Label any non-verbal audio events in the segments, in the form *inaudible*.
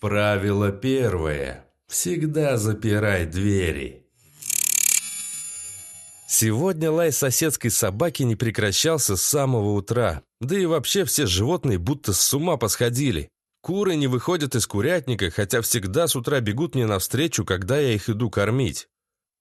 Правило первое. Всегда запирай двери. Сегодня лай соседской собаки не прекращался с самого утра. Да и вообще все животные будто с ума посходили. Куры не выходят из курятника, хотя всегда с утра бегут мне навстречу, когда я их иду кормить.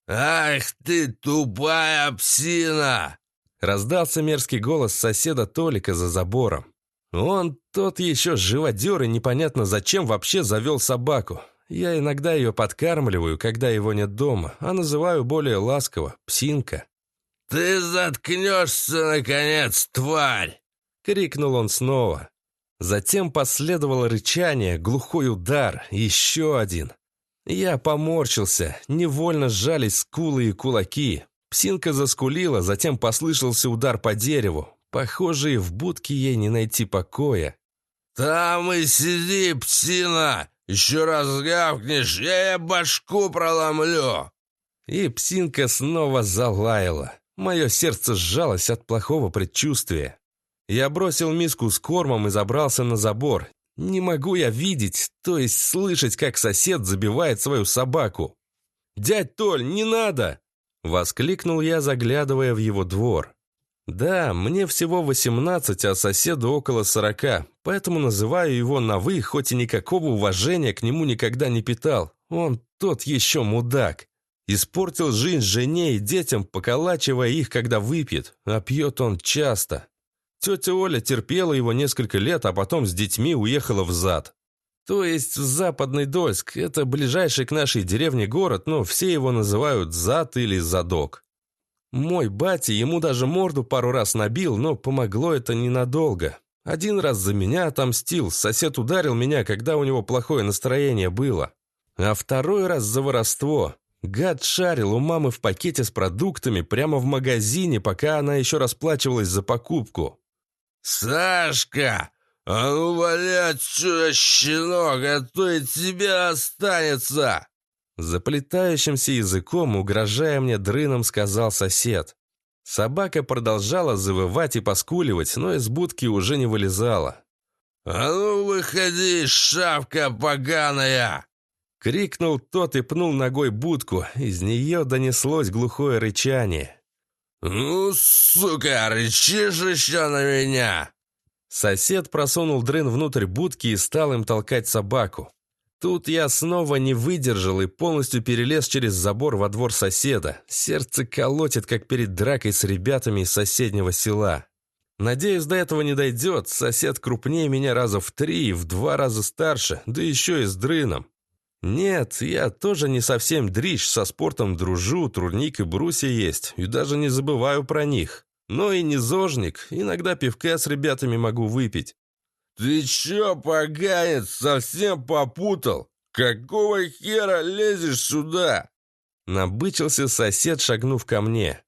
«Ах ты, тупая псина!» Раздался мерзкий голос соседа Толика за забором. Он тот еще живодер и непонятно зачем вообще завел собаку. Я иногда ее подкармливаю, когда его нет дома, а называю более ласково – псинка. «Ты заткнешься, наконец, тварь!» – крикнул он снова. Затем последовало рычание, глухой удар, еще один. Я поморщился, невольно сжались скулы и кулаки. Псинка заскулила, затем послышался удар по дереву. Похоже, и в будке ей не найти покоя. «Там и сиди, псина! Еще раз гавкнешь, я ей башку проломлю!» И псинка снова залаяла. Мое сердце сжалось от плохого предчувствия. Я бросил миску с кормом и забрался на забор. Не могу я видеть, то есть слышать, как сосед забивает свою собаку. «Дядь Толь, не надо!» Воскликнул я, заглядывая в его двор. Да, мне всего 18, а соседу около 40, поэтому называю его на «вы», хоть и никакого уважения к нему никогда не питал. Он тот еще мудак. Испортил жизнь жене и детям, поколачивая их, когда выпьет, а пьет он часто. Тетя Оля терпела его несколько лет, а потом с детьми уехала в ЗАД. То есть в Западный Дольск, это ближайший к нашей деревне город, но все его называют ЗАД или Задок. Мой батя ему даже морду пару раз набил, но помогло это ненадолго. Один раз за меня отомстил, сосед ударил меня, когда у него плохое настроение было. А второй раз за воровство. Гад шарил у мамы в пакете с продуктами прямо в магазине, пока она еще расплачивалась за покупку. «Сашка, а ну отсюда, щенок, а то и тебе останется!» Заплетающимся языком, угрожая мне дрыном, сказал сосед. Собака продолжала завывать и поскуливать, но из будки уже не вылезала. «А ну выходи, шавка поганая!» Крикнул тот и пнул ногой будку. Из нее донеслось глухое рычание. «Ну, сука, рычишь еще на меня!» Сосед просунул дрын внутрь будки и стал им толкать собаку. Тут я снова не выдержал и полностью перелез через забор во двор соседа. Сердце колотит, как перед дракой с ребятами из соседнего села. Надеюсь, до этого не дойдет. Сосед крупнее меня раза в три, в два раза старше, да еще и с дрыном. Нет, я тоже не совсем дрищ, со спортом дружу, турник и брусья есть, и даже не забываю про них. Но и не зожник, иногда пивка с ребятами могу выпить. «Ты чё, поганец, совсем попутал? Какого хера лезешь сюда?» Набычился сосед, шагнув ко мне.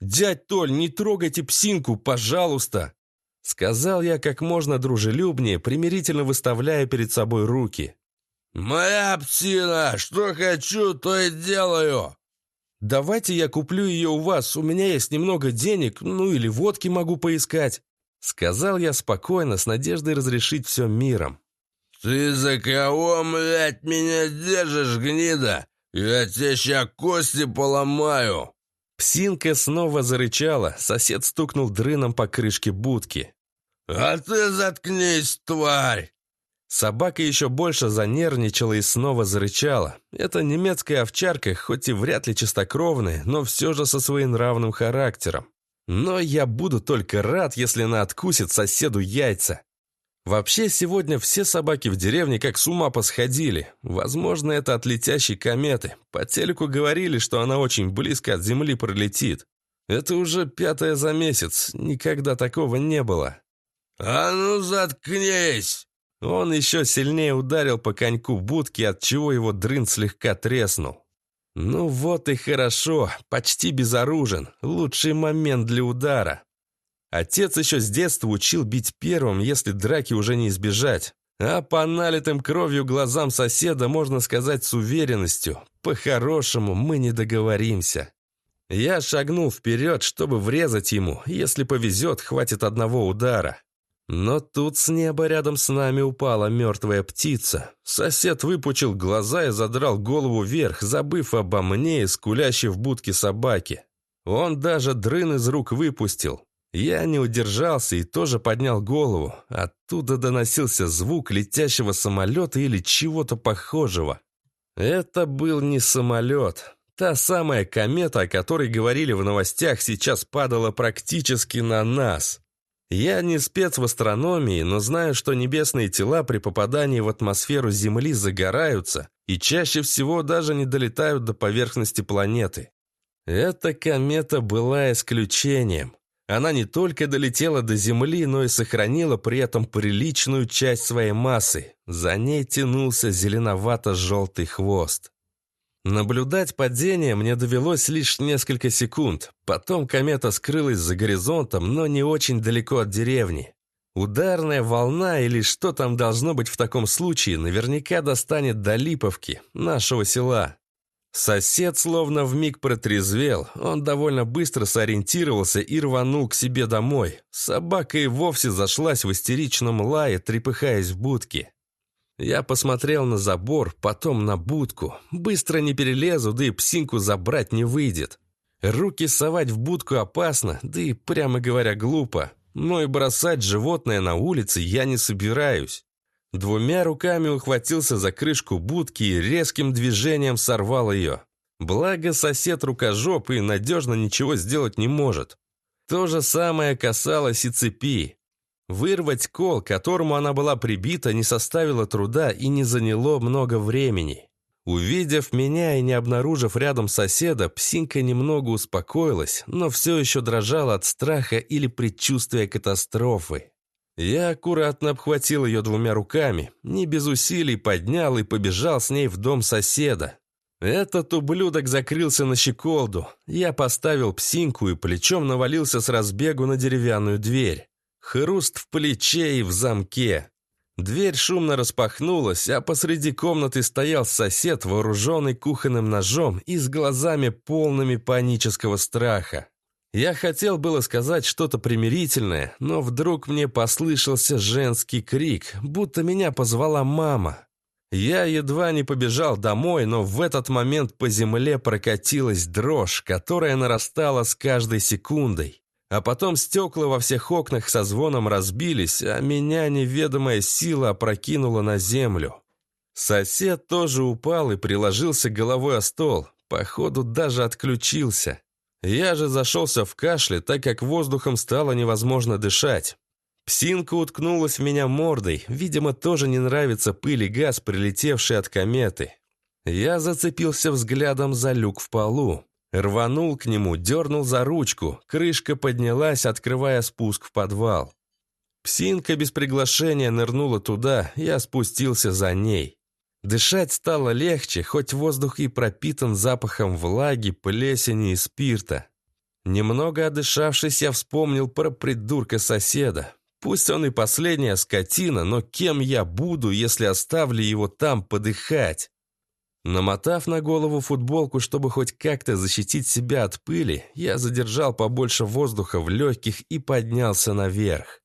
«Дядь Толь, не трогайте псинку, пожалуйста!» Сказал я как можно дружелюбнее, примирительно выставляя перед собой руки. «Моя псина! Что хочу, то и делаю!» «Давайте я куплю ее у вас, у меня есть немного денег, ну или водки могу поискать». Сказал я спокойно, с надеждой разрешить все миром. «Ты за кого, блядь, меня держишь, гнида? Я тебе ща кости поломаю!» Псинка снова зарычала, сосед стукнул дрыном по крышке будки. «А ты заткнись, тварь!» Собака еще больше занервничала и снова зарычала. Это немецкая овчарка, хоть и вряд ли чистокровная, но все же со своим характером. Но я буду только рад, если она откусит соседу яйца. Вообще, сегодня все собаки в деревне как с ума посходили. Возможно, это от летящей кометы. По телеку говорили, что она очень близко от Земли пролетит. Это уже пятое за месяц. Никогда такого не было. «А ну, заткнись!» Он еще сильнее ударил по коньку будки, от чего его дрын слегка треснул. Ну вот и хорошо, почти безоружен. Лучший момент для удара. Отец еще с детства учил бить первым, если драки уже не избежать. А по налитым кровью глазам соседа можно сказать с уверенностью, по-хорошему мы не договоримся. Я шагнул вперед, чтобы врезать ему, если повезет, хватит одного удара. Но тут с неба рядом с нами упала мертвая птица. Сосед выпучил глаза и задрал голову вверх, забыв обо мне и скулящей в будке собаки. Он даже дрын из рук выпустил. Я не удержался и тоже поднял голову. Оттуда доносился звук летящего самолета или чего-то похожего. Это был не самолет. Та самая комета, о которой говорили в новостях, сейчас падала практически на нас. Я не спец в астрономии, но знаю, что небесные тела при попадании в атмосферу Земли загораются и чаще всего даже не долетают до поверхности планеты. Эта комета была исключением. Она не только долетела до Земли, но и сохранила при этом приличную часть своей массы. За ней тянулся зеленовато-желтый хвост. Наблюдать падение мне довелось лишь несколько секунд. Потом комета скрылась за горизонтом, но не очень далеко от деревни. Ударная волна или что там должно быть в таком случае, наверняка достанет до Липовки, нашего села. Сосед словно вмиг протрезвел, он довольно быстро сориентировался и рванул к себе домой. Собака и вовсе зашлась в истеричном лае, трепыхаясь в будке. Я посмотрел на забор, потом на будку. Быстро не перелезу, да и псинку забрать не выйдет. Руки совать в будку опасно, да и, прямо говоря, глупо. Но и бросать животное на улице я не собираюсь. Двумя руками ухватился за крышку будки и резким движением сорвал ее. Благо сосед рукожоп и надежно ничего сделать не может. То же самое касалось и цепи. Вырвать кол, к которому она была прибита, не составило труда и не заняло много времени. Увидев меня и не обнаружив рядом соседа, псинка немного успокоилась, но все еще дрожала от страха или предчувствия катастрофы. Я аккуратно обхватил ее двумя руками, не без усилий поднял и побежал с ней в дом соседа. Этот ублюдок закрылся на щеколду. Я поставил псинку и плечом навалился с разбегу на деревянную дверь. Хруст в плече и в замке. Дверь шумно распахнулась, а посреди комнаты стоял сосед, вооруженный кухонным ножом и с глазами полными панического страха. Я хотел было сказать что-то примирительное, но вдруг мне послышался женский крик, будто меня позвала мама. Я едва не побежал домой, но в этот момент по земле прокатилась дрожь, которая нарастала с каждой секундой. А потом стекла во всех окнах со звоном разбились, а меня неведомая сила опрокинула на землю. Сосед тоже упал и приложился головой о стол, походу даже отключился. Я же зашелся в кашле, так как воздухом стало невозможно дышать. Псинка уткнулась в меня мордой, видимо, тоже не нравится пыль и газ, прилетевший от кометы. Я зацепился взглядом за люк в полу. Рванул к нему, дернул за ручку, крышка поднялась, открывая спуск в подвал. Псинка без приглашения нырнула туда, я спустился за ней. Дышать стало легче, хоть воздух и пропитан запахом влаги, плесени и спирта. Немного отдышавшись, я вспомнил про придурка соседа. Пусть он и последняя скотина, но кем я буду, если оставлю его там подыхать? Намотав на голову футболку, чтобы хоть как-то защитить себя от пыли, я задержал побольше воздуха в легких и поднялся наверх.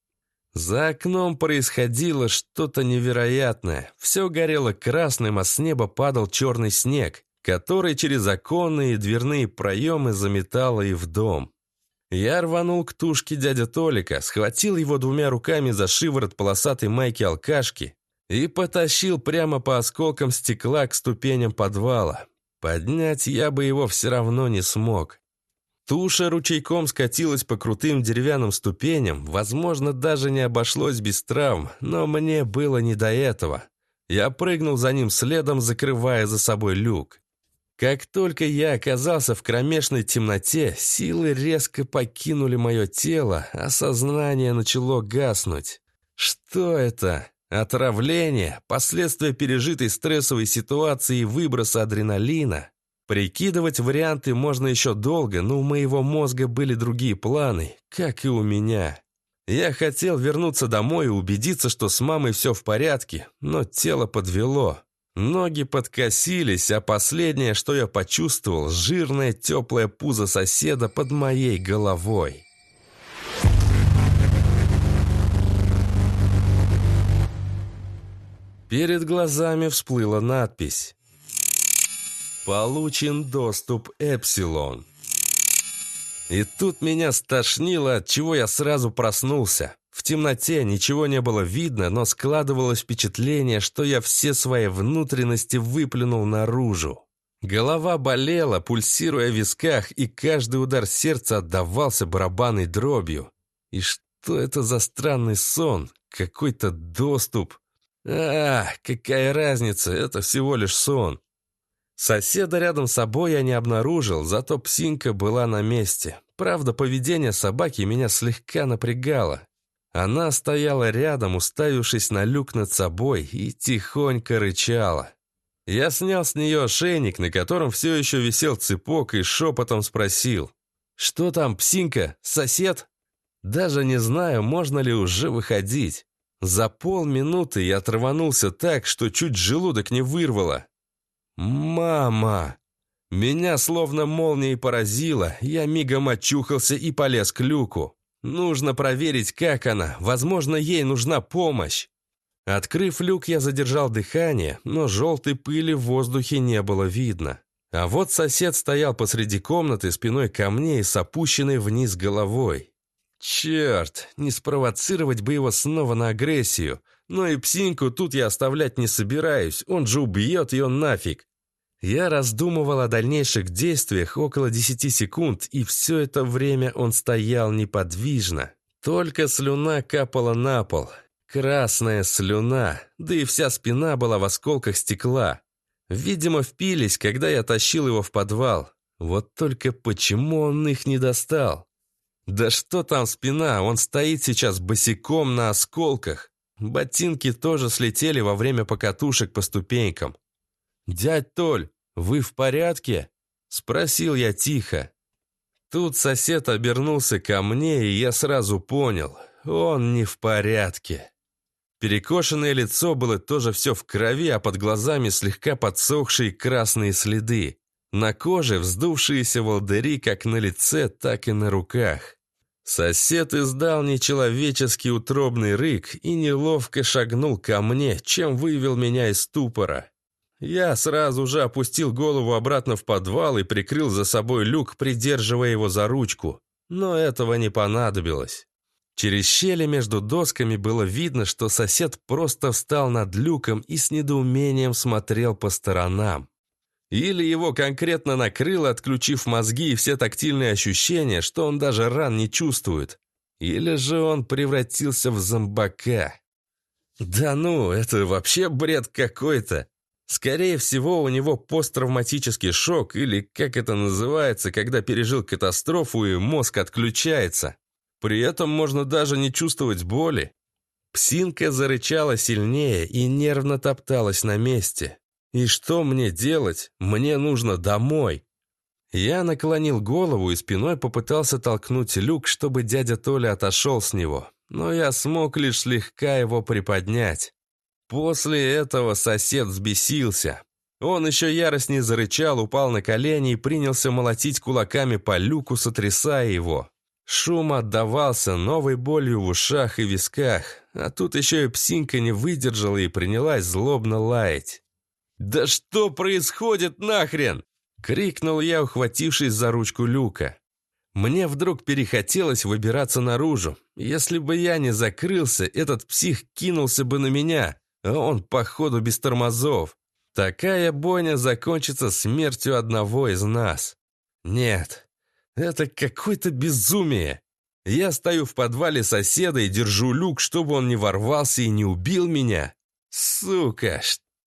За окном происходило что-то невероятное. Все горело красным, а с неба падал черный снег, который через оконные и дверные проемы заметало и в дом. Я рванул к тушке дядя Толика, схватил его двумя руками за шиворот полосатой майки алкашки и потащил прямо по осколкам стекла к ступеням подвала. Поднять я бы его все равно не смог. Туша ручейком скатилась по крутым деревянным ступеням, возможно, даже не обошлось без травм, но мне было не до этого. Я прыгнул за ним следом, закрывая за собой люк. Как только я оказался в кромешной темноте, силы резко покинули мое тело, а сознание начало гаснуть. Что это? Отравление, последствия пережитой стрессовой ситуации и выброса адреналина. Прикидывать варианты можно еще долго, но у моего мозга были другие планы, как и у меня. Я хотел вернуться домой и убедиться, что с мамой все в порядке, но тело подвело. Ноги подкосились, а последнее, что я почувствовал, жирное теплое пузо соседа под моей головой. Перед глазами всплыла надпись. «Получен доступ Эпсилон». И тут меня стошнило, от чего я сразу проснулся. В темноте ничего не было видно, но складывалось впечатление, что я все свои внутренности выплюнул наружу. Голова болела, пульсируя в висках, и каждый удар сердца отдавался барабанной дробью. И что это за странный сон? Какой-то доступ? А, какая разница, это всего лишь сон. Соседа рядом с собой я не обнаружил, зато псинка была на месте. Правда, поведение собаки меня слегка напрягало. Она стояла рядом, уставившись на люк над собой, и тихонько рычала. Я снял с нее ошейник, на котором все еще висел цепок, и шепотом спросил. «Что там, псинка? Сосед?» Даже не знаю, можно ли уже выходить. За полминуты я оторванулся так, что чуть желудок не вырвало. «Мама!» Меня словно молнией поразило, я мигом очухался и полез к люку. Нужно проверить, как она, возможно, ей нужна помощь. Открыв люк, я задержал дыхание, но желтой пыли в воздухе не было видно. А вот сосед стоял посреди комнаты спиной ко мне и с опущенной вниз головой. Черт, не спровоцировать бы его снова на агрессию. Но и псинку тут я оставлять не собираюсь, он же убьет ее нафиг. Я раздумывал о дальнейших действиях около десяти секунд, и все это время он стоял неподвижно. Только слюна капала на пол. Красная слюна, да и вся спина была в осколках стекла. Видимо, впились, когда я тащил его в подвал. Вот только почему он их не достал? Да что там спина, он стоит сейчас босиком на осколках. Ботинки тоже слетели во время покатушек по ступенькам. «Дядь Толь, вы в порядке?» – спросил я тихо. Тут сосед обернулся ко мне, и я сразу понял – он не в порядке. Перекошенное лицо было тоже все в крови, а под глазами слегка подсохшие красные следы. На коже вздувшиеся волдыри как на лице, так и на руках. Сосед издал нечеловеческий утробный рык и неловко шагнул ко мне, чем вывел меня из ступора. Я сразу же опустил голову обратно в подвал и прикрыл за собой люк, придерживая его за ручку. Но этого не понадобилось. Через щели между досками было видно, что сосед просто встал над люком и с недоумением смотрел по сторонам. Или его конкретно накрыло, отключив мозги и все тактильные ощущения, что он даже ран не чувствует. Или же он превратился в зомбака. Да ну, это вообще бред какой-то. Скорее всего, у него посттравматический шок, или как это называется, когда пережил катастрофу и мозг отключается. При этом можно даже не чувствовать боли. Псинка зарычала сильнее и нервно топталась на месте. И что мне делать? Мне нужно домой. Я наклонил голову и спиной попытался толкнуть люк, чтобы дядя Толя отошел с него. Но я смог лишь слегка его приподнять. После этого сосед взбесился. Он еще яростнее зарычал, упал на колени и принялся молотить кулаками по люку, сотрясая его. Шум отдавался новой болью в ушах и висках, а тут еще и псинка не выдержала и принялась злобно лаять. «Да что происходит нахрен?» — крикнул я, ухватившись за ручку люка. Мне вдруг перехотелось выбираться наружу. Если бы я не закрылся, этот псих кинулся бы на меня, а он, походу, без тормозов. Такая бойня закончится смертью одного из нас. Нет, это какое-то безумие. Я стою в подвале соседа и держу люк, чтобы он не ворвался и не убил меня. Сука,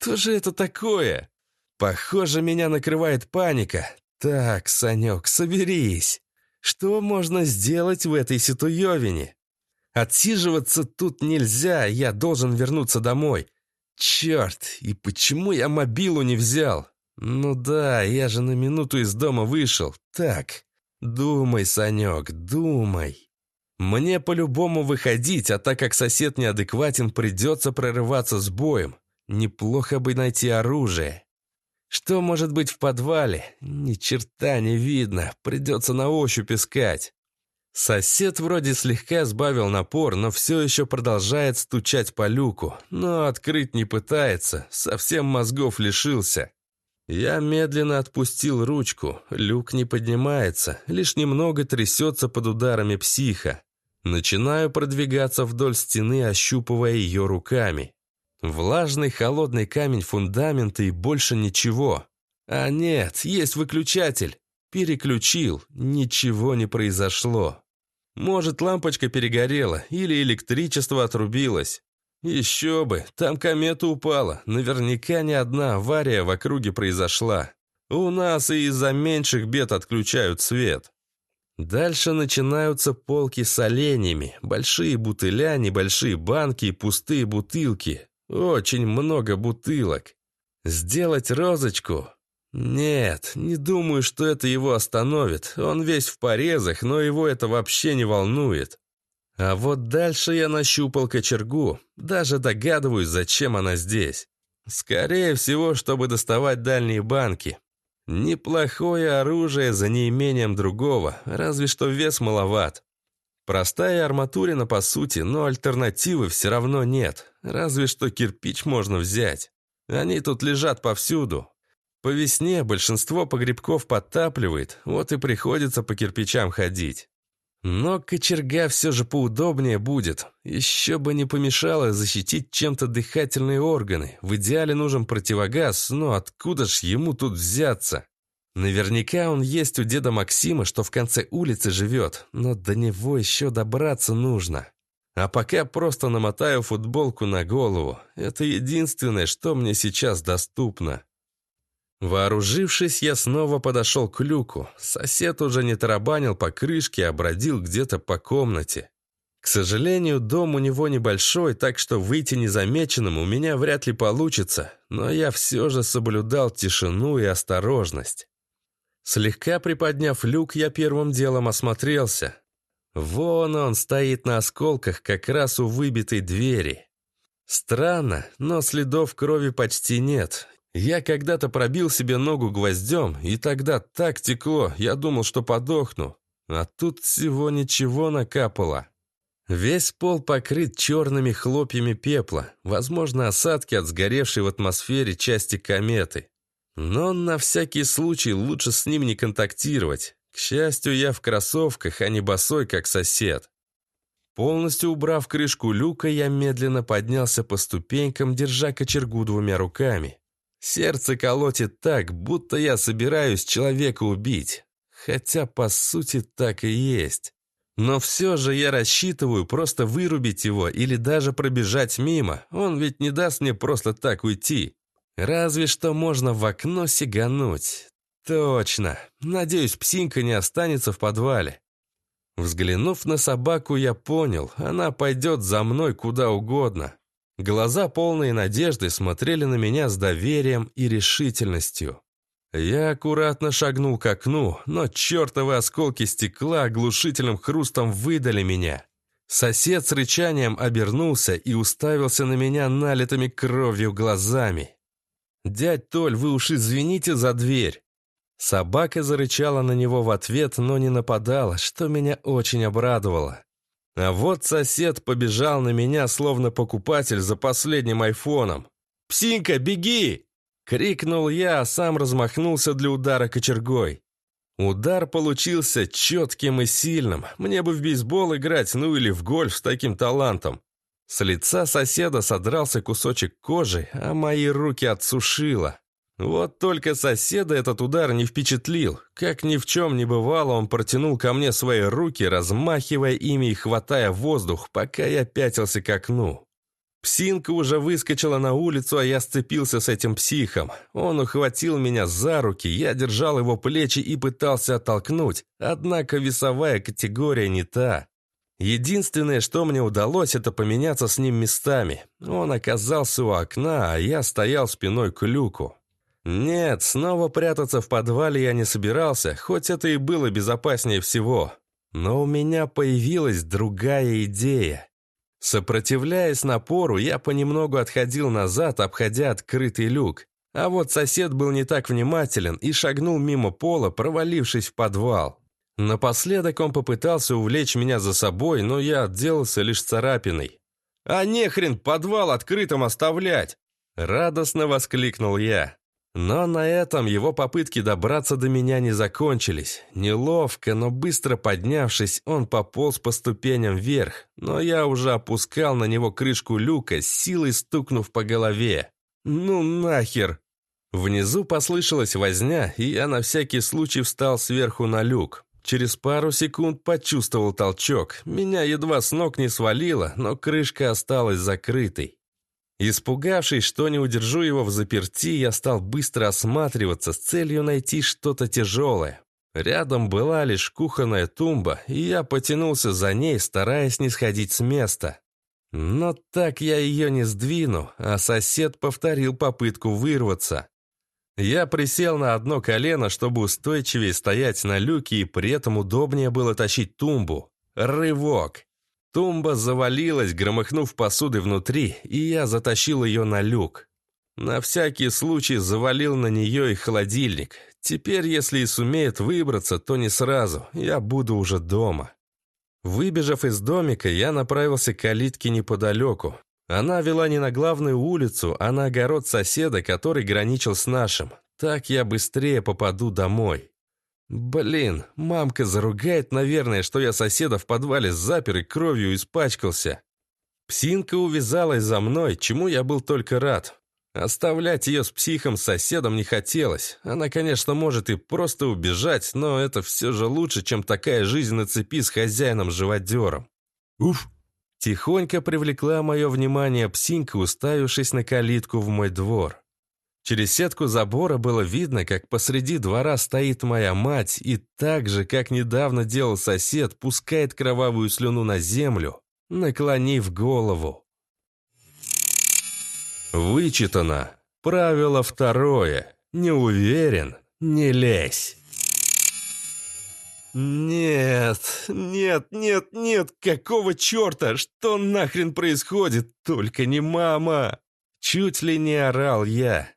что же это такое? Похоже, меня накрывает паника. Так, Санек, соберись. Что можно сделать в этой ситуевине? Отсиживаться тут нельзя, я должен вернуться домой. Черт, и почему я мобилу не взял? Ну да, я же на минуту из дома вышел. Так, «Думай, Санек, думай. Мне по-любому выходить, а так как сосед неадекватен, придется прорываться с боем. Неплохо бы найти оружие. Что может быть в подвале? Ни черта не видно, придется на ощупь искать. Сосед вроде слегка сбавил напор, но все еще продолжает стучать по люку, но открыть не пытается, совсем мозгов лишился. Я медленно отпустил ручку, люк не поднимается, лишь немного трясется под ударами психа. Начинаю продвигаться вдоль стены, ощупывая ее руками. Влажный холодный камень фундамента и больше ничего. А нет, есть выключатель. Переключил, ничего не произошло. Может, лампочка перегорела или электричество отрубилось. Еще бы, там комета упала. Наверняка не одна авария в округе произошла. У нас и из-за меньших бед отключают свет. Дальше начинаются полки с оленями. Большие бутыля, небольшие банки и пустые бутылки. Очень много бутылок. Сделать розочку? Нет, не думаю, что это его остановит. Он весь в порезах, но его это вообще не волнует. А вот дальше я нащупал кочергу. Даже догадываюсь, зачем она здесь. Скорее всего, чтобы доставать дальние банки. Неплохое оружие за неимением другого, разве что вес маловат. Простая арматурина по сути, но альтернативы все равно нет. Разве что кирпич можно взять. Они тут лежат повсюду. По весне большинство погребков подтапливает, вот и приходится по кирпичам ходить. Но кочерга все же поудобнее будет. Еще бы не помешало защитить чем-то дыхательные органы. В идеале нужен противогаз, но откуда ж ему тут взяться? Наверняка он есть у деда Максима, что в конце улицы живет, но до него еще добраться нужно. А пока просто намотаю футболку на голову. Это единственное, что мне сейчас доступно. Вооружившись, я снова подошел к люку. Сосед уже не тарабанил по крышке, а бродил где-то по комнате. К сожалению, дом у него небольшой, так что выйти незамеченным у меня вряд ли получится, но я все же соблюдал тишину и осторожность. Слегка приподняв люк, я первым делом осмотрелся. Вон он стоит на осколках как раз у выбитой двери. Странно, но следов крови почти нет, я когда-то пробил себе ногу гвоздем, и тогда так текло, я думал, что подохну. А тут всего ничего накапало. Весь пол покрыт черными хлопьями пепла, возможно, осадки от сгоревшей в атмосфере части кометы. Но на всякий случай лучше с ним не контактировать. К счастью, я в кроссовках, а не босой, как сосед. Полностью убрав крышку люка, я медленно поднялся по ступенькам, держа кочергу двумя руками. Сердце колотит так, будто я собираюсь человека убить. Хотя, по сути, так и есть. Но все же я рассчитываю просто вырубить его или даже пробежать мимо. Он ведь не даст мне просто так уйти. Разве что можно в окно сигануть. Точно. Надеюсь, псинка не останется в подвале. Взглянув на собаку, я понял, она пойдет за мной куда угодно. Глаза, полные надежды, смотрели на меня с доверием и решительностью. Я аккуратно шагнул к окну, но чертовы осколки стекла оглушительным хрустом выдали меня. Сосед с рычанием обернулся и уставился на меня налитыми кровью глазами. «Дядь Толь, вы уж извините за дверь!» Собака зарычала на него в ответ, но не нападала, что меня очень обрадовало. А вот сосед побежал на меня, словно покупатель за последним айфоном. «Псинка, беги!» — крикнул я, а сам размахнулся для удара кочергой. Удар получился четким и сильным. Мне бы в бейсбол играть, ну или в гольф с таким талантом. С лица соседа содрался кусочек кожи, а мои руки отсушило. Вот только соседа этот удар не впечатлил. Как ни в чем не бывало, он протянул ко мне свои руки, размахивая ими и хватая воздух, пока я пятился к окну. Псинка уже выскочила на улицу, а я сцепился с этим психом. Он ухватил меня за руки, я держал его плечи и пытался оттолкнуть, однако весовая категория не та. Единственное, что мне удалось, это поменяться с ним местами. Он оказался у окна, а я стоял спиной к люку. Нет, снова прятаться в подвале я не собирался, хоть это и было безопаснее всего. Но у меня появилась другая идея. Сопротивляясь напору, я понемногу отходил назад, обходя открытый люк. А вот сосед был не так внимателен и шагнул мимо пола, провалившись в подвал. Напоследок он попытался увлечь меня за собой, но я отделался лишь царапиной. «А нехрен подвал открытым оставлять!» Радостно воскликнул я. Но на этом его попытки добраться до меня не закончились. Неловко, но быстро поднявшись, он пополз по ступеням вверх, но я уже опускал на него крышку люка, силой стукнув по голове. «Ну нахер!» Внизу послышалась возня, и я на всякий случай встал сверху на люк. Через пару секунд почувствовал толчок. Меня едва с ног не свалило, но крышка осталась закрытой. Испугавшись, что не удержу его в заперти, я стал быстро осматриваться с целью найти что-то тяжелое. Рядом была лишь кухонная тумба, и я потянулся за ней, стараясь не сходить с места. Но так я ее не сдвину, а сосед повторил попытку вырваться. Я присел на одно колено, чтобы устойчивее стоять на люке и при этом удобнее было тащить тумбу. Рывок. Тумба завалилась, громыхнув посуды внутри, и я затащил ее на люк. На всякий случай завалил на нее и холодильник. Теперь, если и сумеет выбраться, то не сразу, я буду уже дома. Выбежав из домика, я направился к калитке неподалеку. Она вела не на главную улицу, а на огород соседа, который граничил с нашим. Так я быстрее попаду домой. Блин, мамка заругает, наверное, что я соседа в подвале запер и кровью испачкался. Псинка увязалась за мной, чему я был только рад. Оставлять ее с психом-соседом не хотелось. Она, конечно, может и просто убежать, но это все же лучше, чем такая жизнь на цепи с хозяином-живодером. Уф! Тихонько привлекла мое внимание псинка, уставившись на калитку в мой двор. Через сетку забора было видно, как посреди двора стоит моя мать и так же, как недавно делал сосед, пускает кровавую слюну на землю, наклонив голову. Вычитано. Правило второе. Не уверен, не лезь. «Нет, нет, нет, нет, какого черта? Что нахрен происходит? Только не мама!» Чуть ли не орал я.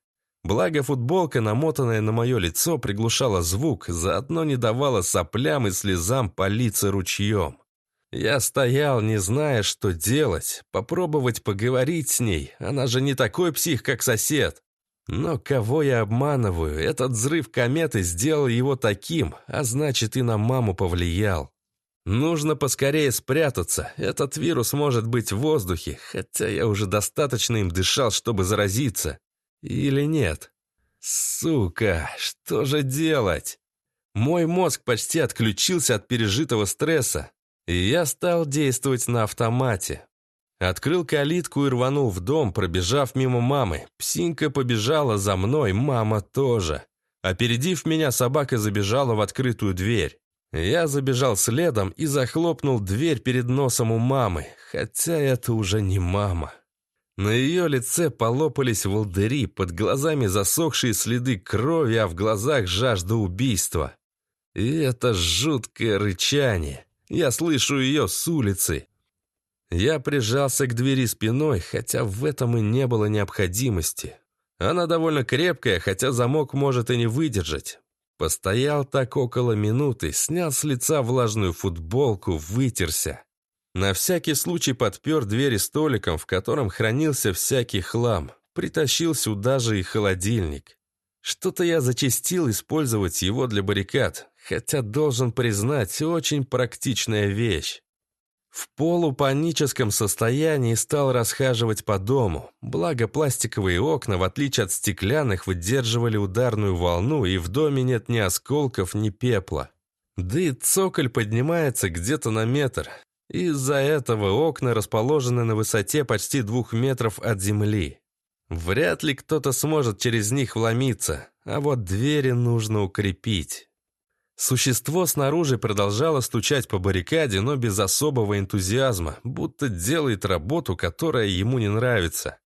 Благо футболка, намотанная на мое лицо, приглушала звук, заодно не давала соплям и слезам палиться ручьем. Я стоял, не зная, что делать, попробовать поговорить с ней, она же не такой псих, как сосед. Но кого я обманываю? Этот взрыв кометы сделал его таким, а значит и на маму повлиял. Нужно поскорее спрятаться. Этот вирус может быть в воздухе, хотя я уже достаточно им дышал, чтобы заразиться. Или нет? Сука, что же делать? Мой мозг почти отключился от пережитого стресса, и я стал действовать на автомате. Открыл калитку и рванул в дом, пробежав мимо мамы. Псинка побежала за мной, мама тоже. Опередив меня, собака забежала в открытую дверь. Я забежал следом и захлопнул дверь перед носом у мамы, хотя это уже не мама. На ее лице полопались волдыри, под глазами засохшие следы крови, а в глазах жажда убийства. И это жуткое рычание. Я слышу ее с улицы. Я прижался к двери спиной, хотя в этом и не было необходимости. Она довольно крепкая, хотя замок может и не выдержать. Постоял так около минуты, снял с лица влажную футболку, вытерся. На всякий случай подпер двери столиком, в котором хранился всякий хлам. Притащил сюда же и холодильник. Что-то я зачастил использовать его для баррикад, хотя должен признать, очень практичная вещь. В полупаническом состоянии стал расхаживать по дому, благо пластиковые окна, в отличие от стеклянных, выдерживали ударную волну, и в доме нет ни осколков, ни пепла. Да и цоколь поднимается где-то на метр. Из-за этого окна расположены на высоте почти двух метров от земли. Вряд ли кто-то сможет через них вломиться, а вот двери нужно укрепить. Существо снаружи продолжало стучать по баррикаде, но без особого энтузиазма, будто делает работу, которая ему не нравится.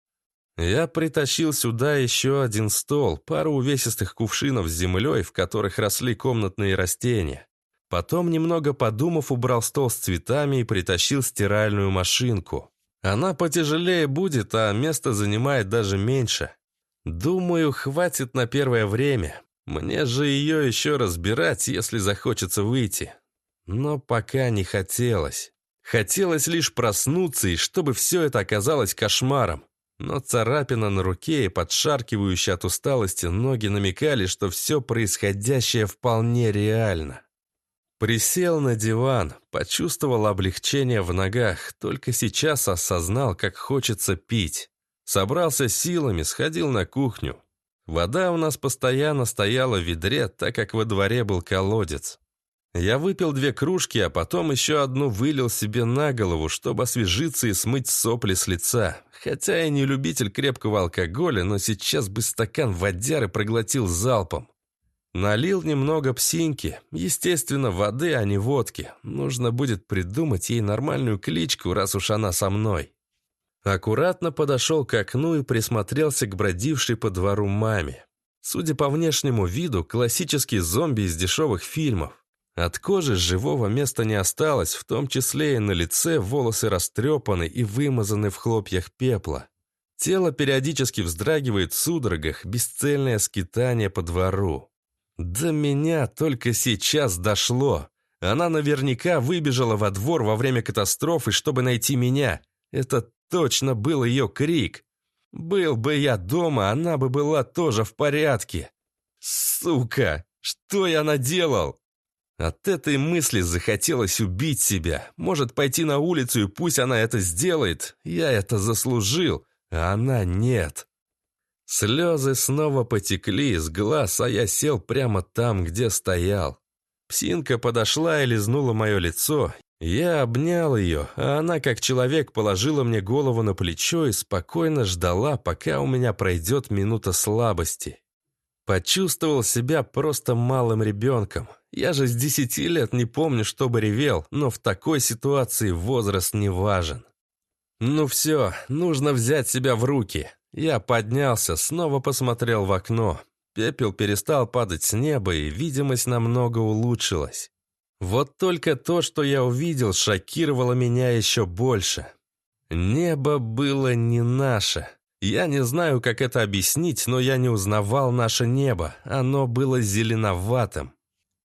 Я притащил сюда еще один стол, пару увесистых кувшинов с землей, в которых росли комнатные растения. Потом, немного подумав, убрал стол с цветами и притащил стиральную машинку. Она потяжелее будет, а место занимает даже меньше. Думаю, хватит на первое время. Мне же ее еще разбирать, если захочется выйти. Но пока не хотелось. Хотелось лишь проснуться, и чтобы все это оказалось кошмаром. Но царапина на руке и подшаркивающие от усталости ноги намекали, что все происходящее вполне реально. Присел на диван, почувствовал облегчение в ногах, только сейчас осознал, как хочется пить. Собрался силами, сходил на кухню. Вода у нас постоянно стояла в ведре, так как во дворе был колодец. Я выпил две кружки, а потом еще одну вылил себе на голову, чтобы освежиться и смыть сопли с лица. Хотя я не любитель крепкого алкоголя, но сейчас бы стакан водяры проглотил залпом. Налил немного псинки, естественно, воды, а не водки. Нужно будет придумать ей нормальную кличку, раз уж она со мной. Аккуратно подошел к окну и присмотрелся к бродившей по двору маме. Судя по внешнему виду, классический зомби из дешевых фильмов. От кожи живого места не осталось, в том числе и на лице волосы растрепаны и вымазаны в хлопьях пепла. Тело периодически вздрагивает в судорогах, бесцельное скитание по двору. До меня только сейчас дошло. Она наверняка выбежала во двор во время катастрофы, чтобы найти меня. Это точно был ее крик. Был бы я дома, она бы была тоже в порядке. Сука, что я наделал? От этой мысли захотелось убить себя. Может, пойти на улицу, и пусть она это сделает. Я это заслужил, а она нет. Слезы снова потекли из глаз, а я сел прямо там, где стоял. Псинка подошла и лизнула мое лицо. Я обнял ее, а она, как человек, положила мне голову на плечо и спокойно ждала, пока у меня пройдет минута слабости. Почувствовал себя просто малым ребенком. Я же с десяти лет не помню, чтобы ревел, но в такой ситуации возраст не важен. Ну все, нужно взять себя в руки. Я поднялся, снова посмотрел в окно. Пепел перестал падать с неба, и видимость намного улучшилась. Вот только то, что я увидел, шокировало меня еще больше. Небо было не наше. Я не знаю, как это объяснить, но я не узнавал наше небо. Оно было зеленоватым.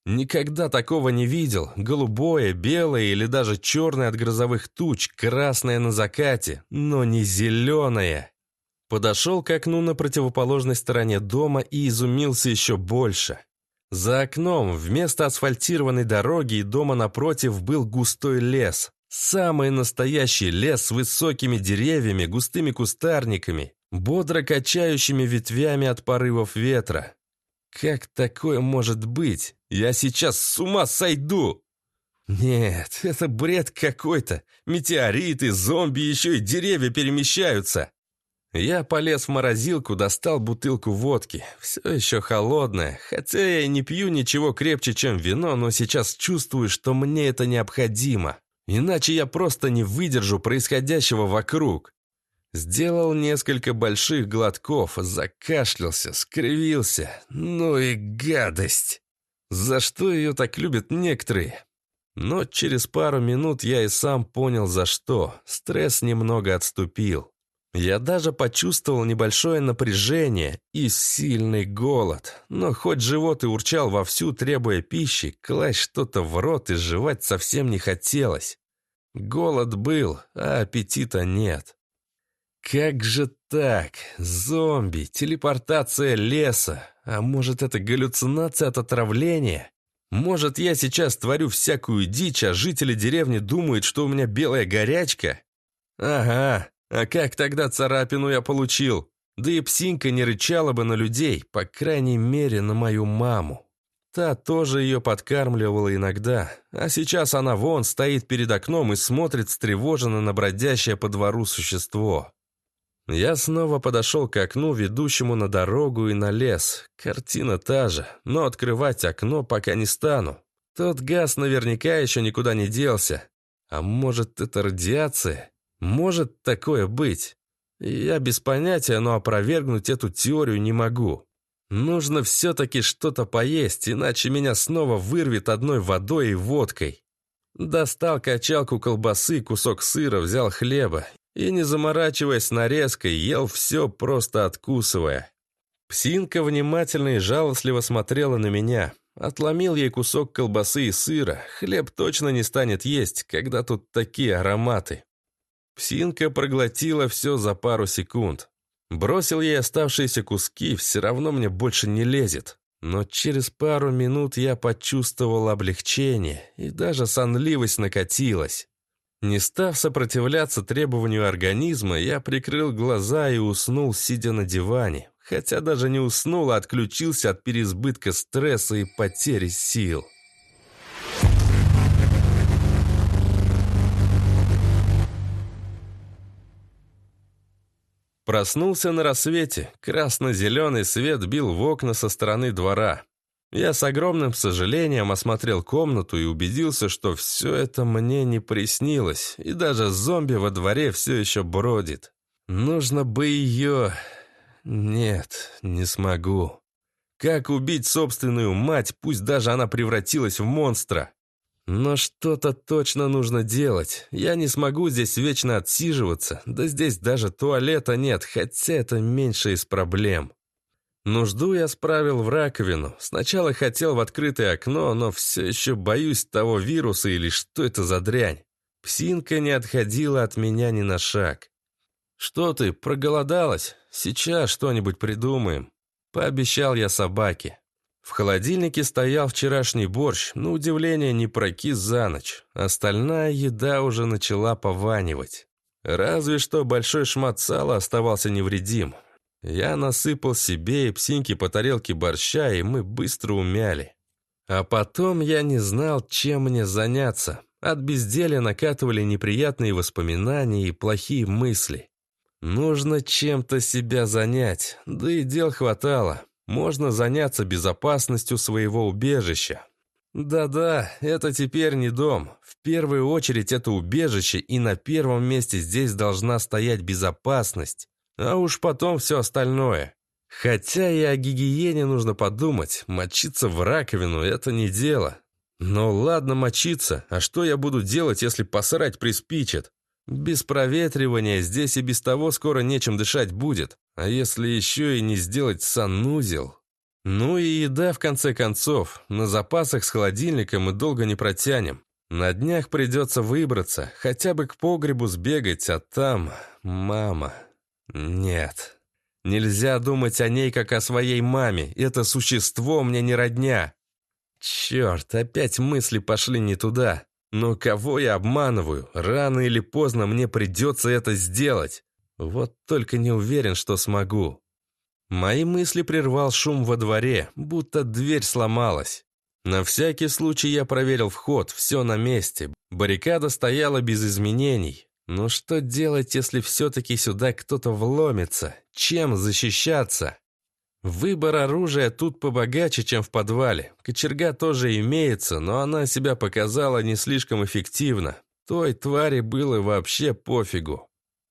Никогда такого не видел. Голубое, белое или даже черное от грозовых туч, красное на закате, но не зеленое. Подошел к окну на противоположной стороне дома и изумился еще больше. За окном вместо асфальтированной дороги и дома напротив был густой лес. Самый настоящий лес с высокими деревьями, густыми кустарниками, бодро качающими ветвями от порывов ветра. Как такое может быть? Я сейчас с ума сойду! Нет, это бред какой-то. Метеориты, зомби, еще и деревья перемещаются. Я полез в морозилку, достал бутылку водки. Все еще холодная. Хотя я и не пью ничего крепче, чем вино, но сейчас чувствую, что мне это необходимо. Иначе я просто не выдержу происходящего вокруг. Сделал несколько больших глотков, закашлялся, скривился. Ну и гадость! За что ее так любят некоторые? Но через пару минут я и сам понял, за что. Стресс немного отступил. Я даже почувствовал небольшое напряжение и сильный голод. Но хоть живот и урчал вовсю, требуя пищи, класть что-то в рот и жевать совсем не хотелось. Голод был, а аппетита нет. Как же так? Зомби, телепортация леса. А может, это галлюцинация от отравления? Может, я сейчас творю всякую дичь, а жители деревни думают, что у меня белая горячка? Ага, а как тогда царапину я получил? Да и псинка не рычала бы на людей, по крайней мере, на мою маму. Та тоже ее подкармливала иногда, а сейчас она вон стоит перед окном и смотрит встревоженно на бродящее по двору существо. Я снова подошел к окну, ведущему на дорогу и на лес. Картина та же, но открывать окно пока не стану. Тот газ наверняка еще никуда не делся. А может, это радиация? Может такое быть? Я без понятия, но опровергнуть эту теорию не могу. Нужно все-таки что-то поесть, иначе меня снова вырвет одной водой и водкой. Достал качалку колбасы, кусок сыра, взял хлеба и, не заморачиваясь нарезкой, ел все, просто откусывая. Псинка внимательно и жалостливо смотрела на меня. Отломил ей кусок колбасы и сыра. Хлеб точно не станет есть, когда тут такие ароматы. Псинка проглотила все за пару секунд. Бросил ей оставшиеся куски, все равно мне больше не лезет. Но через пару минут я почувствовал облегчение, и даже сонливость накатилась. Не став сопротивляться требованию организма, я прикрыл глаза и уснул, сидя на диване. Хотя даже не уснул, а отключился от переизбытка стресса и потери сил. Проснулся на рассвете. Красно-зеленый свет бил в окна со стороны двора. Я с огромным сожалением осмотрел комнату и убедился, что все это мне не приснилось, и даже зомби во дворе все еще бродит. Нужно бы ее... Нет, не смогу. Как убить собственную мать, пусть даже она превратилась в монстра? Но что-то точно нужно делать. Я не смогу здесь вечно отсиживаться. Да здесь даже туалета нет, хотя это меньше из проблем. Нужду я справил в раковину. Сначала хотел в открытое окно, но все еще боюсь того вируса или что это за дрянь. Псинка не отходила от меня ни на шаг. «Что ты, проголодалась? Сейчас что-нибудь придумаем», — пообещал я собаке. В холодильнике стоял вчерашний борщ, на удивление не прокис за ночь. Остальная еда уже начала пованивать. Разве что большой шмат сала оставался невредим. Я насыпал себе и псиньке по тарелке борща, и мы быстро умяли. А потом я не знал, чем мне заняться. От безделия накатывали неприятные воспоминания и плохие мысли. Нужно чем-то себя занять, да и дел хватало. Можно заняться безопасностью своего убежища. Да-да, это теперь не дом. В первую очередь это убежище, и на первом месте здесь должна стоять безопасность. А уж потом все остальное. Хотя и о гигиене нужно подумать. Мочиться в раковину – это не дело. Но ладно мочиться, а что я буду делать, если посрать приспичит? Без проветривания здесь и без того скоро нечем дышать будет. А если еще и не сделать санузел? Ну и еда, в конце концов. На запасах с холодильником мы долго не протянем. На днях придется выбраться, хотя бы к погребу сбегать, а там... Мама... Нет. Нельзя думать о ней, как о своей маме. Это существо мне не родня. Черт, опять мысли пошли не туда. Но кого я обманываю? Рано или поздно мне придется это сделать. Вот только не уверен, что смогу. Мои мысли прервал шум во дворе, будто дверь сломалась. На всякий случай я проверил вход, все на месте. Баррикада стояла без изменений. Но что делать, если все-таки сюда кто-то вломится? Чем защищаться? Выбор оружия тут побогаче, чем в подвале. Кочерга тоже имеется, но она себя показала не слишком эффективно. Той твари было вообще пофигу.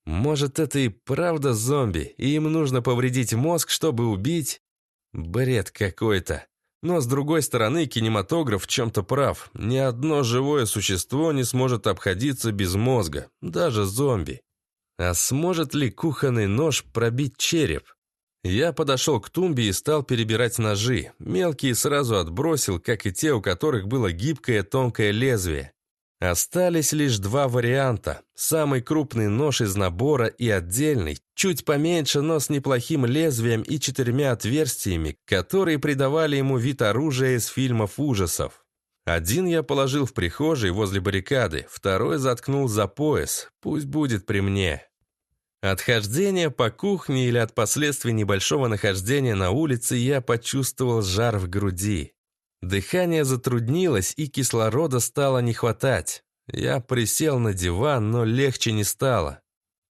Может, это и правда зомби, и им нужно повредить мозг, чтобы убить? Бред какой-то. Но с другой стороны, кинематограф в чем-то прав. Ни одно живое существо не сможет обходиться без мозга, даже зомби. А сможет ли кухонный нож пробить череп? Я подошел к тумбе и стал перебирать ножи. Мелкие сразу отбросил, как и те, у которых было гибкое тонкое лезвие. Остались лишь два варианта. Самый крупный нож из набора и отдельный, чуть поменьше, но с неплохим лезвием и четырьмя отверстиями, которые придавали ему вид оружия из фильмов ужасов. Один я положил в прихожей возле баррикады, второй заткнул за пояс, пусть будет при мне. Отхождение по кухне или от последствий небольшого нахождения на улице я почувствовал жар в груди. Дыхание затруднилось, и кислорода стало не хватать. Я присел на диван, но легче не стало.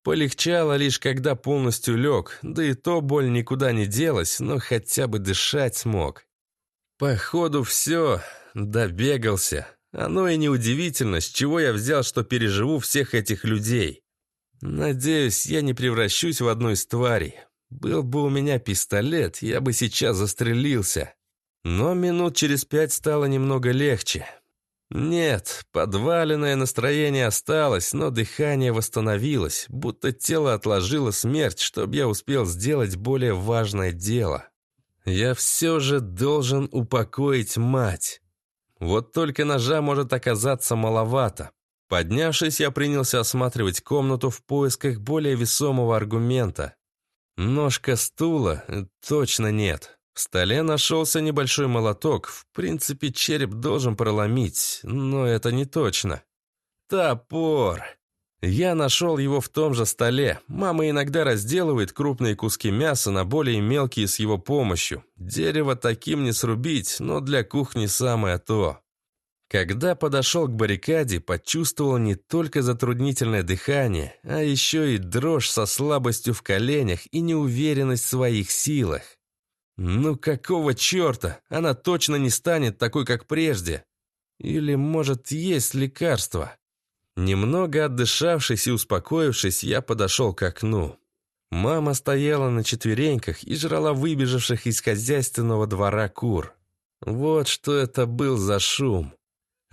Полегчало лишь, когда полностью лег, да и то боль никуда не делась, но хотя бы дышать смог. Походу все, добегался. Оно и неудивительно, с чего я взял, что переживу всех этих людей. Надеюсь, я не превращусь в одну из тварей. Был бы у меня пистолет, я бы сейчас застрелился. Но минут через пять стало немного легче. Нет, подваленное настроение осталось, но дыхание восстановилось, будто тело отложило смерть, чтобы я успел сделать более важное дело. Я все же должен упокоить мать. Вот только ножа может оказаться маловато. Поднявшись, я принялся осматривать комнату в поисках более весомого аргумента. Ножка стула точно нет. В столе нашелся небольшой молоток. В принципе, череп должен проломить, но это не точно. Топор. Я нашел его в том же столе. Мама иногда разделывает крупные куски мяса на более мелкие с его помощью. Дерево таким не срубить, но для кухни самое то. Когда подошел к баррикаде, почувствовал не только затруднительное дыхание, а еще и дрожь со слабостью в коленях и неуверенность в своих силах. Ну какого черта? Она точно не станет такой, как прежде. Или, может, есть лекарство? Немного отдышавшись и успокоившись, я подошел к окну. Мама стояла на четвереньках и жрала выбежавших из хозяйственного двора кур. Вот что это был за шум.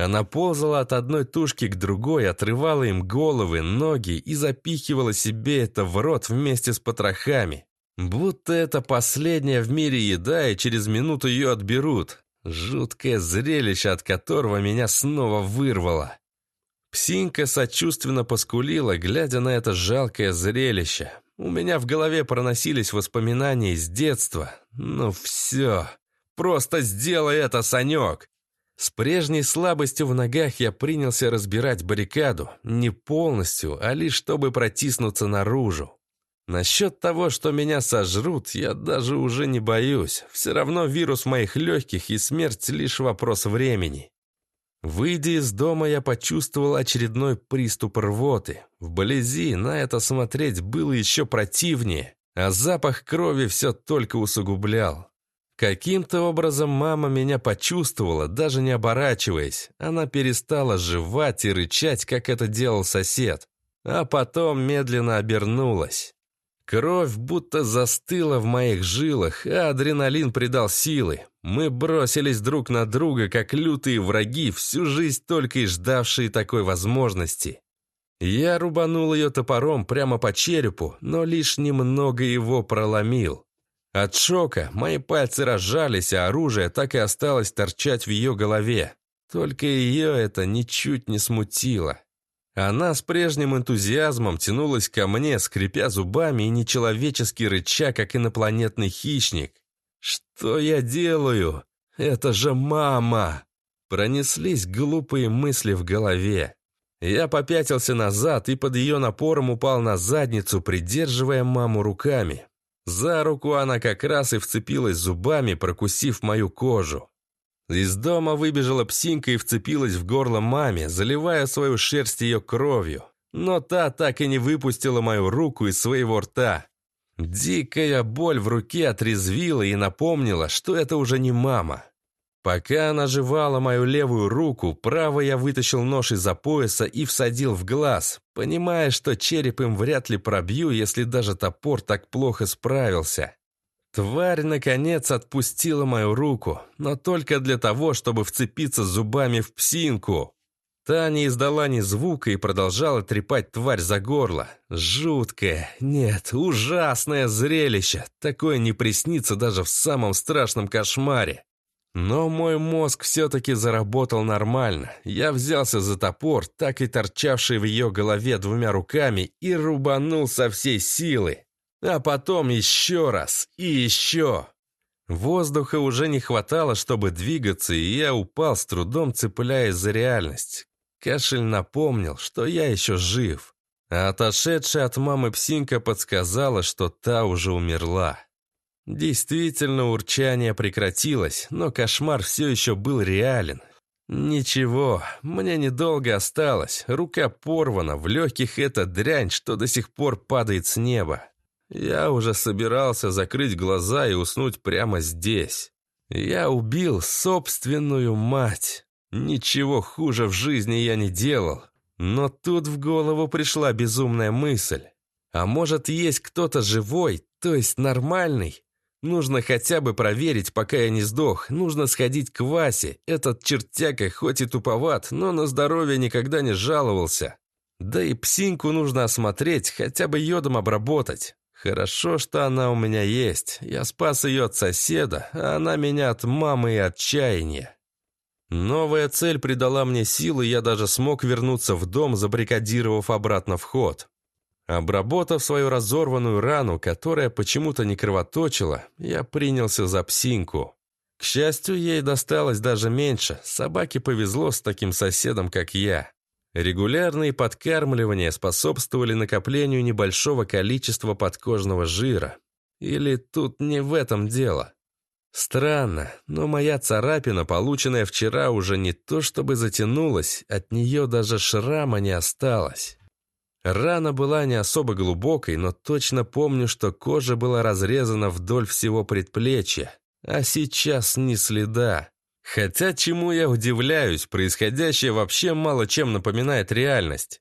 Она ползала от одной тушки к другой, отрывала им головы, ноги и запихивала себе это в рот вместе с потрохами. Будто это последняя в мире еда, и через минуту ее отберут. Жуткое зрелище, от которого меня снова вырвало. Псинка сочувственно поскулила, глядя на это жалкое зрелище. У меня в голове проносились воспоминания из детства. Ну все, просто сделай это, Санек! С прежней слабостью в ногах я принялся разбирать баррикаду, не полностью, а лишь чтобы протиснуться наружу. Насчет того, что меня сожрут, я даже уже не боюсь. Все равно вирус моих легких и смерть лишь вопрос времени. Выйдя из дома, я почувствовал очередной приступ рвоты. Вблизи на это смотреть было еще противнее, а запах крови все только усугублял. Каким-то образом мама меня почувствовала, даже не оборачиваясь. Она перестала жевать и рычать, как это делал сосед. А потом медленно обернулась. Кровь будто застыла в моих жилах, а адреналин придал силы. Мы бросились друг на друга, как лютые враги, всю жизнь только и ждавшие такой возможности. Я рубанул ее топором прямо по черепу, но лишь немного его проломил. От шока мои пальцы разжались, а оружие так и осталось торчать в ее голове. Только ее это ничуть не смутило. Она с прежним энтузиазмом тянулась ко мне, скрипя зубами и нечеловечески рыча, как инопланетный хищник. «Что я делаю? Это же мама!» Пронеслись глупые мысли в голове. Я попятился назад и под ее напором упал на задницу, придерживая маму руками. За руку она как раз и вцепилась зубами, прокусив мою кожу. Из дома выбежала псинка и вцепилась в горло маме, заливая свою шерсть ее кровью. Но та так и не выпустила мою руку из своего рта. Дикая боль в руке отрезвила и напомнила, что это уже не мама. Пока она жевала мою левую руку, правой я вытащил нож из-за пояса и всадил в глаз, понимая, что череп им вряд ли пробью, если даже топор так плохо справился. Тварь, наконец, отпустила мою руку, но только для того, чтобы вцепиться зубами в псинку. Та не издала ни звука и продолжала трепать тварь за горло. Жуткое, нет, ужасное зрелище. Такое не приснится даже в самом страшном кошмаре. Но мой мозг все-таки заработал нормально. Я взялся за топор, так и торчавший в ее голове двумя руками, и рубанул со всей силы. А потом еще раз и еще. Воздуха уже не хватало, чтобы двигаться, и я упал с трудом, цепляясь за реальность. Кашель напомнил, что я еще жив. А отошедшая от мамы псинка подсказала, что та уже умерла. Действительно, урчание прекратилось, но кошмар все еще был реален. Ничего, мне недолго осталось. Рука порвана, в легких эта дрянь, что до сих пор падает с неба. Я уже собирался закрыть глаза и уснуть прямо здесь. Я убил собственную мать. Ничего хуже в жизни я не делал. Но тут в голову пришла безумная мысль. А может, есть кто-то живой, то есть нормальный? Нужно хотя бы проверить, пока я не сдох. Нужно сходить к Васе. Этот чертяка хоть и туповат, но на здоровье никогда не жаловался. Да и псинку нужно осмотреть, хотя бы йодом обработать. Хорошо, что она у меня есть. Я спас ее от соседа, а она меня от мамы и отчаяния. Новая цель придала мне силы, я даже смог вернуться в дом, забрикадировав обратно вход. Обработав свою разорванную рану, которая почему-то не кровоточила, я принялся за псинку. К счастью, ей досталось даже меньше, собаке повезло с таким соседом, как я. Регулярные подкармливания способствовали накоплению небольшого количества подкожного жира. Или тут не в этом дело? Странно, но моя царапина, полученная вчера, уже не то чтобы затянулась, от нее даже шрама не осталось. Рана была не особо глубокой, но точно помню, что кожа была разрезана вдоль всего предплечья, а сейчас ни следа. Хотя чему я удивляюсь, происходящее вообще мало чем напоминает реальность.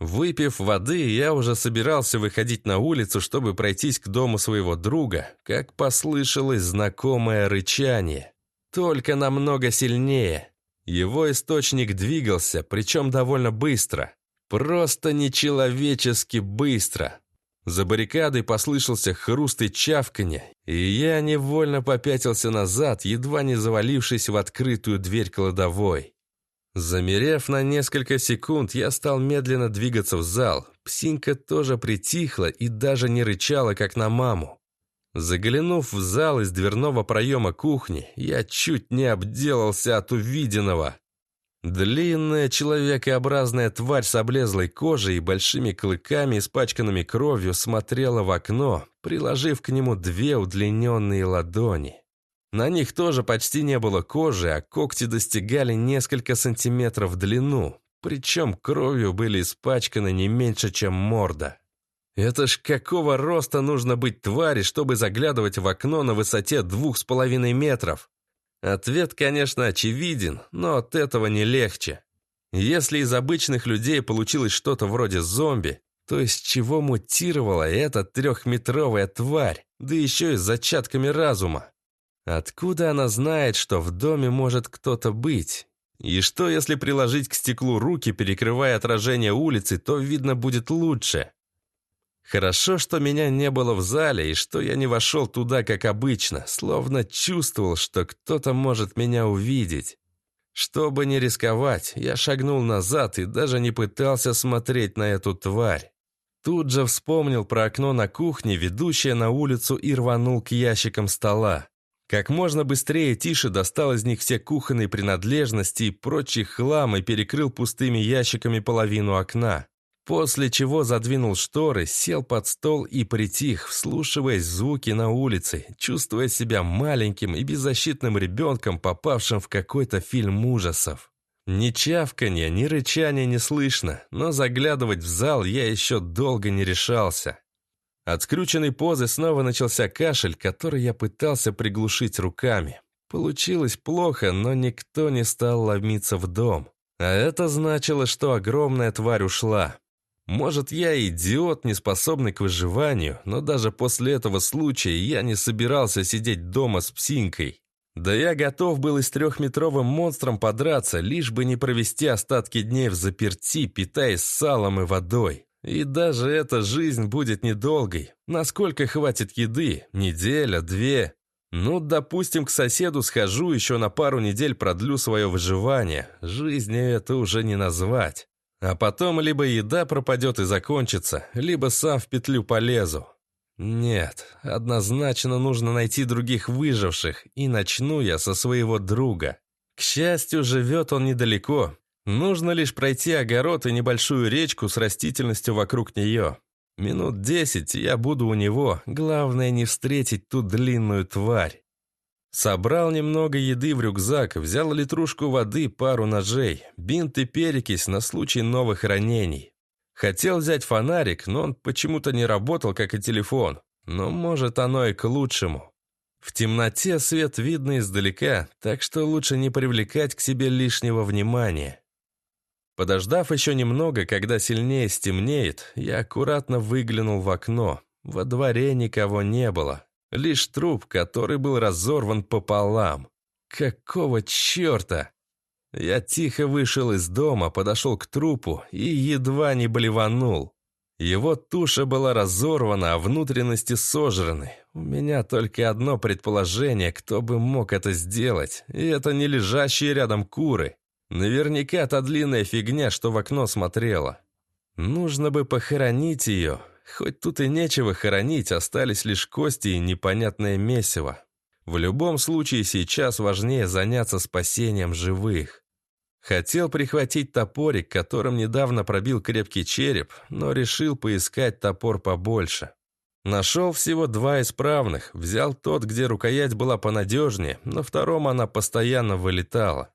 Выпив воды, я уже собирался выходить на улицу, чтобы пройтись к дому своего друга, как послышалось знакомое рычание. Только намного сильнее. Его источник двигался, причем довольно быстро. Просто нечеловечески быстро. За баррикадой послышался хруст и чавканье, и я невольно попятился назад, едва не завалившись в открытую дверь кладовой. Замерев на несколько секунд, я стал медленно двигаться в зал. Псинка тоже притихла и даже не рычала, как на маму. Заглянув в зал из дверного проема кухни, я чуть не обделался от увиденного. Длинная человекообразная тварь с облезлой кожей и большими клыками, испачканными кровью, смотрела в окно, приложив к нему две удлиненные ладони. На них тоже почти не было кожи, а когти достигали несколько сантиметров в длину, причем кровью были испачканы не меньше, чем морда. Это ж какого роста нужно быть твари, чтобы заглядывать в окно на высоте двух с половиной метров? Ответ, конечно, очевиден, но от этого не легче. Если из обычных людей получилось что-то вроде зомби, то из чего мутировала эта трехметровая тварь, да еще и с зачатками разума? Откуда она знает, что в доме может кто-то быть? И что, если приложить к стеклу руки, перекрывая отражение улицы, то видно будет лучше? Хорошо, что меня не было в зале, и что я не вошел туда, как обычно, словно чувствовал, что кто-то может меня увидеть. Чтобы не рисковать, я шагнул назад и даже не пытался смотреть на эту тварь. Тут же вспомнил про окно на кухне, ведущее на улицу, и рванул к ящикам стола. Как можно быстрее тише достал из них все кухонные принадлежности и прочий хлам и перекрыл пустыми ящиками половину окна. После чего задвинул шторы, сел под стол и притих, вслушиваясь в звуки на улице, чувствуя себя маленьким и беззащитным ребенком, попавшим в какой-то фильм ужасов. Ни чавканья, ни рычания не слышно, но заглядывать в зал я еще долго не решался. От скрюченной позы снова начался кашель, который я пытался приглушить руками. Получилось плохо, но никто не стал ломиться в дом. А это значило, что огромная тварь ушла. Может, я идиот, не способный к выживанию, но даже после этого случая я не собирался сидеть дома с псинкой. Да я готов был и с трехметровым монстром подраться, лишь бы не провести остатки дней в заперти, питаясь салом и водой. И даже эта жизнь будет недолгой. Насколько хватит еды? Неделя, две? Ну, допустим, к соседу схожу, еще на пару недель продлю свое выживание. Жизнью это уже не назвать. А потом либо еда пропадет и закончится, либо сам в петлю полезу. Нет, однозначно нужно найти других выживших, и начну я со своего друга. К счастью, живет он недалеко, Нужно лишь пройти огород и небольшую речку с растительностью вокруг нее. Минут десять я буду у него, главное не встретить ту длинную тварь. Собрал немного еды в рюкзак, взял литрушку воды, пару ножей, бинт и перекись на случай новых ранений. Хотел взять фонарик, но он почему-то не работал, как и телефон. Но может оно и к лучшему. В темноте свет видно издалека, так что лучше не привлекать к себе лишнего внимания. Подождав еще немного, когда сильнее стемнеет, я аккуратно выглянул в окно. Во дворе никого не было. Лишь труп, который был разорван пополам. Какого черта? Я тихо вышел из дома, подошел к трупу и едва не блеванул. Его туша была разорвана, а внутренности сожраны. У меня только одно предположение, кто бы мог это сделать, и это не лежащие рядом куры. Наверняка та длинная фигня, что в окно смотрела. Нужно бы похоронить ее. Хоть тут и нечего хоронить, остались лишь кости и непонятное месиво. В любом случае сейчас важнее заняться спасением живых. Хотел прихватить топорик, которым недавно пробил крепкий череп, но решил поискать топор побольше. Нашел всего два исправных, взял тот, где рукоять была понадежнее, на втором она постоянно вылетала.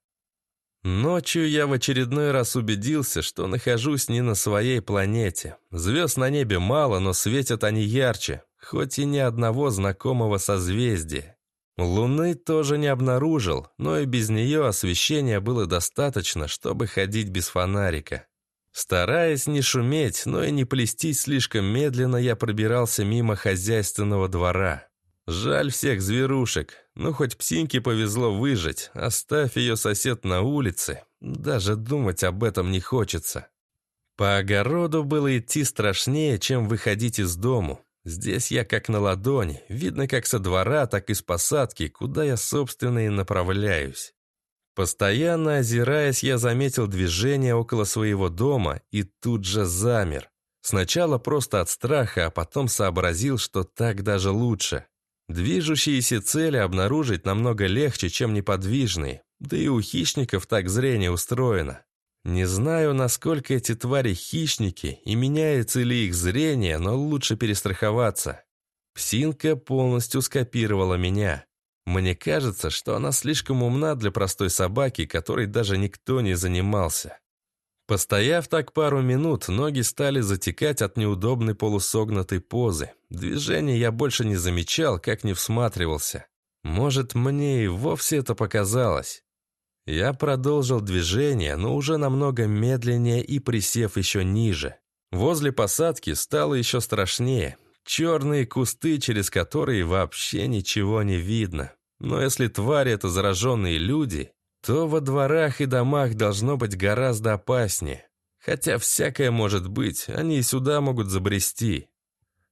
Ночью я в очередной раз убедился, что нахожусь не на своей планете. Звезд на небе мало, но светят они ярче, хоть и ни одного знакомого созвездия. Луны тоже не обнаружил, но и без нее освещения было достаточно, чтобы ходить без фонарика. Стараясь не шуметь, но и не плестись слишком медленно, я пробирался мимо хозяйственного двора. Жаль всех зверушек, ну хоть псиньке повезло выжить, оставь ее сосед на улице, даже думать об этом не хочется. По огороду было идти страшнее, чем выходить из дому. Здесь я как на ладони, видно как со двора, так и с посадки, куда я, собственно, и направляюсь. Постоянно озираясь, я заметил движение около своего дома и тут же замер. Сначала просто от страха, а потом сообразил, что так даже лучше. Движущиеся цели обнаружить намного легче, чем неподвижные, да и у хищников так зрение устроено. Не знаю, насколько эти твари хищники и меняется ли их зрение, но лучше перестраховаться. Псинка полностью скопировала меня. Мне кажется, что она слишком умна для простой собаки, которой даже никто не занимался. Постояв так пару минут, ноги стали затекать от неудобной полусогнутой позы. Движения я больше не замечал, как не всматривался. Может, мне и вовсе это показалось. Я продолжил движение, но уже намного медленнее и присев еще ниже. Возле посадки стало еще страшнее. Черные кусты, через которые вообще ничего не видно. Но если твари — это зараженные люди, то во дворах и домах должно быть гораздо опаснее. Хотя всякое может быть, они и сюда могут забрести.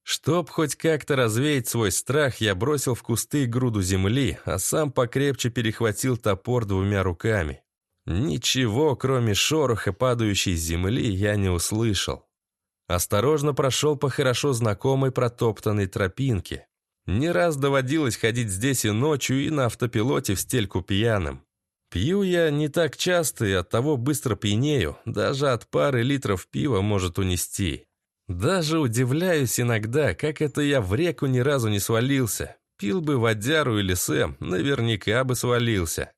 Чтоб хоть как-то развеять свой страх, я бросил в кусты груду земли, а сам покрепче перехватил топор двумя руками. Ничего, кроме шороха падающей земли, я не услышал. Осторожно прошел по хорошо знакомой протоптанной тропинке. Не раз доводилось ходить здесь и ночью, и на автопилоте в стельку пьяным. Пью я не так часто и оттого быстро пьянею, даже от пары литров пива может унести. Даже удивляюсь иногда, как это я в реку ни разу не свалился. Пил бы водяру или сэм, наверняка бы свалился.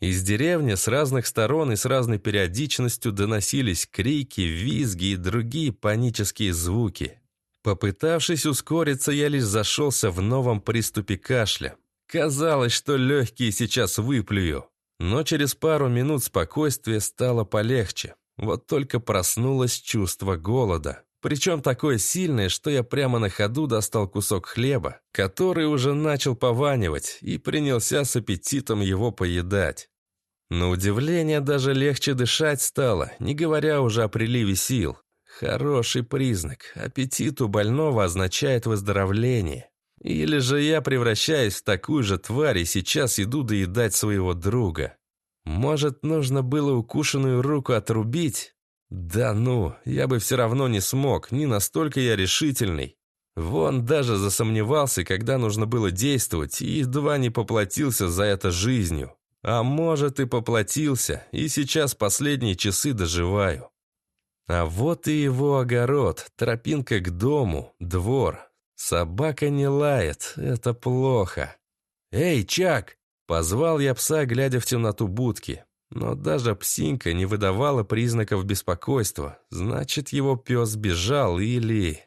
Из деревни с разных сторон и с разной периодичностью доносились крики, визги и другие панические звуки. Попытавшись ускориться, я лишь зашелся в новом приступе кашля. Казалось, что легкие сейчас выплюю. Но через пару минут спокойствия стало полегче. Вот только проснулось чувство голода. Причем такое сильное, что я прямо на ходу достал кусок хлеба, который уже начал пованивать, и принялся с аппетитом его поедать. На удивление даже легче дышать стало, не говоря уже о приливе сил. Хороший признак. Аппетит у больного означает выздоровление. Или же я превращаюсь в такую же тварь и сейчас иду доедать своего друга. Может, нужно было укушенную руку отрубить? Да ну, я бы все равно не смог, не настолько я решительный. Вон даже засомневался, когда нужно было действовать, и едва не поплатился за это жизнью. А может и поплатился, и сейчас последние часы доживаю. А вот и его огород, тропинка к дому, двор. Собака не лает, это плохо. «Эй, Чак!» – позвал я пса, глядя в темноту будки. Но даже псинка не выдавала признаков беспокойства. Значит, его пес сбежал или...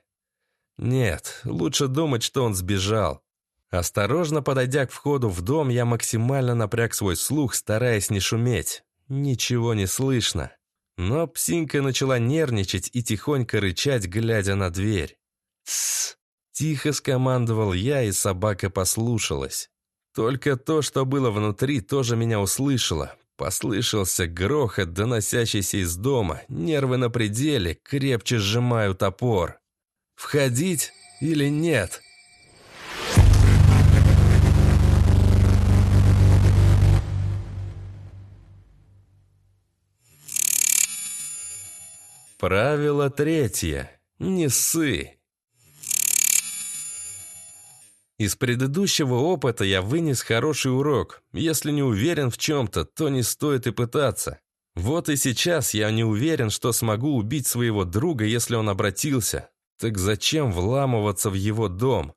Нет, лучше думать, что он сбежал. Осторожно подойдя к входу в дом, я максимально напряг свой слух, стараясь не шуметь. Ничего не слышно. Но псинка начала нервничать и тихонько рычать, глядя на дверь. «Тссс!» – тихо скомандовал я, и собака послушалась. Только то, что было внутри, тоже меня услышало, Послышался грохот, доносящийся из дома. Нервы на пределе, крепче сжимаю топор. Входить или нет? Правило третье. Не ссы. Из предыдущего опыта я вынес хороший урок. Если не уверен в чем-то, то не стоит и пытаться. Вот и сейчас я не уверен, что смогу убить своего друга, если он обратился. Так зачем вламываться в его дом?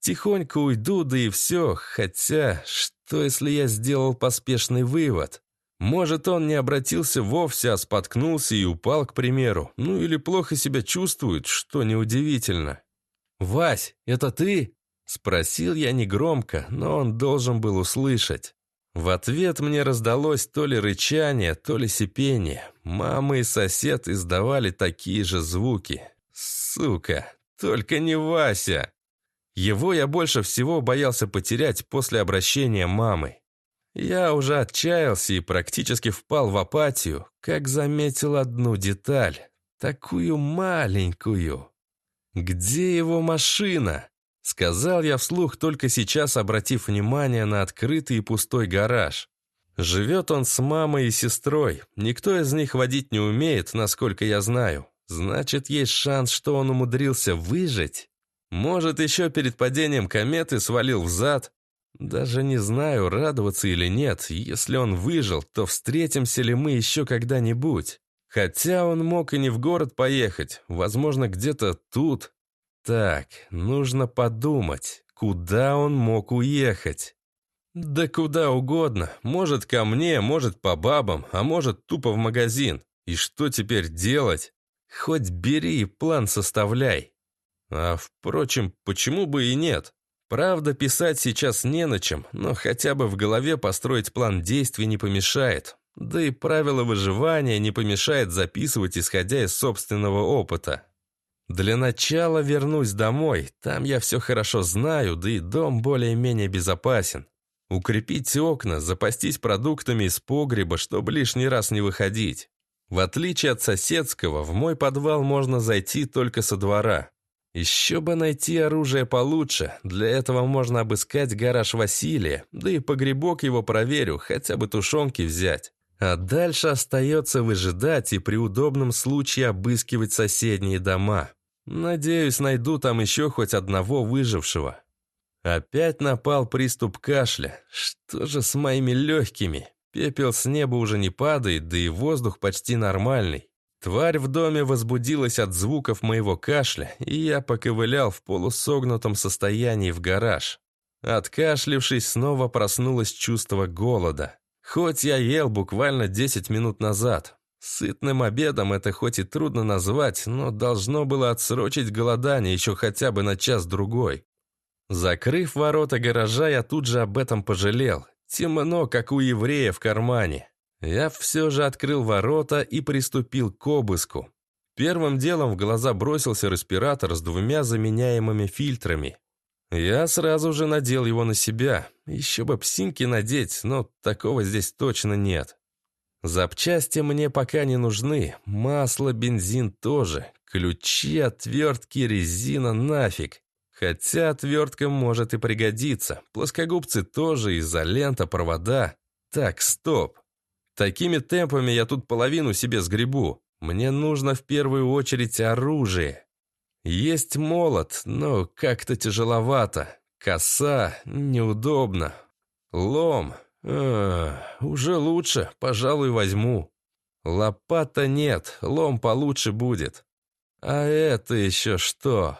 Тихонько уйду, да и все. Хотя, что если я сделал поспешный вывод? Может, он не обратился вовсе, а споткнулся и упал, к примеру. Ну или плохо себя чувствует, что неудивительно. «Вась, это ты?» Спросил я негромко, но он должен был услышать. В ответ мне раздалось то ли рычание, то ли сипение. Мама и сосед издавали такие же звуки. Сука, только не Вася. Его я больше всего боялся потерять после обращения мамы. Я уже отчаялся и практически впал в апатию, как заметил одну деталь. Такую маленькую. Где его машина? Сказал я вслух, только сейчас обратив внимание на открытый и пустой гараж. Живет он с мамой и сестрой. Никто из них водить не умеет, насколько я знаю. Значит, есть шанс, что он умудрился выжить? Может, еще перед падением кометы свалил в зад? Даже не знаю, радоваться или нет. Если он выжил, то встретимся ли мы еще когда-нибудь? Хотя он мог и не в город поехать. Возможно, где-то тут. Так, нужно подумать, куда он мог уехать. Да куда угодно. Может, ко мне, может, по бабам, а может, тупо в магазин. И что теперь делать? Хоть бери и план составляй. А, впрочем, почему бы и нет? Правда, писать сейчас не на чем, но хотя бы в голове построить план действий не помешает. Да и правила выживания не помешает записывать, исходя из собственного опыта. Для начала вернусь домой, там я все хорошо знаю, да и дом более-менее безопасен. Укрепить окна, запастись продуктами из погреба, чтобы лишний раз не выходить. В отличие от соседского, в мой подвал можно зайти только со двора. Еще бы найти оружие получше, для этого можно обыскать гараж Василия, да и погребок его проверю, хотя бы тушенки взять. А дальше остается выжидать и при удобном случае обыскивать соседние дома. Надеюсь, найду там еще хоть одного выжившего. Опять напал приступ кашля. Что же с моими легкими? Пепел с неба уже не падает, да и воздух почти нормальный. Тварь в доме возбудилась от звуков моего кашля, и я поковылял в полусогнутом состоянии в гараж. Откашлившись, снова проснулось чувство голода. Хоть я ел буквально 10 минут назад, Сытным обедом это хоть и трудно назвать, но должно было отсрочить голодание еще хотя бы на час-другой. Закрыв ворота гаража, я тут же об этом пожалел. Темно, как у еврея в кармане. Я все же открыл ворота и приступил к обыску. Первым делом в глаза бросился респиратор с двумя заменяемыми фильтрами. Я сразу же надел его на себя. Еще бы псинки надеть, но такого здесь точно нет. Запчасти мне пока не нужны, масло, бензин тоже, ключи, отвертки, резина нафиг. Хотя отвертка может и пригодиться, плоскогубцы тоже, изолента, провода. Так, стоп. Такими темпами я тут половину себе сгребу. Мне нужно в первую очередь оружие. Есть молот, но как-то тяжеловато. Коса неудобно. Лом а, уже лучше, пожалуй, возьму. Лопата нет, лом получше будет. А это еще что?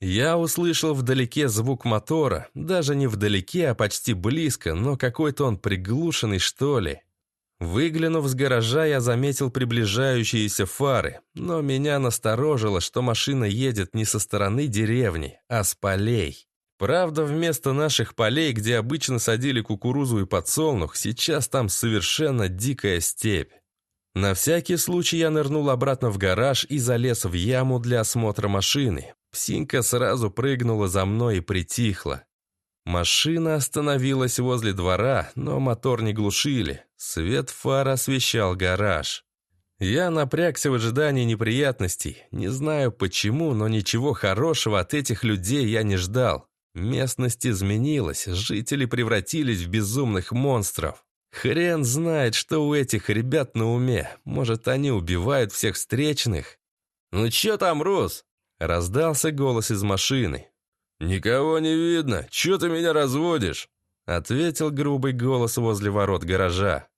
Я услышал вдалеке звук мотора, даже не вдалеке, а почти близко, но какой-то он приглушенный, что ли. Выглянув с гаража, я заметил приближающиеся фары, но меня насторожило, что машина едет не со стороны деревни, а с полей. Правда, вместо наших полей, где обычно садили кукурузу и подсолнух, сейчас там совершенно дикая степь. На всякий случай я нырнул обратно в гараж и залез в яму для осмотра машины. Псинка сразу прыгнула за мной и притихла. Машина остановилась возле двора, но мотор не глушили. Свет фар освещал гараж. Я напрягся в ожидании неприятностей. Не знаю почему, но ничего хорошего от этих людей я не ждал. Местность изменилась, жители превратились в безумных монстров. Хрен знает, что у этих ребят на уме. Может, они убивают всех встречных? «Ну чё там, Рус?» Раздался голос из машины. «Никого не видно. Чё ты меня разводишь?» Ответил грубый голос возле ворот гаража.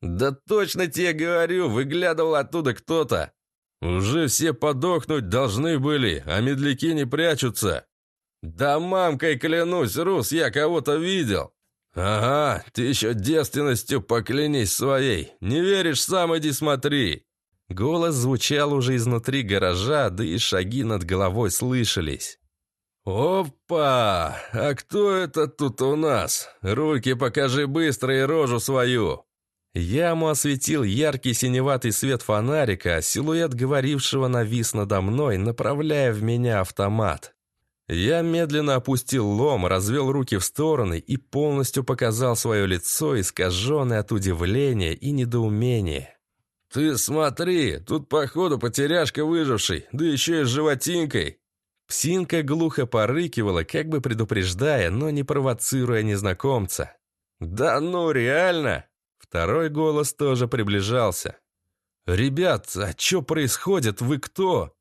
«Да точно тебе говорю, выглядывал оттуда кто-то!» «Уже все подохнуть должны были, а медляки не прячутся!» «Да мамкой клянусь, Рус, я кого-то видел!» «Ага, ты еще девственностью поклянись своей! Не веришь, сам иди смотри!» Голос звучал уже изнутри гаража, да и шаги над головой слышались. «Опа! А кто это тут у нас? Руки покажи быстро и рожу свою!» Яму осветил яркий синеватый свет фонарика, а силуэт говорившего навис надо мной, направляя в меня автомат. Я медленно опустил лом, развел руки в стороны и полностью показал свое лицо, искаженное от удивления и недоумения. «Ты смотри, тут походу потеряшка выживший, да еще и с животинкой!» Псинка глухо порыкивала, как бы предупреждая, но не провоцируя незнакомца. «Да ну, реально!» Второй голос тоже приближался. «Ребят, а что происходит? Вы кто?»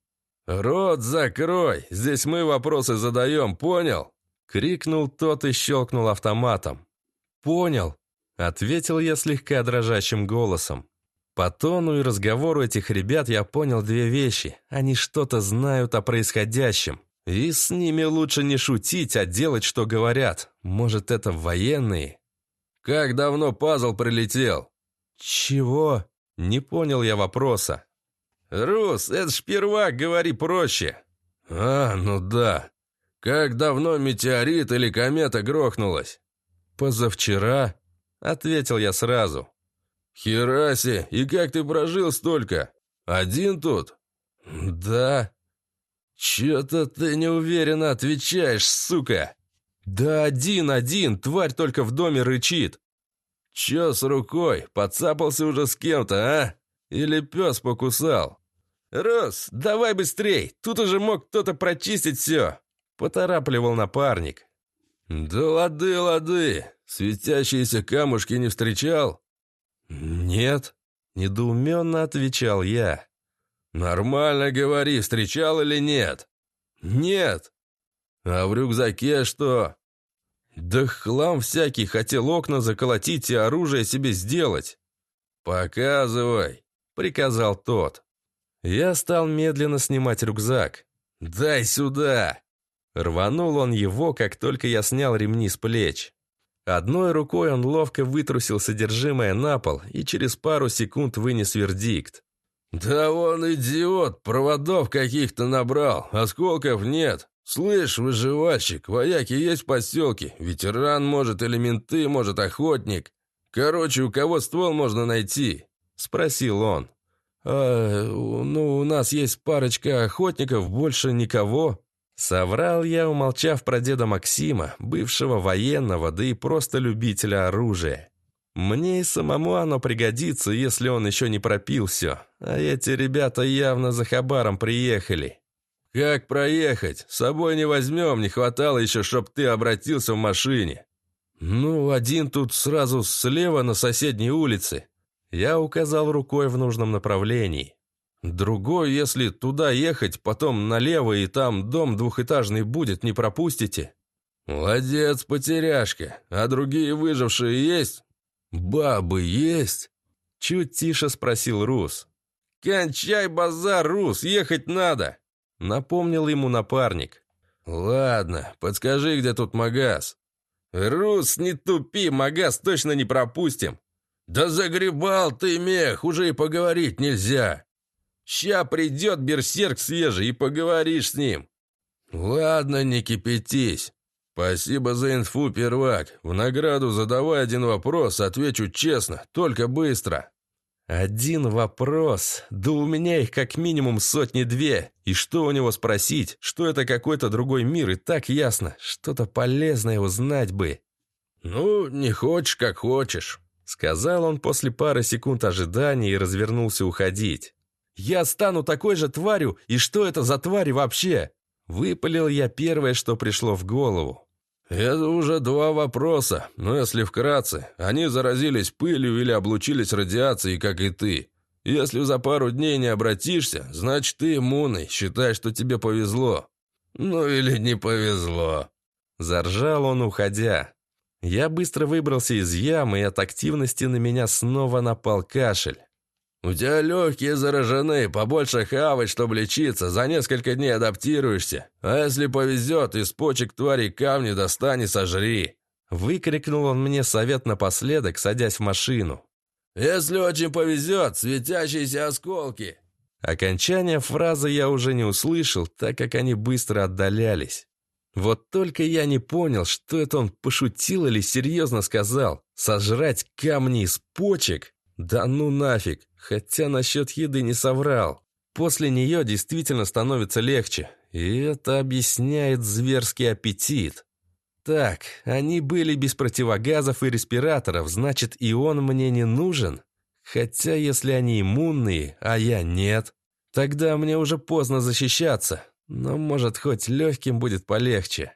«Рот закрой! Здесь мы вопросы задаем, понял?» Крикнул тот и щелкнул автоматом. «Понял», — ответил я слегка дрожащим голосом. По тону и разговору этих ребят я понял две вещи. Они что-то знают о происходящем. И с ними лучше не шутить, а делать, что говорят. Может, это военные? «Как давно пазл прилетел?» «Чего?» Не понял я вопроса. «Рус, это ж первак, говори проще». «А, ну да. Как давно метеорит или комета грохнулась?» «Позавчера», — ответил я сразу. «Хераси, и как ты прожил столько? Один тут?» «Да». «Чё-то ты неуверенно отвечаешь, сука!» «Да один-один, тварь только в доме рычит!» «Чё с рукой? Подцапался уже с кем-то, а? Или пес покусал?» «Рос, давай быстрей! Тут уже мог кто-то прочистить все!» Поторапливал напарник. «Да лады, лады! Светящиеся камушки не встречал?» «Нет», — недоуменно отвечал я. «Нормально говори, встречал или нет?» «Нет». «А в рюкзаке что?» «Да хлам всякий, хотел окна заколотить и оружие себе сделать». «Показывай», — приказал тот. Я стал медленно снимать рюкзак. «Дай сюда!» Рванул он его, как только я снял ремни с плеч. Одной рукой он ловко вытрусил содержимое на пол и через пару секунд вынес вердикт. «Да он идиот, проводов каких-то набрал, осколков нет. Слышь, выживальщик, вояки есть в поселке, ветеран, может, элементы, может, охотник. Короче, у кого ствол можно найти?» – спросил он. «А, ну, у нас есть парочка охотников, больше никого». Соврал я, умолчав про деда Максима, бывшего военного, да и просто любителя оружия. Мне и самому оно пригодится, если он еще не пропил все. А эти ребята явно за хабаром приехали. «Как проехать? С собой не возьмем, не хватало еще, чтоб ты обратился в машине». «Ну, один тут сразу слева на соседней улице», я указал рукой в нужном направлении. Другой, если туда ехать, потом налево, и там дом двухэтажный будет, не пропустите. Молодец, потеряшка. А другие выжившие есть? Бабы есть? Чуть тише спросил Рус. «Кончай базар, Рус, ехать надо!» Напомнил ему напарник. «Ладно, подскажи, где тут магаз?» «Рус, не тупи, магаз точно не пропустим. «Да загребал ты мех, уже и поговорить нельзя!» «Ща придет берсерк свежий, и поговоришь с ним!» «Ладно, не кипятись. Спасибо за инфу, первак. В награду задавай один вопрос, отвечу честно, только быстро». «Один вопрос? Да у меня их как минимум сотни-две. И что у него спросить? Что это какой-то другой мир, и так ясно. Что-то полезное узнать бы». «Ну, не хочешь, как хочешь. Сказал он после пары секунд ожидания и развернулся уходить. «Я стану такой же тварью, и что это за твари вообще?» Выпалил я первое, что пришло в голову. «Это уже два вопроса, но если вкратце, они заразились пылью или облучились радиацией, как и ты. Если за пару дней не обратишься, значит ты иммунный, считай, что тебе повезло. Ну или не повезло». Заржал он, уходя. Я быстро выбрался из ямы, и от активности на меня снова напал кашель. «У тебя легкие заражены, побольше хавать, чтобы лечиться, за несколько дней адаптируешься. А если повезет, из почек твари камни достань и сожри!» Выкрикнул он мне совет напоследок, садясь в машину. «Если очень повезет, светящиеся осколки!» Окончание фразы я уже не услышал, так как они быстро отдалялись. Вот только я не понял, что это он пошутил или серьезно сказал. Сожрать камни из почек? Да ну нафиг. Хотя насчет еды не соврал. После нее действительно становится легче. И это объясняет зверский аппетит. Так, они были без противогазов и респираторов, значит и он мне не нужен? Хотя если они иммунные, а я нет, тогда мне уже поздно защищаться. Но может хоть легким будет полегче.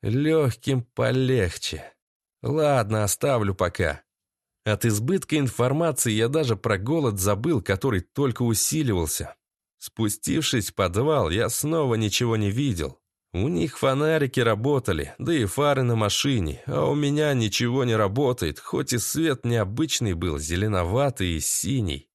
Легким полегче. Ладно, оставлю пока. От избытка информации я даже про голод забыл, который только усиливался. Спустившись в подвал, я снова ничего не видел. У них фонарики работали, да и фары на машине, а у меня ничего не работает, хоть и свет необычный был, зеленоватый и синий.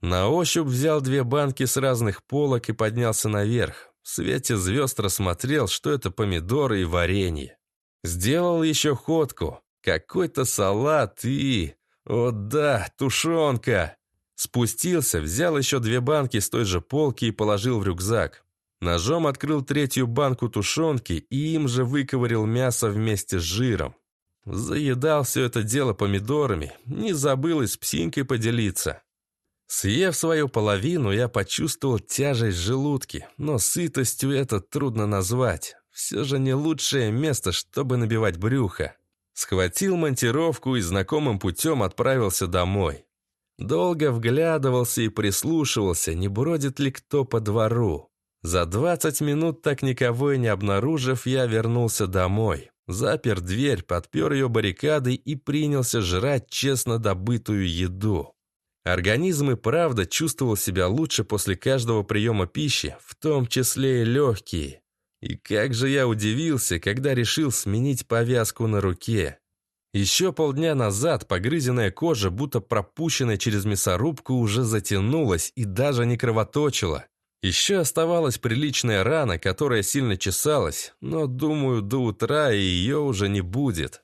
На ощупь взял две банки с разных полок и поднялся наверх. В свете звезд рассмотрел, что это помидоры и варенье. Сделал еще ходку, какой-то салат и... «О да, тушенка!» Спустился, взял еще две банки с той же полки и положил в рюкзак. Ножом открыл третью банку тушенки и им же выковырил мясо вместе с жиром. Заедал все это дело помидорами, не забыл и с псинкой поделиться. Съев свою половину, я почувствовал тяжесть в желудке, но сытостью это трудно назвать. Все же не лучшее место, чтобы набивать брюхо. Схватил монтировку и знакомым путем отправился домой. Долго вглядывался и прислушивался, не бродит ли кто по двору. За 20 минут, так никого и не обнаружив, я вернулся домой. Запер дверь, подпер ее баррикадой и принялся жрать честно добытую еду. Организм и правда чувствовал себя лучше после каждого приема пищи, в том числе и легкие. И как же я удивился, когда решил сменить повязку на руке. Еще полдня назад погрызенная кожа, будто пропущенная через мясорубку, уже затянулась и даже не кровоточила. Еще оставалась приличная рана, которая сильно чесалась, но, думаю, до утра ее уже не будет.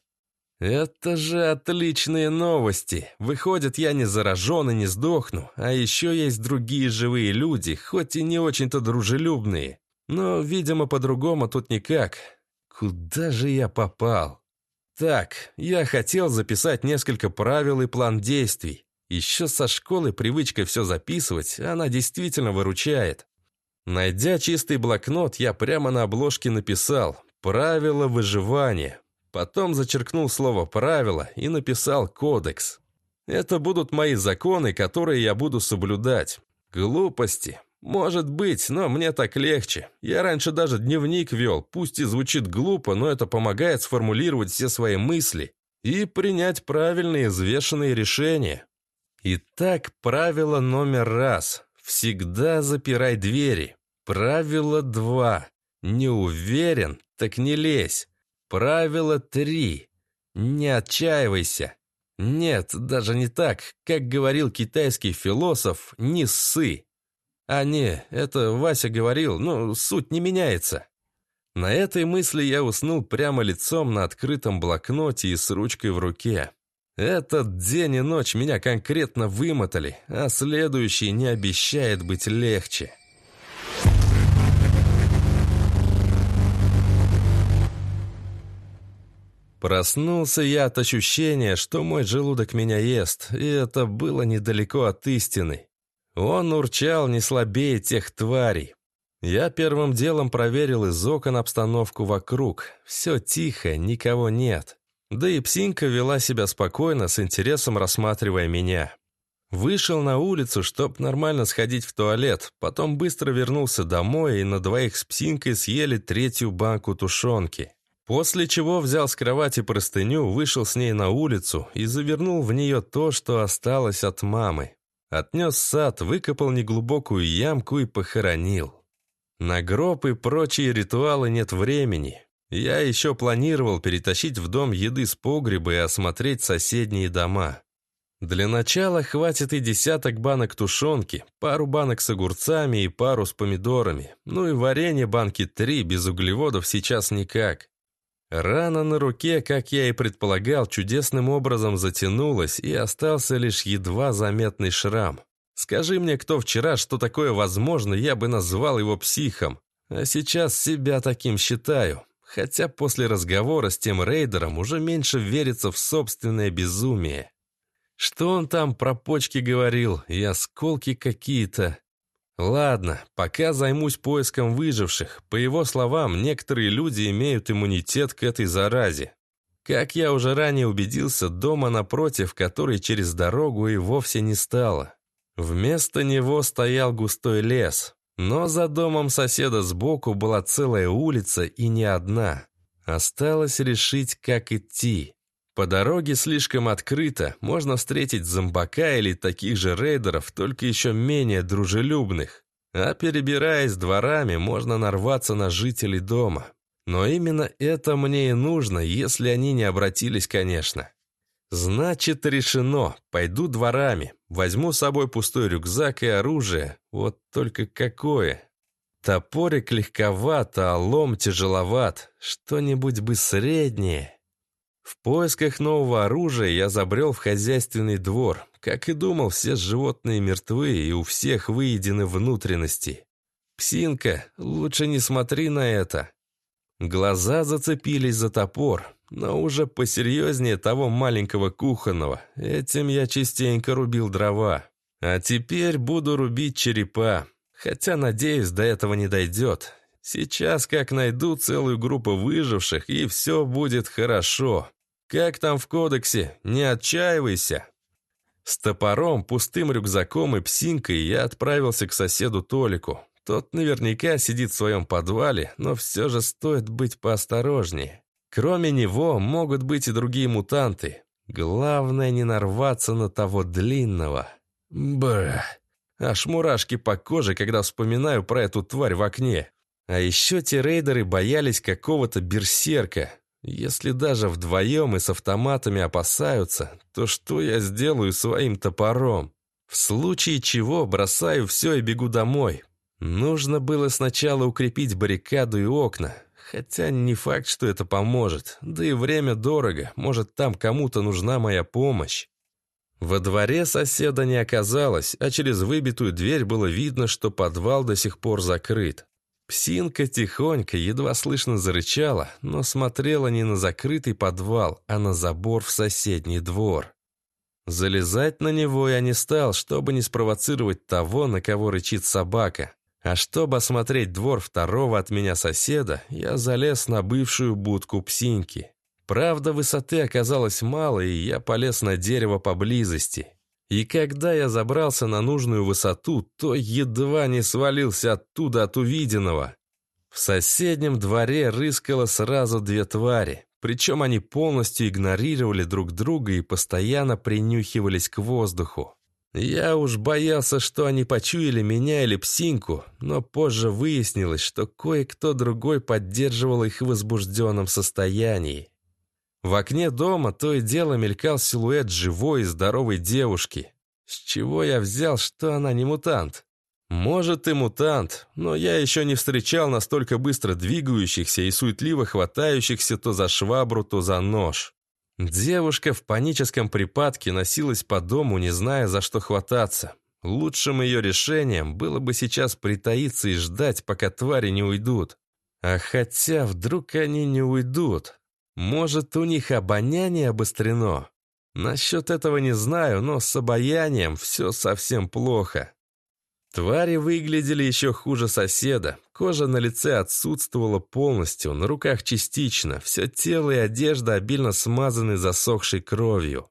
Это же отличные новости. Выходит, я не заражен и не сдохну, а еще есть другие живые люди, хоть и не очень-то дружелюбные. Но, видимо, по-другому тут никак. Куда же я попал? Так, я хотел записать несколько правил и план действий. Еще со школы привычка все записывать, она действительно выручает. Найдя чистый блокнот, я прямо на обложке написал «Правила выживания». Потом зачеркнул слово «правила» и написал «кодекс». Это будут мои законы, которые я буду соблюдать. Глупости. «Может быть, но мне так легче. Я раньше даже дневник вел, пусть и звучит глупо, но это помогает сформулировать все свои мысли и принять правильные взвешенные решения. Итак, правило номер раз. Всегда запирай двери. Правило два. Не уверен, так не лезь. Правило три. Не отчаивайся. Нет, даже не так. Как говорил китайский философ, не ссы. А не, это Вася говорил, ну, суть не меняется. На этой мысли я уснул прямо лицом на открытом блокноте и с ручкой в руке. Этот день и ночь меня конкретно вымотали, а следующий не обещает быть легче. Проснулся я от ощущения, что мой желудок меня ест, и это было недалеко от истины. Он урчал не слабее тех тварей. Я первым делом проверил из окон обстановку вокруг. Все тихо, никого нет. Да и псинка вела себя спокойно, с интересом рассматривая меня. Вышел на улицу, чтоб нормально сходить в туалет, потом быстро вернулся домой и на двоих с псинкой съели третью банку тушенки. После чего взял с кровати простыню, вышел с ней на улицу и завернул в нее то, что осталось от мамы. Отнес сад, выкопал неглубокую ямку и похоронил. На гроб и прочие ритуалы нет времени. Я еще планировал перетащить в дом еды с погреба и осмотреть соседние дома. Для начала хватит и десяток банок тушенки, пару банок с огурцами и пару с помидорами. Ну и варенье банки три, без углеводов сейчас никак. Рана на руке, как я и предполагал, чудесным образом затянулась, и остался лишь едва заметный шрам. Скажи мне, кто вчера, что такое возможно, я бы назвал его психом. А сейчас себя таким считаю. Хотя после разговора с тем рейдером уже меньше верится в собственное безумие. Что он там про почки говорил и осколки какие-то? Ладно, пока займусь поиском выживших. По его словам, некоторые люди имеют иммунитет к этой заразе. Как я уже ранее убедился, дома напротив, который через дорогу и вовсе не стало. Вместо него стоял густой лес, но за домом соседа сбоку была целая улица и не одна. Осталось решить, как идти. По дороге слишком открыто, можно встретить зомбака или таких же рейдеров, только еще менее дружелюбных. А перебираясь дворами, можно нарваться на жителей дома. Но именно это мне и нужно, если они не обратились, конечно. Значит, решено. Пойду дворами. Возьму с собой пустой рюкзак и оружие. Вот только какое. Топорик легковат, а лом тяжеловат. Что-нибудь бы среднее. В поисках нового оружия я забрел в хозяйственный двор. Как и думал, все животные мертвы, и у всех выедены внутренности. «Псинка, лучше не смотри на это». Глаза зацепились за топор, но уже посерьезнее того маленького кухонного. Этим я частенько рубил дрова. А теперь буду рубить черепа. Хотя, надеюсь, до этого не дойдет. Сейчас как найду целую группу выживших, и все будет хорошо. Как там в кодексе? Не отчаивайся. С топором, пустым рюкзаком и псинкой я отправился к соседу Толику. Тот наверняка сидит в своем подвале, но все же стоит быть поосторожнее. Кроме него могут быть и другие мутанты. Главное не нарваться на того длинного. Бр. Аж мурашки по коже, когда вспоминаю про эту тварь в окне. А еще те рейдеры боялись какого-то берсерка. Если даже вдвоем и с автоматами опасаются, то что я сделаю своим топором? В случае чего бросаю все и бегу домой. Нужно было сначала укрепить баррикаду и окна. Хотя не факт, что это поможет. Да и время дорого. Может, там кому-то нужна моя помощь. Во дворе соседа не оказалось, а через выбитую дверь было видно, что подвал до сих пор закрыт. Псинка тихонько, едва слышно зарычала, но смотрела не на закрытый подвал, а на забор в соседний двор. Залезать на него я не стал, чтобы не спровоцировать того, на кого рычит собака. А чтобы осмотреть двор второго от меня соседа, я залез на бывшую будку псинки. Правда, высоты оказалось мало, и я полез на дерево поблизости. И когда я забрался на нужную высоту, то едва не свалился оттуда от увиденного. В соседнем дворе рыскало сразу две твари, причем они полностью игнорировали друг друга и постоянно принюхивались к воздуху. Я уж боялся, что они почуяли меня или псинку, но позже выяснилось, что кое-кто другой поддерживал их в возбужденном состоянии. В окне дома то и дело мелькал силуэт живой и здоровой девушки. С чего я взял, что она не мутант? Может и мутант, но я еще не встречал настолько быстро двигающихся и суетливо хватающихся то за швабру, то за нож. Девушка в паническом припадке носилась по дому, не зная, за что хвататься. Лучшим ее решением было бы сейчас притаиться и ждать, пока твари не уйдут. А хотя вдруг они не уйдут, может, у них обоняние обострено? Насчет этого не знаю, но с обаянием все совсем плохо. Твари выглядели еще хуже соседа. Кожа на лице отсутствовала полностью, на руках частично. Все тело и одежда обильно смазаны засохшей кровью.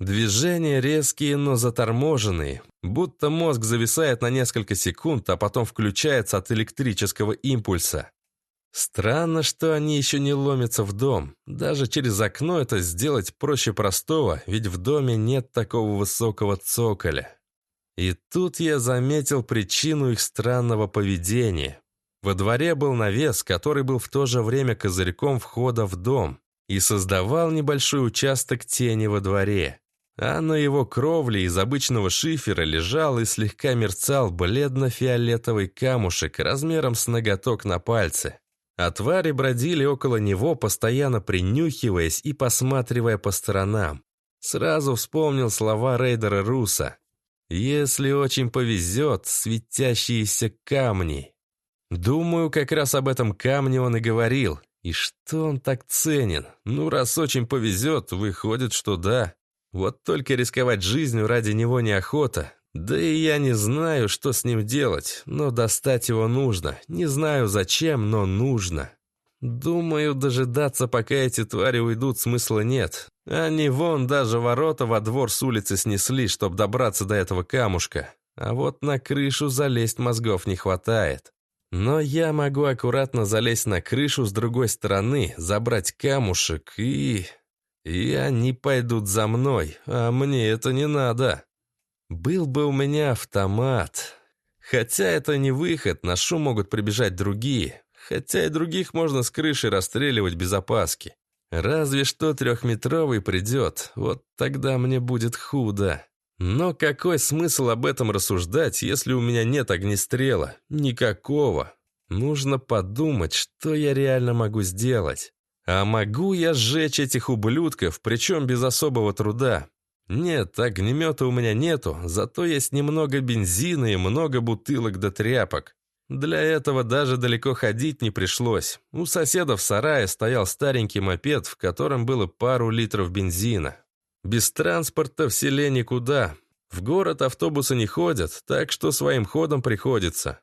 Движения резкие, но заторможенные, будто мозг зависает на несколько секунд, а потом включается от электрического импульса. Странно, что они еще не ломятся в дом. Даже через окно это сделать проще простого, ведь в доме нет такого высокого цоколя. И тут я заметил причину их странного поведения. Во дворе был навес, который был в то же время козырьком входа в дом и создавал небольшой участок тени во дворе. А на его кровле из обычного шифера лежал и слегка мерцал бледно-фиолетовый камушек размером с ноготок на пальце. А твари бродили около него, постоянно принюхиваясь и посматривая по сторонам. Сразу вспомнил слова рейдера Руса. Если очень повезет, светящиеся камни. Думаю, как раз об этом камне он и говорил. И что он так ценен? Ну, раз очень повезет, выходит, что да. Вот только рисковать жизнью ради него неохота. Да и я не знаю, что с ним делать, но достать его нужно. Не знаю зачем, но нужно. Думаю, дожидаться, пока эти твари уйдут, смысла нет. Они вон даже ворота во двор с улицы снесли, чтобы добраться до этого камушка. А вот на крышу залезть мозгов не хватает. Но я могу аккуратно залезть на крышу с другой стороны, забрать камушек и... И они пойдут за мной, а мне это не надо. Был бы у меня автомат. Хотя это не выход, на шум могут прибежать другие. Хотя и других можно с крыши расстреливать без опаски. Разве что трехметровый придет, вот тогда мне будет худо. Но какой смысл об этом рассуждать, если у меня нет огнестрела? Никакого. Нужно подумать, что я реально могу сделать. А могу я сжечь этих ублюдков, причем без особого труда? Нет, огнемета у меня нету, зато есть немного бензина и много бутылок до тряпок. Для этого даже далеко ходить не пришлось. У соседа в сарае стоял старенький мопед, в котором было пару литров бензина. Без транспорта в селе никуда. В город автобусы не ходят, так что своим ходом приходится.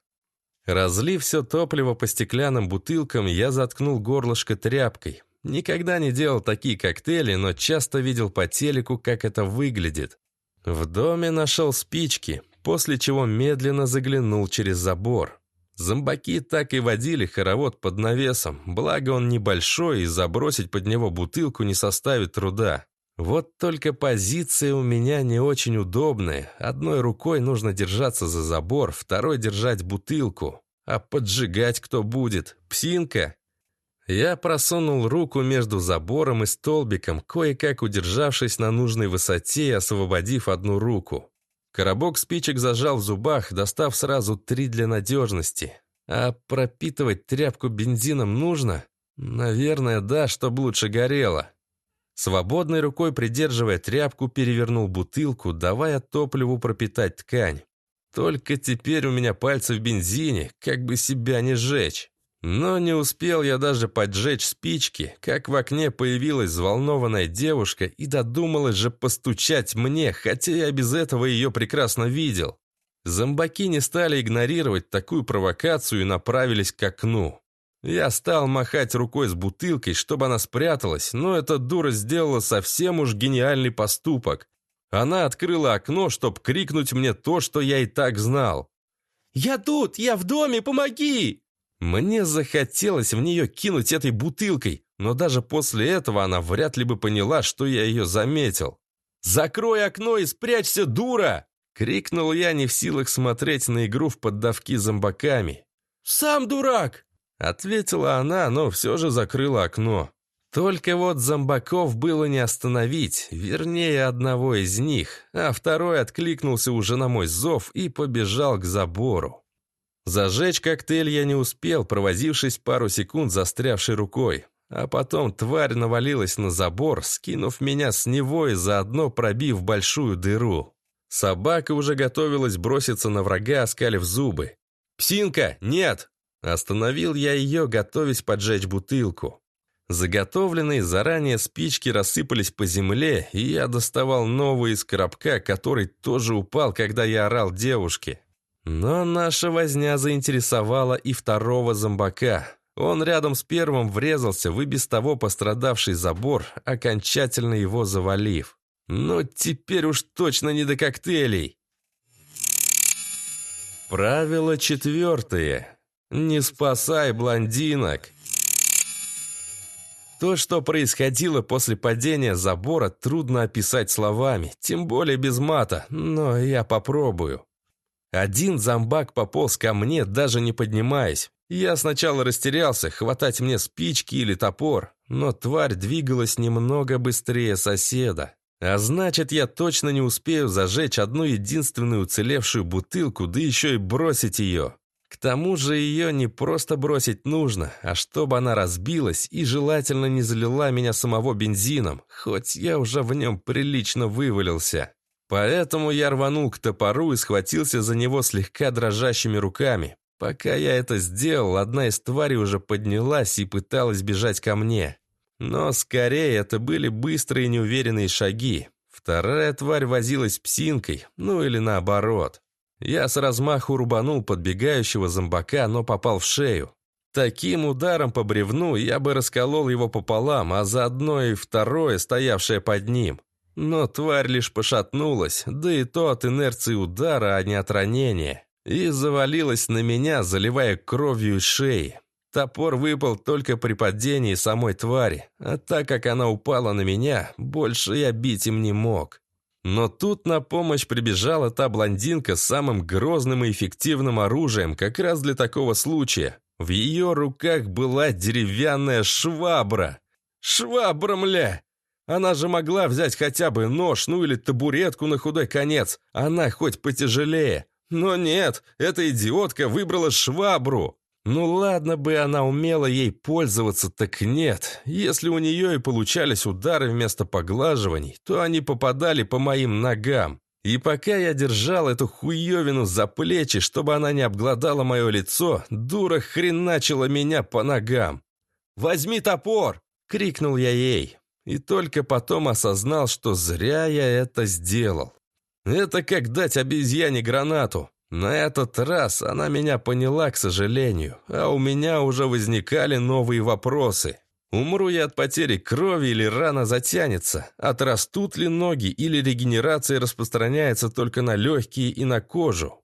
Разлив все топливо по стеклянным бутылкам, я заткнул горлышко тряпкой. Никогда не делал такие коктейли, но часто видел по телеку, как это выглядит. В доме нашел спички, после чего медленно заглянул через забор. Зомбаки так и водили хоровод под навесом, благо он небольшой, и забросить под него бутылку не составит труда. Вот только позиция у меня не очень удобная. Одной рукой нужно держаться за забор, второй держать бутылку. А поджигать кто будет? Псинка? Я просунул руку между забором и столбиком, кое-как удержавшись на нужной высоте и освободив одну руку. Коробок спичек зажал в зубах, достав сразу три для надежности. А пропитывать тряпку бензином нужно? Наверное, да, чтобы лучше горело. Свободной рукой, придерживая тряпку, перевернул бутылку, давая топливу пропитать ткань. Только теперь у меня пальцы в бензине, как бы себя не сжечь. Но не успел я даже поджечь спички, как в окне появилась взволнованная девушка и додумалась же постучать мне, хотя я без этого ее прекрасно видел. Зомбаки не стали игнорировать такую провокацию и направились к окну. Я стал махать рукой с бутылкой, чтобы она спряталась, но эта дура сделала совсем уж гениальный поступок. Она открыла окно, чтобы крикнуть мне то, что я и так знал. «Я тут! Я в доме! Помоги!» Мне захотелось в нее кинуть этой бутылкой, но даже после этого она вряд ли бы поняла, что я ее заметил. «Закрой окно и спрячься, дура!» Крикнул я, не в силах смотреть на игру в поддавки зомбаками. «Сам дурак!» Ответила она, но все же закрыла окно. Только вот зомбаков было не остановить, вернее, одного из них, а второй откликнулся уже на мой зов и побежал к забору. Зажечь коктейль я не успел, провозившись пару секунд застрявшей рукой. А потом тварь навалилась на забор, скинув меня с него и заодно пробив большую дыру. Собака уже готовилась броситься на врага, оскалив зубы. «Псинка, нет!» Остановил я ее, готовясь поджечь бутылку. Заготовленные заранее спички рассыпались по земле, и я доставал новый из коробка, который тоже упал, когда я орал девушке. Но наша возня заинтересовала и второго зомбака. Он рядом с первым врезался в и без того пострадавший забор, окончательно его завалив. Но теперь уж точно не до коктейлей. Правило четвертое. Не спасай блондинок. То, что происходило после падения забора, трудно описать словами, тем более без мата, но я попробую. Один зомбак пополз ко мне, даже не поднимаясь. Я сначала растерялся, хватать мне спички или топор, но тварь двигалась немного быстрее соседа. А значит, я точно не успею зажечь одну единственную уцелевшую бутылку, да еще и бросить ее. К тому же ее не просто бросить нужно, а чтобы она разбилась и желательно не залила меня самого бензином, хоть я уже в нем прилично вывалился. Поэтому я рванул к топору и схватился за него слегка дрожащими руками. Пока я это сделал, одна из тварей уже поднялась и пыталась бежать ко мне. Но скорее это были быстрые неуверенные шаги. Вторая тварь возилась псинкой, ну или наоборот. Я с размаху рубанул подбегающего зомбака, но попал в шею. Таким ударом по бревну я бы расколол его пополам, а заодно и второе, стоявшее под ним. Но тварь лишь пошатнулась, да и то от инерции удара, а не от ранения, и завалилась на меня, заливая кровью из шеи. Топор выпал только при падении самой твари, а так как она упала на меня, больше я бить им не мог. Но тут на помощь прибежала та блондинка с самым грозным и эффективным оружием как раз для такого случая. В ее руках была деревянная швабра. Швабра, мля! Она же могла взять хотя бы нож, ну или табуретку на худой конец. Она хоть потяжелее. Но нет, эта идиотка выбрала швабру. Ну ладно бы она умела ей пользоваться, так нет. Если у нее и получались удары вместо поглаживаний, то они попадали по моим ногам. И пока я держал эту хуевину за плечи, чтобы она не обглодала мое лицо, дура хреначила меня по ногам. «Возьми топор!» — крикнул я ей. И только потом осознал, что зря я это сделал. Это как дать обезьяне гранату. На этот раз она меня поняла, к сожалению, а у меня уже возникали новые вопросы. Умру я от потери крови или рана затянется? Отрастут ли ноги или регенерация распространяется только на легкие и на кожу?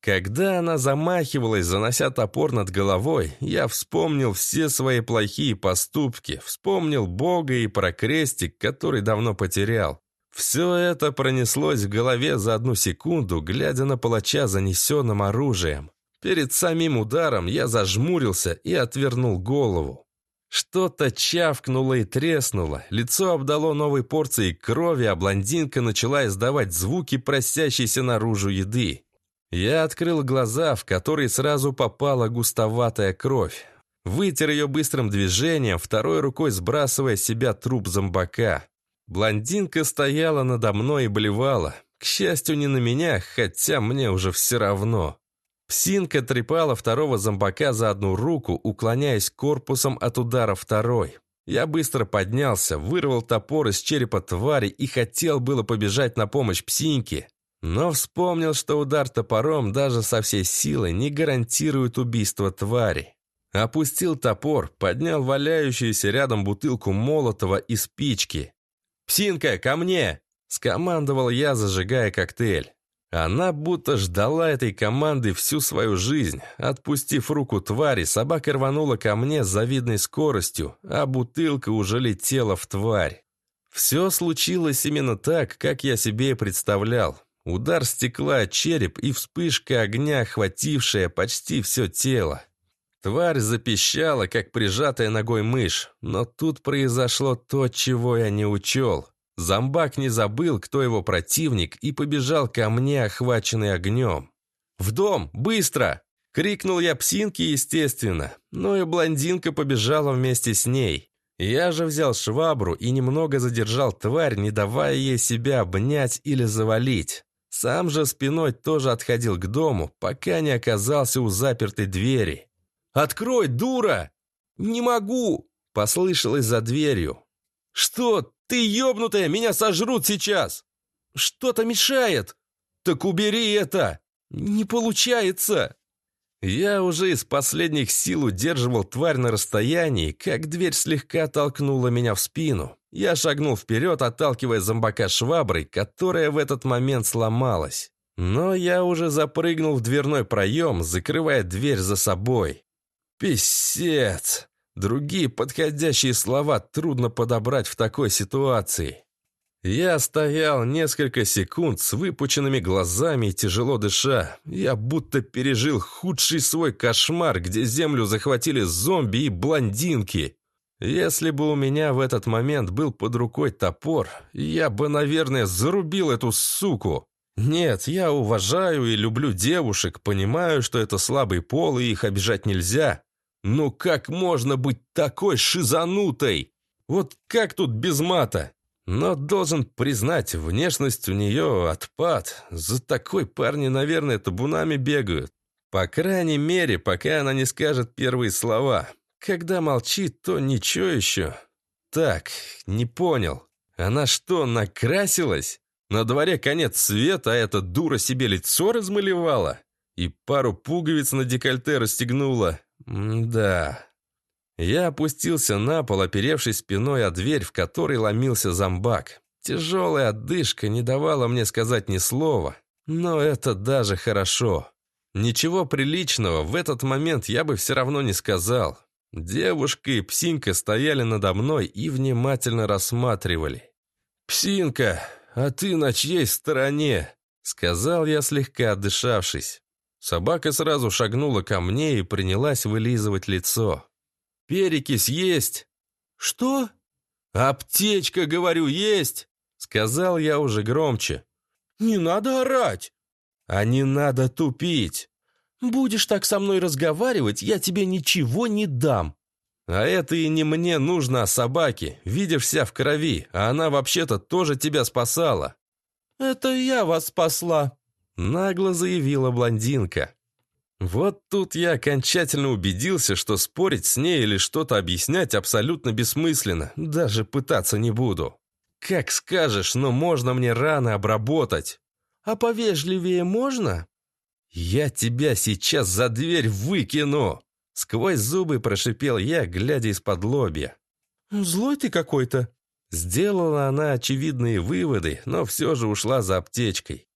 Когда она замахивалась, занося топор над головой, я вспомнил все свои плохие поступки, вспомнил Бога и про крестик, который давно потерял. Все это пронеслось в голове за одну секунду, глядя на палача занесенным оружием. Перед самим ударом я зажмурился и отвернул голову. Что-то чавкнуло и треснуло, лицо обдало новой порцией крови, а блондинка начала издавать звуки просящейся наружу еды. Я открыл глаза, в которые сразу попала густоватая кровь. Вытер ее быстрым движением, второй рукой сбрасывая с себя труп зомбака. Блондинка стояла надо мной и блевала. К счастью, не на меня, хотя мне уже все равно. Псинка трепала второго зомбака за одну руку, уклоняясь корпусом от удара второй. Я быстро поднялся, вырвал топор из черепа твари и хотел было побежать на помощь псинке, но вспомнил, что удар топором даже со всей силы не гарантирует убийство твари. Опустил топор, поднял валяющуюся рядом бутылку молотого и спички. «Псинка, ко мне!» — скомандовал я, зажигая коктейль. Она будто ждала этой команды всю свою жизнь. Отпустив руку твари, собака рванула ко мне с завидной скоростью, а бутылка уже летела в тварь. Все случилось именно так, как я себе и представлял. Удар стекла череп и вспышка огня, охватившая почти все тело. Тварь запищала, как прижатая ногой мышь, но тут произошло то, чего я не учел. Зомбак не забыл, кто его противник, и побежал ко мне, охваченный огнем. «В дом! Быстро!» — крикнул я псинке, естественно, но и блондинка побежала вместе с ней. Я же взял швабру и немного задержал тварь, не давая ей себя обнять или завалить. Сам же спиной тоже отходил к дому, пока не оказался у запертой двери. «Открой, дура!» «Не могу!» — послышалось за дверью. «Что? Ты ёбнутая! Меня сожрут сейчас!» «Что-то мешает!» «Так убери это!» Не получается!» Я уже из последних сил удерживал тварь на расстоянии, как дверь слегка толкнула меня в спину. Я шагнул вперед, отталкивая зомбака шваброй, которая в этот момент сломалась. Но я уже запрыгнул в дверной проем, закрывая дверь за собой. «Писец!» Другие подходящие слова трудно подобрать в такой ситуации. Я стоял несколько секунд с выпученными глазами и тяжело дыша. Я будто пережил худший свой кошмар, где землю захватили зомби и блондинки. Если бы у меня в этот момент был под рукой топор, я бы, наверное, зарубил эту суку. Нет, я уважаю и люблю девушек, понимаю, что это слабый пол и их обижать нельзя. Но как можно быть такой шизанутой? Вот как тут без мата? Но должен признать, внешность у нее отпад. За такой парни, наверное, табунами бегают. По крайней мере, пока она не скажет первые слова. Когда молчит, то ничего еще. Так, не понял. Она что, накрасилась? На дворе конец света, а эта дура себе лицо размалевала? И пару пуговиц на декольте расстегнула. М да. Я опустился на пол, оперевшись спиной о дверь, в которой ломился зомбак. Тяжелая отдышка не давала мне сказать ни слова, но это даже хорошо. Ничего приличного в этот момент я бы все равно не сказал. Девушка и Псинка стояли надо мной и внимательно рассматривали. «Псинка, а ты на чьей стороне?» — сказал я, слегка отдышавшись. Собака сразу шагнула ко мне и принялась вылизывать лицо. Перекись есть?» «Что?» «Аптечка, говорю, есть!» Сказал я уже громче. «Не надо орать!» «А не надо тупить!» «Будешь так со мной разговаривать, я тебе ничего не дам!» «А это и не мне нужно, а собаке. Видишь, вся в крови, а она вообще-то тоже тебя спасала». «Это я вас спасла», — нагло заявила блондинка. Вот тут я окончательно убедился, что спорить с ней или что-то объяснять абсолютно бессмысленно, даже пытаться не буду. Как скажешь, но можно мне рано обработать. А повежливее можно? Я тебя сейчас за дверь выкину! Сквозь зубы прошипел я, глядя из-под лобья. «Злой ты какой-то!» Сделала она очевидные выводы, но все же ушла за аптечкой.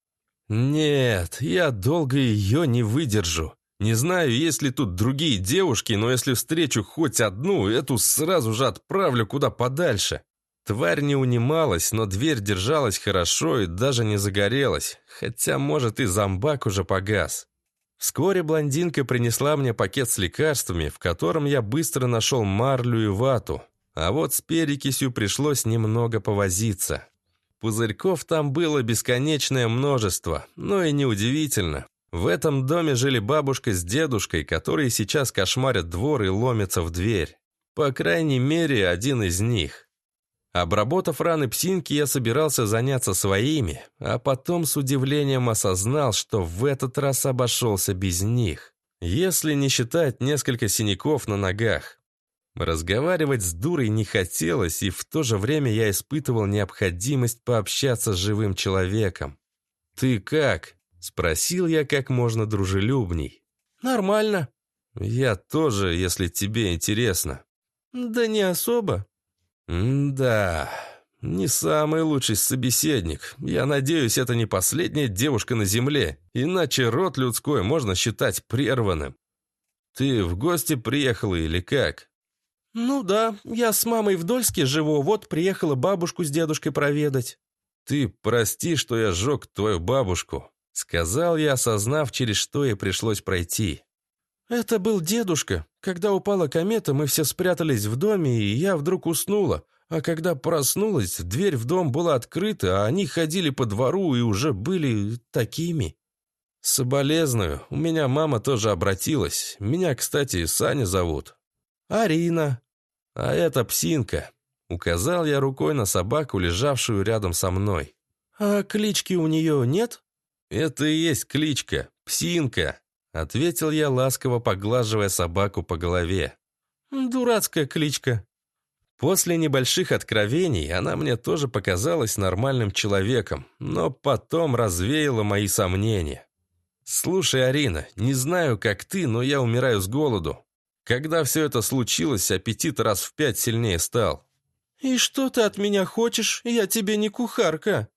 «Нет, я долго ее не выдержу. Не знаю, есть ли тут другие девушки, но если встречу хоть одну, эту сразу же отправлю куда подальше». Тварь не унималась, но дверь держалась хорошо и даже не загорелась, хотя, может, и зомбак уже погас. Вскоре блондинка принесла мне пакет с лекарствами, в котором я быстро нашел марлю и вату, а вот с перекисью пришлось немного повозиться. Пузырьков там было бесконечное множество, но и неудивительно. В этом доме жили бабушка с дедушкой, которые сейчас кошмарят двор и ломятся в дверь. По крайней мере, один из них. Обработав раны псинки, я собирался заняться своими, а потом с удивлением осознал, что в этот раз обошелся без них. Если не считать несколько синяков на ногах. Разговаривать с дурой не хотелось, и в то же время я испытывал необходимость пообщаться с живым человеком. «Ты как?» – спросил я как можно дружелюбней. «Нормально». «Я тоже, если тебе интересно». «Да не особо». «Да, не самый лучший собеседник. Я надеюсь, это не последняя девушка на земле, иначе род людской можно считать прерванным. Ты в гости приехала или как?» «Ну да, я с мамой в Дольске живу, вот приехала бабушку с дедушкой проведать». «Ты прости, что я сжег твою бабушку», — сказал я, осознав, через что ей пришлось пройти. «Это был дедушка. Когда упала комета, мы все спрятались в доме, и я вдруг уснула. А когда проснулась, дверь в дом была открыта, а они ходили по двору и уже были такими». «Соболезную. У меня мама тоже обратилась. Меня, кстати, Саня зовут». «Арина», «А это псинка», — указал я рукой на собаку, лежавшую рядом со мной. «А клички у нее нет?» «Это и есть кличка, псинка», — ответил я, ласково поглаживая собаку по голове. «Дурацкая кличка». После небольших откровений она мне тоже показалась нормальным человеком, но потом развеяла мои сомнения. «Слушай, Арина, не знаю, как ты, но я умираю с голоду. Когда все это случилось, аппетит раз в пять сильнее стал». «И что ты от меня хочешь? Я тебе не кухарка».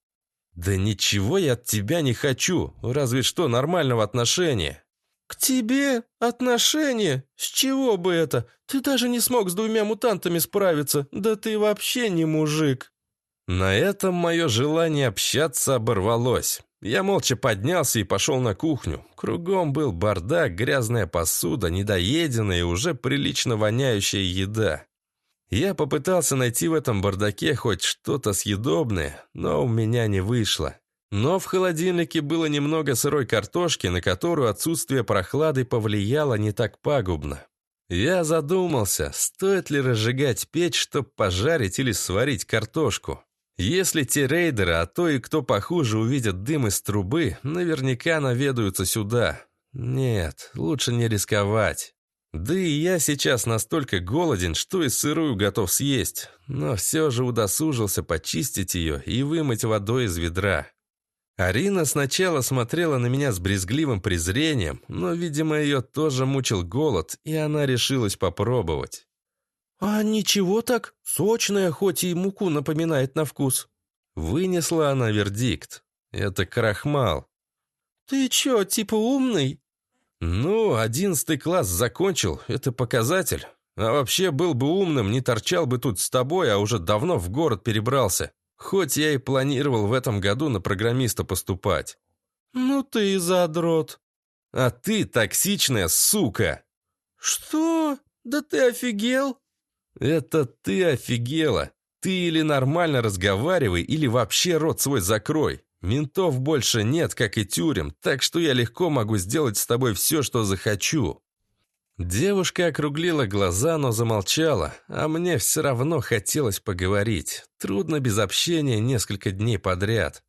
«Да ничего я от тебя не хочу, разве что нормального отношения». «К тебе? Отношения? С чего бы это? Ты даже не смог с двумя мутантами справиться, да ты вообще не мужик». На этом мое желание общаться оборвалось. Я молча поднялся и пошел на кухню. Кругом был бардак, грязная посуда, недоеденная и уже прилично воняющая еда. Я попытался найти в этом бардаке хоть что-то съедобное, но у меня не вышло. Но в холодильнике было немного сырой картошки, на которую отсутствие прохлады повлияло не так пагубно. Я задумался, стоит ли разжигать печь, чтобы пожарить или сварить картошку. Если те рейдеры, а то и кто похуже, увидят дым из трубы, наверняка наведаются сюда. Нет, лучше не рисковать. Да и я сейчас настолько голоден, что и сырую готов съесть, но все же удосужился почистить ее и вымыть водой из ведра. Арина сначала смотрела на меня с брезгливым презрением, но, видимо, ее тоже мучил голод, и она решилась попробовать. «А ничего так, сочная, хоть и муку напоминает на вкус». Вынесла она вердикт. «Это крахмал». «Ты чё, типа умный?» «Ну, одиннадцатый класс закончил, это показатель. А вообще был бы умным, не торчал бы тут с тобой, а уже давно в город перебрался. Хоть я и планировал в этом году на программиста поступать». «Ну ты и задрот». «А ты токсичная сука!» «Что? Да ты офигел?» «Это ты офигела! Ты или нормально разговаривай, или вообще рот свой закрой. Ментов больше нет, как и тюрем, так что я легко могу сделать с тобой все, что захочу». Девушка округлила глаза, но замолчала, а мне все равно хотелось поговорить. Трудно без общения несколько дней подряд.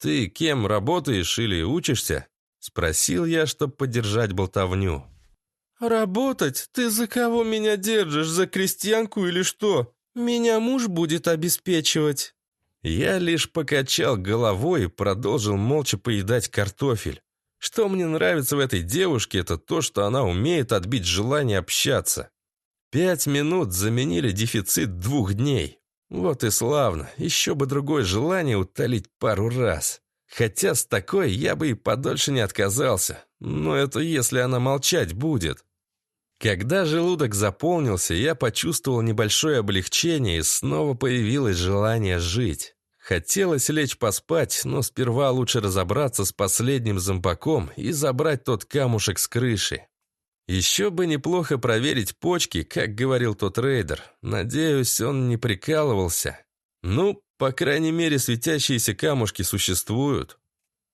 «Ты кем работаешь или учишься?» — спросил я, чтобы поддержать болтовню. «Работать? Ты за кого меня держишь? За крестьянку или что? Меня муж будет обеспечивать». Я лишь покачал головой и продолжил молча поедать картофель. Что мне нравится в этой девушке, это то, что она умеет отбить желание общаться. Пять минут заменили дефицит двух дней. Вот и славно, еще бы другое желание утолить пару раз. Хотя с такой я бы и подольше не отказался. Но это если она молчать будет. Когда желудок заполнился, я почувствовал небольшое облегчение и снова появилось желание жить. Хотелось лечь поспать, но сперва лучше разобраться с последним зомбаком и забрать тот камушек с крыши. Еще бы неплохо проверить почки, как говорил тот рейдер. Надеюсь, он не прикалывался. Ну, по крайней мере, светящиеся камушки существуют.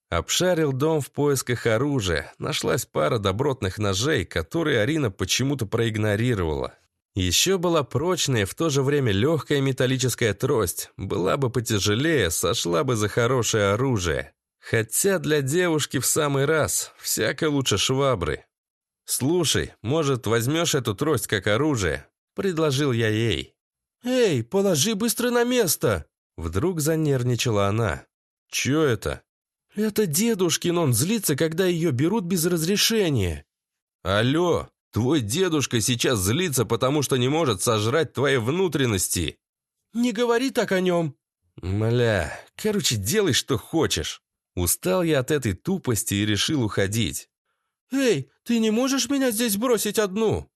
Обшарил дом в поисках оружия. Нашлась пара добротных ножей, которые Арина почему-то проигнорировала. Еще была прочная, в то же время легкая металлическая трость. Была бы потяжелее, сошла бы за хорошее оружие. Хотя для девушки в самый раз, всяко лучше швабры. «Слушай, может, возьмешь эту трость как оружие?» – предложил я ей. «Эй, положи быстро на место!» Вдруг занервничала она. «Чё это?» «Это дедушкин, он злится, когда ее берут без разрешения». «Алло, твой дедушка сейчас злится, потому что не может сожрать твои внутренности». «Не говори так о нем». «Мля, короче, делай, что хочешь». Устал я от этой тупости и решил уходить. «Эй, ты не можешь меня здесь бросить одну?»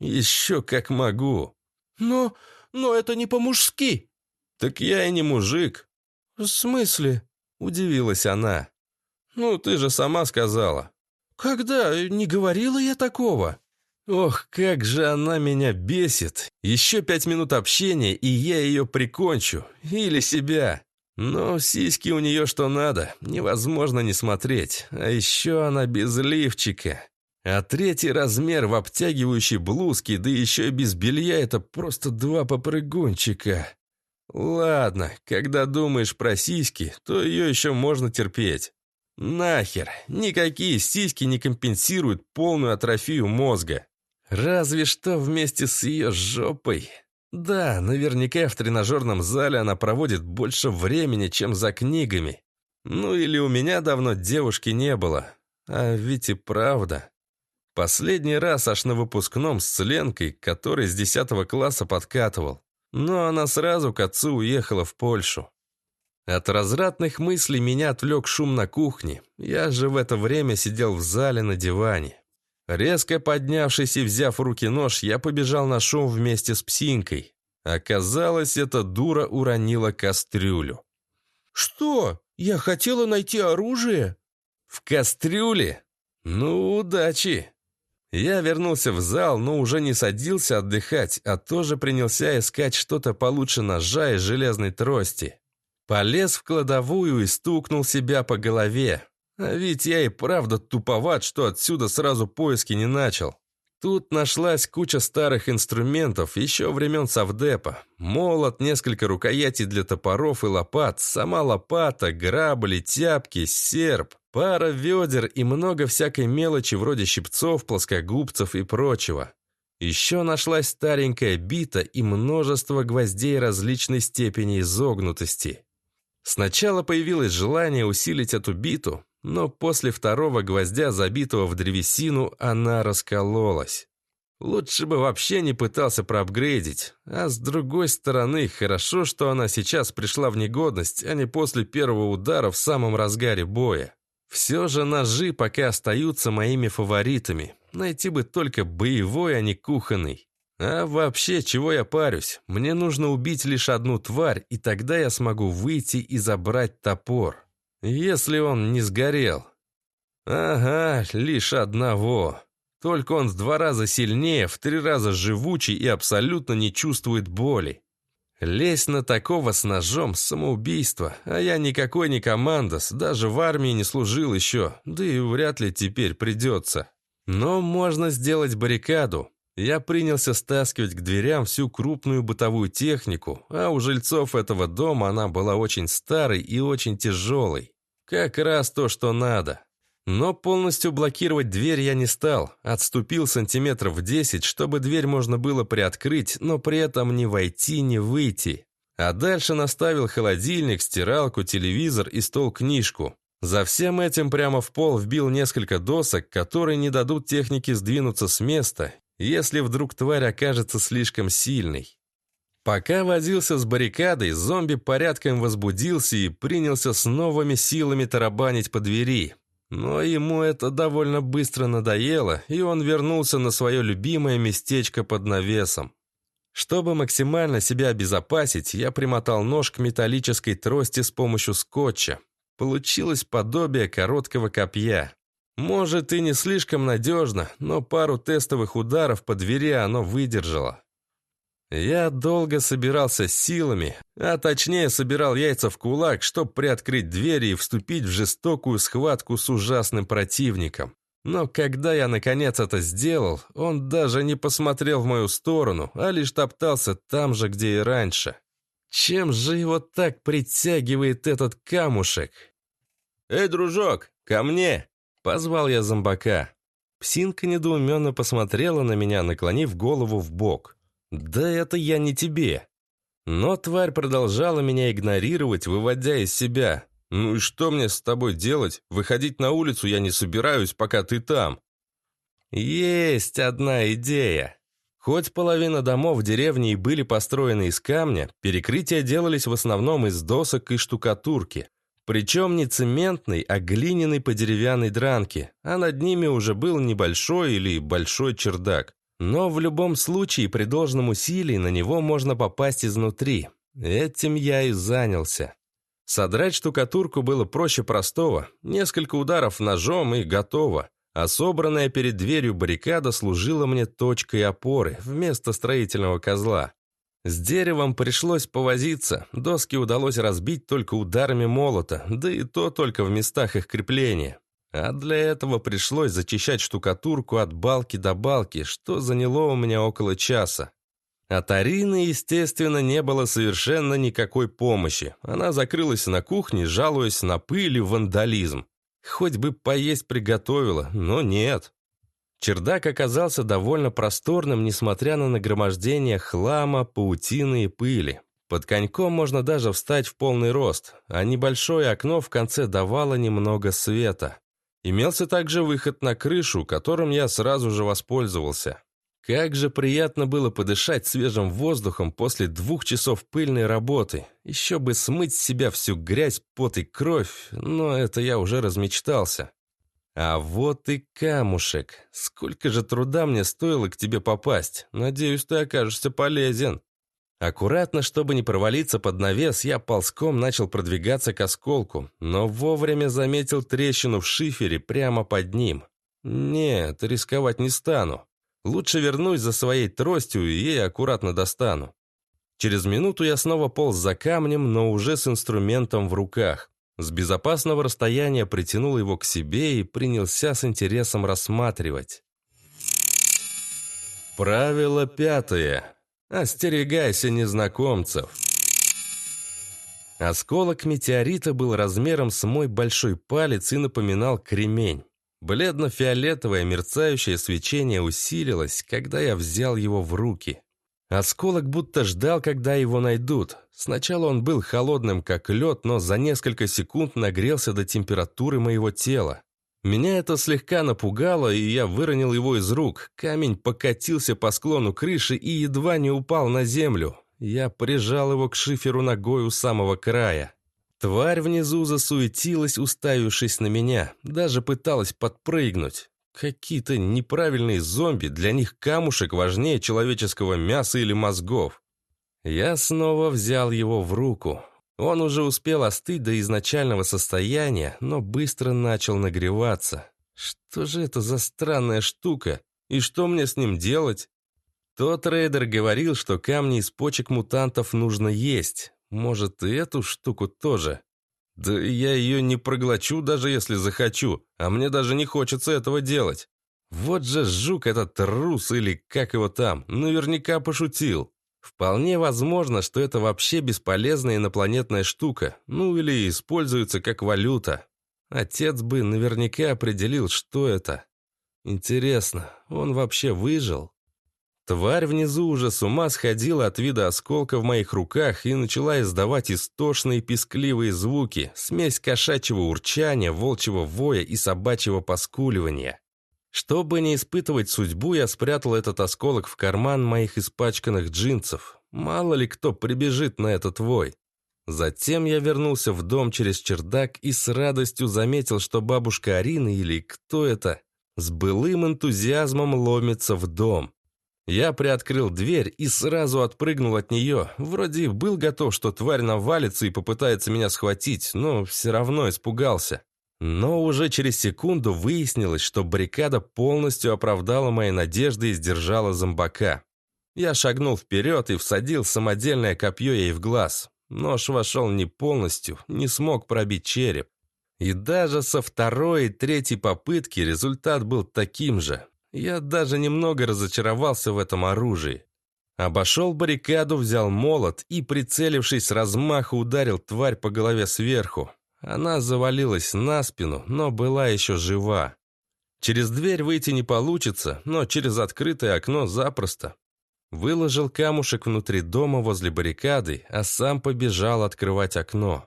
«Еще как могу». «Но... но это не по-мужски». «Так я и не мужик». «В смысле?» Удивилась она. «Ну, ты же сама сказала». «Когда? Не говорила я такого?» Ох, как же она меня бесит. Еще пять минут общения, и я ее прикончу. Или себя. Но сиськи у нее что надо, невозможно не смотреть. А еще она без лифчика. А третий размер в обтягивающей блузке, да еще и без белья, это просто два попрыгунчика. «Ладно, когда думаешь про сиськи, то ее еще можно терпеть. Нахер, никакие сиськи не компенсируют полную атрофию мозга. Разве что вместе с ее жопой. Да, наверняка в тренажерном зале она проводит больше времени, чем за книгами. Ну или у меня давно девушки не было. А ведь и правда. Последний раз аж на выпускном с Ленкой, который с 10 класса подкатывал. Но она сразу к отцу уехала в Польшу. От развратных мыслей меня отвлек шум на кухне. Я же в это время сидел в зале на диване. Резко поднявшись и взяв в руки нож, я побежал на шум вместе с псинкой. Оказалось, эта дура уронила кастрюлю. «Что? Я хотела найти оружие?» «В кастрюле? Ну, удачи!» Я вернулся в зал, но уже не садился отдыхать, а тоже принялся искать что-то получше ножа и железной трости. Полез в кладовую и стукнул себя по голове. А ведь я и правда туповат, что отсюда сразу поиски не начал. Тут нашлась куча старых инструментов, еще времен Савдепа. Молот, несколько рукоятей для топоров и лопат, сама лопата, грабли, тяпки, серп, пара ведер и много всякой мелочи вроде щипцов, плоскогубцев и прочего. Еще нашлась старенькая бита и множество гвоздей различной степени изогнутости. Сначала появилось желание усилить эту биту, но после второго гвоздя, забитого в древесину, она раскололась. Лучше бы вообще не пытался проапгрейдить. А с другой стороны, хорошо, что она сейчас пришла в негодность, а не после первого удара в самом разгаре боя. Все же ножи пока остаются моими фаворитами. Найти бы только боевой, а не кухонный. А вообще, чего я парюсь? Мне нужно убить лишь одну тварь, и тогда я смогу выйти и забрать топор. Если он не сгорел. Ага, лишь одного. Только он в два раза сильнее, в три раза живучий и абсолютно не чувствует боли. Лезть на такого с ножом – самоубийство, а я никакой не командос, даже в армии не служил еще, да и вряд ли теперь придется. Но можно сделать баррикаду, я принялся стаскивать к дверям всю крупную бытовую технику, а у жильцов этого дома она была очень старой и очень тяжелой. Как раз то, что надо. Но полностью блокировать дверь я не стал, отступил сантиметров 10, чтобы дверь можно было приоткрыть, но при этом не войти, не выйти. А дальше наставил холодильник, стиралку, телевизор и стол-книжку. За всем этим прямо в пол вбил несколько досок, которые не дадут технике сдвинуться с места, если вдруг тварь окажется слишком сильной. Пока возился с баррикадой, зомби порядком возбудился и принялся с новыми силами тарабанить по двери. Но ему это довольно быстро надоело, и он вернулся на свое любимое местечко под навесом. Чтобы максимально себя обезопасить, я примотал нож к металлической трости с помощью скотча. Получилось подобие короткого копья. Может, и не слишком надежно, но пару тестовых ударов по двери оно выдержало. Я долго собирался силами, а точнее собирал яйца в кулак, чтобы приоткрыть двери и вступить в жестокую схватку с ужасным противником. Но когда я наконец это сделал, он даже не посмотрел в мою сторону, а лишь топтался там же, где и раньше. Чем же его так притягивает этот камушек? «Эй, дружок, ко мне!» Позвал я зомбака. Псинка недоуменно посмотрела на меня, наклонив голову в бок. «Да это я не тебе». Но тварь продолжала меня игнорировать, выводя из себя. «Ну и что мне с тобой делать? Выходить на улицу я не собираюсь, пока ты там». «Есть одна идея», Хоть половина домов в деревне и были построены из камня, перекрытия делались в основном из досок и штукатурки. Причем не цементный, а глиняный по деревянной дранке, а над ними уже был небольшой или большой чердак. Но в любом случае при должном усилии на него можно попасть изнутри. Этим я и занялся. Содрать штукатурку было проще простого. Несколько ударов ножом и готово. А собранная перед дверью баррикада служила мне точкой опоры вместо строительного козла. С деревом пришлось повозиться, доски удалось разбить только ударами молота, да и то только в местах их крепления. А для этого пришлось зачищать штукатурку от балки до балки, что заняло у меня около часа. От Арины, естественно, не было совершенно никакой помощи. Она закрылась на кухне, жалуясь на пыль и вандализм. Хоть бы поесть приготовила, но нет. Чердак оказался довольно просторным, несмотря на нагромождение хлама, паутины и пыли. Под коньком можно даже встать в полный рост, а небольшое окно в конце давало немного света. Имелся также выход на крышу, которым я сразу же воспользовался. Как же приятно было подышать свежим воздухом после двух часов пыльной работы. Еще бы смыть с себя всю грязь, пот и кровь, но это я уже размечтался. А вот и камушек. Сколько же труда мне стоило к тебе попасть. Надеюсь, ты окажешься полезен. Аккуратно, чтобы не провалиться под навес, я ползком начал продвигаться к осколку, но вовремя заметил трещину в шифере прямо под ним. Нет, рисковать не стану. Лучше вернусь за своей тростью и ей аккуратно достану. Через минуту я снова полз за камнем, но уже с инструментом в руках. С безопасного расстояния притянул его к себе и принялся с интересом рассматривать. Правило пятое. Остерегайся незнакомцев. Осколок метеорита был размером с мой большой палец и напоминал кремень. Бледно-фиолетовое мерцающее свечение усилилось, когда я взял его в руки. Осколок будто ждал, когда его найдут. Сначала он был холодным, как лед, но за несколько секунд нагрелся до температуры моего тела. Меня это слегка напугало, и я выронил его из рук. Камень покатился по склону крыши и едва не упал на землю. Я прижал его к шиферу ногой у самого края. Тварь внизу засуетилась, уставившись на меня, даже пыталась подпрыгнуть. Какие-то неправильные зомби, для них камушек важнее человеческого мяса или мозгов. Я снова взял его в руку. Он уже успел остыть до изначального состояния, но быстро начал нагреваться. Что же это за странная штука? И что мне с ним делать? Тот рейдер говорил, что камни из почек мутантов нужно есть. Может, и эту штуку тоже? Да я ее не проглочу, даже если захочу, а мне даже не хочется этого делать. Вот же жук этот трус или как его там, наверняка пошутил. Вполне возможно, что это вообще бесполезная инопланетная штука, ну или используется как валюта. Отец бы наверняка определил, что это. Интересно, он вообще выжил? Тварь внизу уже с ума сходила от вида осколка в моих руках и начала издавать истошные пескливые звуки, смесь кошачьего урчания, волчьего воя и собачьего поскуливания. Чтобы не испытывать судьбу, я спрятал этот осколок в карман моих испачканных джинсов. Мало ли кто прибежит на этот вой. Затем я вернулся в дом через чердак и с радостью заметил, что бабушка Арина или кто это, с былым энтузиазмом ломится в дом. Я приоткрыл дверь и сразу отпрыгнул от нее. Вроде был готов, что тварь навалится и попытается меня схватить, но все равно испугался. Но уже через секунду выяснилось, что баррикада полностью оправдала мои надежды и сдержала зомбака. Я шагнул вперед и всадил самодельное копье ей в глаз. Нож вошел не полностью, не смог пробить череп. И даже со второй и третьей попытки результат был таким же. Я даже немного разочаровался в этом оружии. Обошел баррикаду, взял молот и, прицелившись с размаху, ударил тварь по голове сверху. Она завалилась на спину, но была еще жива. Через дверь выйти не получится, но через открытое окно запросто. Выложил камушек внутри дома возле баррикады, а сам побежал открывать окно.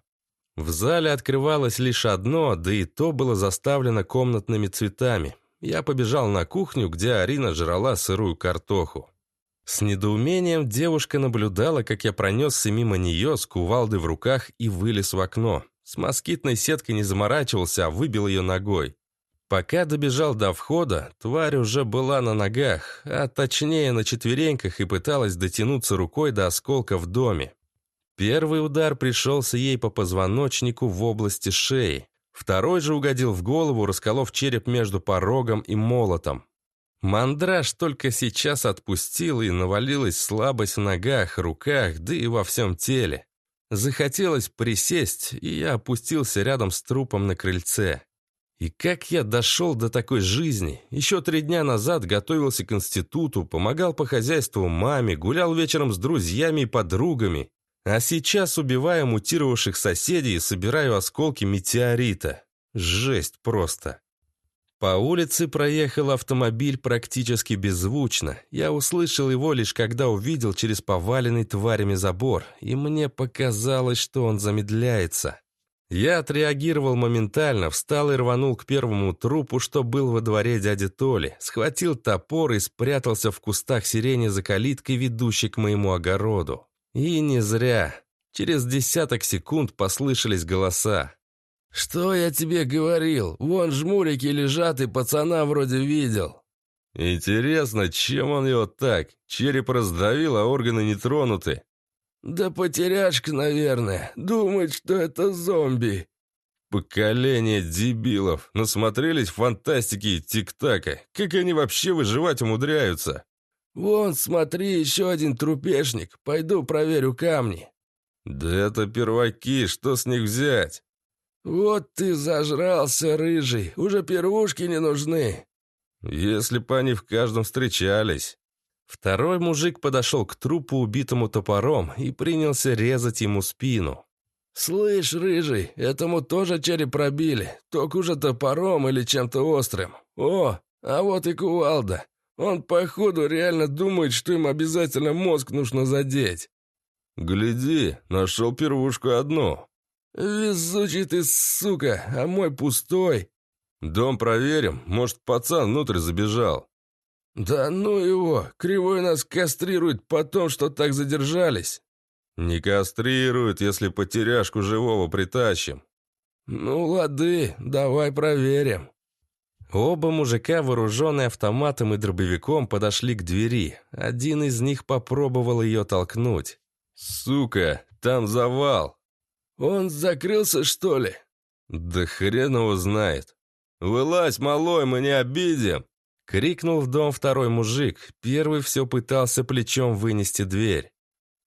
В зале открывалось лишь одно, да и то было заставлено комнатными цветами. Я побежал на кухню, где Арина жрала сырую картоху. С недоумением девушка наблюдала, как я пронесся мимо нее с кувалдой в руках и вылез в окно. С москитной сеткой не заморачивался, а выбил ее ногой. Пока добежал до входа, тварь уже была на ногах, а точнее на четвереньках и пыталась дотянуться рукой до осколка в доме. Первый удар пришелся ей по позвоночнику в области шеи. Второй же угодил в голову, расколов череп между порогом и молотом. Мандраж только сейчас отпустил, и навалилась слабость в ногах, руках, да и во всем теле. Захотелось присесть, и я опустился рядом с трупом на крыльце. И как я дошел до такой жизни? Еще три дня назад готовился к институту, помогал по хозяйству маме, гулял вечером с друзьями и подругами. А сейчас убиваю мутировавших соседей и собираю осколки метеорита. Жесть просто. По улице проехал автомобиль практически беззвучно. Я услышал его лишь когда увидел через поваленный тварями забор, и мне показалось, что он замедляется. Я отреагировал моментально, встал и рванул к первому трупу, что был во дворе дяди Толи, схватил топор и спрятался в кустах сирени за калиткой, ведущей к моему огороду. И не зря. Через десяток секунд послышались голоса. «Что я тебе говорил? Вон жмурики лежат, и пацана вроде видел». «Интересно, чем он его так? Череп раздавил, а органы не тронуты». «Да потеряшка, наверное. Думает, что это зомби». Поколение дебилов. Насмотрелись фантастики и тик-така. Как они вообще выживать умудряются? «Вон, смотри, еще один трупешник. Пойду проверю камни». «Да это перваки, что с них взять?» «Вот ты зажрался, рыжий, уже первушки не нужны». «Если бы они в каждом встречались». Второй мужик подошел к трупу, убитому топором, и принялся резать ему спину. «Слышь, рыжий, этому тоже череп пробили, только уже топором или чем-то острым. О, а вот и кувалда. Он, походу, реально думает, что им обязательно мозг нужно задеть». «Гляди, нашел первушку одну». «Везучий ты, сука, а мой пустой». «Дом проверим, может, пацан внутрь забежал». «Да ну его, Кривой нас кастрирует потом, что так задержались». «Не кастрируют, если потеряшку живого притащим». «Ну, лады, давай проверим». Оба мужика, вооруженные автоматом и дробовиком, подошли к двери. Один из них попробовал ее толкнуть. «Сука, там завал!» «Он закрылся, что ли?» «Да хрен его знает!» «Вылазь, малой, мы не обидим!» Крикнул в дом второй мужик. Первый все пытался плечом вынести дверь.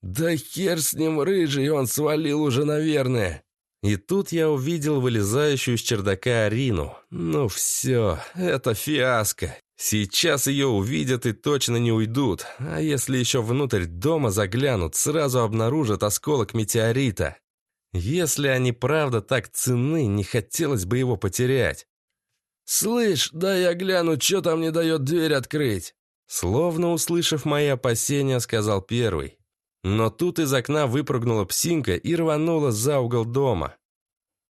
«Да хер с ним, рыжий, он свалил уже, наверное!» И тут я увидел вылезающую из чердака Арину. Ну все, это фиаско. Сейчас ее увидят и точно не уйдут. А если еще внутрь дома заглянут, сразу обнаружат осколок метеорита. Если они правда так ценны, не хотелось бы его потерять. «Слышь, да я гляну, что там не дает дверь открыть?» Словно услышав мои опасения, сказал первый. Но тут из окна выпрыгнула псинка и рванула за угол дома.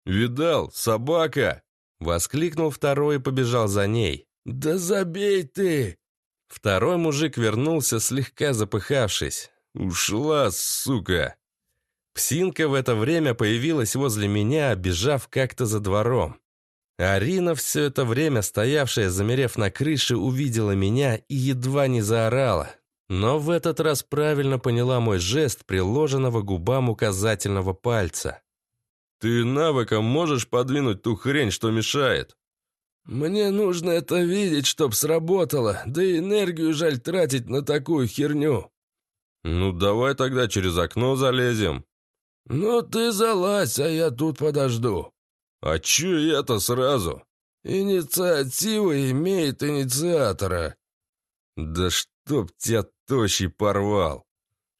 «Видал, собака!» Воскликнул второй и побежал за ней. «Да забей ты!» Второй мужик вернулся, слегка запыхавшись. «Ушла, сука!» Псинка в это время появилась возле меня, обежав как-то за двором. Арина, все это время стоявшая, замерев на крыше, увидела меня и едва не заорала. Но в этот раз правильно поняла мой жест, приложенного губам указательного пальца. «Ты навыком можешь подвинуть ту хрень, что мешает?» «Мне нужно это видеть, чтоб сработало, да и энергию жаль тратить на такую херню». «Ну, давай тогда через окно залезем». «Ну, ты залазь, а я тут подожду». «А чё это сразу?» «Инициатива имеет инициатора». «Да чтоб тебя тощий порвал!»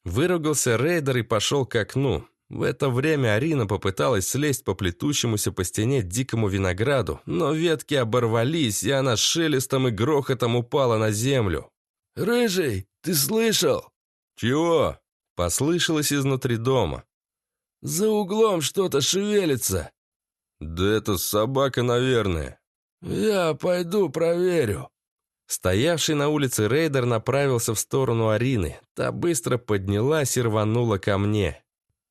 Выругался рейдер и пошел к окну. В это время Арина попыталась слезть по плетущемуся по стене дикому винограду, но ветки оборвались, и она шелестом и грохотом упала на землю. «Рыжий, ты слышал?» «Чего?» — послышалось изнутри дома. «За углом что-то шевелится». «Да это собака, наверное». «Я пойду проверю». Стоявший на улице рейдер направился в сторону Арины. Та быстро поднялась и рванула ко мне.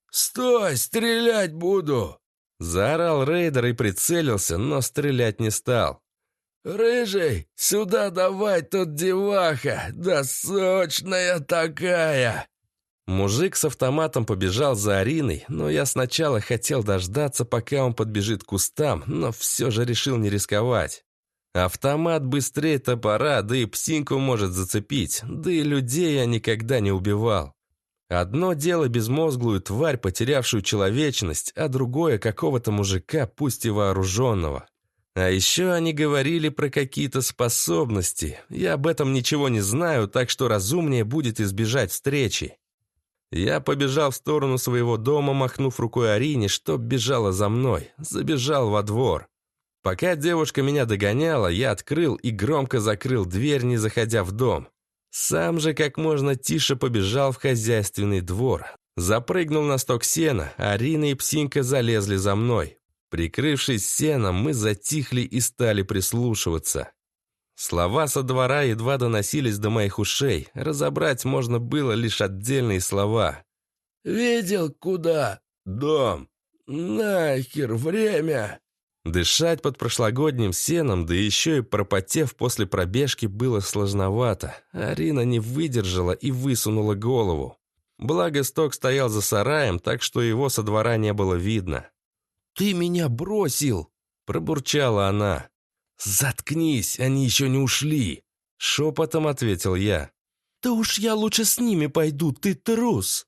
«Стой, стрелять буду!» Заорал рейдер и прицелился, но стрелять не стал. «Рыжий, сюда давай тут деваха, да сочная такая!» Мужик с автоматом побежал за Ариной, но я сначала хотел дождаться, пока он подбежит к кустам, но все же решил не рисковать. Автомат быстрее топора, да и псинку может зацепить, да и людей я никогда не убивал. Одно дело безмозглую тварь, потерявшую человечность, а другое какого-то мужика, пусть и вооруженного. А еще они говорили про какие-то способности. Я об этом ничего не знаю, так что разумнее будет избежать встречи. Я побежал в сторону своего дома, махнув рукой Арине, чтоб бежала за мной. Забежал во двор. Пока девушка меня догоняла, я открыл и громко закрыл дверь, не заходя в дом. Сам же как можно тише побежал в хозяйственный двор. Запрыгнул на сток сена, Арина и Псинка залезли за мной. Прикрывшись сеном, мы затихли и стали прислушиваться. Слова со двора едва доносились до моих ушей. Разобрать можно было лишь отдельные слова. «Видел, куда? Дом. Нахер, время!» Дышать под прошлогодним сеном, да еще и пропотев после пробежки, было сложновато. Арина не выдержала и высунула голову. Благо, сток стоял за сараем, так что его со двора не было видно. «Ты меня бросил!» – пробурчала она. «Заткнись, они еще не ушли!» – шепотом ответил я. «Да уж я лучше с ними пойду, ты трус!»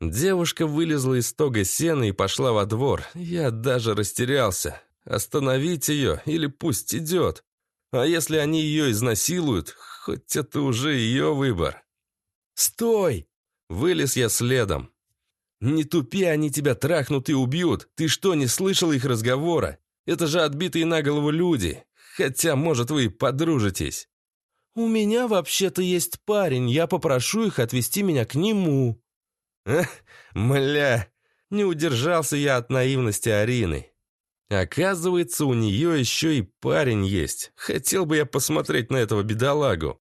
Девушка вылезла из стога сена и пошла во двор. Я даже растерялся. Остановить ее или пусть идет. А если они ее изнасилуют, хоть это уже ее выбор. «Стой!» Вылез я следом. «Не тупи, они тебя трахнут и убьют. Ты что, не слышал их разговора? Это же отбитые на голову люди. Хотя, может, вы и подружитесь». «У меня вообще-то есть парень. Я попрошу их отвезти меня к нему». «Эх, мля, не удержался я от наивности Арины. Оказывается, у нее еще и парень есть. Хотел бы я посмотреть на этого бедолагу.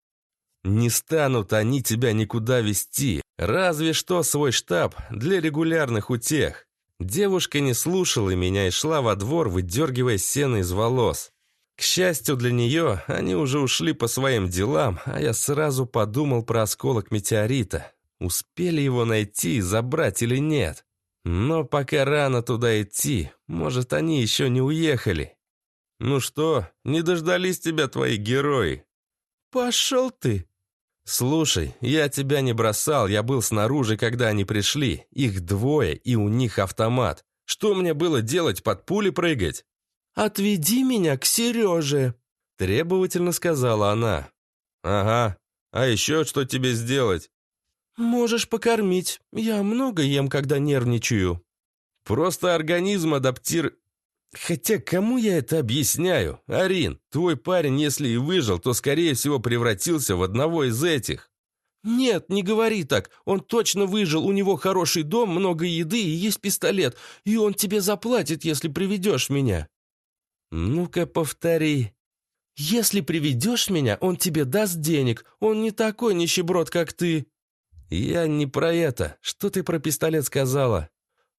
Не станут они тебя никуда вести, разве что свой штаб для регулярных утех. Девушка не слушала меня и шла во двор, выдергивая сено из волос. К счастью для нее, они уже ушли по своим делам, а я сразу подумал про осколок метеорита. Успели его найти и забрать или нет? Но пока рано туда идти, может, они еще не уехали. Ну что, не дождались тебя твои герои? Пошел ты. Слушай, я тебя не бросал, я был снаружи, когда они пришли. Их двое, и у них автомат. Что мне было делать, под пули прыгать? «Отведи меня к Сереже», — требовательно сказала она. «Ага, а еще что тебе сделать?» «Можешь покормить. Я много ем, когда нервничаю». «Просто организм адаптир...» «Хотя кому я это объясняю? Арин, твой парень, если и выжил, то, скорее всего, превратился в одного из этих». «Нет, не говори так. Он точно выжил, у него хороший дом, много еды и есть пистолет, и он тебе заплатит, если приведешь меня». «Ну-ка, повтори». «Если приведешь меня, он тебе даст денег. Он не такой нищеброд, как ты». «Я не про это. Что ты про пистолет сказала?»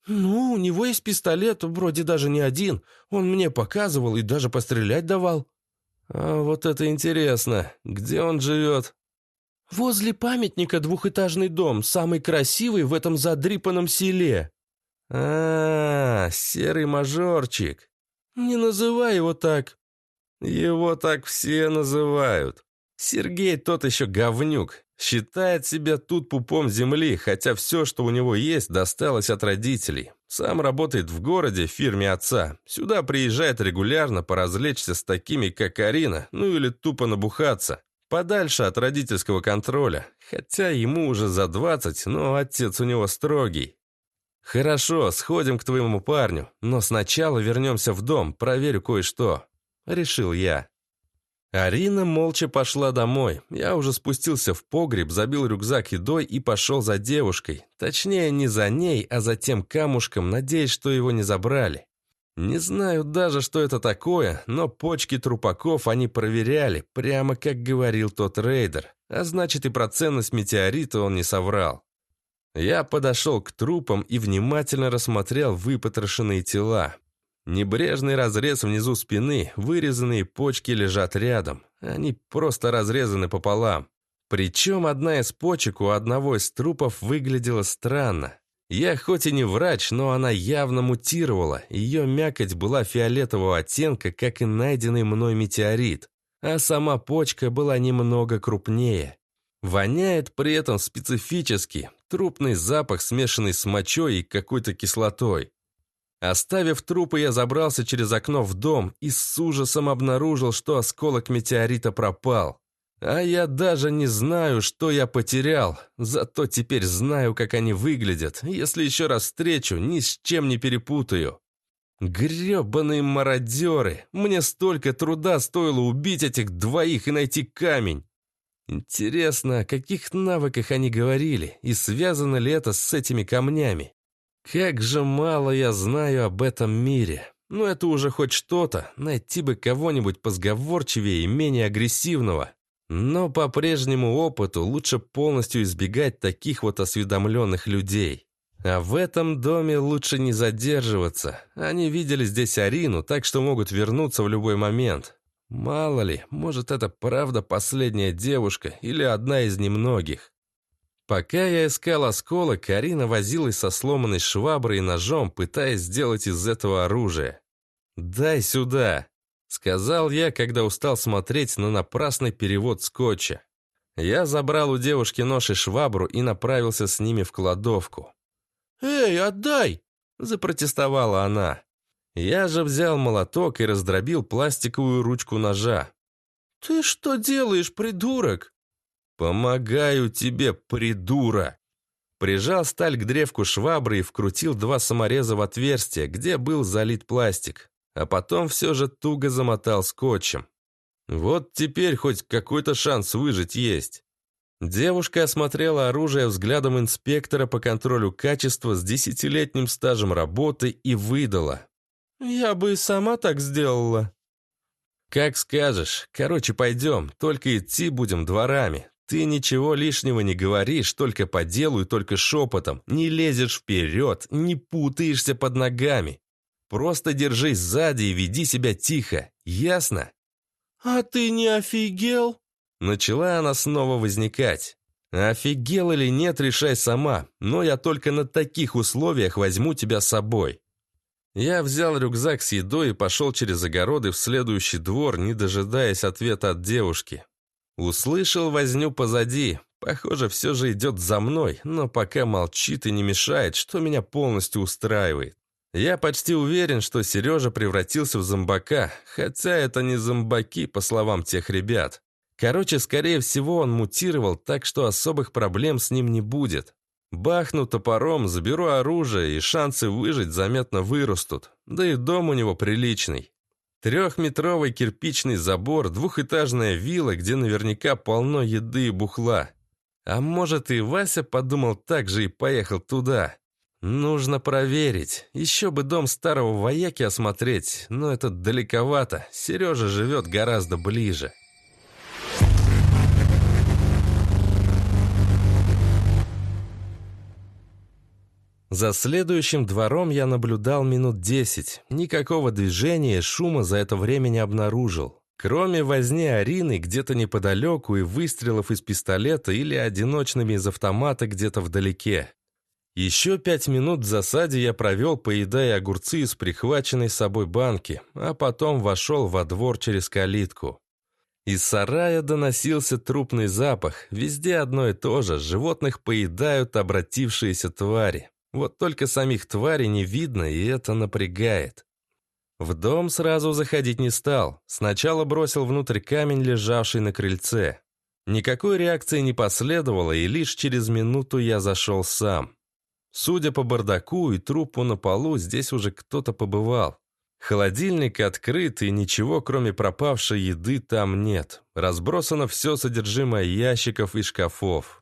«Ну, у него есть пистолет, вроде даже не один. Он мне показывал и даже пострелять давал». «А вот это интересно. Где он живет?» «Возле памятника двухэтажный дом, самый красивый в этом задрипанном селе». «А, -а, -а серый мажорчик». «Не называй его так». «Его так все называют. Сергей тот еще говнюк. Считает себя тут пупом земли, хотя все, что у него есть, досталось от родителей. Сам работает в городе, в фирме отца. Сюда приезжает регулярно поразвлечься с такими, как Арина, ну или тупо набухаться. Подальше от родительского контроля. Хотя ему уже за 20, но отец у него строгий. «Хорошо, сходим к твоему парню, но сначала вернемся в дом, проверю кое-что», — решил я. Арина молча пошла домой. Я уже спустился в погреб, забил рюкзак едой и пошел за девушкой. Точнее, не за ней, а за тем камушком, надеясь, что его не забрали. Не знаю даже, что это такое, но почки трупаков они проверяли, прямо как говорил тот рейдер. А значит, и про ценность метеорита он не соврал. Я подошел к трупам и внимательно рассмотрел выпотрошенные тела. Небрежный разрез внизу спины, вырезанные почки лежат рядом. Они просто разрезаны пополам. Причем одна из почек у одного из трупов выглядела странно. Я хоть и не врач, но она явно мутировала. Ее мякоть была фиолетового оттенка, как и найденный мной метеорит. А сама почка была немного крупнее. Воняет при этом специфически. Трупный запах, смешанный с мочой и какой-то кислотой. Оставив трупы, я забрался через окно в дом и с ужасом обнаружил, что осколок метеорита пропал. А я даже не знаю, что я потерял, зато теперь знаю, как они выглядят. Если еще раз встречу, ни с чем не перепутаю. Гребаные мародеры! Мне столько труда стоило убить этих двоих и найти камень. Интересно, о каких навыках они говорили, и связано ли это с этими камнями? Как же мало я знаю об этом мире. Но это уже хоть что-то, найти бы кого-нибудь позговорчивее и менее агрессивного. Но по прежнему опыту лучше полностью избегать таких вот осведомленных людей. А в этом доме лучше не задерживаться. Они видели здесь Арину, так что могут вернуться в любой момент. Мало ли, может, это правда последняя девушка или одна из немногих. Пока я искал осколок, Арина возилась со сломанной шваброй и ножом, пытаясь сделать из этого оружие. «Дай сюда!» — сказал я, когда устал смотреть на напрасный перевод скотча. Я забрал у девушки нож и швабру и направился с ними в кладовку. «Эй, отдай!» – запротестовала она. Я же взял молоток и раздробил пластиковую ручку ножа. «Ты что делаешь, придурок?» «Помогаю тебе, придура!» Прижал сталь к древку швабры и вкрутил два самореза в отверстие, где был залит пластик, а потом все же туго замотал скотчем. Вот теперь хоть какой-то шанс выжить есть. Девушка осмотрела оружие взглядом инспектора по контролю качества с десятилетним стажем работы и выдала. «Я бы и сама так сделала». «Как скажешь. Короче, пойдем. Только идти будем дворами. Ты ничего лишнего не говоришь, только по делу и только шепотом. Не лезешь вперед, не путаешься под ногами. Просто держись сзади и веди себя тихо. Ясно?» «А ты не офигел?» Начала она снова возникать. «Офигел или нет, решай сама, но я только на таких условиях возьму тебя с собой». Я взял рюкзак с едой и пошел через огороды в следующий двор, не дожидаясь ответа от девушки. Услышал возню позади. Похоже, все же идет за мной, но пока молчит и не мешает, что меня полностью устраивает. Я почти уверен, что Сережа превратился в зомбака, хотя это не зомбаки, по словам тех ребят. Короче, скорее всего, он мутировал, так что особых проблем с ним не будет. Бахну топором, заберу оружие, и шансы выжить заметно вырастут. Да и дом у него приличный. Трехметровый кирпичный забор, двухэтажная вилла, где наверняка полно еды и бухла. А может и Вася подумал так же и поехал туда. Нужно проверить. Еще бы дом старого вояки осмотреть, но это далековато. Сережа живет гораздо ближе. За следующим двором я наблюдал минут десять. Никакого движения шума за это время не обнаружил. Кроме возни Арины где-то неподалеку и выстрелов из пистолета или одиночными из автомата где-то вдалеке. Еще пять минут в засаде я провел, поедая огурцы из прихваченной с собой банки, а потом вошел во двор через калитку. Из сарая доносился трупный запах. Везде одно и то же. Животных поедают обратившиеся твари. Вот только самих тварей не видно, и это напрягает. В дом сразу заходить не стал. Сначала бросил внутрь камень, лежавший на крыльце. Никакой реакции не последовало, и лишь через минуту я зашел сам. Судя по бардаку и трупу на полу, здесь уже кто-то побывал. Холодильник открыт, и ничего, кроме пропавшей еды, там нет. Разбросано все содержимое ящиков и шкафов.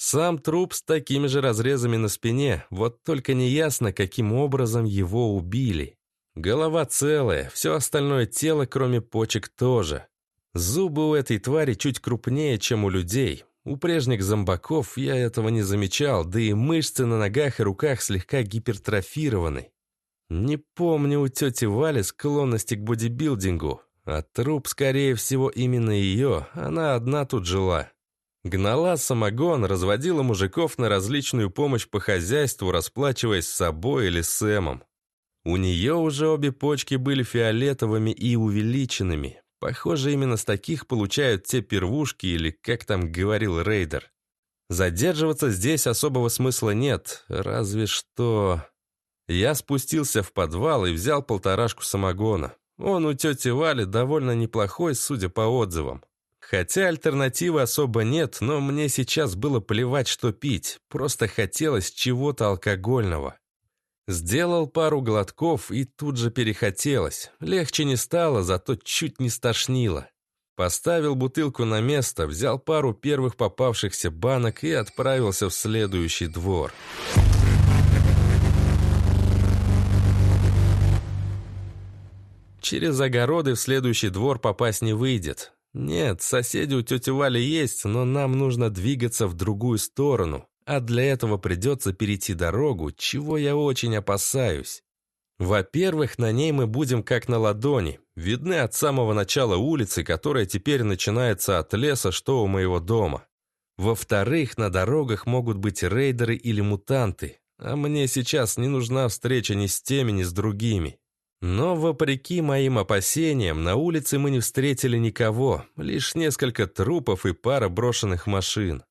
Сам труп с такими же разрезами на спине, вот только неясно, каким образом его убили. Голова целая, все остальное тело, кроме почек, тоже. Зубы у этой твари чуть крупнее, чем у людей. У прежних зомбаков я этого не замечал, да и мышцы на ногах и руках слегка гипертрофированы. Не помню у тети Вали склонности к бодибилдингу, а труп, скорее всего, именно ее, она одна тут жила. Гнала самогон, разводила мужиков на различную помощь по хозяйству, расплачиваясь с собой или с Сэмом. У нее уже обе почки были фиолетовыми и увеличенными. Похоже, именно с таких получают те первушки, или как там говорил рейдер. Задерживаться здесь особого смысла нет, разве что... Я спустился в подвал и взял полторашку самогона. Он у тети Вали довольно неплохой, судя по отзывам. Хотя альтернативы особо нет, но мне сейчас было плевать, что пить, просто хотелось чего-то алкогольного. Сделал пару глотков и тут же перехотелось. Легче не стало, зато чуть не стошнило. Поставил бутылку на место, взял пару первых попавшихся банок и отправился в следующий двор. Через огороды в следующий двор попасть не выйдет. Нет, соседи у тети Вали есть, но нам нужно двигаться в другую сторону, а для этого придется перейти дорогу, чего я очень опасаюсь. Во-первых, на ней мы будем как на ладони, видны от самого начала улицы, которая теперь начинается от леса, что у моего дома. Во-вторых, на дорогах могут быть рейдеры или мутанты, а мне сейчас не нужна встреча ни с теми, ни с другими. Но, вопреки моим опасениям, на улице мы не встретили никого, лишь несколько трупов и пара брошенных машин.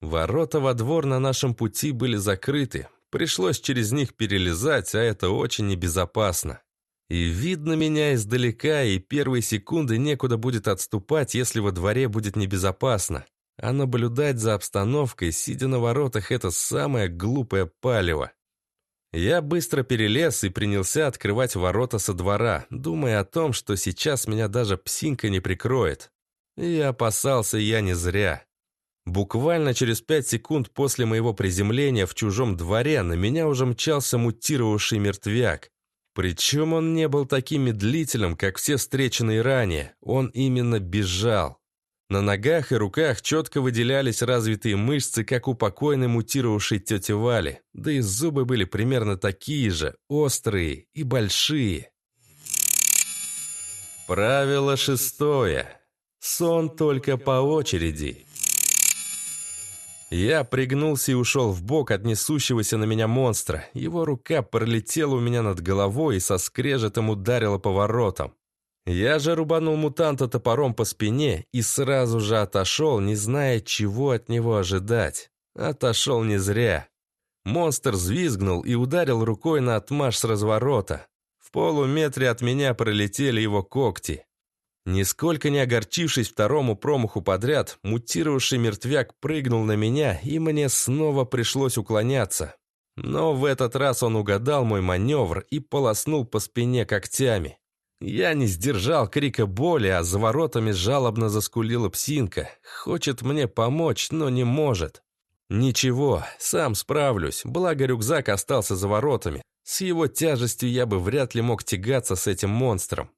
Ворота во двор на нашем пути были закрыты, пришлось через них перелезать, а это очень небезопасно. И видно меня издалека, и первые секунды некуда будет отступать, если во дворе будет небезопасно. А наблюдать за обстановкой, сидя на воротах, это самое глупое палево. Я быстро перелез и принялся открывать ворота со двора, думая о том, что сейчас меня даже псинка не прикроет. И опасался я не зря. Буквально через пять секунд после моего приземления в чужом дворе на меня уже мчался мутировавший мертвяк. Причем он не был таким медлительным, как все встреченные ранее, он именно бежал. На ногах и руках четко выделялись развитые мышцы, как у покойной мутировавшей тети Вали, да и зубы были примерно такие же, острые и большие. Правило шестое. Сон только по очереди. Я пригнулся и ушел в бок от несущегося на меня монстра. Его рука пролетела у меня над головой и со скрежетом ударила по воротам. Я же рубанул мутанта топором по спине и сразу же отошел, не зная, чего от него ожидать. Отошел не зря. Монстр взвизгнул и ударил рукой на отмаш с разворота. В полуметре от меня пролетели его когти. Нисколько не огорчившись второму промаху подряд, мутировавший мертвяк прыгнул на меня, и мне снова пришлось уклоняться. Но в этот раз он угадал мой маневр и полоснул по спине когтями. Я не сдержал крика боли, а за воротами жалобно заскулила псинка. Хочет мне помочь, но не может. Ничего, сам справлюсь, благо рюкзак остался за воротами. С его тяжестью я бы вряд ли мог тягаться с этим монстром.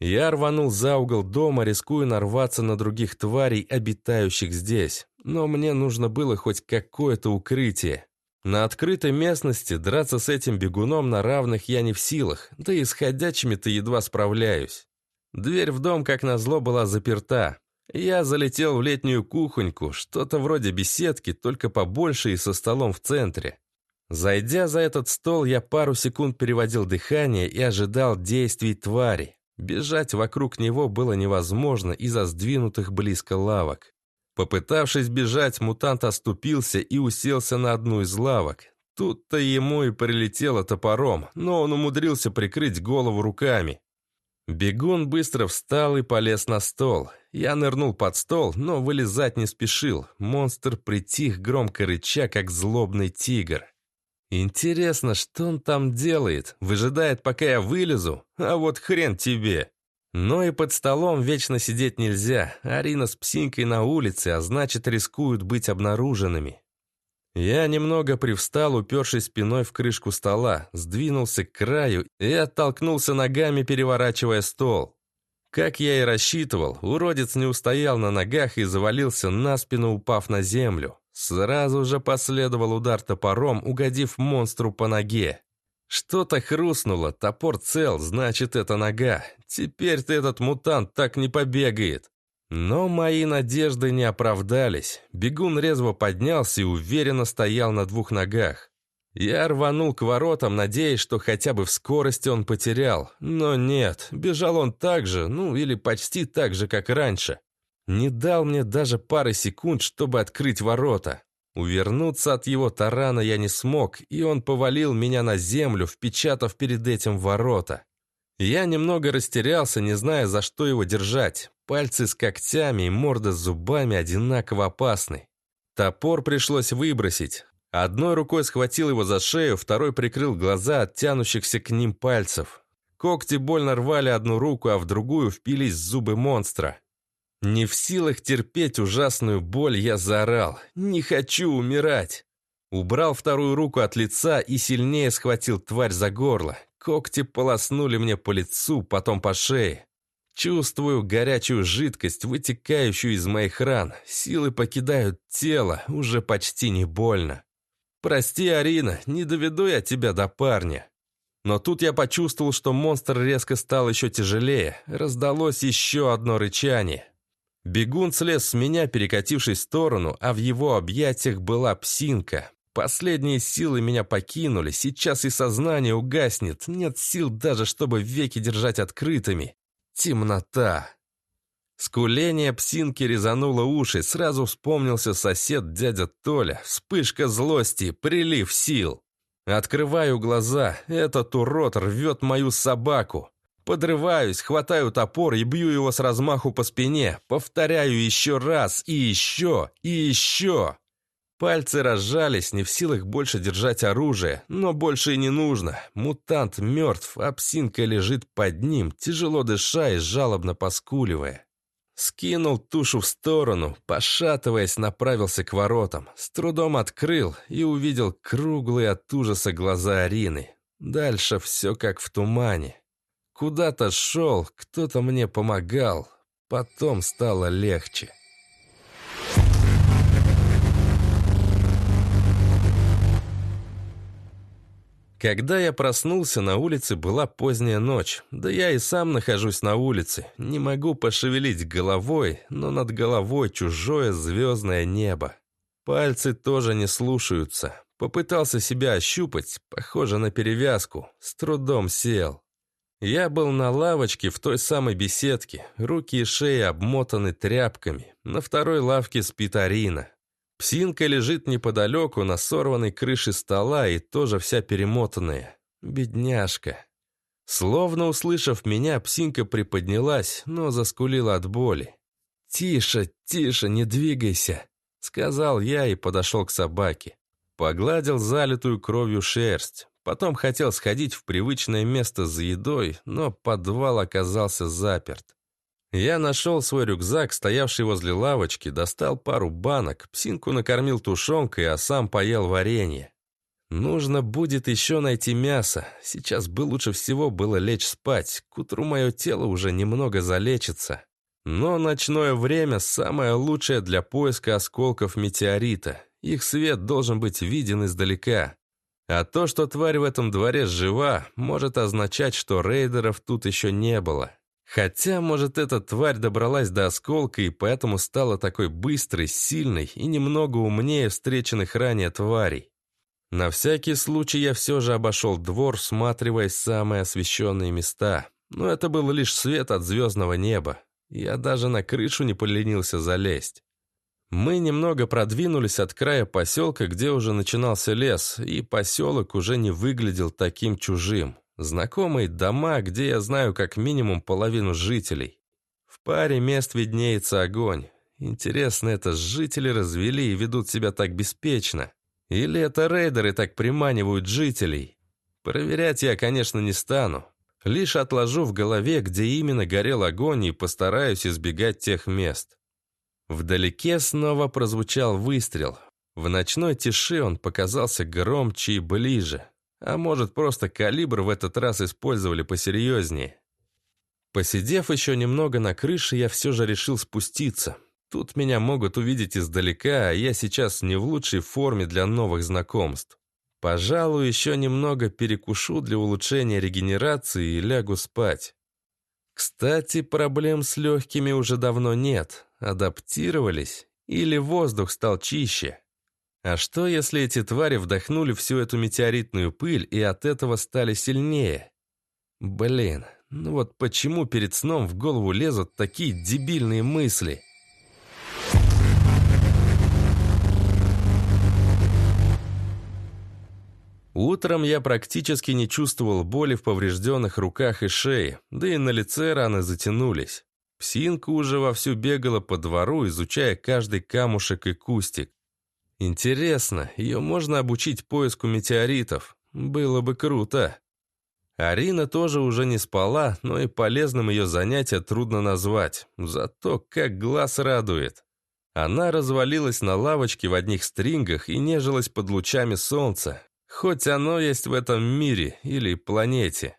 Я рванул за угол дома, рискуя нарваться на других тварей, обитающих здесь. Но мне нужно было хоть какое-то укрытие. На открытой местности драться с этим бегуном на равных я не в силах, да и с ходячими-то едва справляюсь. Дверь в дом, как назло, была заперта. Я залетел в летнюю кухоньку, что-то вроде беседки, только побольше и со столом в центре. Зайдя за этот стол, я пару секунд переводил дыхание и ожидал действий твари. Бежать вокруг него было невозможно из-за сдвинутых близко лавок. Попытавшись бежать, мутант оступился и уселся на одну из лавок. Тут-то ему и прилетело топором, но он умудрился прикрыть голову руками. Бегун быстро встал и полез на стол. Я нырнул под стол, но вылезать не спешил. Монстр притих, громко рыча, как злобный тигр. Интересно, что он там делает? Выжидает, пока я вылезу? А вот хрен тебе. Но и под столом вечно сидеть нельзя. Арина с псинкой на улице, а значит, рискуют быть обнаруженными. Я немного привстал, упершись спиной в крышку стола, сдвинулся к краю и оттолкнулся ногами, переворачивая стол. Как я и рассчитывал, уродец не устоял на ногах и завалился на спину, упав на землю. Сразу же последовал удар топором, угодив монстру по ноге. Что-то хрустнуло, топор цел, значит, это нога. Теперь-то этот мутант так не побегает. Но мои надежды не оправдались. Бегун резво поднялся и уверенно стоял на двух ногах. Я рванул к воротам, надеясь, что хотя бы в скорости он потерял. Но нет, бежал он так же, ну или почти так же, как раньше. Не дал мне даже пары секунд, чтобы открыть ворота. Увернуться от его тарана я не смог, и он повалил меня на землю, впечатав перед этим ворота. Я немного растерялся, не зная, за что его держать. Пальцы с когтями и морда с зубами одинаково опасны. Топор пришлось выбросить. Одной рукой схватил его за шею, второй прикрыл глаза от тянущихся к ним пальцев. Когти больно рвали одну руку, а в другую впились зубы монстра. Не в силах терпеть ужасную боль, я заорал. «Не хочу умирать!» Убрал вторую руку от лица и сильнее схватил тварь за горло. Когти полоснули мне по лицу, потом по шее. Чувствую горячую жидкость, вытекающую из моих ран. Силы покидают тело, уже почти не больно. «Прости, Арина, не доведу я тебя до парня». Но тут я почувствовал, что монстр резко стал еще тяжелее. Раздалось еще одно рычание. Бегун слез с меня, перекатившись в сторону, а в его объятиях была псинка. Последние силы меня покинули, сейчас и сознание угаснет, нет сил даже, чтобы веки держать открытыми. Темнота. Скуление псинки резануло уши, сразу вспомнился сосед дядя Толя, вспышка злости, прилив сил. Открываю глаза, этот урод рвет мою собаку. Подрываюсь, хватаю топор и бью его с размаху по спине. Повторяю еще раз, и еще, и еще. Пальцы разжались, не в силах больше держать оружие, но больше и не нужно. Мутант мертв, а лежит под ним, тяжело дыша и жалобно поскуливая. Скинул тушу в сторону, пошатываясь, направился к воротам. С трудом открыл и увидел круглые от ужаса глаза Арины. Дальше все как в тумане. Куда-то шел, кто-то мне помогал. Потом стало легче. Когда я проснулся, на улице была поздняя ночь. Да я и сам нахожусь на улице. Не могу пошевелить головой, но над головой чужое звездное небо. Пальцы тоже не слушаются. Попытался себя ощупать, похоже на перевязку. С трудом сел. Я был на лавочке в той самой беседке, руки и шея обмотаны тряпками. На второй лавке спит Арина. Псинка лежит неподалеку на сорванной крыше стола и тоже вся перемотанная. Бедняжка. Словно услышав меня, псинка приподнялась, но заскулила от боли. «Тише, тише, не двигайся», — сказал я и подошел к собаке. Погладил залитую кровью шерсть. Потом хотел сходить в привычное место за едой, но подвал оказался заперт. Я нашел свой рюкзак, стоявший возле лавочки, достал пару банок, псинку накормил тушенкой, а сам поел варенье. Нужно будет еще найти мясо. Сейчас бы лучше всего было лечь спать. К утру мое тело уже немного залечится. Но ночное время самое лучшее для поиска осколков метеорита. Их свет должен быть виден издалека. А то, что тварь в этом дворе жива, может означать, что рейдеров тут еще не было. Хотя, может, эта тварь добралась до осколка и поэтому стала такой быстрой, сильной и немного умнее встреченных ранее тварей. На всякий случай я все же обошел двор, всматриваясь в самые освещенные места. Но это был лишь свет от звездного неба. Я даже на крышу не поленился залезть. Мы немного продвинулись от края поселка, где уже начинался лес, и поселок уже не выглядел таким чужим. Знакомые дома, где я знаю как минимум половину жителей. В паре мест виднеется огонь. Интересно, это жители развели и ведут себя так беспечно? Или это рейдеры так приманивают жителей? Проверять я, конечно, не стану. Лишь отложу в голове, где именно горел огонь, и постараюсь избегать тех мест. Вдалеке снова прозвучал выстрел. В ночной тиши он показался громче и ближе. А может, просто калибр в этот раз использовали посерьезнее. Посидев еще немного на крыше, я все же решил спуститься. Тут меня могут увидеть издалека, а я сейчас не в лучшей форме для новых знакомств. Пожалуй, еще немного перекушу для улучшения регенерации и лягу спать. Кстати, проблем с легкими уже давно нет. Адаптировались? Или воздух стал чище? А что, если эти твари вдохнули всю эту метеоритную пыль и от этого стали сильнее? Блин, ну вот почему перед сном в голову лезут такие дебильные мысли? Утром я практически не чувствовал боли в поврежденных руках и шее, да и на лице раны затянулись. Псинка уже вовсю бегала по двору, изучая каждый камушек и кустик. Интересно, ее можно обучить поиску метеоритов? Было бы круто. Арина тоже уже не спала, но и полезным ее занятие трудно назвать. Зато как глаз радует. Она развалилась на лавочке в одних стрингах и нежилась под лучами солнца. Хоть оно есть в этом мире или планете.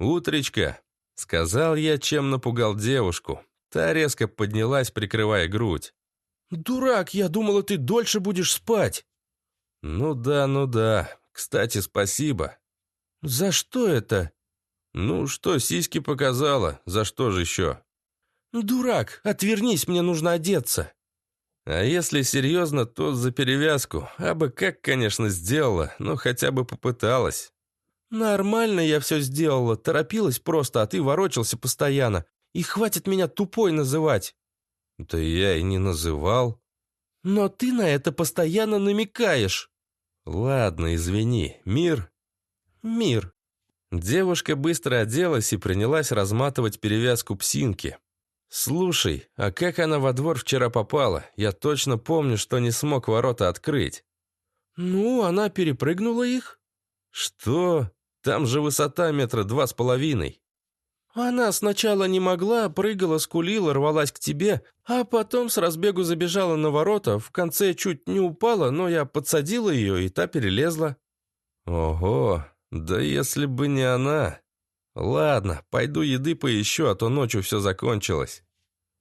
«Утречка», — сказал я, чем напугал девушку. Та резко поднялась, прикрывая грудь. «Дурак, я думала, ты дольше будешь спать!» «Ну да, ну да. Кстати, спасибо». «За что это?» «Ну, что сиськи показала, за что же еще?» «Дурак, отвернись, мне нужно одеться». А если серьезно, то за перевязку. А бы как, конечно, сделала, но хотя бы попыталась. «Нормально я все сделала, торопилась просто, а ты ворочался постоянно. И хватит меня тупой называть». «Да я и не называл». «Но ты на это постоянно намекаешь». «Ладно, извини. Мир?» «Мир». Девушка быстро оделась и принялась разматывать перевязку псинки. «Слушай, а как она во двор вчера попала? Я точно помню, что не смог ворота открыть». «Ну, она перепрыгнула их». «Что? Там же высота метра два с половиной». Она сначала не могла, прыгала, скулила, рвалась к тебе, а потом с разбегу забежала на ворота, в конце чуть не упала, но я подсадила ее, и та перелезла. Ого, да если бы не она. Ладно, пойду еды поищу, а то ночью все закончилось.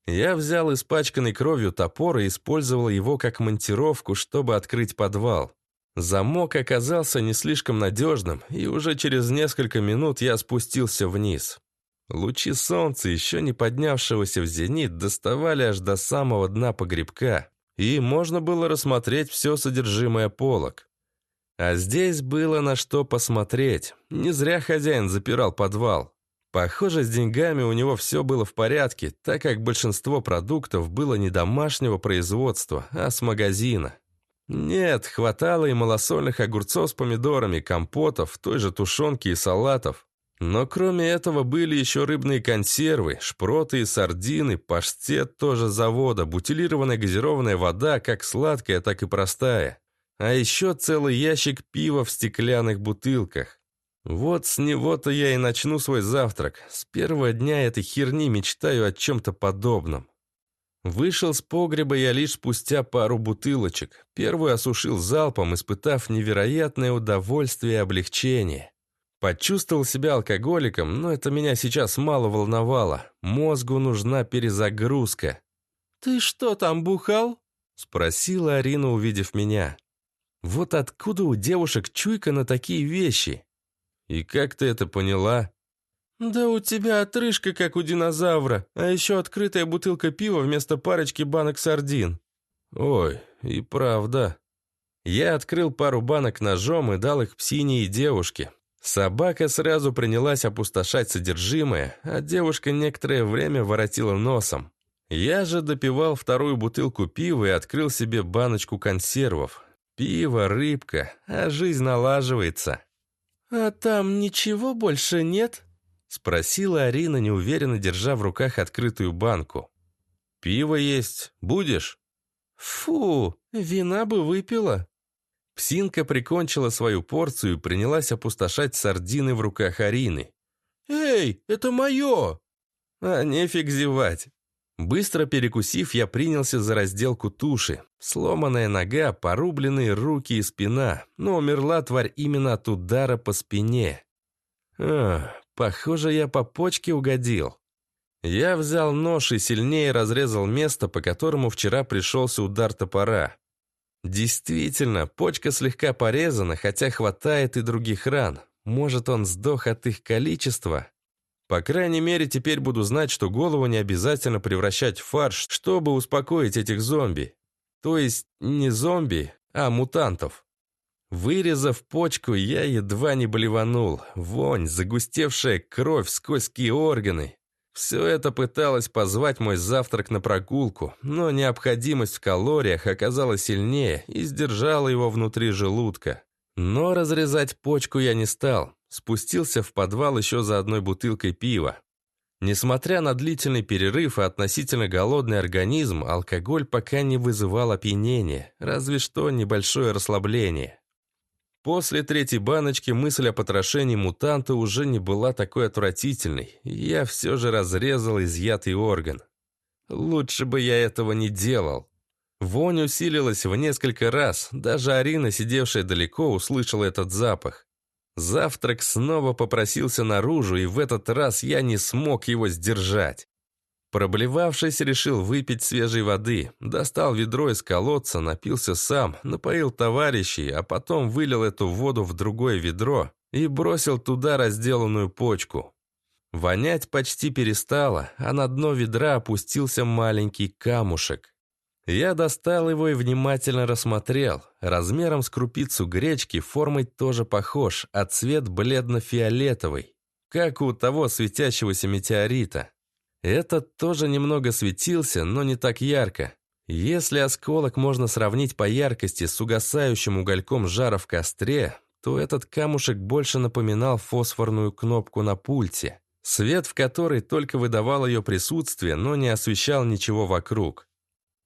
Я взял испачканный кровью топор и использовал его как монтировку, чтобы открыть подвал. Замок оказался не слишком надежным, и уже через несколько минут я спустился вниз. Лучи солнца, еще не поднявшегося в зенит, доставали аж до самого дна погребка, и можно было рассмотреть все содержимое полок. А здесь было на что посмотреть. Не зря хозяин запирал подвал. Похоже, с деньгами у него все было в порядке, так как большинство продуктов было не домашнего производства, а с магазина. Нет, хватало и малосольных огурцов с помидорами, компотов, той же тушенки и салатов. Но кроме этого были еще рыбные консервы, шпроты и сардины, паштет тоже завода, бутилированная газированная вода, как сладкая, так и простая. А еще целый ящик пива в стеклянных бутылках. Вот с него-то я и начну свой завтрак. С первого дня этой херни мечтаю о чем-то подобном. Вышел с погреба я лишь спустя пару бутылочек. Первую осушил залпом, испытав невероятное удовольствие и облегчение. Почувствовал себя алкоголиком, но это меня сейчас мало волновало. Мозгу нужна перезагрузка. «Ты что там, бухал?» — спросила Арина, увидев меня. «Вот откуда у девушек чуйка на такие вещи?» «И как ты это поняла?» «Да у тебя отрыжка, как у динозавра, а еще открытая бутылка пива вместо парочки банок сардин». «Ой, и правда». Я открыл пару банок ножом и дал их псине и девушке. Собака сразу принялась опустошать содержимое, а девушка некоторое время воротила носом. Я же допивал вторую бутылку пива и открыл себе баночку консервов. Пиво, рыбка, а жизнь налаживается. «А там ничего больше нет?» Спросила Арина, неуверенно держа в руках открытую банку. «Пиво есть. Будешь?» «Фу, вина бы выпила», Псинка прикончила свою порцию и принялась опустошать сардины в руках Арины. «Эй, это мое!» «А нефиг зевать!» Быстро перекусив, я принялся за разделку туши. Сломанная нога, порубленные руки и спина, но умерла тварь именно от удара по спине. Ах, похоже, я по почке угодил. Я взял нож и сильнее разрезал место, по которому вчера пришелся удар топора. Действительно, почка слегка порезана, хотя хватает и других ран. Может, он сдох от их количества? По крайней мере, теперь буду знать, что голову не обязательно превращать в фарш, чтобы успокоить этих зомби. То есть не зомби, а мутантов. Вырезав почку, я едва не блеванул. Вонь, загустевшая кровь, скользкие органы. Все это пыталось позвать мой завтрак на прогулку, но необходимость в калориях оказалась сильнее и сдержала его внутри желудка. Но разрезать почку я не стал. Спустился в подвал еще за одной бутылкой пива. Несмотря на длительный перерыв и относительно голодный организм, алкоголь пока не вызывал опьянения, разве что небольшое расслабление. После третьей баночки мысль о потрошении мутанта уже не была такой отвратительной. Я все же разрезал изъятый орган. Лучше бы я этого не делал. Вонь усилилась в несколько раз, даже Арина, сидевшая далеко, услышала этот запах. Завтрак снова попросился наружу, и в этот раз я не смог его сдержать. Проблевавшись, решил выпить свежей воды, достал ведро из колодца, напился сам, напоил товарищей, а потом вылил эту воду в другое ведро и бросил туда разделанную почку. Вонять почти перестало, а на дно ведра опустился маленький камушек. Я достал его и внимательно рассмотрел. Размером с крупицу гречки формой тоже похож, а цвет бледно-фиолетовый, как у того светящегося метеорита. Этот тоже немного светился, но не так ярко. Если осколок можно сравнить по яркости с угасающим угольком жара в костре, то этот камушек больше напоминал фосфорную кнопку на пульте, свет в которой только выдавал ее присутствие, но не освещал ничего вокруг.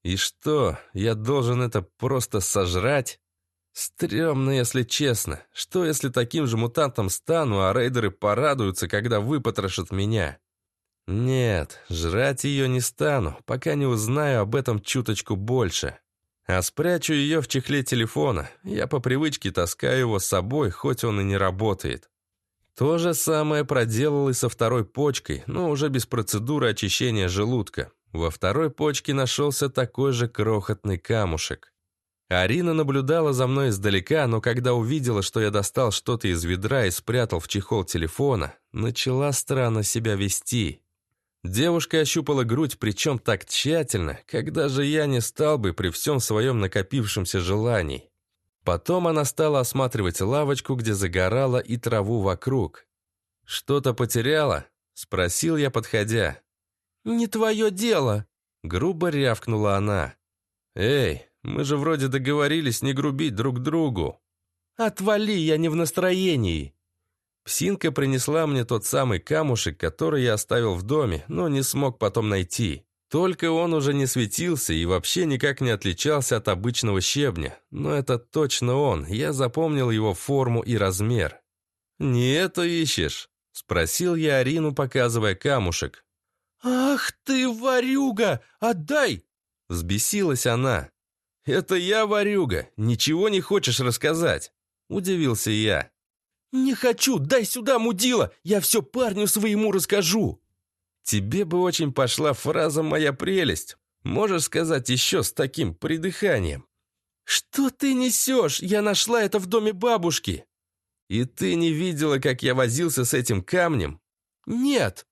И что, я должен это просто сожрать? Стремно, если честно. Что, если таким же мутантом стану, а рейдеры порадуются, когда выпотрошат меня? Нет, жрать ее не стану, пока не узнаю об этом чуточку больше. А спрячу ее в чехле телефона. Я по привычке таскаю его с собой, хоть он и не работает. То же самое проделал и со второй почкой, но уже без процедуры очищения желудка. Во второй почке нашелся такой же крохотный камушек. Арина наблюдала за мной издалека, но когда увидела, что я достал что-то из ведра и спрятал в чехол телефона, начала странно себя вести. Девушка ощупала грудь, причем так тщательно, когда же я не стал бы при всем своем накопившемся желании. Потом она стала осматривать лавочку, где загорала, и траву вокруг. «Что-то потеряла?» – спросил я, подходя. «Не твое дело!» — грубо рявкнула она. «Эй, мы же вроде договорились не грубить друг другу!» «Отвали, я не в настроении!» Псинка принесла мне тот самый камушек, который я оставил в доме, но не смог потом найти. Только он уже не светился и вообще никак не отличался от обычного щебня. Но это точно он, я запомнил его форму и размер. «Не это ищешь?» – спросил я Арину, показывая камушек. «Ах ты, ворюга! Отдай!» Взбесилась она. «Это я, ворюга! Ничего не хочешь рассказать?» Удивился я. «Не хочу! Дай сюда, мудила! Я все парню своему расскажу!» «Тебе бы очень пошла фраза «моя прелесть». Можешь сказать еще с таким придыханием?» «Что ты несешь? Я нашла это в доме бабушки!» «И ты не видела, как я возился с этим камнем?» «Нет!»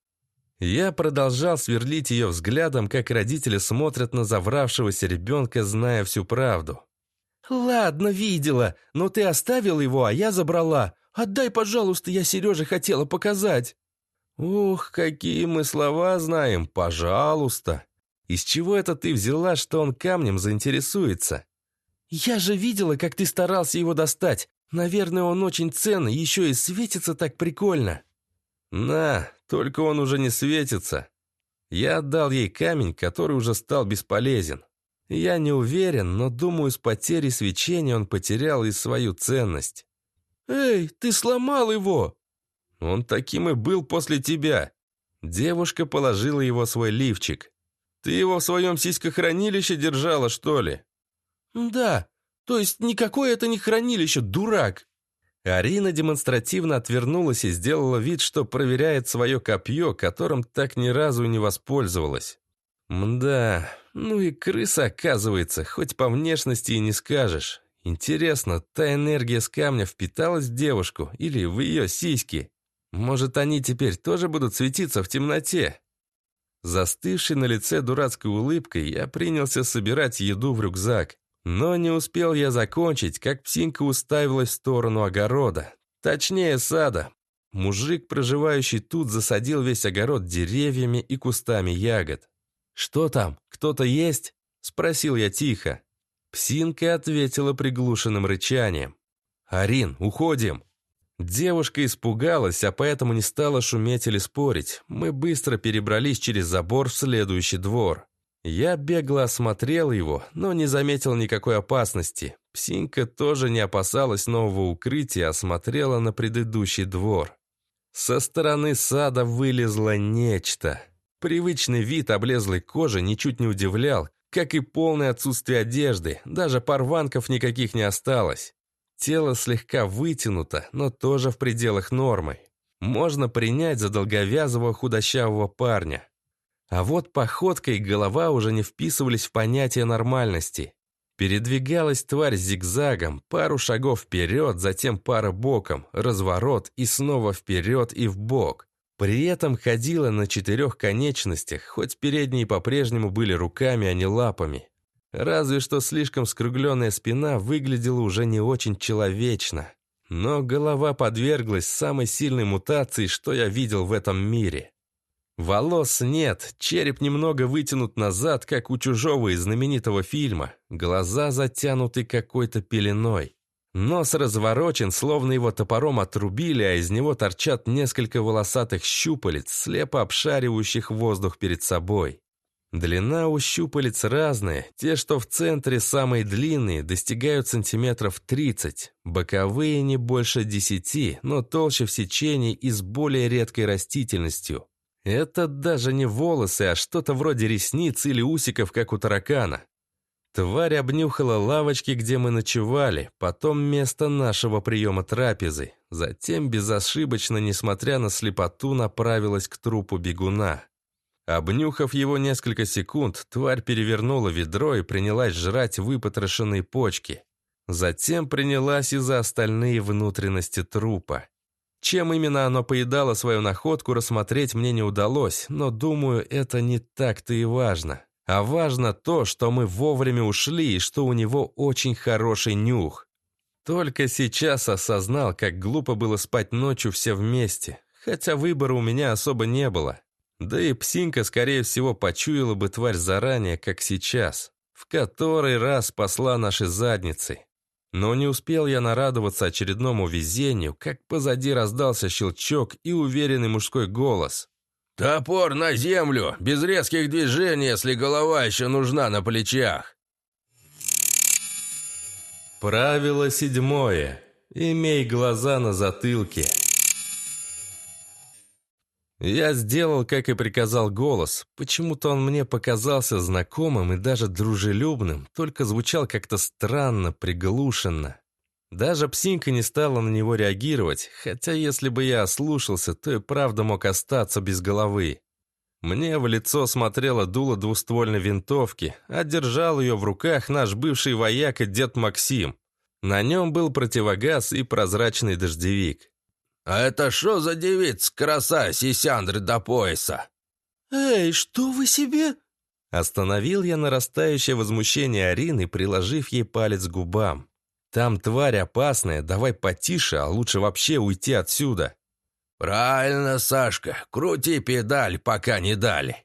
Я продолжал сверлить ее взглядом, как родители смотрят на завравшегося ребенка, зная всю правду. «Ладно, видела, но ты оставил его, а я забрала. Отдай, пожалуйста, я Сереже хотела показать». «Ух, какие мы слова знаем, пожалуйста. Из чего это ты взяла, что он камнем заинтересуется?» «Я же видела, как ты старался его достать. Наверное, он очень ценный, еще и светится так прикольно». «На, только он уже не светится. Я отдал ей камень, который уже стал бесполезен. Я не уверен, но думаю, с потерей свечения он потерял и свою ценность. «Эй, ты сломал его!» «Он таким и был после тебя». Девушка положила его свой лифчик. «Ты его в своем сиськохранилище держала, что ли?» «Да, то есть никакое это не хранилище, дурак!» Арина демонстративно отвернулась и сделала вид, что проверяет свое копье, которым так ни разу не воспользовалась. Мда, ну и крыса оказывается, хоть по внешности и не скажешь. Интересно, та энергия с камня впиталась в девушку или в ее сиськи? Может, они теперь тоже будут светиться в темноте? Застывший на лице дурацкой улыбкой, я принялся собирать еду в рюкзак. Но не успел я закончить, как псинка уставилась в сторону огорода. Точнее, сада. Мужик, проживающий тут, засадил весь огород деревьями и кустами ягод. «Что там? Кто-то есть?» – спросил я тихо. Псинка ответила приглушенным рычанием. «Арин, уходим!» Девушка испугалась, а поэтому не стала шуметь или спорить. Мы быстро перебрались через забор в следующий двор. Я бегло осмотрел его, но не заметил никакой опасности. Псинка тоже не опасалась нового укрытия, а смотрела на предыдущий двор. Со стороны сада вылезло нечто. Привычный вид облезлой кожи ничуть не удивлял, как и полное отсутствие одежды, даже порванков никаких не осталось. Тело слегка вытянуто, но тоже в пределах нормы. Можно принять за долговязого худощавого парня. А вот походка и голова уже не вписывались в понятие нормальности. Передвигалась тварь зигзагом, пару шагов вперед, затем пара боком, разворот и снова вперед и в бок. При этом ходила на четырех конечностях, хоть передние по-прежнему были руками, а не лапами. Разве что слишком скругленная спина выглядела уже не очень человечно. Но голова подверглась самой сильной мутации, что я видел в этом мире. Волос нет, череп немного вытянут назад, как у чужого из знаменитого фильма. Глаза затянуты какой-то пеленой. Нос разворочен, словно его топором отрубили, а из него торчат несколько волосатых щупалец, слепо обшаривающих воздух перед собой. Длина у щупалец разная, те, что в центре самые длинные, достигают сантиметров 30, боковые не больше 10, но толще в сечении и с более редкой растительностью. Это даже не волосы, а что-то вроде ресниц или усиков, как у таракана. Тварь обнюхала лавочки, где мы ночевали, потом место нашего приема трапезы, затем безошибочно, несмотря на слепоту, направилась к трупу бегуна. Обнюхав его несколько секунд, тварь перевернула ведро и принялась жрать выпотрошенные почки. Затем принялась и за остальные внутренности трупа. Чем именно оно поедало свою находку, рассмотреть мне не удалось, но, думаю, это не так-то и важно. А важно то, что мы вовремя ушли и что у него очень хороший нюх. Только сейчас осознал, как глупо было спать ночью все вместе, хотя выбора у меня особо не было. Да и псинка, скорее всего, почуяла бы тварь заранее, как сейчас, в который раз спасла наши задницы. Но не успел я нарадоваться очередному везению, как позади раздался щелчок и уверенный мужской голос. «Топор на землю, без резких движений, если голова еще нужна на плечах!» Правило седьмое. Имей глаза на затылке. Я сделал, как и приказал голос. Почему-то он мне показался знакомым и даже дружелюбным, только звучал как-то странно, приглушенно. Даже псинка не стала на него реагировать, хотя если бы я ослушался, то и правда мог остаться без головы. Мне в лицо смотрело дуло двуствольной винтовки, а держал ее в руках наш бывший вояка дед Максим. На нем был противогаз и прозрачный дождевик. «А это что за девица, краса, сисяндры до пояса?» «Эй, что вы себе?» Остановил я нарастающее возмущение Арины, приложив ей палец к губам. «Там тварь опасная, давай потише, а лучше вообще уйти отсюда». «Правильно, Сашка, крути педаль, пока не дали».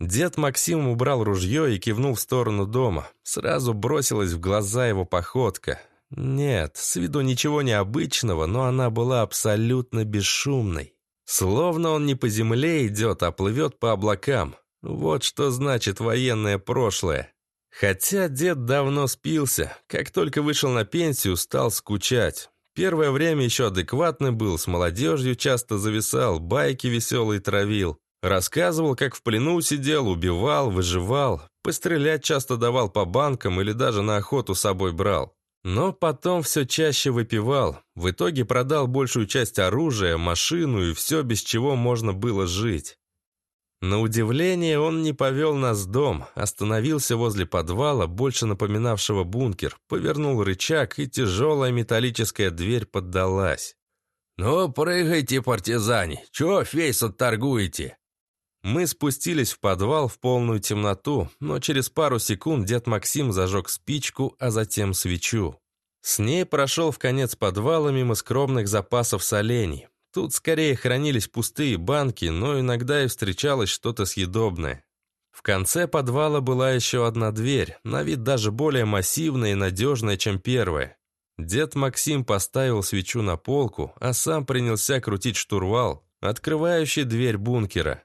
Дед Максим убрал ружье и кивнул в сторону дома. Сразу бросилась в глаза его походка. Нет, с виду ничего необычного, но она была абсолютно бесшумной. Словно он не по земле идет, а плывет по облакам. Вот что значит военное прошлое. Хотя дед давно спился, как только вышел на пенсию, стал скучать. Первое время еще адекватный был, с молодежью часто зависал, байки веселые травил. Рассказывал, как в плену сидел, убивал, выживал, пострелять часто давал по банкам или даже на охоту с собой брал. Но потом все чаще выпивал. В итоге продал большую часть оружия, машину и все, без чего можно было жить. На удивление он не повел нас в дом, остановился возле подвала, больше напоминавшего бункер, повернул рычаг, и тяжелая металлическая дверь поддалась. «Ну, прыгайте, партизане! Чего фейс торгуете?» Мы спустились в подвал в полную темноту, но через пару секунд дед Максим зажег спичку, а затем свечу. С ней прошел в конец подвала мимо скромных запасов солений. Тут скорее хранились пустые банки, но иногда и встречалось что-то съедобное. В конце подвала была еще одна дверь, на вид даже более массивная и надежная, чем первая. Дед Максим поставил свечу на полку, а сам принялся крутить штурвал, открывающий дверь бункера.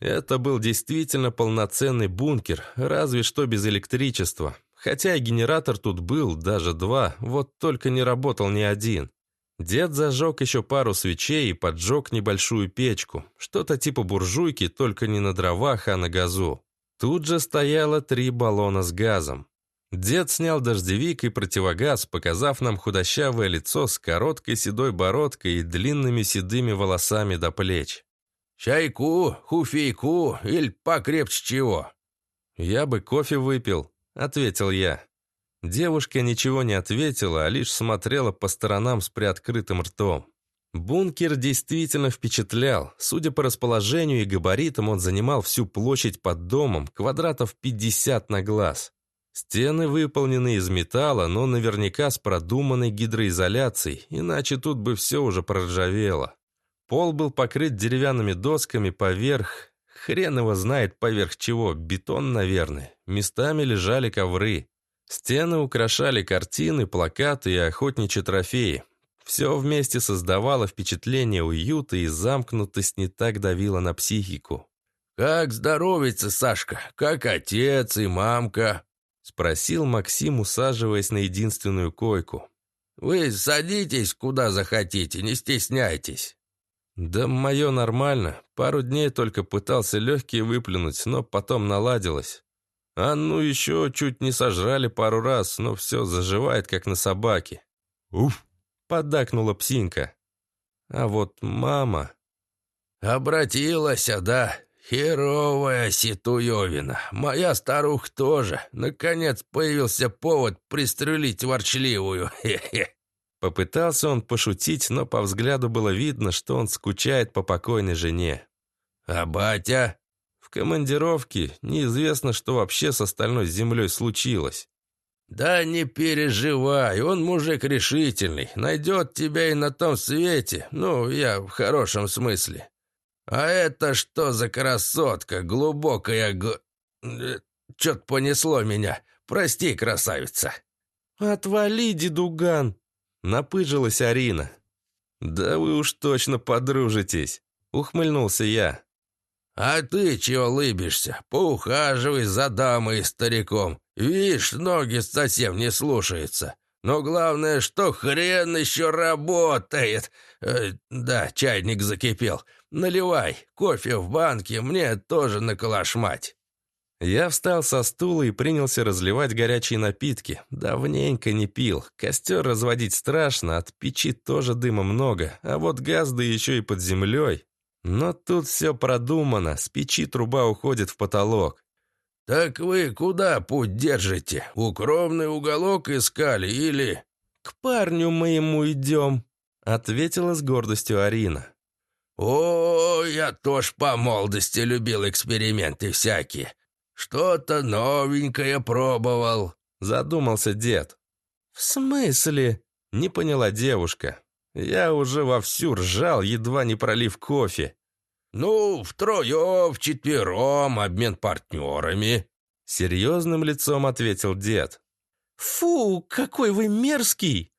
Это был действительно полноценный бункер, разве что без электричества. Хотя и генератор тут был, даже два, вот только не работал ни один. Дед зажег еще пару свечей и поджег небольшую печку. Что-то типа буржуйки, только не на дровах, а на газу. Тут же стояло три баллона с газом. Дед снял дождевик и противогаз, показав нам худощавое лицо с короткой седой бородкой и длинными седыми волосами до плеч. «Чайку, хуфейку или покрепче чего?» «Я бы кофе выпил», — ответил я. Девушка ничего не ответила, а лишь смотрела по сторонам с приоткрытым ртом. Бункер действительно впечатлял. Судя по расположению и габаритам, он занимал всю площадь под домом, квадратов 50 на глаз. Стены выполнены из металла, но наверняка с продуманной гидроизоляцией, иначе тут бы все уже проржавело. Пол был покрыт деревянными досками поверх... Хрен его знает поверх чего, бетон, наверное. Местами лежали ковры. Стены украшали картины, плакаты и охотничьи трофеи. Все вместе создавало впечатление уюта и замкнутость не так давила на психику. «Как здоровится, Сашка? Как отец и мамка?» Спросил Максим, усаживаясь на единственную койку. «Вы садитесь куда захотите, не стесняйтесь». «Да мое нормально. Пару дней только пытался легкие выплюнуть, но потом наладилось. А ну еще чуть не сожрали пару раз, но все заживает, как на собаке». «Уф!» поддакнула псинка. А вот мама... «Обратилась, да? Херовая ситуевина. Моя старуха тоже. Наконец появился повод пристрелить ворчливую. Хе-хе». Попытался он пошутить, но по взгляду было видно, что он скучает по покойной жене. «А батя?» В командировке неизвестно, что вообще с остальной землей случилось. «Да не переживай, он мужик решительный, найдет тебя и на том свете, ну, я в хорошем смысле. А это что за красотка, глубокая г... Э, Чё-то понесло меня, прости, красавица». «Отвали, дедуган!» — напыжилась Арина. «Да вы уж точно подружитесь!» — ухмыльнулся я. «А ты чего лыбишься? Поухаживай за дамой и стариком. Видишь, ноги совсем не слушаются. Но главное, что хрен еще работает. Э, да, чайник закипел. Наливай, кофе в банке, мне тоже на калашмать». Я встал со стула и принялся разливать горячие напитки. Давненько не пил. Костер разводить страшно, от печи тоже дыма много, а вот газ да еще и под землей. Но тут все продумано, с печи труба уходит в потолок. «Так вы куда путь держите? Укромный уголок искали или...» «К парню моему идем», — ответила с гордостью Арина. «О, я тоже по молодости любил эксперименты всякие. Что-то новенькое пробовал», — задумался дед. «В смысле?» — не поняла девушка. Я уже вовсю ржал, едва не пролив кофе. «Ну, втроем, вчетвером, обмен партнерами», — серьезным лицом ответил дед. «Фу, какой вы мерзкий!»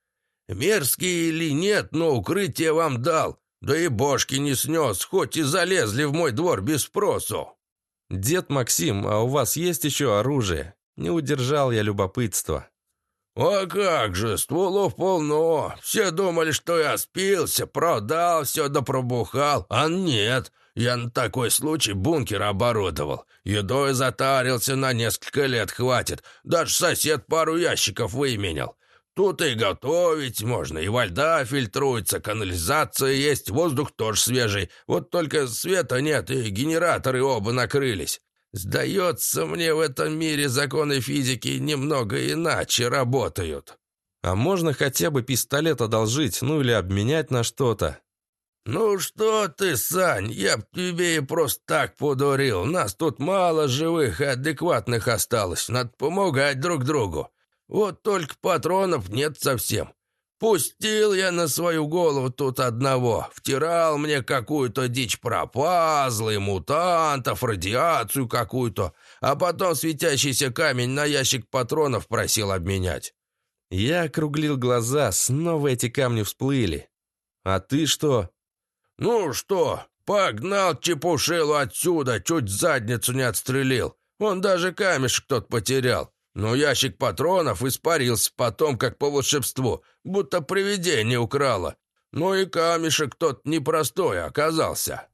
«Мерзкий или нет, но укрытие вам дал. Да и бошки не снес, хоть и залезли в мой двор без спросу». «Дед Максим, а у вас есть еще оружие?» Не удержал я любопытства. «А как же, стволов полно. Все думали, что я спился, продал все да пробухал. А нет, я на такой случай бункер оборудовал. Едой затарился на несколько лет хватит. Даже сосед пару ящиков выменял. Тут и готовить можно, и во льда фильтруется, канализация есть, воздух тоже свежий. Вот только света нет, и генераторы оба накрылись. Сдается мне, в этом мире законы физики немного иначе работают. А можно хотя бы пистолет одолжить, ну или обменять на что-то? «Ну что ты, Сань, я б тебе и просто так подурил. Нас тут мало живых и адекватных осталось. Надо помогать друг другу. Вот только патронов нет совсем. Пустил я на свою голову тут одного, втирал мне какую-то дичь про пазлы, мутантов, радиацию какую-то, а потом светящийся камень на ящик патронов просил обменять. Я округлил глаза, снова эти камни всплыли. «А ты что?» «Ну что, погнал чепушилу отсюда, чуть задницу не отстрелил. Он даже камешек тот потерял. Но ящик патронов испарился потом, как по волшебству, будто привидение украло. Ну и камешек тот непростой оказался.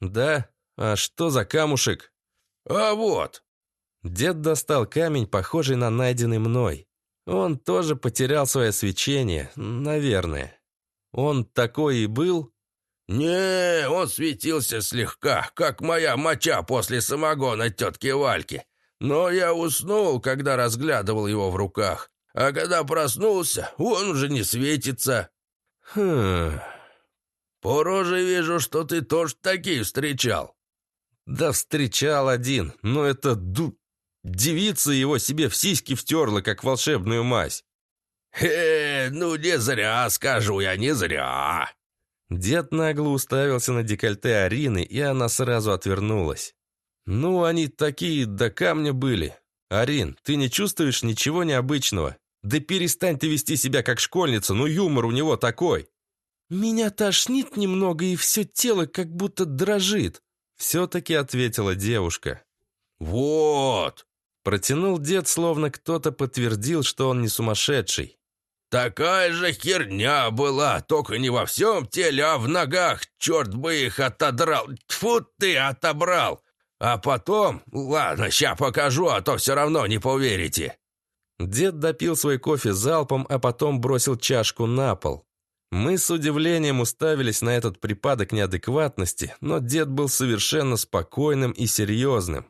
Да? А что за камушек? А вот. Дед достал камень, похожий на найденный мной. Он тоже потерял свое свечение, наверное. Он такой и был? «Не, он светился слегка, как моя моча после самогона тетки Вальки. Но я уснул, когда разглядывал его в руках. А когда проснулся, он уже не светится». Хм... «По роже вижу, что ты тоже такие встречал». «Да встречал один, но это ду... Девица его себе в сиськи втерла, как волшебную мазь». «Э, ну не зря, скажу я, не зря». Дед нагло уставился на декольте Арины, и она сразу отвернулась. «Ну, они такие до камня были. Арин, ты не чувствуешь ничего необычного? Да перестань ты вести себя как школьница, ну юмор у него такой!» «Меня тошнит немного, и все тело как будто дрожит», — все-таки ответила девушка. «Вот!» — протянул дед, словно кто-то подтвердил, что он не сумасшедший. «Такая же херня была, только не во всем теле, а в ногах, черт бы их отодрал! Тьфу ты, отобрал! А потом... Ладно, ща покажу, а то все равно не поверите!» Дед допил свой кофе залпом, а потом бросил чашку на пол. Мы с удивлением уставились на этот припадок неадекватности, но дед был совершенно спокойным и серьезным.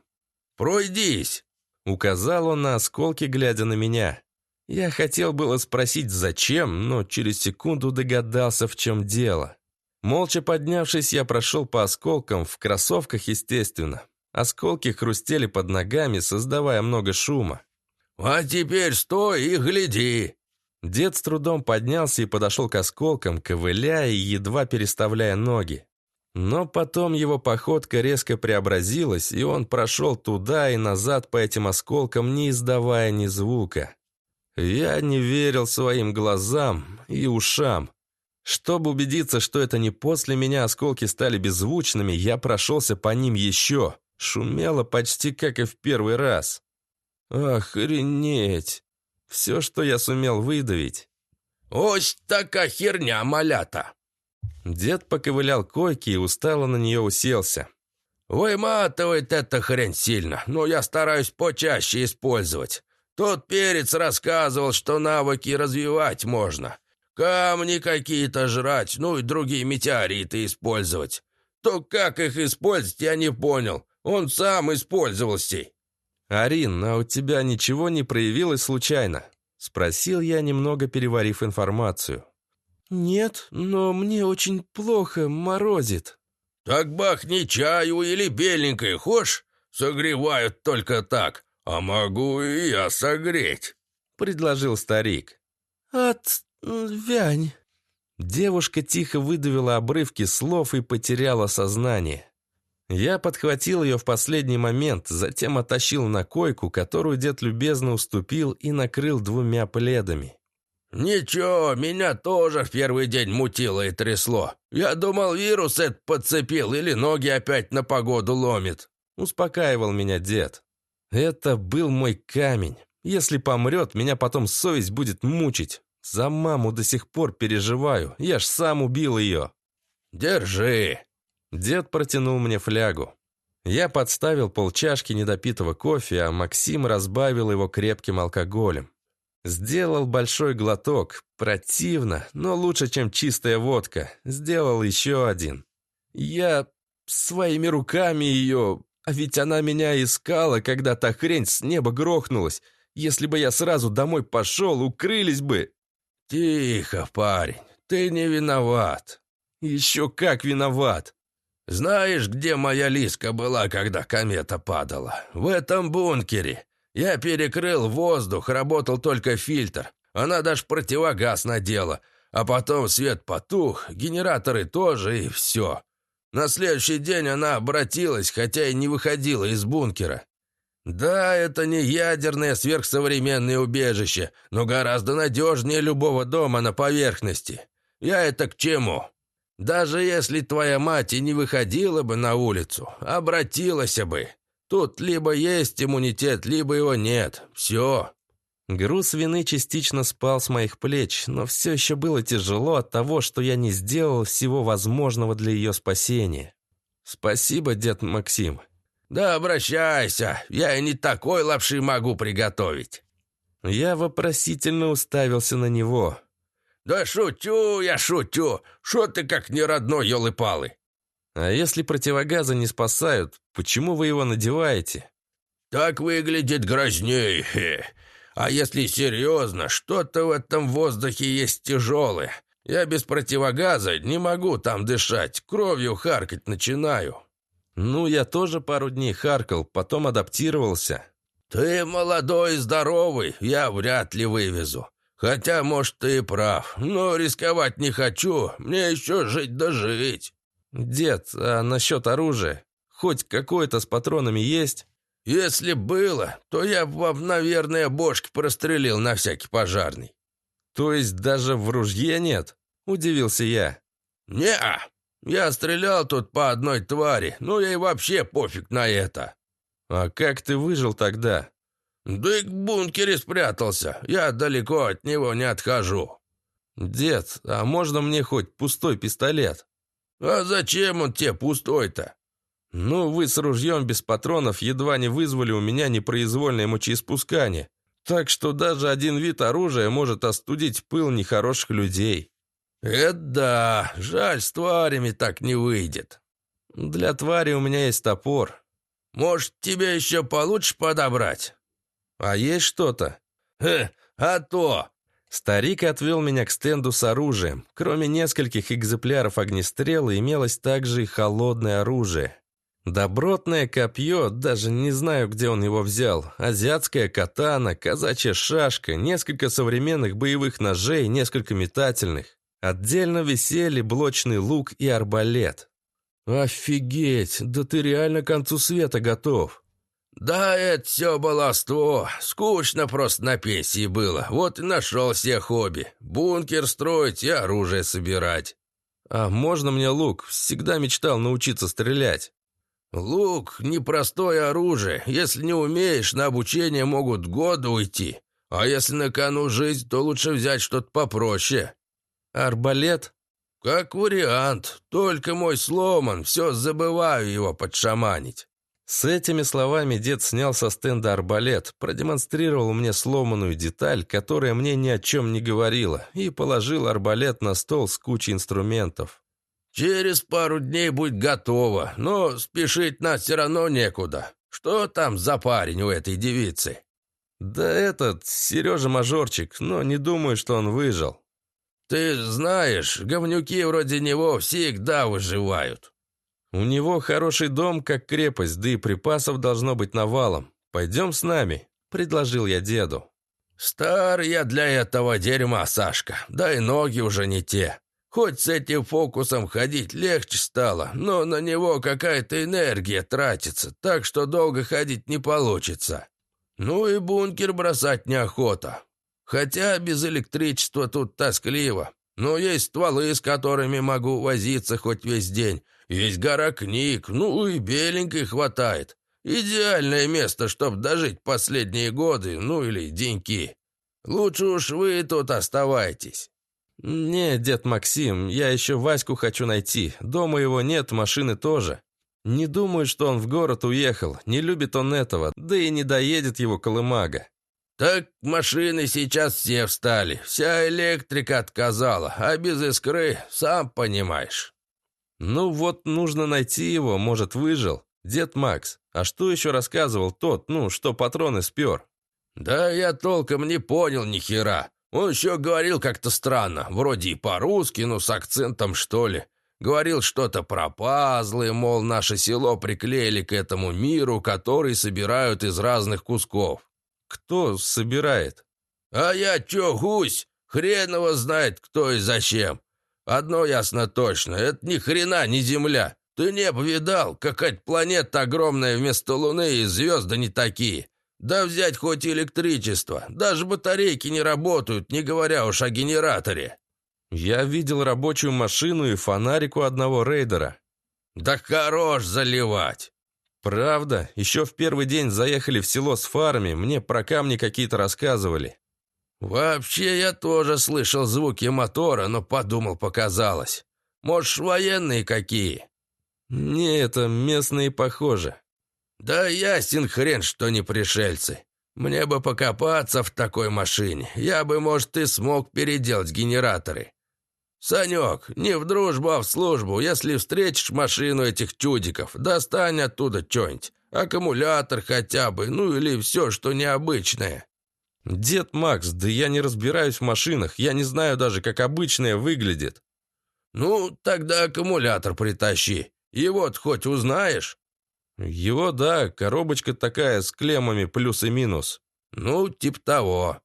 «Пройдись!» — указал он на осколки, глядя на меня. Я хотел было спросить, зачем, но через секунду догадался, в чем дело. Молча поднявшись, я прошел по осколкам, в кроссовках, естественно. Осколки хрустели под ногами, создавая много шума. «А теперь стой и гляди!» Дед с трудом поднялся и подошел к осколкам, ковыляя и едва переставляя ноги. Но потом его походка резко преобразилась, и он прошел туда и назад по этим осколкам, не издавая ни звука. Я не верил своим глазам и ушам. Чтобы убедиться, что это не после меня осколки стали беззвучными, я прошелся по ним еще. Шумело почти как и в первый раз. Охренеть! Все, что я сумел выдавить. «Ось такая херня, малята!» Дед поковылял койки и устало на нее уселся. «Выматывает эта хрень сильно, но я стараюсь почаще использовать. Тот перец рассказывал, что навыки развивать можно. Камни какие-то жрать, ну и другие метеориты использовать. То как их использовать, я не понял. Он сам использовался. «Арин, а у тебя ничего не проявилось случайно?» Спросил я, немного переварив информацию. «Нет, но мне очень плохо морозит». «Так бахни чаю или беленькой, хошь? Согревают только так, а могу и я согреть», — предложил старик. «От... вянь». Девушка тихо выдавила обрывки слов и потеряла сознание. Я подхватил ее в последний момент, затем оттащил на койку, которую дед любезно уступил и накрыл двумя пледами. «Ничего, меня тоже в первый день мутило и трясло. Я думал, вирус этот подцепил или ноги опять на погоду ломит», — успокаивал меня дед. «Это был мой камень. Если помрет, меня потом совесть будет мучить. За маму до сих пор переживаю, я ж сам убил ее». «Держи», Дед протянул мне флягу. Я подставил полчашки недопитого кофе, а Максим разбавил его крепким алкоголем. Сделал большой глоток. Противно, но лучше, чем чистая водка. Сделал еще один. Я своими руками ее... А ведь она меня искала, когда та хрень с неба грохнулась. Если бы я сразу домой пошел, укрылись бы. Тихо, парень, ты не виноват. Еще как виноват. «Знаешь, где моя Лиска была, когда комета падала? В этом бункере. Я перекрыл воздух, работал только фильтр. Она даже противогаз надела. А потом свет потух, генераторы тоже, и все. На следующий день она обратилась, хотя и не выходила из бункера. Да, это не ядерное сверхсовременное убежище, но гораздо надежнее любого дома на поверхности. Я это к чему? Даже если твоя мать и не выходила бы на улицу, обратилась бы. Тут либо есть иммунитет, либо его нет. Все. Груз вины частично спал с моих плеч, но все еще было тяжело от того, что я не сделал всего возможного для ее спасения. Спасибо, дед Максим. «Да обращайся, я и не такой лапши могу приготовить». Я вопросительно уставился на него. «Да шутю я, шутю! Шо ты как не родной, елы-палы!» «А если противогазы не спасают, почему вы его надеваете?» «Так выглядит грознее. А если серьезно, что-то в этом воздухе есть тяжелое. Я без противогаза не могу там дышать, кровью харкать начинаю». «Ну, я тоже пару дней харкал, потом адаптировался». «Ты молодой и здоровый, я вряд ли вывезу. Хотя, может, ты и прав, но рисковать не хочу, мне еще жить да жить». «Дед, а насчет оружия? Хоть какое-то с патронами есть?» «Если было, то я бы вам, наверное, бошки прострелил на всякий пожарный». «То есть даже в ружье нет?» – удивился я. «Не-а, я стрелял тут по одной твари, ну и вообще пофиг на это». «А как ты выжил тогда?» «Да и к бункере спрятался, я далеко от него не отхожу». «Дед, а можно мне хоть пустой пистолет?» «А зачем он тебе пустой-то?» «Ну, вы с ружьем без патронов едва не вызвали у меня непроизвольное мочеиспускание. Так что даже один вид оружия может остудить пыл нехороших людей». «Это да, жаль, с тварями так не выйдет». «Для твари у меня есть топор». «Может, тебе еще получше подобрать?» «А есть что-то?» «Хе, а то!» Старик отвел меня к стенду с оружием. Кроме нескольких экземпляров огнестрела имелось также и холодное оружие. Добротное копье, даже не знаю, где он его взял. Азиатская катана, казачья шашка, несколько современных боевых ножей, несколько метательных. Отдельно висели блочный лук и арбалет. «Офигеть! Да ты реально к концу света готов!» «Да это все баловство. Скучно просто на пенсии было. Вот и нашел себе хобби. Бункер строить и оружие собирать». «А можно мне лук? Всегда мечтал научиться стрелять». «Лук — непростое оружие. Если не умеешь, на обучение могут годы уйти. А если на кону жизнь, то лучше взять что-то попроще». «Арбалет?» «Как вариант. Только мой сломан. Все забываю его подшаманить». С этими словами дед снял со стенда арбалет, продемонстрировал мне сломанную деталь, которая мне ни о чем не говорила, и положил арбалет на стол с кучей инструментов. «Через пару дней будет готово, но спешить нас все равно некуда. Что там за парень у этой девицы?» «Да этот, Сережа Мажорчик, но не думаю, что он выжил». «Ты знаешь, говнюки вроде него всегда выживают». «У него хороший дом, как крепость, да и припасов должно быть навалом. Пойдем с нами», — предложил я деду. «Стар я для этого дерьма, Сашка, да и ноги уже не те. Хоть с этим фокусом ходить легче стало, но на него какая-то энергия тратится, так что долго ходить не получится. Ну и бункер бросать неохота. Хотя без электричества тут тоскливо. Но есть стволы, с которыми могу возиться хоть весь день. Есть гора книг, ну и беленькой хватает. Идеальное место, чтобы дожить последние годы, ну или деньки. Лучше уж вы тут оставайтесь. «Не, дед Максим, я еще Ваську хочу найти. Дома его нет, машины тоже. Не думаю, что он в город уехал. Не любит он этого, да и не доедет его колымага». «Так машины сейчас все встали. Вся электрика отказала, а без искры, сам понимаешь». «Ну вот, нужно найти его, может, выжил. Дед Макс, а что еще рассказывал тот, ну, что патроны спер?» «Да я толком не понял ни хера. Он еще говорил как-то странно, вроде и по-русски, но с акцентом, что ли. Говорил что-то про пазлы, мол, наше село приклеили к этому миру, который собирают из разных кусков. Кто собирает? А я че, гусь? Хрен его знает, кто и зачем. Одно ясно точно, это ни хрена не Земля. Ты небо видал? Какая-то планета огромная вместо Луны и звезды не такие. Да взять хоть электричество. Даже батарейки не работают, не говоря уж о генераторе. Я видел рабочую машину и фонарик у одного рейдера. Да хорош заливать. Правда, еще в первый день заехали в село с фарами, мне про камни какие-то рассказывали. Вообще я тоже слышал звуки мотора, но подумал, показалось. Может, военные какие? Не, это местные похоже. «Да ясен хрен, что не пришельцы. Мне бы покопаться в такой машине. Я бы, может, и смог переделать генераторы. Санек, не в дружбу, а в службу. Если встретишь машину этих чудиков, достань оттуда что-нибудь. Аккумулятор хотя бы, ну или все, что необычное». «Дед Макс, да я не разбираюсь в машинах. Я не знаю даже, как обычная выглядит». «Ну, тогда аккумулятор притащи. Его-то хоть узнаешь?» «Его, да, коробочка такая с клеммами плюс и минус». «Ну, типа того».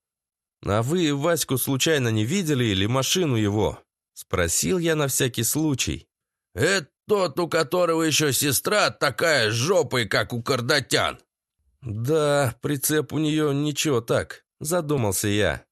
«А вы Ваську случайно не видели или машину его?» Спросил я на всякий случай. «Это тот, у которого еще сестра такая с жопой, как у кардатян». «Да, прицеп у нее ничего так», — задумался я.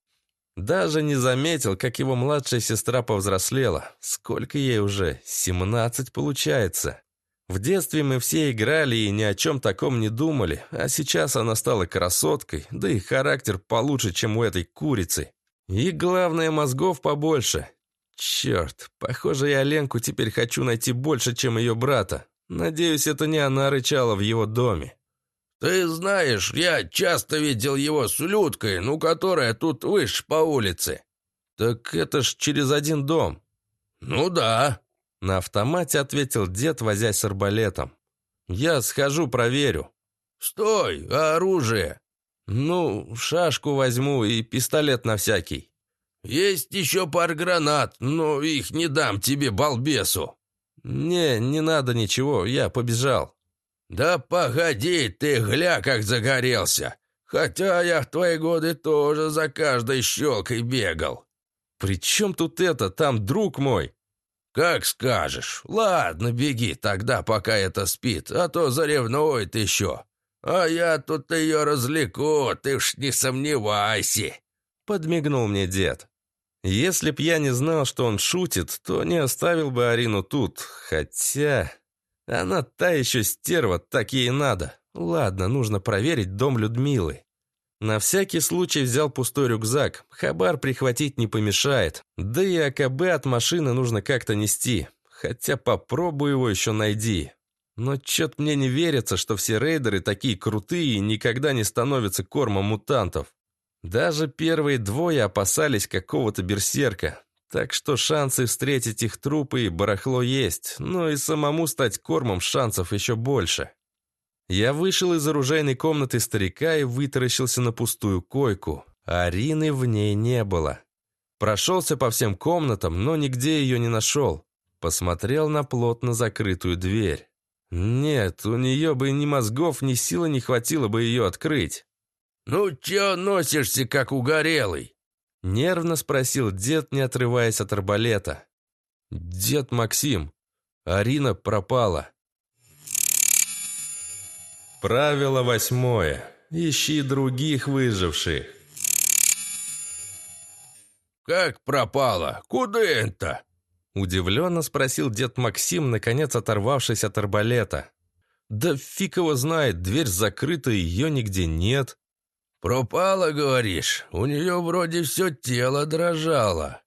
Даже не заметил, как его младшая сестра повзрослела. Сколько ей уже? Семнадцать получается. В детстве мы все играли и ни о чем таком не думали, а сейчас она стала красоткой, да и характер получше, чем у этой курицы. И главное, мозгов побольше. Черт, похоже, я Ленку теперь хочу найти больше, чем ее брата. Надеюсь, это не она рычала в его доме. «Ты знаешь, я часто видел его с Людкой, ну, которая тут выше по улице». «Так это ж через один дом». «Ну да», — на автомате ответил дед, возясь арбалетом. «Я схожу, проверю». «Стой, а оружие?» «Ну, шашку возьму и пистолет на всякий». «Есть еще пар гранат, но их не дам тебе, балбесу». «Не, не надо ничего, я побежал». «Да погоди ты, гля, как загорелся! Хотя я в твои годы тоже за каждой щелкой бегал». «При чем тут это? Там друг мой!» «Как скажешь. Ладно, беги тогда, пока это спит, а то заревнует еще. А я тут ее развлеку, ты уж не сомневайся!» Подмигнул мне дед. Если б я не знал, что он шутит, то не оставил бы Арину тут. Хотя... Она та еще стерва, так ей надо. Ладно, нужно проверить дом Людмилы. На всякий случай взял пустой рюкзак. Хабар прихватить не помешает. Да и АКБ от машины нужно как-то нести. Хотя попробуй его еще найди. Но чё-то мне не верится, что все рейдеры такие крутые и никогда не становятся кормом мутантов. Даже первые двое опасались какого-то берсерка. Так что шансы встретить их трупы и барахло есть, но и самому стать кормом шансов еще больше. Я вышел из оружейной комнаты старика и вытаращился на пустую койку. Арины в ней не было. Прошелся по всем комнатам, но нигде ее не нашел. Посмотрел на плотно закрытую дверь. Нет, у нее бы ни мозгов, ни силы не хватило бы ее открыть. «Ну, че носишься, как угорелый?» Нервно спросил дед, не отрываясь от арбалета. «Дед Максим, Арина пропала». Правило восьмое. Ищи других выживших. «Как пропала? Куда это?» Удивленно спросил дед Максим, наконец оторвавшись от арбалета. «Да фиг его знает, дверь закрыта, ее нигде нет». «Пропала, говоришь? У нее вроде все тело дрожало».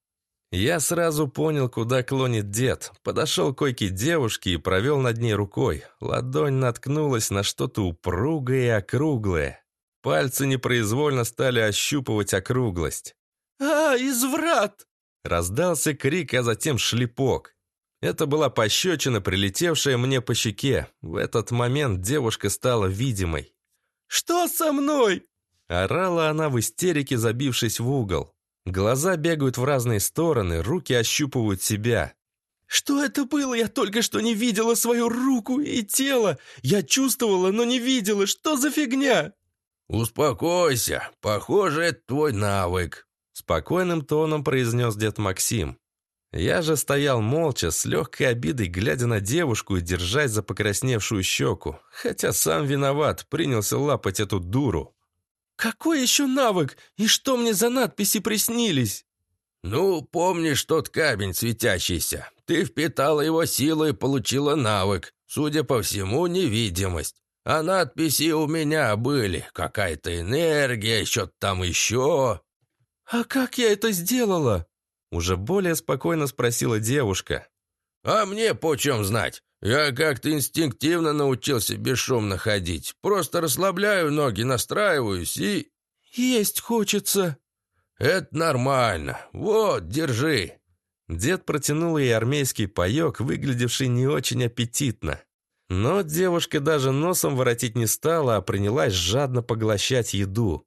Я сразу понял, куда клонит дед. Подошел к койке девушки и провел над ней рукой. Ладонь наткнулась на что-то упругое и округлое. Пальцы непроизвольно стали ощупывать округлость. «А, изврат!» Раздался крик, а затем шлепок. Это была пощечина, прилетевшая мне по щеке. В этот момент девушка стала видимой. «Что со мной?» Орала она в истерике, забившись в угол. Глаза бегают в разные стороны, руки ощупывают себя. «Что это было? Я только что не видела свою руку и тело. Я чувствовала, но не видела. Что за фигня?» «Успокойся. Похоже, это твой навык», — спокойным тоном произнес дед Максим. Я же стоял молча, с легкой обидой, глядя на девушку и держась за покрасневшую щеку. Хотя сам виноват, принялся лапать эту дуру. «Какой еще навык? И что мне за надписи приснились?» «Ну, помнишь тот камень светящийся? Ты впитала его силу и получила навык. Судя по всему, невидимость. А надписи у меня были. Какая-то энергия, что-то там еще». «А как я это сделала?» Уже более спокойно спросила девушка. «А мне почем знать? Я как-то инстинктивно научился бесшумно ходить. Просто расслабляю ноги, настраиваюсь и... Есть хочется. Это нормально. Вот, держи. Дед протянул ей армейский паек, выглядевший не очень аппетитно. Но девушка даже носом воротить не стала, а принялась жадно поглощать еду.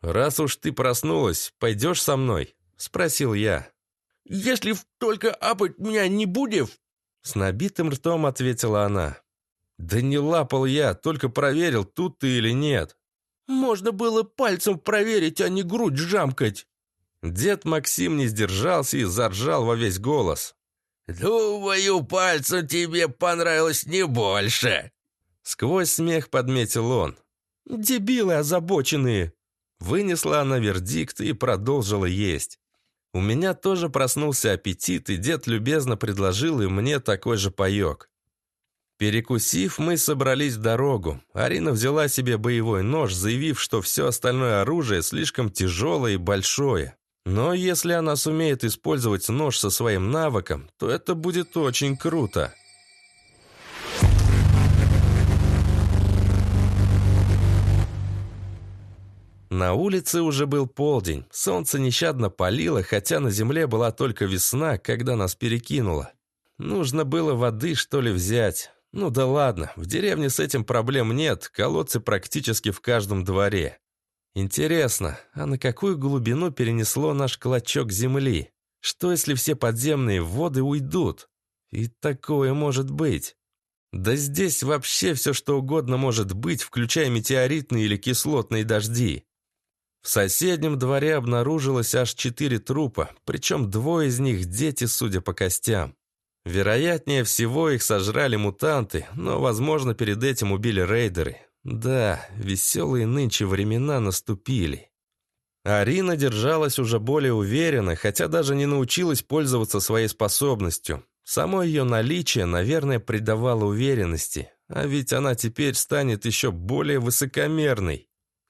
«Раз уж ты проснулась, пойдешь со мной?» — спросил я. «Если только апать меня не будешь?» С набитым ртом ответила она. «Да не лапал я, только проверил, тут ты или нет». «Можно было пальцем проверить, а не грудь жамкать». Дед Максим не сдержался и заржал во весь голос. «Думаю, пальцем тебе понравилось не больше!» Сквозь смех подметил он. «Дебилы озабоченные!» Вынесла она вердикт и продолжила есть. У меня тоже проснулся аппетит, и дед любезно предложил и мне такой же паек. Перекусив, мы собрались в дорогу. Арина взяла себе боевой нож, заявив, что все остальное оружие слишком тяжелое и большое. Но если она сумеет использовать нож со своим навыком, то это будет очень круто. На улице уже был полдень, солнце нещадно палило, хотя на земле была только весна, когда нас перекинуло. Нужно было воды, что ли, взять. Ну да ладно, в деревне с этим проблем нет, колодцы практически в каждом дворе. Интересно, а на какую глубину перенесло наш клочок земли? Что, если все подземные воды уйдут? И такое может быть. Да здесь вообще все что угодно может быть, включая метеоритные или кислотные дожди. В соседнем дворе обнаружилось аж четыре трупа, причем двое из них дети, судя по костям. Вероятнее всего, их сожрали мутанты, но, возможно, перед этим убили рейдеры. Да, веселые нынче времена наступили. Арина держалась уже более уверенно, хотя даже не научилась пользоваться своей способностью. Само ее наличие, наверное, придавало уверенности. А ведь она теперь станет еще более высокомерной.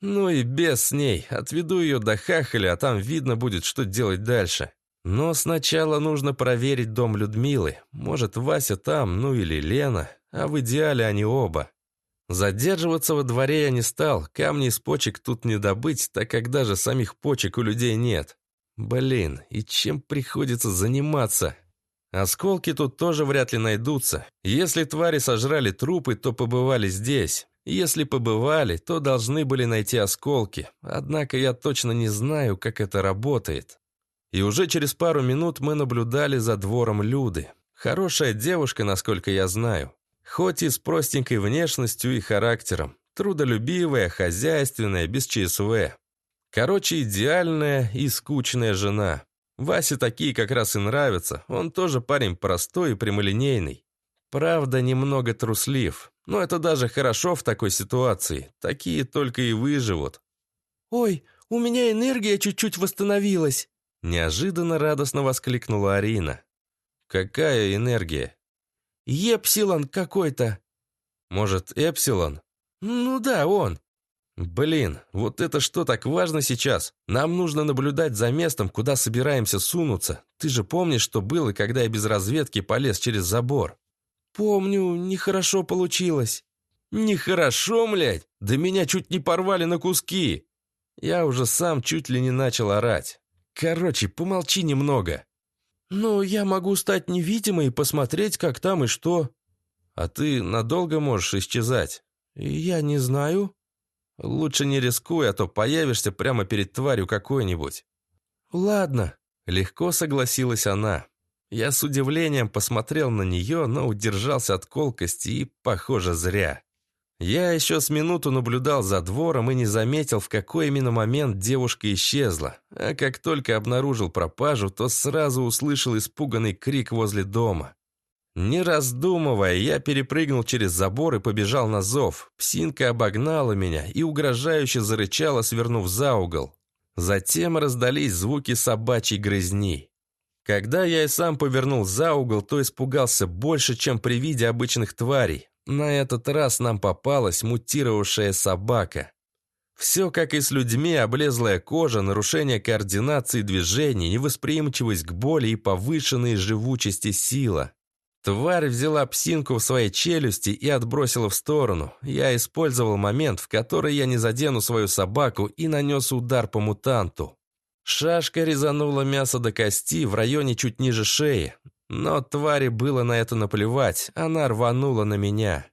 Ну и без с ней. Отведу ее до Хахаля, а там видно будет, что делать дальше. Но сначала нужно проверить дом Людмилы. Может, Вася там, ну или Лена. А в идеале они оба. Задерживаться во дворе я не стал, камни из почек тут не добыть, так как даже самих почек у людей нет. Блин, и чем приходится заниматься? Осколки тут тоже вряд ли найдутся. Если твари сожрали трупы, то побывали здесь. Если побывали, то должны были найти осколки. Однако я точно не знаю, как это работает. И уже через пару минут мы наблюдали за двором Люды. Хорошая девушка, насколько я знаю. Хоть и с простенькой внешностью и характером. Трудолюбивая, хозяйственная, без ЧСВ. Короче, идеальная и скучная жена. Васе такие как раз и нравятся. Он тоже парень простой и прямолинейный. Правда, немного труслив. Но это даже хорошо в такой ситуации. Такие только и выживут. «Ой, у меня энергия чуть-чуть восстановилась!» Неожиданно радостно воскликнула Арина. «Какая энергия?» Епсилон какой-то». «Может, Эпсилон?» «Ну да, он». «Блин, вот это что так важно сейчас? Нам нужно наблюдать за местом, куда собираемся сунуться. Ты же помнишь, что было, когда я без разведки полез через забор?» «Помню, нехорошо получилось». «Нехорошо, млядь? Да меня чуть не порвали на куски!» Я уже сам чуть ли не начал орать. «Короче, помолчи немного». «Ну, я могу стать невидимой и посмотреть, как там и что». «А ты надолго можешь исчезать?» «Я не знаю». «Лучше не рискуй, а то появишься прямо перед тварью какой-нибудь». «Ладно», — легко согласилась она. Я с удивлением посмотрел на нее, но удержался от колкости и, похоже, зря. Я еще с минуту наблюдал за двором и не заметил, в какой именно момент девушка исчезла. А как только обнаружил пропажу, то сразу услышал испуганный крик возле дома. Не раздумывая, я перепрыгнул через забор и побежал на зов. Псинка обогнала меня и угрожающе зарычала, свернув за угол. Затем раздались звуки собачьей грызни. Когда я и сам повернул за угол, то испугался больше, чем при виде обычных тварей. На этот раз нам попалась мутировавшая собака. Все как и с людьми, облезлая кожа, нарушение координации движений, невосприимчивость к боли и повышенной живучести сила. Тварь взяла псинку в своей челюсти и отбросила в сторону. Я использовал момент, в который я не задену свою собаку и нанес удар по мутанту. Шашка резанула мясо до кости в районе чуть ниже шеи. Но твари было на это наплевать, она рванула на меня.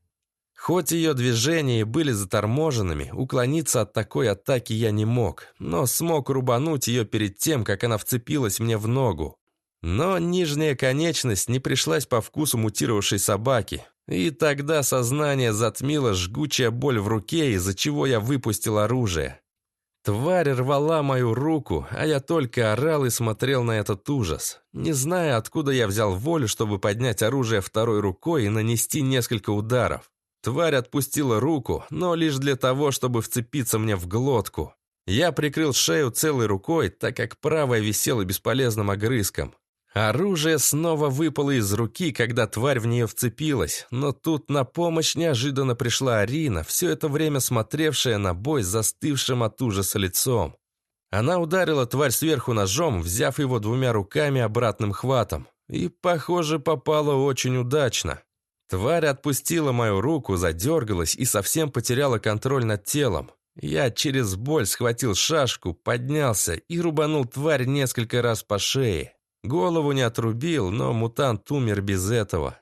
Хоть ее движения были заторможенными, уклониться от такой атаки я не мог, но смог рубануть ее перед тем, как она вцепилась мне в ногу. Но нижняя конечность не пришлась по вкусу мутировавшей собаки, и тогда сознание затмило жгучая боль в руке, из-за чего я выпустил оружие. Тварь рвала мою руку, а я только орал и смотрел на этот ужас, не зная, откуда я взял волю, чтобы поднять оружие второй рукой и нанести несколько ударов. Тварь отпустила руку, но лишь для того, чтобы вцепиться мне в глотку. Я прикрыл шею целой рукой, так как правая висела бесполезным огрызком. Оружие снова выпало из руки, когда тварь в нее вцепилась, но тут на помощь неожиданно пришла Арина, все это время смотревшая на бой застывшим от ужаса лицом. Она ударила тварь сверху ножом, взяв его двумя руками обратным хватом, и, похоже, попала очень удачно. Тварь отпустила мою руку, задергалась и совсем потеряла контроль над телом. Я через боль схватил шашку, поднялся и рубанул тварь несколько раз по шее. Голову не отрубил, но мутант умер без этого.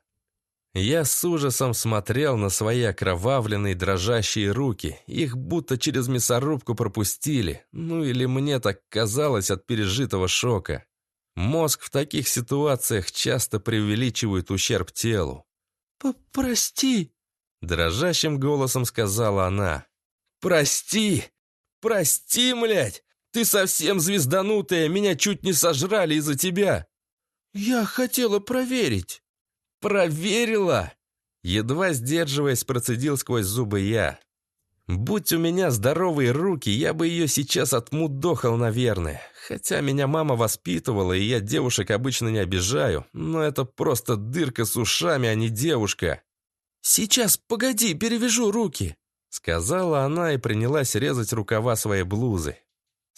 Я с ужасом смотрел на свои окровавленные дрожащие руки. Их будто через мясорубку пропустили. Ну или мне так казалось от пережитого шока. Мозг в таких ситуациях часто преувеличивает ущерб телу. «Прости!» — дрожащим голосом сказала она. «Прости! Прости, млядь! Ты совсем звезданутая, меня чуть не сожрали из-за тебя!» «Я хотела проверить!» «Проверила!» Едва сдерживаясь, процедил сквозь зубы я. Будь у меня здоровые руки, я бы ее сейчас отмудохал, наверное. Хотя меня мама воспитывала, и я девушек обычно не обижаю, но это просто дырка с ушами, а не девушка. «Сейчас, погоди, перевяжу руки», — сказала она и принялась резать рукава своей блузы.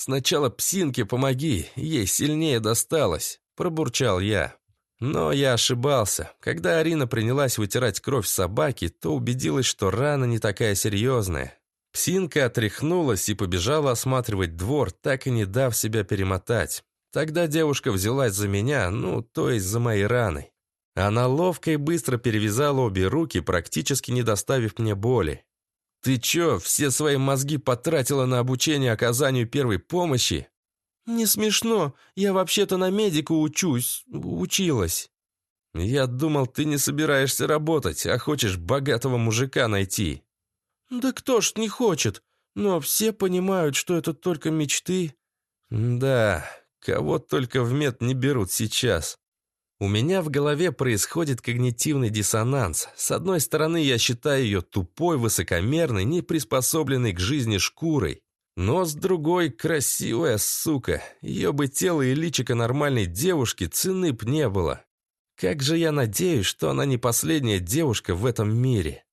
«Сначала псинке помоги, ей сильнее досталось», — пробурчал я. Но я ошибался. Когда Арина принялась вытирать кровь собаки, то убедилась, что рана не такая серьезная. Псинка отряхнулась и побежала осматривать двор, так и не дав себя перемотать. Тогда девушка взялась за меня, ну, то есть за мои раны. Она ловко и быстро перевязала обе руки, практически не доставив мне боли. «Ты чё, все свои мозги потратила на обучение оказанию первой помощи?» «Не смешно. Я вообще-то на медику учусь. Училась». «Я думал, ты не собираешься работать, а хочешь богатого мужика найти». «Да кто ж не хочет? Но все понимают, что это только мечты». «Да, кого только в мед не берут сейчас». У меня в голове происходит когнитивный диссонанс. С одной стороны, я считаю ее тупой, высокомерной, не приспособленной к жизни шкурой. Но с другой, красивая сука. Ее бы тело и личико нормальной девушки цены б не было. Как же я надеюсь, что она не последняя девушка в этом мире.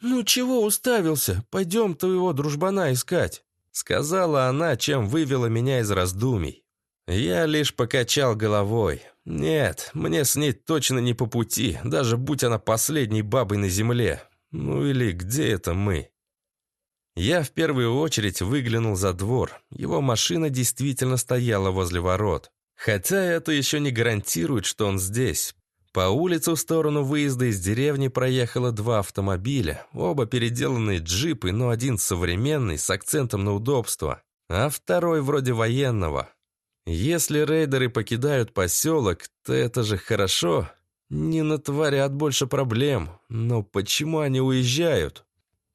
«Ну чего уставился? Пойдем твоего дружбана искать», сказала она, чем вывела меня из раздумий. Я лишь покачал головой. Нет, мне с ней точно не по пути, даже будь она последней бабой на земле. Ну или где это мы? Я в первую очередь выглянул за двор. Его машина действительно стояла возле ворот. Хотя это еще не гарантирует, что он здесь. По улице в сторону выезда из деревни проехало два автомобиля, оба переделанные джипы, но один современный, с акцентом на удобство, а второй вроде военного. Если рейдеры покидают поселок, то это же хорошо. Не натворят больше проблем. Но почему они уезжают?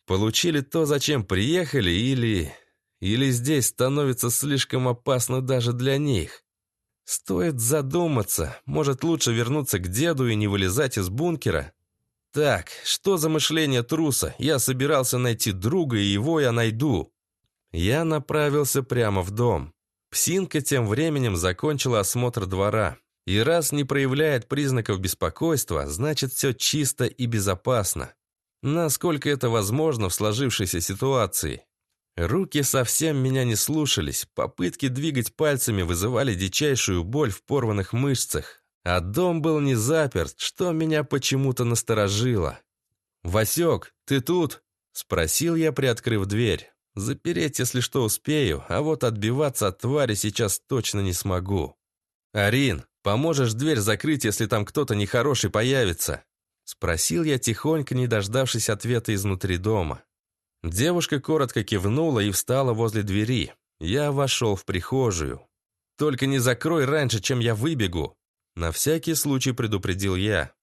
Получили то, зачем приехали, или... Или здесь становится слишком опасно даже для них? Стоит задуматься. Может, лучше вернуться к деду и не вылезать из бункера? Так, что за мышление труса? Я собирался найти друга, и его я найду. Я направился прямо в дом. Псинка тем временем закончила осмотр двора. И раз не проявляет признаков беспокойства, значит все чисто и безопасно. Насколько это возможно в сложившейся ситуации. Руки совсем меня не слушались, попытки двигать пальцами вызывали дичайшую боль в порванных мышцах. А дом был не заперт, что меня почему-то насторожило. «Васек, ты тут?» — спросил я, приоткрыв дверь. «Запереть, если что, успею, а вот отбиваться от твари сейчас точно не смогу». «Арин, поможешь дверь закрыть, если там кто-то нехороший появится?» Спросил я тихонько, не дождавшись ответа изнутри дома. Девушка коротко кивнула и встала возле двери. Я вошел в прихожую. «Только не закрой раньше, чем я выбегу!» На всякий случай предупредил я.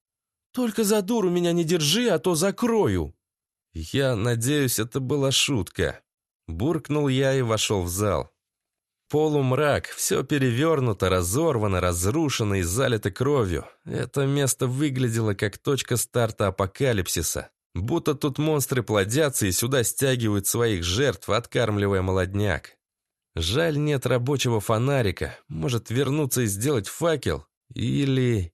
«Только за дуру меня не держи, а то закрою!» Я надеюсь, это была шутка. Буркнул я и вошел в зал. Полумрак, все перевернуто, разорвано, разрушено и залито кровью. Это место выглядело как точка старта апокалипсиса. Будто тут монстры плодятся и сюда стягивают своих жертв, откармливая молодняк. Жаль, нет рабочего фонарика. Может, вернуться и сделать факел? Или...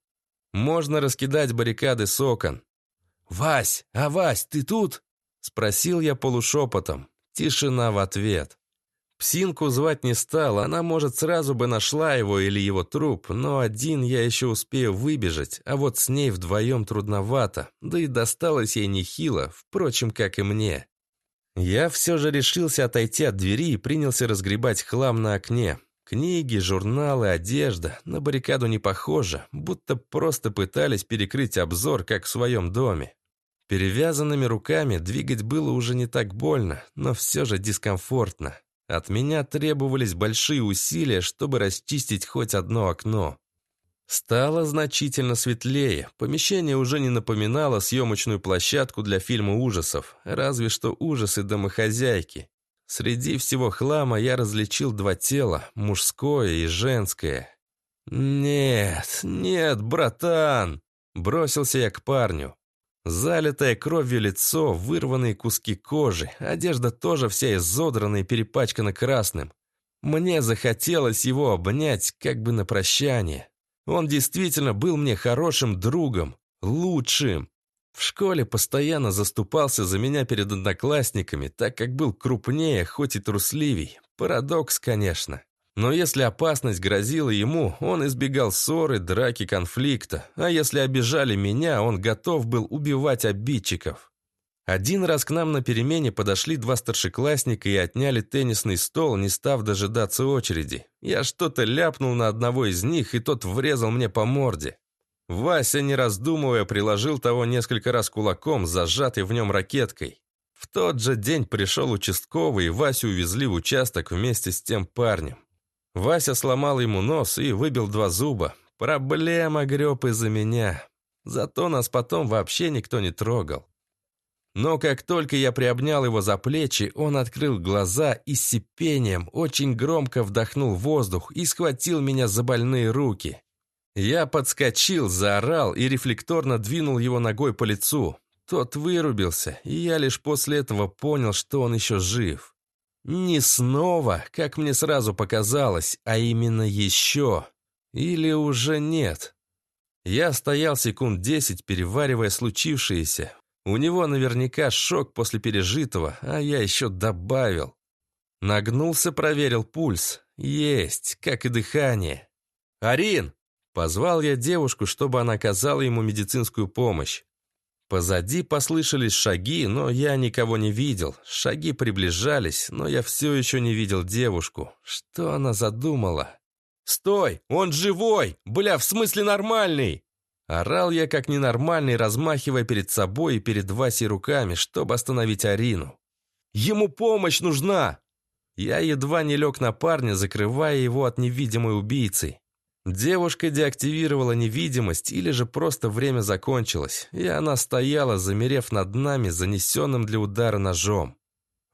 Можно раскидать баррикады с окон. «Вась, а Вась, ты тут?» Спросил я полушепотом. Тишина в ответ. Псинку звать не стал, она, может, сразу бы нашла его или его труп, но один я еще успею выбежать, а вот с ней вдвоем трудновато, да и досталось ей нехило, впрочем, как и мне. Я все же решился отойти от двери и принялся разгребать хлам на окне. Книги, журналы, одежда. На баррикаду не похоже, будто просто пытались перекрыть обзор, как в своем доме. Перевязанными руками двигать было уже не так больно, но все же дискомфортно. От меня требовались большие усилия, чтобы расчистить хоть одно окно. Стало значительно светлее. Помещение уже не напоминало съемочную площадку для фильма ужасов, разве что ужасы домохозяйки. Среди всего хлама я различил два тела, мужское и женское. «Нет, нет, братан!» Бросился я к парню. Залитое кровью лицо, вырванные куски кожи, одежда тоже вся изодрана и перепачкана красным. Мне захотелось его обнять, как бы на прощание. Он действительно был мне хорошим другом, лучшим. В школе постоянно заступался за меня перед одноклассниками, так как был крупнее, хоть и трусливей. Парадокс, конечно. Но если опасность грозила ему, он избегал ссоры, драки, конфликта. А если обижали меня, он готов был убивать обидчиков. Один раз к нам на перемене подошли два старшеклассника и отняли теннисный стол, не став дожидаться очереди. Я что-то ляпнул на одного из них, и тот врезал мне по морде. Вася, не раздумывая, приложил того несколько раз кулаком, зажатой в нем ракеткой. В тот же день пришел участковый, и Васю увезли в участок вместе с тем парнем. Вася сломал ему нос и выбил два зуба. Проблема греб из-за меня. Зато нас потом вообще никто не трогал. Но как только я приобнял его за плечи, он открыл глаза и с сипением очень громко вдохнул воздух и схватил меня за больные руки. Я подскочил, заорал и рефлекторно двинул его ногой по лицу. Тот вырубился, и я лишь после этого понял, что он еще жив. Не снова, как мне сразу показалось, а именно еще. Или уже нет. Я стоял секунд десять, переваривая случившееся. У него наверняка шок после пережитого, а я еще добавил. Нагнулся, проверил пульс. Есть, как и дыхание. «Арин!» Позвал я девушку, чтобы она оказала ему медицинскую помощь. Позади послышались шаги, но я никого не видел. Шаги приближались, но я все еще не видел девушку. Что она задумала? «Стой! Он живой! Бля, в смысле нормальный!» Орал я как ненормальный, размахивая перед собой и перед Васей руками, чтобы остановить Арину. «Ему помощь нужна!» Я едва не лег на парня, закрывая его от невидимой убийцы. Девушка деактивировала невидимость или же просто время закончилось, и она стояла, замерев над нами, занесенным для удара ножом.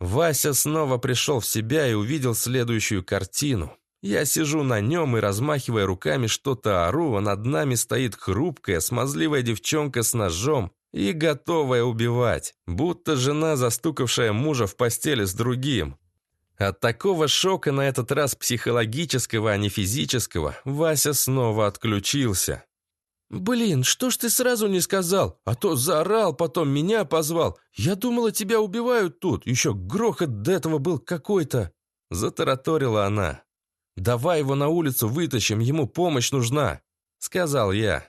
Вася снова пришел в себя и увидел следующую картину. Я сижу на нем и, размахивая руками, что-то ору, а над нами стоит хрупкая, смазливая девчонка с ножом и готовая убивать, будто жена, застукавшая мужа в постели с другим. От такого шока, на этот раз психологического, а не физического, Вася снова отключился. «Блин, что ж ты сразу не сказал? А то заорал, потом меня позвал. Я думала, тебя убивают тут. Еще грохот до этого был какой-то». Затараторила она. «Давай его на улицу вытащим, ему помощь нужна». — сказал я.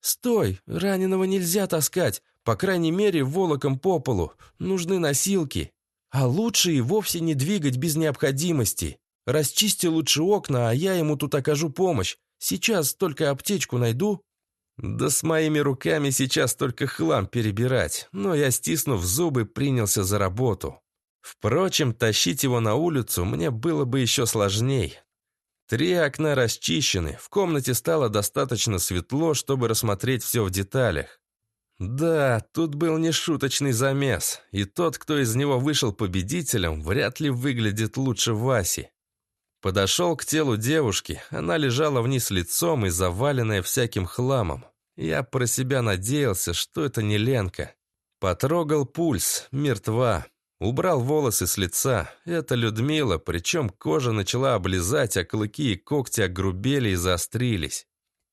«Стой! Раненого нельзя таскать! По крайней мере, волоком по полу. Нужны носилки. А лучше и вовсе не двигать без необходимости. Расчисти лучше окна, а я ему тут окажу помощь. Сейчас только аптечку найду». Да с моими руками сейчас только хлам перебирать, но я, стиснув зубы, принялся за работу. Впрочем, тащить его на улицу мне было бы еще сложней. Три окна расчищены, в комнате стало достаточно светло, чтобы рассмотреть все в деталях. Да, тут был нешуточный замес, и тот, кто из него вышел победителем, вряд ли выглядит лучше Васи. Подошел к телу девушки, она лежала вниз лицом и заваленная всяким хламом. Я про себя надеялся, что это не Ленка. Потрогал пульс, мертва. Убрал волосы с лица. Это Людмила, причем кожа начала облизать, а клыки и когти огрубели и заострились.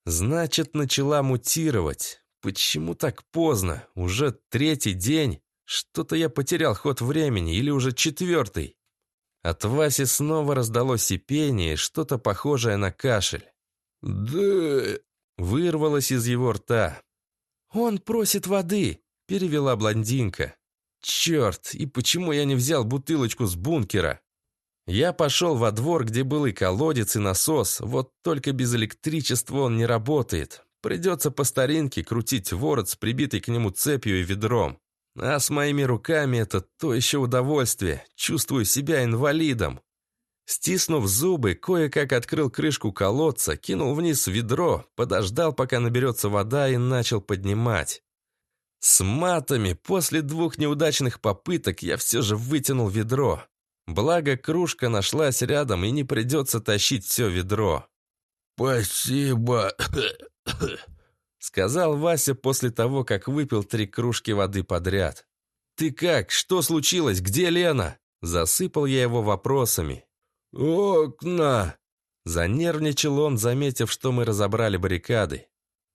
Значит, начала мутировать. Почему так поздно? Уже третий день? Что-то я потерял ход времени, или уже четвертый? От Васи снова раздалось сипение, что-то похожее на кашель. «Да...» Вырвалось из его рта. «Он просит воды», — перевела блондинка. «Черт, и почему я не взял бутылочку с бункера?» Я пошел во двор, где был и колодец, и насос, вот только без электричества он не работает. Придется по старинке крутить ворот с прибитой к нему цепью и ведром. А с моими руками это то еще удовольствие. Чувствую себя инвалидом. Стиснув зубы, кое-как открыл крышку колодца, кинул вниз ведро, подождал, пока наберется вода и начал поднимать. С матами после двух неудачных попыток я все же вытянул ведро. Благо, кружка нашлась рядом и не придется тащить все ведро. «Спасибо!» *coughs* Сказал Вася после того, как выпил три кружки воды подряд. «Ты как? Что случилось? Где Лена?» Засыпал я его вопросами. «Окна!» Занервничал он, заметив, что мы разобрали баррикады.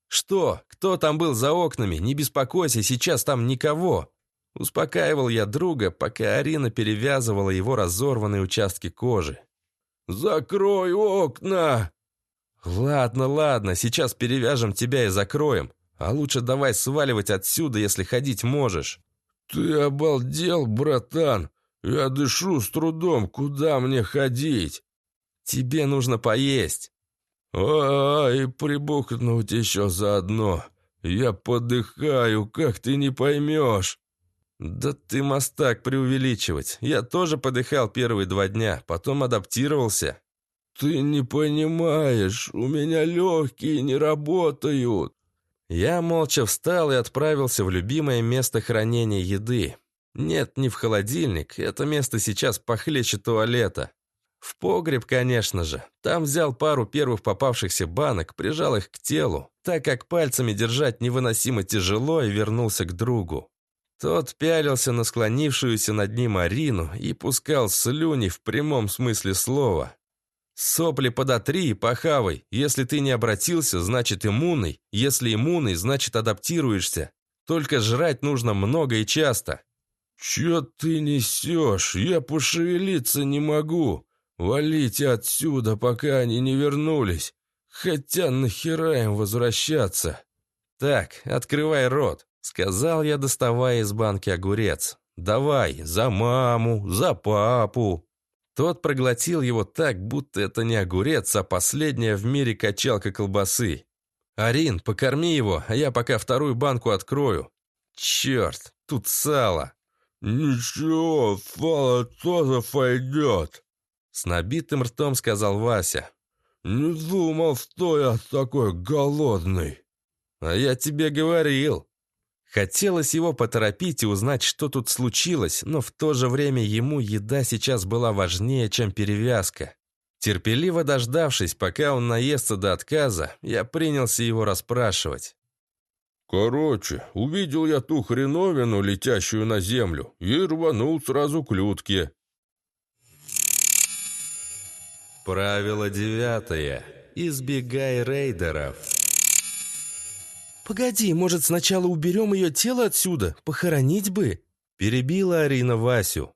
«Что? Кто там был за окнами? Не беспокойся, сейчас там никого!» Успокаивал я друга, пока Арина перевязывала его разорванные участки кожи. «Закрой окна!» «Ладно, ладно, сейчас перевяжем тебя и закроем. А лучше давай сваливать отсюда, если ходить можешь». «Ты обалдел, братан? Я дышу с трудом, куда мне ходить?» «Тебе нужно поесть». «А, и прибухнуть еще заодно. Я подыхаю, как ты не поймешь». «Да ты мастак преувеличивать. Я тоже подыхал первые два дня, потом адаптировался». «Ты не понимаешь, у меня легкие не работают». Я молча встал и отправился в любимое место хранения еды. Нет, не в холодильник, это место сейчас похлеще туалета. В погреб, конечно же. Там взял пару первых попавшихся банок, прижал их к телу, так как пальцами держать невыносимо тяжело, и вернулся к другу. Тот пялился на склонившуюся над ним Арину и пускал слюни в прямом смысле слова. Сопли подотри и похавай. Если ты не обратился, значит иммунный. Если иммунный, значит адаптируешься. Только жрать нужно много и часто. «Чё ты несешь? Я пошевелиться не могу. Валите отсюда, пока они не вернулись. Хотя нахера им возвращаться?» «Так, открывай рот», — сказал я, доставая из банки огурец. «Давай, за маму, за папу». Тот проглотил его так, будто это не огурец, а последняя в мире качалка колбасы. «Арин, покорми его, а я пока вторую банку открою». «Черт, тут сало». «Ничего, сало тоже пойдет», — с набитым ртом сказал Вася. «Не думал, что я такой голодный». «А я тебе говорил», Хотелось его поторопить и узнать, что тут случилось, но в то же время ему еда сейчас была важнее, чем перевязка. Терпеливо дождавшись, пока он наестся до отказа, я принялся его расспрашивать. «Короче, увидел я ту хреновину, летящую на землю, и рванул сразу к Людке». Правило девятое. Избегай рейдеров. «Погоди, может, сначала уберем ее тело отсюда? Похоронить бы?» Перебила Арина Васю.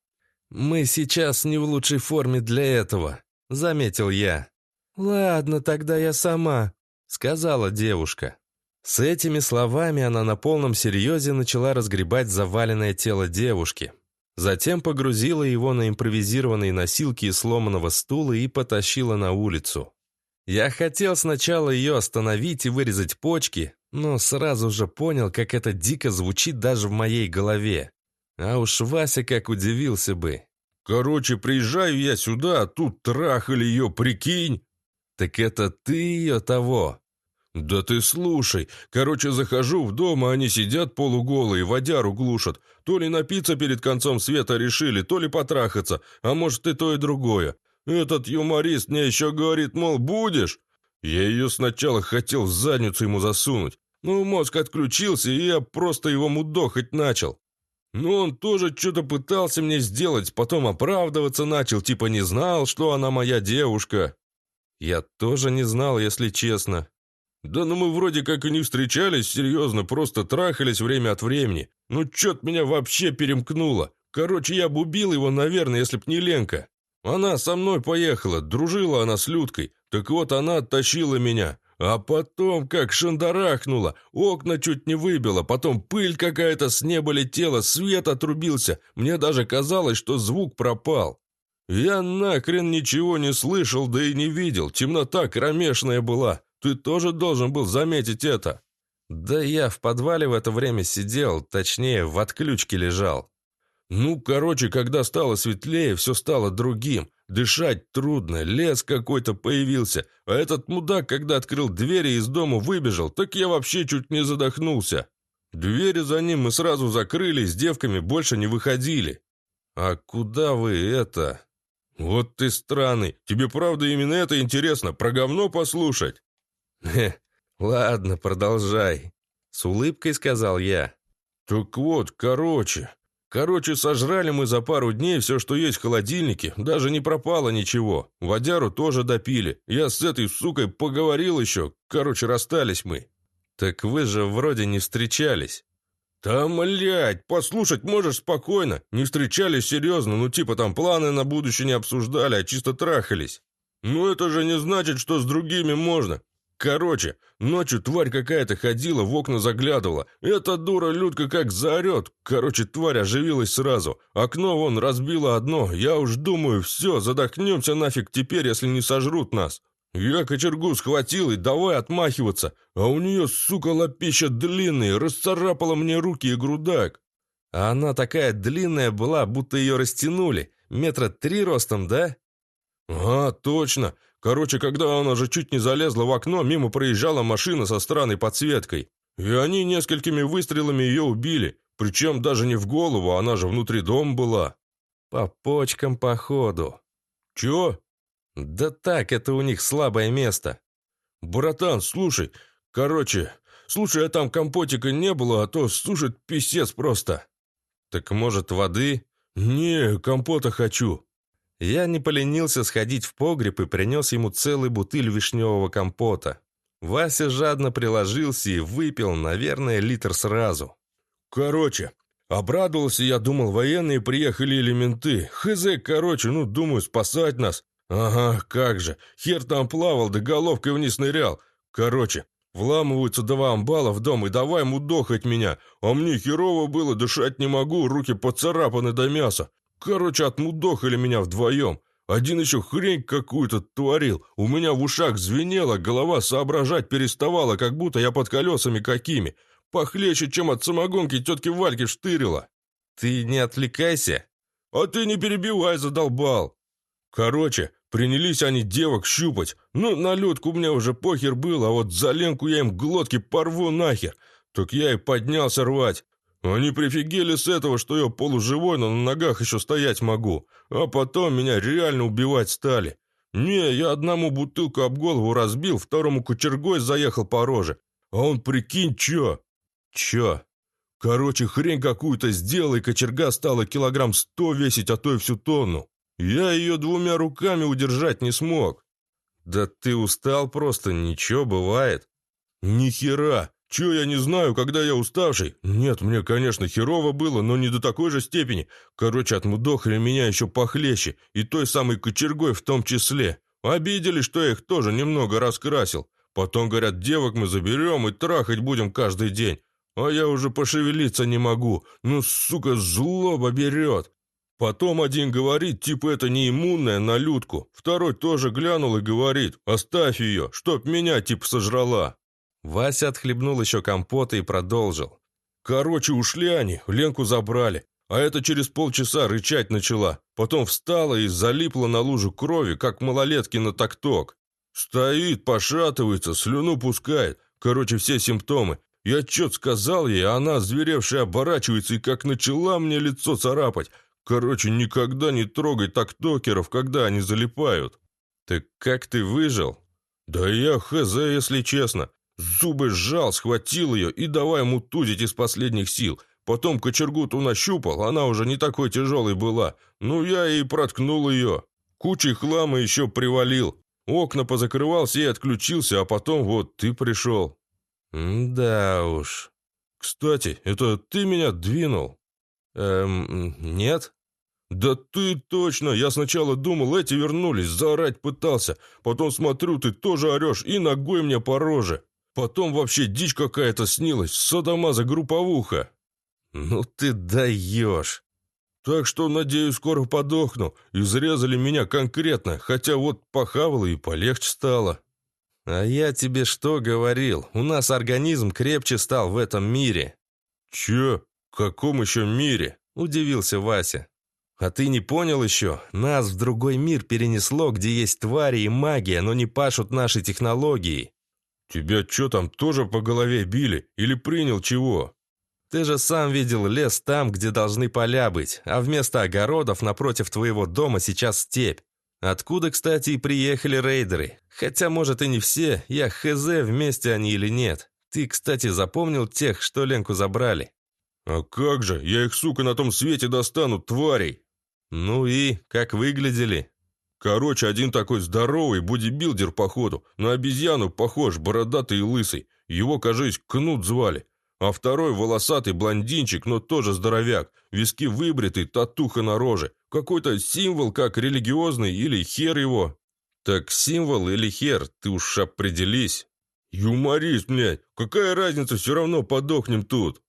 «Мы сейчас не в лучшей форме для этого», — заметил я. «Ладно, тогда я сама». сказала девушка. С этими словами она на полном серьезе начала разгребать заваленное тело девушки. Затем погрузила его на импровизированные носилки из сломанного стула и потащила на улицу. Я хотел сначала ее остановить и вырезать почки, но сразу же понял, как это дико звучит даже в моей голове. А уж Вася как удивился бы. «Короче, приезжаю я сюда, а тут трахали ее, прикинь!» «Так это ты ее того?» «Да ты слушай. Короче, захожу в дом, а они сидят полуголые, водяру глушат. То ли напиться перед концом света решили, то ли потрахаться, а может и то, и другое. Этот юморист мне еще говорит, мол, будешь? Я ее сначала хотел в задницу ему засунуть. Но мозг отключился, и я просто его мудохать начал. Но он тоже что-то пытался мне сделать, потом оправдываться начал, типа не знал, что она моя девушка. Я тоже не знал, если честно. Да ну мы вроде как и не встречались, серьезно, просто трахались время от времени. Ну чё-то меня вообще перемкнуло. Короче, я бы убил его, наверное, если б не Ленка. Она со мной поехала, дружила она с Людкой. Так вот, она оттащила меня. А потом как шандарахнула, окна чуть не выбила, потом пыль какая-то с неба летела, свет отрубился. Мне даже казалось, что звук пропал. Я нахрен ничего не слышал, да и не видел. Темнота кромешная была. Ты тоже должен был заметить это». «Да я в подвале в это время сидел, точнее, в отключке лежал». «Ну, короче, когда стало светлее, все стало другим. Дышать трудно, лес какой-то появился. А этот мудак, когда открыл двери и из дома выбежал, так я вообще чуть не задохнулся. Двери за ним мы сразу закрыли, с девками больше не выходили». «А куда вы это?» «Вот ты странный. Тебе правда именно это интересно, про говно послушать?» «Хе, ладно, продолжай», — с улыбкой сказал я. «Так вот, короче. Короче, сожрали мы за пару дней все, что есть в холодильнике, даже не пропало ничего. Водяру тоже допили. Я с этой сукой поговорил еще. Короче, расстались мы». «Так вы же вроде не встречались». «Да, млядь, послушать можешь спокойно. Не встречались серьезно, ну типа там планы на будущее не обсуждали, а чисто трахались. Ну это же не значит, что с другими можно. Короче, ночью тварь какая-то ходила, в окна заглядывала. Эта дура Людка как заорет. Короче, тварь оживилась сразу. Окно вон разбило одно. Я уж думаю, все, задохнемся нафиг теперь, если не сожрут нас. Я кочергу схватил и давай отмахиваться. А у нее, сука, лапища длинные, расцарапала мне руки и грудак. А она такая длинная была, будто ее растянули. Метра три ростом, да? А, точно. Короче, когда она же чуть не залезла в окно, мимо проезжала машина со странной подсветкой. И они несколькими выстрелами ее убили. Причем даже не в голову, она же внутри дома была. По почкам, походу. Чё? Да так, это у них слабое место. Братан, слушай, короче, слушай, а там компотика не было, а то сушит писец просто. Так может, воды? Не, компота хочу. Я не поленился сходить в погреб и принес ему целый бутыль вишневого компота. Вася жадно приложился и выпил, наверное, литр сразу. «Короче, обрадовался я, думал, военные приехали или менты. Хз, короче, ну, думаю, спасать нас. Ага, как же, хер там плавал, да головкой вниз нырял. Короче, вламываются два амбала в дом и давай мудохать меня. А мне херово было, дышать не могу, руки поцарапаны до мяса. Короче, отмудохали меня вдвоем. Один еще хрень какую-то творил. У меня в ушах звенело, голова соображать переставала, как будто я под колесами какими. Похлеще, чем от самогонки тетки Вальки штырила. Ты не отвлекайся. А ты не перебивай, задолбал. Короче, принялись они девок щупать. Ну, на лёдку мне уже похер был, а вот за Ленку я им глотки порву нахер. Так я и поднялся рвать. Они прифигели с этого, что я полуживой, но на ногах еще стоять могу. А потом меня реально убивать стали. Не, я одному бутылку об голову разбил, второму кучергой заехал по роже. А он, прикинь, чё? Чё? Короче, хрень какую-то сделал, и кочерга стала килограмм сто весить, а то и всю тонну. Я ее двумя руками удержать не смог. Да ты устал просто, ничего, бывает. Ни хера. Че я не знаю, когда я уставший? Нет, мне, конечно, херово было, но не до такой же степени. Короче, отмудохали меня еще похлеще, и той самой кочергой в том числе. Обидели, что я их тоже немного раскрасил. Потом, говорят, девок мы заберем и трахать будем каждый день. А я уже пошевелиться не могу. Ну, сука, злоба берет. Потом один говорит, типа это не иммунная на людку. Второй тоже глянул и говорит, оставь ее, чтоб меня типа сожрала. Вася отхлебнул еще компота и продолжил. Короче, ушли они, Ленку забрали. А это через полчаса рычать начала. Потом встала и залипла на лужу крови, как малолетки на такток. Стоит, пошатывается, слюну пускает. Короче, все симптомы. Я чё сказал ей, а она, зверевшая, оборачивается и как начала мне лицо царапать. Короче, никогда не трогай тактокеров, когда они залипают. Так как ты выжил? Да я хз, если честно. Зубы сжал, схватил ее и давай мутузить из последних сил. Потом кочергу-то нащупал, она уже не такой тяжелой была. Ну, я и проткнул ее. Кучей хлама еще привалил. Окна позакрывал, все и отключился, а потом вот ты пришел. да уж. Кстати, это ты меня двинул? Эм, нет. «Да ты точно! Я сначала думал, эти вернулись, заорать пытался. Потом смотрю, ты тоже орешь и ногой мне по роже. Потом вообще дичь какая-то снилась, садомаза групповуха». «Ну ты даешь!» «Так что, надеюсь, скоро подохну. Изрезали меня конкретно, хотя вот похавало и полегче стало». «А я тебе что говорил? У нас организм крепче стал в этом мире». «Че? В каком еще мире?» – удивился Вася. «А ты не понял еще? Нас в другой мир перенесло, где есть твари и магия, но не пашут наши технологии». «Тебя что там, тоже по голове били? Или принял чего?» «Ты же сам видел лес там, где должны поля быть, а вместо огородов напротив твоего дома сейчас степь. Откуда, кстати, и приехали рейдеры. Хотя, может, и не все, я хз, вместе они или нет. Ты, кстати, запомнил тех, что Ленку забрали?» «А как же, я их, сука, на том свете достану, тварей!» «Ну и как выглядели?» «Короче, один такой здоровый бодибилдер, походу, на обезьяну похож, бородатый и лысый. Его, кажись, Кнут звали. А второй волосатый блондинчик, но тоже здоровяк, виски выбритый, татуха на роже. Какой-то символ, как религиозный, или хер его». «Так символ или хер, ты уж определись». «Юморист, блядь, какая разница, все равно подохнем тут».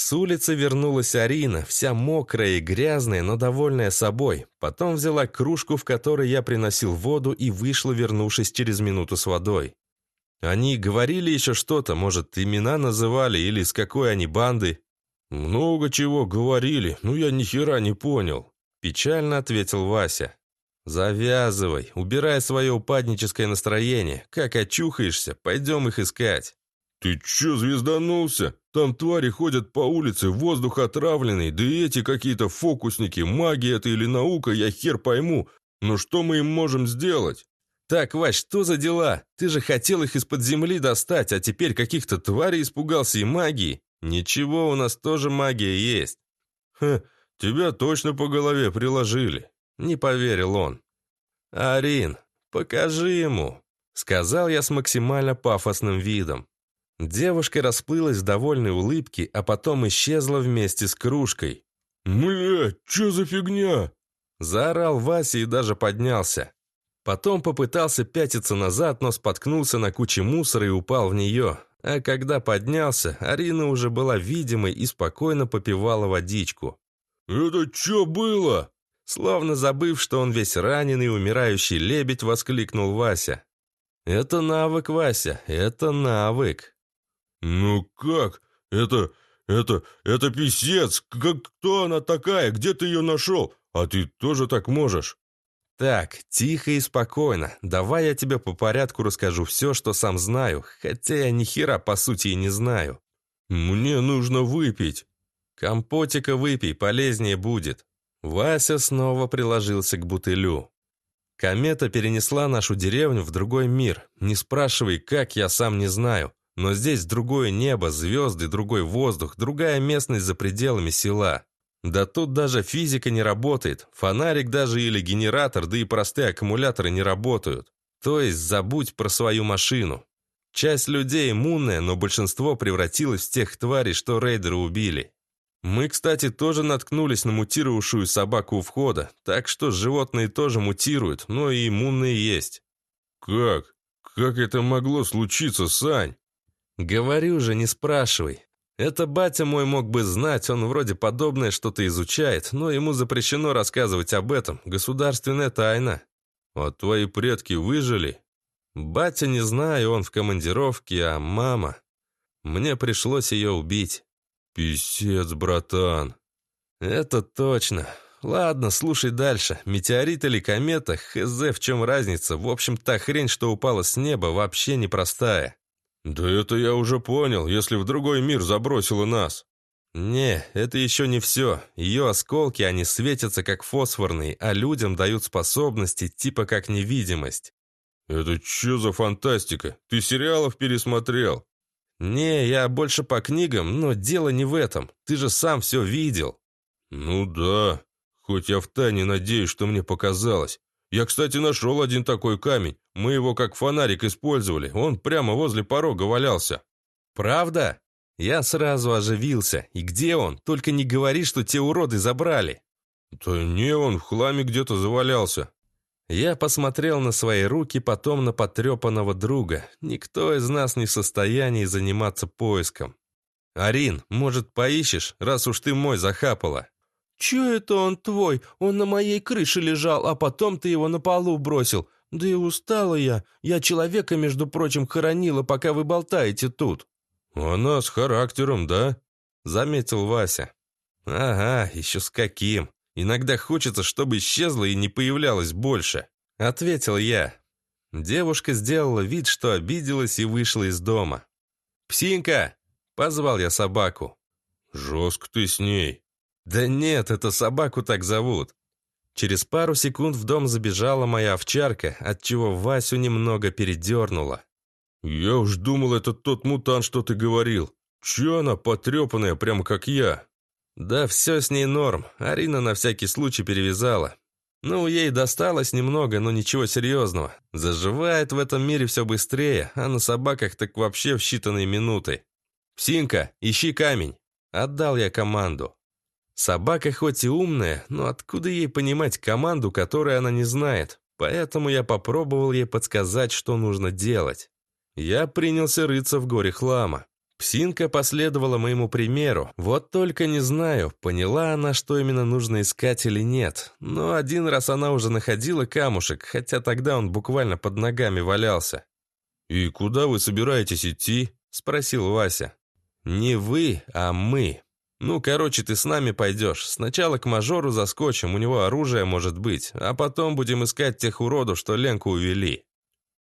С улицы вернулась Арина, вся мокрая и грязная, но довольная собой. Потом взяла кружку, в которой я приносил воду, и вышла, вернувшись через минуту с водой. Они говорили еще что-то, может, имена называли или с какой они банды. «Много чего говорили, но я ни хера не понял», – печально ответил Вася. «Завязывай, убирай свое упадническое настроение. Как очухаешься, пойдем их искать». «Ты че звезданулся? Там твари ходят по улице, воздух отравленный, да и эти какие-то фокусники, магия это или наука, я хер пойму. Но что мы им можем сделать?» «Так, Вась, что за дела? Ты же хотел их из-под земли достать, а теперь каких-то тварей испугался и магии. Ничего, у нас тоже магия есть». «Ха, тебя точно по голове приложили», — не поверил он. «Арин, покажи ему», — сказал я с максимально пафосным видом. Девушка расплылась в довольной улыбке, а потом исчезла вместе с кружкой. «Мля, что за фигня?» Заорал Вася и даже поднялся. Потом попытался пятиться назад, но споткнулся на куче мусора и упал в нее. А когда поднялся, Арина уже была видимой и спокойно попивала водичку. «Это что было?» Словно забыв, что он весь раненый умирающий лебедь, воскликнул Вася. «Это навык, Вася, это навык». «Ну как? Это... это... это писец! Как кто она такая? Где ты ее нашел? А ты тоже так можешь?» «Так, тихо и спокойно. Давай я тебе по порядку расскажу все, что сам знаю, хотя я ни хера по сути и не знаю. Мне нужно выпить». «Компотика выпей, полезнее будет». Вася снова приложился к бутылю. Комета перенесла нашу деревню в другой мир. Не спрашивай, как, я сам не знаю. Но здесь другое небо, звезды, другой воздух, другая местность за пределами села. Да тут даже физика не работает. Фонарик даже или генератор, да и простые аккумуляторы не работают. То есть забудь про свою машину. Часть людей иммунная, но большинство превратилось в тех тварей, что рейдеры убили. Мы, кстати, тоже наткнулись на мутировавшую собаку у входа, так что животные тоже мутируют, но и иммунные есть. «Как? Как это могло случиться, Сань? Говорю же, не спрашивай. Это батя мой мог бы знать, он вроде подобное что-то изучает, но ему запрещено рассказывать об этом, государственная тайна. А твои предки выжили? Батя не знаю, он в командировке, а мама... Мне пришлось ее убить. Писец, братан. Это точно. Ладно, слушай дальше. Метеорит или комета, хз, в чем разница? В общем, та хрень, что упала с неба, вообще непростая. Да это я уже понял, если в другой мир забросило нас. Не, это еще не все. Ее осколки, они светятся как фосфорные, а людям дают способности, типа как невидимость. Это что за фантастика? Ты сериалов пересмотрел? Не, я больше по книгам, но дело не в этом. Ты же сам все видел. Ну да, Хоть я втайне надеюсь, что мне показалось. Я, кстати, нашел один такой камень. Мы его как фонарик использовали. Он прямо возле порога валялся. Правда? Я сразу оживился. И где он? Только не говори, что те уроды забрали. Да не, он в хламе где-то завалялся. Я посмотрел на свои руки, потом на потрепанного друга. Никто из нас не в состоянии заниматься поиском. «Арин, может, поищешь, раз уж ты мой захапала?» «Че это он твой? Он на моей крыше лежал, а потом ты его на полу бросил. Да и устала я. Я человека, между прочим, хоронила, пока вы болтаете тут». «Она с характером, да?» — заметил Вася. «Ага, еще с каким. Иногда хочется, чтобы исчезла и не появлялась больше», — ответил я. Девушка сделала вид, что обиделась и вышла из дома. «Псинка!» — позвал я собаку. «Жестко ты с ней», «Да нет, это собаку так зовут». Через пару секунд в дом забежала моя овчарка, отчего Васю немного передернула. «Я уж думал, это тот мутант, что ты говорил. Че она потрепанная, прямо как я?» «Да все с ней норм. Арина на всякий случай перевязала. Ну, ей досталось немного, но ничего серьезного. Заживает в этом мире все быстрее, а на собаках так вообще в считанные минуты. «Псинка, ищи камень!» Отдал я команду. Собака хоть и умная, но откуда ей понимать команду, которую она не знает? Поэтому я попробовал ей подсказать, что нужно делать. Я принялся рыться в горе хлама. Псинка последовала моему примеру, вот только не знаю, поняла она, что именно нужно искать или нет. Но один раз она уже находила камушек, хотя тогда он буквально под ногами валялся. «И куда вы собираетесь идти?» – спросил Вася. «Не вы, а мы», «Ну, короче, ты с нами пойдешь. Сначала к мажору заскочим, у него оружие может быть, а потом будем искать тех уродов, что Ленку увели».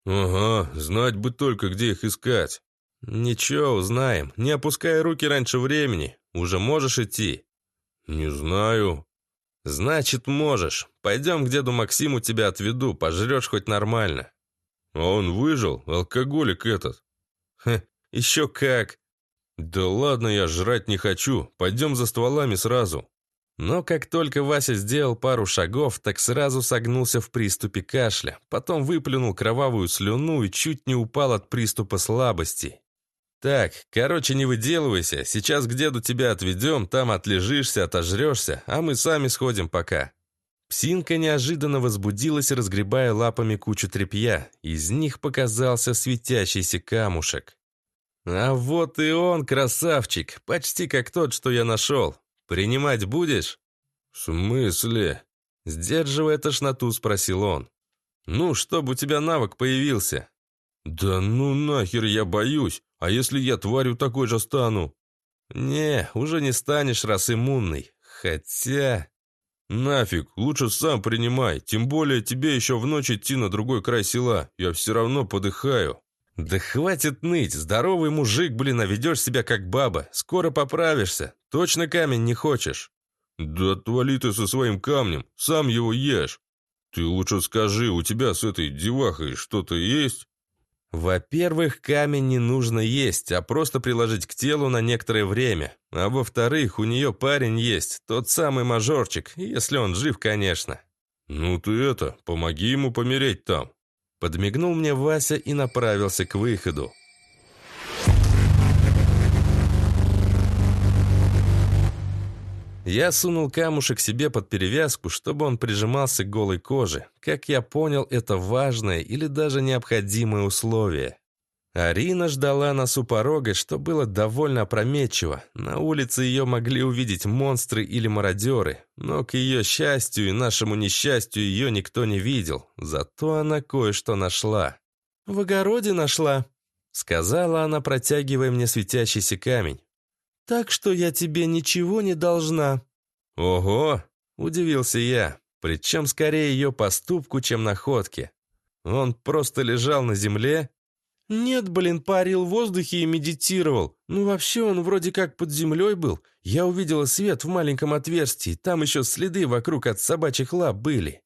«Ага, знать бы только, где их искать». «Ничего, узнаем. Не опускай руки раньше времени. Уже можешь идти?» «Не знаю». «Значит, можешь. Пойдем к деду Максиму тебя отведу, пожрешь хоть нормально». «А он выжил? Алкоголик этот?» «Хе, еще как. «Да ладно, я жрать не хочу. Пойдем за стволами сразу». Но как только Вася сделал пару шагов, так сразу согнулся в приступе кашля, потом выплюнул кровавую слюну и чуть не упал от приступа слабости. «Так, короче, не выделывайся, сейчас к деду тебя отведем, там отлежишься, отожрешься, а мы сами сходим пока». Псинка неожиданно возбудилась, разгребая лапами кучу тряпья. Из них показался светящийся камушек. «А вот и он, красавчик, почти как тот, что я нашел. Принимать будешь?» «В смысле?» Сдерживая тошноту, спросил он. «Ну, чтобы у тебя навык появился». «Да ну нахер, я боюсь. А если я тварью такой же стану?» «Не, уже не станешь, раз иммунный. Хотя...» «Нафиг, лучше сам принимай. Тем более тебе еще в ночь идти на другой край села. Я все равно подыхаю». «Да хватит ныть! Здоровый мужик, блин, а ведешь себя как баба. Скоро поправишься. Точно камень не хочешь?» «Да отвали ты со своим камнем, сам его ешь. Ты лучше скажи, у тебя с этой девахой что-то есть?» «Во-первых, камень не нужно есть, а просто приложить к телу на некоторое время. А во-вторых, у нее парень есть, тот самый мажорчик, если он жив, конечно». «Ну ты это, помоги ему помереть там. Подмигнул мне Вася и направился к выходу. Я сунул камушек себе под перевязку, чтобы он прижимался к голой коже. Как я понял, это важное или даже необходимое условие. Арина ждала нас у порога, что было довольно опрометчиво. На улице ее могли увидеть монстры или мародеры, но к ее счастью и нашему несчастью ее никто не видел. Зато она кое-что нашла. «В огороде нашла», — сказала она, протягивая мне светящийся камень. «Так что я тебе ничего не должна». «Ого!» — удивился я, причем скорее ее поступку, чем находке. Он просто лежал на земле «Нет, блин, парил в воздухе и медитировал. Ну, вообще он вроде как под землей был. Я увидела свет в маленьком отверстии, там еще следы вокруг от собачьих лап были».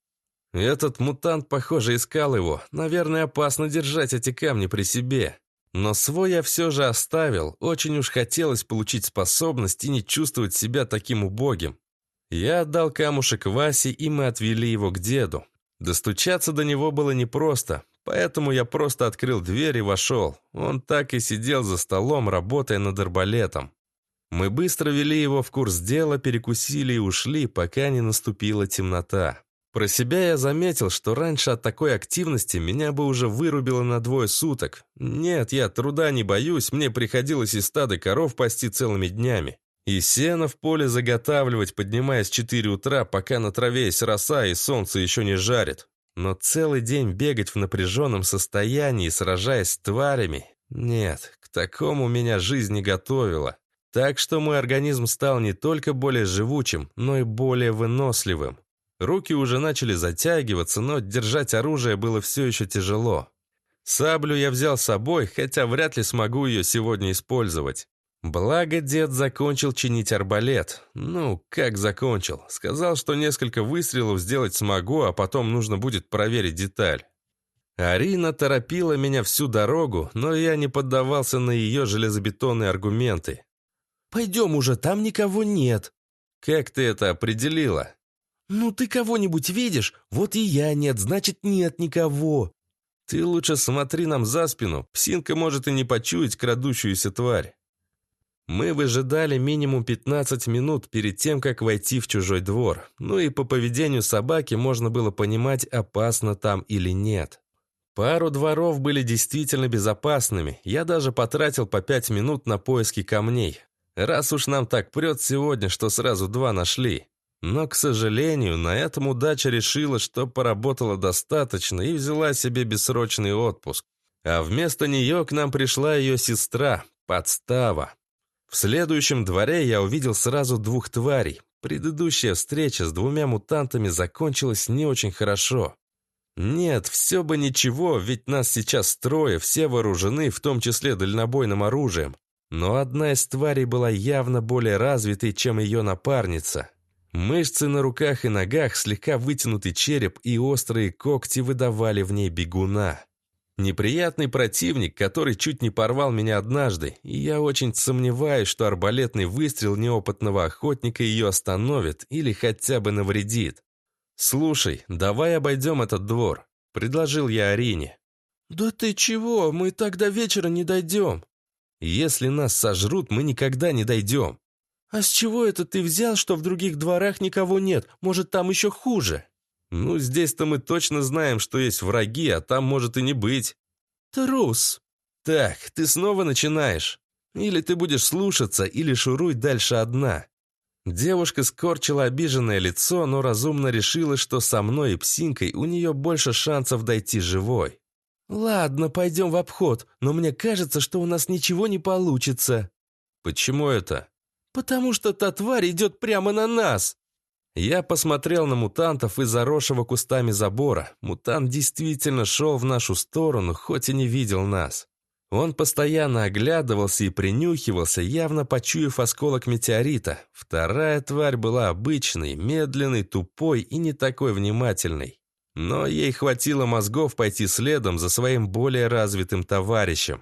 Этот мутант, похоже, искал его. Наверное, опасно держать эти камни при себе. Но свой я все же оставил. Очень уж хотелось получить способность и не чувствовать себя таким убогим. Я отдал камушек Васе, и мы отвели его к деду. Достучаться до него было непросто. Поэтому я просто открыл дверь и вошел. Он так и сидел за столом, работая над арбалетом. Мы быстро вели его в курс дела, перекусили и ушли, пока не наступила темнота. Про себя я заметил, что раньше от такой активности меня бы уже вырубило на двое суток. Нет, я труда не боюсь, мне приходилось из стада коров пасти целыми днями. И сено в поле заготавливать, поднимаясь в 4 утра, пока на траве есть роса и солнце еще не жарит. Но целый день бегать в напряженном состоянии, сражаясь с тварями... Нет, к такому меня жизнь не готовила. Так что мой организм стал не только более живучим, но и более выносливым. Руки уже начали затягиваться, но держать оружие было все еще тяжело. Саблю я взял с собой, хотя вряд ли смогу ее сегодня использовать. Благо, дед закончил чинить арбалет. Ну, как закончил? Сказал, что несколько выстрелов сделать смогу, а потом нужно будет проверить деталь. Арина торопила меня всю дорогу, но я не поддавался на ее железобетонные аргументы. «Пойдем уже, там никого нет». «Как ты это определила?» «Ну, ты кого-нибудь видишь? Вот и я нет, значит, нет никого». «Ты лучше смотри нам за спину, псинка может и не почуять крадущуюся тварь». Мы выжидали минимум 15 минут перед тем, как войти в чужой двор. Ну и по поведению собаки можно было понимать, опасно там или нет. Пару дворов были действительно безопасными. Я даже потратил по 5 минут на поиски камней. Раз уж нам так прет сегодня, что сразу два нашли. Но, к сожалению, на этом удача решила, что поработала достаточно и взяла себе бессрочный отпуск. А вместо нее к нам пришла ее сестра, подстава. В следующем дворе я увидел сразу двух тварей. Предыдущая встреча с двумя мутантами закончилась не очень хорошо. Нет, все бы ничего, ведь нас сейчас трое, все вооружены, в том числе дальнобойным оружием. Но одна из тварей была явно более развитой, чем ее напарница. Мышцы на руках и ногах, слегка вытянутый череп и острые когти выдавали в ней бегуна. Неприятный противник, который чуть не порвал меня однажды, и я очень сомневаюсь, что арбалетный выстрел неопытного охотника ее остановит или хотя бы навредит. «Слушай, давай обойдем этот двор», — предложил я Арине. «Да ты чего, мы так до вечера не дойдем». «Если нас сожрут, мы никогда не дойдем». «А с чего это ты взял, что в других дворах никого нет? Может, там еще хуже?» «Ну, здесь-то мы точно знаем, что есть враги, а там может и не быть». «Трус!» «Так, ты снова начинаешь. Или ты будешь слушаться, или шуруй дальше одна». Девушка скорчила обиженное лицо, но разумно решила, что со мной и псинкой у нее больше шансов дойти живой. «Ладно, пойдем в обход, но мне кажется, что у нас ничего не получится». «Почему это?» «Потому что та тварь идет прямо на нас!» Я посмотрел на мутантов из заросшего кустами забора. Мутант действительно шел в нашу сторону, хоть и не видел нас. Он постоянно оглядывался и принюхивался, явно почуяв осколок метеорита. Вторая тварь была обычной, медленной, тупой и не такой внимательной. Но ей хватило мозгов пойти следом за своим более развитым товарищем.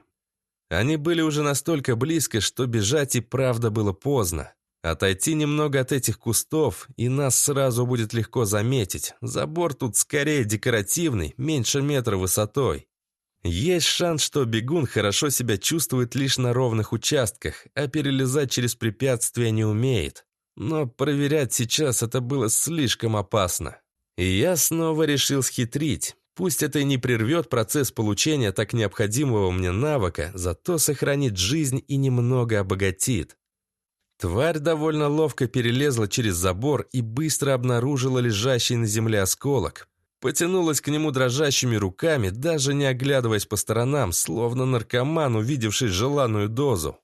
Они были уже настолько близко, что бежать и правда было поздно. Отойти немного от этих кустов, и нас сразу будет легко заметить. Забор тут скорее декоративный, меньше метра высотой. Есть шанс, что бегун хорошо себя чувствует лишь на ровных участках, а перелезать через препятствия не умеет. но проверять сейчас это было слишком опасно. И я снова решил схитрить. Пусть это и не прервет процесс получения так необходимого мне навыка, зато сохранит жизнь и немного обогатит. Тварь довольно ловко перелезла через забор и быстро обнаружила лежащий на земле осколок. Потянулась к нему дрожащими руками, даже не оглядываясь по сторонам, словно наркоман, увидевший желанную дозу.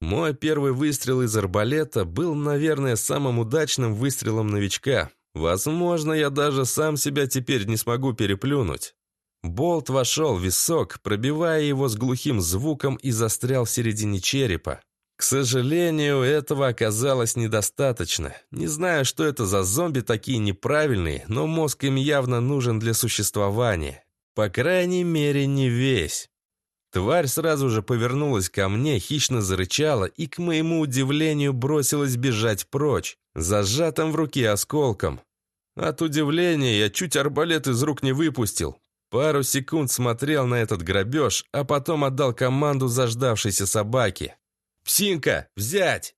Мой первый выстрел из арбалета был, наверное, самым удачным выстрелом новичка. Возможно, я даже сам себя теперь не смогу переплюнуть. Болт вошел в висок, пробивая его с глухим звуком и застрял в середине черепа. К сожалению, этого оказалось недостаточно. Не знаю, что это за зомби такие неправильные, но мозг им явно нужен для существования. По крайней мере, не весь. Тварь сразу же повернулась ко мне, хищно зарычала и, к моему удивлению, бросилась бежать прочь, зажатым в руке осколком. От удивления я чуть арбалет из рук не выпустил. Пару секунд смотрел на этот грабеж, а потом отдал команду заждавшейся собаке. Псинка, взять!»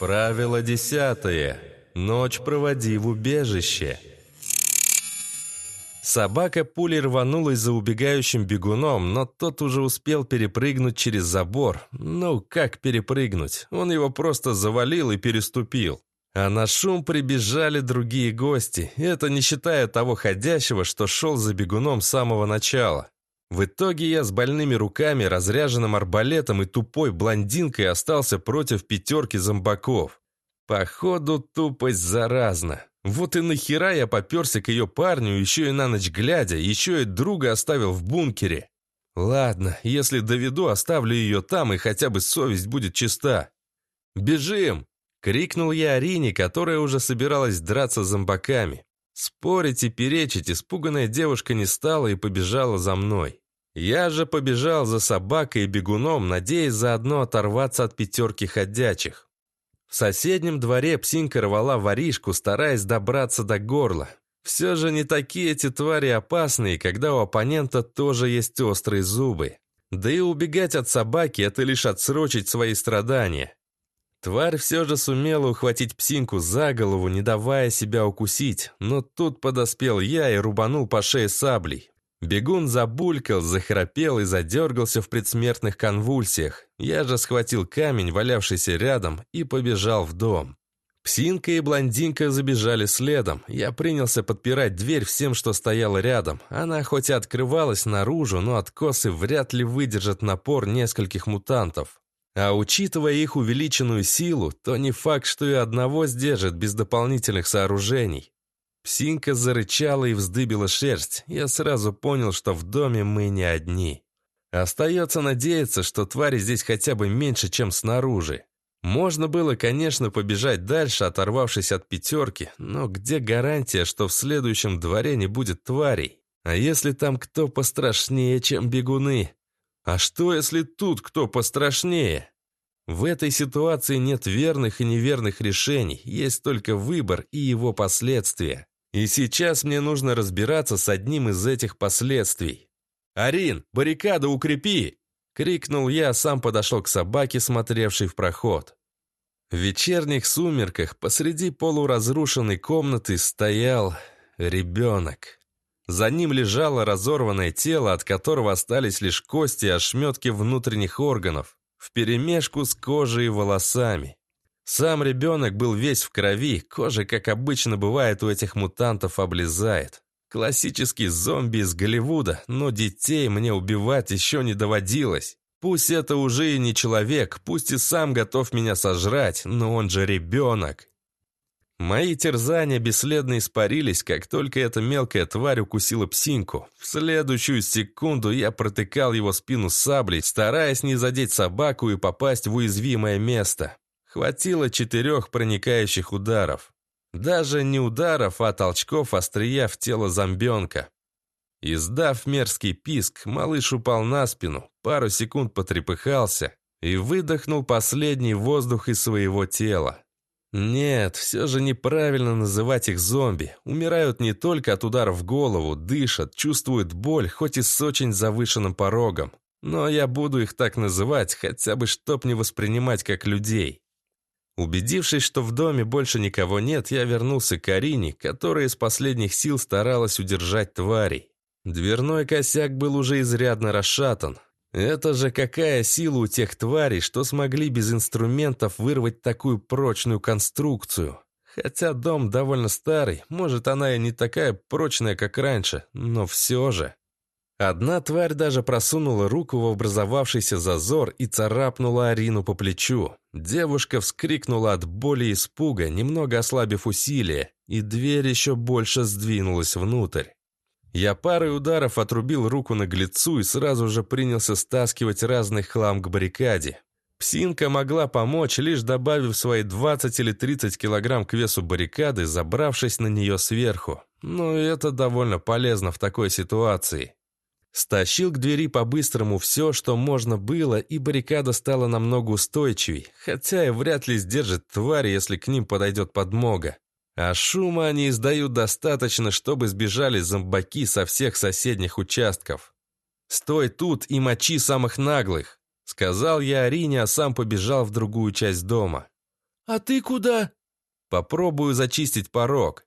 Правило десятое. Ночь проводи в убежище. Собака пулей рванулась за убегающим бегуном, но тот уже успел перепрыгнуть через забор. Ну, как перепрыгнуть? Он его просто завалил и переступил. А на шум прибежали другие гости, это не считая того ходящего, что шел за бегуном с самого начала. В итоге я с больными руками, разряженным арбалетом и тупой блондинкой остался против пятерки зомбаков. Походу, тупость заразна. Вот и нахера я поперся к ее парню, еще и на ночь глядя, еще и друга оставил в бункере. Ладно, если доведу, оставлю ее там, и хотя бы совесть будет чиста. «Бежим!» — крикнул я Арине, которая уже собиралась драться с зомбаками. Спорить и перечить испуганная девушка не стала и побежала за мной. Я же побежал за собакой и бегуном, надеясь заодно оторваться от пятерки ходячих. В соседнем дворе псинка рвала воришку, стараясь добраться до горла. Все же не такие эти твари опасные, когда у оппонента тоже есть острые зубы. Да и убегать от собаки – это лишь отсрочить свои страдания. Тварь все же сумела ухватить псинку за голову, не давая себя укусить, но тут подоспел я и рубанул по шее саблей. Бегун забулькал, захрапел и задергался в предсмертных конвульсиях. Я же схватил камень, валявшийся рядом, и побежал в дом. Псинка и блондинка забежали следом. Я принялся подпирать дверь всем, что стояло рядом. Она хоть и открывалась наружу, но откосы вряд ли выдержат напор нескольких мутантов. А учитывая их увеличенную силу, то не факт, что и одного сдержит без дополнительных сооружений. Псинка зарычала и вздыбила шерсть. Я сразу понял, что в доме мы не одни. Остается надеяться, что твари здесь хотя бы меньше, чем снаружи. Можно было, конечно, побежать дальше, оторвавшись от пятерки, но где гарантия, что в следующем дворе не будет тварей? А если там кто пострашнее, чем бегуны? А что, если тут кто пострашнее? В этой ситуации нет верных и неверных решений, есть только выбор и его последствия. И сейчас мне нужно разбираться с одним из этих последствий. «Арин, баррикаду укрепи!» — крикнул я, сам подошел к собаке, смотревшей в проход. В вечерних сумерках посреди полуразрушенной комнаты стоял ребенок. За ним лежало разорванное тело, от которого остались лишь кости и ошметки внутренних органов, вперемешку с кожей и волосами. Сам ребенок был весь в крови, кожа, как обычно бывает у этих мутантов, облезает. Классический зомби из Голливуда, но детей мне убивать еще не доводилось. Пусть это уже и не человек, пусть и сам готов меня сожрать, но он же ребенок. Мои терзания бесследно испарились, как только эта мелкая тварь укусила псинку. В следующую секунду я протыкал его спину саблей, стараясь не задеть собаку и попасть в уязвимое место. Хватило четырех проникающих ударов. Даже не ударов, а толчков острия в тело зомбенка. Издав мерзкий писк, малыш упал на спину, пару секунд потрепыхался и выдохнул последний воздух из своего тела. Нет, все же неправильно называть их зомби. Умирают не только от ударов в голову, дышат, чувствуют боль, хоть и с очень завышенным порогом. Но я буду их так называть, хотя бы чтоб не воспринимать как людей. Убедившись, что в доме больше никого нет, я вернулся к Арине, которая из последних сил старалась удержать тварей. Дверной косяк был уже изрядно расшатан. Это же какая сила у тех тварей, что смогли без инструментов вырвать такую прочную конструкцию. Хотя дом довольно старый, может, она и не такая прочная, как раньше, но все же. Одна тварь даже просунула руку в образовавшийся зазор и царапнула Арину по плечу. Девушка вскрикнула от боли и испуга, немного ослабив усилие, и дверь еще больше сдвинулась внутрь. Я парой ударов отрубил руку наглецу и сразу же принялся стаскивать разный хлам к баррикаде. Псинка могла помочь, лишь добавив свои 20 или 30 килограмм к весу баррикады, забравшись на нее сверху. Но это довольно полезно в такой ситуации. Стащил к двери по-быстрому все, что можно было, и баррикада стала намного устойчивей, хотя и вряд ли сдержит твари, если к ним подойдет подмога. А шума они издают достаточно, чтобы сбежали зомбаки со всех соседних участков. «Стой тут и мочи самых наглых!» Сказал я Арине, а сам побежал в другую часть дома. «А ты куда?» «Попробую зачистить порог».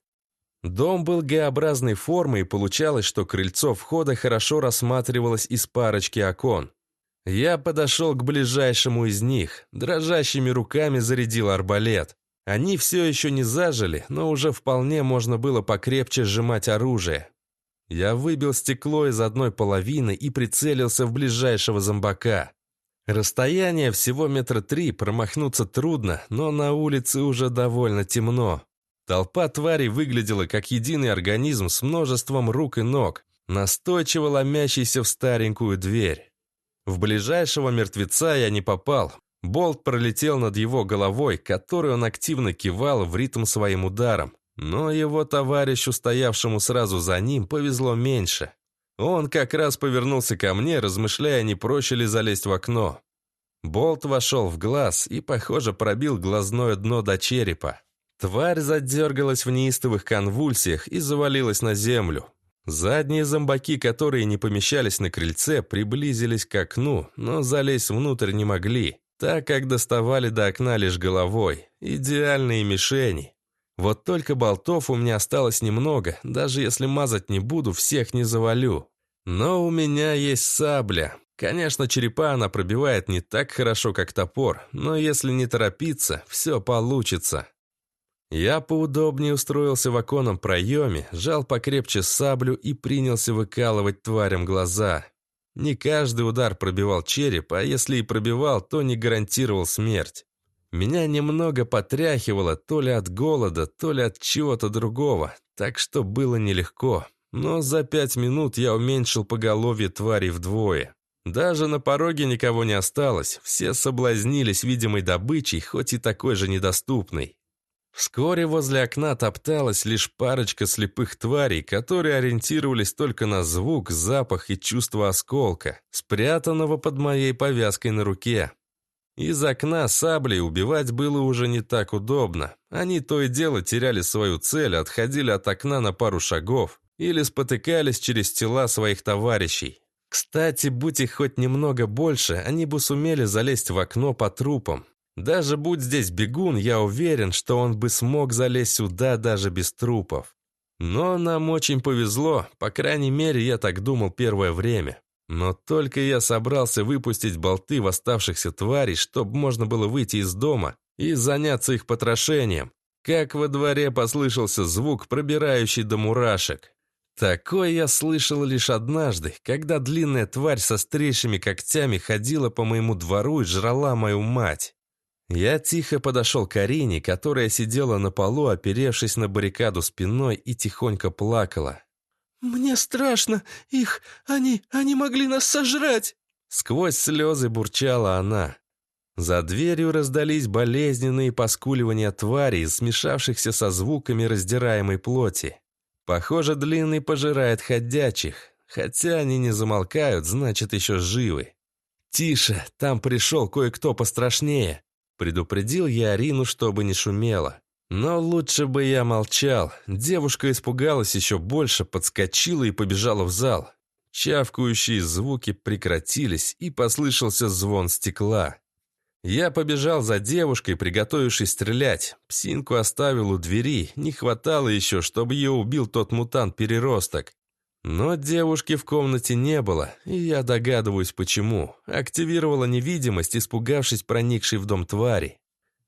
Дом был Г-образной формы, и получалось, что крыльцо входа хорошо рассматривалось из парочки окон. Я подошел к ближайшему из них, дрожащими руками зарядил арбалет. Они все еще не зажили, но уже вполне можно было покрепче сжимать оружие. Я выбил стекло из одной половины и прицелился в ближайшего зомбака. Расстояние всего метра три, промахнуться трудно, но на улице уже довольно темно. Толпа тварей выглядела как единый организм с множеством рук и ног, настойчиво ломящийся в старенькую дверь. В ближайшего мертвеца я не попал, Болт пролетел над его головой, которой он активно кивал в ритм своим ударом. Но его товарищу, стоявшему сразу за ним, повезло меньше. Он как раз повернулся ко мне, размышляя, не проще ли залезть в окно. Болт вошел в глаз и, похоже, пробил глазное дно до черепа. Тварь задергалась в неистовых конвульсиях и завалилась на землю. Задние зомбаки, которые не помещались на крыльце, приблизились к окну, но залезть внутрь не могли так как доставали до окна лишь головой. Идеальные мишени. Вот только болтов у меня осталось немного, даже если мазать не буду, всех не завалю. Но у меня есть сабля. Конечно, черепа она пробивает не так хорошо, как топор, но если не торопиться, все получится. Я поудобнее устроился в оконном проеме, жал покрепче саблю и принялся выкалывать тварям глаза. Не каждый удар пробивал череп, а если и пробивал, то не гарантировал смерть. Меня немного потряхивало то ли от голода, то ли от чего-то другого, так что было нелегко. Но за пять минут я уменьшил поголовье тварей вдвое. Даже на пороге никого не осталось, все соблазнились видимой добычей, хоть и такой же недоступной. Вскоре возле окна топталась лишь парочка слепых тварей, которые ориентировались только на звук, запах и чувство осколка, спрятанного под моей повязкой на руке. Из окна саблей убивать было уже не так удобно. Они то и дело теряли свою цель, отходили от окна на пару шагов или спотыкались через тела своих товарищей. Кстати, будь их хоть немного больше, они бы сумели залезть в окно по трупам, даже будь здесь бегун, я уверен, что он бы смог залезть сюда даже без трупов. Но нам очень повезло, по крайней мере, я так думал первое время. Но только я собрался выпустить болты в оставшихся тварей, чтобы можно было выйти из дома и заняться их потрошением, как во дворе послышался звук, пробирающий до мурашек. Такой я слышал лишь однажды, когда длинная тварь со острейшими когтями ходила по моему двору и жрала мою мать. Я тихо подошел к Арине, которая сидела на полу, оперевшись на баррикаду спиной и тихонько плакала. «Мне страшно. Их... Они... Они могли нас сожрать!» Сквозь слезы бурчала она. За дверью раздались болезненные поскуливания тварей, смешавшихся со звуками раздираемой плоти. Похоже, длинный пожирает ходячих. Хотя они не замолкают, значит, еще живы. «Тише, там пришел кое-кто пострашнее», Предупредил я Арину, чтобы не шумела. Но лучше бы я молчал. Девушка испугалась еще больше, подскочила и побежала в зал. Чавкающие звуки прекратились, и послышался звон стекла. Я побежал за девушкой, приготовившись стрелять. Псинку оставил у двери, не хватало еще, чтобы ее убил тот мутант-переросток. Но девушки в комнате не было, и я догадываюсь почему. Активировала невидимость, испугавшись проникшей в дом твари.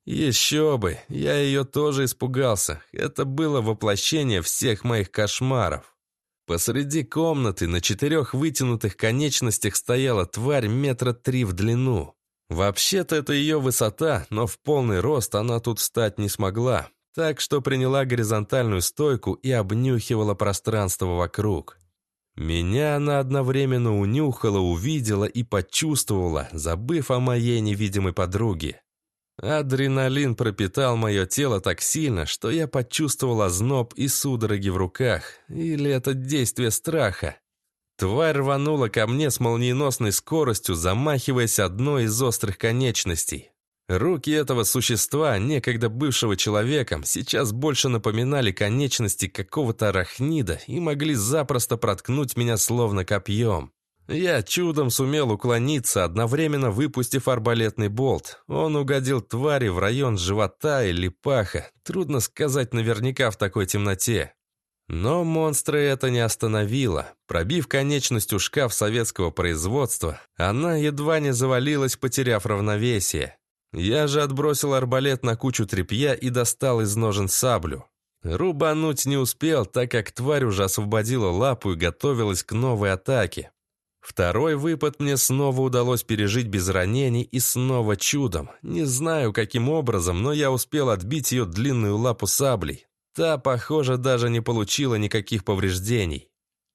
Еще бы, я ее тоже испугался. Это было воплощение всех моих кошмаров. Посреди комнаты на четырех вытянутых конечностях стояла тварь метра три в длину. Вообще-то это ее высота, но в полный рост она тут встать не смогла, так что приняла горизонтальную стойку и обнюхивала пространство вокруг. Меня она одновременно унюхала, увидела и почувствовала, забыв о моей невидимой подруге. Адреналин пропитал мое тело так сильно, что я почувствовал озноб и судороги в руках. Или это действие страха? Тварь рванула ко мне с молниеносной скоростью, замахиваясь одной из острых конечностей. Руки этого существа, некогда бывшего человеком, сейчас больше напоминали конечности какого-то арахнида и могли запросто проткнуть меня словно копьем. Я чудом сумел уклониться, одновременно выпустив арбалетный болт. Он угодил твари в район живота или паха. Трудно сказать наверняка в такой темноте. Но монстра это не остановило. Пробив конечностью шкаф советского производства, она едва не завалилась, потеряв равновесие. Я же отбросил арбалет на кучу тряпья и достал из ножен саблю. Рубануть не успел, так как тварь уже освободила лапу и готовилась к новой атаке. Второй выпад мне снова удалось пережить без ранений и снова чудом. Не знаю, каким образом, но я успел отбить ее длинную лапу саблей. Та, похоже, даже не получила никаких повреждений.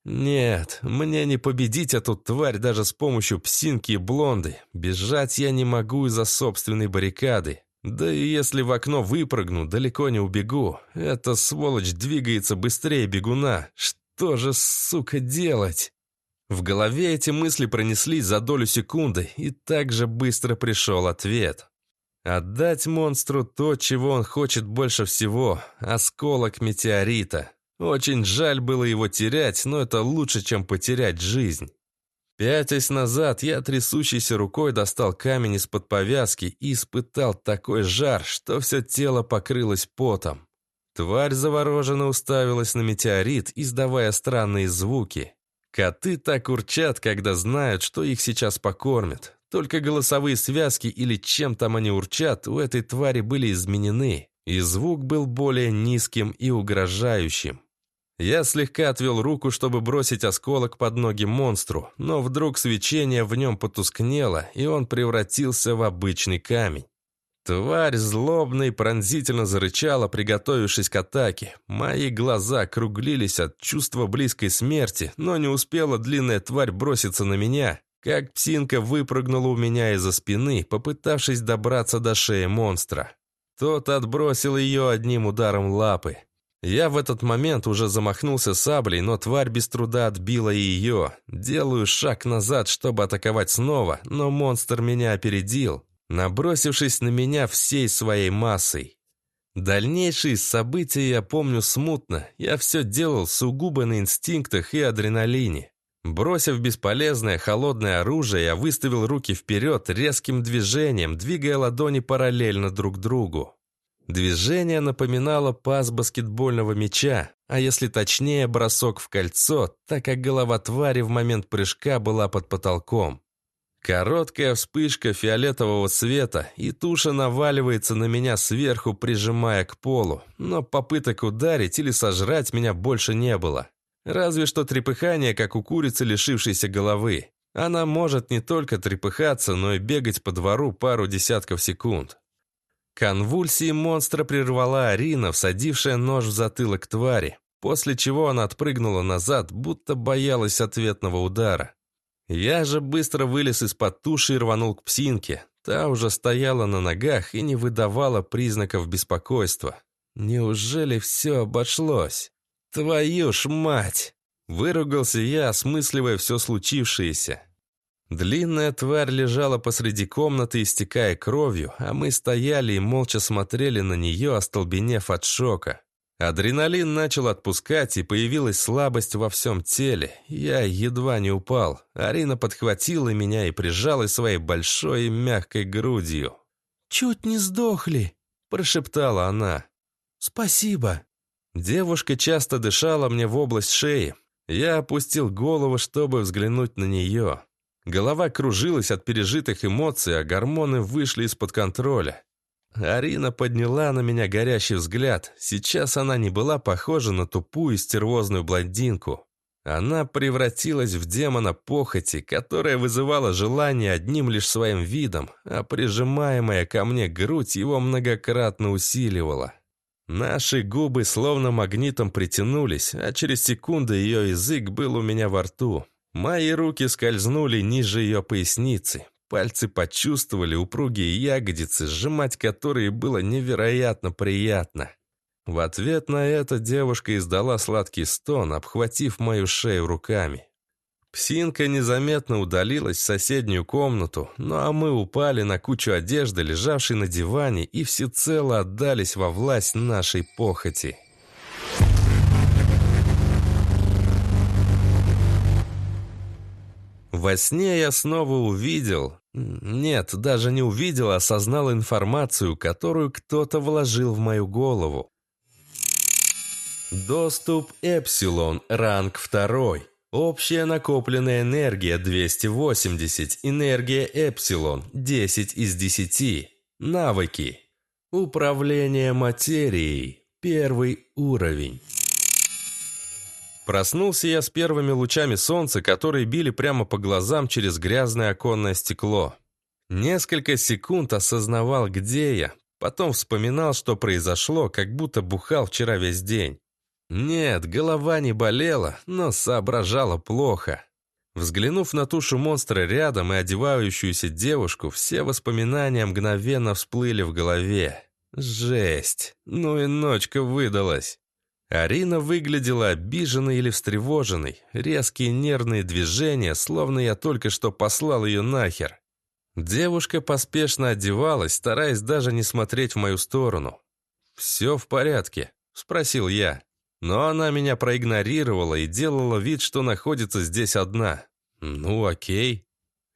Нет, мне не победить эту тварь даже с помощью псинки и блонды. Бежать я не могу из-за собственной баррикады. Да и если в окно выпрыгну, далеко не убегу. Эта сволочь двигается быстрее бегуна. Что же, сука, делать? В голове эти мысли пронеслись за долю секунды, и так же быстро пришел ответ. Отдать монстру то, чего он хочет больше всего – осколок метеорита. Очень жаль было его терять, но это лучше, чем потерять жизнь. Пятясь назад, я трясущейся рукой достал камень из-под повязки и испытал такой жар, что все тело покрылось потом. Тварь завороженно уставилась на метеорит, издавая странные звуки. Коты так урчат, когда знают, что их сейчас покормят. Только голосовые связки или чем там они урчат у этой твари были изменены, и звук был более низким и угрожающим. Я слегка отвел руку, чтобы бросить осколок под ноги монстру, но вдруг свечение в нем потускнело, и он превратился в обычный камень. Тварь злобно и пронзительно зарычала, приготовившись к атаке. Мои глаза округлились от чувства близкой смерти, но не успела длинная тварь броситься на меня, как псинка выпрыгнула у меня из-за спины, попытавшись добраться до шеи монстра. Тот отбросил ее одним ударом лапы. Я в этот момент уже замахнулся саблей, но тварь без труда отбила и ее. Делаю шаг назад, чтобы атаковать снова, но монстр меня опередил, набросившись на меня всей своей массой. Дальнейшие события я помню смутно, я все делал сугубо на инстинктах и адреналине. Бросив бесполезное холодное оружие, я выставил руки вперед резким движением, двигая ладони параллельно друг другу. Движение напоминало пас баскетбольного мяча, а если точнее, бросок в кольцо, так как голова твари в момент прыжка была под потолком. Короткая вспышка фиолетового цвета, и туша наваливается на меня сверху, прижимая к полу, но попыток ударить или сожрать меня больше не было. Разве что трепыхание, как у курицы, лишившейся головы. Она может не только трепыхаться, но и бегать по двору пару десятков секунд. Конвульсии монстра прервала Арина, всадившая нож в затылок твари, после чего она отпрыгнула назад, будто боялась ответного удара. Я же быстро вылез из-под туши и рванул к псинке. Та уже стояла на ногах и не выдавала признаков беспокойства. Неужели все обошлось? Твою ж мать! Выругался я, осмысливая все случившееся. Длинная тварь лежала посреди комнаты, истекая кровью, а мы стояли и молча смотрели на нее, остолбенев от шока. Адреналин начал отпускать, и появилась слабость во всем теле. Я едва не упал. Арина подхватила меня и прижалась своей большой и мягкой грудью. «Чуть не сдохли», — прошептала она. «Спасибо». Девушка часто дышала мне в область шеи. Я опустил голову, чтобы взглянуть на нее. Голова кружилась от пережитых эмоций, а гормоны вышли из-под контроля. Арина подняла на меня горящий взгляд. Сейчас она не была похожа на тупую стервозную блондинку. Она превратилась в демона похоти, которая вызывала желание одним лишь своим видом, а прижимаемая ко мне грудь его многократно усиливала. Наши губы словно магнитом притянулись, а через секунду ее язык был у меня во рту. Мои руки скользнули ниже ее поясницы. Пальцы почувствовали упругие ягодицы, сжимать которые было невероятно приятно. В ответ на это девушка издала сладкий стон, обхватив мою шею руками. Псинка незаметно удалилась в соседнюю комнату, ну а мы упали на кучу одежды, лежавшей на диване, и всецело отдались во власть нашей похоти. Во сне я снова увидел... Нет, даже не увидел, а осознал информацию, которую кто-то вложил в мою голову. Доступ Эпсилон, ранг 2. Общая накопленная энергия 280, энергия Эпсилон 10 из 10. Навыки. Управление материей. Первый уровень. Проснулся я с первыми лучами солнца, которые били прямо по глазам через грязное оконное стекло. Несколько секунд осознавал, где я. Потом вспоминал, что произошло, как будто бухал вчера весь день. Нет, голова не болела, но соображала плохо. Взглянув на тушу монстра рядом и одевающуюся девушку, все воспоминания мгновенно всплыли в голове. Жесть, ну и ночка выдалась. Арина выглядела обиженной или встревоженной. Резкие нервные движения, словно я только что послал ее нахер. Девушка поспешно одевалась, стараясь даже не смотреть в мою сторону. «Все в порядке?» – спросил я. Но она меня проигнорировала и делала вид, что находится здесь одна. «Ну, окей».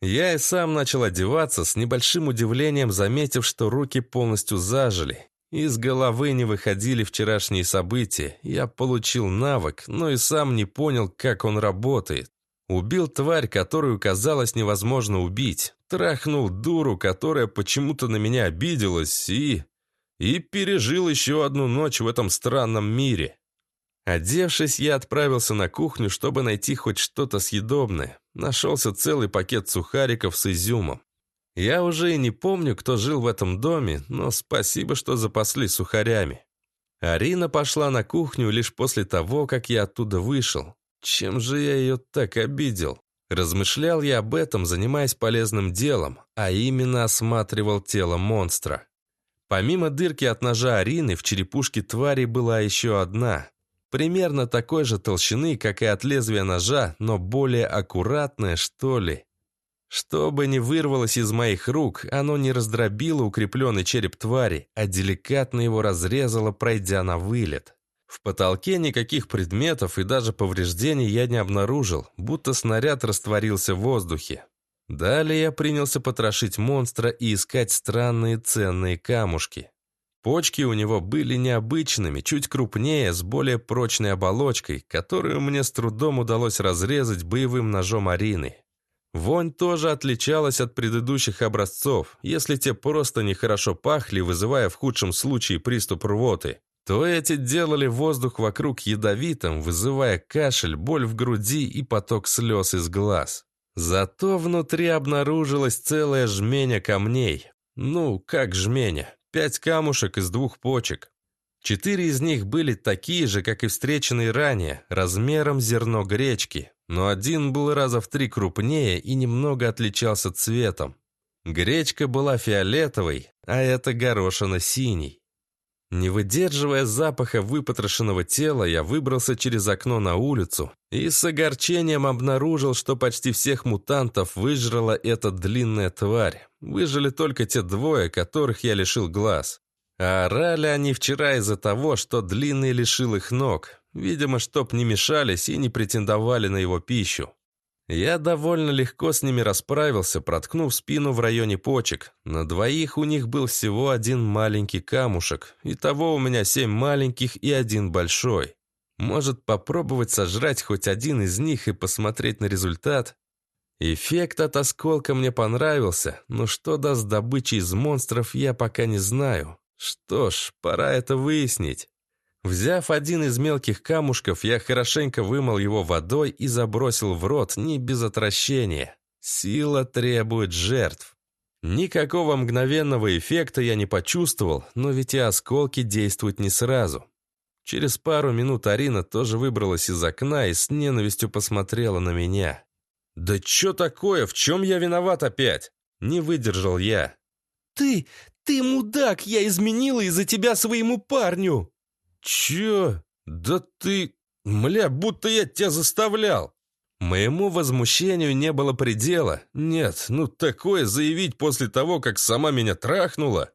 Я и сам начал одеваться, с небольшим удивлением заметив, что руки полностью зажили. Из головы не выходили вчерашние события. Я получил навык, но и сам не понял, как он работает. Убил тварь, которую казалось невозможно убить. Трахнул дуру, которая почему-то на меня обиделась, и... И пережил еще одну ночь в этом странном мире. Одевшись, я отправился на кухню, чтобы найти хоть что-то съедобное. Нашелся целый пакет сухариков с изюмом. Я уже и не помню, кто жил в этом доме, но спасибо, что запасли сухарями. Арина пошла на кухню лишь после того, как я оттуда вышел. Чем же я ее так обидел? Размышлял я об этом, занимаясь полезным делом, а именно осматривал тело монстра. Помимо дырки от ножа Арины, в черепушке твари была еще одна. Примерно такой же толщины, как и от лезвия ножа, но более аккуратная, что ли. Что бы ни вырвалось из моих рук, оно не раздробило укрепленный череп твари, а деликатно его разрезало, пройдя на вылет. В потолке никаких предметов и даже повреждений я не обнаружил, будто снаряд растворился в воздухе. Далее я принялся потрошить монстра и искать странные ценные камушки. Почки у него были необычными, чуть крупнее, с более прочной оболочкой, которую мне с трудом удалось разрезать боевым ножом Арины. Вонь тоже отличалась от предыдущих образцов. Если те просто нехорошо пахли, вызывая в худшем случае приступ рвоты, то эти делали воздух вокруг ядовитым, вызывая кашель, боль в груди и поток слез из глаз. Зато внутри обнаружилась целая жменя камней. Ну, как жменя? Пять камушек из двух почек. Четыре из них были такие же, как и встреченные ранее, размером зерно гречки, но один был раза в три крупнее и немного отличался цветом. Гречка была фиолетовой, а эта горошина синий. Не выдерживая запаха выпотрошенного тела, я выбрался через окно на улицу и с огорчением обнаружил, что почти всех мутантов выжрала эта длинная тварь. Выжили только те двое, которых я лишил глаз. А орали они вчера из-за того, что длинный лишил их ног. Видимо, чтоб не мешались и не претендовали на его пищу. Я довольно легко с ними расправился, проткнув спину в районе почек. На двоих у них был всего один маленький камушек. Итого у меня семь маленьких и один большой. Может попробовать сожрать хоть один из них и посмотреть на результат? Эффект от осколка мне понравился, но что даст добыча из монстров, я пока не знаю. Что ж, пора это выяснить. Взяв один из мелких камушков, я хорошенько вымыл его водой и забросил в рот не без отвращения. Сила требует жертв. Никакого мгновенного эффекта я не почувствовал, но ведь и осколки действуют не сразу. Через пару минут Арина тоже выбралась из окна и с ненавистью посмотрела на меня. «Да чё такое? В чем я виноват опять?» Не выдержал я. «Ты, ты мудак! Я изменила из-за тебя своему парню!» «Чё? Да ты... Мля, будто я тебя заставлял!» Моему возмущению не было предела. Нет, ну такое заявить после того, как сама меня трахнула.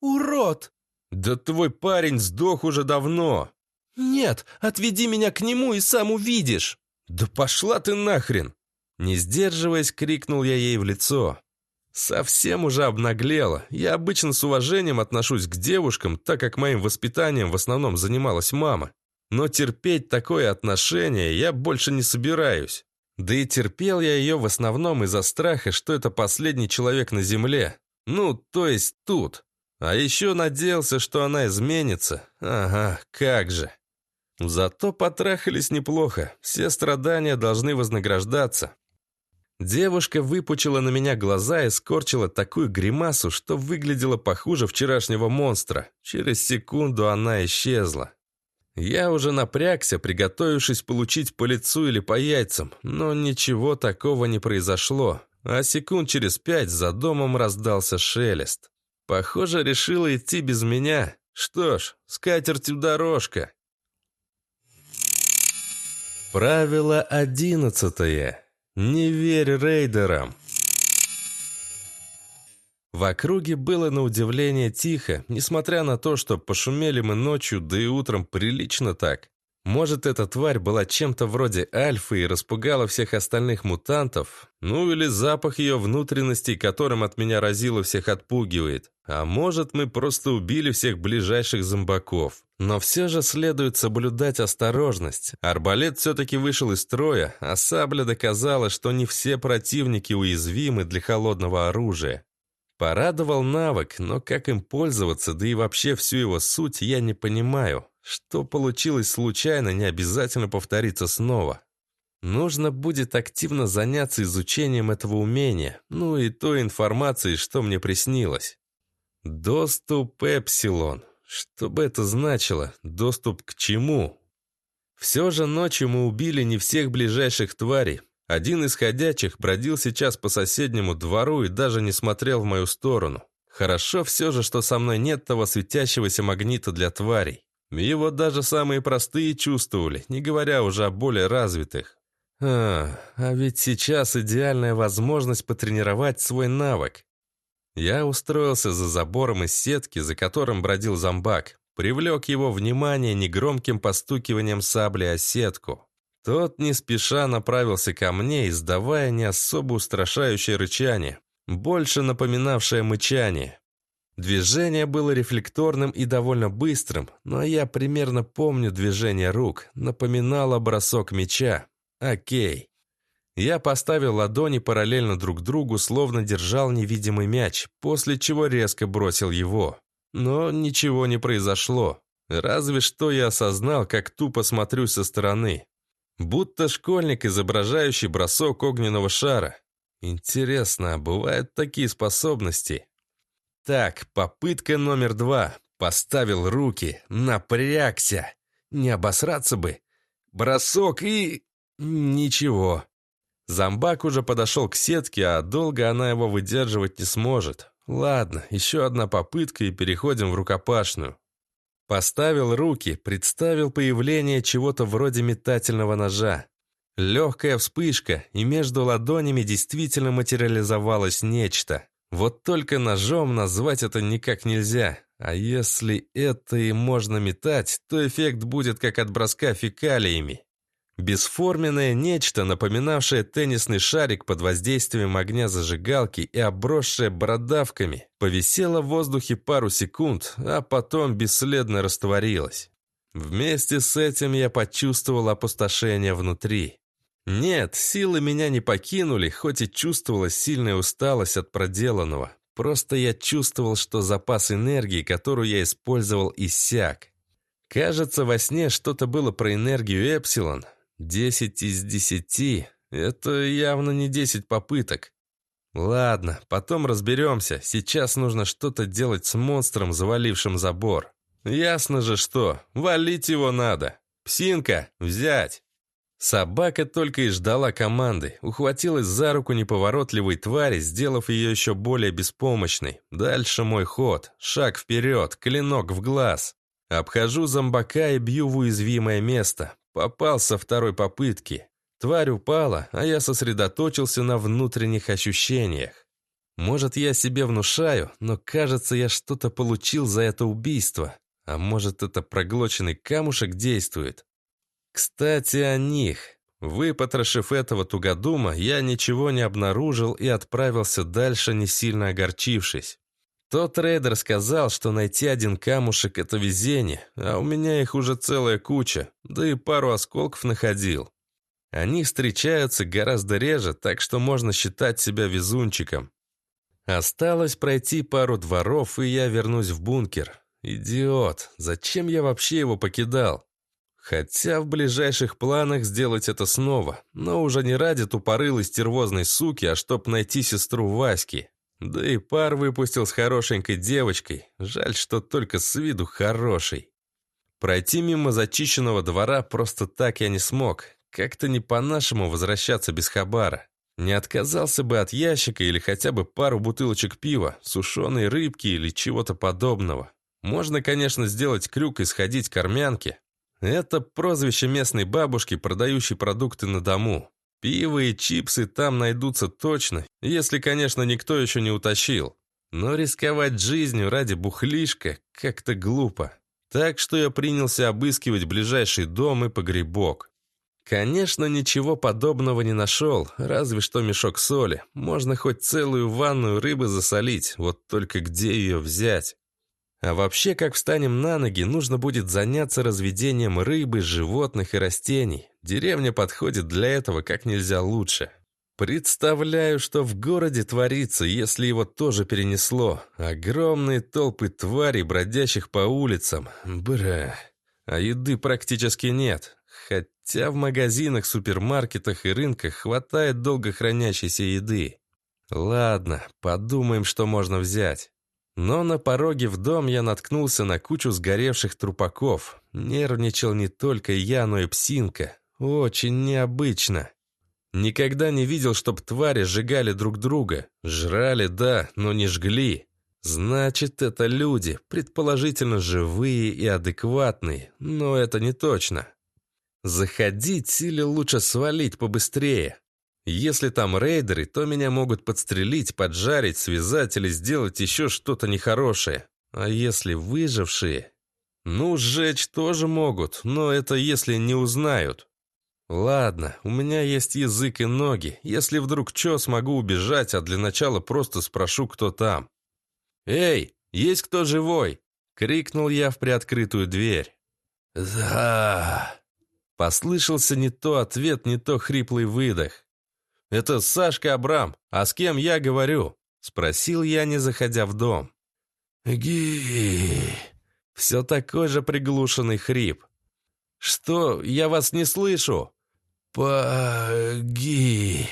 «Урод!» «Да твой парень сдох уже давно!» «Нет, отведи меня к нему и сам увидишь!» «Да пошла ты нахрен!» Не сдерживаясь, крикнул я ей в лицо. Совсем уже обнаглела. Я обычно с уважением отношусь к девушкам, так как моим воспитанием в основном занималась мама. Но терпеть такое отношение я больше не собираюсь. Да и терпел я ее в основном из-за страха, что это последний человек на земле. Ну, то есть тут. А еще надеялся, что она изменится. Ага, как же. Зато потрахались неплохо. Все страдания должны вознаграждаться. Девушка выпучила на меня глаза и скорчила такую гримасу, что выглядела похуже вчерашнего монстра. Через секунду она исчезла. Я уже напрягся, приготовившись получить по лицу или по яйцам, но ничего такого не произошло, а секунд через пять за домом раздался шелест. Похоже, решила идти без меня. Что ж, с катертью дорожка. Правило одиннадцатое. Не верь рейдерам. В округе было на удивление тихо, несмотря на то, что пошумели мы ночью, да и утром прилично так. Может, эта тварь была чем-то вроде альфы и распугала всех остальных мутантов? Ну или запах ее внутренностей, которым от меня разило всех отпугивает. А может, мы просто убили всех ближайших зомбаков. Но все же следует соблюдать осторожность. Арбалет все-таки вышел из строя, а сабля доказала, что не все противники уязвимы для холодного оружия. Порадовал навык, но как им пользоваться, да и вообще всю его суть я не понимаю. Что получилось случайно, не обязательно повторится снова. Нужно будет активно заняться изучением этого умения, ну и той информации, что мне приснилось. Доступ Эпсилон. Что бы это значило? Доступ к чему? Все же ночью мы убили не всех ближайших тварей. Один из ходячих бродил сейчас по соседнему двору и даже не смотрел в мою сторону. Хорошо все же, что со мной нет того светящегося магнита для тварей. Его даже самые простые чувствовали, не говоря уже о более развитых. А, а ведь сейчас идеальная возможность потренировать свой навык. Я устроился за забором из сетки, за которым бродил зомбак. Привлек его внимание негромким постукиванием сабли о сетку. Тот не спеша направился ко мне, издавая не особо устрашающее рычание, больше напоминавшее мычание. Движение было рефлекторным и довольно быстрым, но я примерно помню движение рук, напоминало бросок мяча. Окей. Я поставил ладони параллельно друг другу, словно держал невидимый мяч, после чего резко бросил его. Но ничего не произошло. Разве что я осознал, как тупо смотрю со стороны. Будто школьник, изображающий бросок огненного шара. Интересно, а бывают такие способности? Так, попытка номер два. Поставил руки, напрягся. Не обосраться бы. Бросок и... Ничего. Зомбак уже подошел к сетке, а долго она его выдерживать не сможет. Ладно, еще одна попытка и переходим в рукопашную. Поставил руки, представил появление чего-то вроде метательного ножа. Легкая вспышка, и между ладонями действительно материализовалось нечто. Вот только ножом назвать это никак нельзя. А если это и можно метать, то эффект будет как от броска фекалиями. Бесформенное нечто, напоминавшее теннисный шарик под воздействием огня зажигалки и обросшее бородавками, повисело в воздухе пару секунд, а потом бесследно растворилось. Вместе с этим я почувствовал опустошение внутри. Нет, силы меня не покинули, хоть и чувствовалась сильная усталость от проделанного. Просто я чувствовал, что запас энергии, которую я использовал, иссяк. Кажется, во сне что-то было про энергию Эпсилон, Десять из десяти — это явно не десять попыток. Ладно, потом разберемся. Сейчас нужно что-то делать с монстром, завалившим забор. Ясно же что, валить его надо. Псинка, взять. Собака только и ждала команды, ухватилась за руку неповоротливой твари, сделав ее еще более беспомощной. Дальше мой ход, шаг вперед, клинок в глаз. Обхожу зомбака и бью в уязвимое место. Попал со второй попытки. Тварь упала, а я сосредоточился на внутренних ощущениях. Может, я себе внушаю, но кажется, я что-то получил за это убийство. А может, это проглоченный камушек действует. Кстати, о них. Выпотрошив этого тугодума, я ничего не обнаружил и отправился дальше, не сильно огорчившись. Тот трейдер сказал, что найти один камушек – это везение, а у меня их уже целая куча, да и пару осколков находил. Они встречаются гораздо реже, так что можно считать себя везунчиком. Осталось пройти пару дворов, и я вернусь в бункер. Идиот, зачем я вообще его покидал? Хотя в ближайших планах сделать это снова, но уже не ради тупорылой стервозной суки, а чтоб найти сестру Васьки. Да и пар выпустил с хорошенькой девочкой. Жаль, что только с виду хороший. Пройти мимо зачищенного двора просто так я не смог. Как-то не по-нашему возвращаться без хабара. Не отказался бы от ящика или хотя бы пару бутылочек пива, сушеной рыбки или чего-то подобного. Можно, конечно, сделать крюк и сходить к армянке. Это прозвище местной бабушки, продающей продукты на дому. Пиво и чипсы там найдутся точно, если, конечно, никто еще не утащил. Но рисковать жизнью ради бухлишка как-то глупо. Так что я принялся обыскивать ближайший дом и погребок. Конечно, ничего подобного не нашел, разве что мешок соли. Можно хоть целую ванную рыбы засолить, вот только где ее взять? А вообще, как встанем на ноги, нужно будет заняться разведением рыбы, животных и растений. Деревня подходит для этого как нельзя лучше. Представляю, что в городе творится, если его тоже перенесло. Огромные толпы тварей, бродящих по улицам. Бра. А еды практически нет. Хотя в магазинах, супермаркетах и рынках хватает долго хранящейся еды. Ладно, подумаем, что можно взять. Но на пороге в дом я наткнулся на кучу сгоревших трупаков. Нервничал не только я, но и псинка. Очень необычно. Никогда не видел, чтоб твари сжигали друг друга. Жрали, да, но не жгли. Значит, это люди, предположительно живые и адекватные, но это не точно. Заходить или лучше свалить побыстрее? Если там рейдеры, то меня могут подстрелить, поджарить, связать или сделать еще что-то нехорошее. А если выжившие? Ну, сжечь тоже могут, но это если не узнают. «Ладно, у меня есть язык и ноги. Если вдруг чё, смогу убежать, а для начала просто спрошу, кто там». «Эй, есть кто живой?» — крикнул я в приоткрытую дверь. «Да...» Послышался не то ответ, не то хриплый выдох. «Это Сашка Абрам. А с кем я говорю?» — спросил я, не заходя в дом. «Ги...» Все такой же приглушенный хрип. «Что? Я вас не слышу!» «Поги...»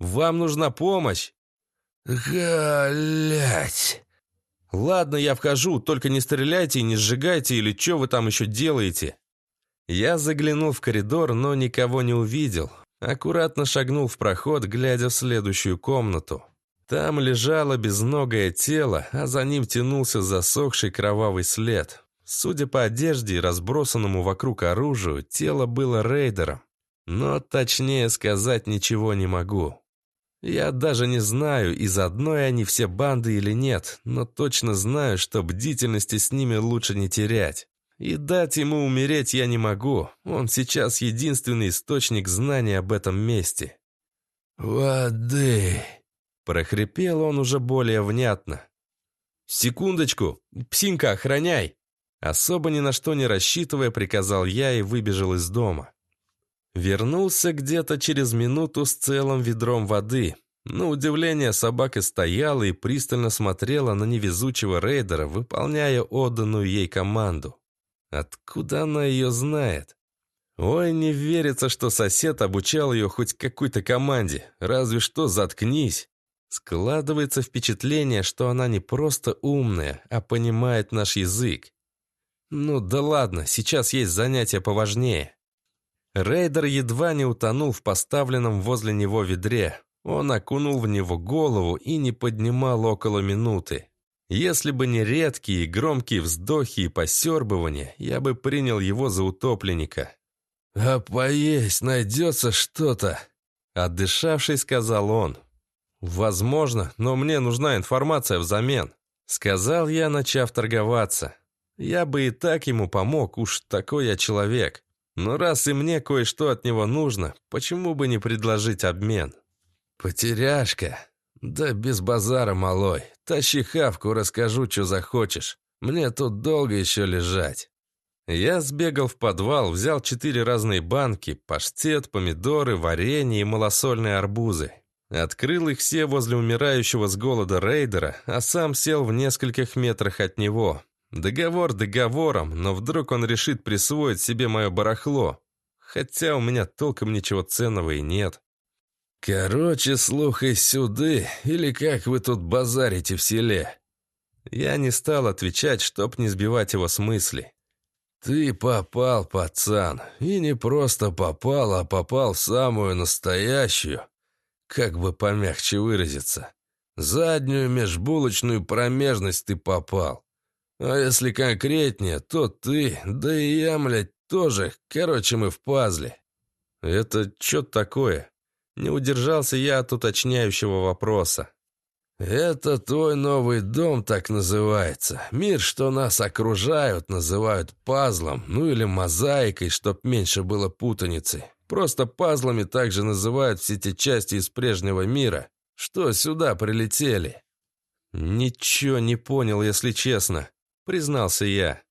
«Вам нужна помощь?» «Галять...» «Ладно, я вхожу, только не стреляйте и не сжигайте, или что вы там еще делаете?» Я заглянул в коридор, но никого не увидел. Аккуратно шагнул в проход, глядя в следующую комнату. Там лежало безногое тело, а за ним тянулся засохший кровавый след. Судя по одежде и разбросанному вокруг оружию, тело было рейдером. Но точнее сказать ничего не могу. Я даже не знаю, из одной они все банды или нет, но точно знаю, что бдительности с ними лучше не терять. И дать ему умереть я не могу. Он сейчас единственный источник знаний об этом месте. «Воды!» — прохрипел он уже более внятно. «Секундочку! Псинка, охраняй!» Особо ни на что не рассчитывая, приказал я и выбежал из дома. Вернулся где-то через минуту с целым ведром воды. На удивление собака стояла и пристально смотрела на невезучего рейдера, выполняя отданную ей команду. Откуда она ее знает? Ой, не верится, что сосед обучал ее хоть какой-то команде. Разве что заткнись. Складывается впечатление, что она не просто умная, а понимает наш язык. Ну да ладно, сейчас есть занятия поважнее. Рейдер едва не утонул в поставленном возле него ведре. Он окунул в него голову и не поднимал около минуты. Если бы не редкие громкие вздохи и посербывания, я бы принял его за утопленника. «А поесть найдется что-то?» Отдышавший, сказал он. «Возможно, но мне нужна информация взамен», сказал я, начав торговаться. Я бы и так ему помог, уж такой я человек. Но раз и мне кое-что от него нужно, почему бы не предложить обмен? «Потеряшка? Да без базара, малой. Тащи хавку, расскажу, что захочешь. Мне тут долго еще лежать». Я сбегал в подвал, взял четыре разные банки, паштет, помидоры, варенье и малосольные арбузы. Открыл их все возле умирающего с голода рейдера, а сам сел в нескольких метрах от него. Договор договором, но вдруг он решит присвоить себе мое барахло. Хотя у меня толком ничего ценного и нет. «Короче, слухай сюды, или как вы тут базарите в селе?» Я не стал отвечать, чтоб не сбивать его с мысли. «Ты попал, пацан, и не просто попал, а попал в самую настоящую, как бы помягче выразиться, заднюю межбулочную промежность ты попал. А если конкретнее, то ты, да и я, млядь, тоже, короче, мы в пазле». «Это что такое?» Не удержался я от уточняющего вопроса. «Это твой новый дом так называется. Мир, что нас окружают, называют пазлом, ну или мозаикой, чтоб меньше было путаницы. Просто пазлами также называют все те части из прежнего мира, что сюда прилетели». «Ничего не понял, если честно», — признался я.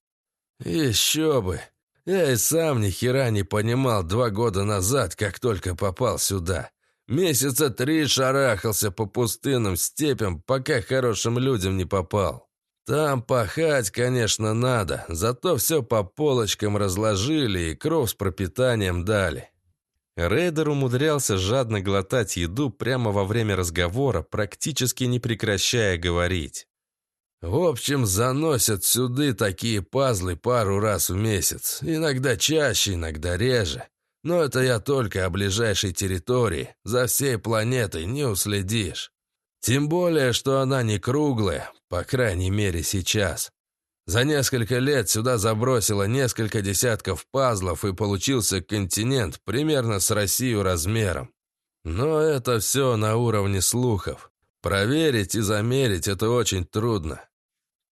«Еще бы. Я и сам ни хера не понимал два года назад, как только попал сюда. Месяца три шарахался по пустынным степям, пока хорошим людям не попал. Там пахать, конечно, надо, зато все по полочкам разложили и кров с пропитанием дали. Рейдер умудрялся жадно глотать еду прямо во время разговора, практически не прекращая говорить. В общем, заносят сюда такие пазлы пару раз в месяц. Иногда чаще, иногда реже. Но это я только о ближайшей территории. За всей планетой не уследишь. Тем более, что она не круглая, по крайней мере сейчас. За несколько лет сюда забросило несколько десятков пазлов, и получился континент примерно с Россию размером. Но это все на уровне слухов. Проверить и замерить это очень трудно.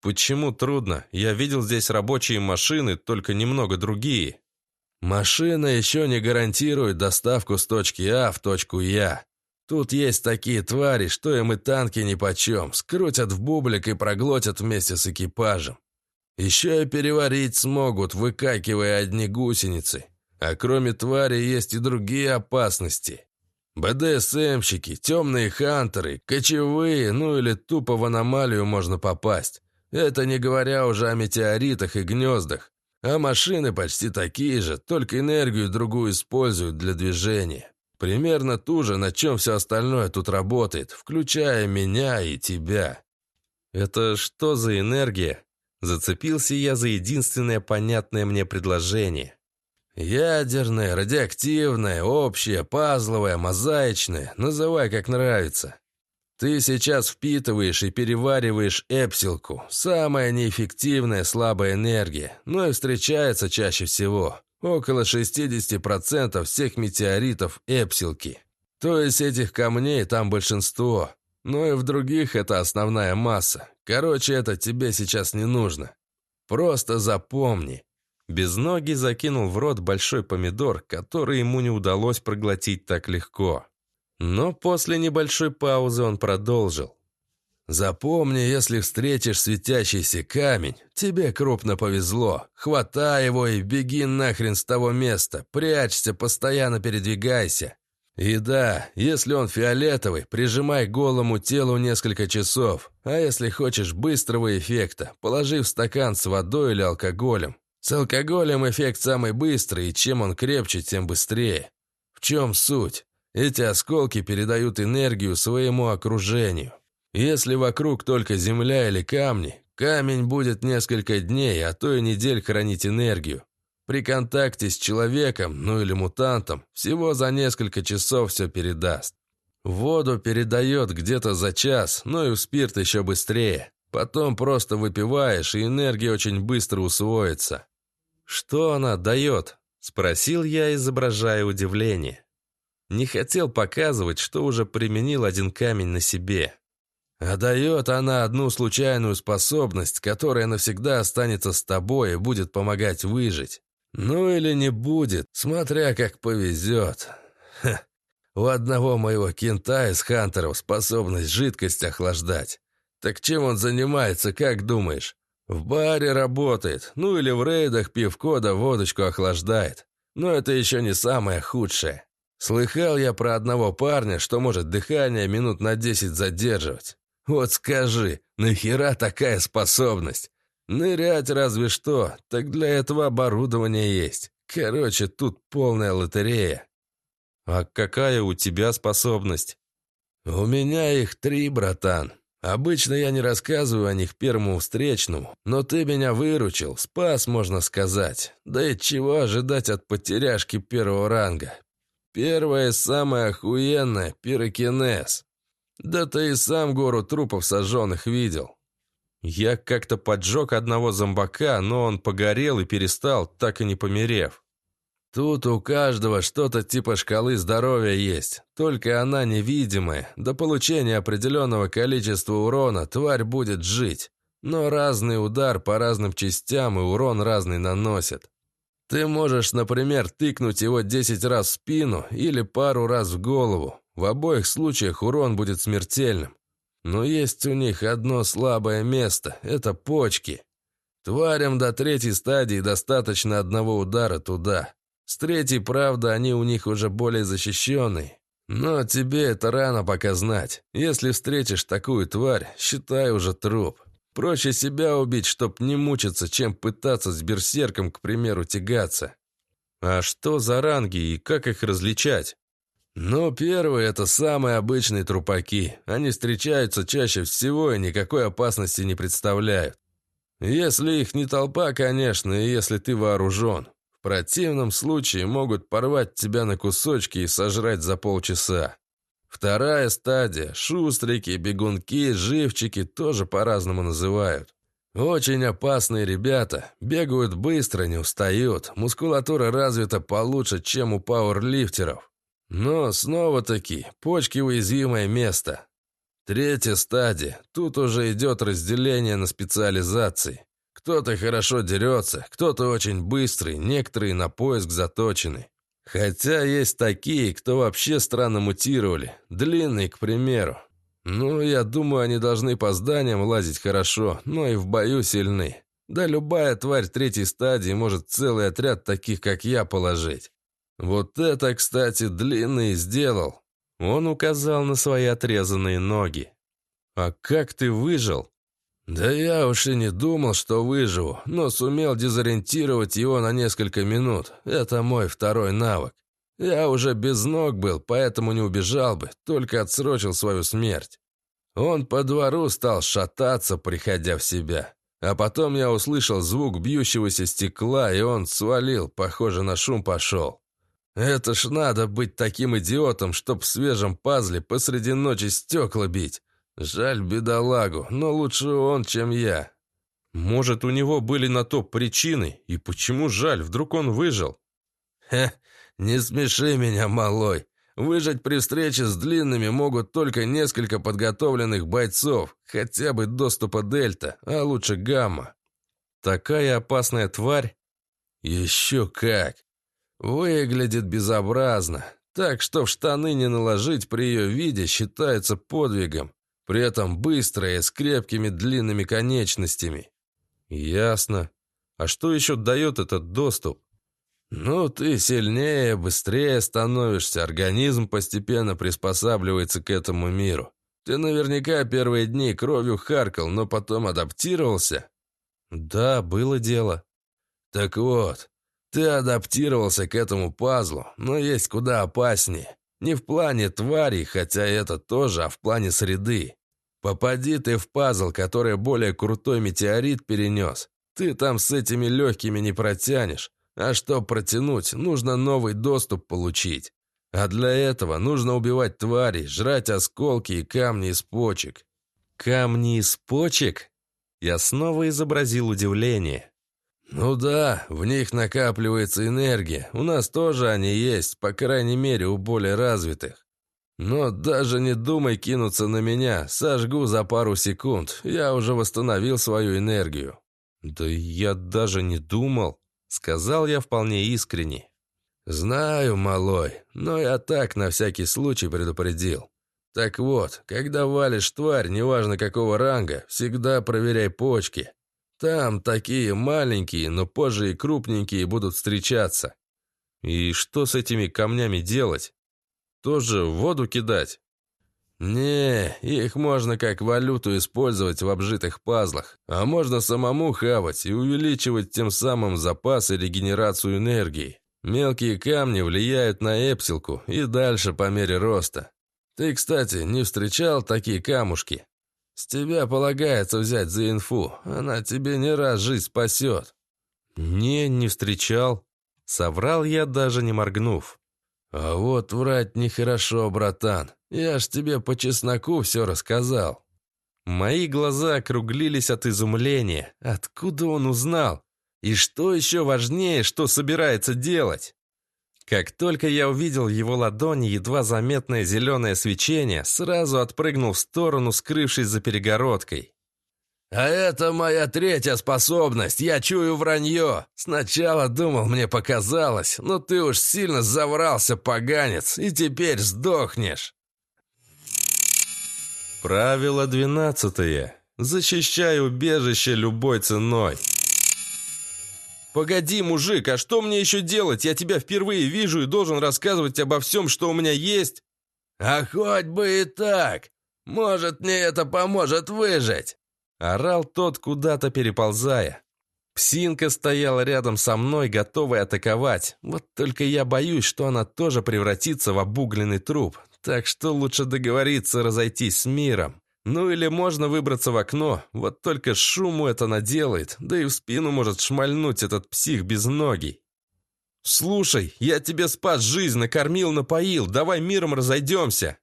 «Почему трудно? Я видел здесь рабочие машины, только немного другие». «Машина еще не гарантирует доставку с точки А в точку Я. Тут есть такие твари, что им и танки нипочем, скрутят в бублик и проглотят вместе с экипажем. Еще и переварить смогут, выкакивая одни гусеницы. А кроме твари есть и другие опасности. БДСМщики, темные хантеры, кочевые, ну или тупо в аномалию можно попасть. Это не говоря уже о метеоритах и гнездах. А машины почти такие же, только энергию другую используют для движения. Примерно ту же, на чем все остальное тут работает, включая меня и тебя. Это что за энергия? Зацепился я за единственное понятное мне предложение. Ядерная, радиоактивная, общая, пазловая, мозаичная, называй как нравится. Ты сейчас впитываешь и перевариваешь эпсилку, самая неэффективная слабая энергия, но и встречается чаще всего. Около 60% всех метеоритов эпсилки. То есть этих камней там большинство, но и в других это основная масса. Короче, это тебе сейчас не нужно. Просто запомни. Безногий закинул в рот большой помидор, который ему не удалось проглотить так легко. Но после небольшой паузы он продолжил. «Запомни, если встретишь светящийся камень, тебе крупно повезло. Хватай его и беги нахрен с того места. Прячься, постоянно передвигайся. И да, если он фиолетовый, прижимай голому телу несколько часов. А если хочешь быстрого эффекта, положи в стакан с водой или алкоголем. С алкоголем эффект самый быстрый, и чем он крепче, тем быстрее. В чем суть? Эти осколки передают энергию своему окружению. Если вокруг только земля или камни, камень будет несколько дней, а то и недель хранить энергию. При контакте с человеком, ну или мутантом, всего за несколько часов все передаст. Воду передает где-то за час, ну и в спирт еще быстрее. Потом просто выпиваешь, и энергия очень быстро усвоится. «Что она дает?» – спросил я, изображая удивление. Не хотел показывать, что уже применил один камень на себе. А дает она одну случайную способность, которая навсегда останется с тобой и будет помогать выжить. Ну или не будет, смотря как повезет. Ха. У одного моего кента из хантеров способность жидкость охлаждать. Так чем он занимается, как думаешь? В баре работает, ну или в рейдах пивко да водочку охлаждает. Но это еще не самое худшее. Слыхал я про одного парня, что может дыхание минут на десять задерживать. Вот скажи, нахера такая способность? Нырять разве что, так для этого оборудование есть. Короче, тут полная лотерея. А какая у тебя способность? У меня их три, братан. Обычно я не рассказываю о них первому встречному, но ты меня выручил, спас, можно сказать. Да и чего ожидать от потеряшки первого ранга? Первое самое охуенное – пирокинез. Да ты и сам гору трупов сожженных видел. Я как-то поджег одного зомбака, но он погорел и перестал, так и не померев. Тут у каждого что-то типа шкалы здоровья есть, только она невидимая. До получения определенного количества урона тварь будет жить. Но разный удар по разным частям и урон разный наносит. Ты можешь, например, тыкнуть его 10 раз в спину или пару раз в голову. В обоих случаях урон будет смертельным. Но есть у них одно слабое место – это почки. Тварям до третьей стадии достаточно одного удара туда. С третьей, правда, они у них уже более защищенные. Но тебе это рано пока знать. Если встретишь такую тварь, считай уже труп. Проще себя убить, чтоб не мучиться, чем пытаться с берсерком, к примеру, тягаться. А что за ранги и как их различать? Ну, первые — это самые обычные трупаки. Они встречаются чаще всего и никакой опасности не представляют. Если их не толпа, конечно, и если ты вооружен. В противном случае могут порвать тебя на кусочки и сожрать за полчаса. Вторая стадия – шустрики, бегунки, живчики тоже по-разному называют. Очень опасные ребята, бегают быстро, не устают, мускулатура развита получше, чем у пауэрлифтеров. Но снова-таки, почки уязвимое место. Третья стадия. Тут уже идет разделение на специализации. Кто-то хорошо дерется, кто-то очень быстрый, некоторые на поиск заточены. Хотя есть такие, кто вообще странно мутировали. Длинный, к примеру. Ну, я думаю, они должны по зданиям лазить хорошо, но и в бою сильны. Да любая тварь третьей стадии может целый отряд таких, как я, положить. «Вот это, кстати, длинный сделал!» Он указал на свои отрезанные ноги. «А как ты выжил?» «Да я уж и не думал, что выживу, но сумел дезориентировать его на несколько минут. Это мой второй навык. Я уже без ног был, поэтому не убежал бы, только отсрочил свою смерть. Он по двору стал шататься, приходя в себя. А потом я услышал звук бьющегося стекла, и он свалил, похоже, на шум пошел. Это ж надо быть таким идиотом, чтоб в свежем пазле посреди ночи стекла бить. Жаль бедолагу, но лучше он, чем я. Может, у него были на то причины, и почему жаль, вдруг он выжил? Хе, не смеши меня, малой. Выжить при встрече с длинными могут только несколько подготовленных бойцов, хотя бы доступа Дельта, а лучше Гамма. Такая опасная тварь Еще как. Выглядит безобразно, так что в штаны не наложить при ее виде считается подвигом, при этом быстрая, с крепкими длинными конечностями. Ясно. А что еще дает этот доступ? Ну, ты сильнее, быстрее становишься, организм постепенно приспосабливается к этому миру. Ты наверняка первые дни кровью харкал, но потом адаптировался? Да, было дело. Так вот, ты адаптировался к этому пазлу, но есть куда опаснее. Не в плане тварей, хотя это тоже, а в плане среды. Попади ты в пазл, который более крутой метеорит перенес. Ты там с этими легкими не протянешь. А что протянуть, нужно новый доступ получить. А для этого нужно убивать тварей, жрать осколки и камни из почек. Камни из почек? Я снова изобразил удивление. «Ну да, в них накапливается энергия. У нас тоже они есть, по крайней мере, у более развитых. Но даже не думай кинуться на меня, сожгу за пару секунд. Я уже восстановил свою энергию». «Да я даже не думал», — сказал я вполне искренне. «Знаю, малой, но я так на всякий случай предупредил. Так вот, когда валишь тварь, неважно какого ранга, всегда проверяй почки. Там такие маленькие, но позже и крупненькие будут встречаться. И что с этими камнями делать? Тоже в воду кидать? Не, их можно как валюту использовать в обжитых пазлах, а можно самому хавать и увеличивать тем самым запас и регенерацию энергии. Мелкие камни влияют на эпсилку и дальше по мере роста. Ты, кстати, не встречал такие камушки? С тебя полагается взять за инфу. Она тебе не раз жизнь спасет». «Не, не встречал». Соврал я, даже не моргнув. «А вот врать нехорошо, братан. Я ж тебе по чесноку все рассказал». Мои глаза округлились от изумления. Откуда он узнал? И что еще важнее, что собирается делать? Как только я увидел его ладони, едва заметное зеленое свечение, сразу отпрыгнул в сторону, скрывшись за перегородкой. «А это моя третья способность, я чую вранье. Сначала думал, мне показалось, но ты уж сильно заврался, поганец, и теперь сдохнешь». Правило двенадцатое. Защищай убежище любой ценой. «Погоди, мужик, а что мне еще делать? Я тебя впервые вижу и должен рассказывать обо всем, что у меня есть». «А хоть бы и так! Может, мне это поможет выжить!» Орал тот, куда-то переползая. Псинка стояла рядом со мной, готовая атаковать. Вот только я боюсь, что она тоже превратится в обугленный труп. Так что лучше договориться разойтись с миром. Ну или можно выбраться в окно, вот только шуму это наделает, да и в спину может шмальнуть этот псих без ноги. «Слушай, я тебе спас жизнь, накормил, напоил, давай миром разойдемся!»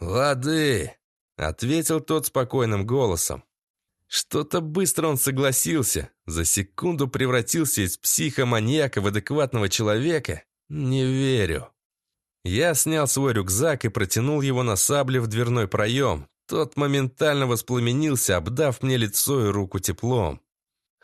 «Лады!» — ответил тот спокойным голосом. Что-то быстро он согласился, за секунду превратился из психоманьяка в адекватного человека. Не верю. Я снял свой рюкзак и протянул его на сабле в дверной проем, тот моментально воспламенился, обдав мне лицо и руку теплом.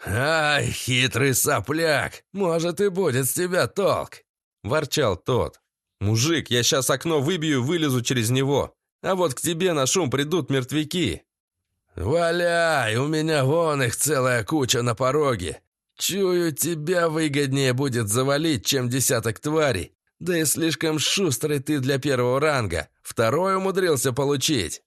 «Ай, хитрый сопляк! Может, и будет с тебя толк!» – ворчал тот. «Мужик, я сейчас окно выбью и вылезу через него, а вот к тебе на шум придут мертвяки». «Валяй, у меня вон их целая куча на пороге. Чую, тебя выгоднее будет завалить, чем десяток тварей. Да и слишком шустрый ты для первого ранга. Второй умудрился получить».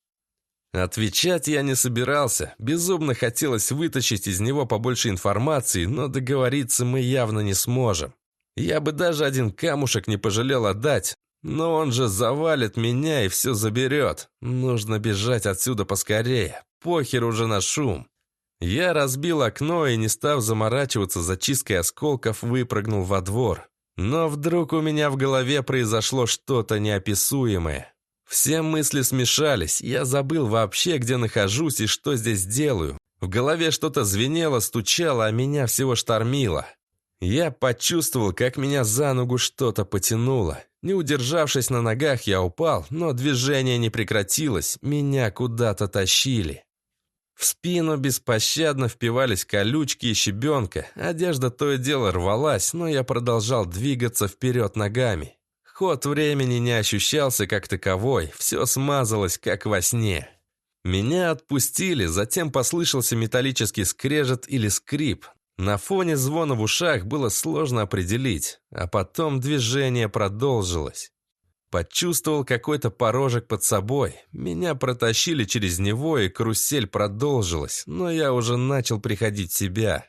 Отвечать я не собирался. Безумно хотелось вытащить из него побольше информации, но договориться мы явно не сможем. Я бы даже один камушек не пожалел отдать, но он же завалит меня и все заберет. Нужно бежать отсюда поскорее. Похер уже на шум. Я разбил окно и, не став заморачиваться за чисткой осколков, выпрыгнул во двор. Но вдруг у меня в голове произошло что-то неописуемое. Все мысли смешались, я забыл вообще, где нахожусь и что здесь делаю. В голове что-то звенело, стучало, а меня всего штормило. Я почувствовал, как меня за ногу что-то потянуло. Не удержавшись на ногах, я упал, но движение не прекратилось, меня куда-то тащили. В спину беспощадно впивались колючки и щебенка, одежда то и дело рвалась, но я продолжал двигаться вперед ногами. Ход времени не ощущался как таковой, все смазалось, как во сне. Меня отпустили, затем послышался металлический скрежет или скрип. На фоне звона в ушах было сложно определить, а потом движение продолжилось. Почувствовал какой-то порожек под собой. Меня протащили через него, и карусель продолжилась, но я уже начал приходить в себя.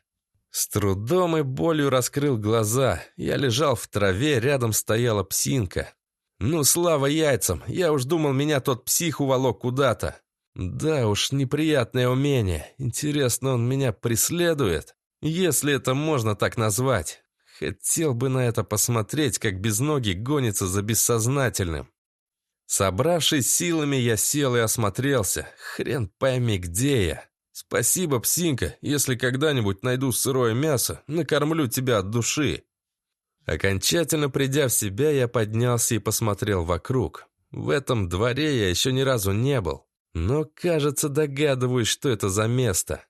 С трудом и болью раскрыл глаза. Я лежал в траве, рядом стояла псинка. Ну, слава яйцам, я уж думал, меня тот псих уволок куда-то. Да уж, неприятное умение. Интересно, он меня преследует? Если это можно так назвать. Хотел бы на это посмотреть, как без ноги гонится за бессознательным. Собравшись силами, я сел и осмотрелся. Хрен пойми, где я. Спасибо, псинка, если когда-нибудь найду сырое мясо, накормлю тебя от души. Окончательно придя в себя, я поднялся и посмотрел вокруг. В этом дворе я еще ни разу не был, но, кажется, догадываюсь, что это за место.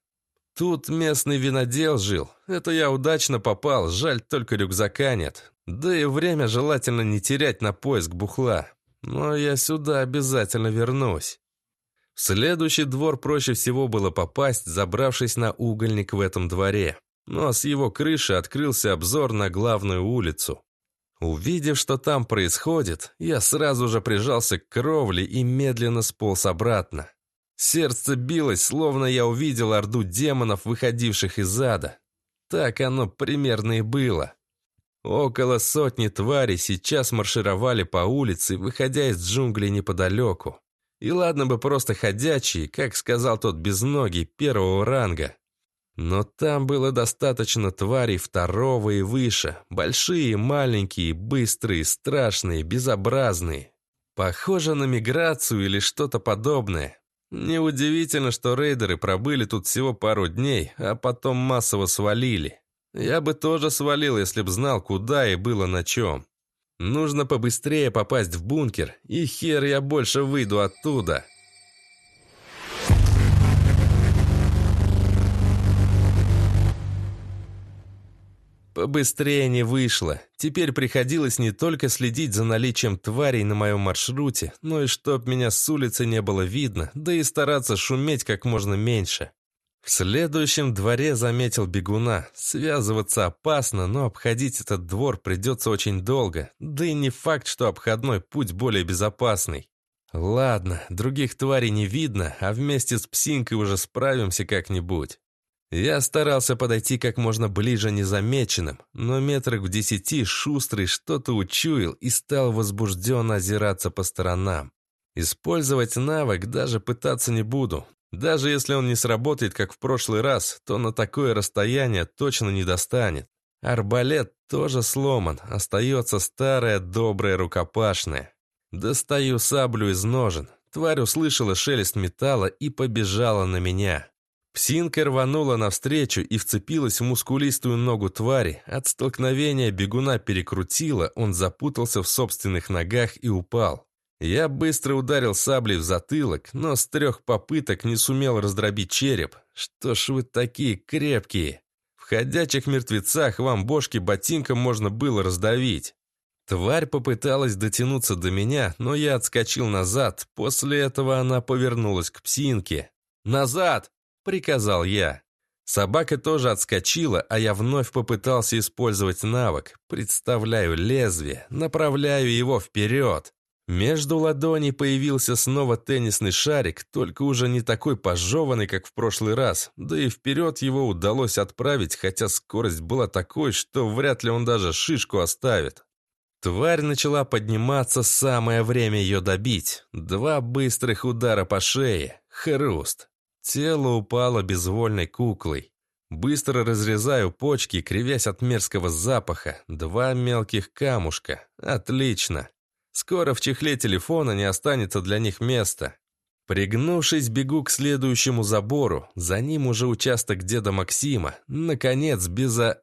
Тут местный винодел жил. Это я удачно попал, жаль, только рюкзака нет. Да и время желательно не терять на поиск бухла. Но я сюда обязательно вернусь. В следующий двор проще всего было попасть, забравшись на угольник в этом дворе. Но с его крыши открылся обзор на главную улицу. Увидев, что там происходит, я сразу же прижался к кровле и медленно сполз обратно. Сердце билось, словно я увидел орду демонов, выходивших из ада. Так оно примерно и было. Около сотни тварей сейчас маршировали по улице, выходя из джунглей неподалеку. И ладно бы просто ходячие, как сказал тот безногий первого ранга. Но там было достаточно тварей второго и выше. Большие, маленькие, быстрые, страшные, безобразные. Похоже на миграцию или что-то подобное. Неудивительно, что рейдеры пробыли тут всего пару дней, а потом массово свалили. Я бы тоже свалил, если б знал, куда и было на чем. Нужно побыстрее попасть в бункер, и хер я больше выйду оттуда. Побыстрее не вышло. Теперь приходилось не только следить за наличием тварей на моем маршруте, но и чтоб меня с улицы не было видно, да и стараться шуметь как можно меньше. В следующем дворе заметил бегуна. Связываться опасно, но обходить этот двор придется очень долго, да и не факт, что обходной путь более безопасный. Ладно, других тварей не видно, а вместе с псинкой уже справимся как-нибудь. Я старался подойти как можно ближе незамеченным, но метрах в десяти шустрый что-то учуял и стал возбужденно озираться по сторонам. Использовать навык даже пытаться не буду. Даже если он не сработает, как в прошлый раз, то на такое расстояние точно не достанет. Арбалет тоже сломан, остается старая добрая рукопашная. Достаю саблю из ножен. Тварь услышала шелест металла и побежала на меня. Псинка рванула навстречу и вцепилась в мускулистую ногу твари. От столкновения бегуна перекрутила, он запутался в собственных ногах и упал. Я быстро ударил саблей в затылок, но с трех попыток не сумел раздробить череп. Что ж вы такие крепкие? В ходячих мертвецах вам бошки ботинком можно было раздавить. Тварь попыталась дотянуться до меня, но я отскочил назад. После этого она повернулась к псинке. «Назад!» Приказал я. Собака тоже отскочила, а я вновь попытался использовать навык. Представляю лезвие, направляю его вперед. Между ладоней появился снова теннисный шарик, только уже не такой пожеванный, как в прошлый раз, да и вперед его удалось отправить, хотя скорость была такой, что вряд ли он даже шишку оставит. Тварь начала подниматься, самое время ее добить. Два быстрых удара по шее. Хруст. Тело упало безвольной куклой. Быстро разрезаю почки, кривясь от мерзкого запаха. Два мелких камушка. Отлично. Скоро в чехле телефона не останется для них места. Пригнувшись, бегу к следующему забору. За ним уже участок деда Максима. Наконец, безо...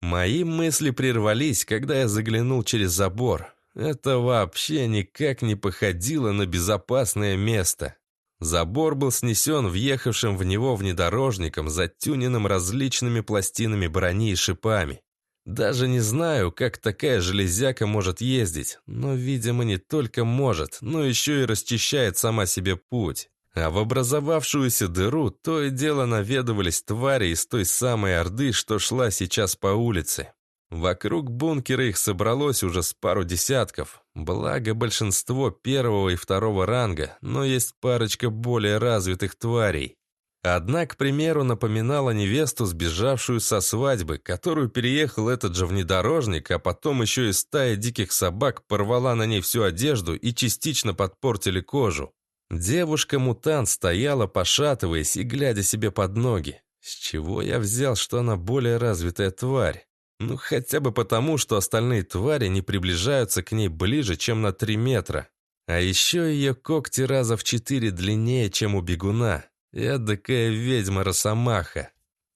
Мои мысли прервались, когда я заглянул через забор. Это вообще никак не походило на безопасное место. Забор был снесен въехавшим в него внедорожником, затюненным различными пластинами брони и шипами. Даже не знаю, как такая железяка может ездить, но, видимо, не только может, но еще и расчищает сама себе путь. А в образовавшуюся дыру то и дело наведывались твари из той самой Орды, что шла сейчас по улице. Вокруг бункера их собралось уже с пару десятков. Благо большинство первого и второго ранга, но есть парочка более развитых тварей. Одна, к примеру, напоминала невесту, сбежавшую со свадьбы, которую переехал этот же внедорожник, а потом еще и стая диких собак порвала на ней всю одежду и частично подпортили кожу. Девушка-мутант стояла, пошатываясь и глядя себе под ноги. С чего я взял, что она более развитая тварь? Ну, хотя бы потому, что остальные твари не приближаются к ней ближе, чем на три метра. А еще ее когти раза в четыре длиннее, чем у бегуна. Эдакая ведьма-росомаха.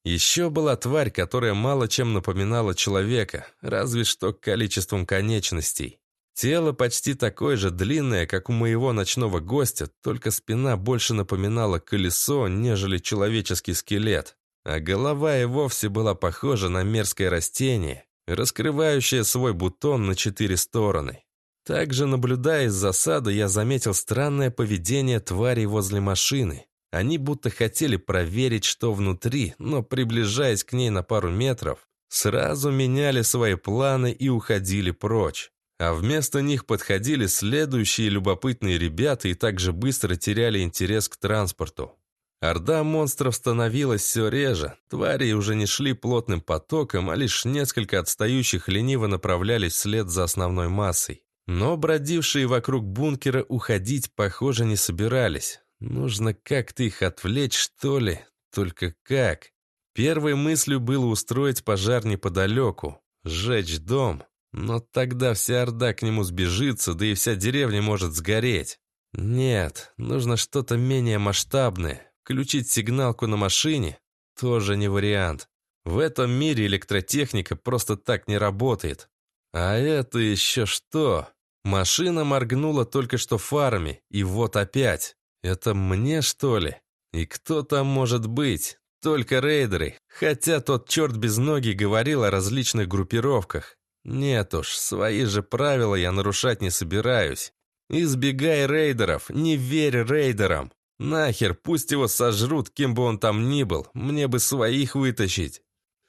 Еще была тварь, которая мало чем напоминала человека, разве что количеством конечностей. Тело почти такое же длинное, как у моего ночного гостя, только спина больше напоминала колесо, нежели человеческий скелет а голова и вовсе была похожа на мерзкое растение, раскрывающее свой бутон на четыре стороны. Также, наблюдая из засады, я заметил странное поведение тварей возле машины. Они будто хотели проверить, что внутри, но, приближаясь к ней на пару метров, сразу меняли свои планы и уходили прочь. А вместо них подходили следующие любопытные ребята и также быстро теряли интерес к транспорту. Орда монстров становилась все реже, твари уже не шли плотным потоком, а лишь несколько отстающих лениво направлялись вслед за основной массой. Но бродившие вокруг бункера уходить, похоже, не собирались. Нужно как-то их отвлечь, что ли? Только как? Первой мыслью было устроить пожар неподалеку, сжечь дом. Но тогда вся Орда к нему сбежится, да и вся деревня может сгореть. Нет, нужно что-то менее масштабное, Включить сигналку на машине – тоже не вариант. В этом мире электротехника просто так не работает. А это еще что? Машина моргнула только что фарами, и вот опять. Это мне, что ли? И кто там может быть? Только рейдеры. Хотя тот черт без ноги говорил о различных группировках. Нет уж, свои же правила я нарушать не собираюсь. Избегай рейдеров, не верь рейдерам. Нахер, пусть его сожрут, кем бы он там ни был, мне бы своих вытащить.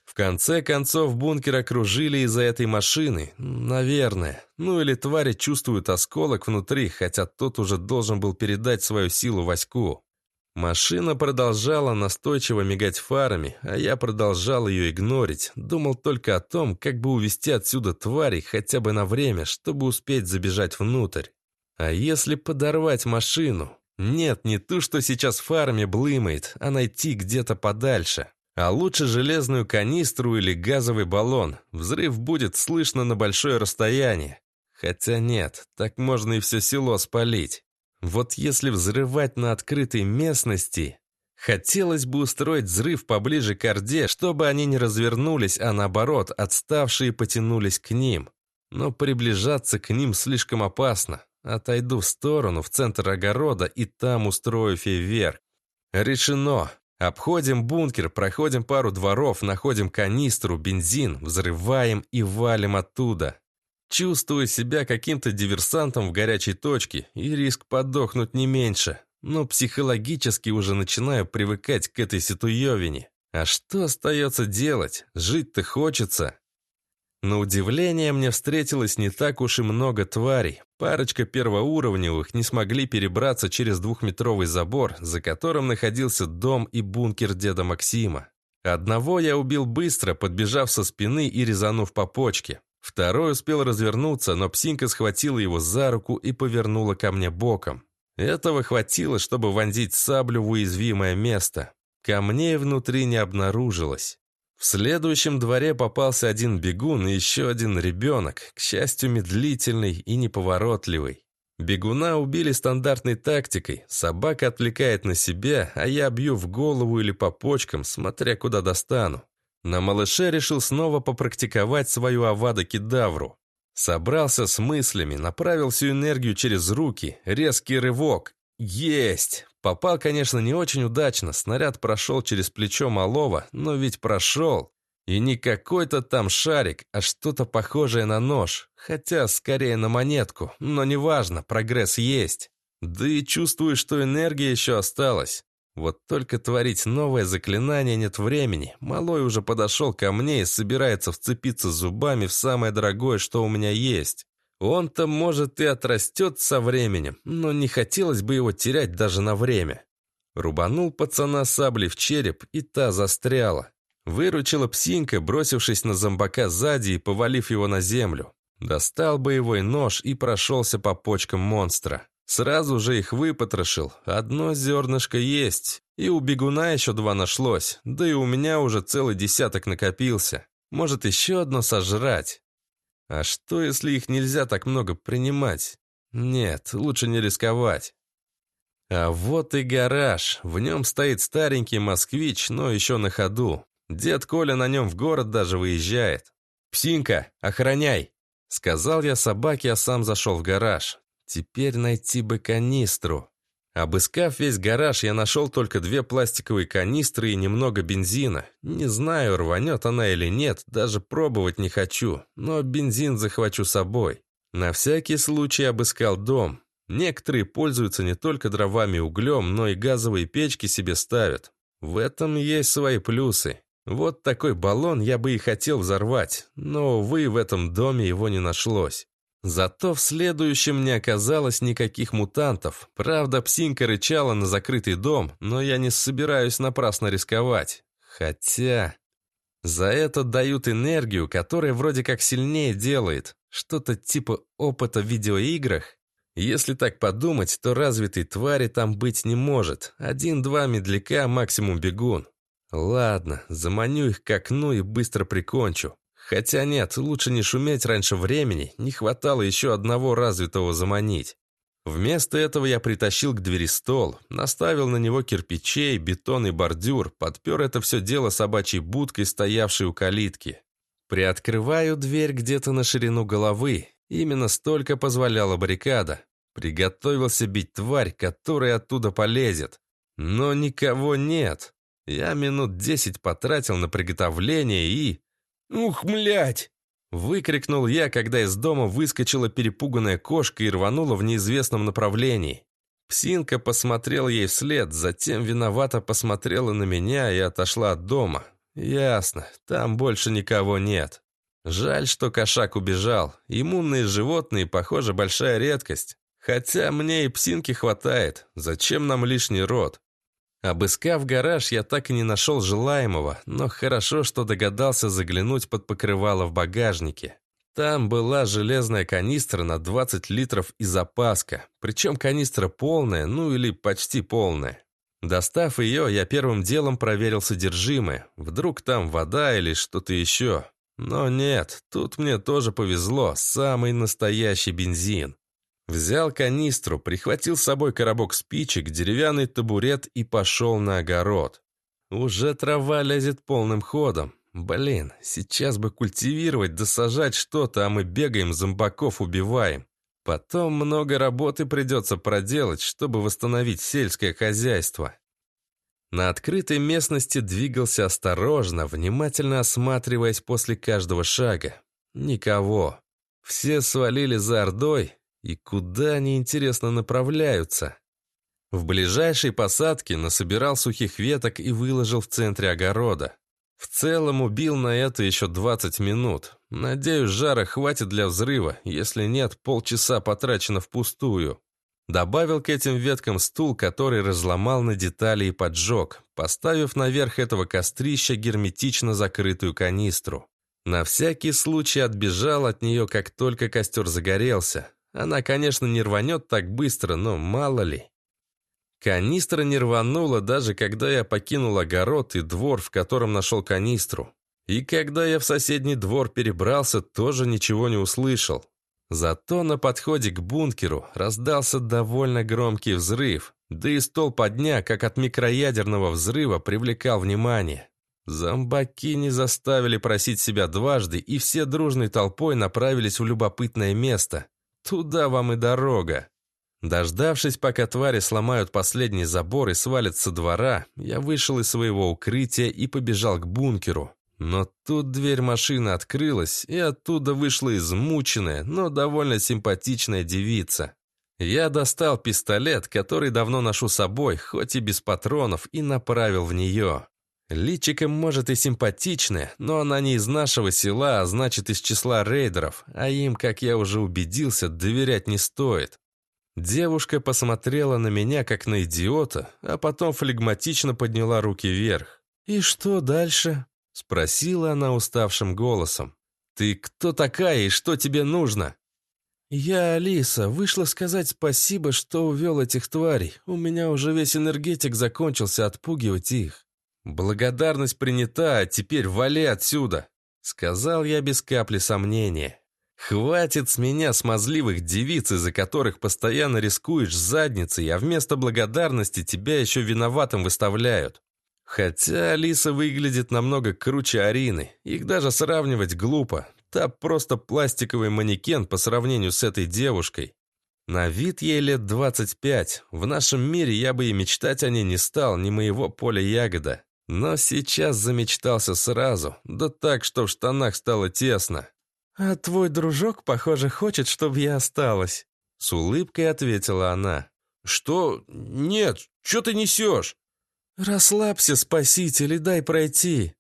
В конце концов, бункер окружили из-за этой машины, наверное. Ну или твари чувствуют осколок внутри, хотя тот уже должен был передать свою силу Ваську. Машина продолжала настойчиво мигать фарами, а я продолжал ее игнорить. Думал только о том, как бы увести отсюда тварей хотя бы на время, чтобы успеть забежать внутрь. А если подорвать машину? Нет, не ту, что сейчас в фарме блымает, а найти где-то подальше. А лучше железную канистру или газовый баллон. Взрыв будет слышно на большое расстояние. Хотя нет, так можно и все село спалить. Вот если взрывать на открытой местности... Хотелось бы устроить взрыв поближе к Орде, чтобы они не развернулись, а наоборот, отставшие потянулись к ним. Но приближаться к ним слишком опасно. Отойду в сторону, в центр огорода, и там устрою фейверк. Решено. Обходим бункер, проходим пару дворов, находим канистру, бензин, взрываем и валим оттуда. Чувствую себя каким-то диверсантом в горячей точке, и риск подохнуть не меньше. Но психологически уже начинаю привыкать к этой ситуевине. А что остается делать? Жить-то хочется. На удивление мне встретилось не так уж и много тварей. Парочка первоуровневых не смогли перебраться через двухметровый забор, за которым находился дом и бункер деда Максима. Одного я убил быстро, подбежав со спины и резанув по почке. Второй успел развернуться, но псинка схватила его за руку и повернула ко мне боком. Этого хватило, чтобы вонзить саблю в уязвимое место. Камней внутри не обнаружилось. В следующем дворе попался один бегун и еще один ребенок, к счастью, медлительный и неповоротливый. Бегуна убили стандартной тактикой. Собака отвлекает на себя, а я бью в голову или по почкам, смотря куда достану. На малыше решил снова попрактиковать свою авада-кедавру. Собрался с мыслями, направил всю энергию через руки, резкий рывок. Есть! Попал, конечно, не очень удачно, снаряд прошел через плечо малого, но ведь прошел. И не какой-то там шарик, а что-то похожее на нож. Хотя, скорее на монетку, но неважно, прогресс есть. Да и чувствую, что энергия еще осталась. Вот только творить новое заклинание нет времени. Малой уже подошел ко мне и собирается вцепиться зубами в самое дорогое, что у меня есть. Он-то, может, и отрастет со временем, но не хотелось бы его терять даже на время. Рубанул пацана саблей в череп, и та застряла. Выручила псинка, бросившись на зомбака сзади и повалив его на землю. Достал боевой нож и прошелся по почкам монстра. Сразу же их выпотрошил. Одно зернышко есть. И у бегуна еще два нашлось. Да и у меня уже целый десяток накопился. Может, еще одно сожрать. А что, если их нельзя так много принимать? Нет, лучше не рисковать. А вот и гараж. В нем стоит старенький москвич, но еще на ходу. Дед Коля на нем в город даже выезжает. «Псинка, охраняй!» Сказал я собаке, а сам зашел в гараж. Теперь найти бы канистру. Обыскав весь гараж, я нашел только две пластиковые канистры и немного бензина. Не знаю, рванет она или нет, даже пробовать не хочу, но бензин захвачу собой. На всякий случай обыскал дом. Некоторые пользуются не только дровами и углем, но и газовые печки себе ставят. В этом есть свои плюсы. Вот такой баллон я бы и хотел взорвать, но, увы, в этом доме его не нашлось. Зато в следующем не оказалось никаких мутантов. Правда, псинка рычала на закрытый дом, но я не собираюсь напрасно рисковать. Хотя... За это дают энергию, которая вроде как сильнее делает. Что-то типа опыта в видеоиграх. Если так подумать, то развитой твари там быть не может. Один-два медляка, максимум бегун. Ладно, заманю их к окну и быстро прикончу. Хотя нет, лучше не шуметь раньше времени, не хватало еще одного развитого заманить. Вместо этого я притащил к двери стол, наставил на него кирпичей, бетон и бордюр, подпер это все дело собачьей будкой, стоявшей у калитки. Приоткрываю дверь где-то на ширину головы, именно столько позволяла баррикада. Приготовился бить тварь, которая оттуда полезет. Но никого нет. Я минут десять потратил на приготовление и... «Ух, млять!» Выкрикнул я, когда из дома выскочила перепуганная кошка и рванула в неизвестном направлении. Псинка посмотрела ей вслед, затем виновато посмотрела на меня и отошла от дома. Ясно, там больше никого нет. Жаль, что кошак убежал. Иммунные животные, похоже, большая редкость. Хотя мне и псинки хватает. Зачем нам лишний род? Обыскав гараж, я так и не нашел желаемого, но хорошо, что догадался заглянуть под покрывало в багажнике. Там была железная канистра на 20 литров и запаска, причем канистра полная, ну или почти полная. Достав ее, я первым делом проверил содержимое. Вдруг там вода или что-то еще. Но нет, тут мне тоже повезло, самый настоящий бензин. Взял канистру, прихватил с собой коробок спичек, деревянный табурет и пошел на огород. Уже трава лезет полным ходом. Блин, сейчас бы культивировать, досажать что-то, а мы бегаем, зомбаков убиваем. Потом много работы придется проделать, чтобы восстановить сельское хозяйство. На открытой местности двигался осторожно, внимательно осматриваясь после каждого шага. Никого. Все свалили за Ордой, и куда они, интересно, направляются? В ближайшей посадке насобирал сухих веток и выложил в центре огорода. В целом убил на это еще 20 минут. Надеюсь, жара хватит для взрыва, если нет, полчаса потрачено впустую. Добавил к этим веткам стул, который разломал на детали и поджег, поставив наверх этого кострища герметично закрытую канистру. На всякий случай отбежал от нее, как только костер загорелся. Она, конечно, не рванет так быстро, но мало ли. Канистра не рванула, даже когда я покинул огород и двор, в котором нашел канистру. И когда я в соседний двор перебрался, тоже ничего не услышал. Зато на подходе к бункеру раздался довольно громкий взрыв, да и столб огня, как от микроядерного взрыва, привлекал внимание. Зомбаки не заставили просить себя дважды, и все дружной толпой направились в любопытное место, Туда вам и дорога. Дождавшись, пока твари сломают последний забор и свалят двора, я вышел из своего укрытия и побежал к бункеру. Но тут дверь машины открылась, и оттуда вышла измученная, но довольно симпатичная девица. Я достал пистолет, который давно ношу с собой, хоть и без патронов, и направил в нее. Личиком, может, и симпатичная, но она не из нашего села, а значит, из числа рейдеров, а им, как я уже убедился, доверять не стоит. Девушка посмотрела на меня, как на идиота, а потом флегматично подняла руки вверх. «И что дальше?» — спросила она уставшим голосом. «Ты кто такая и что тебе нужно?» «Я Алиса. Вышла сказать спасибо, что увел этих тварей. У меня уже весь энергетик закончился отпугивать их». «Благодарность принята, а теперь вали отсюда», — сказал я без капли сомнения. «Хватит с меня смазливых девиц, из-за которых постоянно рискуешь задницей, а вместо благодарности тебя еще виноватым выставляют. Хотя Алиса выглядит намного круче Арины, их даже сравнивать глупо. Та просто пластиковый манекен по сравнению с этой девушкой. На вид ей лет 25. В нашем мире я бы и мечтать о ней не стал, ни моего поля ягода. Но сейчас замечтался сразу, да так, что в штанах стало тесно. «А твой дружок, похоже, хочет, чтобы я осталась», — с улыбкой ответила она. «Что? Нет, что ты несешь?» «Расслабься, спаситель, и дай пройти».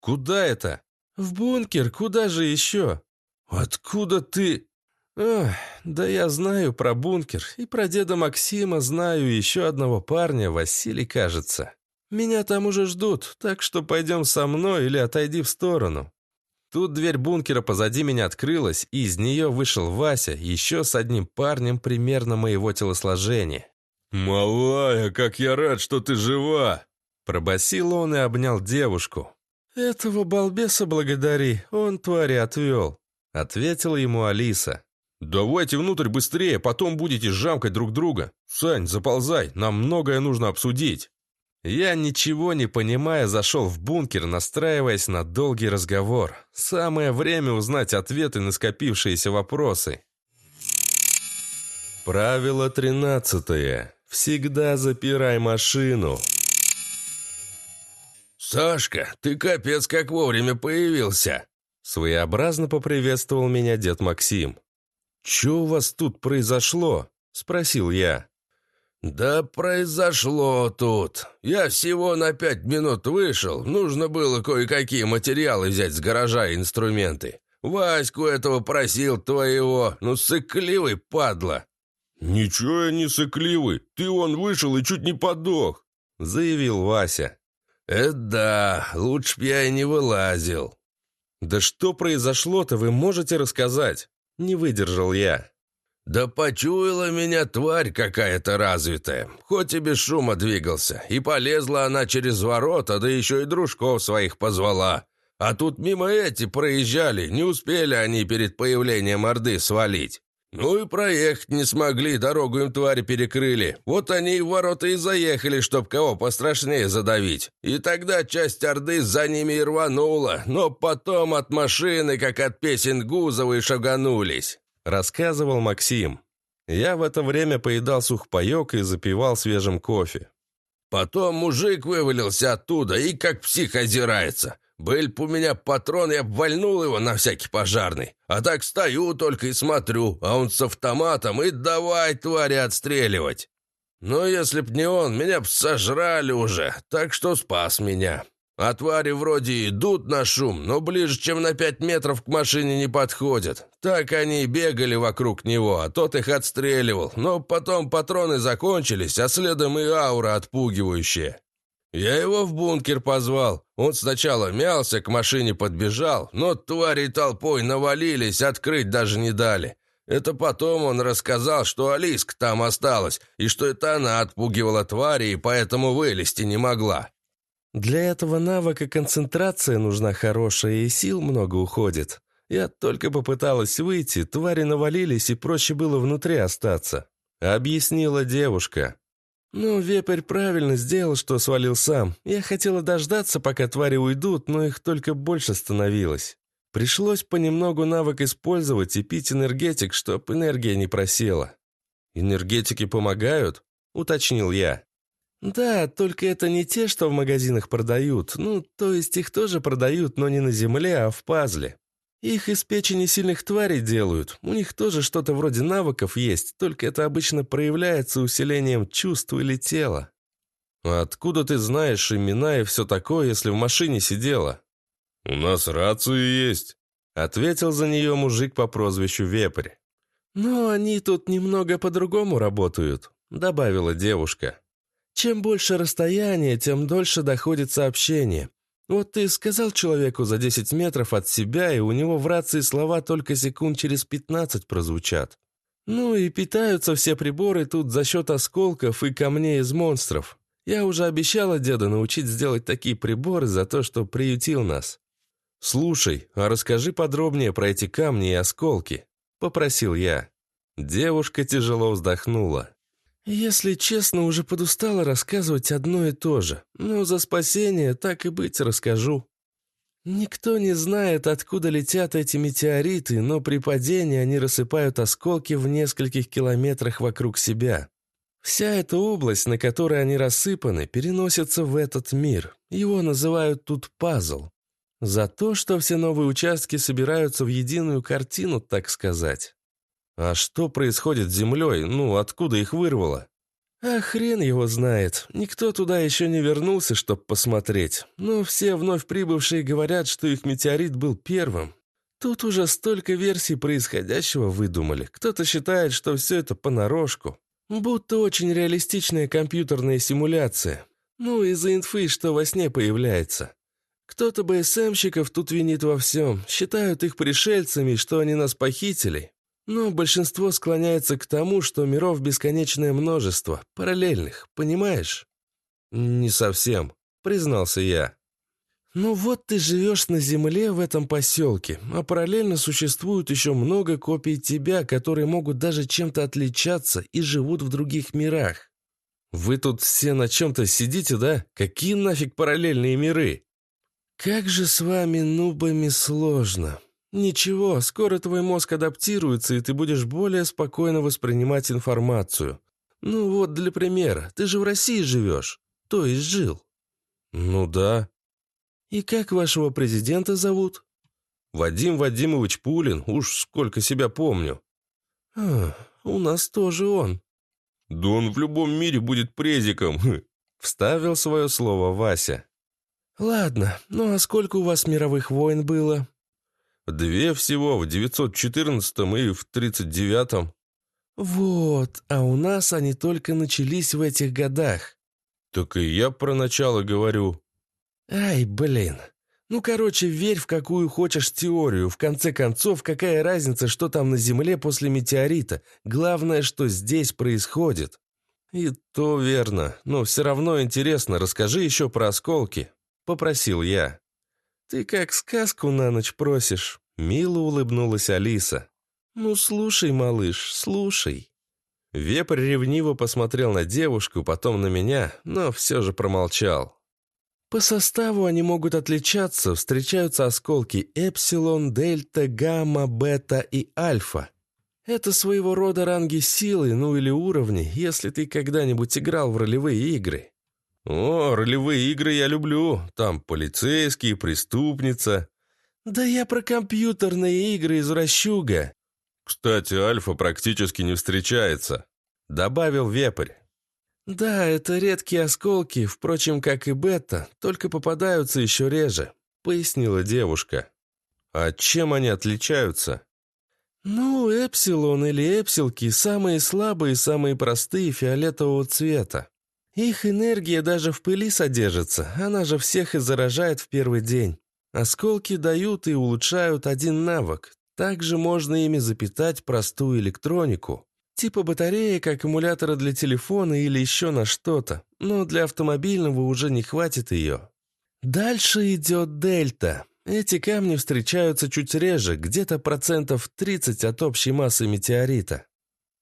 «Куда это?» «В бункер, куда же еще?» «Откуда ты?» «Ох, да я знаю про бункер, и про деда Максима знаю еще одного парня, Василий, кажется. Меня там уже ждут, так что пойдем со мной или отойди в сторону». Тут дверь бункера позади меня открылась, и из нее вышел Вася, еще с одним парнем примерно моего телосложения. «Малая, как я рад, что ты жива!» Пробасил он и обнял девушку. «Этого балбеса благодари, он твари отвел», — ответила ему Алиса. «Давайте внутрь быстрее, потом будете жамкать друг друга. Сань, заползай, нам многое нужно обсудить». Я, ничего не понимая, зашел в бункер, настраиваясь на долгий разговор. Самое время узнать ответы на скопившиеся вопросы. Правило тринадцатое. Всегда запирай машину. «Сашка, ты капец как вовремя появился!» Своеобразно поприветствовал меня дед Максим. «Че у вас тут произошло?» – спросил я. «Да произошло тут. Я всего на пять минут вышел. Нужно было кое-какие материалы взять с гаража и инструменты. Ваську этого просил твоего. Ну, сыкливый, падла!» «Ничего я не сыкливый. Ты он вышел и чуть не подох», — заявил Вася. «Это да, лучше б я и не вылазил». «Да что произошло-то, вы можете рассказать?» Не выдержал я. «Да почуяла меня тварь какая-то развитая, хоть и без шума двигался, и полезла она через ворота, да еще и дружков своих позвала. А тут мимо эти проезжали, не успели они перед появлением Орды свалить. Ну и проехать не смогли, дорогу им твари перекрыли. Вот они и в ворота и заехали, чтоб кого пострашнее задавить. И тогда часть Орды за ними и рванула, но потом от машины, как от песен Гузова, и шаганулись», — рассказывал Максим. Я в это время поедал сухпайок и запивал свежим кофе. Потом мужик вывалился оттуда и как псих озирается. Был б у меня патрон, я вальнул его на всякий пожарный. А так стою только и смотрю, а он с автоматом, и давай твари отстреливать. Но если б не он, меня б сожрали уже, так что спас меня. А твари вроде идут на шум, но ближе, чем на пять метров к машине не подходят. Так они и бегали вокруг него, а тот их отстреливал. Но потом патроны закончились, а следом и аура отпугивающая. Я его в бункер позвал. Он сначала мялся, к машине подбежал, но твари толпой навалились, открыть даже не дали. Это потом он рассказал, что Алиска там осталась, и что это она отпугивала твари, и поэтому вылезти не могла. Для этого навыка концентрация нужна хорошая, и сил много уходит. Я только попыталась выйти, твари навалились, и проще было внутри остаться. Объяснила девушка. «Ну, вепрь правильно сделал, что свалил сам. Я хотела дождаться, пока твари уйдут, но их только больше становилось. Пришлось понемногу навык использовать и пить энергетик, чтоб энергия не просела». «Энергетики помогают?» — уточнил я. «Да, только это не те, что в магазинах продают. Ну, то есть их тоже продают, но не на земле, а в пазле. Их из печени сильных тварей делают. У них тоже что-то вроде навыков есть, только это обычно проявляется усилением чувств или тела». «А откуда ты знаешь имена и все такое, если в машине сидела?» «У нас рации есть», — ответил за нее мужик по прозвищу Вепрь. «Но они тут немного по-другому работают», — добавила девушка. «Чем больше расстояние, тем дольше доходит сообщение. Вот ты сказал человеку за 10 метров от себя, и у него в рации слова только секунд через 15 прозвучат. Ну и питаются все приборы тут за счет осколков и камней из монстров. Я уже обещала деда научить сделать такие приборы за то, что приютил нас». «Слушай, а расскажи подробнее про эти камни и осколки», — попросил я. Девушка тяжело вздохнула. «Если честно, уже подустала рассказывать одно и то же, но за спасение, так и быть, расскажу. Никто не знает, откуда летят эти метеориты, но при падении они рассыпают осколки в нескольких километрах вокруг себя. Вся эта область, на которой они рассыпаны, переносится в этот мир. Его называют тут пазл. За то, что все новые участки собираются в единую картину, так сказать. А что происходит с землей? Ну, откуда их вырвало? А хрен его знает. Никто туда еще не вернулся, чтобы посмотреть. Но все вновь прибывшие говорят, что их метеорит был первым. Тут уже столько версий происходящего выдумали. Кто-то считает, что все это понарошку. Будто очень реалистичная компьютерная симуляция. Ну, из-за инфы, что во сне появляется. Кто-то БСМщиков тут винит во всем, считают их пришельцами, что они нас похитили. Но большинство склоняется к тому, что миров бесконечное множество, параллельных, понимаешь? Не совсем, признался я. Ну вот ты живешь на Земле в этом поселке, а параллельно существует еще много копий тебя, которые могут даже чем-то отличаться и живут в других мирах. Вы тут все на чем-то сидите, да? Какие нафиг параллельные миры? Как же с вами, нубами, сложно. Ничего, скоро твой мозг адаптируется, и ты будешь более спокойно воспринимать информацию. Ну вот, для примера, ты же в России живешь, то есть жил. Ну да. И как вашего президента зовут? Вадим Вадимович Пулин, уж сколько себя помню. А, у нас тоже он. Да он в любом мире будет презиком, вставил свое слово Вася. «Ладно, ну а сколько у вас мировых войн было?» «Две всего, в 914-м и в 39-м». «Вот, а у нас они только начались в этих годах». «Так и я про начало говорю». «Ай, блин. Ну, короче, верь в какую хочешь теорию. В конце концов, какая разница, что там на Земле после метеорита? Главное, что здесь происходит». «И то верно. Но все равно интересно. Расскажи еще про осколки» попросил я. «Ты как сказку на ночь просишь», — мило улыбнулась Алиса. «Ну, слушай, малыш, слушай». Вепрь ревниво посмотрел на девушку, потом на меня, но все же промолчал. По составу они могут отличаться, встречаются осколки эпсилон, дельта, гамма, бета и альфа. Это своего рода ранги силы, ну или уровни, если ты когда-нибудь играл в ролевые игры. «О, ролевые игры я люблю. Там полицейские, преступница». «Да я про компьютерные игры из Рощуга». «Кстати, Альфа практически не встречается», — добавил Вепрь. «Да, это редкие осколки, впрочем, как и бета, только попадаются еще реже», — пояснила девушка. «А чем они отличаются?» «Ну, эпсилон или эпсилки – самые слабые и самые простые фиолетового цвета. Их энергия даже в пыли содержится, она же всех и заражает в первый день. Осколки дают и улучшают один навык. Также можно ими запитать простую электронику. Типа батареек, аккумулятора для телефона или еще на что-то. Но для автомобильного уже не хватит ее. Дальше идет дельта. Эти камни встречаются чуть реже, где-то процентов 30 от общей массы метеорита.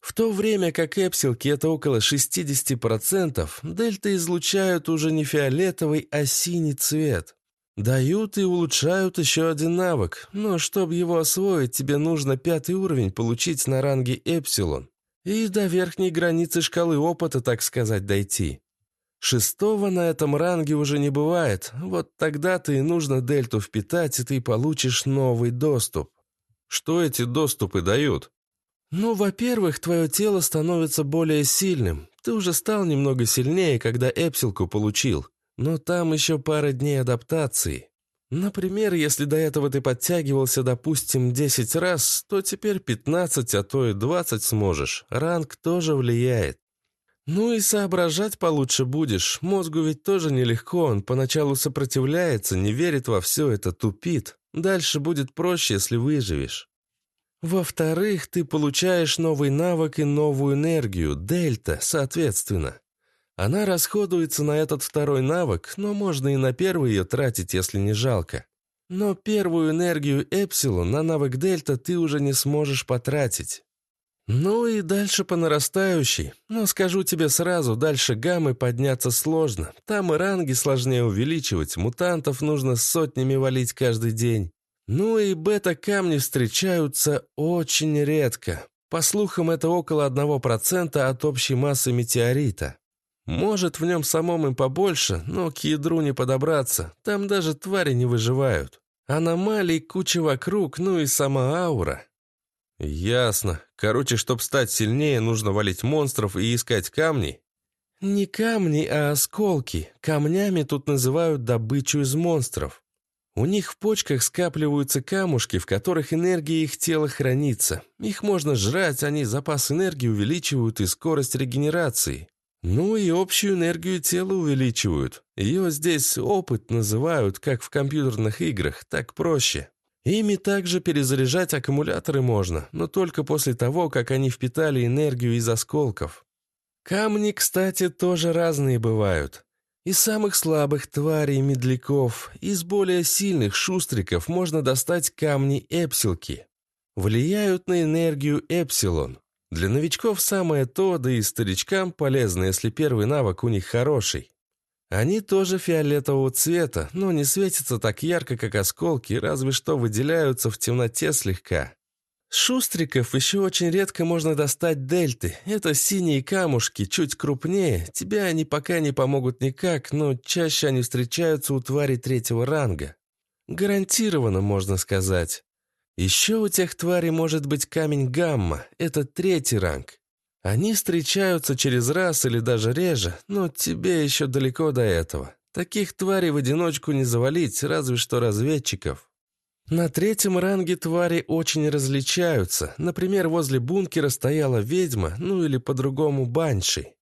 В то время как эпсилки – это около 60%, дельты излучают уже не фиолетовый, а синий цвет. Дают и улучшают еще один навык, но чтобы его освоить, тебе нужно пятый уровень получить на ранге эпсилон. И до верхней границы шкалы опыта, так сказать, дойти. Шестого на этом ранге уже не бывает. Вот тогда ты и нужно дельту впитать, и ты получишь новый доступ. Что эти доступы дают? Ну, во-первых, твое тело становится более сильным. Ты уже стал немного сильнее, когда эпсилку получил. Но там еще пара дней адаптации. Например, если до этого ты подтягивался, допустим, 10 раз, то теперь 15, а то и 20 сможешь. Ранг тоже влияет. Ну и соображать получше будешь. Мозгу ведь тоже нелегко, он поначалу сопротивляется, не верит во все это, тупит. Дальше будет проще, если выживешь. Во-вторых, ты получаешь новый навык и новую энергию, дельта, соответственно. Она расходуется на этот второй навык, но можно и на первый ее тратить, если не жалко. Но первую энергию Эпсилон на навык Дельта ты уже не сможешь потратить. Ну и дальше по нарастающей. Но скажу тебе сразу, дальше гаммы подняться сложно. Там и ранги сложнее увеличивать, мутантов нужно сотнями валить каждый день. Ну и бета-камни встречаются очень редко. По слухам, это около 1% от общей массы метеорита. Может, в нем самом им побольше, но к ядру не подобраться. Там даже твари не выживают. Аномалий куча вокруг, ну и сама аура. Ясно. Короче, чтобы стать сильнее, нужно валить монстров и искать камни? Не камни, а осколки. Камнями тут называют добычу из монстров. У них в почках скапливаются камушки, в которых энергия их тела хранится. Их можно жрать, они запас энергии увеличивают и скорость регенерации. Ну и общую энергию тела увеличивают. Ее здесь опыт называют, как в компьютерных играх, так проще. Ими также перезаряжать аккумуляторы можно, но только после того, как они впитали энергию из осколков. Камни, кстати, тоже разные бывают. Из самых слабых тварей медляков, из более сильных шустриков можно достать камни-эпсилки. Влияют на энергию эпсилон. Для новичков самое то, да и старичкам полезно, если первый навык у них хороший. Они тоже фиолетового цвета, но не светятся так ярко, как осколки, разве что выделяются в темноте слегка. Шустриков еще очень редко можно достать дельты. Это синие камушки, чуть крупнее. Тебе они пока не помогут никак, но чаще они встречаются у тварей третьего ранга. Гарантированно, можно сказать. Еще у тех тварей может быть камень гамма, это третий ранг. Они встречаются через раз или даже реже, но тебе еще далеко до этого. Таких тварей в одиночку не завалить, разве что разведчиков. На третьем ранге твари очень различаются. Например, возле бункера стояла ведьма, ну или по-другому банши.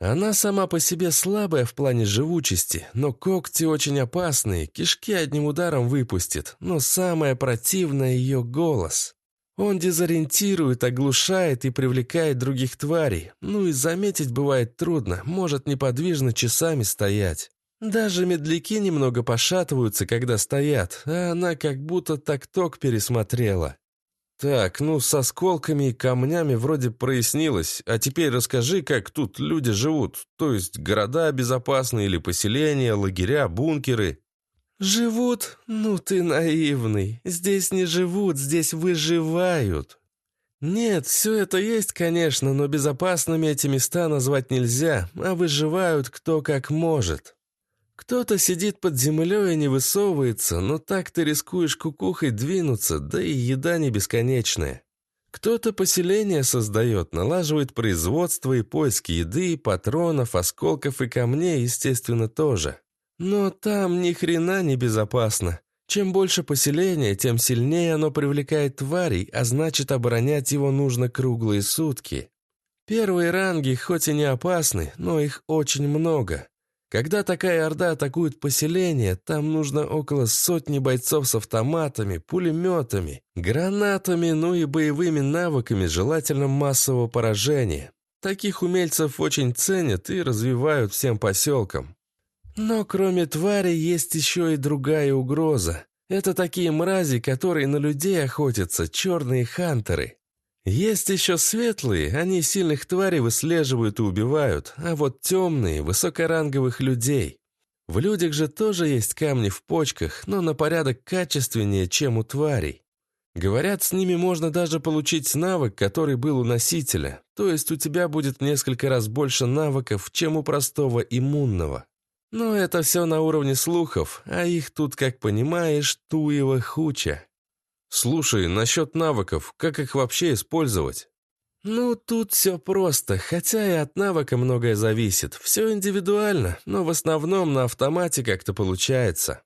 Она сама по себе слабая в плане живучести, но когти очень опасные, кишки одним ударом выпустит, но самое противное ее голос. Он дезориентирует, оглушает и привлекает других тварей. Ну и заметить бывает трудно, может неподвижно часами стоять. Даже медляки немного пошатываются, когда стоят, а она как будто так ток пересмотрела. «Так, ну, с осколками и камнями вроде прояснилось. А теперь расскажи, как тут люди живут. То есть города безопасные или поселения, лагеря, бункеры?» «Живут? Ну ты наивный. Здесь не живут, здесь выживают». «Нет, все это есть, конечно, но безопасными эти места назвать нельзя, а выживают кто как может». Кто-то сидит под землей и не высовывается, но так ты рискуешь кукухой двинуться, да и еда не бесконечная. Кто-то поселение создает, налаживает производство и поиск еды, патронов, осколков и камней, естественно, тоже. Но там ни хрена не безопасно. Чем больше поселения, тем сильнее оно привлекает тварей, а значит оборонять его нужно круглые сутки. Первые ранги хоть и не опасны, но их очень много. Когда такая орда атакует поселение, там нужно около сотни бойцов с автоматами, пулеметами, гранатами, ну и боевыми навыками, желательно массового поражения. Таких умельцев очень ценят и развивают всем поселкам. Но кроме тварей есть еще и другая угроза. Это такие мрази, которые на людей охотятся, черные хантеры. Есть еще светлые, они сильных тварей выслеживают и убивают, а вот темные, высокоранговых людей. В людях же тоже есть камни в почках, но на порядок качественнее, чем у тварей. Говорят, с ними можно даже получить навык, который был у носителя, то есть у тебя будет несколько раз больше навыков, чем у простого иммунного. Но это все на уровне слухов, а их тут, как понимаешь, туева хуча. Слушай, насчет навыков, как их вообще использовать? Ну, тут все просто, хотя и от навыка многое зависит. Все индивидуально, но в основном на автомате как-то получается.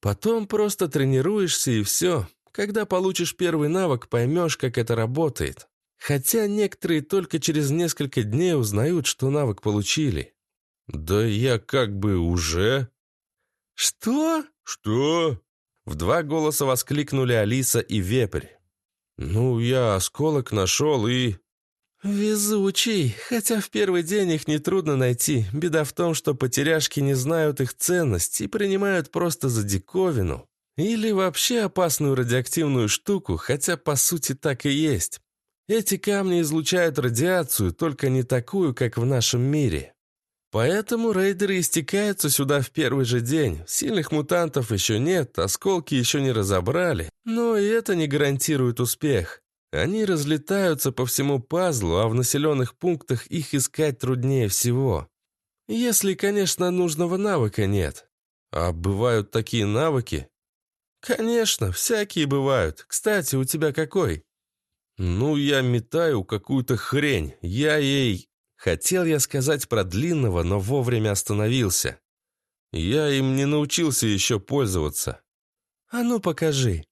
Потом просто тренируешься и все. Когда получишь первый навык, поймешь, как это работает. Хотя некоторые только через несколько дней узнают, что навык получили. Да я как бы уже... Что? Что? В два голоса воскликнули Алиса и Вепрь. Ну, я осколок нашел и... «Везучий, хотя в первый день их нетрудно найти. Беда в том, что потеряшки не знают их ценность и принимают просто за диковину. Или вообще опасную радиоактивную штуку, хотя по сути так и есть. Эти камни излучают радиацию, только не такую, как в нашем мире. Поэтому рейдеры истекаются сюда в первый же день. Сильных мутантов еще нет, осколки еще не разобрали, но и это не гарантирует успех. Они разлетаются по всему пазлу, а в населенных пунктах их искать труднее всего. Если, конечно, нужного навыка нет. А бывают такие навыки, «Конечно, всякие бывают. Кстати, у тебя какой?» «Ну, я метаю какую-то хрень. Я ей...» Хотел я сказать про длинного, но вовремя остановился. Я им не научился еще пользоваться. «А ну, покажи».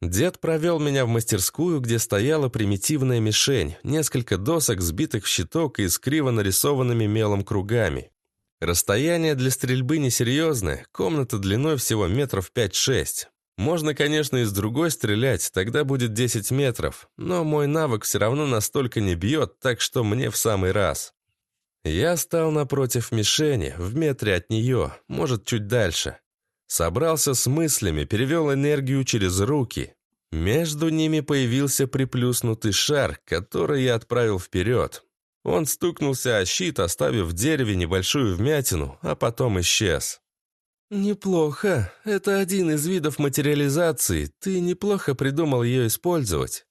Дед провел меня в мастерскую, где стояла примитивная мишень, несколько досок, сбитых в щиток и с криво нарисованными мелом кругами. Расстояние для стрельбы несерьезное, комната длиной всего метров 5-6. Можно, конечно, и с другой стрелять, тогда будет 10 метров, но мой навык все равно настолько не бьет, так что мне в самый раз. Я стал напротив мишени, в метре от нее, может, чуть дальше. Собрался с мыслями, перевел энергию через руки. Между ними появился приплюснутый шар, который я отправил вперед. Он стукнулся о щит, оставив в дереве небольшую вмятину, а потом исчез. «Неплохо. Это один из видов материализации. Ты неплохо придумал ее использовать.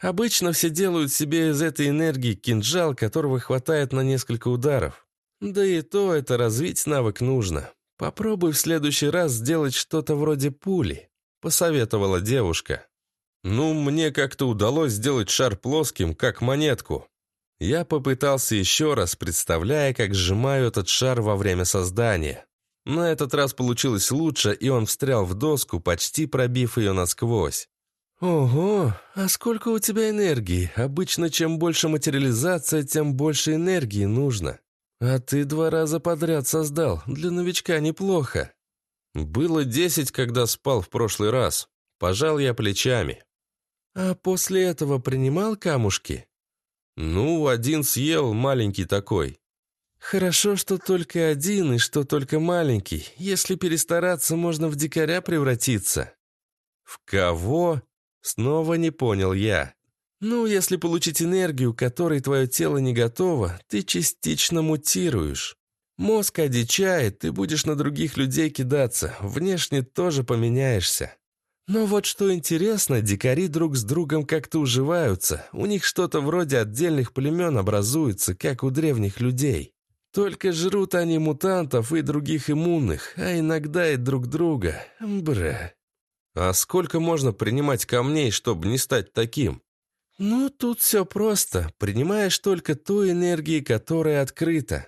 Обычно все делают себе из этой энергии кинжал, которого хватает на несколько ударов. Да и то это развить навык нужно. Попробуй в следующий раз сделать что-то вроде пули», — посоветовала девушка. «Ну, мне как-то удалось сделать шар плоским, как монетку». Я попытался еще раз, представляя, как сжимаю этот шар во время создания. На этот раз получилось лучше, и он встрял в доску, почти пробив ее насквозь. «Ого, а сколько у тебя энергии? Обычно чем больше материализация, тем больше энергии нужно. А ты два раза подряд создал, для новичка неплохо». «Было десять, когда спал в прошлый раз. Пожал я плечами». «А после этого принимал камушки?» «Ну, один съел, маленький такой. «Хорошо, что только один и что только маленький. Если перестараться, можно в дикаря превратиться». «В кого?» Снова не понял я. «Ну, если получить энергию, которой твое тело не готово, ты частично мутируешь. Мозг одичает, ты будешь на других людей кидаться, внешне тоже поменяешься. Но вот что интересно, дикари друг с другом как-то уживаются, у них что-то вроде отдельных племен образуется, как у древних людей. Только жрут они мутантов и других иммунных, а иногда и друг друга. Бра. А сколько можно принимать камней, чтобы не стать таким? Ну, тут все просто. Принимаешь только ту энергию, которая открыта.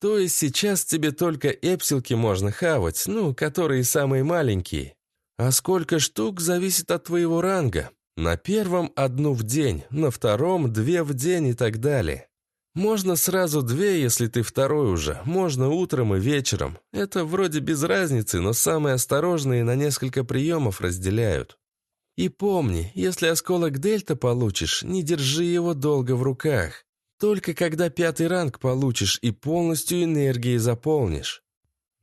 То есть сейчас тебе только эпсилки можно хавать, ну, которые самые маленькие. А сколько штук зависит от твоего ранга. На первом одну в день, на втором две в день и так далее. Можно сразу две, если ты второй уже. Можно утром и вечером. Это вроде без разницы, но самые осторожные на несколько приемов разделяют. И помни, если осколок дельта получишь, не держи его долго в руках. Только когда пятый ранг получишь и полностью энергией заполнишь.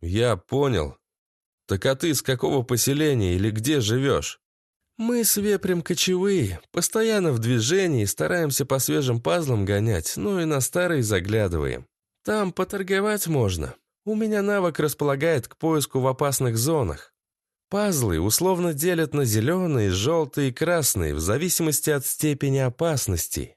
Я понял. Так а ты с какого поселения или где живешь? «Мы с вепрем кочевые, постоянно в движении, стараемся по свежим пазлам гонять, ну и на старые заглядываем. Там поторговать можно. У меня навык располагает к поиску в опасных зонах». Пазлы условно делят на зеленые, желтые и красные, в зависимости от степени опасности.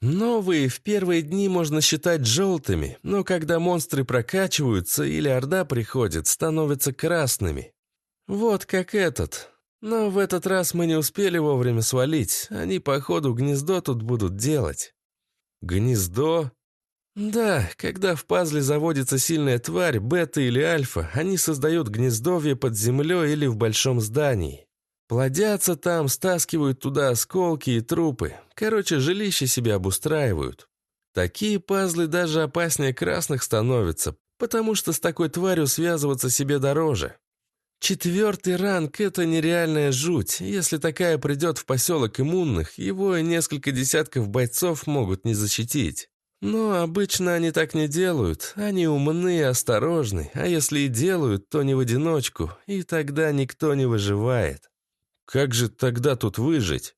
Новые в первые дни можно считать желтыми, но когда монстры прокачиваются или орда приходит, становятся красными. Вот как этот. Но в этот раз мы не успели вовремя свалить, они, походу, гнездо тут будут делать. Гнездо? Да, когда в пазле заводится сильная тварь, бета или альфа, они создают гнездовье под землей или в большом здании. Плодятся там, стаскивают туда осколки и трупы. Короче, жилище себе обустраивают. Такие пазлы даже опаснее красных становятся, потому что с такой тварью связываться себе дороже. Четвертый ранг — это нереальная жуть. Если такая придет в поселок иммунных, его и несколько десятков бойцов могут не защитить. Но обычно они так не делают. Они умны и осторожны, а если и делают, то не в одиночку, и тогда никто не выживает. Как же тогда тут выжить?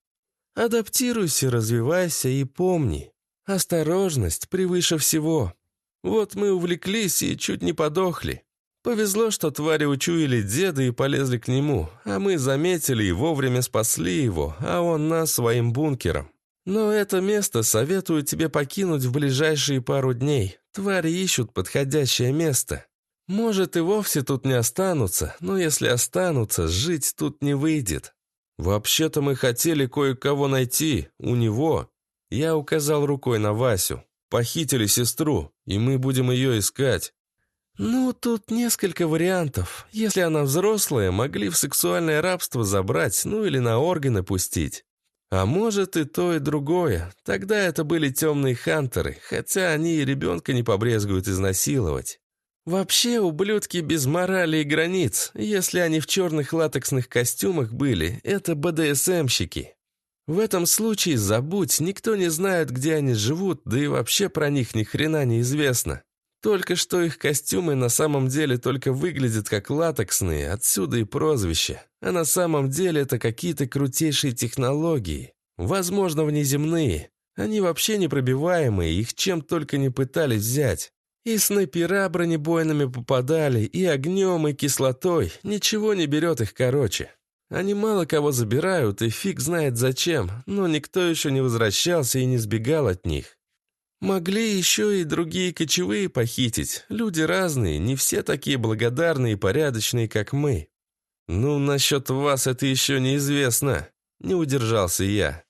Адаптируйся, развивайся и помни. Осторожность превыше всего. Вот мы увлеклись и чуть не подохли. Повезло, что твари учуяли деда и полезли к нему, а мы заметили и вовремя спасли его, а он нас своим бункером. Но это место советую тебе покинуть в ближайшие пару дней. Твари ищут подходящее место. Может, и вовсе тут не останутся, но если останутся, жить тут не выйдет. «Вообще-то мы хотели кое-кого найти, у него». Я указал рукой на Васю. «Похитили сестру, и мы будем ее искать». «Ну, тут несколько вариантов. Если она взрослая, могли в сексуальное рабство забрать, ну или на органы пустить. А может и то, и другое. Тогда это были темные хантеры, хотя они и ребенка не побрезгуют изнасиловать. Вообще, ублюдки без морали и границ. Если они в черных латексных костюмах были, это БДСМщики. В этом случае забудь, никто не знает, где они живут, да и вообще про них ни хрена не известно. Только что их костюмы на самом деле только выглядят как латексные, отсюда и прозвище. А на самом деле это какие-то крутейшие технологии. Возможно, внеземные. Они вообще непробиваемые, их чем только не пытались взять. И снайпера бронебойными попадали, и огнем, и кислотой. Ничего не берет их короче. Они мало кого забирают, и фиг знает зачем, но никто еще не возвращался и не сбегал от них. Могли еще и другие кочевые похитить. Люди разные, не все такие благодарные и порядочные, как мы. Ну, насчет вас это еще неизвестно. Не удержался я.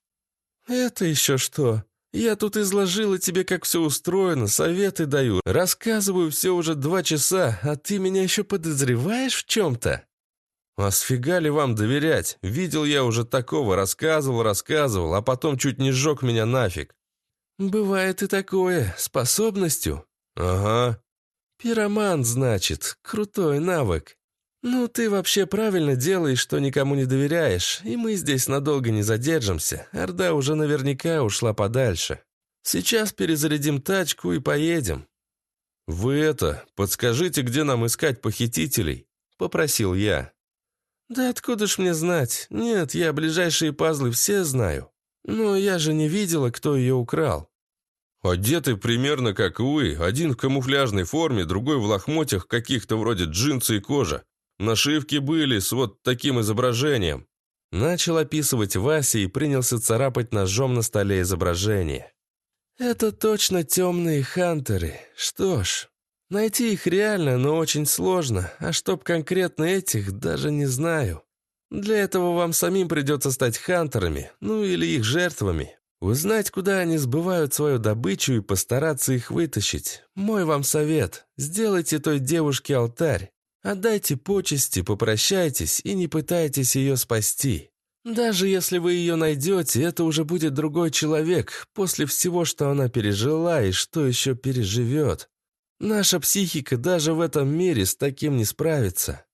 Это еще что? Я тут изложила тебе, как все устроено, советы даю, рассказываю все уже два часа, а ты меня еще подозреваешь в чем-то? А сфига ли вам доверять? Видел я уже такого, рассказывал, рассказывал, а потом чуть не сжег меня нафиг. Бывает и такое, способностью. Ага. Пироман, значит, крутой навык. «Ну, ты вообще правильно делаешь, что никому не доверяешь, и мы здесь надолго не задержимся. Орда уже наверняка ушла подальше. Сейчас перезарядим тачку и поедем». «Вы это, подскажите, где нам искать похитителей?» — попросил я. «Да откуда ж мне знать? Нет, я ближайшие пазлы все знаю. Но я же не видела, кто ее украл». «Одеты примерно как вы, один в камуфляжной форме, другой в лохмотьях каких-то вроде джинсы и кожа. Нашивки были с вот таким изображением». Начал описывать Вася и принялся царапать ножом на столе изображение. «Это точно темные хантеры. Что ж, найти их реально, но очень сложно, а чтоб конкретно этих, даже не знаю. Для этого вам самим придется стать хантерами, ну или их жертвами. Узнать, куда они сбывают свою добычу и постараться их вытащить. Мой вам совет – сделайте той девушке алтарь. Отдайте почести, попрощайтесь и не пытайтесь ее спасти. Даже если вы ее найдете, это уже будет другой человек, после всего, что она пережила и что еще переживет. Наша психика даже в этом мире с таким не справится.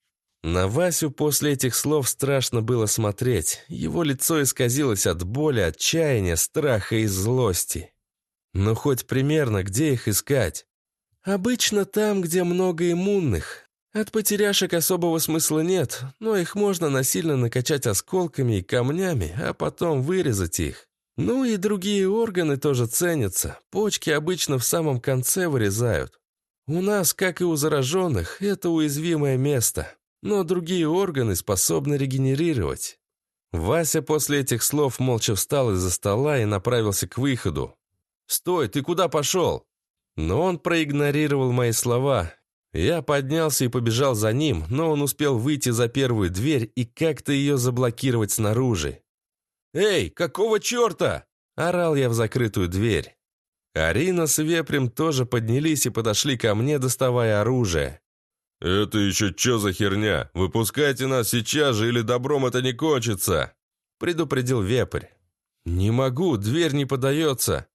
На Васю после этих слов страшно было смотреть. Его лицо исказилось от боли, отчаяния, страха и злости. Но хоть примерно где их искать? Обычно там, где много иммунных, от потеряшек особого смысла нет, но их можно насильно накачать осколками и камнями, а потом вырезать их. Ну и другие органы тоже ценятся. Почки обычно в самом конце вырезают. У нас, как и у зараженных, это уязвимое место. Но другие органы способны регенерировать. Вася после этих слов молча встал из-за стола и направился к выходу. «Стой, ты куда пошел?» Но он проигнорировал мои слова. Я поднялся и побежал за ним, но он успел выйти за первую дверь и как-то ее заблокировать снаружи. «Эй, какого черта?» – орал я в закрытую дверь. Арина с Вепрем тоже поднялись и подошли ко мне, доставая оружие. «Это еще что за херня? Выпускайте нас сейчас же, или добром это не кончится!» предупредил Вепрь. «Не могу, дверь не подается».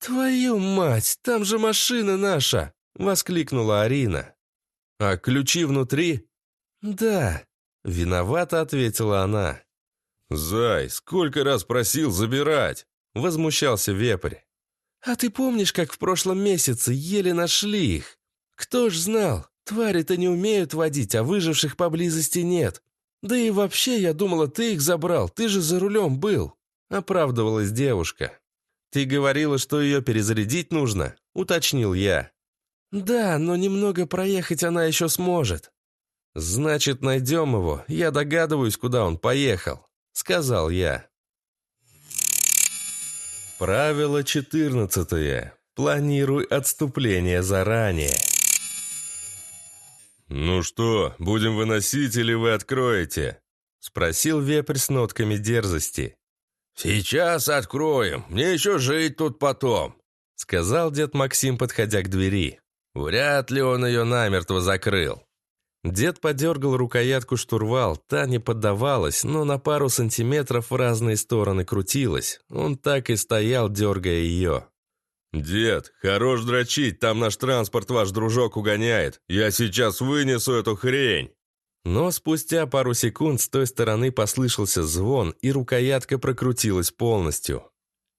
«Твою мать, там же машина наша!» — воскликнула Арина. «А ключи внутри?» «Да», — виновато ответила она. «Зай, сколько раз просил забирать!» — возмущался Вепрь. «А ты помнишь, как в прошлом месяце еле нашли их? Кто ж знал, твари-то не умеют водить, а выживших поблизости нет. Да и вообще, я думала, ты их забрал, ты же за рулем был», — оправдывалась девушка. «Ты говорила, что ее перезарядить нужно?» — уточнил я. «Да, но немного проехать она еще сможет». «Значит, найдем его. Я догадываюсь, куда он поехал», — сказал я. Правило четырнадцатое. Планируй отступление заранее. «Ну что, будем выносить или вы откроете?» — спросил вепрь с нотками дерзости. «Сейчас откроем, мне еще жить тут потом», — сказал дед Максим, подходя к двери. Вряд ли он ее намертво закрыл. Дед подергал рукоятку штурвал, та не поддавалась, но на пару сантиметров в разные стороны крутилась. Он так и стоял, дергая ее. «Дед, хорош дрочить, там наш транспорт ваш дружок угоняет. Я сейчас вынесу эту хрень!» Но спустя пару секунд с той стороны послышался звон, и рукоятка прокрутилась полностью.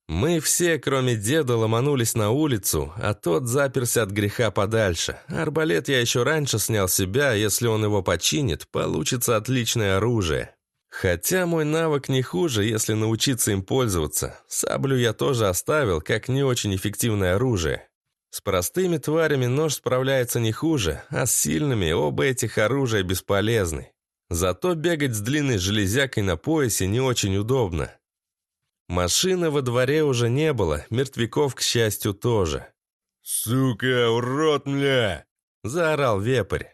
Мы все, кроме деда, ломанулись на улицу, а тот заперся от греха подальше. Арбалет я еще раньше снял себя, если он его починит, получится отличное оружие. Хотя мой навык не хуже, если научиться им пользоваться. Саблю я тоже оставил, как не очень эффективное оружие. С простыми тварями нож справляется не хуже, а с сильными оба этих оружия бесполезны. Зато бегать с длинной железякой на поясе не очень удобно. Машины во дворе уже не было, мертвяков, к счастью, тоже. «Сука, урод, мля!» – заорал вепрь.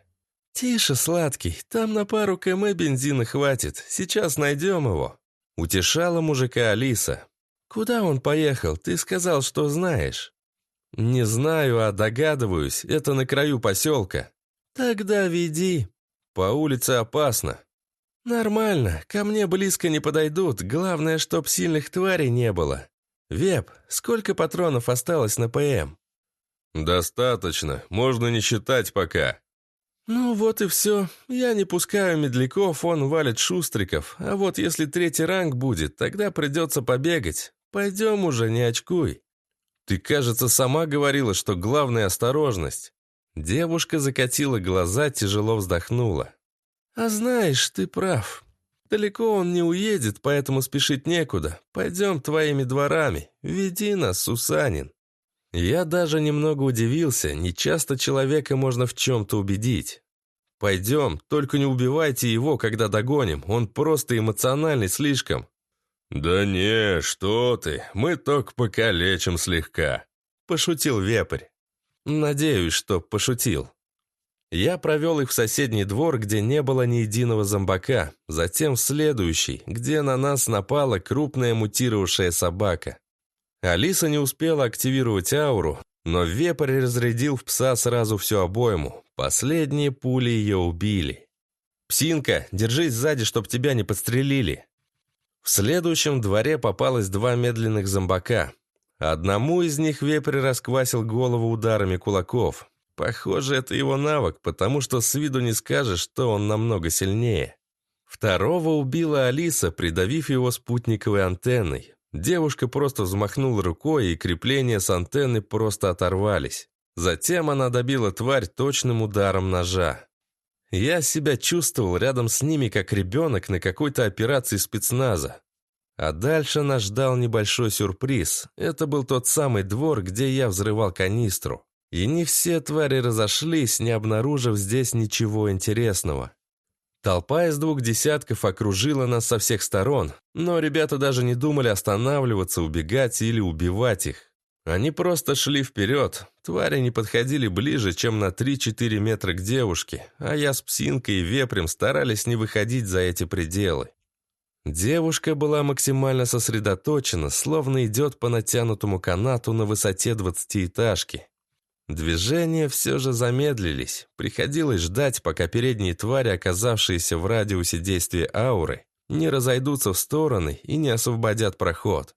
«Тише, сладкий, там на пару км бензина хватит, сейчас найдем его». Утешала мужика Алиса. «Куда он поехал? Ты сказал, что знаешь». «Не знаю, а догадываюсь, это на краю поселка». «Тогда веди». «По улице опасно». «Нормально, ко мне близко не подойдут, главное, чтоб сильных тварей не было. Веб, сколько патронов осталось на ПМ?» «Достаточно, можно не считать пока». «Ну вот и все. Я не пускаю медляков, он валит шустриков. А вот если третий ранг будет, тогда придется побегать. Пойдем уже, не очкуй». «Ты, кажется, сама говорила, что главная осторожность». Девушка закатила глаза, тяжело вздохнула. «А знаешь, ты прав. Далеко он не уедет, поэтому спешить некуда. Пойдем твоими дворами. Веди нас, Сусанин». Я даже немного удивился, нечасто человека можно в чем-то убедить. «Пойдем, только не убивайте его, когда догоним, он просто эмоциональный слишком». «Да не, что ты, мы только покалечим слегка», — пошутил вепрь. «Надеюсь, что пошутил». Я провел их в соседний двор, где не было ни единого зомбака, затем в следующий, где на нас напала крупная мутировавшая собака. Алиса не успела активировать ауру, но вепрь разрядил в пса сразу всю обойму. Последние пули ее убили. «Псинка, держись сзади, чтоб тебя не подстрелили». В следующем дворе попалось два медленных зомбака. Одному из них вепрь расквасил голову ударами кулаков. Похоже, это его навык, потому что с виду не скажешь, что он намного сильнее. Второго убила Алиса, придавив его спутниковой антенной. Девушка просто взмахнула рукой, и крепления с антенны просто оторвались. Затем она добила тварь точным ударом ножа. Я себя чувствовал рядом с ними, как ребенок на какой-то операции спецназа. А дальше нас ждал небольшой сюрприз. Это был тот самый двор, где я взрывал канистру. И не все твари разошлись, не обнаружив здесь ничего интересного. Толпа из двух десятков окружила нас со всех сторон, но ребята даже не думали останавливаться, убегать или убивать их. Они просто шли вперед. Твари не подходили ближе, чем на 3-4 метра к девушке, а я с псинкой и вепрем старались не выходить за эти пределы. Девушка была максимально сосредоточена, словно идет по натянутому канату на высоте двадцатиэтажки. Движения все же замедлились. Приходилось ждать, пока передние твари, оказавшиеся в радиусе действия ауры, не разойдутся в стороны и не освободят проход.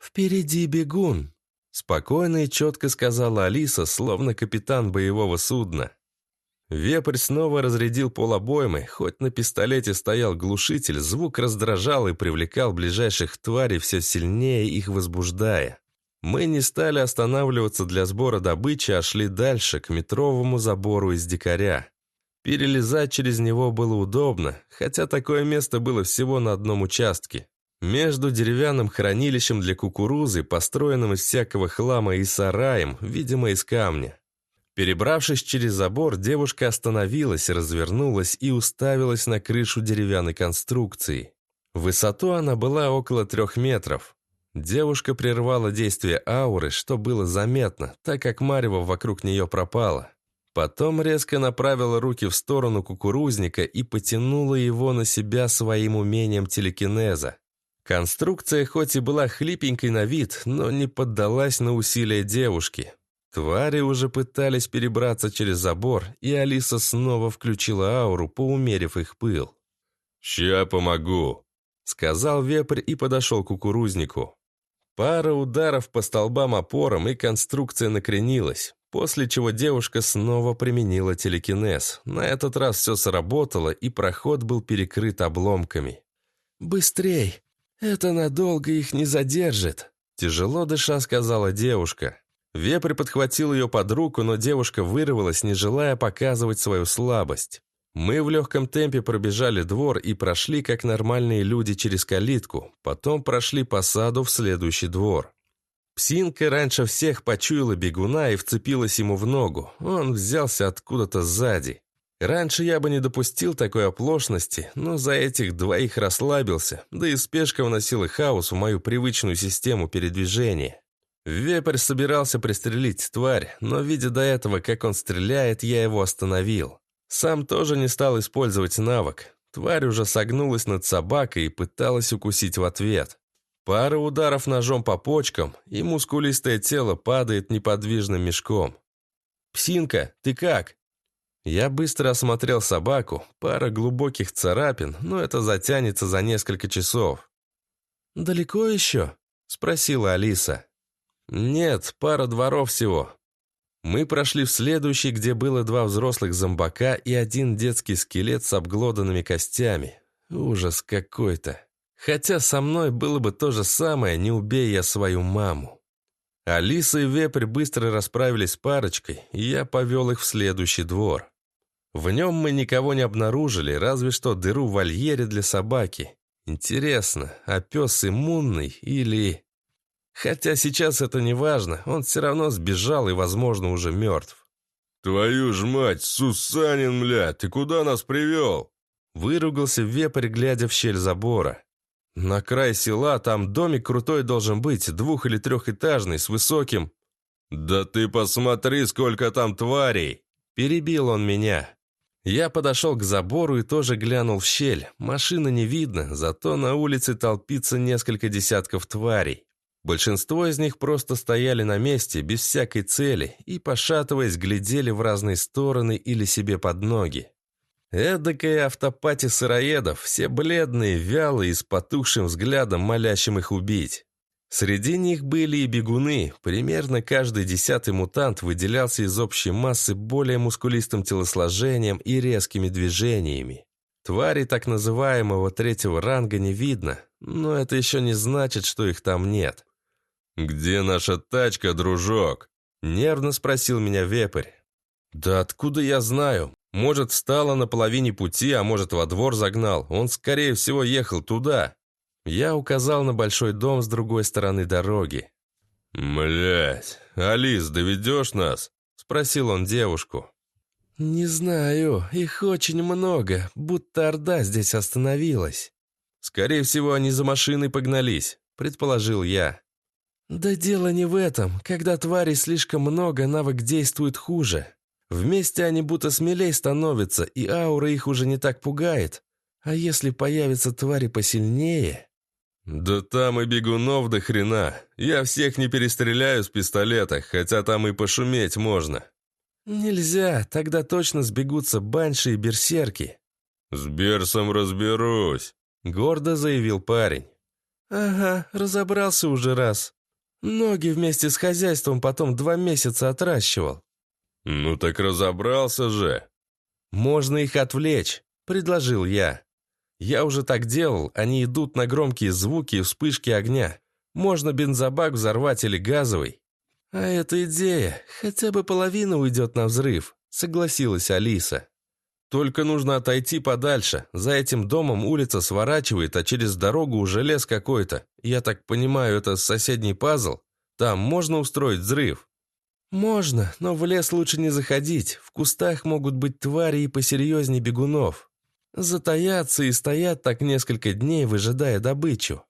«Впереди бегун», — спокойно и четко сказала Алиса, словно капитан боевого судна. Вепрь снова разрядил полобоймы, хоть на пистолете стоял глушитель, звук раздражал и привлекал ближайших тварей все сильнее, их возбуждая. Мы не стали останавливаться для сбора добычи, а шли дальше, к метровому забору из дикаря. Перелезать через него было удобно, хотя такое место было всего на одном участке. Между деревянным хранилищем для кукурузы, построенным из всякого хлама и сараем, видимо, из камня. Перебравшись через забор, девушка остановилась, развернулась и уставилась на крышу деревянной конструкции. Высоту она была около трех метров. Девушка прервала действие ауры, что было заметно, так как Марева вокруг нее пропала. Потом резко направила руки в сторону кукурузника и потянула его на себя своим умением телекинеза. Конструкция хоть и была хлипенькой на вид, но не поддалась на усилия девушки. Твари уже пытались перебраться через забор, и Алиса снова включила ауру, поумерив их пыл. «Ща помогу», — сказал вепрь и подошел к кукурузнику. Пара ударов по столбам-опорам, и конструкция накренилась, после чего девушка снова применила телекинез. На этот раз все сработало, и проход был перекрыт обломками. «Быстрей! Это надолго их не задержит!» Тяжело дыша, сказала девушка. Вепрь подхватил ее под руку, но девушка вырвалась, не желая показывать свою слабость. Мы в легком темпе пробежали двор и прошли, как нормальные люди, через калитку, потом прошли по саду в следующий двор. Псинка раньше всех почуяла бегуна и вцепилась ему в ногу. Он взялся откуда-то сзади. Раньше я бы не допустил такой оплошности, но за этих двоих расслабился, да и спешка вносила хаос в мою привычную систему передвижения. Вепрь собирался пристрелить тварь, но, видя до этого, как он стреляет, я его остановил. Сам тоже не стал использовать навык. Тварь уже согнулась над собакой и пыталась укусить в ответ. Пара ударов ножом по почкам, и мускулистое тело падает неподвижным мешком. «Псинка, ты как?» Я быстро осмотрел собаку, пара глубоких царапин, но это затянется за несколько часов. «Далеко еще?» – спросила Алиса. «Нет, пара дворов всего». Мы прошли в следующий, где было два взрослых зомбака и один детский скелет с обглоданными костями. Ужас какой-то. Хотя со мной было бы то же самое, не убей я свою маму. Алиса и Вепрь быстро расправились с парочкой, и я повел их в следующий двор. В нем мы никого не обнаружили, разве что дыру в вольере для собаки. Интересно, а пес иммунный или... Хотя сейчас это не важно, он все равно сбежал и, возможно, уже мертв. «Твою ж мать, Сусанин, мля, ты куда нас привел?» Выругался вепрь, глядя в щель забора. «На край села там домик крутой должен быть, двух- или трехэтажный, с высоким...» «Да ты посмотри, сколько там тварей!» Перебил он меня. Я подошел к забору и тоже глянул в щель. Машины не видно, зато на улице толпится несколько десятков тварей. Большинство из них просто стояли на месте, без всякой цели, и, пошатываясь, глядели в разные стороны или себе под ноги. Эдакая автопати сыроедов, все бледные, вялые, с потухшим взглядом, молящим их убить. Среди них были и бегуны, примерно каждый десятый мутант выделялся из общей массы более мускулистым телосложением и резкими движениями. Твари так называемого третьего ранга не видно, но это еще не значит, что их там нет. «Где наша тачка, дружок?» Нервно спросил меня вепрь. «Да откуда я знаю? Может, встала на половине пути, а может, во двор загнал. Он, скорее всего, ехал туда». Я указал на большой дом с другой стороны дороги. «Млять, Алис, доведешь нас?» Спросил он девушку. «Не знаю, их очень много, будто Орда здесь остановилась». «Скорее всего, они за машиной погнались», — предположил я. «Да дело не в этом. Когда тварей слишком много, навык действует хуже. Вместе они будто смелей становятся, и аура их уже не так пугает. А если появятся твари посильнее...» «Да там и бегунов до хрена. Я всех не перестреляю с пистолета, хотя там и пошуметь можно. «Нельзя, тогда точно сбегутся банши и берсерки». «С Берсом разберусь», — гордо заявил парень. «Ага, разобрался уже раз. Ноги вместе с хозяйством потом два месяца отращивал». «Ну так разобрался же». «Можно их отвлечь», — предложил я. «Я уже так делал, они идут на громкие звуки и вспышки огня. Можно бензобак взорвать или газовый. «А это идея. Хотя бы половина уйдет на взрыв», — согласилась Алиса. «Только нужно отойти подальше. За этим домом улица сворачивает, а через дорогу уже лес какой-то. Я так понимаю, это соседний пазл? Там можно устроить взрыв?» «Можно, но в лес лучше не заходить. В кустах могут быть твари и посерьезнее бегунов. Затаятся и стоят так несколько дней, выжидая добычу».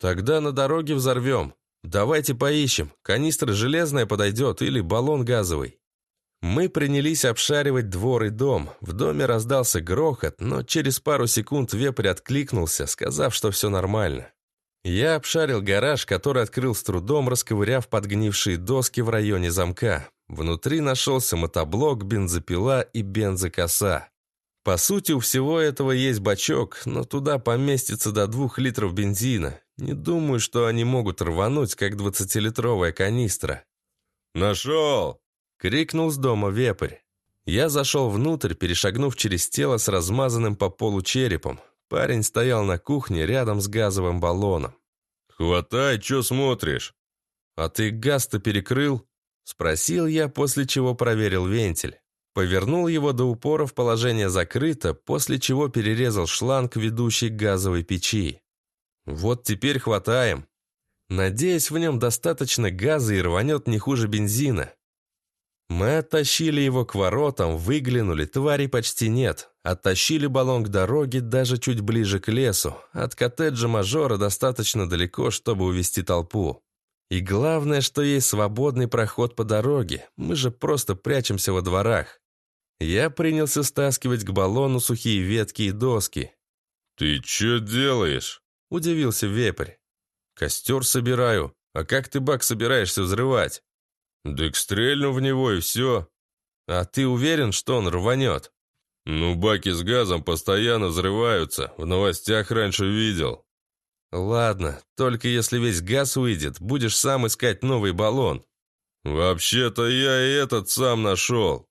«Тогда на дороге взорвем. «Давайте поищем. Канистра железная подойдет или баллон газовый». Мы принялись обшаривать двор и дом. В доме раздался грохот, но через пару секунд вепрь откликнулся, сказав, что все нормально. Я обшарил гараж, который открыл с трудом, расковыряв подгнившие доски в районе замка. Внутри нашелся мотоблок, бензопила и бензокоса. По сути, у всего этого есть бачок, но туда поместится до двух литров бензина. Не думаю, что они могут рвануть, как двадцатилитровая канистра. «Нашел!» — крикнул с дома вепрь. Я зашел внутрь, перешагнув через тело с размазанным по полу черепом. Парень стоял на кухне рядом с газовым баллоном. «Хватай, что смотришь?» «А ты газ-то перекрыл?» — спросил я, после чего проверил вентиль. Повернул его до упора в положение закрыто, после чего перерезал шланг, ведущий к газовой печи. Вот теперь хватаем. Надеюсь, в нем достаточно газа и рванет не хуже бензина. Мы оттащили его к воротам, выглянули, тварей почти нет. Оттащили баллон к дороге даже чуть ближе к лесу. От коттеджа мажора достаточно далеко, чтобы увести толпу. И главное, что есть свободный проход по дороге. Мы же просто прячемся во дворах. Я принялся стаскивать к баллону сухие ветки и доски. «Ты что делаешь?» – удивился вепрь. «Костер собираю. А как ты бак собираешься взрывать?» «Так стрельну в него и все». «А ты уверен, что он рванет?» «Ну, баки с газом постоянно взрываются. В новостях раньше видел». «Ладно, только если весь газ выйдет, будешь сам искать новый баллон». «Вообще-то я и этот сам нашел».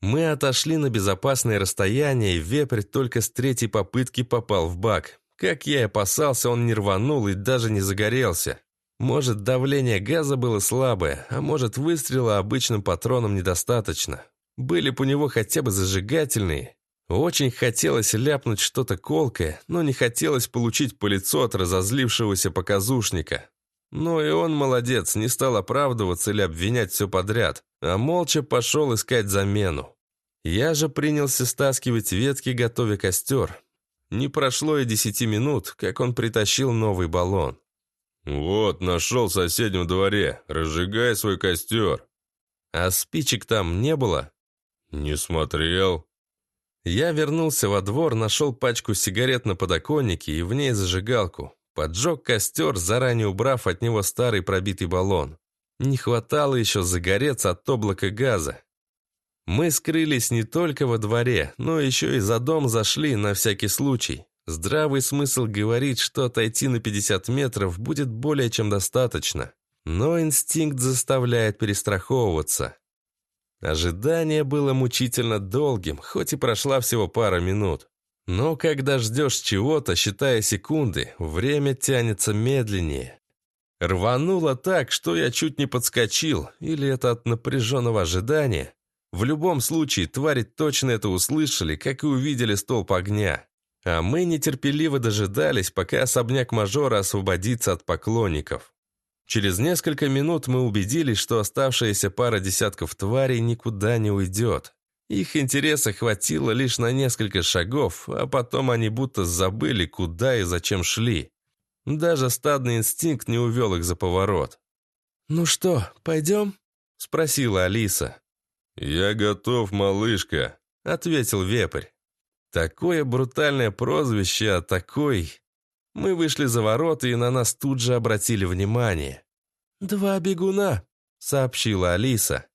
Мы отошли на безопасное расстояние, и вепрь только с третьей попытки попал в бак. Как я и опасался, он не рванул и даже не загорелся. Может, давление газа было слабое, а может, выстрела обычным патроном недостаточно. Были бы у него хотя бы зажигательные. Очень хотелось ляпнуть что-то колкое, но не хотелось получить по лицу от разозлившегося показушника. Но и он молодец, не стал оправдываться или обвинять все подряд, а молча пошел искать замену. Я же принялся стаскивать ветки, готовя костер. Не прошло и десяти минут, как он притащил новый баллон. «Вот, нашел в соседнем дворе. Разжигай свой костер». «А спичек там не было?» «Не смотрел». Я вернулся во двор, нашел пачку сигарет на подоконнике и в ней зажигалку. Поджег костер, заранее убрав от него старый пробитый баллон. Не хватало еще загореться от облака газа. Мы скрылись не только во дворе, но еще и за дом зашли на всякий случай. Здравый смысл говорит, что отойти на 50 метров будет более чем достаточно. Но инстинкт заставляет перестраховываться. Ожидание было мучительно долгим, хоть и прошла всего пара минут. Но когда ждешь чего-то, считая секунды, время тянется медленнее. Рвануло так, что я чуть не подскочил, или это от напряженного ожидания. В любом случае, твари точно это услышали, как и увидели столб огня. А мы нетерпеливо дожидались, пока особняк мажора освободится от поклонников. Через несколько минут мы убедились, что оставшаяся пара десятков тварей никуда не уйдет. Их интереса хватило лишь на несколько шагов, а потом они будто забыли, куда и зачем шли. Даже стадный инстинкт не увел их за поворот. «Ну что, пойдем?» — спросила Алиса. «Я готов, малышка», — ответил вепрь. Такое брутальное прозвище, а такой... Мы вышли за ворота, и на нас тут же обратили внимание. «Два бегуна», — сообщила Алиса.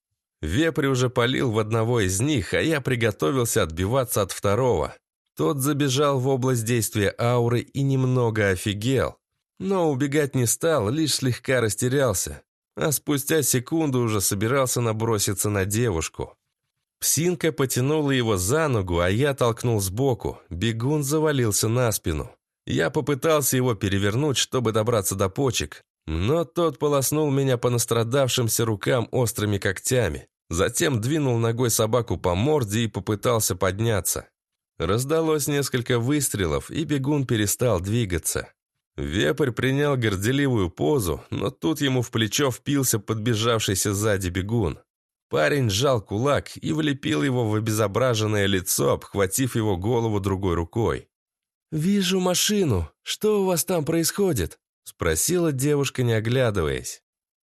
Вепрь уже полил в одного из них, а я приготовился отбиваться от второго. Тот забежал в область действия ауры и немного офигел. Но убегать не стал, лишь слегка растерялся. А спустя секунду уже собирался наброситься на девушку. Псинка потянула его за ногу, а я толкнул сбоку. Бегун завалился на спину. Я попытался его перевернуть, чтобы добраться до почек, но тот полоснул меня по настрадавшимся рукам острыми когтями. Затем двинул ногой собаку по морде и попытался подняться. Раздалось несколько выстрелов, и бегун перестал двигаться. Вепрь принял горделивую позу, но тут ему в плечо впился подбежавшийся сзади бегун. Парень сжал кулак и влепил его в обезображенное лицо, обхватив его голову другой рукой. «Вижу машину. Что у вас там происходит?» — спросила девушка, не оглядываясь.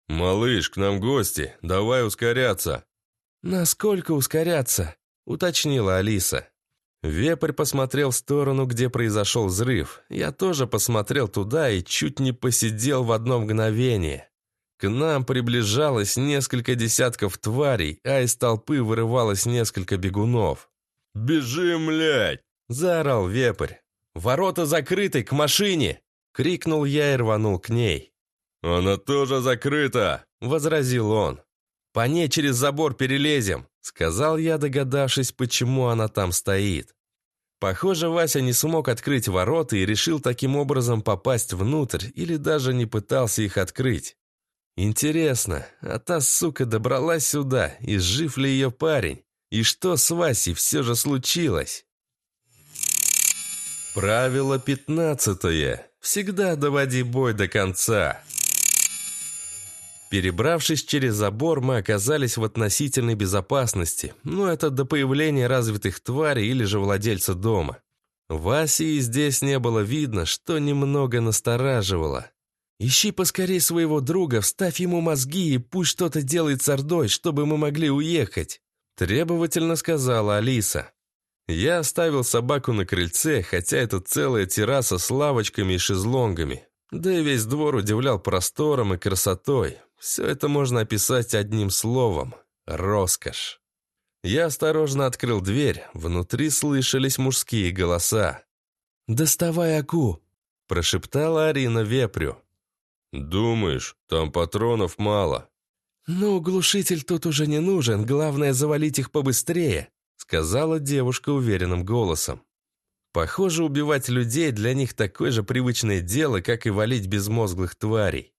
«Малыш, к нам гости. Давай ускоряться». «Насколько ускоряться?» — уточнила Алиса. Вепрь посмотрел в сторону, где произошел взрыв. Я тоже посмотрел туда и чуть не посидел в одно мгновение. К нам приближалось несколько десятков тварей, а из толпы вырывалось несколько бегунов. «Бежим, блядь!» – заорал вепрь. «Ворота закрыты, к машине!» – крикнул я и рванул к ней. «Она тоже закрыта!» – возразил он. «По ней через забор перелезем», — сказал я, догадавшись, почему она там стоит. Похоже, Вася не смог открыть ворота и решил таким образом попасть внутрь или даже не пытался их открыть. Интересно, а та сука добралась сюда, и жив ли ее парень? И что с Васей все же случилось? Правило пятнадцатое. Всегда доводи бой до конца. Перебравшись через забор, мы оказались в относительной безопасности, но это до появления развитых тварей или же владельца дома. Васи здесь не было видно, что немного настораживало. «Ищи поскорей своего друга, вставь ему мозги и пусть что-то делает с Ордой, чтобы мы могли уехать», требовательно сказала Алиса. Я оставил собаку на крыльце, хотя это целая терраса с лавочками и шезлонгами. Да и весь двор удивлял простором и красотой. Все это можно описать одним словом – роскошь. Я осторожно открыл дверь, внутри слышались мужские голоса. «Доставай Аку!» – прошептала Арина вепрю. «Думаешь, там патронов мало?» «Ну, глушитель тут уже не нужен, главное завалить их побыстрее», – сказала девушка уверенным голосом. Похоже, убивать людей для них такое же привычное дело, как и валить безмозглых тварей.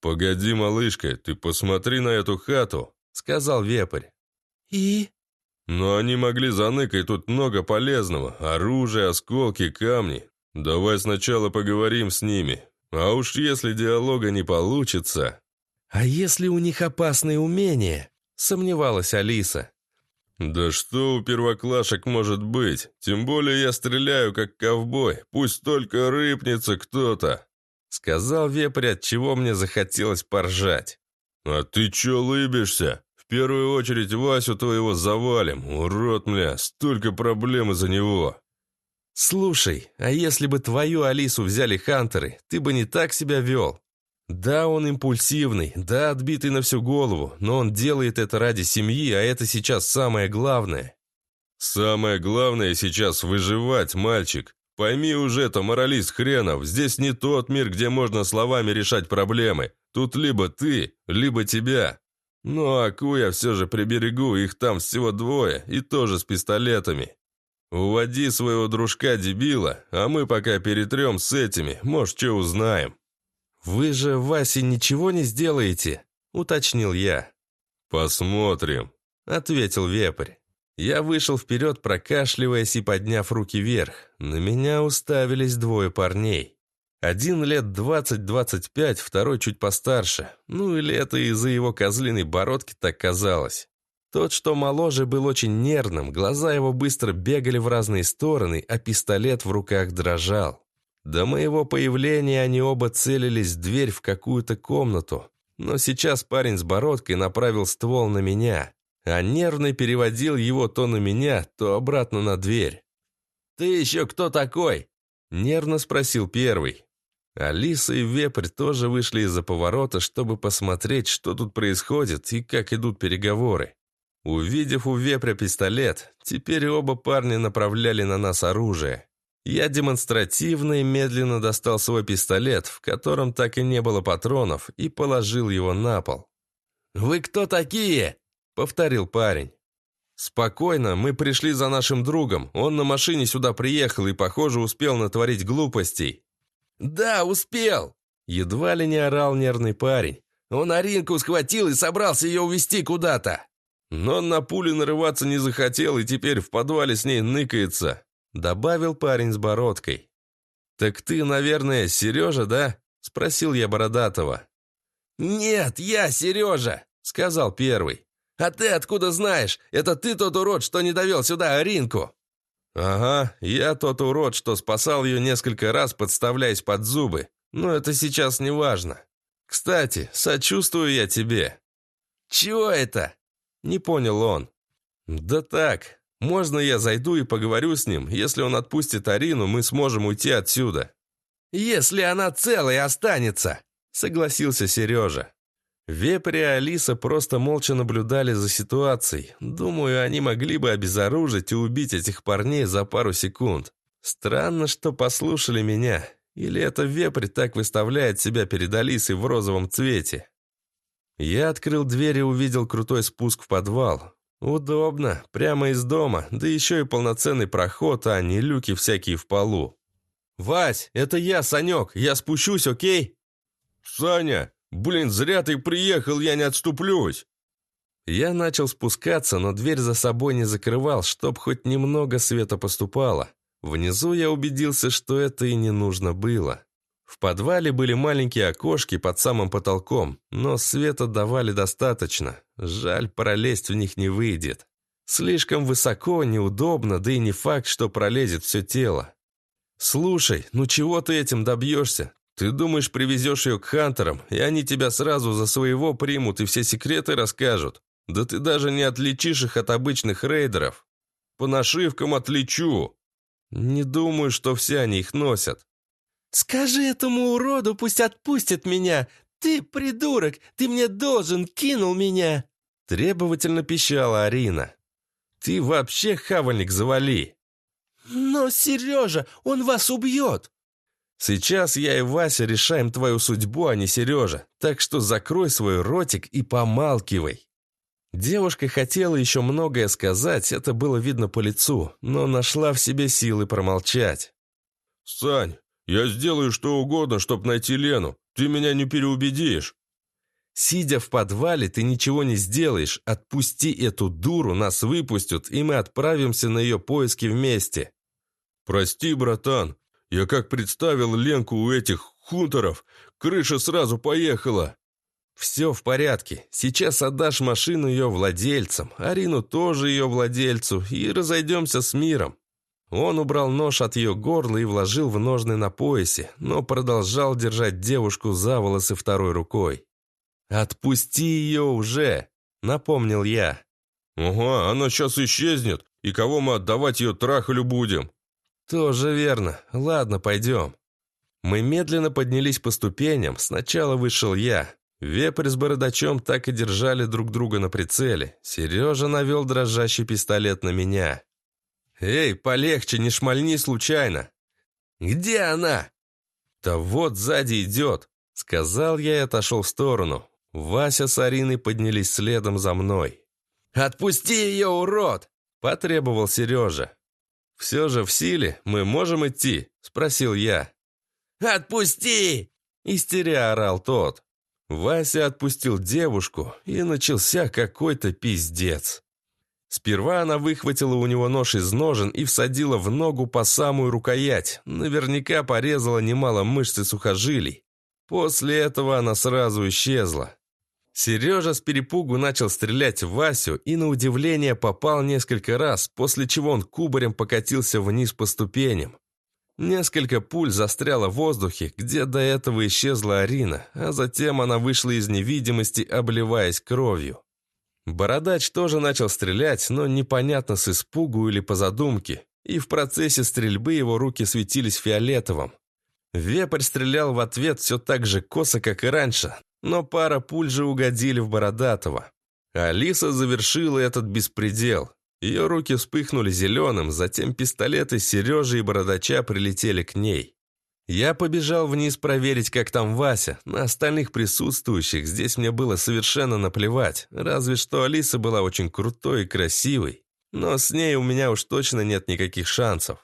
«Погоди, малышка, ты посмотри на эту хату», — сказал вепрь. «И?» «Но они могли заныкать тут много полезного. Оружие, осколки, камни. Давай сначала поговорим с ними. А уж если диалога не получится...» «А если у них опасные умения?» — сомневалась Алиса. «Да что у первоклашек может быть? Тем более я стреляю, как ковбой. Пусть только рыпнется кто-то». Сказал вепрь, от чего мне захотелось поржать. «А ты чё лыбишься? В первую очередь Васю твоего завалим. Урод, мля, столько проблем из-за него». «Слушай, а если бы твою Алису взяли хантеры, ты бы не так себя вел? Да, он импульсивный, да, отбитый на всю голову, но он делает это ради семьи, а это сейчас самое главное». «Самое главное сейчас выживать, мальчик. Пойми уже это, моралист хренов, здесь не тот мир, где можно словами решать проблемы. Тут либо ты, либо тебя. Ну, а Куя все же приберегу, их там всего двое, и тоже с пистолетами. Уводи своего дружка-дебила, а мы пока перетрем с этими, может, что узнаем». «Вы же, Васе, ничего не сделаете?» — уточнил я. «Посмотрим», — ответил вепрь. Я вышел вперед, прокашливаясь и подняв руки вверх. На меня уставились двое парней. Один лет двадцать-двадцать пять, второй чуть постарше. Ну или это из-за его козлиной бородки так казалось. Тот, что моложе, был очень нервным, глаза его быстро бегали в разные стороны, а пистолет в руках дрожал. До моего появления они оба целились в дверь в какую-то комнату, но сейчас парень с бородкой направил ствол на меня, а нервный переводил его то на меня, то обратно на дверь. «Ты еще кто такой?» – нервно спросил первый. Алиса и Вепрь тоже вышли из-за поворота, чтобы посмотреть, что тут происходит и как идут переговоры. Увидев у вепря пистолет, теперь оба парня направляли на нас оружие. Я демонстративно и медленно достал свой пистолет, в котором так и не было патронов, и положил его на пол. «Вы кто такие?» — повторил парень. «Спокойно, мы пришли за нашим другом. Он на машине сюда приехал и, похоже, успел натворить глупостей». «Да, успел!» Едва ли не орал нервный парень. «Он Аринку схватил и собрался ее увезти куда-то!» Но на пули нарываться не захотел и теперь в подвале с ней ныкается», — добавил парень с бородкой. «Так ты, наверное, Сережа, да?» — спросил я Бородатого. «Нет, я Сережа», — сказал первый. «А ты откуда знаешь? Это ты тот урод, что не довел сюда Аринку?» «Ага, я тот урод, что спасал ее несколько раз, подставляясь под зубы. Но это сейчас не важно. Кстати, сочувствую я тебе». «Чего это?» Не понял он. «Да так, можно я зайду и поговорю с ним? Если он отпустит Арину, мы сможем уйти отсюда». «Если она целая останется», — согласился Сережа. Вепрь и Алиса просто молча наблюдали за ситуацией. Думаю, они могли бы обезоружить и убить этих парней за пару секунд. Странно, что послушали меня. Или это Вепрь так выставляет себя перед Алисой в розовом цвете? Я открыл дверь и увидел крутой спуск в подвал. Удобно, прямо из дома, да еще и полноценный проход, а не люки всякие в полу. «Вась, это я, Санек, я спущусь, окей?» «Саня, блин, зря ты приехал, я не отступлюсь!» Я начал спускаться, но дверь за собой не закрывал, чтоб хоть немного света поступало. Внизу я убедился, что это и не нужно было. В подвале были маленькие окошки под самым потолком, но света давали достаточно. Жаль, пролезть в них не выйдет. Слишком высоко, неудобно, да и не факт, что пролезет все тело. «Слушай, ну чего ты этим добьешься? Ты думаешь, привезешь ее к Хантерам, и они тебя сразу за своего примут и все секреты расскажут? Да ты даже не отличишь их от обычных рейдеров. По нашивкам отличу. Не думаю, что все они их носят. «Скажи этому уроду, пусть отпустит меня! Ты, придурок, ты мне должен, кинул меня!» Требовательно пищала Арина. «Ты вообще хавальник завали!» «Но, Сережа, он вас убьет!» «Сейчас я и Вася решаем твою судьбу, а не Сережа, так что закрой свой ротик и помалкивай!» Девушка хотела еще многое сказать, это было видно по лицу, но нашла в себе силы промолчать. «Сань, «Я сделаю что угодно, чтобы найти Лену. Ты меня не переубедишь». «Сидя в подвале, ты ничего не сделаешь. Отпусти эту дуру, нас выпустят, и мы отправимся на ее поиски вместе». «Прости, братан. Я как представил Ленку у этих хунтеров, крыша сразу поехала». «Все в порядке. Сейчас отдашь машину ее владельцам, Арину тоже ее владельцу, и разойдемся с миром. Он убрал нож от ее горла и вложил в ножны на поясе, но продолжал держать девушку за волосы второй рукой. «Отпусти ее уже!» — напомнил я. «Ага, она сейчас исчезнет, и кого мы отдавать ее трахалю будем?» «Тоже верно. Ладно, пойдем». Мы медленно поднялись по ступеням, сначала вышел я. Вепрь с бородачом так и держали друг друга на прицеле. Сережа навел дрожащий пистолет на меня. «Эй, полегче, не шмальни случайно!» «Где она?» «Да вот сзади идет!» Сказал я и отошел в сторону. Вася с Ариной поднялись следом за мной. «Отпусти ее, урод!» Потребовал Сережа. «Все же в силе, мы можем идти?» Спросил я. «Отпусти!» Истеря орал тот. Вася отпустил девушку, и начался какой-то пиздец. Сперва она выхватила у него нож из ножен и всадила в ногу по самую рукоять. Наверняка порезала немало мышц и сухожилий. После этого она сразу исчезла. Сережа с перепугу начал стрелять в Васю и, на удивление, попал несколько раз, после чего он кубарем покатился вниз по ступеням. Несколько пуль застряло в воздухе, где до этого исчезла Арина, а затем она вышла из невидимости, обливаясь кровью. Бородач тоже начал стрелять, но непонятно с испугу или по задумке, и в процессе стрельбы его руки светились фиолетовым. Вепрь стрелял в ответ все так же косо, как и раньше, но пара пуль же угодили в Бородатого. Алиса завершила этот беспредел. Ее руки вспыхнули зеленым, затем пистолеты Сережи и Бородача прилетели к ней. Я побежал вниз проверить, как там Вася. На остальных присутствующих здесь мне было совершенно наплевать, разве что Алиса была очень крутой и красивой. Но с ней у меня уж точно нет никаких шансов.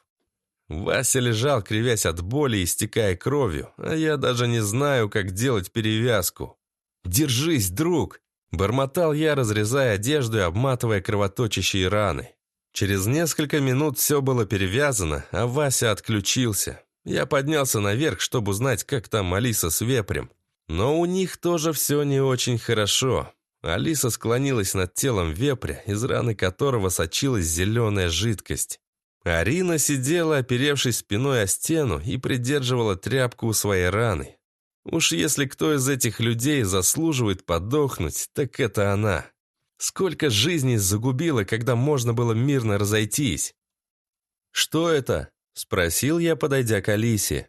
Вася лежал, кривясь от боли и истекая кровью, а я даже не знаю, как делать перевязку. «Держись, друг!» Бормотал я, разрезая одежду и обматывая кровоточащие раны. Через несколько минут все было перевязано, а Вася отключился. Я поднялся наверх, чтобы узнать, как там Алиса с вепрем. Но у них тоже все не очень хорошо. Алиса склонилась над телом вепря, из раны которого сочилась зеленая жидкость. Арина сидела, оперевшись спиной о стену, и придерживала тряпку у своей раны. Уж если кто из этих людей заслуживает подохнуть, так это она. Сколько жизней загубила, когда можно было мирно разойтись. «Что это?» – спросил я, подойдя к Алисе.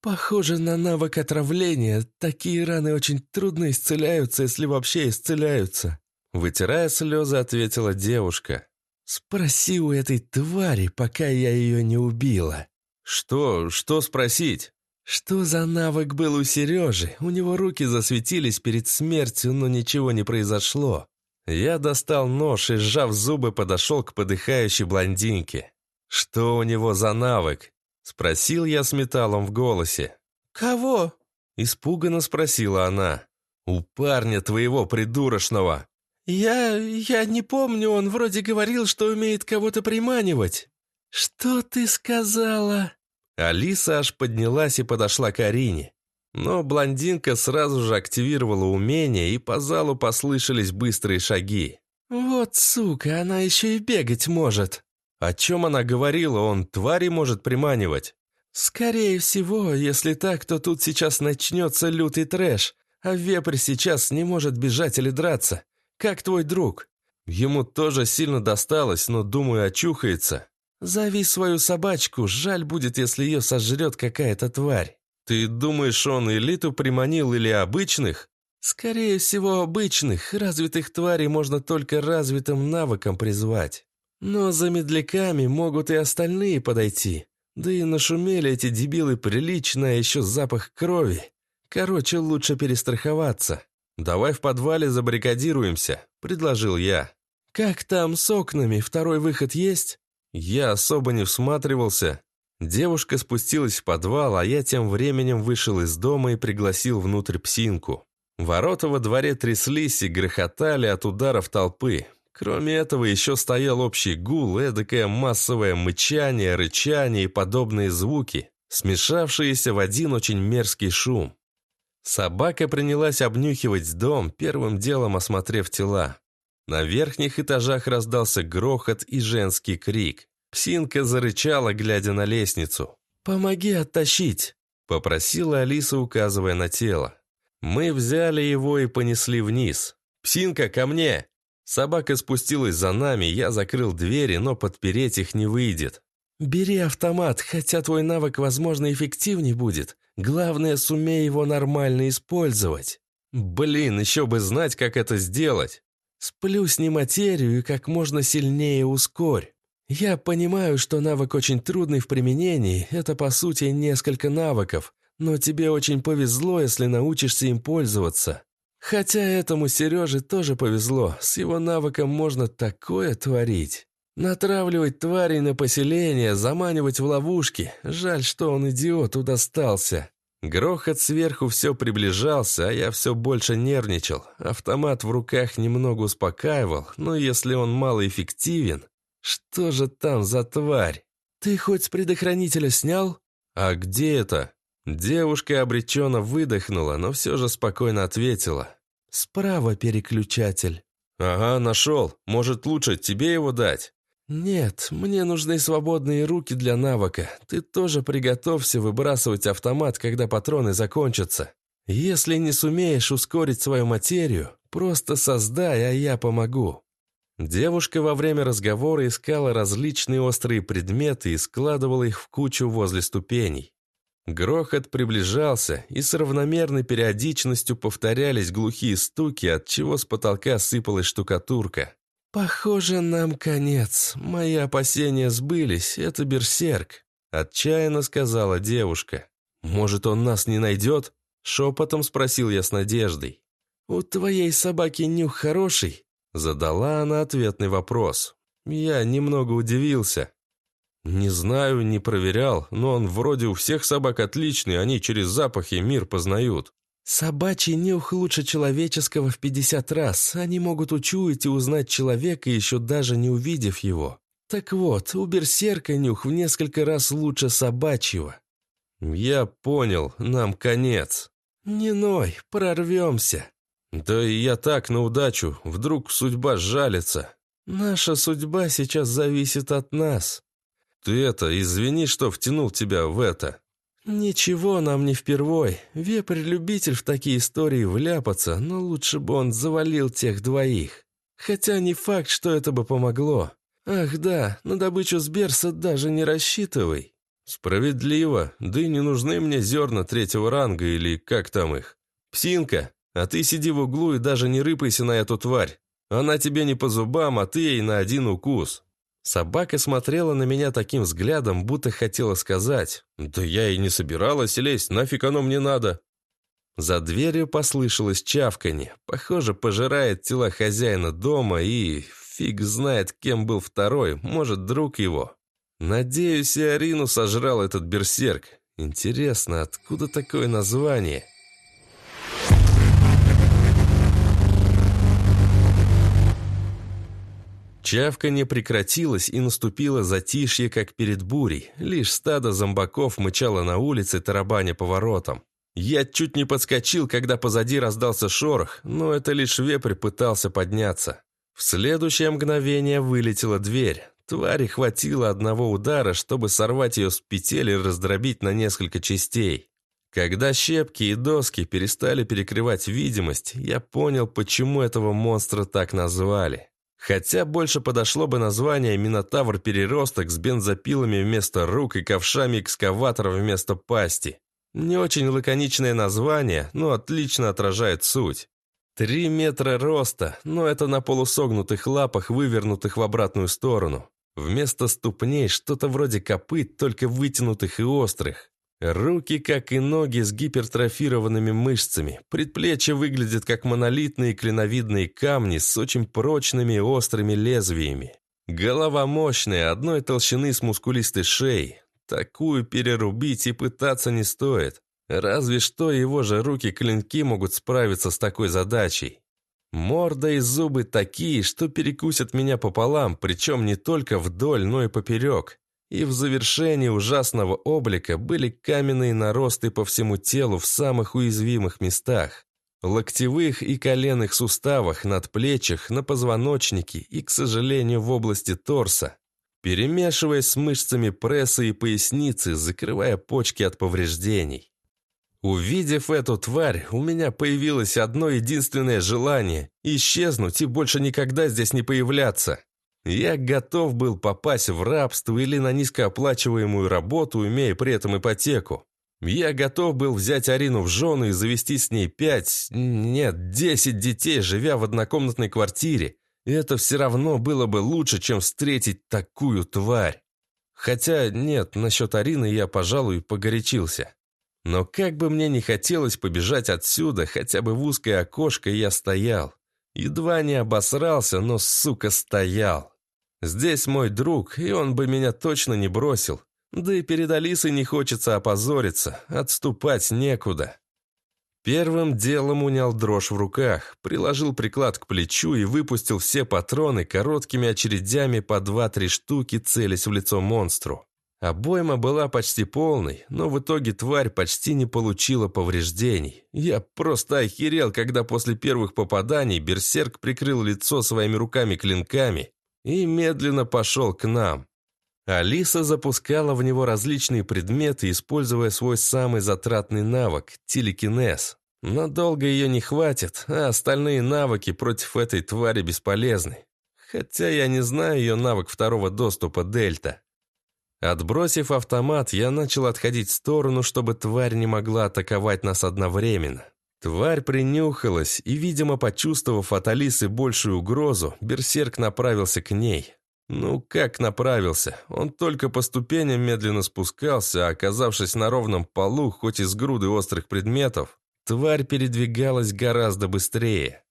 «Похоже на навык отравления. Такие раны очень трудно исцеляются, если вообще исцеляются». Вытирая слезы, ответила девушка. «Спроси у этой твари, пока я ее не убила». «Что? Что спросить?» Что за навык был у Сережи? У него руки засветились перед смертью, но ничего не произошло. Я достал нож и, сжав зубы, подошел к подыхающей блондинке. «Что у него за навык?» Спросил я с металлом в голосе. «Кого?» Испуганно спросила она. «У парня твоего придурочного». «Я... я не помню, он вроде говорил, что умеет кого-то приманивать». «Что ты сказала?» Алиса аж поднялась и подошла к Арине. Но блондинка сразу же активировала умение, и по залу послышались быстрые шаги. «Вот сука, она еще и бегать может!» О чем она говорила, он твари может приманивать? «Скорее всего, если так, то тут сейчас начнется лютый трэш, а вепрь сейчас не может бежать или драться. Как твой друг?» Ему тоже сильно досталось, но, думаю, очухается. «Зови свою собачку, жаль будет, если ее сожрет какая-то тварь». «Ты думаешь, он элиту приманил или обычных?» «Скорее всего, обычных. Развитых тварей можно только развитым навыком призвать. Но за медляками могут и остальные подойти. Да и нашумели эти дебилы прилично, а еще запах крови. Короче, лучше перестраховаться». «Давай в подвале забаррикадируемся», — предложил я. «Как там с окнами? Второй выход есть?» Я особо не всматривался. Девушка спустилась в подвал, а я тем временем вышел из дома и пригласил внутрь псинку. Ворота во дворе тряслись и грохотали от ударов толпы. Кроме этого, еще стоял общий гул, эдакое массовое мычание, рычание и подобные звуки, смешавшиеся в один очень мерзкий шум. Собака принялась обнюхивать дом, первым делом осмотрев тела. На верхних этажах раздался грохот и женский крик. Псинка зарычала, глядя на лестницу. «Помоги оттащить!» – попросила Алиса, указывая на тело. Мы взяли его и понесли вниз. «Псинка, ко мне!» Собака спустилась за нами, я закрыл двери, но подпереть их не выйдет. «Бери автомат, хотя твой навык, возможно, эффективнее будет. Главное, сумей его нормально использовать». «Блин, еще бы знать, как это сделать!» Сплюсни материю и как можно сильнее ускорь. Я понимаю, что навык очень трудный в применении, это по сути несколько навыков, но тебе очень повезло, если научишься им пользоваться. Хотя этому Сереже тоже повезло, с его навыком можно такое творить. Натравливать тварей на поселение, заманивать в ловушки. Жаль, что он идиоту достался. Грохот сверху все приближался, а я все больше нервничал. Автомат в руках немного успокаивал, но если он малоэффективен, что же там за тварь? Ты хоть с предохранителя снял? А где это? Девушка обреченно выдохнула, но все же спокойно ответила. Справа переключатель». «Ага, нашел. Может, лучше тебе его дать?» «Нет, мне нужны свободные руки для навыка. Ты тоже приготовься выбрасывать автомат, когда патроны закончатся. Если не сумеешь ускорить свою материю, просто создай, а я помогу». Девушка во время разговора искала различные острые предметы и складывала их в кучу возле ступеней. Грохот приближался, и с равномерной периодичностью повторялись глухие стуки, от чего с потолка сыпалась штукатурка. «Похоже, нам конец. Мои опасения сбылись. Это берсерк», — отчаянно сказала девушка. «Может, он нас не найдет?» — шепотом спросил я с надеждой. «У твоей собаки нюх хороший?» — задала она ответный вопрос. Я немного удивился. «Не знаю, не проверял, но он вроде у всех собак отличный, они через запахи мир познают». «Собачий нюх лучше человеческого в 50 раз. Они могут учуять и узнать человека, еще даже не увидев его. Так вот, у берсерка нюх в несколько раз лучше собачьего». «Я понял, нам конец». «Не ной, прорвемся». «Да и я так, на удачу. Вдруг судьба жалится». «Наша судьба сейчас зависит от нас». «Ты это, извини, что втянул тебя в это». «Ничего нам не впервой. Вепрь-любитель в такие истории вляпаться, но лучше бы он завалил тех двоих. Хотя не факт, что это бы помогло. Ах да, на добычу с Берса даже не рассчитывай». «Справедливо. Да и не нужны мне зерна третьего ранга или как там их. Псинка, а ты сиди в углу и даже не рыпайся на эту тварь. Она тебе не по зубам, а ты ей на один укус. Собака смотрела на меня таким взглядом, будто хотела сказать, «Да я и не собиралась лезть, нафиг оно мне надо?» За дверью послышалось чавканье. Похоже, пожирает тела хозяина дома и... Фиг знает, кем был второй, может, друг его. Надеюсь, и Арину сожрал этот берсерк. Интересно, откуда такое название?» Чавка не прекратилась и наступило затишье, как перед бурей. Лишь стадо зомбаков мычало на улице, тарабаня поворотом. Я чуть не подскочил, когда позади раздался шорох, но это лишь вепрь пытался подняться. В следующее мгновение вылетела дверь. Твари хватило одного удара, чтобы сорвать ее с петель и раздробить на несколько частей. Когда щепки и доски перестали перекрывать видимость, я понял, почему этого монстра так назвали. Хотя больше подошло бы название «Минотавр-переросток» с бензопилами вместо рук и ковшами экскаватора вместо пасти. Не очень лаконичное название, но отлично отражает суть. Три метра роста, но это на полусогнутых лапах, вывернутых в обратную сторону. Вместо ступней что-то вроде копыт, только вытянутых и острых. Руки, как и ноги, с гипертрофированными мышцами. Предплечья выглядят как монолитные клиновидные камни с очень прочными острыми лезвиями. Голова мощная, одной толщины с мускулистой шеей. Такую перерубить и пытаться не стоит. Разве что его же руки-клинки могут справиться с такой задачей. Морда и зубы такие, что перекусят меня пополам, причем не только вдоль, но и поперек. И в завершении ужасного облика были каменные наросты по всему телу в самых уязвимых местах. Локтевых и коленных суставах, надплечьях, на позвоночнике и, к сожалению, в области торса. Перемешиваясь с мышцами пресса и поясницы, закрывая почки от повреждений. Увидев эту тварь, у меня появилось одно единственное желание – исчезнуть и больше никогда здесь не появляться. Я готов был попасть в рабство или на низкооплачиваемую работу, имея при этом ипотеку. Я готов был взять Арину в жены и завести с ней пять, нет, десять детей, живя в однокомнатной квартире. Это все равно было бы лучше, чем встретить такую тварь. Хотя нет, насчет Арины я, пожалуй, погорячился. Но как бы мне не хотелось побежать отсюда, хотя бы в узкое окошко я стоял. Едва не обосрался, но, сука, стоял. Здесь мой друг, и он бы меня точно не бросил. Да и перед Алисой не хочется опозориться, отступать некуда. Первым делом унял дрожь в руках, приложил приклад к плечу и выпустил все патроны короткими очередями по два-три штуки, целясь в лицо монстру. Обойма была почти полной, но в итоге тварь почти не получила повреждений. Я просто охерел, когда после первых попаданий берсерк прикрыл лицо своими руками-клинками и медленно пошел к нам. Алиса запускала в него различные предметы, используя свой самый затратный навык – телекинез. Но долго ее не хватит, а остальные навыки против этой твари бесполезны. Хотя я не знаю ее навык второго доступа Дельта. Отбросив автомат, я начал отходить в сторону, чтобы тварь не могла атаковать нас одновременно. Тварь принюхалась, и, видимо, почувствовав от Алисы большую угрозу, берсерк направился к ней. Ну, как направился? Он только по ступеням медленно спускался, а оказавшись на ровном полу, хоть и с груды острых предметов, тварь передвигалась гораздо быстрее.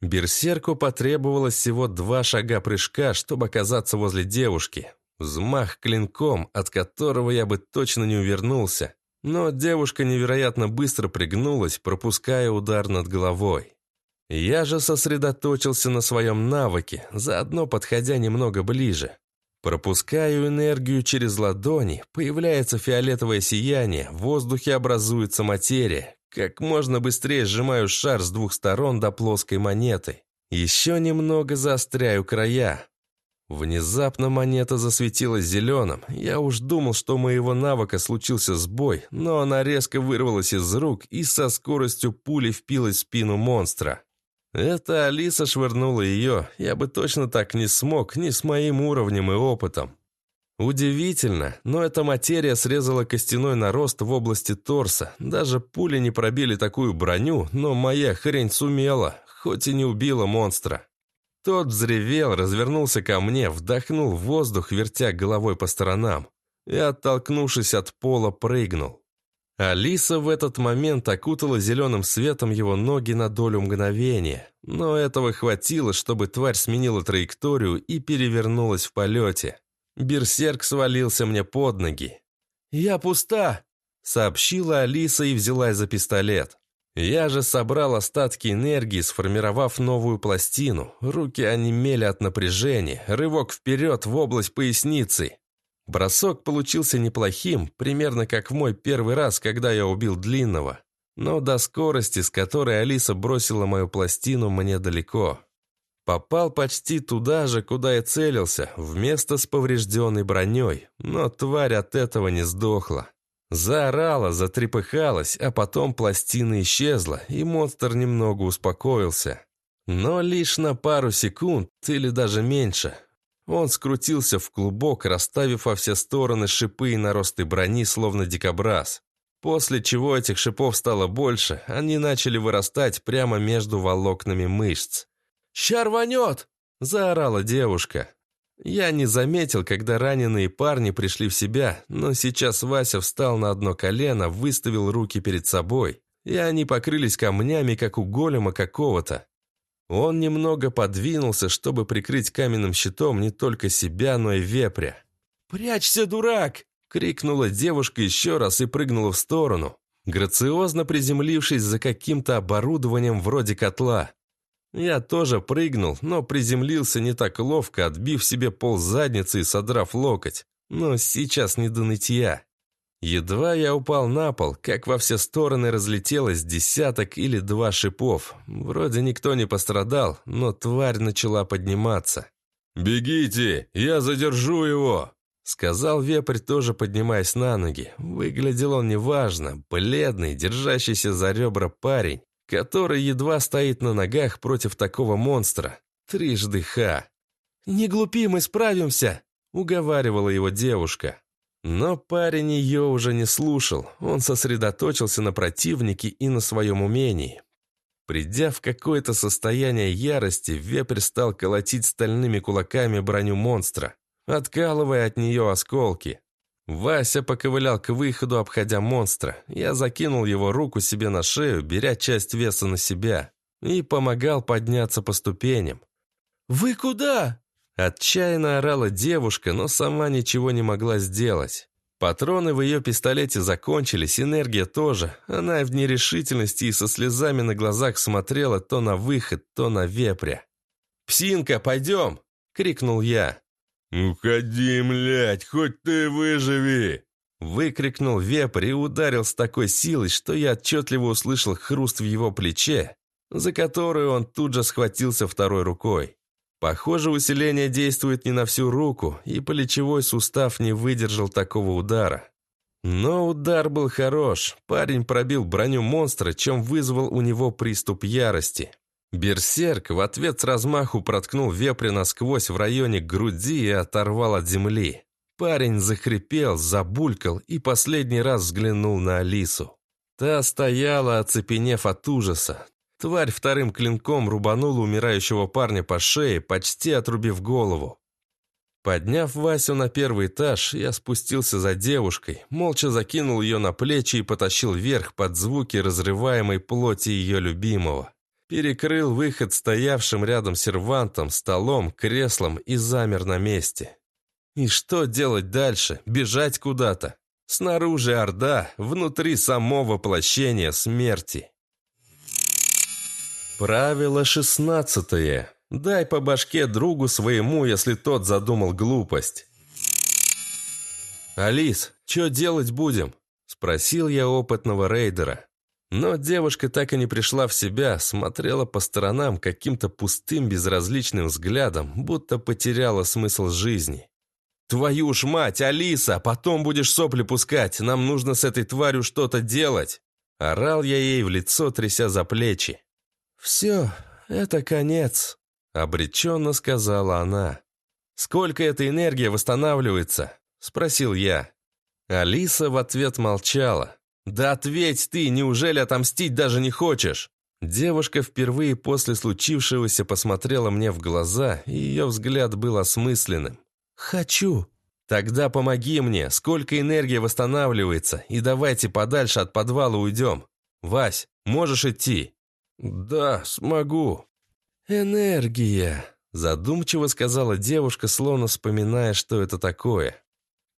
Берсерку потребовалось всего два шага прыжка, чтобы оказаться возле девушки. Взмах клинком, от которого я бы точно не увернулся. Но девушка невероятно быстро пригнулась, пропуская удар над головой. Я же сосредоточился на своем навыке, заодно подходя немного ближе. Пропускаю энергию через ладони, появляется фиолетовое сияние, в воздухе образуется материя. Как можно быстрее сжимаю шар с двух сторон до плоской монеты. Еще немного заостряю края. Внезапно монета засветилась зеленым. Я уж думал, что у моего навыка случился сбой, но она резко вырвалась из рук и со скоростью пули впилась в спину монстра. Это Алиса швырнула ее. Я бы точно так не смог, ни с моим уровнем и опытом. Удивительно, но эта материя срезала костяной нарост в области торса. Даже пули не пробили такую броню, но моя хрень сумела, хоть и не убила монстра. Тот взревел, развернулся ко мне, вдохнул воздух, вертя головой по сторонам, и, оттолкнувшись от пола, прыгнул. Алиса в этот момент окутала зеленым светом его ноги на долю мгновения, но этого хватило, чтобы тварь сменила траекторию и перевернулась в полете. Берсерк свалился мне под ноги. «Я пуста!» — сообщила Алиса и взялась за пистолет. Я же собрал остатки энергии, сформировав новую пластину. Руки онемели от напряжения. Рывок вперед в область поясницы. Бросок получился неплохим, примерно как в мой первый раз, когда я убил Длинного. Но до скорости, с которой Алиса бросила мою пластину, мне далеко. Попал почти туда же, куда и целился, вместо с поврежденной броней, но тварь от этого не сдохла. Заорала, затрепыхалась, а потом пластина исчезла, и монстр немного успокоился. Но лишь на пару секунд, или даже меньше. Он скрутился в клубок, расставив во все стороны шипы и наросты брони, словно дикобраз. После чего этих шипов стало больше, они начали вырастать прямо между волокнами мышц. «Ща рванет!» – заорала девушка. Я не заметил, когда раненые парни пришли в себя, но сейчас Вася встал на одно колено, выставил руки перед собой, и они покрылись камнями, как у голема какого-то. Он немного подвинулся, чтобы прикрыть каменным щитом не только себя, но и вепря. «Прячься, дурак!» — крикнула девушка еще раз и прыгнула в сторону, грациозно приземлившись за каким-то оборудованием вроде котла. Я тоже прыгнул, но приземлился не так ловко, отбив себе пол задницы и содрав локоть. Но сейчас не до нытья. Едва я упал на пол, как во все стороны разлетелось десяток или два шипов. Вроде никто не пострадал, но тварь начала подниматься. «Бегите, я задержу его!» Сказал вепрь, тоже поднимаясь на ноги. Выглядел он неважно, бледный, держащийся за ребра парень который едва стоит на ногах против такого монстра. Трижды ха. «Не глупи, мы справимся!» — уговаривала его девушка. Но парень ее уже не слушал, он сосредоточился на противнике и на своем умении. Придя в какое-то состояние ярости, вепрь стал колотить стальными кулаками броню монстра, откалывая от нее осколки. Вася поковылял к выходу, обходя монстра. Я закинул его руку себе на шею, беря часть веса на себя, и помогал подняться по ступеням. «Вы куда?» Отчаянно орала девушка, но сама ничего не могла сделать. Патроны в ее пистолете закончились, энергия тоже. Она в нерешительности и со слезами на глазах смотрела то на выход, то на вепря. «Псинка, пойдем!» — крикнул я. «Уходи, млядь, хоть ты выживи!» Выкрикнул вепрь и ударил с такой силой, что я отчетливо услышал хруст в его плече, за которую он тут же схватился второй рукой. Похоже, усиление действует не на всю руку, и плечевой сустав не выдержал такого удара. Но удар был хорош. Парень пробил броню монстра, чем вызвал у него приступ ярости. Берсерк в ответ с размаху проткнул вепря насквозь в районе груди и оторвал от земли. Парень захрипел, забулькал и последний раз взглянул на Алису. Та стояла, оцепенев от ужаса. Тварь вторым клинком рубанула умирающего парня по шее, почти отрубив голову. Подняв Васю на первый этаж, я спустился за девушкой, молча закинул ее на плечи и потащил вверх под звуки разрываемой плоти ее любимого. Перекрыл выход стоявшим рядом сервантом, столом, креслом и замер на месте. И что делать дальше? Бежать куда-то? Снаружи Орда, внутри само воплощение смерти. Правило шестнадцатое. Дай по башке другу своему, если тот задумал глупость. «Алис, что делать будем?» – спросил я опытного рейдера. Но девушка так и не пришла в себя, смотрела по сторонам каким-то пустым безразличным взглядом, будто потеряла смысл жизни. «Твою ж мать, Алиса, потом будешь сопли пускать, нам нужно с этой тварью что-то делать!» Орал я ей в лицо, тряся за плечи. «Все, это конец», — обреченно сказала она. «Сколько эта энергия восстанавливается?» — спросил я. Алиса в ответ молчала. «Да ответь ты, неужели отомстить даже не хочешь?» Девушка впервые после случившегося посмотрела мне в глаза, и ее взгляд был осмысленным. «Хочу». «Тогда помоги мне, сколько энергии восстанавливается, и давайте подальше от подвала уйдем. Вась, можешь идти?» «Да, смогу». «Энергия», — задумчиво сказала девушка, словно вспоминая, что это такое.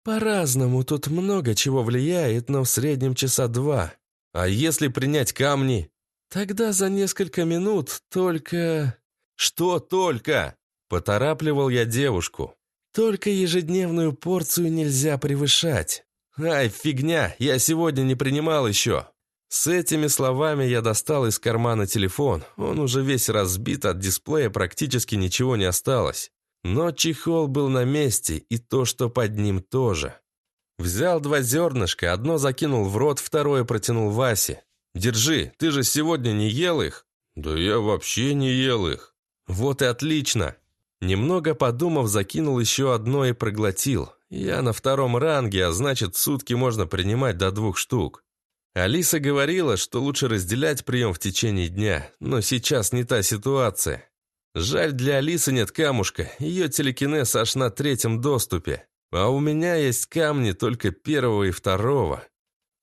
«По-разному, тут много чего влияет, но в среднем часа два. А если принять камни?» «Тогда за несколько минут только...» «Что только?» — поторапливал я девушку. Только ежедневную порцию нельзя превышать. Ай, фигня, я сегодня не принимал еще. С этими словами я достал из кармана телефон. Он уже весь разбит, от дисплея практически ничего не осталось. Но чехол был на месте, и то, что под ним тоже. Взял два зернышка, одно закинул в рот, второе протянул Васе. «Держи, ты же сегодня не ел их?» «Да я вообще не ел их». «Вот и отлично. Немного подумав, закинул еще одно и проглотил. Я на втором ранге, а значит, сутки можно принимать до двух штук. Алиса говорила, что лучше разделять прием в течение дня, но сейчас не та ситуация. Жаль, для Алисы нет камушка, ее телекинез аж на третьем доступе. А у меня есть камни только первого и второго.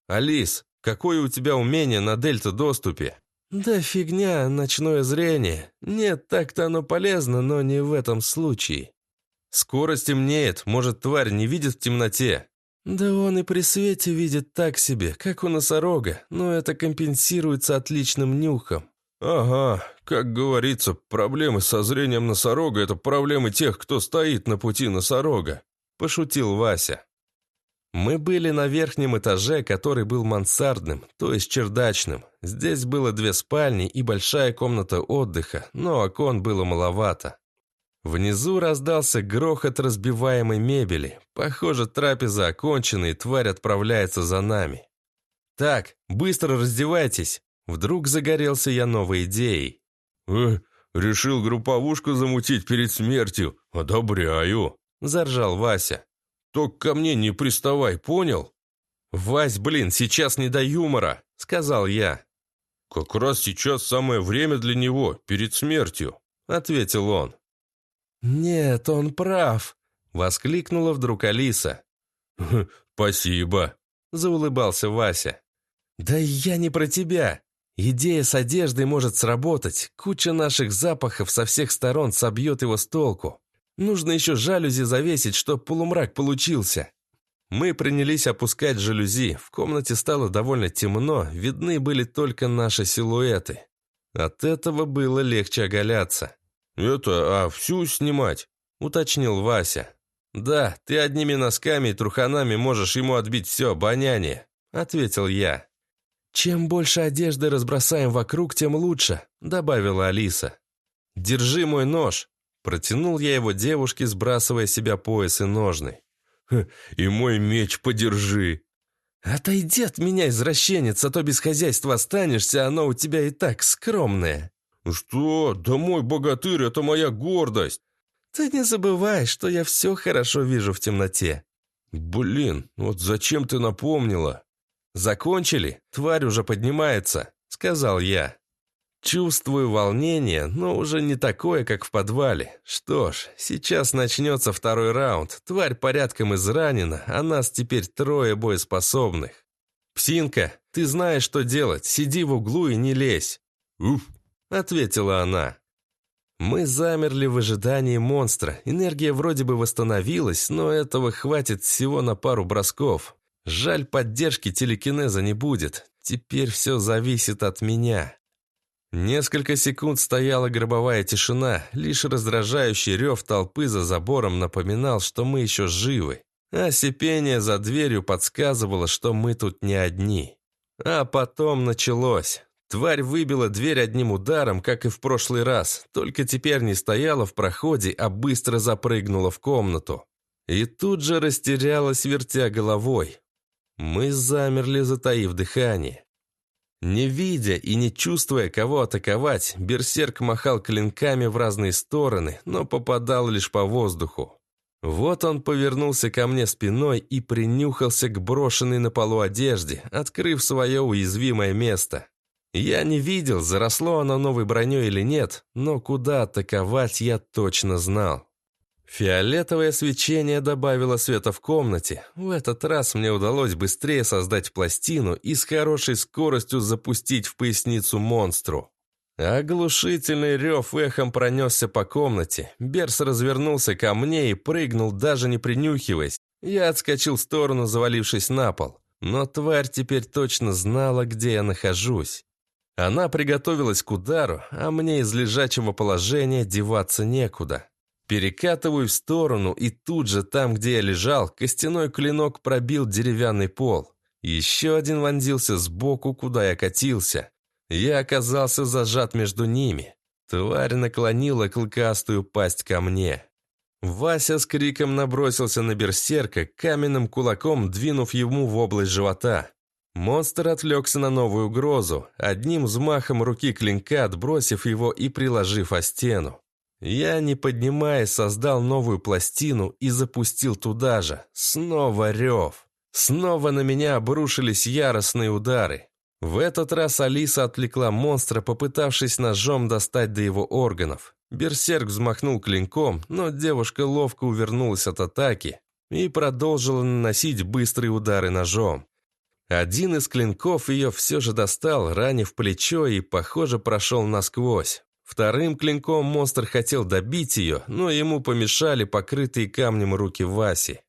Алис, какое у тебя умение на дельта-доступе? «Да фигня, ночное зрение. Нет, так-то оно полезно, но не в этом случае». «Скорость темнеет, может, тварь не видит в темноте?» «Да он и при свете видит так себе, как у носорога, но это компенсируется отличным нюхом». «Ага, как говорится, проблемы со зрением носорога – это проблемы тех, кто стоит на пути носорога», – пошутил Вася. Мы были на верхнем этаже, который был мансардным, то есть чердачным. Здесь было две спальни и большая комната отдыха, но окон было маловато. Внизу раздался грохот разбиваемой мебели. Похоже, трапеза окончена, и тварь отправляется за нами. «Так, быстро раздевайтесь!» Вдруг загорелся я новой идеей. «Э, решил групповушку замутить перед смертью. Одобряю!» Заржал Вася. «Только ко мне не приставай, понял?» «Вась, блин, сейчас не до юмора», — сказал я. «Как раз сейчас самое время для него, перед смертью», — ответил он. «Нет, он прав», — воскликнула вдруг Алиса. «Спасибо», — заулыбался Вася. «Да я не про тебя. Идея с одеждой может сработать. Куча наших запахов со всех сторон собьет его с толку. Нужно еще жалюзи завесить, чтоб полумрак получился. Мы принялись опускать жалюзи. В комнате стало довольно темно, видны были только наши силуэты. От этого было легче оголяться. «Это, а всю снимать?» — уточнил Вася. «Да, ты одними носками и труханами можешь ему отбить все обоняние», — ответил я. «Чем больше одежды разбросаем вокруг, тем лучше», — добавила Алиса. «Держи мой нож», — протянул я его девушке, сбрасывая себя пояс и ножны. «И мой меч подержи», «Отойди от меня, извращенец, а то без хозяйства останешься, оно у тебя и так скромное». «Что? Да мой богатырь — это моя гордость!» «Ты не забывай, что я все хорошо вижу в темноте». «Блин, вот зачем ты напомнила?» «Закончили? Тварь уже поднимается», — сказал я. Чувствую волнение, но уже не такое, как в подвале. Что ж, сейчас начнется второй раунд. Тварь порядком изранена, а нас теперь трое боеспособных. «Псинка, ты знаешь, что делать. Сиди в углу и не лезь». «Уф», — ответила она. Мы замерли в ожидании монстра. Энергия вроде бы восстановилась, но этого хватит всего на пару бросков. Жаль, поддержки телекинеза не будет. Теперь все зависит от меня. Несколько секунд стояла гробовая тишина, лишь раздражающий рев толпы за забором напоминал, что мы еще живы, а сипение за дверью подсказывало, что мы тут не одни. А потом началось. Тварь выбила дверь одним ударом, как и в прошлый раз, только теперь не стояла в проходе, а быстро запрыгнула в комнату. И тут же растерялась, вертя головой. Мы замерли, затаив дыхание. Не видя и не чувствуя, кого атаковать, берсерк махал клинками в разные стороны, но попадал лишь по воздуху. Вот он повернулся ко мне спиной и принюхался к брошенной на полу одежде, открыв свое уязвимое место. Я не видел, заросло оно новой броней или нет, но куда атаковать я точно знал. Фиолетовое свечение добавило света в комнате. В этот раз мне удалось быстрее создать пластину и с хорошей скоростью запустить в поясницу монстру. Оглушительный рев эхом пронесся по комнате. Берс развернулся ко мне и прыгнул, даже не принюхиваясь. Я отскочил в сторону, завалившись на пол. Но тварь теперь точно знала, где я нахожусь. Она приготовилась к удару, а мне из лежачего положения деваться некуда. Перекатываю в сторону, и тут же, там, где я лежал, костяной клинок пробил деревянный пол. Еще один вонзился сбоку, куда я катился. Я оказался зажат между ними. Тварь наклонила клыкастую пасть ко мне. Вася с криком набросился на берсерка, каменным кулаком двинув ему в область живота. Монстр отвлекся на новую угрозу, одним взмахом руки клинка отбросив его и приложив о стену. Я, не поднимаясь, создал новую пластину и запустил туда же. Снова рев. Снова на меня обрушились яростные удары. В этот раз Алиса отвлекла монстра, попытавшись ножом достать до его органов. Берсерк взмахнул клинком, но девушка ловко увернулась от атаки и продолжила наносить быстрые удары ножом. Один из клинков ее все же достал, ранив плечо и, похоже, прошел насквозь. Вторым клинком монстр хотел добить ее, но ему помешали покрытые камнем руки Васи.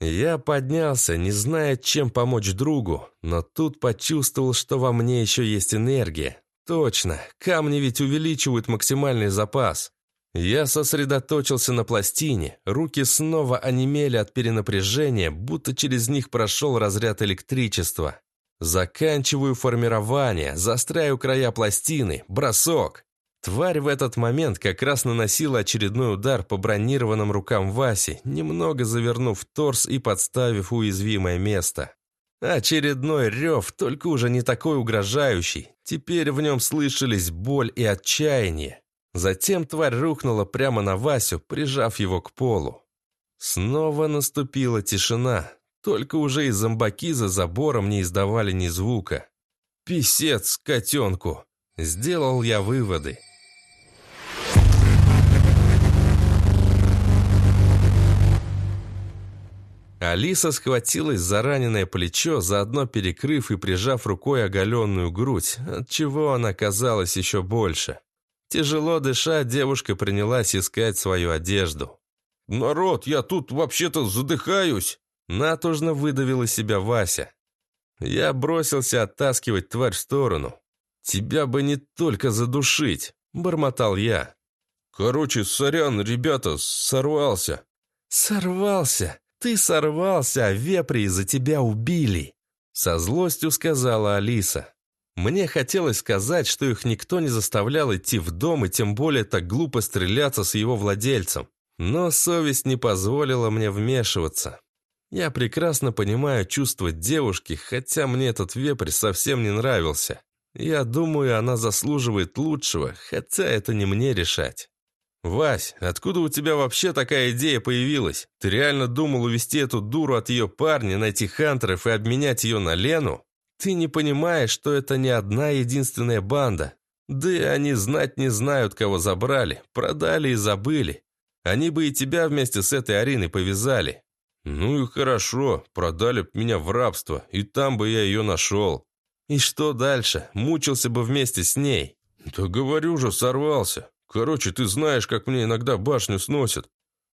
Я поднялся, не зная, чем помочь другу, но тут почувствовал, что во мне еще есть энергия. Точно, камни ведь увеличивают максимальный запас. Я сосредоточился на пластине, руки снова онемели от перенапряжения, будто через них прошел разряд электричества. Заканчиваю формирование, застряю края пластины, бросок. Тварь в этот момент как раз наносила очередной удар по бронированным рукам Васи, немного завернув торс и подставив уязвимое место. Очередной рев, только уже не такой угрожающий. Теперь в нем слышались боль и отчаяние. Затем тварь рухнула прямо на Васю, прижав его к полу. Снова наступила тишина, только уже и зомбаки за забором не издавали ни звука. «Писец котенку!» Сделал я выводы. Алиса схватилась за раненое плечо, заодно перекрыв и прижав рукой оголенную грудь, отчего она казалась еще больше. Тяжело дыша, девушка принялась искать свою одежду. «Народ, я тут вообще-то задыхаюсь!» Натужно выдавил из себя Вася. Я бросился оттаскивать тварь в сторону. «Тебя бы не только задушить!» – бормотал я. «Короче, сорян, ребята, сорвался!» «Сорвался! Ты сорвался, а вепри из-за тебя убили!» Со злостью сказала Алиса. Мне хотелось сказать, что их никто не заставлял идти в дом и тем более так глупо стреляться с его владельцем. Но совесть не позволила мне вмешиваться. Я прекрасно понимаю чувства девушки, хотя мне этот вепрь совсем не нравился. Я думаю, она заслуживает лучшего, хотя это не мне решать. «Вась, откуда у тебя вообще такая идея появилась? Ты реально думал увести эту дуру от ее парня, найти хантеров и обменять ее на Лену? Ты не понимаешь, что это не одна единственная банда. Да и они знать не знают, кого забрали, продали и забыли. Они бы и тебя вместе с этой Ариной повязали. Ну и хорошо, продали б меня в рабство, и там бы я ее нашел. И что дальше? Мучился бы вместе с ней. Да говорю же, сорвался. Короче, ты знаешь, как мне иногда башню сносят.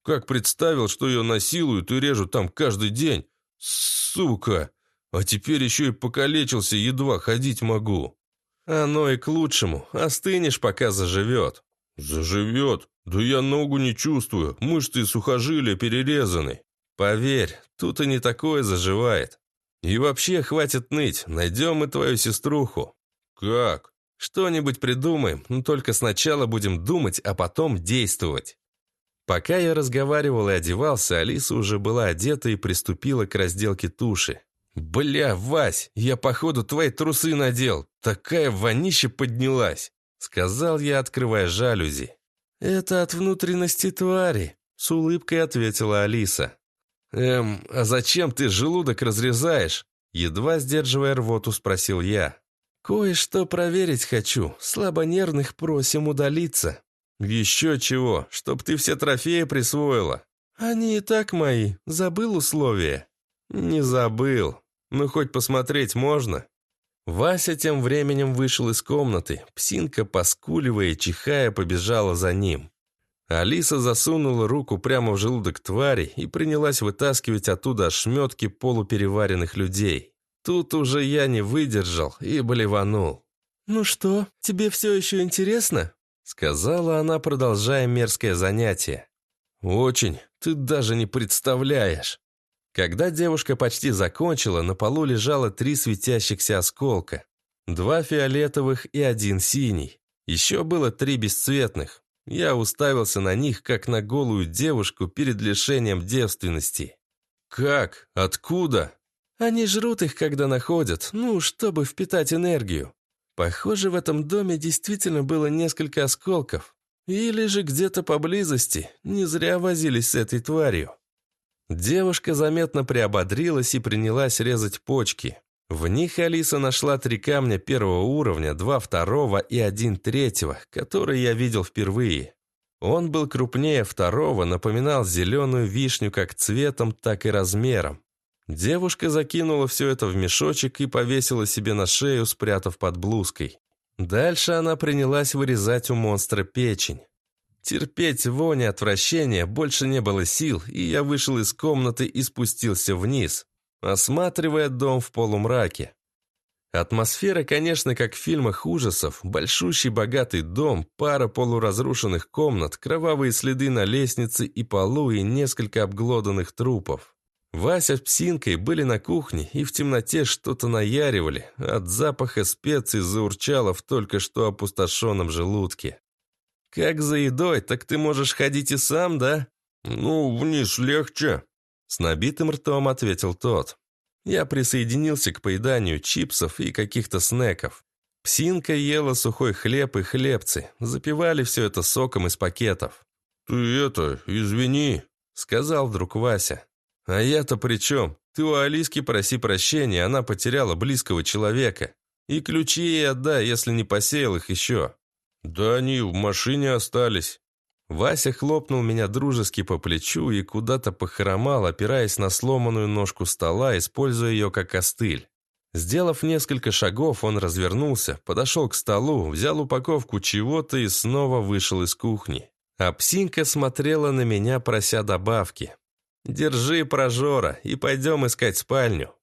Как представил, что ее насилуют и режут там каждый день. Сука! А теперь еще и покалечился, едва ходить могу. Оно и к лучшему. Остынешь, пока заживет. Заживет? Да я ногу не чувствую. Мышцы и сухожилия перерезаны. Поверь, тут и не такое заживает. И вообще, хватит ныть. Найдем мы твою сеструху. Как? Что-нибудь придумаем, но только сначала будем думать, а потом действовать. Пока я разговаривал и одевался, Алиса уже была одета и приступила к разделке туши. «Бля, Вась, я, походу, твои трусы надел. Такая вонища поднялась!» Сказал я, открывая жалюзи. «Это от внутренности твари», — с улыбкой ответила Алиса. «Эм, а зачем ты желудок разрезаешь?» Едва сдерживая рвоту, спросил я. «Кое-что проверить хочу. Слабонервных просим удалиться». «Еще чего, чтоб ты все трофеи присвоила». «Они и так мои. Забыл условия». «Не забыл. Ну, хоть посмотреть можно?» Вася тем временем вышел из комнаты. Псинка, поскуливая и чихая, побежала за ним. Алиса засунула руку прямо в желудок твари и принялась вытаскивать оттуда ошметки полупереваренных людей. Тут уже я не выдержал и блеванул. «Ну что, тебе все еще интересно?» Сказала она, продолжая мерзкое занятие. «Очень, ты даже не представляешь». Когда девушка почти закончила, на полу лежало три светящихся осколка. Два фиолетовых и один синий. Еще было три бесцветных. Я уставился на них, как на голую девушку перед лишением девственности. «Как? Откуда?» «Они жрут их, когда находят, ну, чтобы впитать энергию. Похоже, в этом доме действительно было несколько осколков. Или же где-то поблизости. Не зря возились с этой тварью». Девушка заметно приободрилась и принялась резать почки. В них Алиса нашла три камня первого уровня, два второго и один третьего, которые я видел впервые. Он был крупнее второго, напоминал зеленую вишню как цветом, так и размером. Девушка закинула все это в мешочек и повесила себе на шею, спрятав под блузкой. Дальше она принялась вырезать у монстра печень. Терпеть вонь и отвращение больше не было сил, и я вышел из комнаты и спустился вниз, осматривая дом в полумраке. Атмосфера, конечно, как в фильмах ужасов. Большущий богатый дом, пара полуразрушенных комнат, кровавые следы на лестнице и полу и несколько обглоданных трупов. Вася с псинкой были на кухне и в темноте что-то наяривали. От запаха специй заурчало в только что опустошенном желудке. «Как за едой, так ты можешь ходить и сам, да?» «Ну, вниз легче», — с набитым ртом ответил тот. Я присоединился к поеданию чипсов и каких-то снеков. Псинка ела сухой хлеб и хлебцы, запивали все это соком из пакетов. «Ты это, извини», — сказал вдруг Вася. «А я-то при чем? Ты у Алиски проси прощения, она потеряла близкого человека. И ключи ей отдай, если не посеял их еще». «Да они в машине остались». Вася хлопнул меня дружески по плечу и куда-то похромал, опираясь на сломанную ножку стола, используя ее как костыль. Сделав несколько шагов, он развернулся, подошел к столу, взял упаковку чего-то и снова вышел из кухни. А псинка смотрела на меня, прося добавки. «Держи, прожора, и пойдем искать спальню».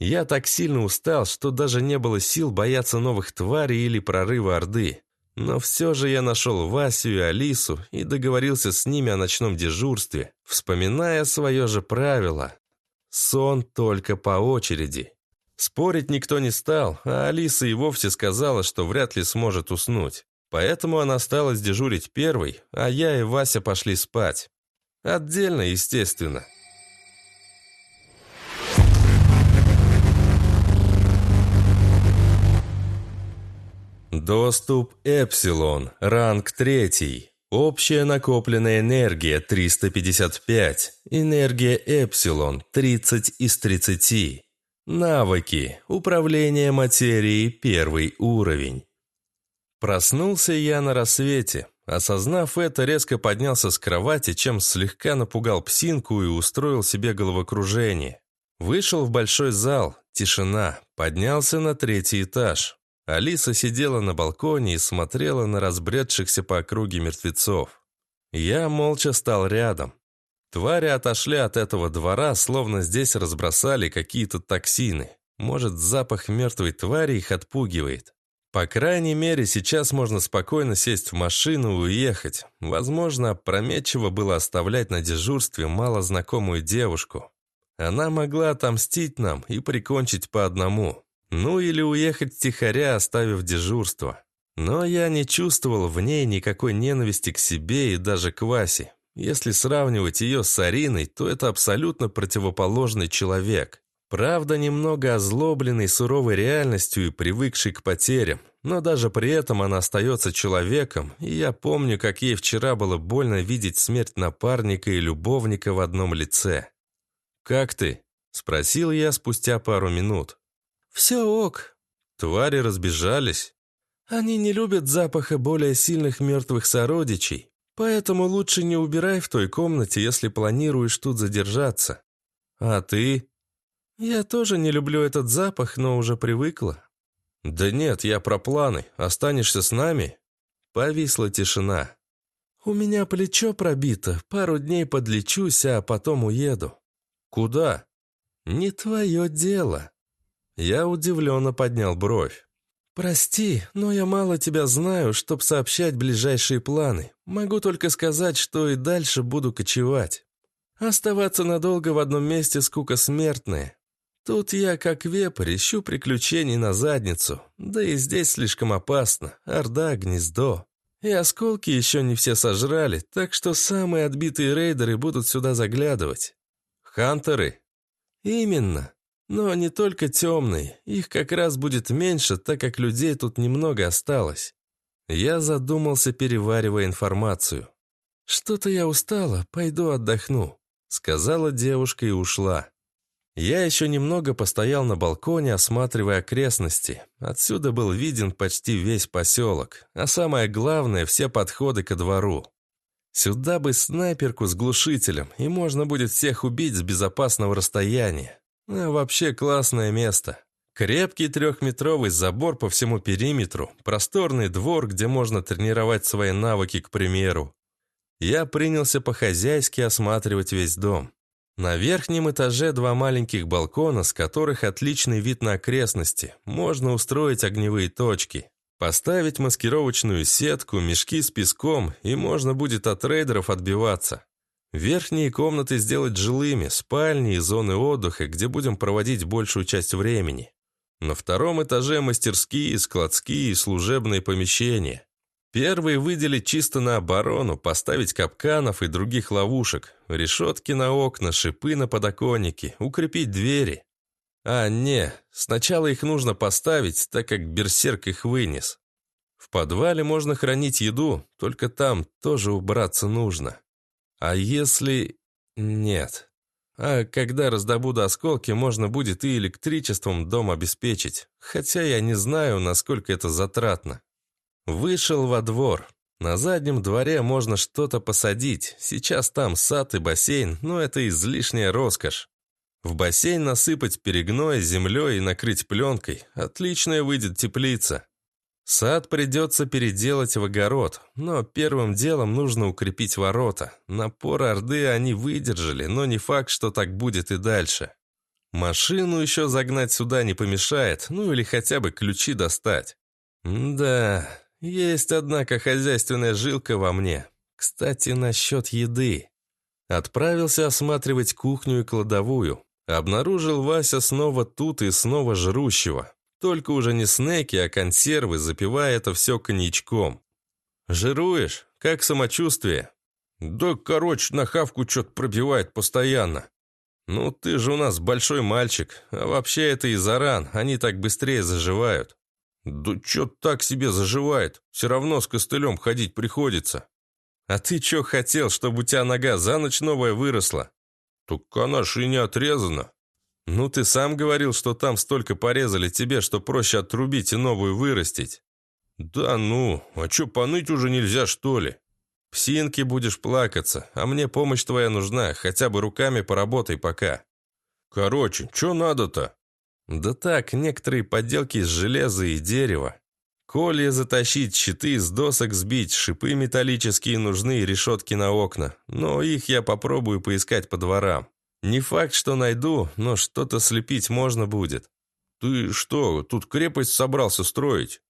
Я так сильно устал, что даже не было сил бояться новых тварей или прорыва Орды. Но все же я нашел Васю и Алису и договорился с ними о ночном дежурстве, вспоминая свое же правило. Сон только по очереди. Спорить никто не стал, а Алиса и вовсе сказала, что вряд ли сможет уснуть. Поэтому она осталась дежурить первой, а я и Вася пошли спать. Отдельно, естественно. Доступ Эпсилон, ранг 3. Общая накопленная энергия 355. Энергия Эпсилон 30 из 30. Навыки. Управление материей первый уровень. Проснулся я на рассвете. Осознав это, резко поднялся с кровати, чем слегка напугал псинку и устроил себе головокружение. Вышел в большой зал, тишина, поднялся на третий этаж. Алиса сидела на балконе и смотрела на разбредшихся по округе мертвецов. Я молча стал рядом. Твари отошли от этого двора, словно здесь разбросали какие-то токсины. Может, запах мертвой твари их отпугивает. По крайней мере, сейчас можно спокойно сесть в машину и уехать. Возможно, опрометчиво было оставлять на дежурстве малознакомую девушку. Она могла отомстить нам и прикончить по одному. Ну или уехать тихоря, оставив дежурство. Но я не чувствовал в ней никакой ненависти к себе и даже к Васе. Если сравнивать ее с Ариной, то это абсолютно противоположный человек. Правда, немного озлобленный суровой реальностью и привыкший к потерям, но даже при этом она остается человеком, и я помню, как ей вчера было больно видеть смерть напарника и любовника в одном лице. «Как ты?» – спросил я спустя пару минут. «Все ок». Твари разбежались. Они не любят запаха более сильных мертвых сородичей, поэтому лучше не убирай в той комнате, если планируешь тут задержаться. А ты? Я тоже не люблю этот запах, но уже привыкла. Да нет, я про планы. Останешься с нами? Повисла тишина. У меня плечо пробито, пару дней подлечусь, а потом уеду. Куда? Не твое дело. Я удивленно поднял бровь. «Прости, но я мало тебя знаю, чтоб сообщать ближайшие планы. Могу только сказать, что и дальше буду кочевать. Оставаться надолго в одном месте скука смертная. Тут я, как вепрь, ищу приключений на задницу. Да и здесь слишком опасно. Орда, гнездо. И осколки еще не все сожрали, так что самые отбитые рейдеры будут сюда заглядывать. Хантеры? Именно. Но не только темные, их как раз будет меньше, так как людей тут немного осталось. Я задумался, переваривая информацию. «Что-то я устала, пойду отдохну», — сказала девушка и ушла. Я еще немного постоял на балконе, осматривая окрестности. Отсюда был виден почти весь поселок, а самое главное — все подходы ко двору. Сюда бы снайперку с глушителем, и можно будет всех убить с безопасного расстояния. А вообще классное место. Крепкий трехметровый забор по всему периметру, просторный двор, где можно тренировать свои навыки, к примеру. Я принялся по-хозяйски осматривать весь дом. На верхнем этаже два маленьких балкона, с которых отличный вид на окрестности. Можно устроить огневые точки. Поставить маскировочную сетку, мешки с песком, и можно будет от рейдеров отбиваться. Верхние комнаты сделать жилыми, спальни и зоны отдыха, где будем проводить большую часть времени. На втором этаже мастерские, складские и служебные помещения. Первые выделить чисто на оборону, поставить капканов и других ловушек, решетки на окна, шипы на подоконнике, укрепить двери. А, не, сначала их нужно поставить, так как берсерк их вынес. В подвале можно хранить еду, только там тоже убраться нужно. А если... Нет. А когда раздобуду осколки, можно будет и электричеством дом обеспечить. Хотя я не знаю, насколько это затратно. Вышел во двор. На заднем дворе можно что-то посадить. Сейчас там сад и бассейн, но это излишняя роскошь. В бассейн насыпать перегной, землей и накрыть пленкой. Отличная выйдет теплица. Сад придется переделать в огород, но первым делом нужно укрепить ворота. Напор Орды они выдержали, но не факт, что так будет и дальше. Машину еще загнать сюда не помешает, ну или хотя бы ключи достать. да, Есть, однако, хозяйственная жилка во мне. Кстати, насчет еды. Отправился осматривать кухню и кладовую. Обнаружил Вася снова тут и снова жрущего. Только уже не снеки, а консервы, запивая это все коньячком. «Жируешь? Как самочувствие?» «Да, короче, на хавку что-то пробивает постоянно». «Ну, ты же у нас большой мальчик. А вообще это из-за ран. Они так быстрее заживают». «Да что так себе заживает? Все равно с костылем ходить приходится». «А ты что хотел, чтобы у тебя нога за ночь новая выросла?» «Так она же и не отрезана». «Ну, ты сам говорил, что там столько порезали тебе, что проще отрубить и новую вырастить». «Да ну, а что, поныть уже нельзя, что ли?» «Псинки будешь плакаться, а мне помощь твоя нужна, хотя бы руками поработай пока». «Короче, что надо-то?» «Да так, некоторые подделки из железа и дерева. Колья затащить, щиты из досок сбить, шипы металлические нужны и решетки на окна. Но их я попробую поискать по дворам. Не факт, что найду, но что-то слепить можно будет. Ты что, тут крепость собрался строить?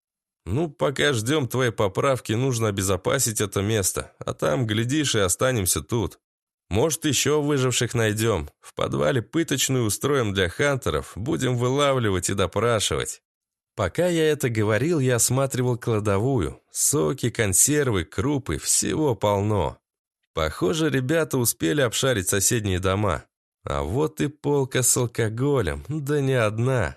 Ну, пока ждем твоей поправки, нужно обезопасить это место, а там, глядишь, и останемся тут. Может, еще выживших найдем. В подвале пыточную устроим для хантеров, будем вылавливать и допрашивать. Пока я это говорил, я осматривал кладовую. Соки, консервы, крупы, всего полно. Похоже, ребята успели обшарить соседние дома. А вот и полка с алкоголем, да не одна.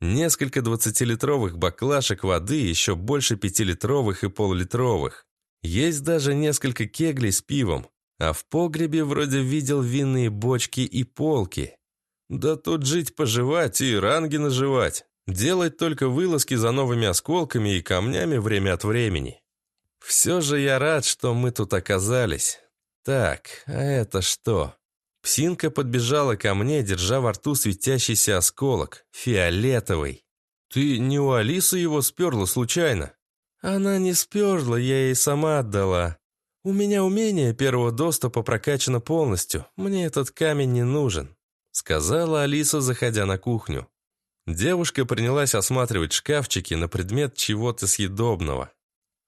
Несколько двадцатилитровых баклашек воды, еще больше пятилитровых и полулитровых. Есть даже несколько кеглей с пивом, а в погребе вроде видел винные бочки и полки. Да тут жить-поживать и ранги наживать. Делать только вылазки за новыми осколками и камнями время от времени. Все же я рад, что мы тут оказались. Так, а это что? Псинка подбежала ко мне, держа во рту светящийся осколок, фиолетовый. «Ты не у Алисы его сперла случайно?» «Она не сперла, я ей сама отдала. У меня умение первого доступа прокачано полностью, мне этот камень не нужен», сказала Алиса, заходя на кухню. Девушка принялась осматривать шкафчики на предмет чего-то съедобного.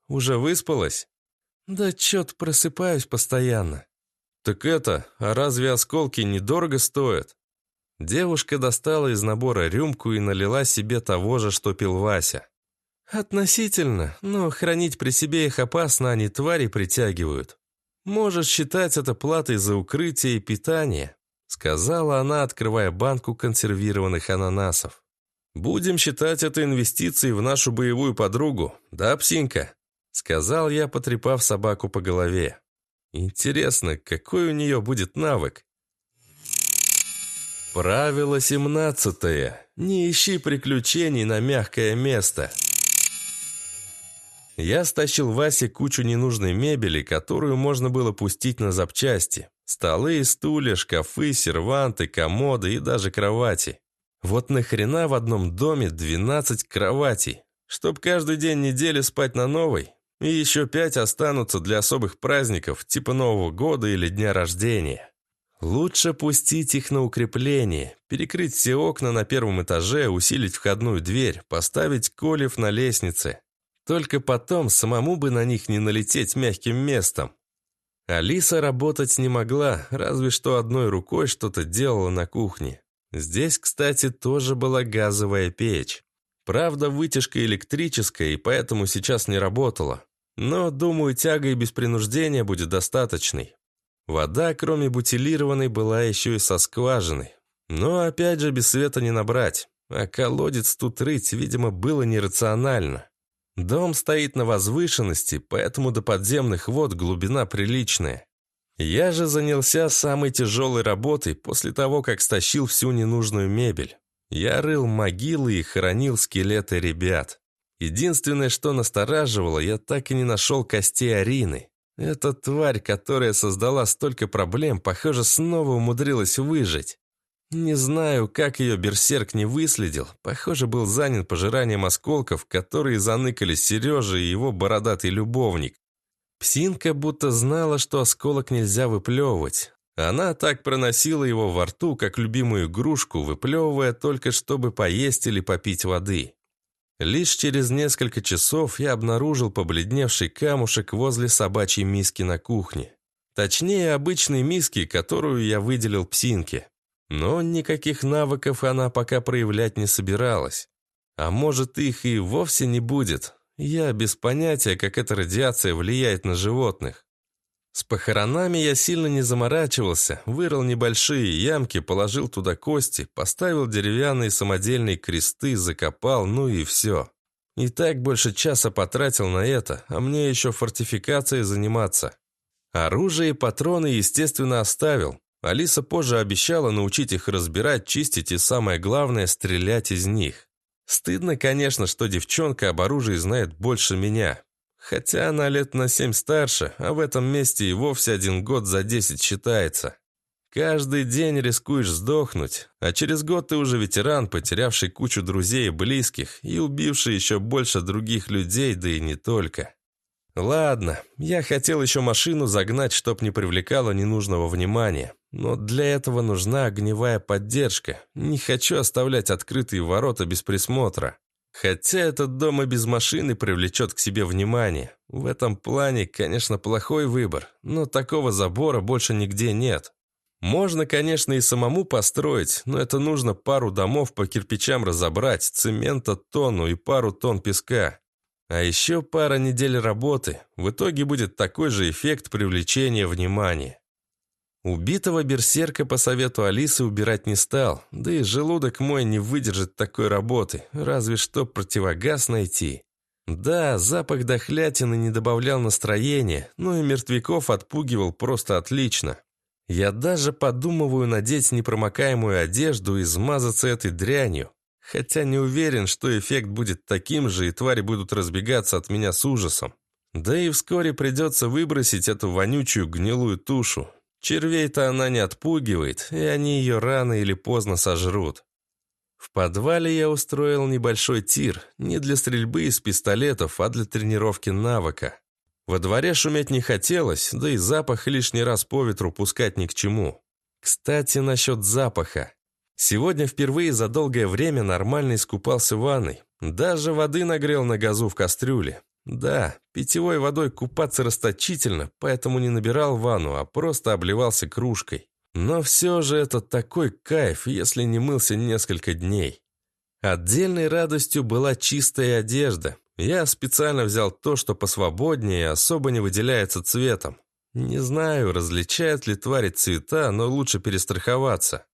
«Уже выспалась?» «Да чё-то просыпаюсь постоянно». «Так это, а разве осколки недорого стоят?» Девушка достала из набора рюмку и налила себе того же, что пил Вася. «Относительно, но хранить при себе их опасно, они твари притягивают. Можешь считать это платой за укрытие и питание», сказала она, открывая банку консервированных ананасов. «Будем считать это инвестицией в нашу боевую подругу, да, псинка?» Сказал я, потрепав собаку по голове. «Интересно, какой у нее будет навык?» Правило семнадцатое. Не ищи приключений на мягкое место. Я стащил Васе кучу ненужной мебели, которую можно было пустить на запчасти. Столы, стулья, шкафы, серванты, комоды и даже кровати. Вот нахрена в одном доме 12 кроватей? Чтоб каждый день недели спать на новой? И еще пять останутся для особых праздников, типа Нового года или дня рождения. Лучше пустить их на укрепление, перекрыть все окна на первом этаже, усилить входную дверь, поставить колев на лестнице. Только потом самому бы на них не налететь мягким местом. Алиса работать не могла, разве что одной рукой что-то делала на кухне. Здесь, кстати, тоже была газовая печь. Правда, вытяжка электрическая, и поэтому сейчас не работала. Но, думаю, тяга и без принуждения будет достаточной. Вода, кроме бутилированной, была еще и со скважиной. Но, опять же, без света не набрать. А колодец тут рыть, видимо, было нерационально. Дом стоит на возвышенности, поэтому до подземных вод глубина приличная. Я же занялся самой тяжелой работой после того, как стащил всю ненужную мебель. Я рыл могилы и хоронил скелеты ребят. Единственное, что настораживало, я так и не нашел костей Арины. Эта тварь, которая создала столько проблем, похоже, снова умудрилась выжить. Не знаю, как ее берсерк не выследил. Похоже, был занят пожиранием осколков, которые заныкали Сережа и его бородатый любовник. Псинка будто знала, что осколок нельзя выплевывать. Она так проносила его во рту, как любимую игрушку, выплевывая только, чтобы поесть или попить воды. Лишь через несколько часов я обнаружил побледневший камушек возле собачьей миски на кухне. Точнее, обычной миски, которую я выделил псинке. Но никаких навыков она пока проявлять не собиралась. А может, их и вовсе не будет. Я без понятия, как эта радиация влияет на животных. С похоронами я сильно не заморачивался, вырыл небольшие ямки, положил туда кости, поставил деревянные самодельные кресты, закопал, ну и все. И так больше часа потратил на это, а мне еще фортификацией заниматься. Оружие и патроны, естественно, оставил. Алиса позже обещала научить их разбирать, чистить и, самое главное, стрелять из них. Стыдно, конечно, что девчонка об оружии знает больше меня. Хотя она лет на семь старше, а в этом месте и вовсе один год за десять считается. Каждый день рискуешь сдохнуть, а через год ты уже ветеран, потерявший кучу друзей и близких и убивший еще больше других людей, да и не только. Ладно, я хотел еще машину загнать, чтоб не привлекало ненужного внимания, но для этого нужна огневая поддержка. Не хочу оставлять открытые ворота без присмотра. Хотя этот дом и без машины привлечет к себе внимание. В этом плане, конечно, плохой выбор, но такого забора больше нигде нет. Можно, конечно, и самому построить, но это нужно пару домов по кирпичам разобрать, цемента тонну и пару тонн песка. А еще пара недель работы. В итоге будет такой же эффект привлечения внимания. Убитого берсерка по совету Алисы убирать не стал, да и желудок мой не выдержит такой работы, разве что противогаз найти. Да, запах дохлятины не добавлял настроения, но и мертвяков отпугивал просто отлично. Я даже подумываю надеть непромокаемую одежду и смазаться этой дрянью, хотя не уверен, что эффект будет таким же, и твари будут разбегаться от меня с ужасом. Да и вскоре придется выбросить эту вонючую гнилую тушу, Червей-то она не отпугивает, и они ее рано или поздно сожрут. В подвале я устроил небольшой тир, не для стрельбы из пистолетов, а для тренировки навыка. Во дворе шуметь не хотелось, да и запах лишний раз по ветру пускать ни к чему. Кстати, насчет запаха. Сегодня впервые за долгое время нормально искупался в ванной. Даже воды нагрел на газу в кастрюле. Да, питьевой водой купаться расточительно, поэтому не набирал ванну, а просто обливался кружкой. Но все же это такой кайф, если не мылся несколько дней. Отдельной радостью была чистая одежда. Я специально взял то, что посвободнее и особо не выделяется цветом. Не знаю, различают ли твари цвета, но лучше перестраховаться.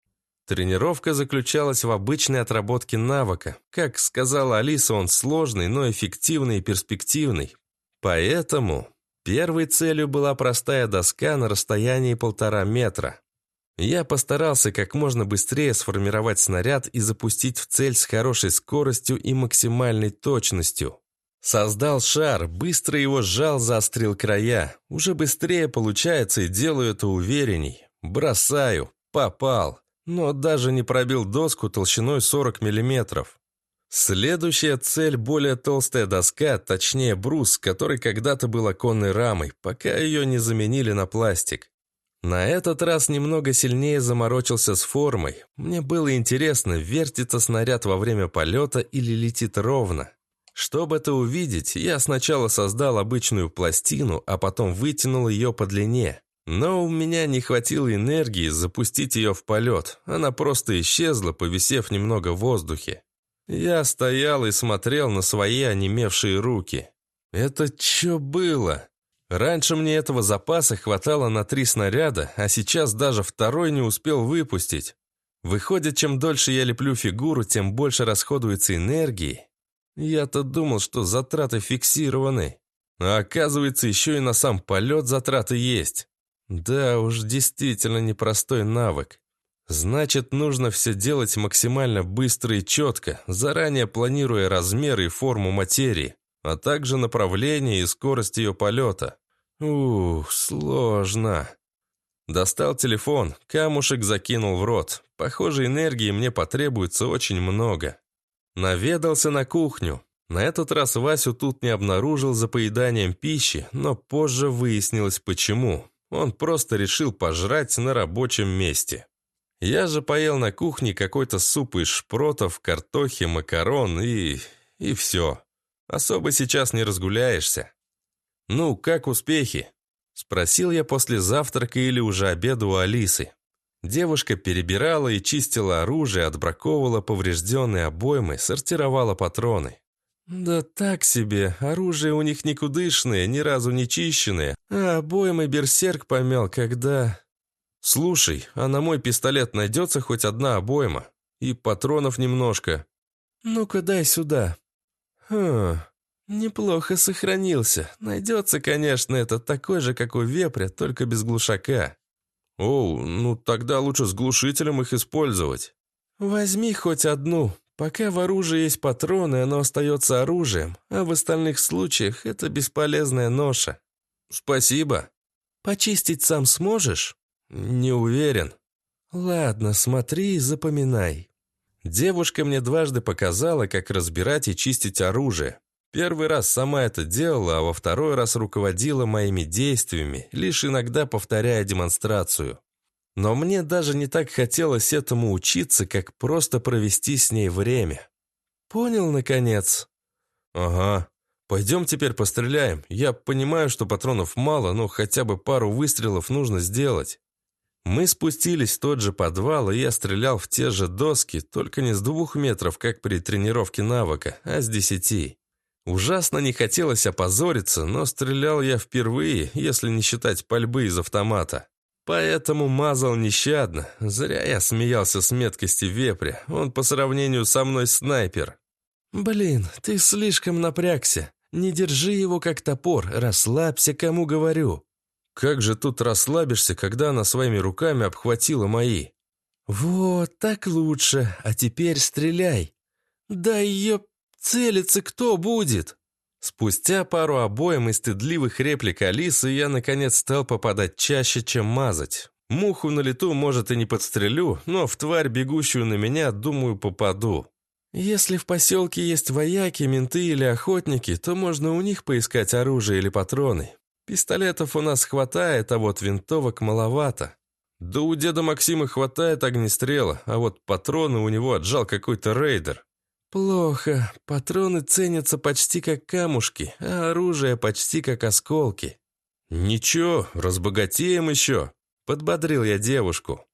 Тренировка заключалась в обычной отработке навыка. Как сказала Алиса, он сложный, но эффективный и перспективный. Поэтому первой целью была простая доска на расстоянии полтора метра. Я постарался как можно быстрее сформировать снаряд и запустить в цель с хорошей скоростью и максимальной точностью. Создал шар, быстро его сжал, заострил края. Уже быстрее получается и делаю это уверенней. Бросаю. Попал но даже не пробил доску толщиной 40 мм. Следующая цель – более толстая доска, точнее брус, который когда-то был оконной рамой, пока ее не заменили на пластик. На этот раз немного сильнее заморочился с формой. Мне было интересно, вертится снаряд во время полета или летит ровно. Чтобы это увидеть, я сначала создал обычную пластину, а потом вытянул ее по длине. Но у меня не хватило энергии запустить ее в полет. Она просто исчезла, повисев немного в воздухе. Я стоял и смотрел на свои онемевшие руки. Это что было? Раньше мне этого запаса хватало на три снаряда, а сейчас даже второй не успел выпустить. Выходит, чем дольше я леплю фигуру, тем больше расходуется энергии. Я-то думал, что затраты фиксированы. А оказывается, еще и на сам полет затраты есть. Да уж, действительно непростой навык. Значит, нужно все делать максимально быстро и четко, заранее планируя размеры и форму материи, а также направление и скорость ее полета. Ух, сложно. Достал телефон, камушек закинул в рот. Похоже, энергии мне потребуется очень много. Наведался на кухню. На этот раз Васю тут не обнаружил за поеданием пищи, но позже выяснилось почему. Он просто решил пожрать на рабочем месте. Я же поел на кухне какой-то суп из шпротов, картохи, макарон и... и все. Особо сейчас не разгуляешься. «Ну, как успехи?» Спросил я после завтрака или уже обеда у Алисы. Девушка перебирала и чистила оружие, отбраковывала поврежденные обоймы, сортировала патроны. «Да так себе, оружие у них никудышное, ни разу не чищенное, а обоймы берсерк помял, когда...» «Слушай, а на мой пистолет найдется хоть одна обойма? И патронов немножко?» «Ну-ка дай сюда». «Хм, неплохо сохранился. Найдется, конечно, этот такой же, как у вепря, только без глушака». «Оу, ну тогда лучше с глушителем их использовать». «Возьми хоть одну. Пока в оружии есть патроны, оно остается оружием, а в остальных случаях это бесполезная ноша». «Спасибо». «Почистить сам сможешь?» «Не уверен». «Ладно, смотри и запоминай». Девушка мне дважды показала, как разбирать и чистить оружие. Первый раз сама это делала, а во второй раз руководила моими действиями, лишь иногда повторяя демонстрацию. Но мне даже не так хотелось этому учиться, как просто провести с ней время. Понял, наконец? Ага. Пойдем теперь постреляем. Я понимаю, что патронов мало, но хотя бы пару выстрелов нужно сделать. Мы спустились в тот же подвал, и я стрелял в те же доски, только не с двух метров, как при тренировке навыка, а с десяти. Ужасно не хотелось опозориться, но стрелял я впервые, если не считать пальбы из автомата. Поэтому мазал нещадно. Зря я смеялся с меткости вепря. Он по сравнению со мной снайпер. «Блин, ты слишком напрягся. Не держи его как топор, расслабься, кому говорю». Как же тут расслабишься, когда она своими руками обхватила мои? Вот, так лучше. А теперь стреляй. Да ее целиться кто будет? Спустя пару обоим и стыдливых реплик Алисы я, наконец, стал попадать чаще, чем мазать. Муху на лету, может, и не подстрелю, но в тварь, бегущую на меня, думаю, попаду. Если в поселке есть вояки, менты или охотники, то можно у них поискать оружие или патроны. Пистолетов у нас хватает, а вот винтовок маловато. Да у деда Максима хватает огнестрела, а вот патроны у него отжал какой-то рейдер. Плохо. Патроны ценятся почти как камушки, а оружие почти как осколки. Ничего, разбогатеем еще. Подбодрил я девушку.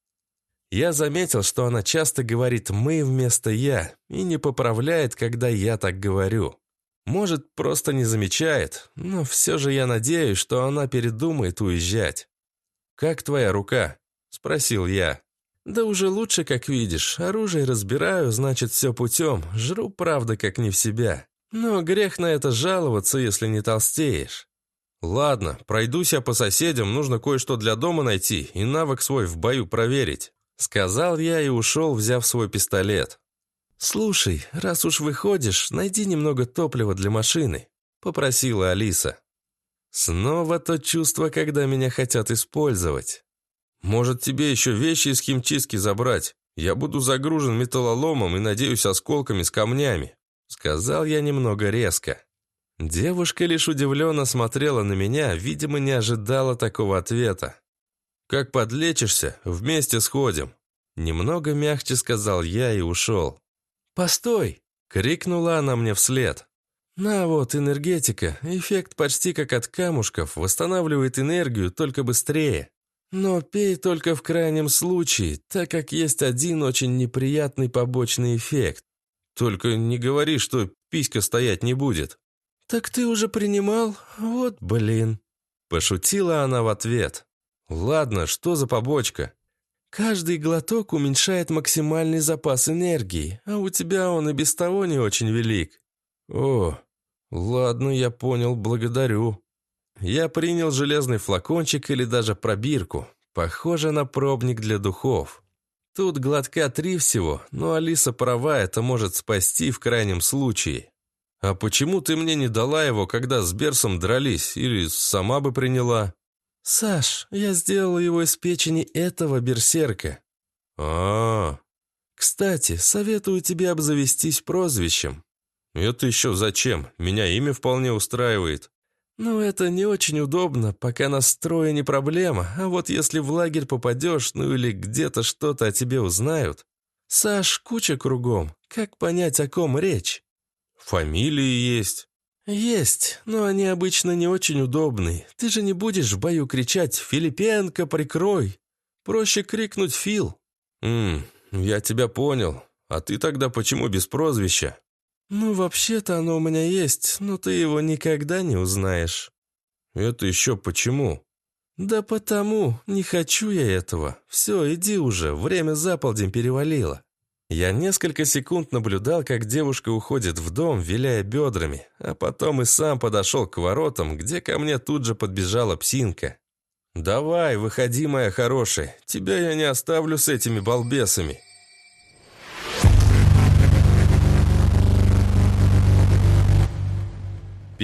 Я заметил, что она часто говорит «мы» вместо «я» и не поправляет, когда я так говорю. Может, просто не замечает, но все же я надеюсь, что она передумает уезжать. «Как твоя рука?» – спросил я. «Да уже лучше, как видишь. Оружие разбираю, значит, все путем. Жру, правда, как не в себя. Но грех на это жаловаться, если не толстеешь». «Ладно, пройдусь я по соседям, нужно кое-что для дома найти и навык свой в бою проверить», – сказал я и ушел, взяв свой пистолет. «Слушай, раз уж выходишь, найди немного топлива для машины», — попросила Алиса. «Снова то чувство, когда меня хотят использовать. Может, тебе еще вещи из химчистки забрать? Я буду загружен металлоломом и, надеюсь, осколками с камнями», — сказал я немного резко. Девушка лишь удивленно смотрела на меня, видимо, не ожидала такого ответа. «Как подлечишься, вместе сходим», — немного мягче сказал я и ушел. «Постой!» — крикнула она мне вслед. «На вот, энергетика. Эффект почти как от камушков. Восстанавливает энергию, только быстрее. Но пей только в крайнем случае, так как есть один очень неприятный побочный эффект. Только не говори, что писька стоять не будет». «Так ты уже принимал? Вот блин!» Пошутила она в ответ. «Ладно, что за побочка?» Каждый глоток уменьшает максимальный запас энергии, а у тебя он и без того не очень велик. О, ладно, я понял, благодарю. Я принял железный флакончик или даже пробирку. Похоже на пробник для духов. Тут глотка три всего, но Алиса права, это может спасти в крайнем случае. А почему ты мне не дала его, когда с Берсом дрались, или сама бы приняла? «Саш, я сделала его из печени этого берсерка». А, -а, а Кстати, советую тебе обзавестись прозвищем». «Это еще зачем? Меня имя вполне устраивает». «Ну, это не очень удобно, пока настроя не проблема, а вот если в лагерь попадешь, ну или где-то что-то о тебе узнают. Саш, куча кругом, как понять, о ком речь?» Фамилии есть?» «Есть, но они обычно не очень удобные. Ты же не будешь в бою кричать «Филипенко, прикрой!» Проще крикнуть «Фил». «Ммм, я тебя понял. А ты тогда почему без прозвища?» «Ну, вообще-то оно у меня есть, но ты его никогда не узнаешь». «Это еще почему?» «Да потому, не хочу я этого. Все, иди уже, время за полдень перевалило». Я несколько секунд наблюдал, как девушка уходит в дом, виляя бедрами, а потом и сам подошел к воротам, где ко мне тут же подбежала псинка. «Давай, выходи, моя хорошая, тебя я не оставлю с этими балбесами».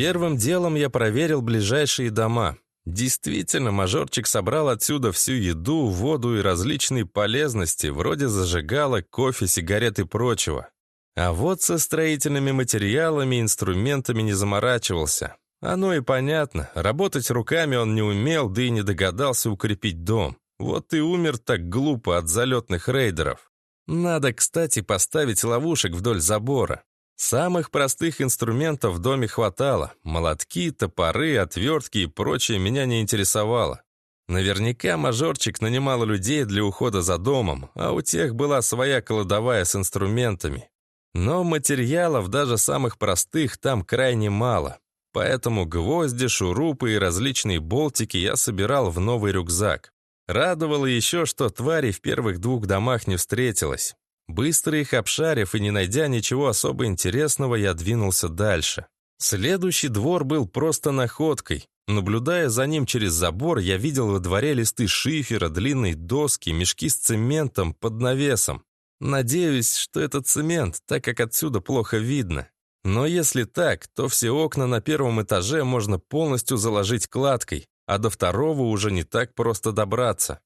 Первым делом я проверил ближайшие дома. Действительно, мажорчик собрал отсюда всю еду, воду и различные полезности, вроде зажигалок, кофе, сигарет и прочего. А вот со строительными материалами и инструментами не заморачивался. Оно и понятно, работать руками он не умел, да и не догадался укрепить дом. Вот и умер так глупо от залетных рейдеров. Надо, кстати, поставить ловушек вдоль забора. Самых простых инструментов в доме хватало. Молотки, топоры, отвертки и прочее меня не интересовало. Наверняка мажорчик нанимал людей для ухода за домом, а у тех была своя кладовая с инструментами. Но материалов, даже самых простых, там крайне мало. Поэтому гвозди, шурупы и различные болтики я собирал в новый рюкзак. Радовало еще, что твари в первых двух домах не встретилось. Быстро их обшарив и не найдя ничего особо интересного, я двинулся дальше. Следующий двор был просто находкой. Наблюдая за ним через забор, я видел во дворе листы шифера, длинные доски, мешки с цементом под навесом. Надеюсь, что это цемент, так как отсюда плохо видно. Но если так, то все окна на первом этаже можно полностью заложить кладкой, а до второго уже не так просто добраться.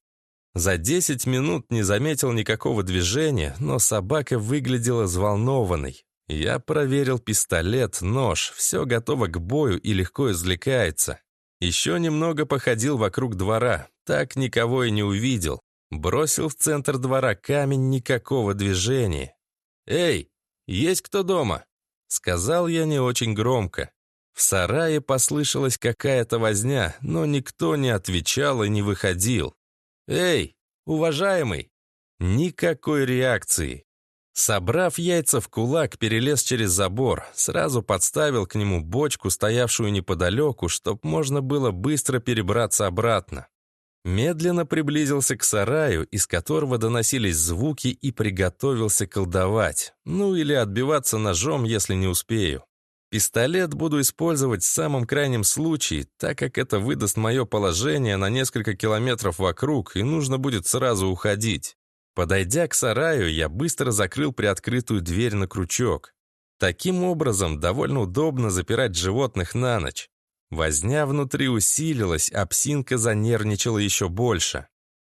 За 10 минут не заметил никакого движения, но собака выглядела взволнованной. Я проверил пистолет, нож, все готово к бою и легко извлекается. Еще немного походил вокруг двора, так никого и не увидел. Бросил в центр двора камень, никакого движения. «Эй, есть кто дома?» Сказал я не очень громко. В сарае послышалась какая-то возня, но никто не отвечал и не выходил. «Эй, уважаемый!» Никакой реакции. Собрав яйца в кулак, перелез через забор, сразу подставил к нему бочку, стоявшую неподалеку, чтоб можно было быстро перебраться обратно. Медленно приблизился к сараю, из которого доносились звуки, и приготовился колдовать. Ну или отбиваться ножом, если не успею. Пистолет буду использовать в самом крайнем случае, так как это выдаст мое положение на несколько километров вокруг, и нужно будет сразу уходить. Подойдя к сараю, я быстро закрыл приоткрытую дверь на крючок. Таким образом, довольно удобно запирать животных на ночь. Возня внутри усилилась, а псинка занервничала еще больше.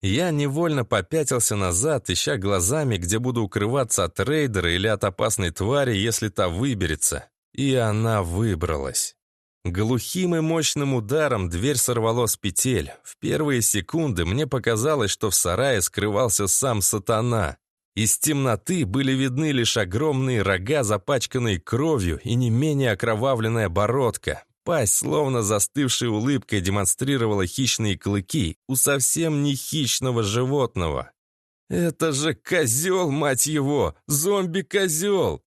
Я невольно попятился назад, ища глазами, где буду укрываться от рейдера или от опасной твари, если та выберется. И она выбралась. Глухим и мощным ударом дверь сорвало с петель. В первые секунды мне показалось, что в сарае скрывался сам сатана. Из темноты были видны лишь огромные рога, запачканные кровью, и не менее окровавленная бородка. Пасть, словно застывшей улыбкой, демонстрировала хищные клыки у совсем не хищного животного. «Это же козел, мать его! Зомби-козел!»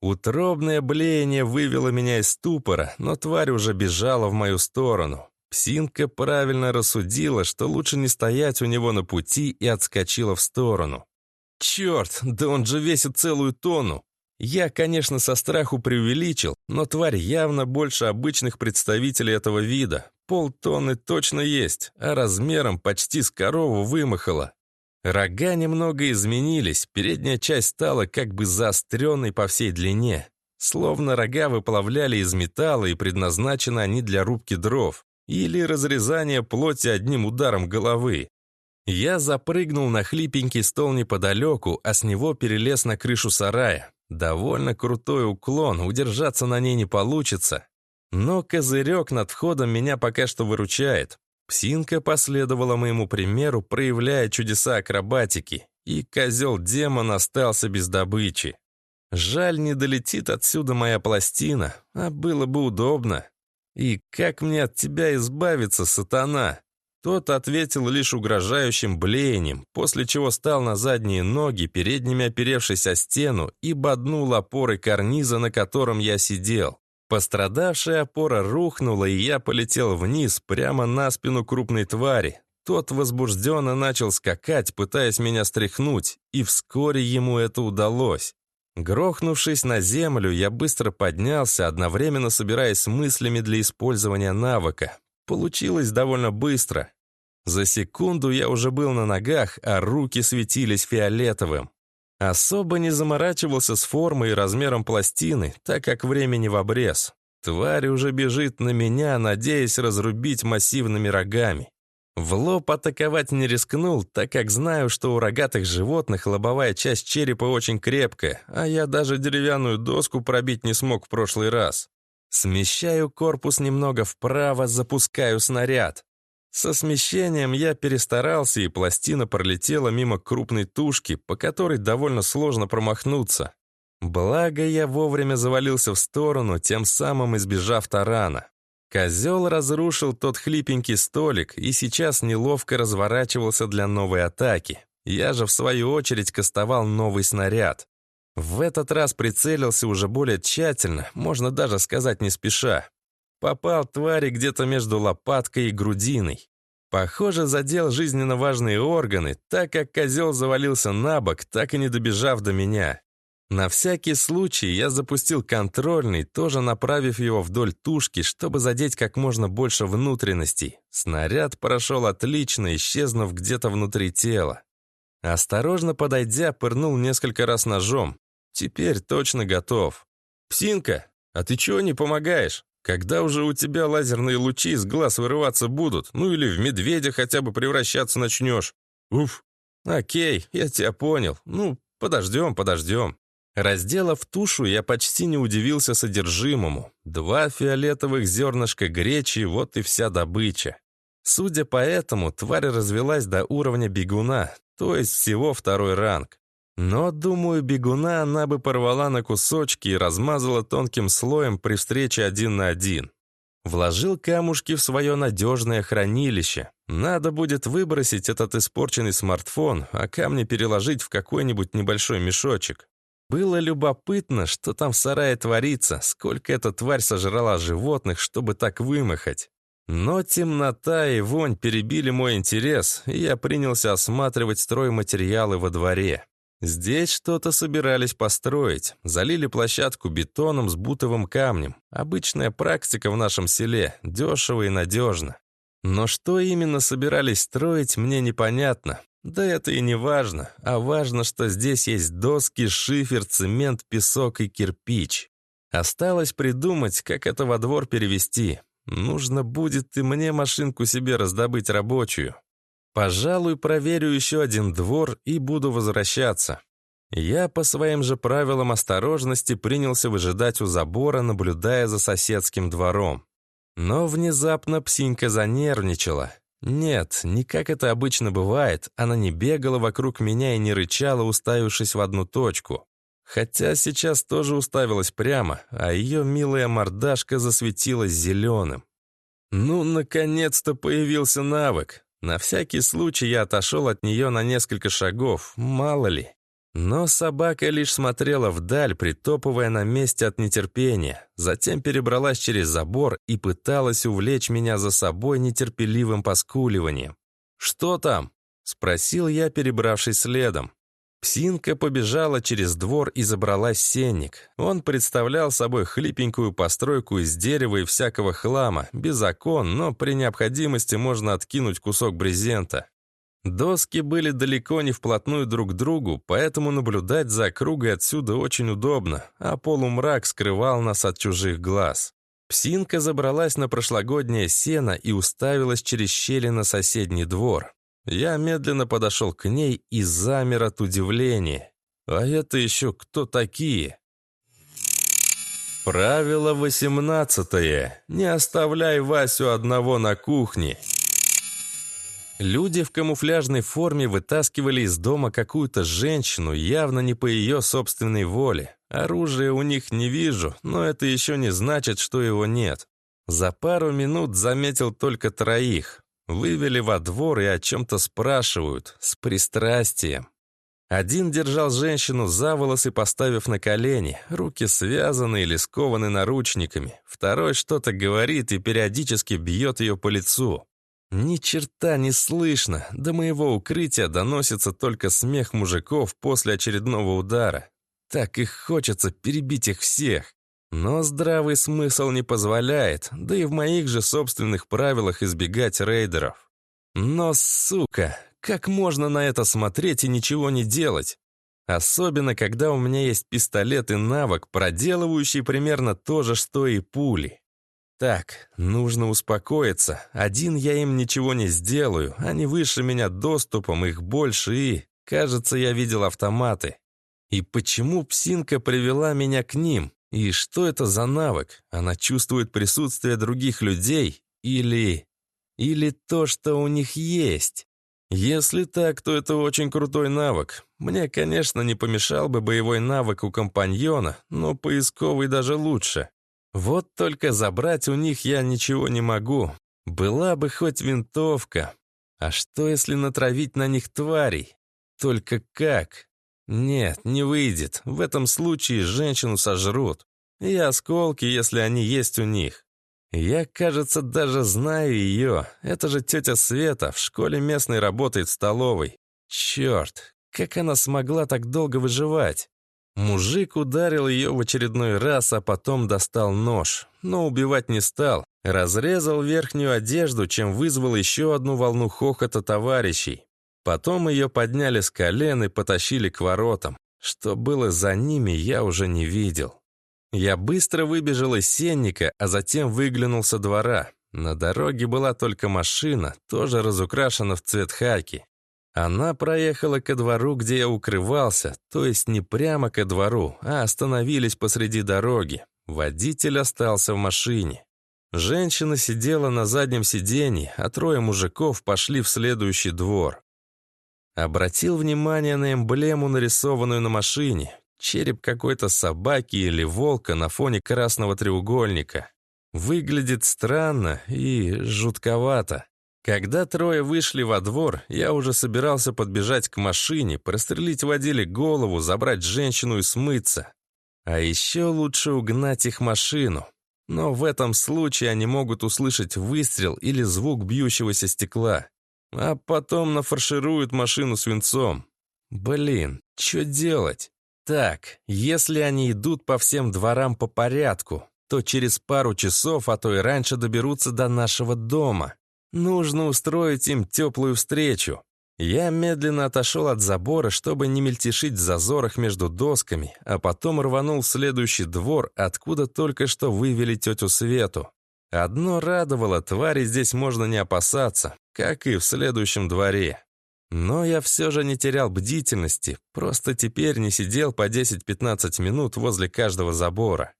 Утробное блеяние вывело меня из ступора, но тварь уже бежала в мою сторону. Псинка правильно рассудила, что лучше не стоять у него на пути и отскочила в сторону. «Черт, да он же весит целую тонну!» Я, конечно, со страху преувеличил, но тварь явно больше обычных представителей этого вида. Полтонны точно есть, а размером почти с корову вымахала. Рога немного изменились, передняя часть стала как бы заостренной по всей длине. Словно рога выплавляли из металла, и предназначены они для рубки дров или разрезания плоти одним ударом головы. Я запрыгнул на хлипенький стол неподалеку, а с него перелез на крышу сарая. Довольно крутой уклон, удержаться на ней не получится. Но козырек над входом меня пока что выручает. Псинка последовала моему примеру, проявляя чудеса акробатики, и козел-демон остался без добычи. Жаль, не долетит отсюда моя пластина, а было бы удобно. И как мне от тебя избавиться, сатана? Тот ответил лишь угрожающим блеянием, после чего стал на задние ноги, передними оперевшись о стену, и боднул опоры карниза, на котором я сидел. Пострадавшая опора рухнула, и я полетел вниз, прямо на спину крупной твари. Тот возбужденно начал скакать, пытаясь меня стряхнуть, и вскоре ему это удалось. Грохнувшись на землю, я быстро поднялся, одновременно собираясь с мыслями для использования навыка. Получилось довольно быстро. За секунду я уже был на ногах, а руки светились фиолетовым. Особо не заморачивался с формой и размером пластины, так как времени в обрез. Тварь уже бежит на меня, надеясь разрубить массивными рогами. В лоб атаковать не рискнул, так как знаю, что у рогатых животных лобовая часть черепа очень крепкая, а я даже деревянную доску пробить не смог в прошлый раз. Смещаю корпус немного вправо, запускаю снаряд. Со смещением я перестарался, и пластина пролетела мимо крупной тушки, по которой довольно сложно промахнуться. Благо, я вовремя завалился в сторону, тем самым избежав тарана. Козел разрушил тот хлипенький столик и сейчас неловко разворачивался для новой атаки. Я же, в свою очередь, кастовал новый снаряд. В этот раз прицелился уже более тщательно, можно даже сказать не спеша. Попал твари где-то между лопаткой и грудиной. Похоже, задел жизненно важные органы, так как козел завалился на бок, так и не добежав до меня. На всякий случай я запустил контрольный, тоже направив его вдоль тушки, чтобы задеть как можно больше внутренностей. Снаряд прошел отлично, исчезнув где-то внутри тела. Осторожно подойдя, пырнул несколько раз ножом. Теперь точно готов. «Псинка, а ты чего не помогаешь?» Когда уже у тебя лазерные лучи из глаз вырываться будут? Ну или в медведя хотя бы превращаться начнешь? Уф. Окей, я тебя понял. Ну, подождем, подождем. Разделав тушу, я почти не удивился содержимому. Два фиолетовых зернышка гречи, вот и вся добыча. Судя по этому, тварь развелась до уровня бегуна, то есть всего второй ранг. Но, думаю, бегуна она бы порвала на кусочки и размазала тонким слоем при встрече один на один. Вложил камушки в свое надежное хранилище. Надо будет выбросить этот испорченный смартфон, а камни переложить в какой-нибудь небольшой мешочек. Было любопытно, что там в сарае творится, сколько эта тварь сожрала животных, чтобы так вымахать. Но темнота и вонь перебили мой интерес, и я принялся осматривать стройматериалы во дворе. Здесь что-то собирались построить. Залили площадку бетоном с бутовым камнем. Обычная практика в нашем селе. Дешево и надежно. Но что именно собирались строить, мне непонятно. Да это и не важно. А важно, что здесь есть доски, шифер, цемент, песок и кирпич. Осталось придумать, как это во двор перевести. Нужно будет и мне машинку себе раздобыть рабочую. Пожалуй, проверю еще один двор и буду возвращаться. Я по своим же правилам осторожности принялся выжидать у забора, наблюдая за соседским двором. Но внезапно псинька занервничала. Нет, не как это обычно бывает, она не бегала вокруг меня и не рычала, уставившись в одну точку. Хотя сейчас тоже уставилась прямо, а ее милая мордашка засветилась зеленым. Ну, наконец-то появился навык. На всякий случай я отошел от нее на несколько шагов, мало ли. Но собака лишь смотрела вдаль, притопывая на месте от нетерпения. Затем перебралась через забор и пыталась увлечь меня за собой нетерпеливым поскуливанием. «Что там?» — спросил я, перебравшись следом. Псинка побежала через двор и забралась сенник. Он представлял собой хлипенькую постройку из дерева и всякого хлама, без окон, но при необходимости можно откинуть кусок брезента. Доски были далеко не вплотную друг к другу, поэтому наблюдать за округой отсюда очень удобно, а полумрак скрывал нас от чужих глаз. Псинка забралась на прошлогоднее сено и уставилась через щели на соседний двор. Я медленно подошел к ней и замер от удивления. А это еще кто такие? Правило восемнадцатое. Не оставляй Васю одного на кухне. Люди в камуфляжной форме вытаскивали из дома какую-то женщину, явно не по ее собственной воле. Оружия у них не вижу, но это еще не значит, что его нет. За пару минут заметил только троих. Вывели во двор и о чем-то спрашивают, с пристрастием. Один держал женщину за волосы, поставив на колени, руки связаны или скованы наручниками. Второй что-то говорит и периодически бьет ее по лицу. Ни черта не слышно, до моего укрытия доносится только смех мужиков после очередного удара. Так и хочется перебить их всех. Но здравый смысл не позволяет, да и в моих же собственных правилах избегать рейдеров. Но, сука, как можно на это смотреть и ничего не делать? Особенно, когда у меня есть пистолет и навык, проделывающий примерно то же, что и пули. Так, нужно успокоиться. Один я им ничего не сделаю, они выше меня доступом, их больше и... Кажется, я видел автоматы. И почему псинка привела меня к ним? И что это за навык? Она чувствует присутствие других людей? Или... Или то, что у них есть? Если так, то это очень крутой навык. Мне, конечно, не помешал бы боевой навык у компаньона, но поисковый даже лучше. Вот только забрать у них я ничего не могу. Была бы хоть винтовка. А что, если натравить на них тварей? Только как? Нет, не выйдет. В этом случае женщину сожрут. И осколки, если они есть у них. Я, кажется, даже знаю ее. Это же тетя Света, в школе местной работает в столовой. Черт, как она смогла так долго выживать? Мужик ударил ее в очередной раз, а потом достал нож. Но убивать не стал. Разрезал верхнюю одежду, чем вызвал еще одну волну хохота товарищей. Потом ее подняли с колен и потащили к воротам. Что было за ними, я уже не видел. Я быстро выбежал из сенника, а затем выглянул со двора. На дороге была только машина, тоже разукрашена в цвет хаки. Она проехала ко двору, где я укрывался, то есть не прямо ко двору, а остановились посреди дороги. Водитель остался в машине. Женщина сидела на заднем сиденье, а трое мужиков пошли в следующий двор. Обратил внимание на эмблему, нарисованную на машине. Череп какой-то собаки или волка на фоне красного треугольника. Выглядит странно и жутковато. Когда трое вышли во двор, я уже собирался подбежать к машине, прострелить водиле голову, забрать женщину и смыться. А еще лучше угнать их машину. Но в этом случае они могут услышать выстрел или звук бьющегося стекла а потом нафаршируют машину свинцом. Блин, что делать? Так, если они идут по всем дворам по порядку, то через пару часов, а то и раньше доберутся до нашего дома. Нужно устроить им теплую встречу. Я медленно отошел от забора, чтобы не мельтешить в зазорах между досками, а потом рванул в следующий двор, откуда только что вывели тетю Свету. Одно радовало, твари здесь можно не опасаться, как и в следующем дворе. Но я все же не терял бдительности, просто теперь не сидел по 10-15 минут возле каждого забора.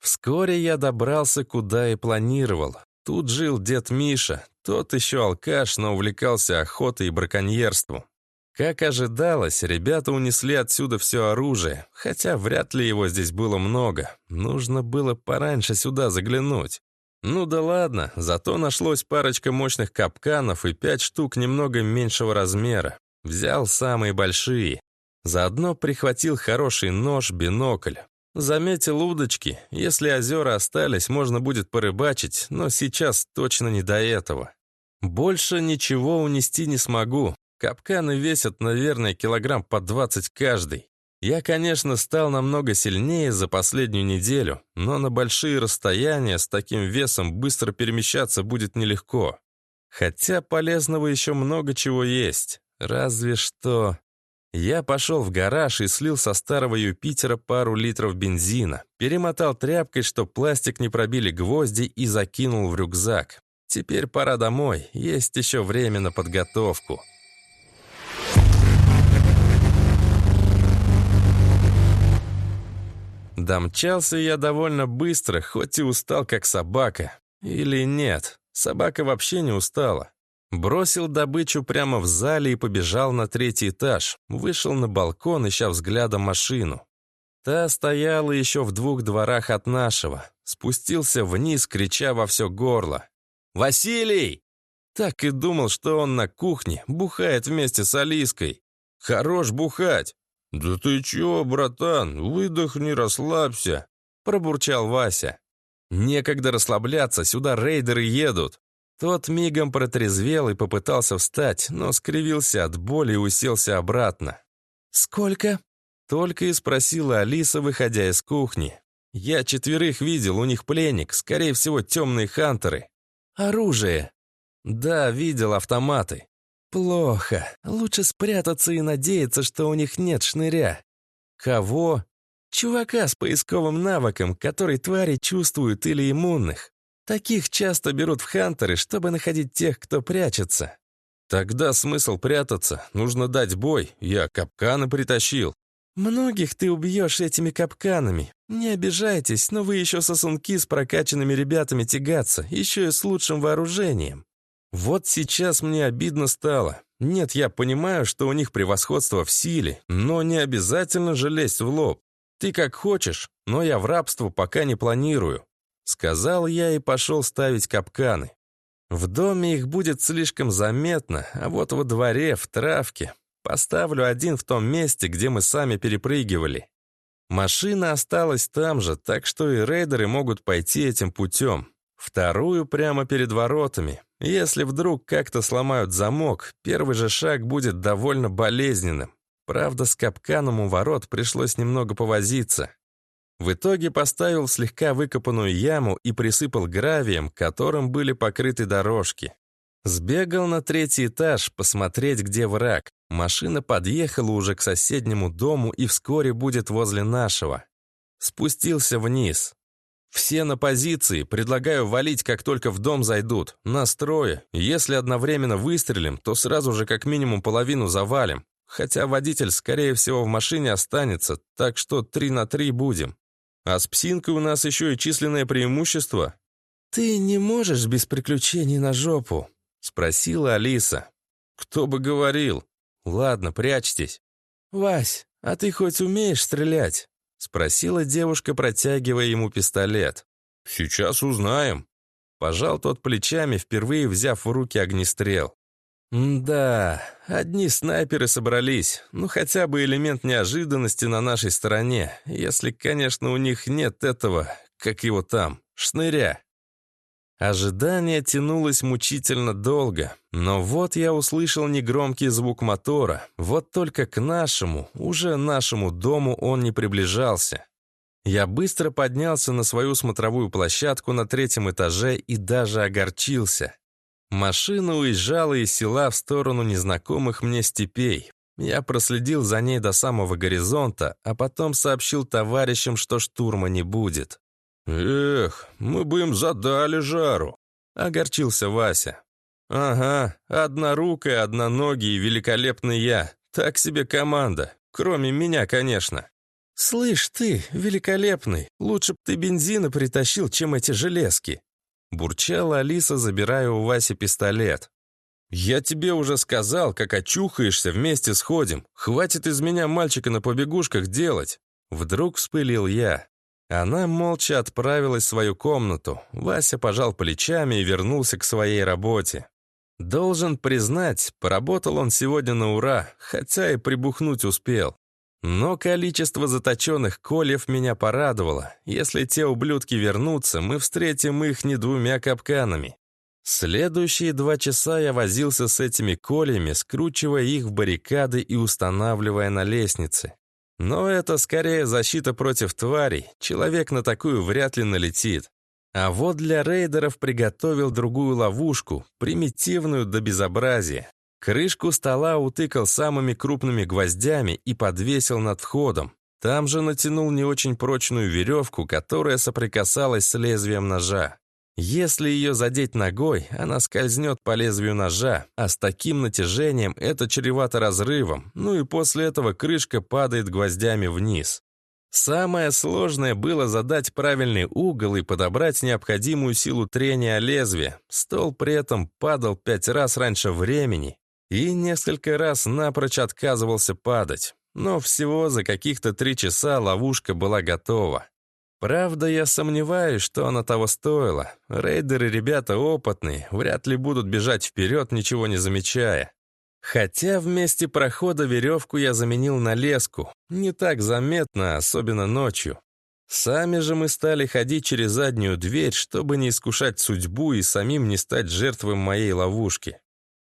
Вскоре я добрался, куда и планировал. Тут жил дед Миша, тот еще алкаш, но увлекался охотой и браконьерством. Как ожидалось, ребята унесли отсюда все оружие, хотя вряд ли его здесь было много. Нужно было пораньше сюда заглянуть. Ну да ладно, зато нашлось парочка мощных капканов и пять штук немного меньшего размера. Взял самые большие. Заодно прихватил хороший нож, бинокль. Заметил удочки. Если озера остались, можно будет порыбачить, но сейчас точно не до этого. Больше ничего унести не смогу. Капканы весят, наверное, килограмм по 20 каждый. Я, конечно, стал намного сильнее за последнюю неделю, но на большие расстояния с таким весом быстро перемещаться будет нелегко. Хотя полезного еще много чего есть. Разве что... Я пошел в гараж и слил со старого Юпитера пару литров бензина, перемотал тряпкой, чтоб пластик не пробили гвозди и закинул в рюкзак. Теперь пора домой, есть еще время на подготовку. Домчался я довольно быстро, хоть и устал как собака. Или нет, собака вообще не устала. Бросил добычу прямо в зале и побежал на третий этаж. Вышел на балкон, ища взглядом машину. Та стояла еще в двух дворах от нашего. Спустился вниз, крича во все горло. «Василий!» Так и думал, что он на кухне, бухает вместе с Алиской. Хорош бухать. «Да ты чё, братан, выдохни, расслабься», — пробурчал Вася. «Некогда расслабляться, сюда рейдеры едут». Тот мигом протрезвел и попытался встать, но скривился от боли и уселся обратно. «Сколько?» — только и спросила Алиса, выходя из кухни. «Я четверых видел, у них пленник, скорее всего, темные хантеры. Оружие!» «Да, видел автоматы. Плохо. Лучше спрятаться и надеяться, что у них нет шныря. Кого? Чувака с поисковым навыком, который твари чувствуют или иммунных. Таких часто берут в хантеры, чтобы находить тех, кто прячется. Тогда смысл прятаться. Нужно дать бой. Я капканы притащил. Многих ты убьешь этими капканами. Не обижайтесь, но вы еще сосунки с прокачанными ребятами тягаться, еще и с лучшим вооружением. Вот сейчас мне обидно стало. Нет, я понимаю, что у них превосходство в силе, но не обязательно же лезть в лоб. Ты как хочешь, но я в рабство пока не планирую. Сказал я и пошел ставить капканы. В доме их будет слишком заметно, а вот во дворе, в травке, поставлю один в том месте, где мы сами перепрыгивали. Машина осталась там же, так что и рейдеры могут пойти этим путем. Вторую прямо перед воротами. Если вдруг как-то сломают замок, первый же шаг будет довольно болезненным. Правда, с капканом у ворот пришлось немного повозиться. В итоге поставил слегка выкопанную яму и присыпал гравием, которым были покрыты дорожки. Сбегал на третий этаж посмотреть, где враг. Машина подъехала уже к соседнему дому и вскоре будет возле нашего. Спустился вниз. Все на позиции, предлагаю валить, как только в дом зайдут. Настрое. Если одновременно выстрелим, то сразу же как минимум половину завалим. Хотя водитель, скорее всего, в машине останется, так что три на три будем. А с псинкой у нас еще и численное преимущество. «Ты не можешь без приключений на жопу?» — спросила Алиса. «Кто бы говорил? Ладно, прячьтесь». «Вась, а ты хоть умеешь стрелять?» — спросила девушка, протягивая ему пистолет. «Сейчас узнаем». Пожал тот плечами, впервые взяв в руки огнестрел. «Да, одни снайперы собрались. Ну, хотя бы элемент неожиданности на нашей стороне, если, конечно, у них нет этого, как его там, шныря». Ожидание тянулось мучительно долго, но вот я услышал негромкий звук мотора, вот только к нашему, уже нашему дому он не приближался. Я быстро поднялся на свою смотровую площадку на третьем этаже и даже огорчился. Машина уезжала из села в сторону незнакомых мне степей. Я проследил за ней до самого горизонта, а потом сообщил товарищам, что штурма не будет. «Эх, мы бы им задали жару», — огорчился Вася. «Ага, однорукая, одноногий и великолепный я. Так себе команда. Кроме меня, конечно». «Слышь ты, великолепный, лучше б ты бензина притащил, чем эти железки», бурчала Алиса, забирая у Васи пистолет. «Я тебе уже сказал, как очухаешься, вместе сходим. Хватит из меня мальчика на побегушках делать». Вдруг вспылил я. Она молча отправилась в свою комнату. Вася пожал плечами и вернулся к своей работе. Должен признать, поработал он сегодня на ура, хотя и прибухнуть успел. Но количество заточенных кольев меня порадовало. Если те ублюдки вернутся, мы встретим их не двумя капканами. Следующие два часа я возился с этими кольями, скручивая их в баррикады и устанавливая на лестнице. Но это скорее защита против тварей, человек на такую вряд ли налетит. А вот для рейдеров приготовил другую ловушку, примитивную до безобразия. Крышку стола утыкал самыми крупными гвоздями и подвесил над входом. Там же натянул не очень прочную веревку, которая соприкасалась с лезвием ножа. Если ее задеть ногой, она скользнет по лезвию ножа, а с таким натяжением это чревато разрывом, ну и после этого крышка падает гвоздями вниз. Самое сложное было задать правильный угол и подобрать необходимую силу трения о лезвие. Стол при этом падал пять раз раньше времени и несколько раз напрочь отказывался падать. но всего за каких-то три часа ловушка была готова. Правда, я сомневаюсь, что она того стоила. Рейдеры ребята опытные, вряд ли будут бежать вперед, ничего не замечая. Хотя вместе прохода веревку я заменил на леску. Не так заметно, особенно ночью. Сами же мы стали ходить через заднюю дверь, чтобы не искушать судьбу и самим не стать жертвой моей ловушки.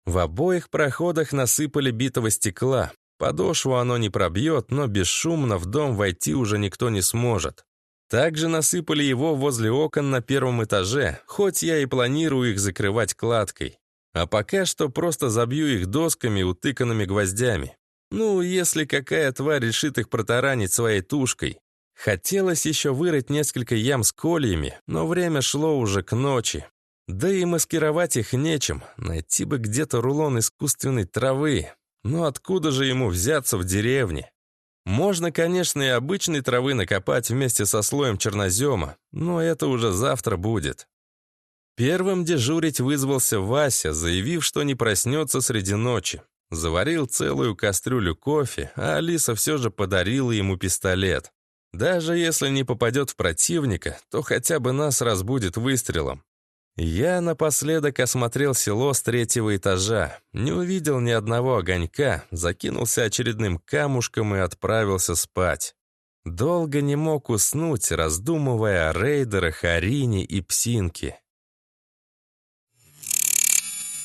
В обоих проходах насыпали битого стекла. Подошву оно не пробьет, но бесшумно в дом войти уже никто не сможет. Также насыпали его возле окон на первом этаже, хоть я и планирую их закрывать кладкой. А пока что просто забью их досками, утыканными гвоздями. Ну, если какая тварь решит их протаранить своей тушкой. Хотелось еще вырыть несколько ям с кольями, но время шло уже к ночи. Да и маскировать их нечем, найти бы где-то рулон искусственной травы. Но откуда же ему взяться в деревне? Можно, конечно, и обычной травы накопать вместе со слоем чернозема, но это уже завтра будет. Первым дежурить вызвался Вася, заявив, что не проснется среди ночи. Заварил целую кастрюлю кофе, а Алиса все же подарила ему пистолет. Даже если не попадет в противника, то хотя бы нас разбудит выстрелом. Я напоследок осмотрел село с третьего этажа, не увидел ни одного огонька, закинулся очередным камушком и отправился спать. Долго не мог уснуть, раздумывая о рейдерах, Арине и Псинке.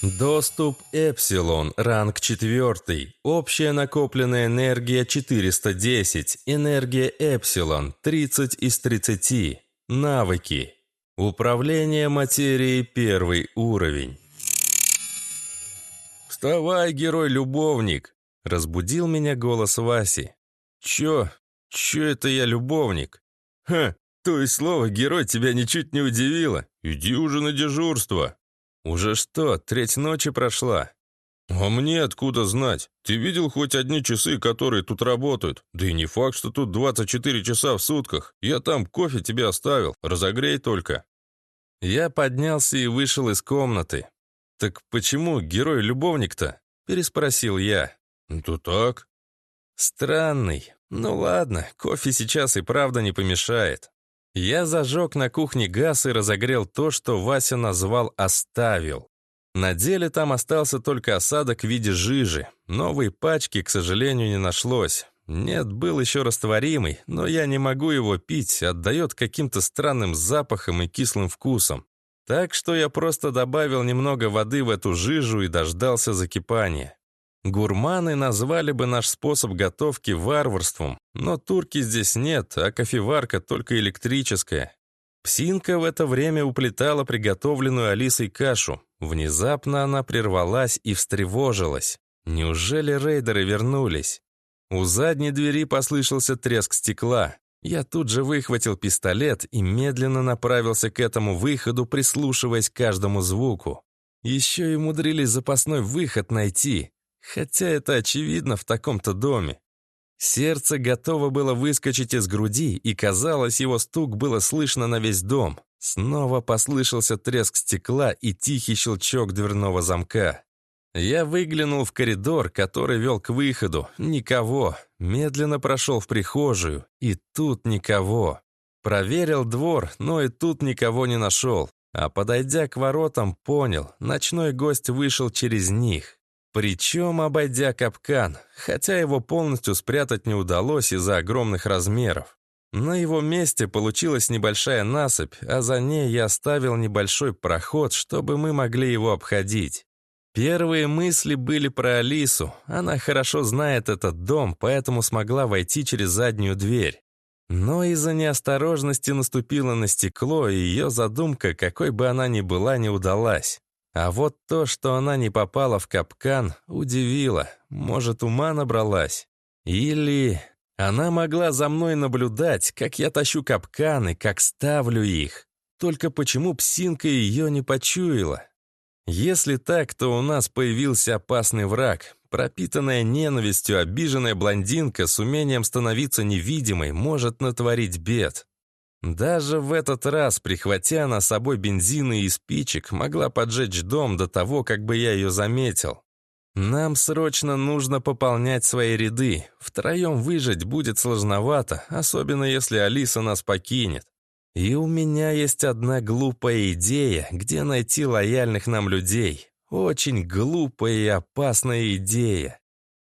Доступ Эпсилон, ранг 4. Общая накопленная энергия 410. Энергия Эпсилон 30 из 30. Навыки. Управление материей первый уровень. «Вставай, герой-любовник!» — разбудил меня голос Васи. «Чё? Чё это я любовник?» «Ха, то есть слово «герой» тебя ничуть не удивило? Иди уже на дежурство!» «Уже что, треть ночи прошла?» «А мне откуда знать? Ты видел хоть одни часы, которые тут работают? Да и не факт, что тут 24 часа в сутках. Я там кофе тебе оставил, разогрей только». Я поднялся и вышел из комнаты. «Так почему герой-любовник-то?» — переспросил я. «То так». «Странный. Ну ладно, кофе сейчас и правда не помешает. Я зажег на кухне газ и разогрел то, что Вася назвал «оставил». На деле там остался только осадок в виде жижи. Новой пачки, к сожалению, не нашлось. Нет, был еще растворимый, но я не могу его пить, отдает каким-то странным запахом и кислым вкусом. Так что я просто добавил немного воды в эту жижу и дождался закипания. Гурманы назвали бы наш способ готовки варварством, но турки здесь нет, а кофеварка только электрическая. Псинка в это время уплетала приготовленную Алисой кашу. Внезапно она прервалась и встревожилась. Неужели рейдеры вернулись? У задней двери послышался треск стекла. Я тут же выхватил пистолет и медленно направился к этому выходу, прислушиваясь к каждому звуку. Еще и умудрились запасной выход найти. Хотя это очевидно в таком-то доме. Сердце готово было выскочить из груди, и, казалось, его стук было слышно на весь дом. Снова послышался треск стекла и тихий щелчок дверного замка. Я выглянул в коридор, который вел к выходу. Никого. Медленно прошел в прихожую. И тут никого. Проверил двор, но и тут никого не нашел. А подойдя к воротам, понял, ночной гость вышел через них. Причем обойдя капкан, хотя его полностью спрятать не удалось из-за огромных размеров. На его месте получилась небольшая насыпь, а за ней я оставил небольшой проход, чтобы мы могли его обходить. Первые мысли были про Алису. Она хорошо знает этот дом, поэтому смогла войти через заднюю дверь. Но из-за неосторожности наступила на стекло, и ее задумка, какой бы она ни была, не удалась. А вот то, что она не попала в капкан, удивило. Может, ума набралась? Или она могла за мной наблюдать, как я тащу капканы, как ставлю их. Только почему псинка ее не почуяла? Если так, то у нас появился опасный враг. Пропитанная ненавистью обиженная блондинка с умением становиться невидимой может натворить бед. Даже в этот раз, прихватя на собой бензина и спичек, могла поджечь дом до того, как бы я ее заметил. Нам срочно нужно пополнять свои ряды. Втроем выжить будет сложновато, особенно если Алиса нас покинет. И у меня есть одна глупая идея, где найти лояльных нам людей. Очень глупая и опасная идея.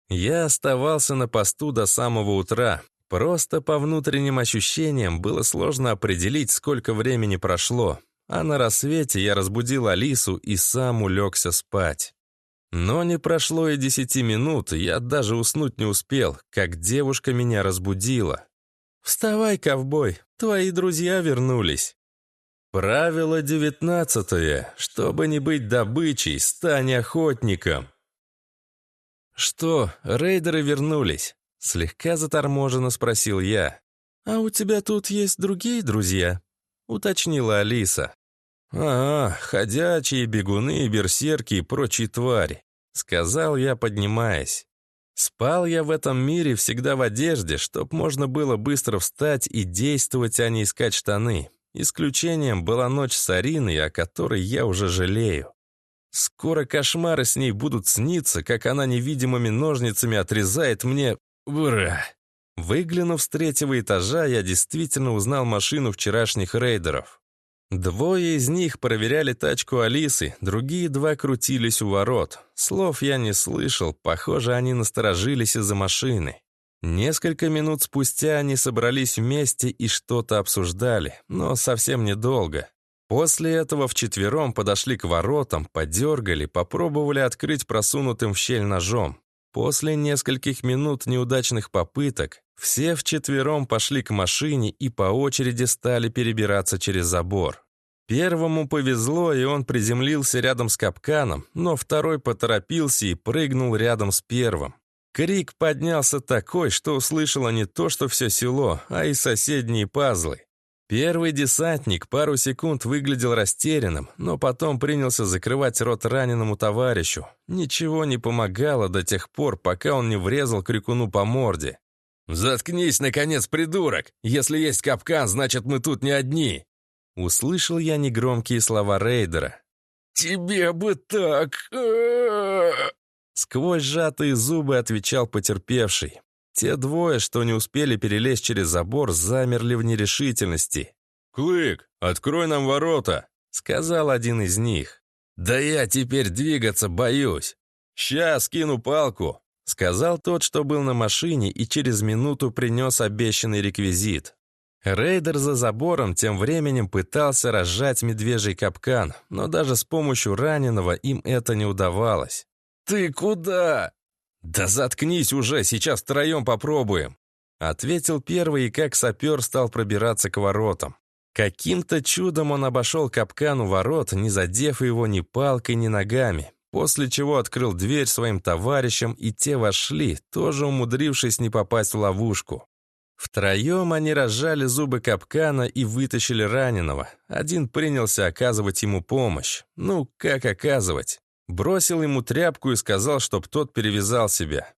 Я оставался на посту до самого утра. Просто по внутренним ощущениям было сложно определить, сколько времени прошло. А на рассвете я разбудил Алису и сам улегся спать. Но не прошло и десяти минут, я даже уснуть не успел, как девушка меня разбудила. «Вставай, ковбой, твои друзья вернулись». Правило девятнадцатое. Чтобы не быть добычей, стань охотником. «Что, рейдеры вернулись?» Слегка заторможенно спросил я. «А у тебя тут есть другие друзья?» Уточнила Алиса. «А, ходячие, бегуны, берсерки и прочие твари», — сказал я, поднимаясь. Спал я в этом мире всегда в одежде, чтоб можно было быстро встать и действовать, а не искать штаны. Исключением была ночь с Ариной, о которой я уже жалею. Скоро кошмары с ней будут сниться, как она невидимыми ножницами отрезает мне... Ура! Выглянув с третьего этажа, я действительно узнал машину вчерашних рейдеров. Двое из них проверяли тачку Алисы, другие два крутились у ворот. Слов я не слышал, похоже, они насторожились из-за машины. Несколько минут спустя они собрались вместе и что-то обсуждали, но совсем недолго. После этого вчетвером подошли к воротам, подергали, попробовали открыть просунутым в щель ножом. После нескольких минут неудачных попыток все вчетвером пошли к машине и по очереди стали перебираться через забор. Первому повезло, и он приземлился рядом с капканом, но второй поторопился и прыгнул рядом с первым. Крик поднялся такой, что услышало не то, что все село, а и соседние пазлы. Первый десантник пару секунд выглядел растерянным, но потом принялся закрывать рот раненому товарищу. Ничего не помогало до тех пор, пока он не врезал крикуну по морде. «Заткнись, наконец, придурок! Если есть капкан, значит, мы тут не одни!» Услышал я негромкие слова рейдера. «Тебе бы так!» Сквозь сжатые зубы отвечал потерпевший. Те двое, что не успели перелезть через забор, замерли в нерешительности. «Клык, открой нам ворота!» — сказал один из них. «Да я теперь двигаться боюсь!» «Сейчас кину палку!» — сказал тот, что был на машине, и через минуту принес обещанный реквизит. Рейдер за забором тем временем пытался разжать медвежий капкан, но даже с помощью раненого им это не удавалось. «Ты куда?» «Да заткнись уже, сейчас втроем попробуем!» Ответил первый и как сапер стал пробираться к воротам. Каким-то чудом он обошел капкан у ворот, не задев его ни палкой, ни ногами, после чего открыл дверь своим товарищам, и те вошли, тоже умудрившись не попасть в ловушку. Втроем они разжали зубы капкана и вытащили раненого. Один принялся оказывать ему помощь. Ну, как оказывать? Бросил ему тряпку и сказал, чтоб тот перевязал себя.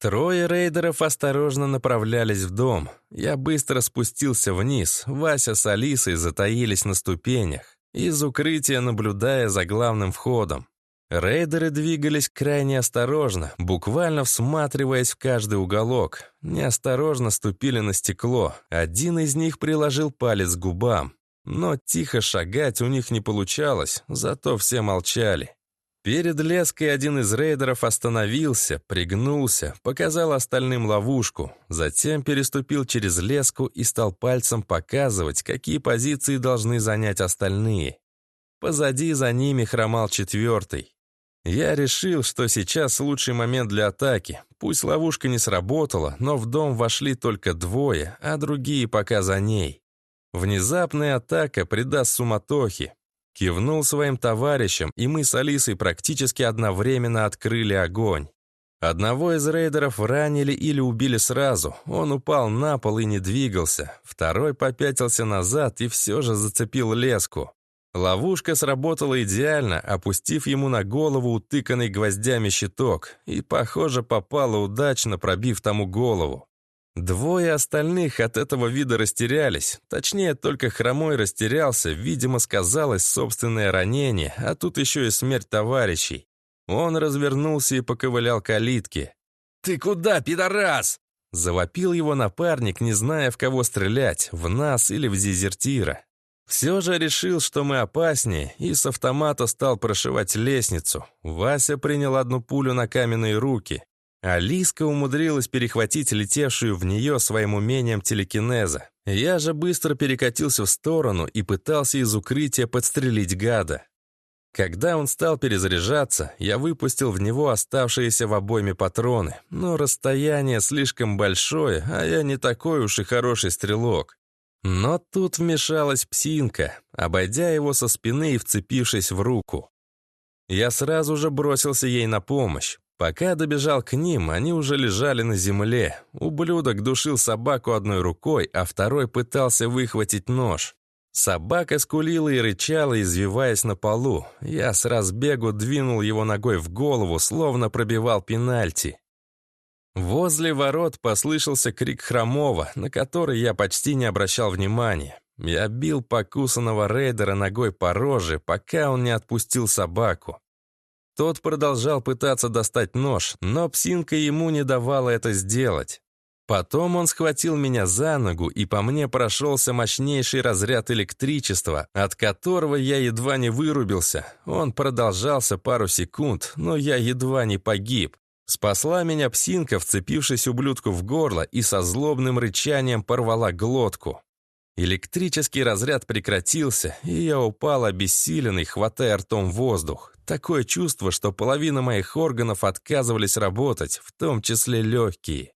Трое рейдеров осторожно направлялись в дом. Я быстро спустился вниз. Вася с Алисой затаились на ступенях, из укрытия наблюдая за главным входом. Рейдеры двигались крайне осторожно, буквально всматриваясь в каждый уголок. Неосторожно ступили на стекло. Один из них приложил палец к губам. Но тихо шагать у них не получалось, зато все молчали. Перед леской один из рейдеров остановился, пригнулся, показал остальным ловушку, затем переступил через леску и стал пальцем показывать, какие позиции должны занять остальные. Позади за ними хромал четвертый. Я решил, что сейчас лучший момент для атаки. Пусть ловушка не сработала, но в дом вошли только двое, а другие пока за ней. Внезапная атака придаст суматохи, Кивнул своим товарищам, и мы с Алисой практически одновременно открыли огонь. Одного из рейдеров ранили или убили сразу. Он упал на пол и не двигался. Второй попятился назад и все же зацепил леску. Ловушка сработала идеально, опустив ему на голову утыканный гвоздями щиток, и, похоже, попала удачно, пробив тому голову. Двое остальных от этого вида растерялись. Точнее, только хромой растерялся, видимо, сказалось собственное ранение, а тут еще и смерть товарищей. Он развернулся и поковылял к калитке. «Ты куда, пидорас?» Завопил его напарник, не зная, в кого стрелять, в нас или в дезертира. Все же решил, что мы опаснее, и с автомата стал прошивать лестницу. Вася принял одну пулю на каменные руки. Алиска умудрилась перехватить летевшую в нее своим умением телекинеза. Я же быстро перекатился в сторону и пытался из укрытия подстрелить гада. Когда он стал перезаряжаться, я выпустил в него оставшиеся в обойме патроны, но расстояние слишком большое, а я не такой уж и хороший стрелок. Но тут вмешалась псинка, обойдя его со спины и вцепившись в руку. Я сразу же бросился ей на помощь. Пока добежал к ним, они уже лежали на земле. Ублюдок душил собаку одной рукой, а второй пытался выхватить нож. Собака скулила и рычала, извиваясь на полу. Я с разбегу двинул его ногой в голову, словно пробивал пенальти. Возле ворот послышался крик Хромова, на который я почти не обращал внимания. Я бил покусанного рейдера ногой по роже, пока он не отпустил собаку. Тот продолжал пытаться достать нож, но псинка ему не давала это сделать. Потом он схватил меня за ногу, и по мне прошелся мощнейший разряд электричества, от которого я едва не вырубился. Он продолжался пару секунд, но я едва не погиб. Спасла меня псинка, вцепившись ублюдку в горло и со злобным рычанием порвала глотку. Электрический разряд прекратился, и я упал обессиленный, хватая ртом воздух. Такое чувство, что половина моих органов отказывались работать, в том числе легкие.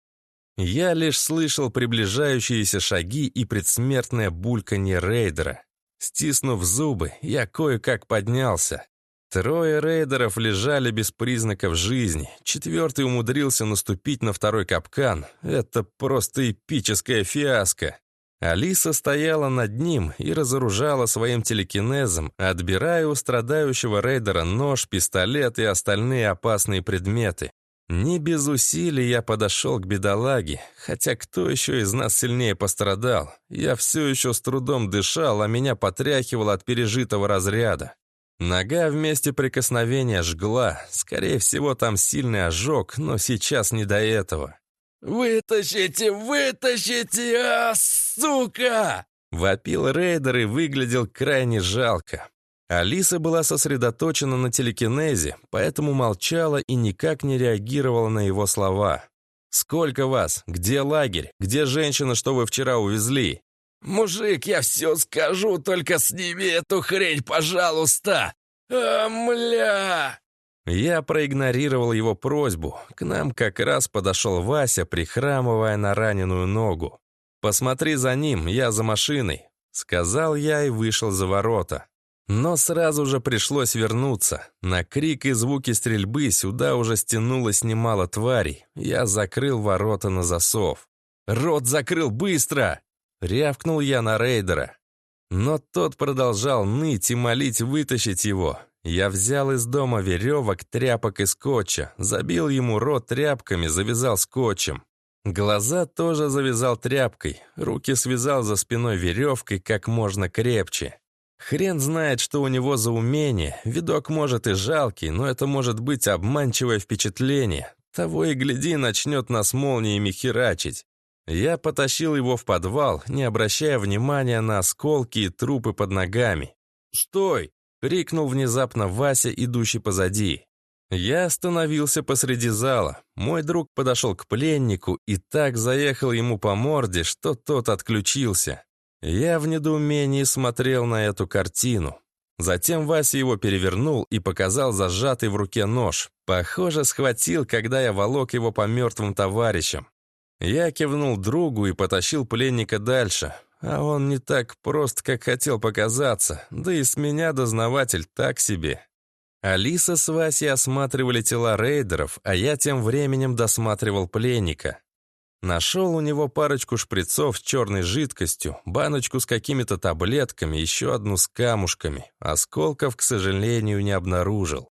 Я лишь слышал приближающиеся шаги и предсмертное бульканье рейдера. Стиснув зубы, я кое-как поднялся. Трое рейдеров лежали без признаков жизни. Четвертый умудрился наступить на второй капкан. Это просто эпическая фиаско. Алиса стояла над ним и разоружала своим телекинезом, отбирая у страдающего рейдера нож, пистолет и остальные опасные предметы. Не без усилий я подошел к бедолаге, хотя кто еще из нас сильнее пострадал? Я все еще с трудом дышал, а меня потряхивало от пережитого разряда. Нога вместе прикосновения жгла. Скорее всего, там сильный ожог, но сейчас не до этого. «Вытащите, вытащите, а, сука!» Вопил рейдер и выглядел крайне жалко. Алиса была сосредоточена на телекинезе, поэтому молчала и никак не реагировала на его слова. «Сколько вас? Где лагерь? Где женщина, что вы вчера увезли?» «Мужик, я все скажу, только сними эту хрень, пожалуйста! А, мля!» Я проигнорировал его просьбу. К нам как раз подошел Вася, прихрамывая на раненую ногу. «Посмотри за ним, я за машиной», — сказал я и вышел за ворота. Но сразу же пришлось вернуться. На крик и звуки стрельбы сюда уже стянулось немало тварей. Я закрыл ворота на засов. «Рот закрыл быстро!» — рявкнул я на рейдера. Но тот продолжал ныть и молить вытащить его. Я взял из дома веревок, тряпок и скотча, забил ему рот тряпками, завязал скотчем. Глаза тоже завязал тряпкой, руки связал за спиной веревкой как можно крепче. Хрен знает, что у него за умение. Видок может и жалкий, но это может быть обманчивое впечатление. Того и гляди, начнет нас молниями херачить. Я потащил его в подвал, не обращая внимания на осколки и трупы под ногами. «Стой!» — крикнул внезапно Вася, идущий позади. Я остановился посреди зала. Мой друг подошел к пленнику и так заехал ему по морде, что тот отключился. Я в недоумении смотрел на эту картину. Затем Вася его перевернул и показал зажатый в руке нож. Похоже, схватил, когда я волок его по мертвым товарищам. Я кивнул другу и потащил пленника дальше. А он не так прост, как хотел показаться. Да и с меня дознаватель так себе. Алиса с Васей осматривали тела рейдеров, а я тем временем досматривал пленника. Нашел у него парочку шприцов с черной жидкостью, баночку с какими-то таблетками, еще одну с камушками. Осколков, к сожалению, не обнаружил.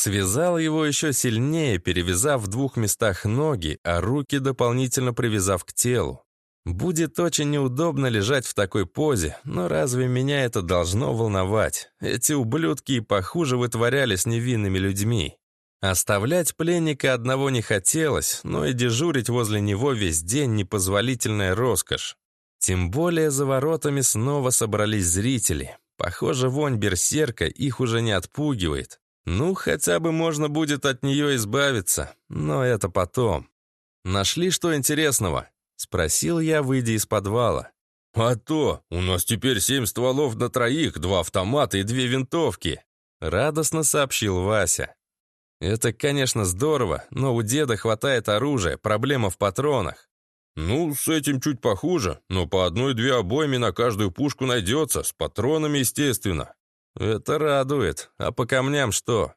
Связал его еще сильнее, перевязав в двух местах ноги, а руки дополнительно привязав к телу. Будет очень неудобно лежать в такой позе, но разве меня это должно волновать? Эти ублюдки и похуже вытворяли с невинными людьми. Оставлять пленника одного не хотелось, но и дежурить возле него весь день непозволительная роскошь. Тем более за воротами снова собрались зрители. Похоже, вонь берсерка их уже не отпугивает. Ну, хотя бы можно будет от нее избавиться, но это потом. «Нашли что интересного?» — спросил я, выйдя из подвала. «А то! У нас теперь семь стволов на троих, два автомата и две винтовки!» — радостно сообщил Вася. «Это, конечно, здорово, но у деда хватает оружия, проблема в патронах». «Ну, с этим чуть похуже, но по одной-две обойми на каждую пушку найдется, с патронами, естественно». «Это радует. А по камням что?»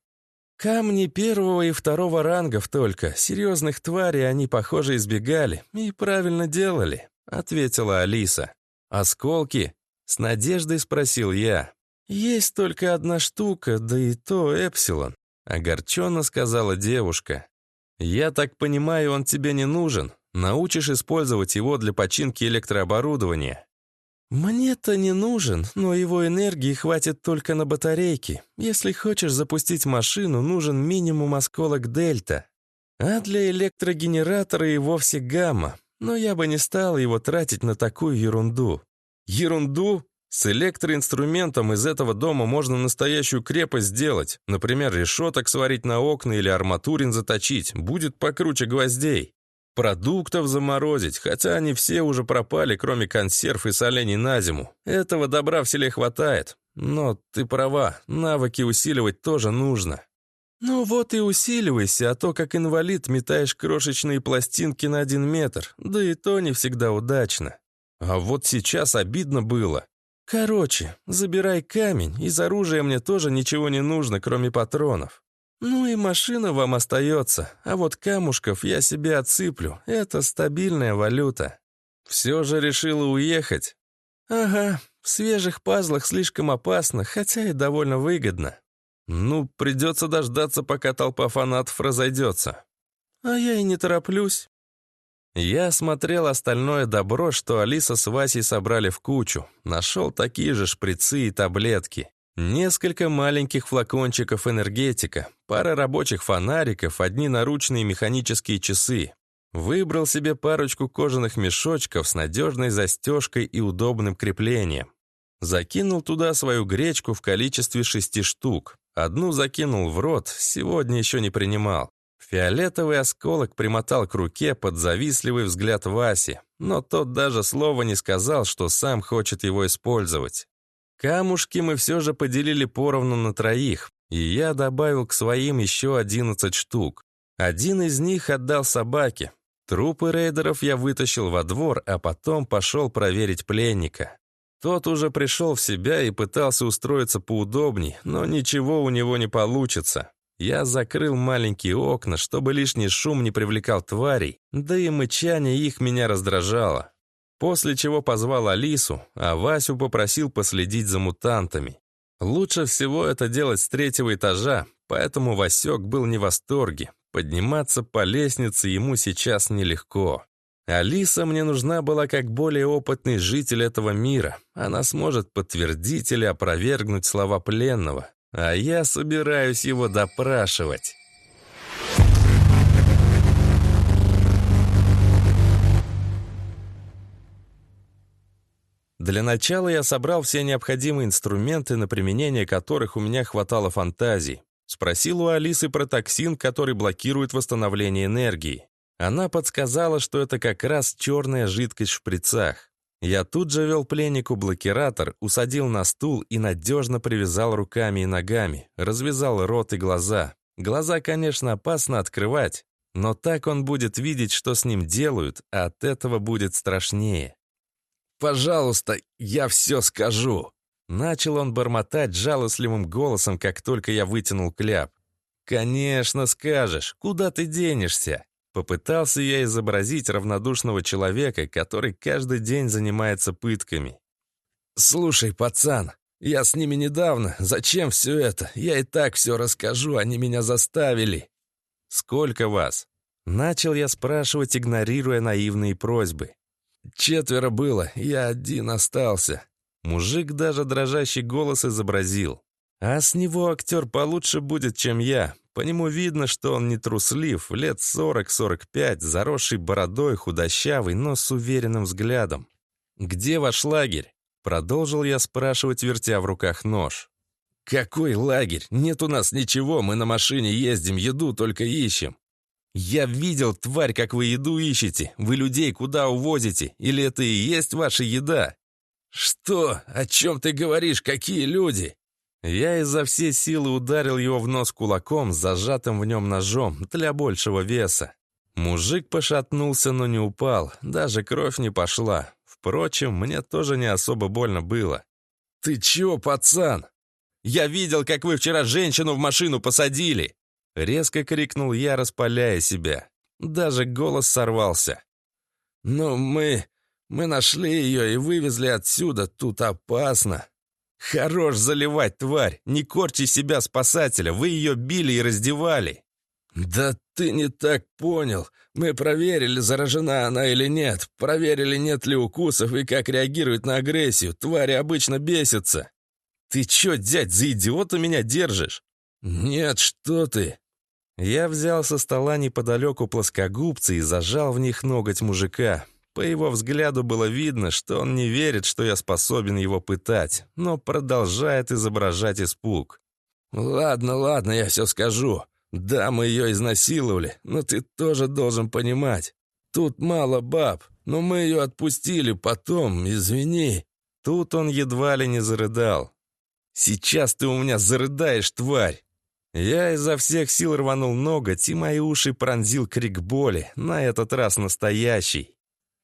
«Камни первого и второго рангов только. Серьезных тварей они, похоже, избегали. И правильно делали», — ответила Алиса. «Осколки?» — с надеждой спросил я. «Есть только одна штука, да и то Эпсилон», — огорченно сказала девушка. «Я так понимаю, он тебе не нужен. Научишь использовать его для починки электрооборудования». «Мне-то не нужен, но его энергии хватит только на батарейки. Если хочешь запустить машину, нужен минимум осколок дельта. А для электрогенератора и вовсе гамма. Но я бы не стал его тратить на такую ерунду». «Ерунду? С электроинструментом из этого дома можно настоящую крепость сделать. Например, решеток сварить на окна или арматурин заточить. Будет покруче гвоздей». Продуктов заморозить, хотя они все уже пропали, кроме консерв и солений на зиму. Этого добра в селе хватает. Но ты права, навыки усиливать тоже нужно. Ну вот и усиливайся, а то как инвалид метаешь крошечные пластинки на один метр, да и то не всегда удачно. А вот сейчас обидно было. Короче, забирай камень, из оружия мне тоже ничего не нужно, кроме патронов. «Ну и машина вам остается, а вот камушков я себе отсыплю. Это стабильная валюта». «Все же решила уехать?» «Ага, в свежих пазлах слишком опасно, хотя и довольно выгодно. Ну, придется дождаться, пока толпа фанатов разойдется». «А я и не тороплюсь». Я смотрел остальное добро, что Алиса с Васей собрали в кучу. Нашел такие же шприцы и таблетки. Несколько маленьких флакончиков энергетика, пара рабочих фонариков, одни наручные механические часы. Выбрал себе парочку кожаных мешочков с надежной застежкой и удобным креплением. Закинул туда свою гречку в количестве шести штук. Одну закинул в рот, сегодня еще не принимал. Фиолетовый осколок примотал к руке под завистливый взгляд Васи, но тот даже слова не сказал, что сам хочет его использовать. Камушки мы все же поделили поровну на троих, и я добавил к своим еще 11 штук. Один из них отдал собаке. Трупы рейдеров я вытащил во двор, а потом пошел проверить пленника. Тот уже пришел в себя и пытался устроиться поудобней, но ничего у него не получится. Я закрыл маленькие окна, чтобы лишний шум не привлекал тварей, да и мычание их меня раздражало. После чего позвал Алису, а Васю попросил последить за мутантами. Лучше всего это делать с третьего этажа, поэтому Васек был не в восторге. Подниматься по лестнице ему сейчас нелегко. Алиса мне нужна была как более опытный житель этого мира. Она сможет подтвердить или опровергнуть слова пленного. А я собираюсь его допрашивать. Для начала я собрал все необходимые инструменты, на применение которых у меня хватало фантазий. Спросил у Алисы про токсин, который блокирует восстановление энергии. Она подсказала, что это как раз черная жидкость в шприцах. Я тут же вел пленнику блокиратор, усадил на стул и надежно привязал руками и ногами, развязал рот и глаза. Глаза, конечно, опасно открывать, но так он будет видеть, что с ним делают, а от этого будет страшнее. «Пожалуйста, я все скажу!» Начал он бормотать жалостливым голосом, как только я вытянул кляп. «Конечно скажешь, куда ты денешься?» Попытался я изобразить равнодушного человека, который каждый день занимается пытками. «Слушай, пацан, я с ними недавно. Зачем все это? Я и так все расскажу, они меня заставили». «Сколько вас?» Начал я спрашивать, игнорируя наивные просьбы. Четверо было, я один остался. Мужик даже дрожащий голос изобразил. А с него актер получше будет, чем я. По нему видно, что он не труслив, лет 40-45, заросший бородой, худощавый, но с уверенным взглядом. «Где ваш лагерь?» Продолжил я спрашивать, вертя в руках нож. «Какой лагерь? Нет у нас ничего, мы на машине ездим, еду только ищем». «Я видел, тварь, как вы еду ищете. Вы людей куда увозите? Или это и есть ваша еда?» «Что? О чем ты говоришь? Какие люди?» Я изо всей силы ударил его в нос кулаком, зажатым в нем ножом, для большего веса. Мужик пошатнулся, но не упал, даже кровь не пошла. Впрочем, мне тоже не особо больно было. «Ты чё, пацан?» «Я видел, как вы вчера женщину в машину посадили!» Резко крикнул я, распаляя себя. Даже голос сорвался. «Ну, мы... мы нашли ее и вывезли отсюда, тут опасно!» «Хорош заливать, тварь! Не корчи себя спасателя, вы ее били и раздевали!» «Да ты не так понял. Мы проверили, заражена она или нет. Проверили, нет ли укусов и как реагирует на агрессию. Твари обычно бесятся». «Ты чё, дядь, за идиота меня держишь?» «Нет, что ты!» Я взял со стола неподалеку плоскогубцы и зажал в них ноготь мужика. По его взгляду было видно, что он не верит, что я способен его пытать, но продолжает изображать испуг. «Ладно, ладно, я все скажу. Да, мы ее изнасиловали, но ты тоже должен понимать. Тут мало баб, но мы ее отпустили потом, извини». Тут он едва ли не зарыдал. «Сейчас ты у меня зарыдаешь, тварь!» Я изо всех сил рванул ноготь, и мои уши пронзил крик боли, на этот раз настоящий.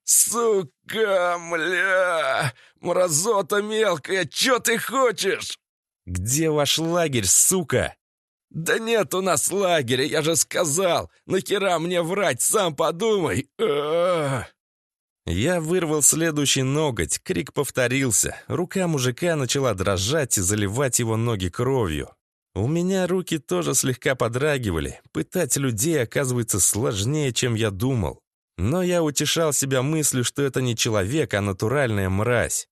«Сука, мля! Мразота мелкая, чё ты хочешь?» «Где ваш лагерь, сука?» «Да нет у нас лагеря, я же сказал! Нахера мне врать, сам подумай!» Я вырвал следующий ноготь, крик повторился. Рука мужика начала дрожать и заливать его ноги кровью. У меня руки тоже слегка подрагивали. Пытать людей оказывается сложнее, чем я думал. Но я утешал себя мыслью, что это не человек, а натуральная мразь.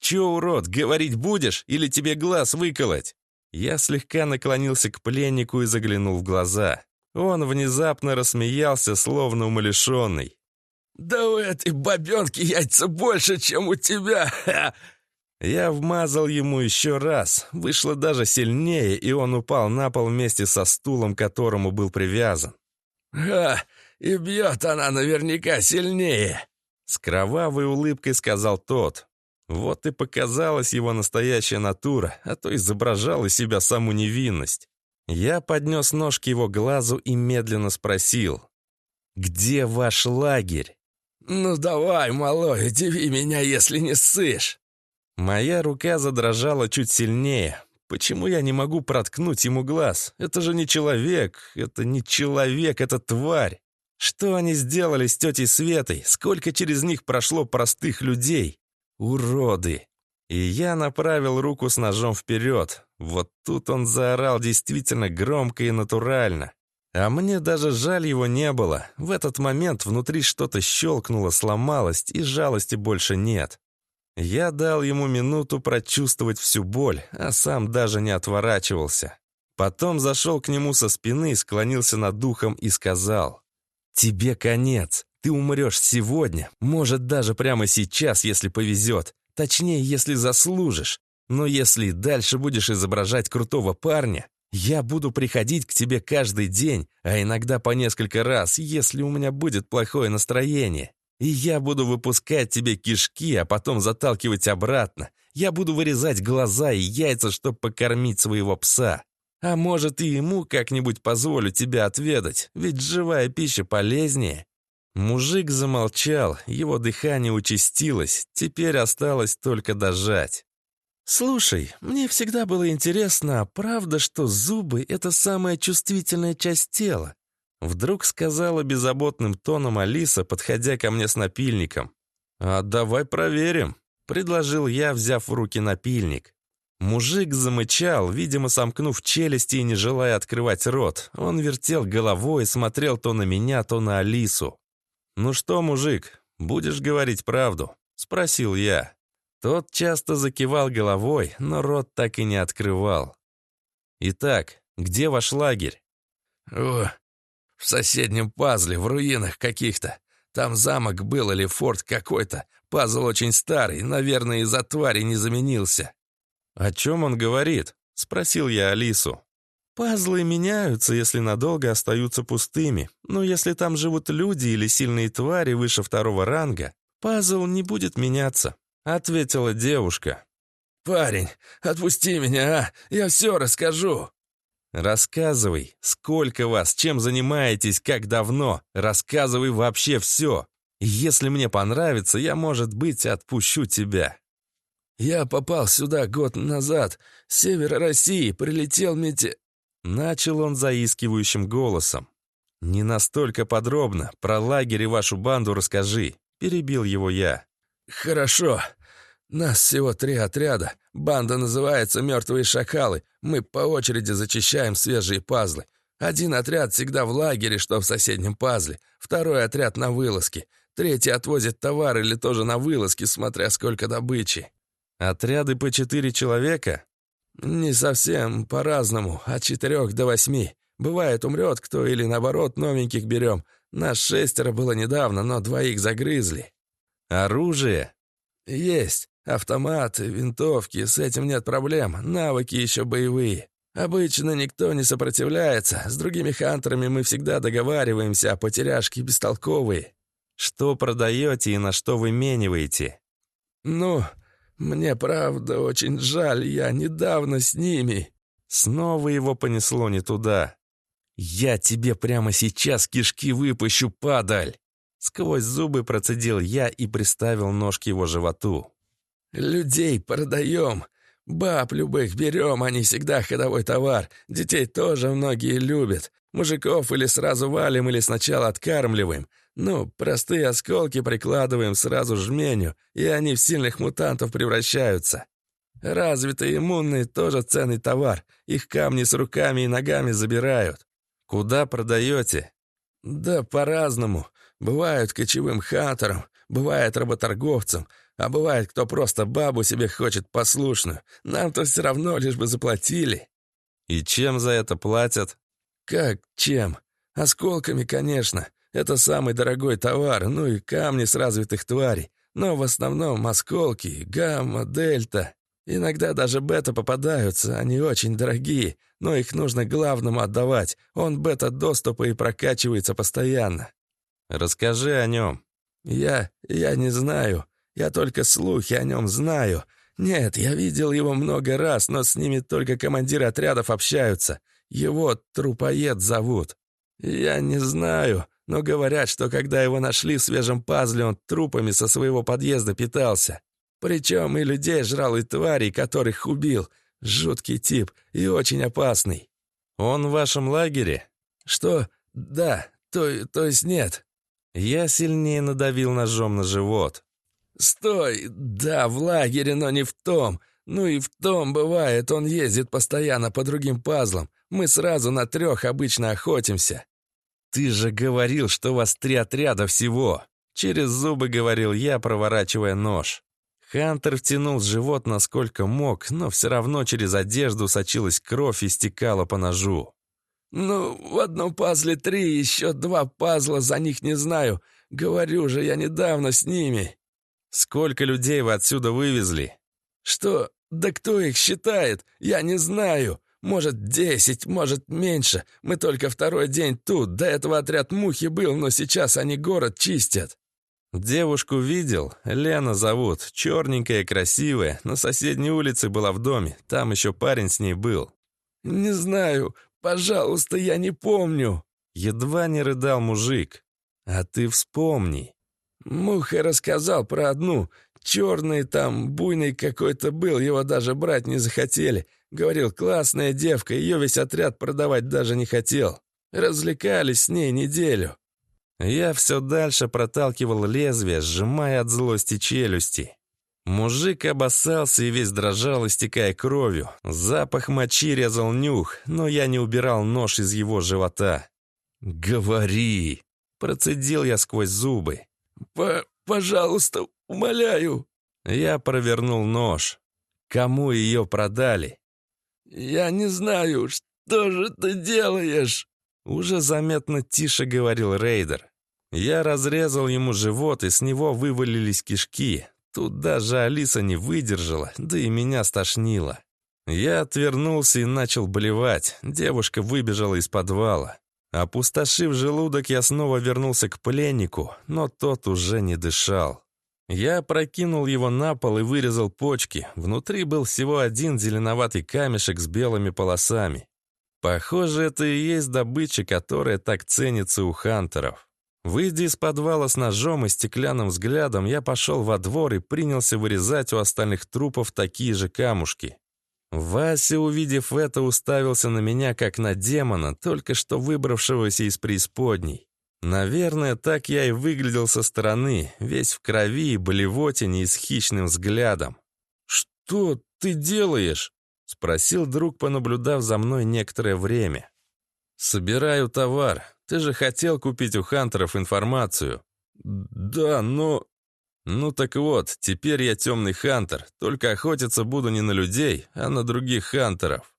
«Чё, урод, говорить будешь или тебе глаз выколоть?» Я слегка наклонился к пленнику и заглянул в глаза. Он внезапно рассмеялся, словно умалишенный. «Да у этой бабенки яйца больше, чем у тебя!» Я вмазал ему еще раз, вышло даже сильнее, и он упал на пол вместе со стулом, к которому был привязан. «Ха! И бьет она наверняка сильнее!» С кровавой улыбкой сказал тот. Вот и показалась его настоящая натура, а то изображал из себя саму невинность. Я поднес нож к его глазу и медленно спросил. «Где ваш лагерь?» «Ну давай, малой, удиви меня, если не ссышь!» Моя рука задрожала чуть сильнее. Почему я не могу проткнуть ему глаз? Это же не человек, это не человек, это тварь. Что они сделали с тетей Светой? Сколько через них прошло простых людей? Уроды! И я направил руку с ножом вперед. Вот тут он заорал действительно громко и натурально. А мне даже жаль его не было. В этот момент внутри что-то щелкнуло, сломалось, и жалости больше нет. Я дал ему минуту прочувствовать всю боль, а сам даже не отворачивался. Потом зашел к нему со спины, склонился над духом и сказал, «Тебе конец. Ты умрешь сегодня, может, даже прямо сейчас, если повезет. Точнее, если заслужишь. Но если дальше будешь изображать крутого парня, я буду приходить к тебе каждый день, а иногда по несколько раз, если у меня будет плохое настроение. И я буду выпускать тебе кишки, а потом заталкивать обратно. Я буду вырезать глаза и яйца, чтобы покормить своего пса. А может, и ему как-нибудь позволю тебя отведать, ведь живая пища полезнее. Мужик замолчал, его дыхание участилось, теперь осталось только дожать. «Слушай, мне всегда было интересно, а правда, что зубы — это самая чувствительная часть тела?» Вдруг сказала беззаботным тоном Алиса, подходя ко мне с напильником. «А давай проверим», — предложил я, взяв в руки напильник. Мужик замычал, видимо, сомкнув челюсти и не желая открывать рот. Он вертел головой и смотрел то на меня, то на Алису. «Ну что, мужик, будешь говорить правду?» — спросил я. Тот часто закивал головой, но рот так и не открывал. «Итак, где ваш лагерь?» О, в соседнем пазле, в руинах каких-то. Там замок был или форт какой-то. Пазл очень старый, наверное, из-за твари не заменился». «О чем он говорит?» — спросил я Алису. «Пазлы меняются, если надолго остаются пустыми, но если там живут люди или сильные твари выше второго ранга, пазл не будет меняться», — ответила девушка. «Парень, отпусти меня, а! Я все расскажу!» «Рассказывай, сколько вас, чем занимаетесь, как давно. Рассказывай вообще все. Если мне понравится, я, может быть, отпущу тебя». «Я попал сюда год назад, с севера России, прилетел мете...» Начал он заискивающим голосом. «Не настолько подробно. Про лагерь и вашу банду расскажи», — перебил его я. «Хорошо. Нас всего три отряда. Банда называется «Мертвые шакалы». Мы по очереди зачищаем свежие пазлы. Один отряд всегда в лагере, что в соседнем пазле. Второй отряд на вылазке. Третий отвозит товар или тоже на вылазке, смотря сколько добычи. Отряды по четыре человека? Не совсем, по-разному, от четырех до восьми. Бывает, умрет кто или наоборот новеньких берем. Нас шестеро было недавно, но двоих загрызли. Оружие? Есть. Автоматы, винтовки, с этим нет проблем, навыки еще боевые. Обычно никто не сопротивляется, с другими хантерами мы всегда договариваемся, а потеряшки бестолковые. Что продаете и на что вымениваете? Ну, мне правда очень жаль, я недавно с ними. Снова его понесло не туда. «Я тебе прямо сейчас кишки выпущу, падаль!» Сквозь зубы процедил я и приставил нож к его животу. «Людей продаем. Баб любых берем, они всегда ходовой товар. Детей тоже многие любят. Мужиков или сразу валим, или сначала откармливаем. Ну, простые осколки прикладываем сразу жменю, и они в сильных мутантов превращаются. Развитые иммунные тоже ценный товар. Их камни с руками и ногами забирают. Куда продаете? Да по-разному. Бывают кочевым хантером, бывает работорговцем, а бывает, кто просто бабу себе хочет послушную. Нам-то все равно, лишь бы заплатили». «И чем за это платят?» «Как чем? Осколками, конечно. Это самый дорогой товар, ну и камни с развитых тварей. Но в основном осколки, гамма, дельта. Иногда даже бета попадаются, они очень дорогие, но их нужно главному отдавать. Он бета-доступа и прокачивается постоянно». «Расскажи о нем». «Я... я не знаю. Я только слухи о нем знаю. Нет, я видел его много раз, но с ними только командиры отрядов общаются. Его трупоед зовут. Я не знаю, но говорят, что когда его нашли в свежем пазле, он трупами со своего подъезда питался. Причем и людей жрал, и тварей, которых убил. Жуткий тип и очень опасный. Он в вашем лагере? Что? Да, то, то есть нет. Я сильнее надавил ножом на живот. «Стой! Да, в лагере, но не в том. Ну и в том бывает, он ездит постоянно по другим пазлам. Мы сразу на трех обычно охотимся». «Ты же говорил, что у вас три отряда всего!» Через зубы говорил я, проворачивая нож. Хантер втянул живот насколько мог, но все равно через одежду сочилась кровь и стекала по ножу. «Ну, в одном пазле три, еще два пазла, за них не знаю. Говорю же, я недавно с ними». «Сколько людей вы отсюда вывезли?» «Что? Да кто их считает? Я не знаю. Может, десять, может, меньше. Мы только второй день тут. До этого отряд мухи был, но сейчас они город чистят». «Девушку видел? Лена зовут. Черненькая, красивая. На соседней улице была в доме. Там еще парень с ней был». «Не знаю. Пожалуйста, я не помню». Едва не рыдал мужик. «А ты вспомни. Муха рассказал про одну. Черный там, буйный какой-то был, его даже брать не захотели. Говорил, классная девка, ее весь отряд продавать даже не хотел. Развлекались с ней неделю. Я все дальше проталкивал лезвие, сжимая от злости челюсти. Мужик обоссался и весь дрожал, истекая кровью. Запах мочи резал нюх, но я не убирал нож из его живота. «Говори!» — процедил я сквозь зубы. По «Пожалуйста, умоляю!» Я провернул нож. Кому ее продали? «Я не знаю, что же ты делаешь?» Уже заметно тише говорил рейдер. Я разрезал ему живот, и с него вывалились кишки. Тут даже Алиса не выдержала, да и меня стошнило. Я отвернулся и начал блевать. Девушка выбежала из подвала. Опустошив желудок, я снова вернулся к пленнику, но тот уже не дышал. Я прокинул его на пол и вырезал почки. Внутри был всего один зеленоватый камешек с белыми полосами. Похоже, это и есть добыча, которая так ценится у хантеров. Выйдя из подвала с ножом и стеклянным взглядом, я пошел во двор и принялся вырезать у остальных трупов такие же камушки. Вася, увидев это, уставился на меня, как на демона, только что выбравшегося из преисподней. Наверное, так я и выглядел со стороны, весь в крови и болевотине и с хищным взглядом. «Что ты делаешь?» — спросил друг, понаблюдав за мной некоторое время. «Собираю товар. Ты же хотел купить у хантеров информацию». «Да, но...» «Ну так вот, теперь я темный хантер, только охотиться буду не на людей, а на других хантеров».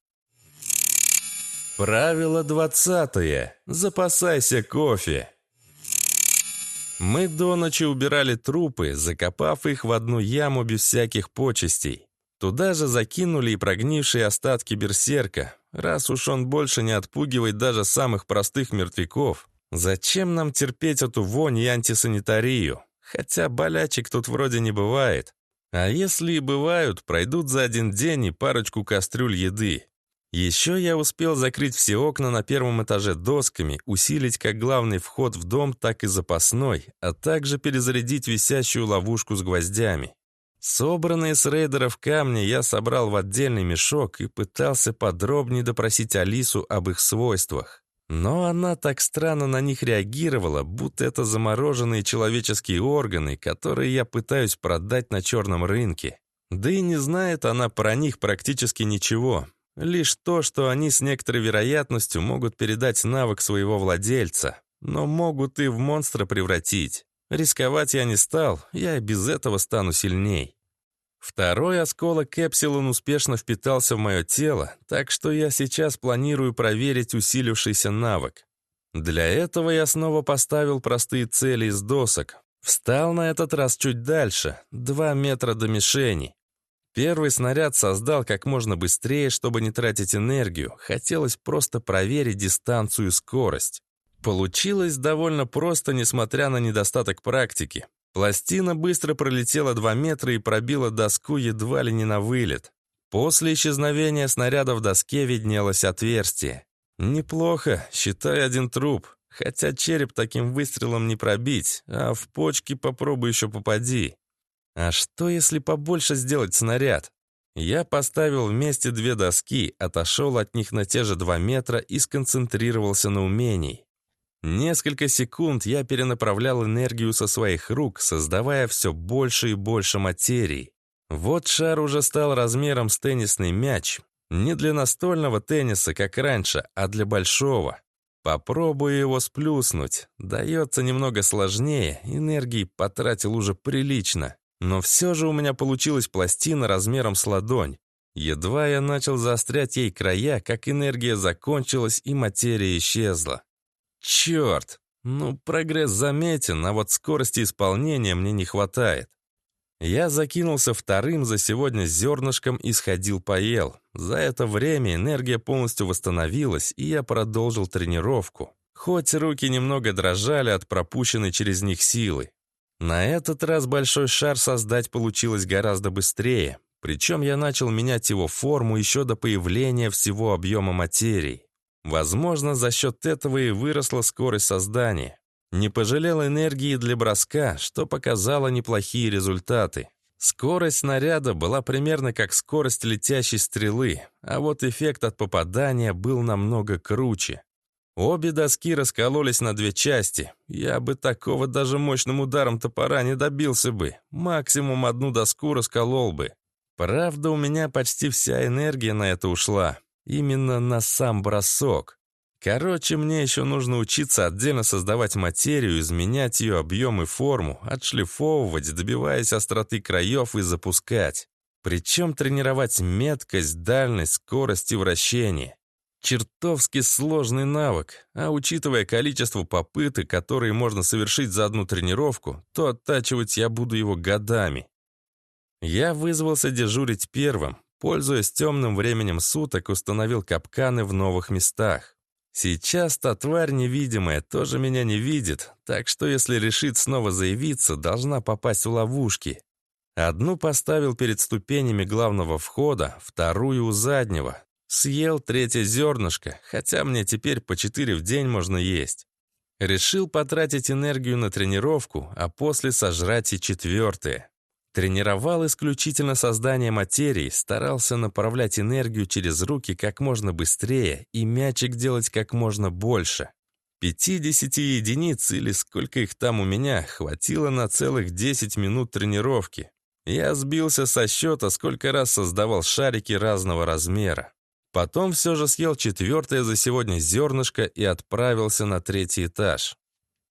Правило двадцатое. Запасайся кофе. Мы до ночи убирали трупы, закопав их в одну яму без всяких почестей. Туда же закинули и прогнившие остатки берсерка. Раз уж он больше не отпугивает даже самых простых мертвяков, зачем нам терпеть эту вонь и антисанитарию? Хотя болячек тут вроде не бывает. А если и бывают, пройдут за один день и парочку кастрюль еды. Еще я успел закрыть все окна на первом этаже досками, усилить как главный вход в дом, так и запасной, а также перезарядить висящую ловушку с гвоздями. Собранные с рейдеров камни я собрал в отдельный мешок и пытался подробнее допросить Алису об их свойствах. Но она так странно на них реагировала, будто это замороженные человеческие органы, которые я пытаюсь продать на черном рынке. Да и не знает она про них практически ничего. Лишь то, что они с некоторой вероятностью могут передать навык своего владельца, но могут и в монстра превратить. Рисковать я не стал, я и без этого стану сильней. Второй осколок Эпсилон успешно впитался в мое тело, так что я сейчас планирую проверить усилившийся навык. Для этого я снова поставил простые цели из досок. Встал на этот раз чуть дальше, два метра до мишени. Первый снаряд создал как можно быстрее, чтобы не тратить энергию. Хотелось просто проверить дистанцию и скорость. Получилось довольно просто, несмотря на недостаток практики. Пластина быстро пролетела 2 метра и пробила доску едва ли не на вылет. После исчезновения снаряда в доске виднелось отверстие. Неплохо, считай один труп. Хотя череп таким выстрелом не пробить, а в почки попробуй еще попади. А что, если побольше сделать снаряд? Я поставил вместе две доски, отошел от них на те же два метра и сконцентрировался на умении. Несколько секунд я перенаправлял энергию со своих рук, создавая все больше и больше материи. Вот шар уже стал размером с теннисный мяч. Не для настольного тенниса, как раньше, а для большого. Попробую его сплюснуть. Дается немного сложнее, энергии потратил уже прилично. Но все же у меня получилась пластина размером с ладонь. Едва я начал заострять ей края, как энергия закончилась и материя исчезла. Черт! Ну, прогресс заметен, а вот скорости исполнения мне не хватает. Я закинулся вторым за сегодня зернышком и сходил поел. За это время энергия полностью восстановилась, и я продолжил тренировку. Хоть руки немного дрожали от пропущенной через них силы. На этот раз большой шар создать получилось гораздо быстрее, причем я начал менять его форму еще до появления всего объема материи. Возможно, за счет этого и выросла скорость создания. Не пожалел энергии для броска, что показало неплохие результаты. Скорость снаряда была примерно как скорость летящей стрелы, а вот эффект от попадания был намного круче. Обе доски раскололись на две части. Я бы такого даже мощным ударом топора не добился бы. Максимум одну доску расколол бы. Правда, у меня почти вся энергия на это ушла. Именно на сам бросок. Короче, мне еще нужно учиться отдельно создавать материю, изменять ее объем и форму, отшлифовывать, добиваясь остроты краев и запускать. Причем тренировать меткость, дальность, скорость и вращение. Чертовски сложный навык, а учитывая количество попыток, которые можно совершить за одну тренировку, то оттачивать я буду его годами. Я вызвался дежурить первым, пользуясь темным временем суток, установил капканы в новых местах. Сейчас та тварь невидимая тоже меня не видит, так что если решит снова заявиться, должна попасть в ловушки. Одну поставил перед ступенями главного входа, вторую у заднего. Съел третье зернышко, хотя мне теперь по четыре в день можно есть. Решил потратить энергию на тренировку, а после сожрать и четвертое. Тренировал исключительно создание материи, старался направлять энергию через руки как можно быстрее и мячик делать как можно больше. 50 единиц или сколько их там у меня хватило на целых 10 минут тренировки. Я сбился со счета, сколько раз создавал шарики разного размера. Потом все же съел четвертое за сегодня зернышко и отправился на третий этаж.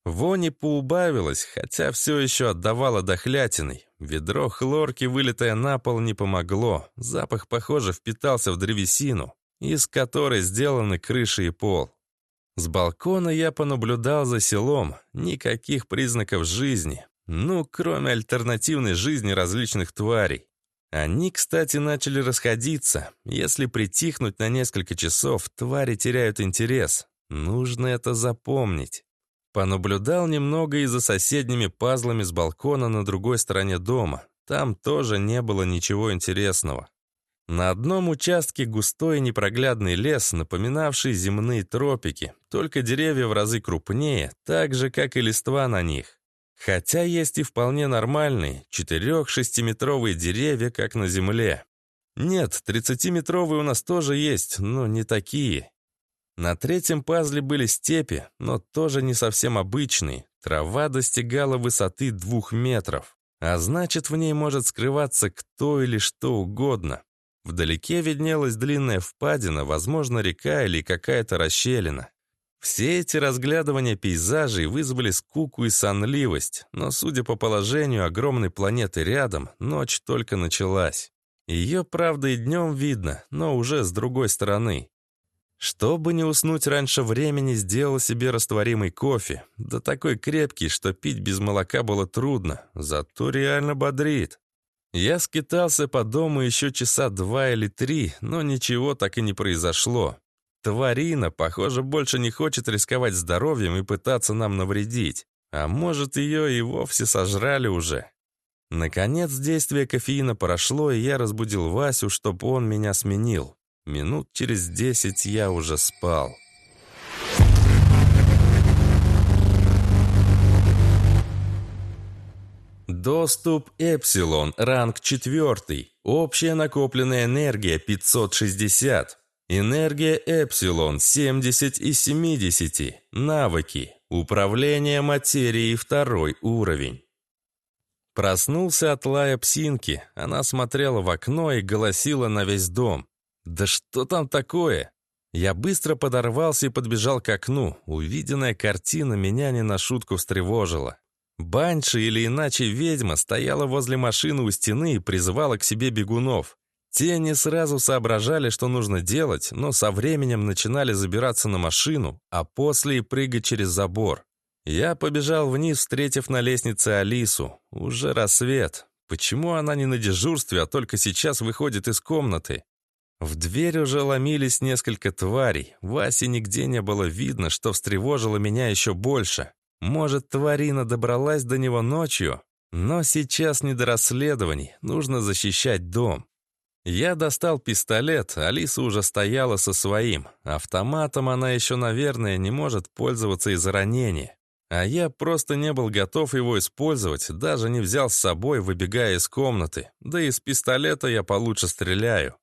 Вони поубавилось, хотя все еще отдавало дохлятиной. Ведро хлорки, вылетая на пол, не помогло. Запах, похоже, впитался в древесину, из которой сделаны крыши и пол. С балкона я понаблюдал за селом. Никаких признаков жизни. Ну, кроме альтернативной жизни различных тварей. Они, кстати, начали расходиться. Если притихнуть на несколько часов, твари теряют интерес. Нужно это запомнить. Понаблюдал немного и за соседними пазлами с балкона на другой стороне дома. Там тоже не было ничего интересного. На одном участке густой и непроглядный лес, напоминавший земные тропики, только деревья в разы крупнее, так же, как и листва на них. Хотя есть и вполне нормальные, 4-6-метровые деревья, как на земле. Нет, 30-метровые у нас тоже есть, но не такие. На третьем пазле были степи, но тоже не совсем обычные. Трава достигала высоты двух метров, а значит, в ней может скрываться кто или что угодно. Вдалеке виднелась длинная впадина, возможно, река или какая-то расщелина. Все эти разглядывания пейзажей вызвали скуку и сонливость, но, судя по положению огромной планеты рядом, ночь только началась. Ее, правда, и днем видно, но уже с другой стороны. Чтобы не уснуть раньше времени, сделал себе растворимый кофе, да такой крепкий, что пить без молока было трудно, зато реально бодрит. Я скитался по дому еще часа два или три, но ничего так и не произошло. Тварина, похоже, больше не хочет рисковать здоровьем и пытаться нам навредить. А может, ее и вовсе сожрали уже. Наконец, действие кофеина прошло, и я разбудил Васю, чтобы он меня сменил. Минут через десять я уже спал. Доступ Эпсилон, ранг 4. Общая накопленная энергия 560. Энергия Эпсилон 70 из 70. Навыки. Управление материей второй уровень. Проснулся от лая псинки. Она смотрела в окно и голосила на весь дом. «Да что там такое?» Я быстро подорвался и подбежал к окну. Увиденная картина меня не на шутку встревожила. Банши или иначе ведьма стояла возле машины у стены и призывала к себе бегунов. Те не сразу соображали, что нужно делать, но со временем начинали забираться на машину, а после и прыгать через забор. Я побежал вниз, встретив на лестнице Алису. Уже рассвет. Почему она не на дежурстве, а только сейчас выходит из комнаты? В дверь уже ломились несколько тварей. Васи нигде не было видно, что встревожило меня еще больше. Может, тварина добралась до него ночью? Но сейчас не до расследований, нужно защищать дом. Я достал пистолет, Алиса уже стояла со своим. Автоматом она еще, наверное, не может пользоваться из-за ранения. А я просто не был готов его использовать, даже не взял с собой, выбегая из комнаты. Да и из пистолета я получше стреляю.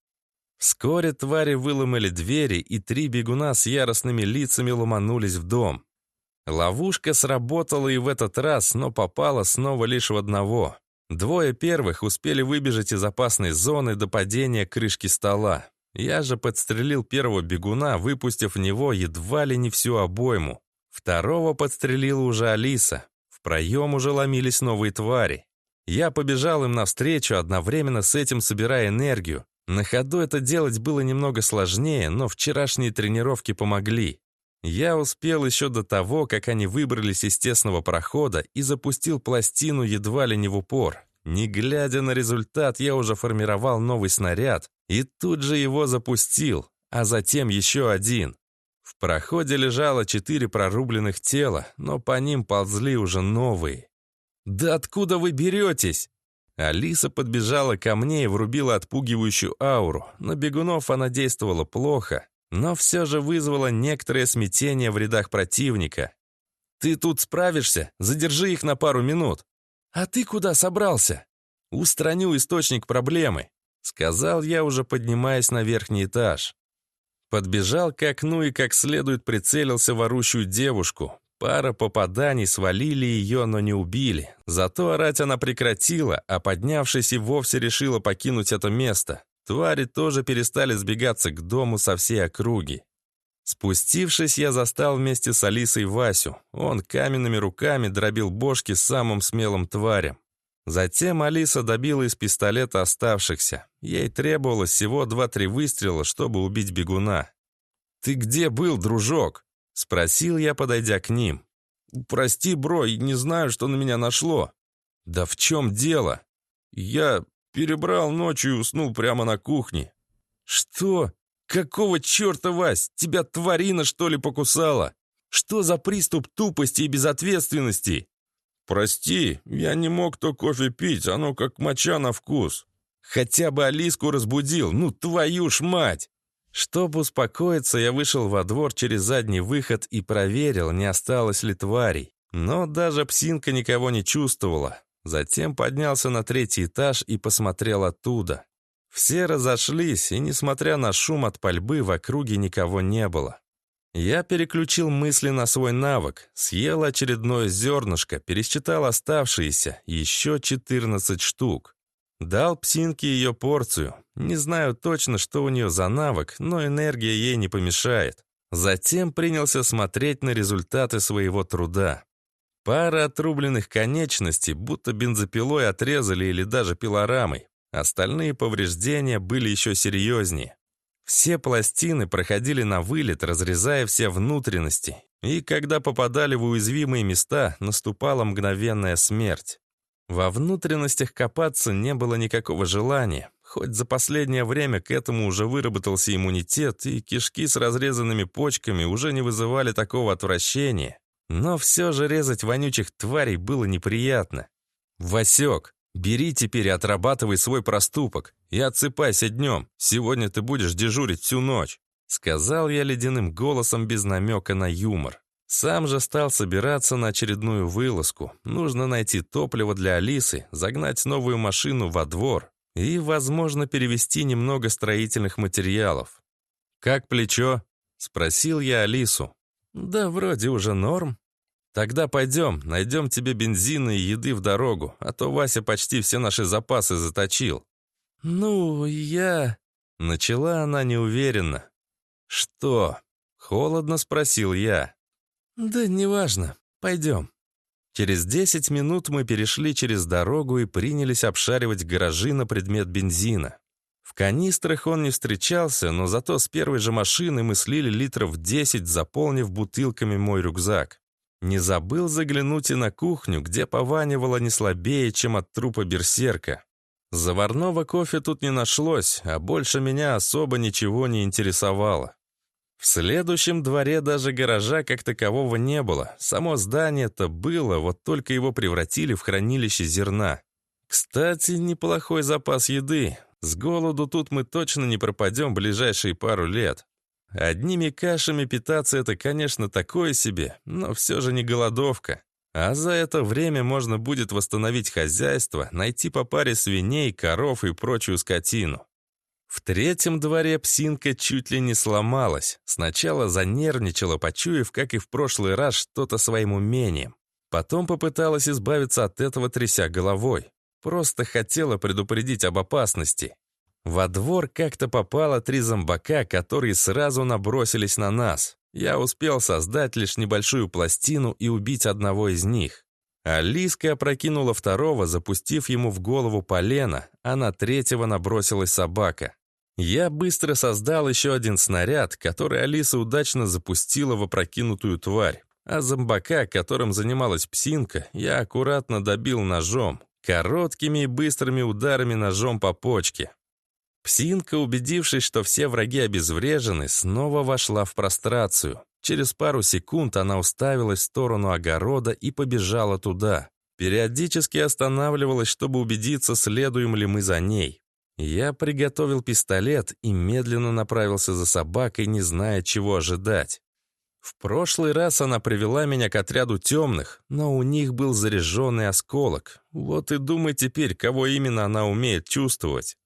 Вскоре твари выломали двери, и три бегуна с яростными лицами ломанулись в дом. Ловушка сработала и в этот раз, но попала снова лишь в одного. Двое первых успели выбежать из опасной зоны до падения крышки стола. Я же подстрелил первого бегуна, выпустив в него едва ли не всю обойму. Второго подстрелила уже Алиса. В проем уже ломились новые твари. Я побежал им навстречу, одновременно с этим собирая энергию. На ходу это делать было немного сложнее, но вчерашние тренировки помогли. Я успел еще до того, как они выбрались из тесного прохода и запустил пластину едва ли не в упор. Не глядя на результат, я уже формировал новый снаряд и тут же его запустил, а затем еще один. В проходе лежало четыре прорубленных тела, но по ним ползли уже новые. «Да откуда вы беретесь?» Алиса подбежала ко мне и врубила отпугивающую ауру. На бегунов она действовала плохо, но все же вызвала некоторое смятение в рядах противника. «Ты тут справишься? Задержи их на пару минут». «А ты куда собрался?» «Устраню источник проблемы», — сказал я, уже поднимаясь на верхний этаж. Подбежал к окну и как следует прицелился в орущую девушку. Пара попаданий свалили ее, но не убили. Зато орать она прекратила, а поднявшись и вовсе решила покинуть это место. Твари тоже перестали сбегаться к дому со всей округи. Спустившись, я застал вместе с Алисой Васю. Он каменными руками дробил бошки самым смелым тварям. Затем Алиса добила из пистолета оставшихся. Ей требовалось всего два-три выстрела, чтобы убить бегуна. «Ты где был, дружок?» — спросил я, подойдя к ним. «Прости, бро, не знаю, что на меня нашло». «Да в чем дело?» «Я перебрал ночью и уснул прямо на кухне». «Что? Какого черта, Вась? Тебя тварина, что ли, покусала? Что за приступ тупости и безответственности?» «Прости, я не мог то кофе пить, оно как моча на вкус. Хотя бы Алиску разбудил, ну твою ж мать!» Чтобы успокоиться, я вышел во двор через задний выход и проверил, не осталось ли тварей. Но даже псинка никого не чувствовала. Затем поднялся на третий этаж и посмотрел оттуда. Все разошлись, и, несмотря на шум от пальбы, в округе никого не было. Я переключил мысли на свой навык, съел очередное зернышко, пересчитал оставшиеся, еще 14 штук. Дал псинке ее порцию. Не знаю точно, что у нее за навык, но энергия ей не помешает. Затем принялся смотреть на результаты своего труда. Пара отрубленных конечностей, будто бензопилой отрезали или даже пилорамой. Остальные повреждения были еще серьезнее. Все пластины проходили на вылет, разрезая все внутренности, и когда попадали в уязвимые места, наступала мгновенная смерть. Во внутренностях копаться не было никакого желания, хоть за последнее время к этому уже выработался иммунитет, и кишки с разрезанными почками уже не вызывали такого отвращения, но все же резать вонючих тварей было неприятно. «Васек, Бери теперь и отрабатывай свой проступок. И отсыпайся днем. Сегодня ты будешь дежурить всю ночь», — сказал я ледяным голосом без намека на юмор. Сам же стал собираться на очередную вылазку. Нужно найти топливо для Алисы, загнать новую машину во двор и, возможно, перевести немного строительных материалов. «Как плечо?» — спросил я Алису. «Да вроде уже норм», «Тогда пойдем, найдем тебе бензина и еды в дорогу, а то Вася почти все наши запасы заточил». «Ну, я...» Начала она неуверенно. «Что?» — холодно спросил я. «Да неважно, пойдем». Через десять минут мы перешли через дорогу и принялись обшаривать гаражи на предмет бензина. В канистрах он не встречался, но зато с первой же машины мы слили литров десять, заполнив бутылками мой рюкзак. Не забыл заглянуть и на кухню, где пованивало не слабее, чем от трупа берсерка. Заварного кофе тут не нашлось, а больше меня особо ничего не интересовало. В следующем дворе даже гаража как такового не было. Само здание-то было, вот только его превратили в хранилище зерна. Кстати, неплохой запас еды. С голоду тут мы точно не пропадем ближайшие пару лет. Одними кашами питаться это, конечно, такое себе, но все же не голодовка. А за это время можно будет восстановить хозяйство, найти по паре свиней, коров и прочую скотину. В третьем дворе псинка чуть ли не сломалась. Сначала занервничала, почуяв, как и в прошлый раз, что-то своим умением. Потом попыталась избавиться от этого, тряся головой. Просто хотела предупредить об опасности. Во двор как-то попало три зомбака, которые сразу набросились на нас. Я успел создать лишь небольшую пластину и убить одного из них. Алиска опрокинула второго, запустив ему в голову полено, а на третьего набросилась собака. Я быстро создал еще один снаряд, который Алиса удачно запустила в опрокинутую тварь. А зомбака, которым занималась псинка, я аккуратно добил ножом, короткими и быстрыми ударами ножом по почке. Псинка, убедившись, что все враги обезврежены, снова вошла в прострацию. Через пару секунд она уставилась в сторону огорода и побежала туда. Периодически останавливалась, чтобы убедиться, следуем ли мы за ней. Я приготовил пистолет и медленно направился за собакой, не зная, чего ожидать. В прошлый раз она привела меня к отряду темных, но у них был заряженный осколок. Вот и думай теперь, кого именно она умеет чувствовать.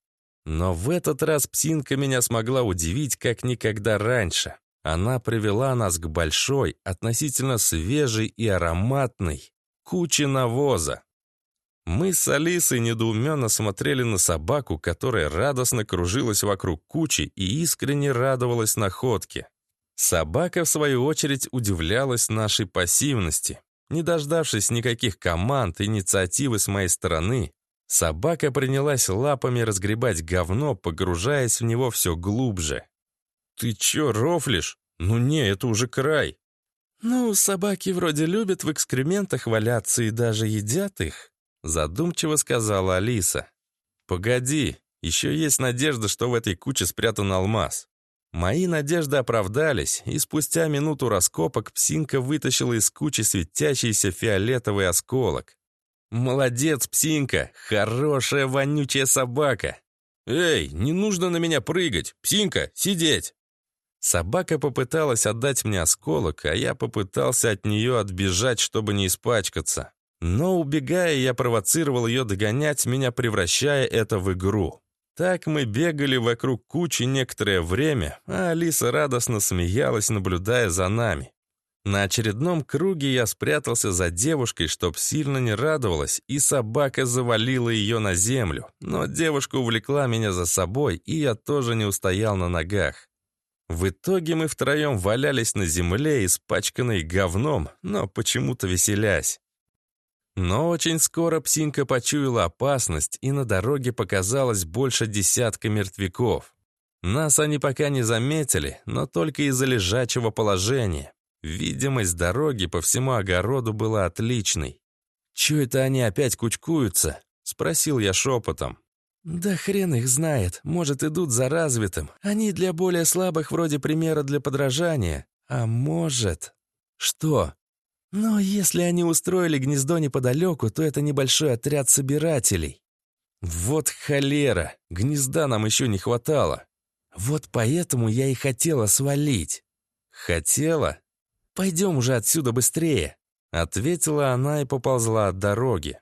Но в этот раз псинка меня смогла удивить, как никогда раньше. Она привела нас к большой, относительно свежей и ароматной куче навоза. Мы с Алисой недоуменно смотрели на собаку, которая радостно кружилась вокруг кучи и искренне радовалась находке. Собака, в свою очередь, удивлялась нашей пассивности. Не дождавшись никаких команд, инициативы с моей стороны, собака принялась лапами разгребать говно, погружаясь в него все глубже. «Ты чё, рофлишь? Ну не, это уже край!» «Ну, собаки вроде любят в экскрементах валяться и даже едят их», задумчиво сказала Алиса. «Погоди, еще есть надежда, что в этой куче спрятан алмаз». Мои надежды оправдались, и спустя минуту раскопок псинка вытащила из кучи светящийся фиолетовый осколок. «Молодец, псинка! Хорошая вонючая собака!» «Эй, не нужно на меня прыгать! Псинка, сидеть!» Собака попыталась отдать мне осколок, а я попытался от нее отбежать, чтобы не испачкаться. Но, убегая, я провоцировал ее догонять меня, превращая это в игру. Так мы бегали вокруг кучи некоторое время, а Алиса радостно смеялась, наблюдая за нами. На очередном круге я спрятался за девушкой, чтоб сильно не радовалась, и собака завалила ее на землю. Но девушка увлекла меня за собой, и я тоже не устоял на ногах. В итоге мы втроем валялись на земле, испачканной говном, но почему-то веселясь. Но очень скоро псинка почуяла опасность, и на дороге показалось больше десятка мертвяков. Нас они пока не заметили, но только из-за лежачего положения. Видимость дороги по всему огороду была отличной. «Чё это они опять кучкуются?» — спросил я шепотом. «Да хрен их знает. Может, идут за развитым. Они для более слабых вроде примера для подражания. А может...» «Что?» «Но если они устроили гнездо неподалеку, то это небольшой отряд собирателей». «Вот холера! Гнезда нам еще не хватало. Вот поэтому я и хотела свалить». «Хотела? Пойдем уже отсюда быстрее», — ответила она и поползла от дороги.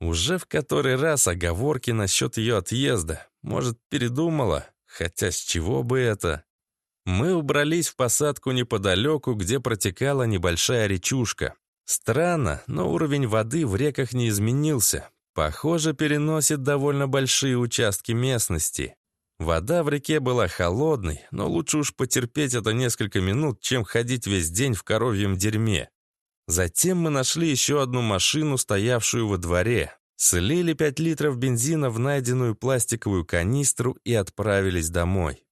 Уже в который раз оговорки насчет ее отъезда. Может, передумала? Хотя с чего бы это? Мы убрались в посадку неподалеку, где протекала небольшая речушка. Странно, но уровень воды в реках не изменился. Похоже, переносит довольно большие участки местности. Вода в реке была холодной, но лучше уж потерпеть это несколько минут, чем ходить весь день в коровьем дерьме. Затем мы нашли еще одну машину, стоявшую во дворе. Слили 5 литров бензина в найденную пластиковую канистру и отправились домой.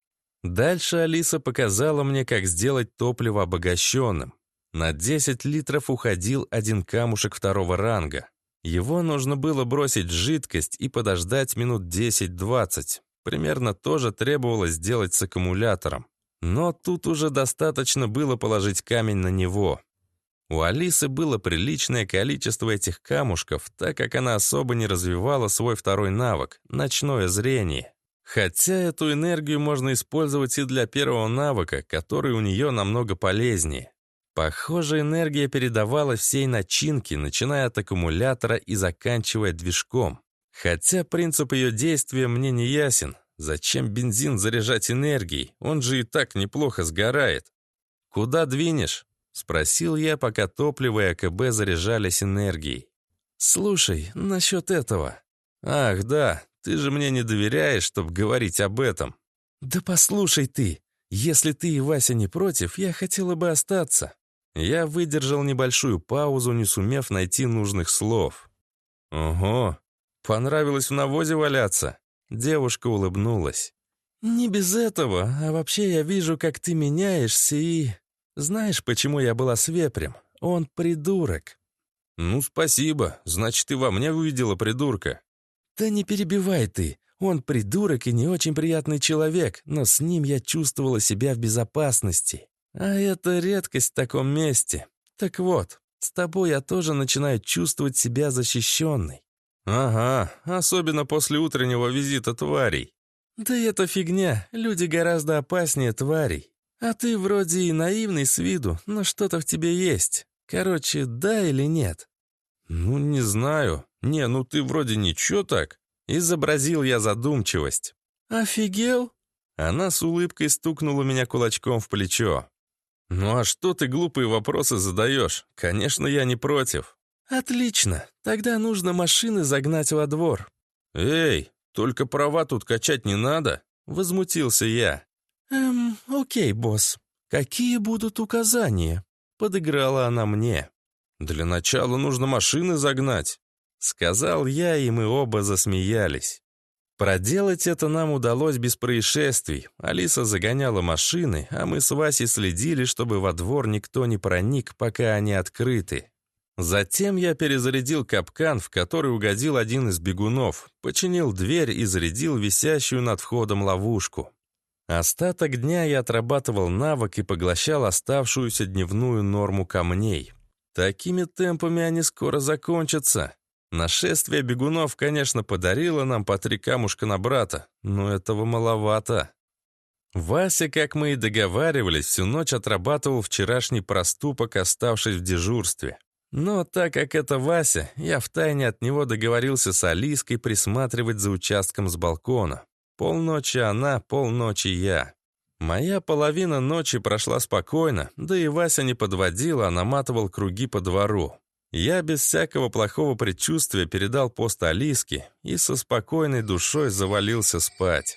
Дальше Алиса показала мне, как сделать топливо обогащенным. На 10 литров уходил один камушек второго ранга. Его нужно было бросить в жидкость и подождать минут 10-20. Примерно то же требовалось сделать с аккумулятором. Но тут уже достаточно было положить камень на него. У Алисы было приличное количество этих камушков, так как она особо не развивала свой второй навык — ночное зрение. Хотя эту энергию можно использовать и для первого навыка, который у нее намного полезнее. Похоже, энергия передавалась всей начинке, начиная от аккумулятора и заканчивая движком. Хотя принцип ее действия мне не ясен. Зачем бензин заряжать энергией? Он же и так неплохо сгорает. Куда двинешь? Спросил я, пока топливо и АКБ заряжались энергией. «Слушай, насчет этого». «Ах, да, ты же мне не доверяешь, чтобы говорить об этом». «Да послушай ты, если ты и Вася не против, я хотела бы остаться». Я выдержал небольшую паузу, не сумев найти нужных слов. «Ого, понравилось в навозе валяться?» Девушка улыбнулась. «Не без этого, а вообще я вижу, как ты меняешься и... Знаешь, почему я была с вепрем? Он придурок». «Ну, спасибо. Значит, ты во мне увидела придурка». «Да не перебивай ты. Он придурок и не очень приятный человек, но с ним я чувствовала себя в безопасности. А это редкость в таком месте. Так вот, с тобой я тоже начинаю чувствовать себя защищенной». «Ага, особенно после утреннего визита тварей». «Да это фигня. Люди гораздо опаснее тварей. А ты вроде и наивный с виду, но что-то в тебе есть. Короче, да или нет?» «Ну, не знаю. Не, ну ты вроде ничего так». Изобразил я задумчивость. «Офигел?» Она с улыбкой стукнула меня кулачком в плечо. «Ну а что ты глупые вопросы задаешь? Конечно, я не против». «Отлично. Тогда нужно машины загнать во двор». «Эй, только права тут качать не надо?» Возмутился я. «Эм, окей, босс. Какие будут указания?» Подыграла она мне. «Для начала нужно машины загнать», — сказал я, и мы оба засмеялись. Проделать это нам удалось без происшествий. Алиса загоняла машины, а мы с Васей следили, чтобы во двор никто не проник, пока они открыты. Затем я перезарядил капкан, в который угодил один из бегунов, починил дверь и зарядил висящую над входом ловушку. Остаток дня я отрабатывал навык и поглощал оставшуюся дневную норму камней. Такими темпами они скоро закончатся. Нашествие бегунов, конечно, подарило нам по три камушка на брата, но этого маловато. Вася, как мы и договаривались, всю ночь отрабатывал вчерашний проступок, оставшись в дежурстве. Но так как это Вася, я втайне от него договорился с Алиской присматривать за участком с балкона. Полночи она, полночи я. Моя половина ночи прошла спокойно, да и Вася не подводил, а наматывал круги по двору. Я без всякого плохого предчувствия передал пост Алиске и со спокойной душой завалился спать.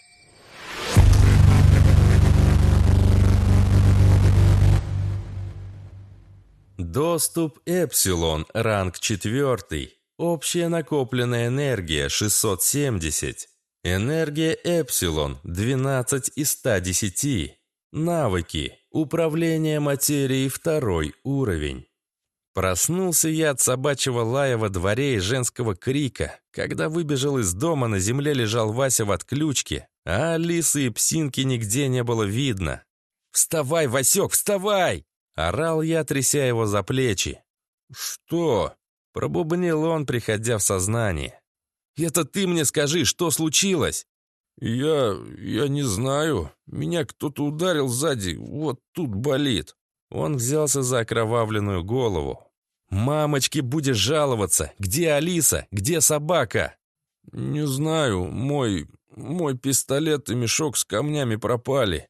Доступ Эпсилон, ранг 4. Общая накопленная энергия 670. Энергия Эпсилон 12 из 110. Навыки. Управление материей второй уровень. Проснулся я от собачьего лая во дворе и женского крика. Когда выбежал из дома, на земле лежал Вася в отключке, а Алисы и псинки нигде не было видно. «Вставай, Васек, вставай!» — орал я, тряся его за плечи. «Что?» — пробубнил он, приходя в сознание. «Это ты мне скажи, что случилось?» «Я... я не знаю. Меня кто-то ударил сзади, вот тут болит». Он взялся за окровавленную голову. «Мамочки, будешь жаловаться! Где Алиса? Где собака?» «Не знаю. Мой... мой пистолет и мешок с камнями пропали».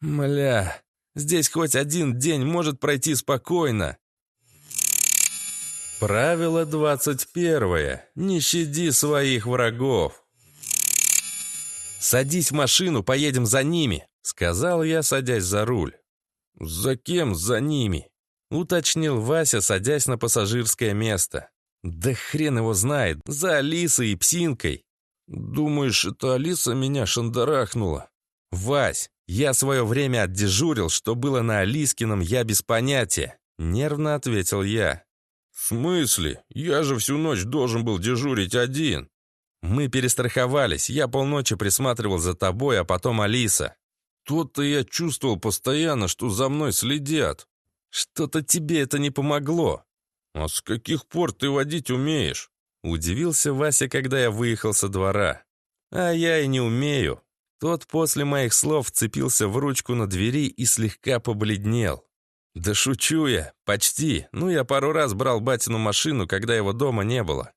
«Мля, здесь хоть один день может пройти спокойно». Правило двадцать первое. Не щади своих врагов. «Садись в машину, поедем за ними», — сказал я, садясь за руль. «За кем за ними?» — уточнил Вася, садясь на пассажирское место. «Да хрен его знает, за Алисой и Псинкой». «Думаешь, это Алиса меня шандарахнула?» «Вась, я свое время отдежурил, что было на Алискином, я без понятия», — нервно ответил я. «В смысле? Я же всю ночь должен был дежурить один». «Мы перестраховались, я полночи присматривал за тобой, а потом Алиса». «То-то я чувствовал постоянно, что за мной следят». «Что-то тебе это не помогло». «А с каких пор ты водить умеешь?» Удивился Вася, когда я выехал со двора. «А я и не умею». Тот после моих слов вцепился в ручку на двери и слегка побледнел. «Да шучу я, почти. Ну, я пару раз брал батину машину, когда его дома не было».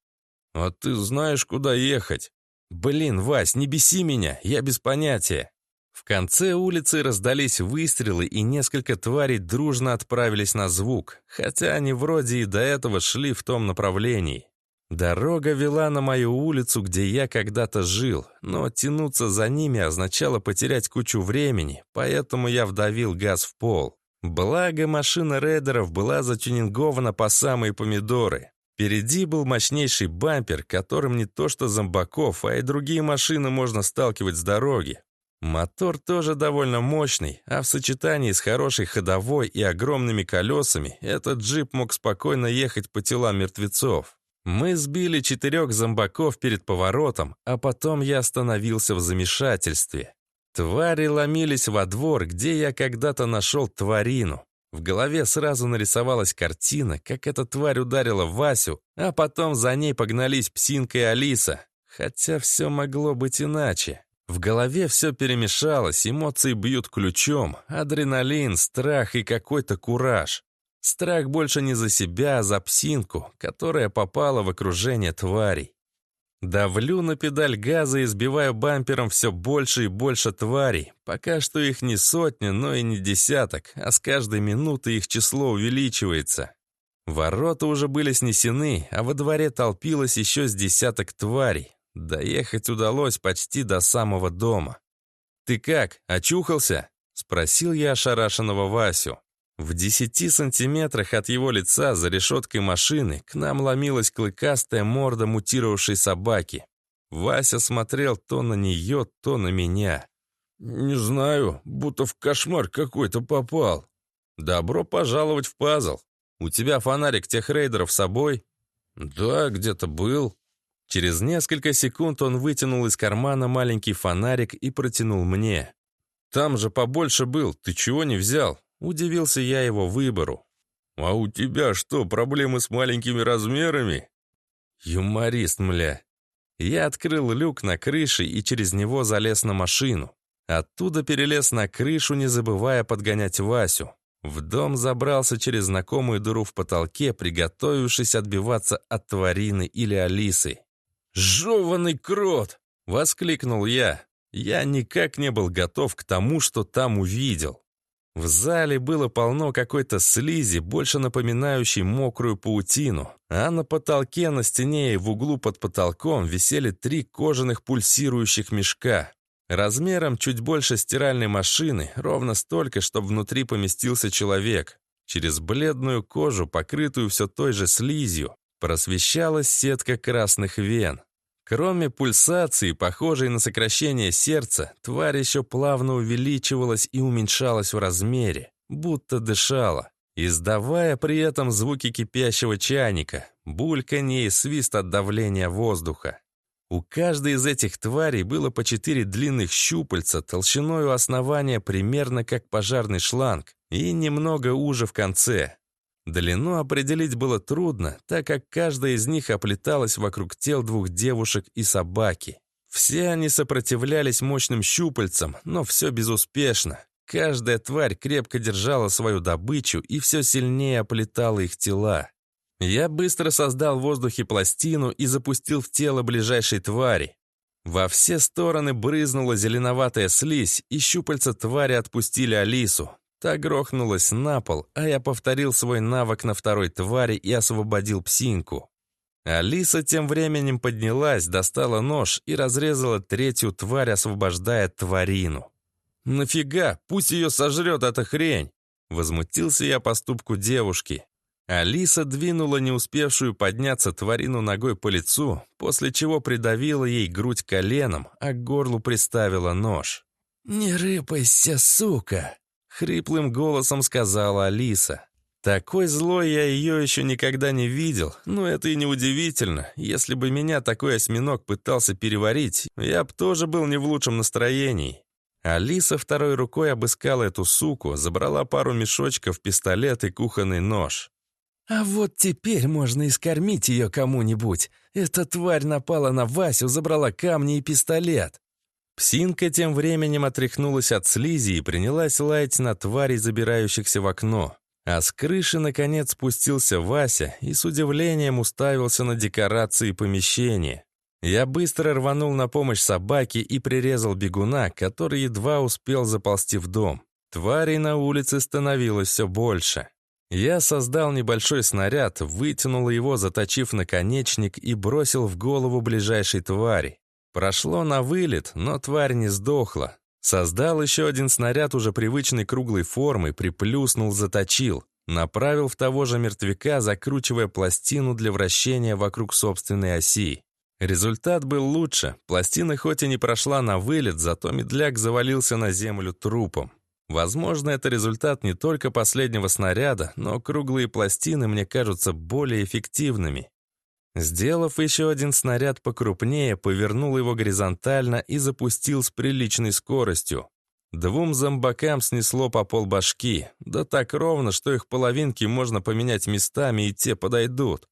«А ты знаешь, куда ехать?» «Блин, Вась, не беси меня, я без понятия». В конце улицы раздались выстрелы, и несколько тварей дружно отправились на звук, хотя они вроде и до этого шли в том направлении. Дорога вела на мою улицу, где я когда-то жил, но тянуться за ними означало потерять кучу времени, поэтому я вдавил газ в пол. Благо, машина рейдеров была затюнингована по самые помидоры. Впереди был мощнейший бампер, которым не то что зомбаков, а и другие машины можно сталкивать с дороги. Мотор тоже довольно мощный, а в сочетании с хорошей ходовой и огромными колесами этот джип мог спокойно ехать по телам мертвецов. Мы сбили четырех зомбаков перед поворотом, а потом я остановился в замешательстве. Твари ломились во двор, где я когда-то нашел тварину. В голове сразу нарисовалась картина, как эта тварь ударила Васю, а потом за ней погнались Псинка и Алиса. Хотя все могло быть иначе. В голове все перемешалось, эмоции бьют ключом, адреналин, страх и какой-то кураж. Страх больше не за себя, а за псинку, которая попала в окружение тварей. Давлю на педаль газа и сбиваю бампером все больше и больше тварей. Пока что их не сотня, но и не десяток, а с каждой минуты их число увеличивается. Ворота уже были снесены, а во дворе толпилось еще с десяток тварей. Доехать удалось почти до самого дома. «Ты как, очухался?» — спросил я ошарашенного Васю. В десяти сантиметрах от его лица за решеткой машины к нам ломилась клыкастая морда мутировавшей собаки. Вася смотрел то на нее, то на меня. «Не знаю, будто в кошмар какой-то попал». «Добро пожаловать в пазл. У тебя фонарик тех рейдеров с собой?» «Да, где-то был». Через несколько секунд он вытянул из кармана маленький фонарик и протянул мне. «Там же побольше был, ты чего не взял?» Удивился я его выбору. «А у тебя что, проблемы с маленькими размерами?» Юморист, мля. Я открыл люк на крыше и через него залез на машину. Оттуда перелез на крышу, не забывая подгонять Васю. В дом забрался через знакомую дыру в потолке, приготовившись отбиваться от тварины или Алисы. «Жеванный крот!» — воскликнул я. Я никак не был готов к тому, что там увидел. В зале было полно какой-то слизи, больше напоминающей мокрую паутину, а на потолке, на стене и в углу под потолком висели три кожаных пульсирующих мешка. Размером чуть больше стиральной машины, ровно столько, чтобы внутри поместился человек. Через бледную кожу, покрытую все той же слизью, просвещалась сетка красных вен. Кроме пульсации, похожей на сокращение сердца, тварь еще плавно увеличивалась и уменьшалась в размере, будто дышала, издавая при этом звуки кипящего чайника, бульканье и свист от давления воздуха. У каждой из этих тварей было по четыре длинных щупальца толщиной у основания примерно как пожарный шланг и немного уже в конце. Длину определить было трудно, так как каждая из них оплеталась вокруг тел двух девушек и собаки. Все они сопротивлялись мощным щупальцам, но все безуспешно. Каждая тварь крепко держала свою добычу и все сильнее оплетала их тела. Я быстро создал в воздухе пластину и запустил в тело ближайшей твари. Во все стороны брызнула зеленоватая слизь, и щупальца твари отпустили Алису. Та грохнулась на пол, а я повторил свой навык на второй твари и освободил псинку. Алиса тем временем поднялась, достала нож и разрезала третью тварь, освобождая тварину. «Нафига? Пусть ее сожрет эта хрень!» Возмутился я поступку девушки. Алиса двинула не успевшую подняться тварину ногой по лицу, после чего придавила ей грудь коленом, а к горлу приставила нож. «Не рыпайся, сука!» Хриплым голосом сказала Алиса. Такой злой я ее еще никогда не видел, но это и не удивительно. Если бы меня такой осьминог пытался переварить, я бы тоже был не в лучшем настроении. Алиса второй рукой обыскала эту суку, забрала пару мешочков, пистолет и кухонный нож. «А вот теперь можно и ее кому-нибудь. Эта тварь напала на Васю, забрала камни и пистолет. Псинка тем временем отряхнулась от слизи и принялась лаять на тварей, забирающихся в окно. А с крыши, наконец, спустился Вася и с удивлением уставился на декорации помещения. Я быстро рванул на помощь собаке и прирезал бегуна, который едва успел заползти в дом. Тварей на улице становилось все больше. Я создал небольшой снаряд, вытянул его, заточив наконечник и бросил в голову ближайшей твари. Прошло на вылет, но тварь не сдохла. Создал еще один снаряд уже привычной круглой формы, приплюснул, заточил. Направил в того же мертвяка, закручивая пластину для вращения вокруг собственной оси. Результат был лучше. Пластина хоть и не прошла на вылет, зато медляк завалился на землю трупом. Возможно, это результат не только последнего снаряда, но круглые пластины мне кажутся более эффективными. Сделав еще один снаряд покрупнее, повернул его горизонтально и запустил с приличной скоростью. Двум зомбакам снесло по полбашки, да так ровно, что их половинки можно поменять местами, и те подойдут.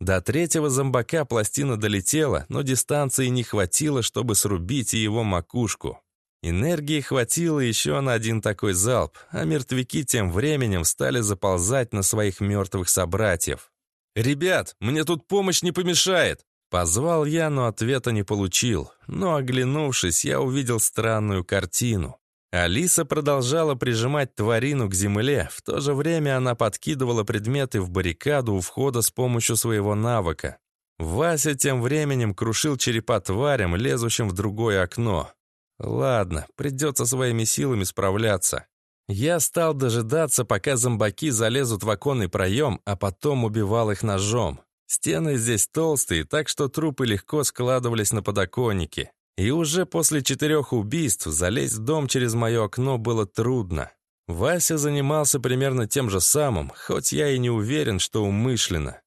До третьего зомбака пластина долетела, но дистанции не хватило, чтобы срубить его макушку. Энергии хватило еще на один такой залп, а мертвяки тем временем стали заползать на своих мертвых собратьев. «Ребят, мне тут помощь не помешает!» Позвал я, но ответа не получил. Но, оглянувшись, я увидел странную картину. Алиса продолжала прижимать тварину к земле, в то же время она подкидывала предметы в баррикаду у входа с помощью своего навыка. Вася тем временем крушил черепа тварям, лезущим в другое окно. Ладно, придется своими силами справляться. Я стал дожидаться, пока зомбаки залезут в оконный проем, а потом убивал их ножом. Стены здесь толстые, так что трупы легко складывались на подоконнике. И уже после четырех убийств залезть в дом через мое окно было трудно. Вася занимался примерно тем же самым, хоть я и не уверен, что умышленно.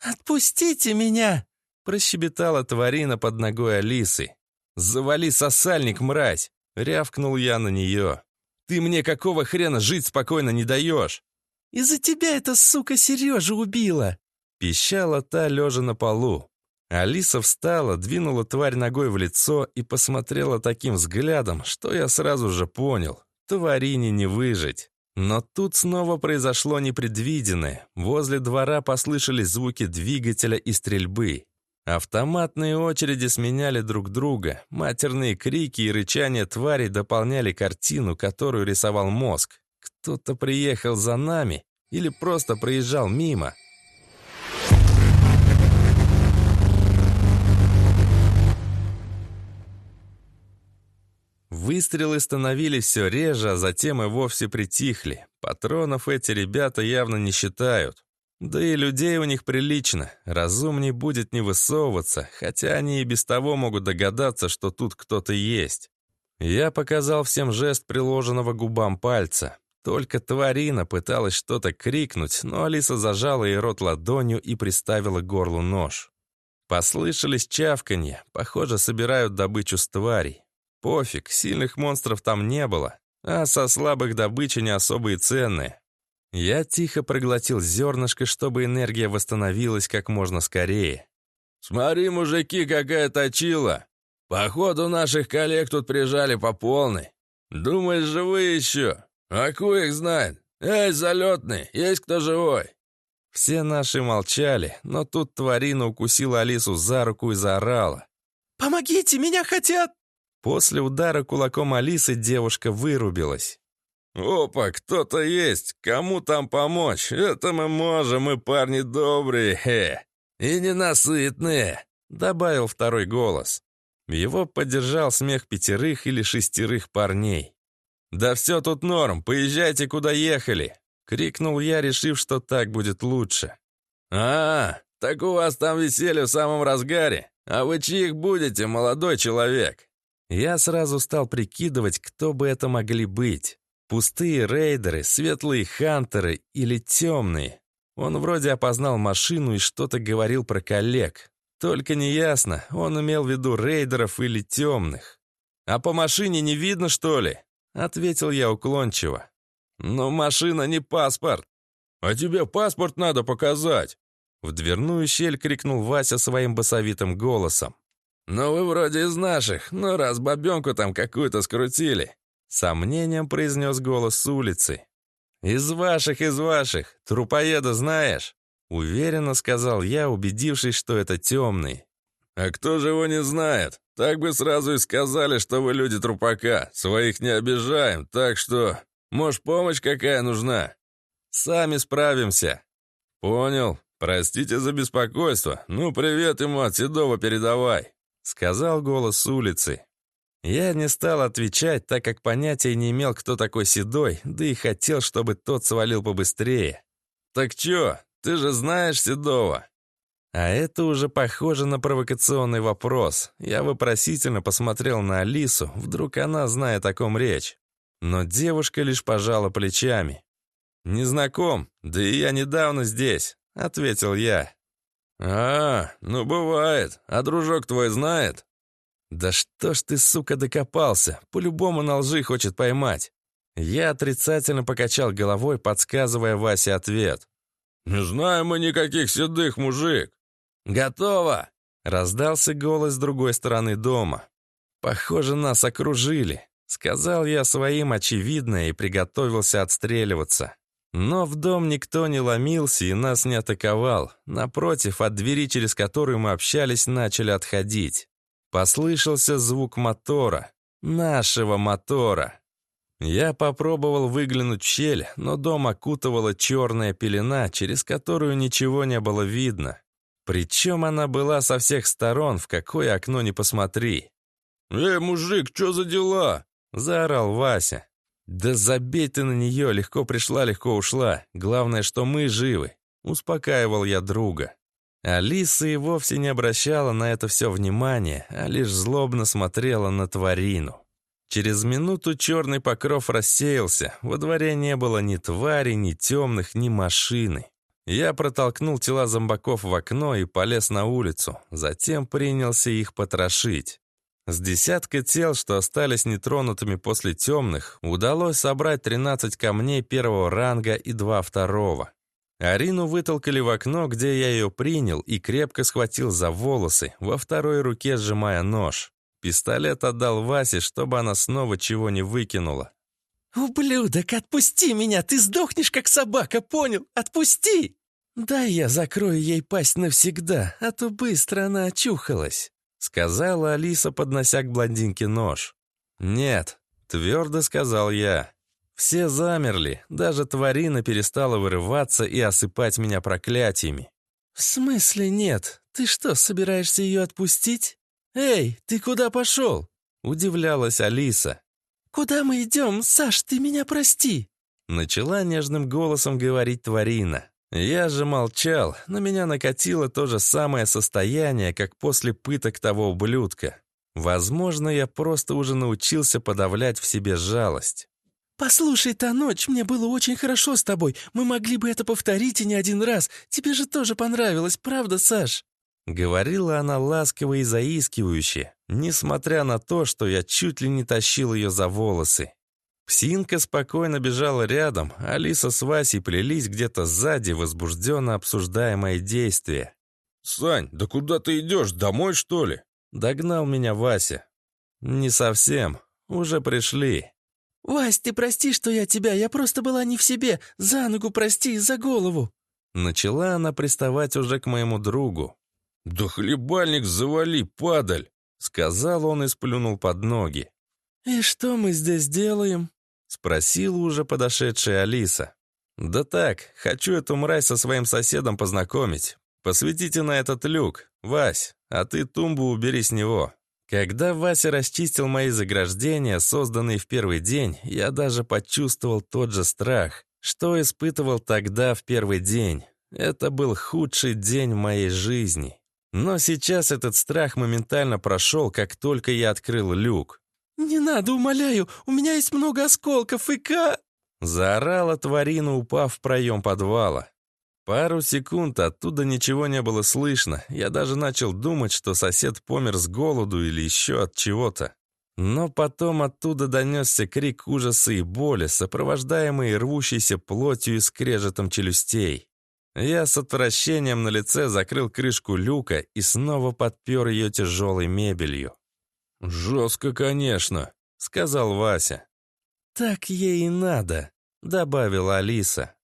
«Отпустите меня!» – прощебетала тварина под ногой Алисы. «Завали сосальник, мразь!» – рявкнул я на нее. «Ты мне какого хрена жить спокойно не даешь?» «Из-за тебя эта сука Сережа убила!» – пищала та, лежа на полу. Алиса встала, двинула тварь ногой в лицо и посмотрела таким взглядом, что я сразу же понял. Тварине не выжить. Но тут снова произошло непредвиденное. Возле двора послышались звуки двигателя и стрельбы. Автоматные очереди сменяли друг друга. Матерные крики и рычания твари дополняли картину, которую рисовал мозг. Кто-то приехал за нами или просто проезжал мимо. Выстрелы становились все реже, а затем и вовсе притихли. Патронов эти ребята явно не считают. Да и людей у них прилично. Разумней будет не высовываться, хотя они и без того могут догадаться, что тут кто-то есть. Я показал всем жест приложенного губам пальца. Только тварина пыталась что-то крикнуть, но Алиса зажала ей рот ладонью и приставила горлу нож. Послышались чавканье. Похоже, собирают добычу с тварей. Пофиг, сильных монстров там не было, а со слабых добычи не особо и ценные. Я тихо проглотил зернышко, чтобы энергия восстановилась как можно скорее. «Смотри, мужики, какая точила! Походу, наших коллег тут прижали по полной. Думаешь, живые еще? А их знает? Эй, залетный, есть кто живой?» Все наши молчали, но тут тварина укусила Алису за руку и заорала. «Помогите, меня хотят!» После удара кулаком Алисы девушка вырубилась. «Опа, кто-то есть! Кому там помочь? Это мы можем, мы парни добрые, хе! И ненасытные!» Добавил второй голос. Его поддержал смех пятерых или шестерых парней. «Да все тут норм, поезжайте, куда ехали!» Крикнул я, решив, что так будет лучше. «А, так у вас там веселье в самом разгаре. А вы чьих будете, молодой человек?» Я сразу стал прикидывать, кто бы это могли быть. Пустые рейдеры, светлые хантеры или темные. Он вроде опознал машину и что-то говорил про коллег. Только неясно, он имел в виду рейдеров или темных. «А по машине не видно, что ли?» — ответил я уклончиво. «Но машина не паспорт». «А тебе паспорт надо показать!» В дверную щель крикнул Вася своим басовитым голосом. «Ну вы вроде из наших, но раз бабенку там какую-то скрутили», сомнением произнес голос с улицы. «Из ваших, из ваших! Трупоеда знаешь?» Уверенно сказал я, убедившись, что это темный. «А кто же его не знает? Так бы сразу и сказали, что вы люди трупака. Своих не обижаем, так что... Может, помощь какая нужна?» «Сами справимся». «Понял. Простите за беспокойство. Ну, привет ему от Седова передавай» сказал голос с улицы. Я не стал отвечать, так как понятия не имел, кто такой Седой, да и хотел, чтобы тот свалил побыстрее. «Так чё, ты же знаешь Седова?» А это уже похоже на провокационный вопрос. Я вопросительно посмотрел на Алису, вдруг она знает, о ком речь. Но девушка лишь пожала плечами. «Не знаком, да и я недавно здесь», — ответил я. «А, ну бывает. А дружок твой знает?» «Да что ж ты, сука, докопался? По-любому на лжи хочет поймать». Я отрицательно покачал головой, подсказывая Васе ответ. «Не знаем мы никаких седых, мужик!» «Готово!» — раздался голос с другой стороны дома. «Похоже, нас окружили», — сказал я своим очевидное и приготовился отстреливаться. Но в дом никто не ломился и нас не атаковал. Напротив, от двери, через которую мы общались, начали отходить. Послышался звук мотора. Нашего мотора. Я попробовал выглянуть в щель, но дом окутывала черная пелена, через которую ничего не было видно. Причем она была со всех сторон, в какое окно не посмотри. «Эй, мужик, что за дела?» — заорал Вася. «Да забей ты на нее, легко пришла, легко ушла. Главное, что мы живы», — успокаивал я друга. Алиса и вовсе не обращала на это все внимания, а лишь злобно смотрела на тварину. Через минуту черный покров рассеялся, во дворе не было ни твари, ни темных, ни машины. Я протолкнул тела зомбаков в окно и полез на улицу, затем принялся их потрошить. С десятка тел, что остались нетронутыми после темных, удалось собрать 13 камней первого ранга и два второго. Арину вытолкали в окно, где я ее принял, и крепко схватил за волосы, во второй руке сжимая нож. Пистолет отдал Васе, чтобы она снова чего не выкинула. «Ублюдок, отпусти меня! Ты сдохнешь, как собака, понял? Отпусти!» «Да я закрою ей пасть навсегда, а то быстро она очухалась». — сказала Алиса, поднося к блондинке нож. «Нет», — твердо сказал я. Все замерли, даже тварина перестала вырываться и осыпать меня проклятиями. «В смысле нет? Ты что, собираешься ее отпустить? Эй, ты куда пошел?» — удивлялась Алиса. «Куда мы идем? Саш, ты меня прости!» Начала нежным голосом говорить тварина. Я же молчал, на меня накатило то же самое состояние, как после пыток того ублюдка. Возможно, я просто уже научился подавлять в себе жалость. «Послушай, та ночь, мне было очень хорошо с тобой. Мы могли бы это повторить и не один раз. Тебе же тоже понравилось, правда, Саш?» Говорила она ласково и заискивающе, несмотря на то, что я чуть ли не тащил ее за волосы. Псинка спокойно бежала рядом, а Алиса с Васей плелись где-то сзади, возбужденно обсуждая мои действия. «Сань, да куда ты идешь? Домой, что ли?» Догнал меня Вася. «Не совсем. Уже пришли». «Вась, ты прости, что я тебя. Я просто была не в себе. За ногу прости, за голову». Начала она приставать уже к моему другу. «Да хлебальник завали, падаль!» Сказал он и сплюнул под ноги. «И что мы здесь делаем?» Спросила уже подошедшая Алиса. «Да так, хочу эту мразь со своим соседом познакомить. Посветите на этот люк. Вась, а ты тумбу убери с него». Когда Вася расчистил мои заграждения, созданные в первый день, я даже почувствовал тот же страх, что испытывал тогда в первый день. Это был худший день в моей жизни. Но сейчас этот страх моментально прошел, как только я открыл люк. «Не надо, умоляю, у меня есть много осколков, и ка...» Заорала тварина, упав в проем подвала. Пару секунд оттуда ничего не было слышно. Я даже начал думать, что сосед помер с голоду или еще от чего-то. Но потом оттуда донесся крик ужаса и боли, сопровождаемый рвущейся плотью и скрежетом челюстей. Я с отвращением на лице закрыл крышку люка и снова подпер ее тяжелой мебелью. «Жестко, конечно», — сказал Вася. «Так ей и надо», — добавила Алиса.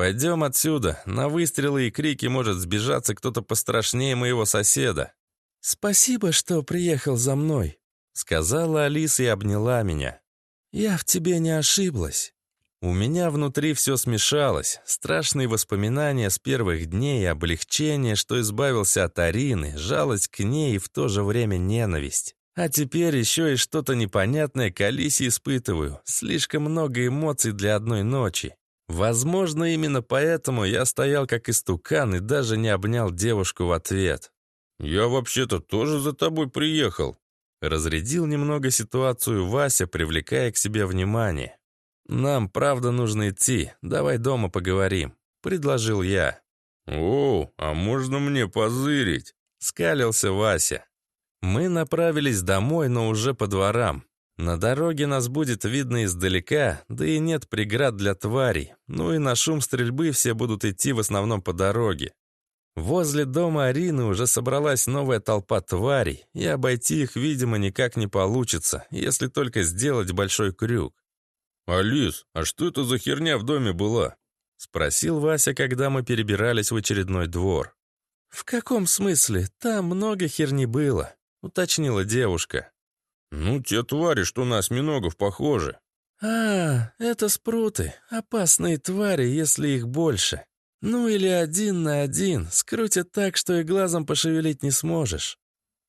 «Пойдем отсюда. На выстрелы и крики может сбежаться кто-то пострашнее моего соседа». «Спасибо, что приехал за мной», — сказала Алиса и обняла меня. «Я в тебе не ошиблась». У меня внутри все смешалось. Страшные воспоминания с первых дней, облегчение, что избавился от Арины, жалость к ней и в то же время ненависть. А теперь еще и что-то непонятное к Алисе испытываю. Слишком много эмоций для одной ночи. Возможно, именно поэтому я стоял как истукан и даже не обнял девушку в ответ. «Я вообще-то тоже за тобой приехал», Разрядил немного ситуацию Вася, привлекая к себе внимание. «Нам, правда, нужно идти. Давай дома поговорим», — предложил я. «О, а можно мне позырить?» — скалился Вася. Мы направились домой, но уже по дворам. На дороге нас будет видно издалека, да и нет преград для тварей. Ну и на шум стрельбы все будут идти в основном по дороге. Возле дома Арины уже собралась новая толпа тварей, и обойти их, видимо, никак не получится, если только сделать большой крюк. «Алис, а что это за херня в доме была?» — спросил Вася, когда мы перебирались в очередной двор. «В каком смысле? Там много херни было», — уточнила девушка. «Ну, те твари, что на осьминогов похожи». «А, это спруты. Опасные твари, если их больше. Ну или один на один. Скрутят так, что и глазом пошевелить не сможешь».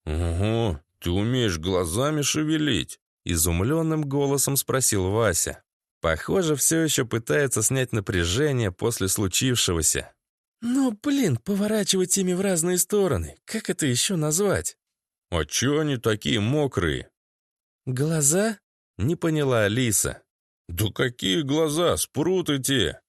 «Ого, ты умеешь глазами шевелить?» Изумленным голосом спросил Вася. Похоже, все еще пытается снять напряжение после случившегося. «Ну, блин, поворачивать ими в разные стороны. Как это еще назвать?» «А че они такие мокрые?» «Глаза?» — не поняла Алиса. «Да какие глаза? Спруты те!»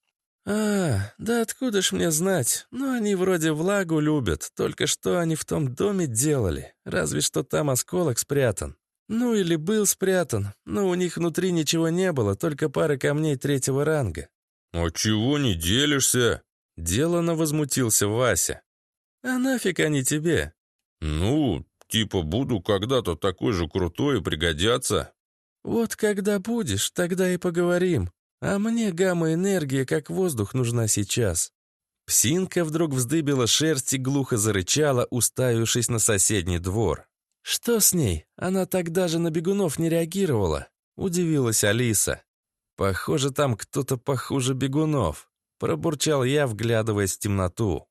«А, да откуда ж мне знать? Ну, они вроде влагу любят, только что они в том доме делали, разве что там осколок спрятан. Ну, или был спрятан, но у них внутри ничего не было, только пара камней третьего ранга». «А чего не делишься?» Делано возмутился Вася. «А нафиг они тебе?» «Ну, Типа буду когда-то такой же крутой и пригодятся. Вот когда будешь, тогда и поговорим. А мне гамма-энергия как воздух нужна сейчас. Псинка вдруг вздыбила шерсть и глухо зарычала, уставившись на соседний двор. «Что с ней? Она так даже на бегунов не реагировала», — удивилась Алиса. «Похоже, там кто-то похуже бегунов», — пробурчал я, вглядываясь в темноту.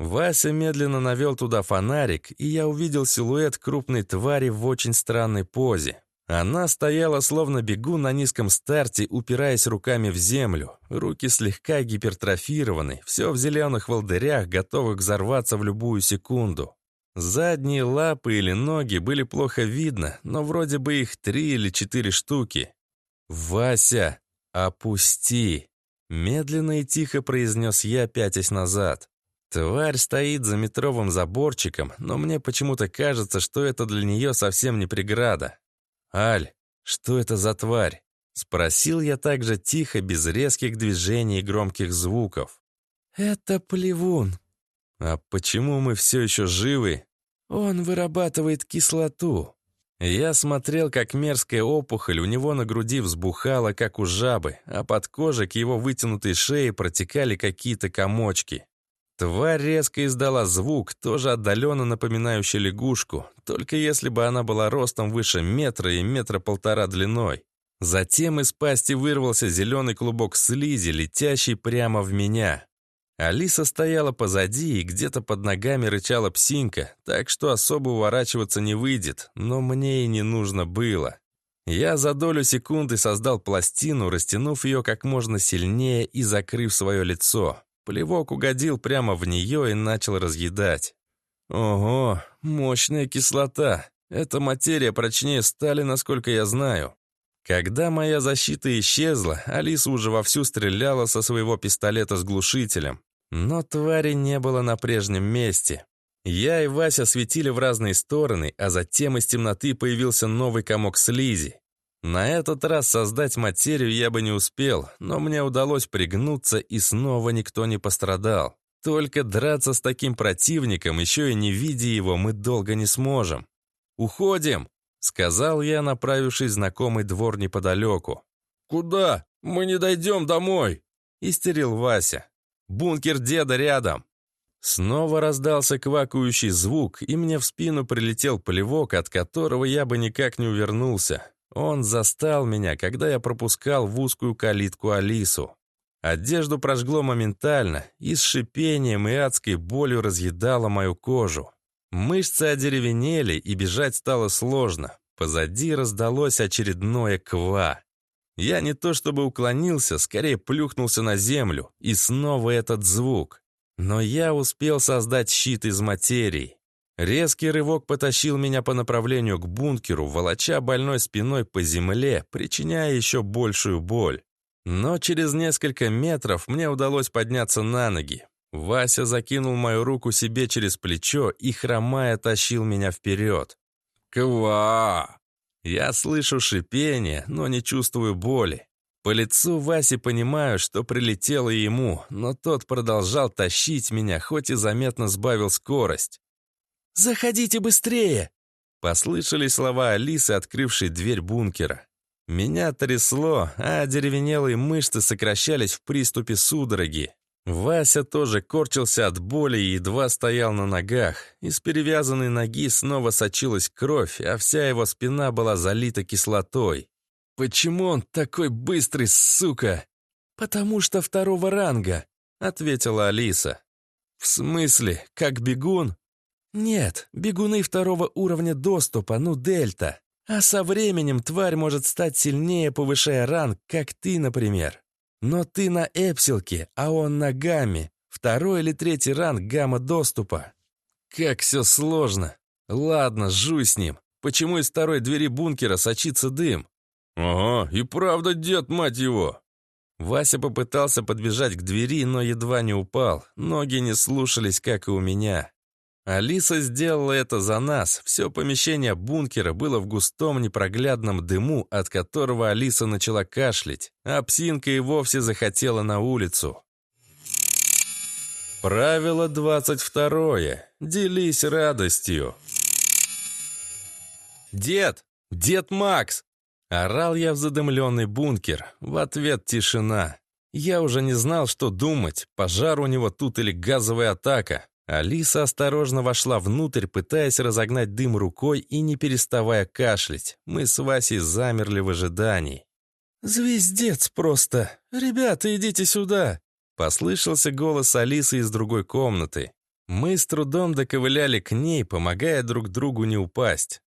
Вася медленно навел туда фонарик, и я увидел силуэт крупной твари в очень странной позе. Она стояла словно бегу на низком старте, упираясь руками в землю. Руки слегка гипертрофированы, все в зеленых волдырях, готовых взорваться в любую секунду. Задние лапы или ноги были плохо видно, но вроде бы их три или четыре штуки. «Вася, опусти!» Медленно и тихо произнес я, пятясь назад. Тварь стоит за метровым заборчиком, но мне почему-то кажется, что это для нее совсем не преграда. «Аль, что это за тварь?» Спросил я также тихо, без резких движений и громких звуков. «Это плевун». «А почему мы все еще живы?» «Он вырабатывает кислоту». Я смотрел, как мерзкая опухоль у него на груди взбухала, как у жабы, а под кожей к его вытянутой шее протекали какие-то комочки. Тварь резко издала звук, тоже отдаленно напоминающий лягушку, только если бы она была ростом выше метра и метра полтора длиной. Затем из пасти вырвался зеленый клубок слизи, летящий прямо в меня. Алиса стояла позади, и где-то под ногами рычала псинка, так что особо уворачиваться не выйдет, но мне и не нужно было. Я за долю секунды создал пластину, растянув ее как можно сильнее и закрыв свое лицо. Плевок угодил прямо в нее и начал разъедать. Ого, мощная кислота. Эта материя прочнее стали, насколько я знаю. Когда моя защита исчезла, Алиса уже вовсю стреляла со своего пистолета с глушителем. Но твари не было на прежнем месте. Я и Вася светили в разные стороны, а затем из темноты появился новый комок слизи. На этот раз создать материю я бы не успел, но мне удалось пригнуться, и снова никто не пострадал. Только драться с таким противником, еще и не видя его, мы долго не сможем. «Уходим!» — сказал я, направившись в знакомый двор неподалеку. «Куда? Мы не дойдем домой!» — истерил Вася. «Бункер деда рядом!» Снова раздался квакающий звук, и мне в спину прилетел плевок, от которого я бы никак не увернулся. Он застал меня, когда я пропускал в узкую калитку Алису. Одежду прожгло моментально и с шипением и адской болью разъедало мою кожу. Мышцы одеревенели, и бежать стало сложно. Позади раздалось очередное ква. Я не то чтобы уклонился, скорее плюхнулся на землю, и снова этот звук. Но я успел создать щит из материи. Резкий рывок потащил меня по направлению к бункеру, волоча больной спиной по земле, причиняя еще большую боль. Но через несколько метров мне удалось подняться на ноги. Вася закинул мою руку себе через плечо и, хромая, тащил меня вперед. «Ква!» Я слышу шипение, но не чувствую боли. По лицу Васи понимаю, что прилетело ему, но тот продолжал тащить меня, хоть и заметно сбавил скорость. «Заходите быстрее!» Послышались слова Алисы, открывшей дверь бункера. Меня трясло, а деревенелые мышцы сокращались в приступе судороги. Вася тоже корчился от боли и едва стоял на ногах. Из перевязанной ноги снова сочилась кровь, а вся его спина была залита кислотой. «Почему он такой быстрый, сука?» «Потому что второго ранга», — ответила Алиса. «В смысле, как бегун?» «Нет, бегуны второго уровня доступа, ну дельта. А со временем тварь может стать сильнее, повышая ранг, как ты, например. Но ты на эпсилке, а он на гамме. Второй или третий ранг гамма доступа. Как все сложно. Ладно, жуй с ним. Почему из второй двери бункера сочится дым? Ага, и правда дед, мать его. Вася попытался подбежать к двери, но едва не упал. Ноги не слушались, как и у меня. Алиса сделала это за нас. Все помещение бункера было в густом непроглядном дыму, от которого Алиса начала кашлять, а псинка и вовсе захотела на улицу. Правило 22. Делись радостью. «Дед! Дед Макс!» Орал я в задымленный бункер. В ответ тишина. Я уже не знал, что думать, пожар у него тут или газовая атака. Алиса осторожно вошла внутрь, пытаясь разогнать дым рукой и не переставая кашлять. Мы с Васей замерли в ожидании. «Звездец просто! Ребята, идите сюда!» Послышался голос Алисы из другой комнаты. Мы с трудом доковыляли к ней, помогая друг другу не упасть.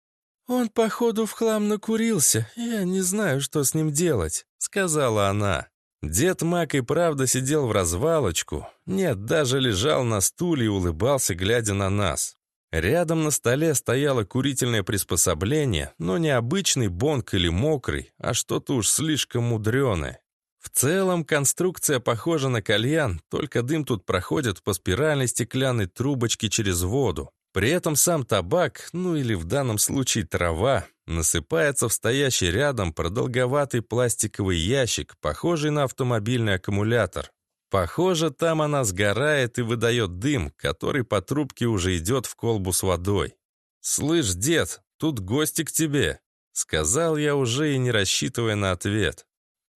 «Он, походу, в хлам накурился. Я не знаю, что с ним делать», — сказала она. Дед Мак и правда сидел в развалочку. Нет, даже лежал на стуле и улыбался, глядя на нас. Рядом на столе стояло курительное приспособление, но не обычный бонг или мокрый, а что-то уж слишком мудреное. В целом конструкция похожа на кальян, только дым тут проходит по спиральной стеклянной трубочке через воду. При этом сам табак, ну или в данном случае трава, насыпается в стоящий рядом продолговатый пластиковый ящик, похожий на автомобильный аккумулятор. Похоже, там она сгорает и выдает дым, который по трубке уже идет в колбу с водой. «Слышь, дед, тут гости к тебе», — сказал я уже и не рассчитывая на ответ.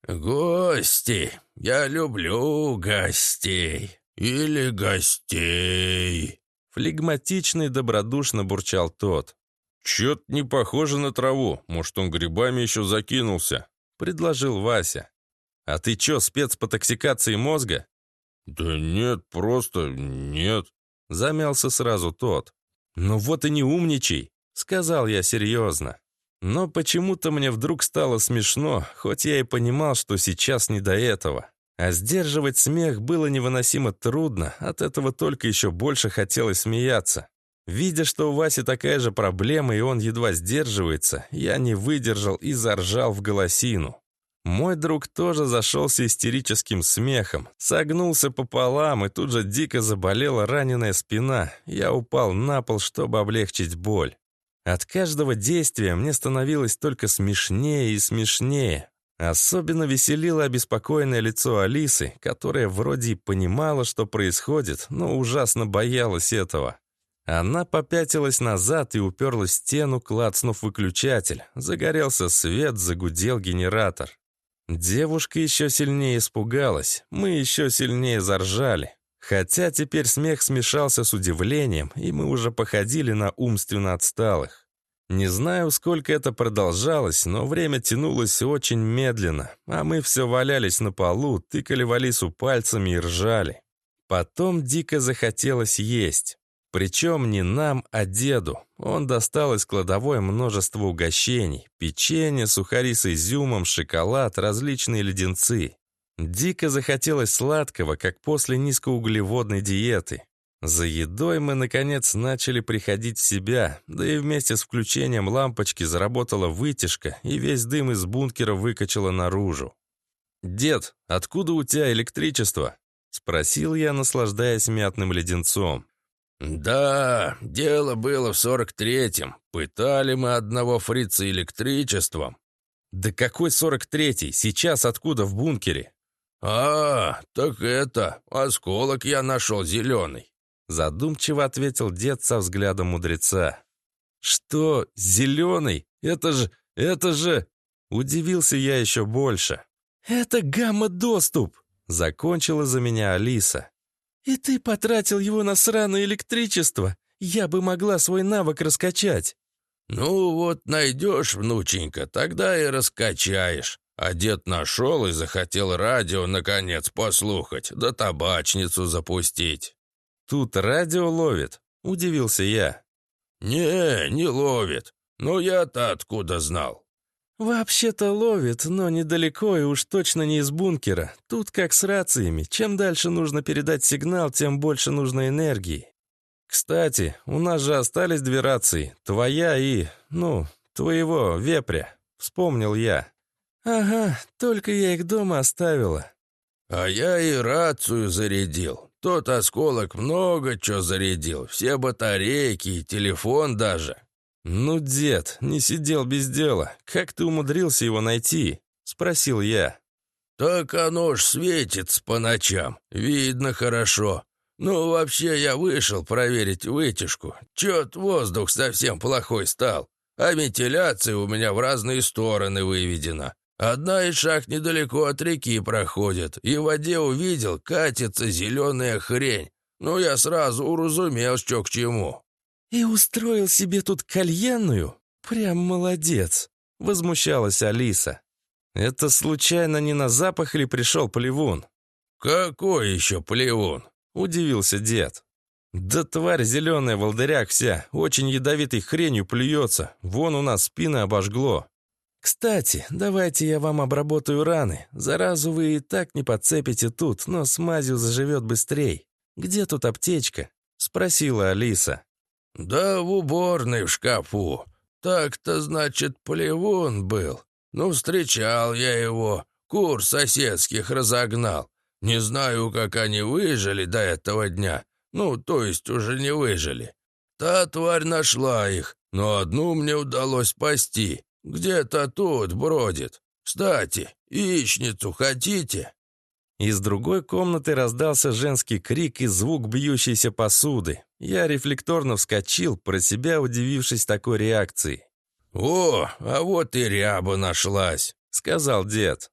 «Гости! Я люблю гостей! Или гостей!» Флегматично и добродушно бурчал тот. «Чё-то не похоже на траву. Может, он грибами еще закинулся?» — предложил Вася. «А ты чё, спец по токсикации мозга?» «Да нет, просто нет», — замялся сразу тот. «Ну вот и не умничай», — сказал я серьезно. Но почему-то мне вдруг стало смешно, хоть я и понимал, что сейчас не до этого. А сдерживать смех было невыносимо трудно, от этого только еще больше хотелось смеяться. Видя, что у Васи такая же проблема, и он едва сдерживается, я не выдержал и заржал в голосину. Мой друг тоже зашелся истерическим смехом, согнулся пополам, и тут же дико заболела раненая спина. Я упал на пол, чтобы облегчить боль. От каждого действия мне становилось только смешнее и смешнее. Особенно веселило обеспокоенное лицо Алисы, которая вроде и понимала, что происходит, но ужасно боялась этого. Она попятилась назад и уперлась в стену, клацнув выключатель. Загорелся свет, загудел генератор. Девушка еще сильнее испугалась, мы еще сильнее заржали. Хотя теперь смех смешался с удивлением, и мы уже походили на умственно отсталых. Не знаю, сколько это продолжалось, но время тянулось очень медленно, а мы все валялись на полу, тыкали в Алису пальцами и ржали. Потом дико захотелось есть. Причем не нам, а деду. Он достал из кладовой множество угощений. Печенье, сухари с изюмом, шоколад, различные леденцы. Дико захотелось сладкого, как после низкоуглеводной диеты. За едой мы, наконец, начали приходить в себя, да и вместе с включением лампочки заработала вытяжка, и весь дым из бункера выкачало наружу. «Дед, откуда у тебя электричество?» — спросил я, наслаждаясь мятным леденцом. «Да, дело было в сорок третьем. Пытали мы одного фрица электричеством». «Да какой сорок третий? Сейчас откуда в бункере?» «А, так это, осколок я нашел зеленый». Задумчиво ответил дед со взглядом мудреца. «Что? Зеленый? Это же... это же...» Удивился я еще больше. «Это гамма-доступ!» Закончила за меня Алиса. «И ты потратил его на сраное электричество? Я бы могла свой навык раскачать». «Ну вот найдешь, внученька, тогда и раскачаешь. А дед нашел и захотел радио, наконец, послухать, да табачницу запустить». «Тут радио ловит?» — удивился я. «Не, не ловит. Но я-то откуда знал?» «Вообще-то ловит, но недалеко и уж точно не из бункера. Тут как с рациями. Чем дальше нужно передать сигнал, тем больше нужно энергии. Кстати, у нас же остались две рации. Твоя и, ну, твоего вепря. Вспомнил я. Ага, только я их дома оставила. А я и рацию зарядил. Тот осколок много чего зарядил, все батарейки и телефон даже. «Ну, дед, не сидел без дела. Как ты умудрился его найти?» — спросил я. «Так оно ж светится по ночам. Видно хорошо. Ну, вообще, я вышел проверить вытяжку. Чё-то воздух совсем плохой стал. А вентиляция у меня в разные стороны выведена. Одна из шаг недалеко от реки проходит, и в воде увидел, катится зеленая хрень. Ну, я сразу уразумел, что к чему». «И устроил себе тут кальянную? Прям молодец!» — возмущалась Алиса. «Это случайно не на запах ли пришел плевун?» «Какой еще плевун?» — удивился дед. «Да тварь зеленая, волдыряк вся, очень ядовитой хренью плюется. Вон у нас спина обожгло. «Кстати, давайте я вам обработаю раны. Заразу вы и так не подцепите тут, но с мазью заживет быстрей. Где тут аптечка?» — спросила Алиса. «Да в уборной в шкафу. Так-то, значит, плевун был. Ну, встречал я его. Кур соседских разогнал. Не знаю, как они выжили до этого дня. Ну, то есть уже не выжили. Та тварь нашла их, но одну мне удалось спасти. «Где-то тут бродит. Кстати, яичницу хотите?» Из другой комнаты раздался женский крик и звук бьющейся посуды. Я рефлекторно вскочил, про себя удивившись такой реакции. «О, а вот и ряба нашлась», — сказал дед.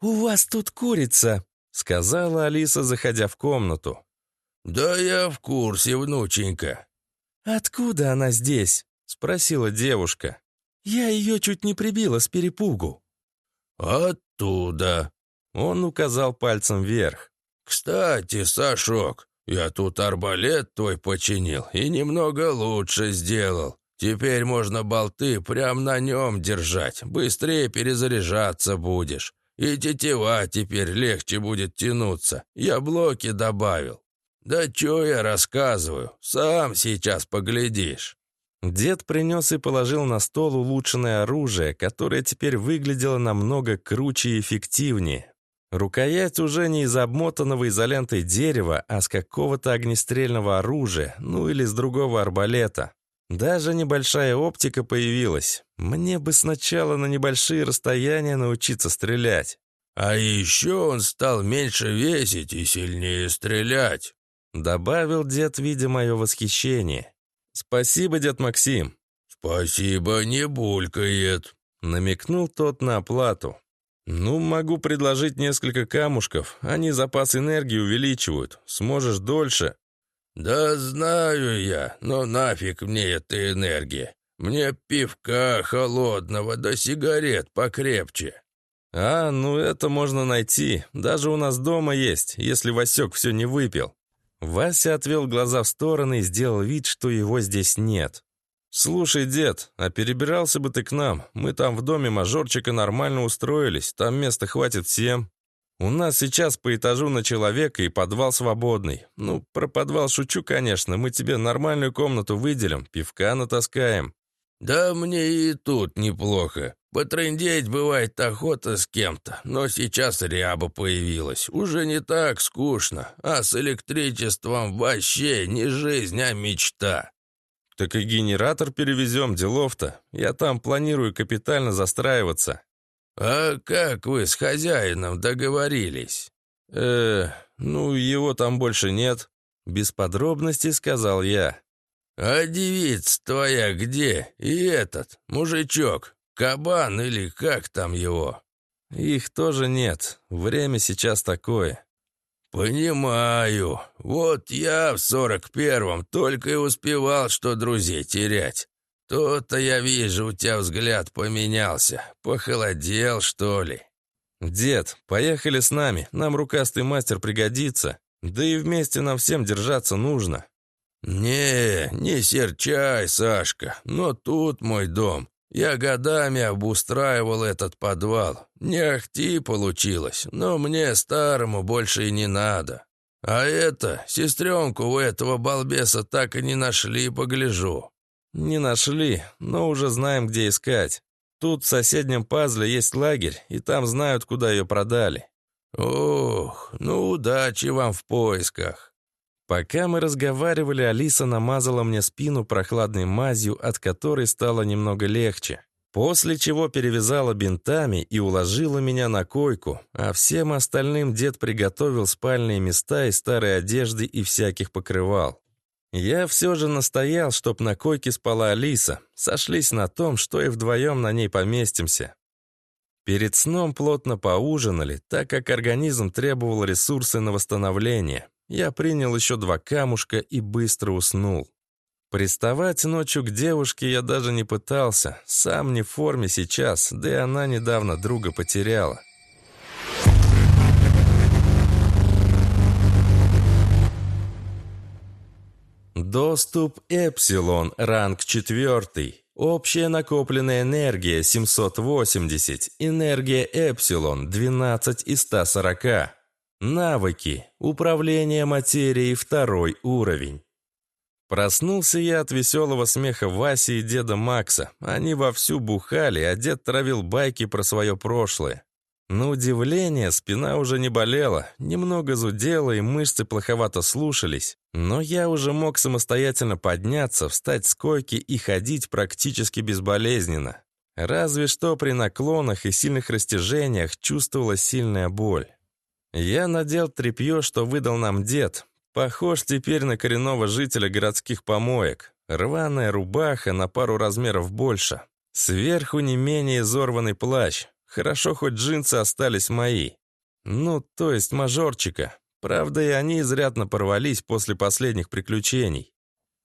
«У вас тут курица», — сказала Алиса, заходя в комнату. «Да я в курсе, внученька». «Откуда она здесь?» — спросила девушка. Я ее чуть не прибила с перепугу». «Оттуда», — он указал пальцем вверх. «Кстати, Сашок, я тут арбалет твой починил и немного лучше сделал. Теперь можно болты прямо на нем держать, быстрее перезаряжаться будешь. И тетива теперь легче будет тянуться. Я блоки добавил. Да чё я рассказываю, сам сейчас поглядишь». Дед принес и положил на стол улучшенное оружие, которое теперь выглядело намного круче и эффективнее. Рукоять уже не из обмотанного изолентой дерева, а с какого-то огнестрельного оружия, ну или с другого арбалета. Даже небольшая оптика появилась. Мне бы сначала на небольшие расстояния научиться стрелять. «А еще он стал меньше весить и сильнее стрелять», добавил дед, видя мое восхищение. «Спасибо, дед Максим». «Спасибо, не булькает», — намекнул тот на оплату. «Ну, могу предложить несколько камушков. Они запас энергии увеличивают. Сможешь дольше». «Да знаю я, но нафиг мне эта энергия. Мне пивка холодного да сигарет покрепче». «А, ну это можно найти. Даже у нас дома есть, если Васек все не выпил». Вася отвел глаза в стороны и сделал вид, что его здесь нет. «Слушай, дед, а перебирался бы ты к нам? Мы там в доме мажорчика нормально устроились, там места хватит всем. У нас сейчас по этажу на человека и подвал свободный. Ну, про подвал шучу, конечно, мы тебе нормальную комнату выделим, пивка натаскаем». «Да мне и тут неплохо. Потрындеть бывает охота с кем-то, но сейчас ряба появилась. Уже не так скучно, а с электричеством вообще не жизнь, а мечта». «Так и генератор перевезем, делов-то. Я там планирую капитально застраиваться». «А как вы с хозяином договорились?» «Э, ну, его там больше нет», — без подробностей сказал я. «А девица твоя где? И этот, мужичок, кабан или как там его?» «Их тоже нет. Время сейчас такое. «Понимаю. Вот я в сорок первом только и успевал, что друзей терять. То-то я вижу, у тебя взгляд поменялся. Похолодел, что ли?» «Дед, поехали с нами. Нам рукастый мастер пригодится. Да и вместе нам всем держаться нужно». «Не, не серчай, Сашка, но тут мой дом. Я годами обустраивал этот подвал. Не ахти получилось, но мне старому больше и не надо. А это, сестренку у этого балбеса так и не нашли, погляжу». «Не нашли, но уже знаем, где искать. Тут в соседнем пазле есть лагерь, и там знают, куда ее продали». «Ох, ну удачи вам в поисках». Пока мы разговаривали, Алиса намазала мне спину прохладной мазью, от которой стало немного легче. После чего перевязала бинтами и уложила меня на койку, а всем остальным дед приготовил спальные места из старой одежды и всяких покрывал. Я все же настоял, чтоб на койке спала Алиса. Сошлись на том, что и вдвоем на ней поместимся. Перед сном плотно поужинали, так как организм требовал ресурсы на восстановление. Я принял еще два камушка и быстро уснул. Приставать ночью к девушке я даже не пытался. Сам не в форме сейчас, да и она недавно друга потеряла. Доступ Эпсилон, ранг 4. Общая накопленная энергия 780, энергия Эпсилон 12 из 140. Навыки. Управление материей второй уровень. Проснулся я от веселого смеха Васи и деда Макса. Они вовсю бухали, а дед травил байки про свое прошлое. На удивление, спина уже не болела, немного зудела и мышцы плоховато слушались, но я уже мог самостоятельно подняться, встать с койки и ходить практически безболезненно. Разве что при наклонах и сильных растяжениях чувствовалась сильная боль. Я надел тряпье, что выдал нам дед. Похож теперь на коренного жителя городских помоек. Рваная рубаха на пару размеров больше. Сверху не менее изорванный плащ. Хорошо, хоть джинсы остались мои. Ну, то есть мажорчика. Правда, и они изрядно порвались после последних приключений.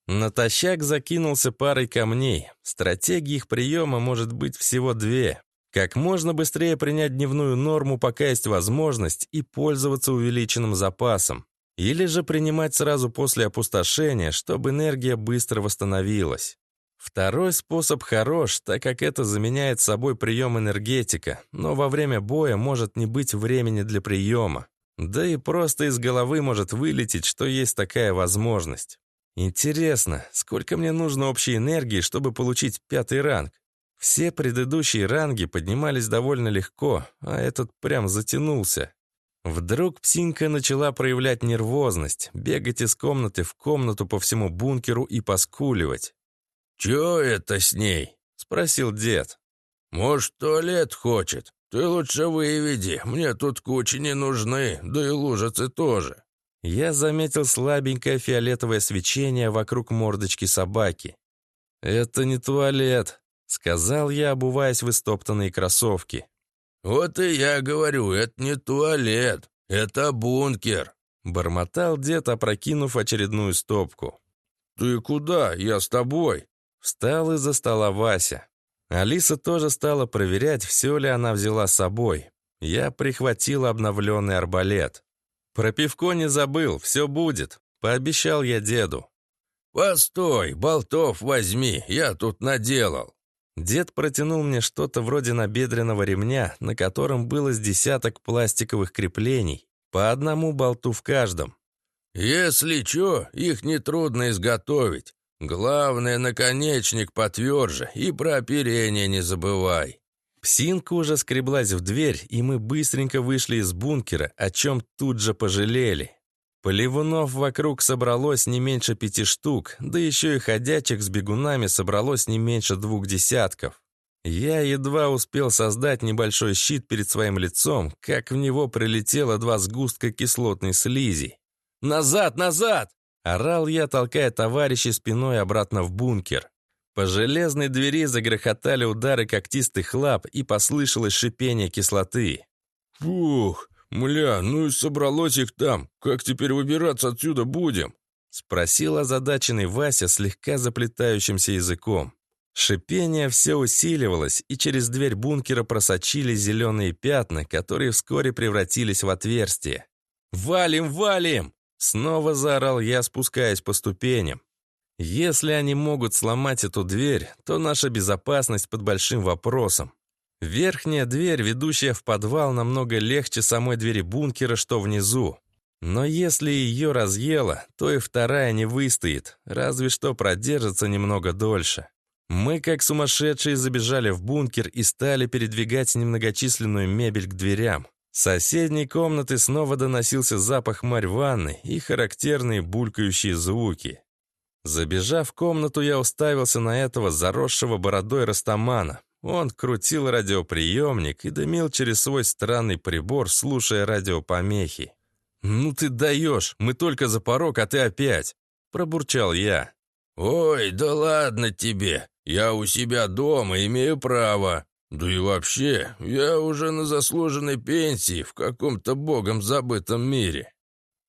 Натощак закинулся парой камней. Стратегии их приема может быть всего две. Как можно быстрее принять дневную норму, пока есть возможность, и пользоваться увеличенным запасом. Или же принимать сразу после опустошения, чтобы энергия быстро восстановилась. Второй способ хорош, так как это заменяет собой прием энергетика, но во время боя может не быть времени для приема. Да и просто из головы может вылететь, что есть такая возможность. Интересно, сколько мне нужно общей энергии, чтобы получить пятый ранг? Все предыдущие ранги поднимались довольно легко, а этот прям затянулся. Вдруг псинка начала проявлять нервозность, бегать из комнаты в комнату по всему бункеру и поскуливать. «Чё это с ней?» — спросил дед. «Может, туалет хочет? Ты лучше выведи, мне тут кучи не нужны, да и лужицы тоже». Я заметил слабенькое фиолетовое свечение вокруг мордочки собаки. «Это не туалет», Сказал я, обуваясь в истоптанные кроссовки. «Вот и я говорю, это не туалет, это бункер», бормотал дед, опрокинув очередную стопку. «Ты куда? Я с тобой». Встал из-за стола Вася. Алиса тоже стала проверять, все ли она взяла с собой. Я прихватил обновленный арбалет. Про пивко не забыл, все будет. пообещал я деду. «Постой, болтов возьми, я тут наделал». Дед протянул мне что-то вроде набедренного ремня, на котором было с десяток пластиковых креплений, по одному болту в каждом. «Если чё, их нетрудно изготовить. Главное, наконечник потверже и про оперение не забывай». Псинка уже скреблась в дверь, и мы быстренько вышли из бункера, о чем тут же пожалели. Поливунов вокруг собралось не меньше пяти штук, да еще и ходячих с бегунами собралось не меньше двух десятков. Я едва успел создать небольшой щит перед своим лицом, как в него прилетело два сгустка кислотной слизи. «Назад, назад!» — орал я, толкая товарищей спиной обратно в бункер. По железной двери загрохотали удары когтистых лап и послышалось шипение кислоты. «Фух, мля, ну и собралось их там. Как теперь выбираться отсюда будем?» — спросил озадаченный Вася слегка заплетающимся языком. Шипение все усиливалось, и через дверь бункера просочились зеленые пятна, которые вскоре превратились в отверстие. «Валим, валим!» Снова заорал я, спускаясь по ступеням. Если они могут сломать эту дверь, то наша безопасность под большим вопросом. Верхняя дверь, ведущая в подвал, намного легче самой двери бункера, что внизу. Но если ее разъело, то и вторая не выстоит, разве что продержится немного дольше. Мы, как сумасшедшие, забежали в бункер и стали передвигать немногочисленную мебель к дверям. С соседней комнаты снова доносился запах марь и характерные булькающие звуки. Забежав в комнату, я уставился на этого заросшего бородой растамана. Он крутил радиоприемник и дымил через свой странный прибор, слушая радиопомехи. «Ну ты даешь! Мы только за порог, а ты опять!» – пробурчал я. «Ой, да ладно тебе! Я у себя дома имею право. Да и вообще, я уже на заслуженной пенсии в каком-то богом забытом мире».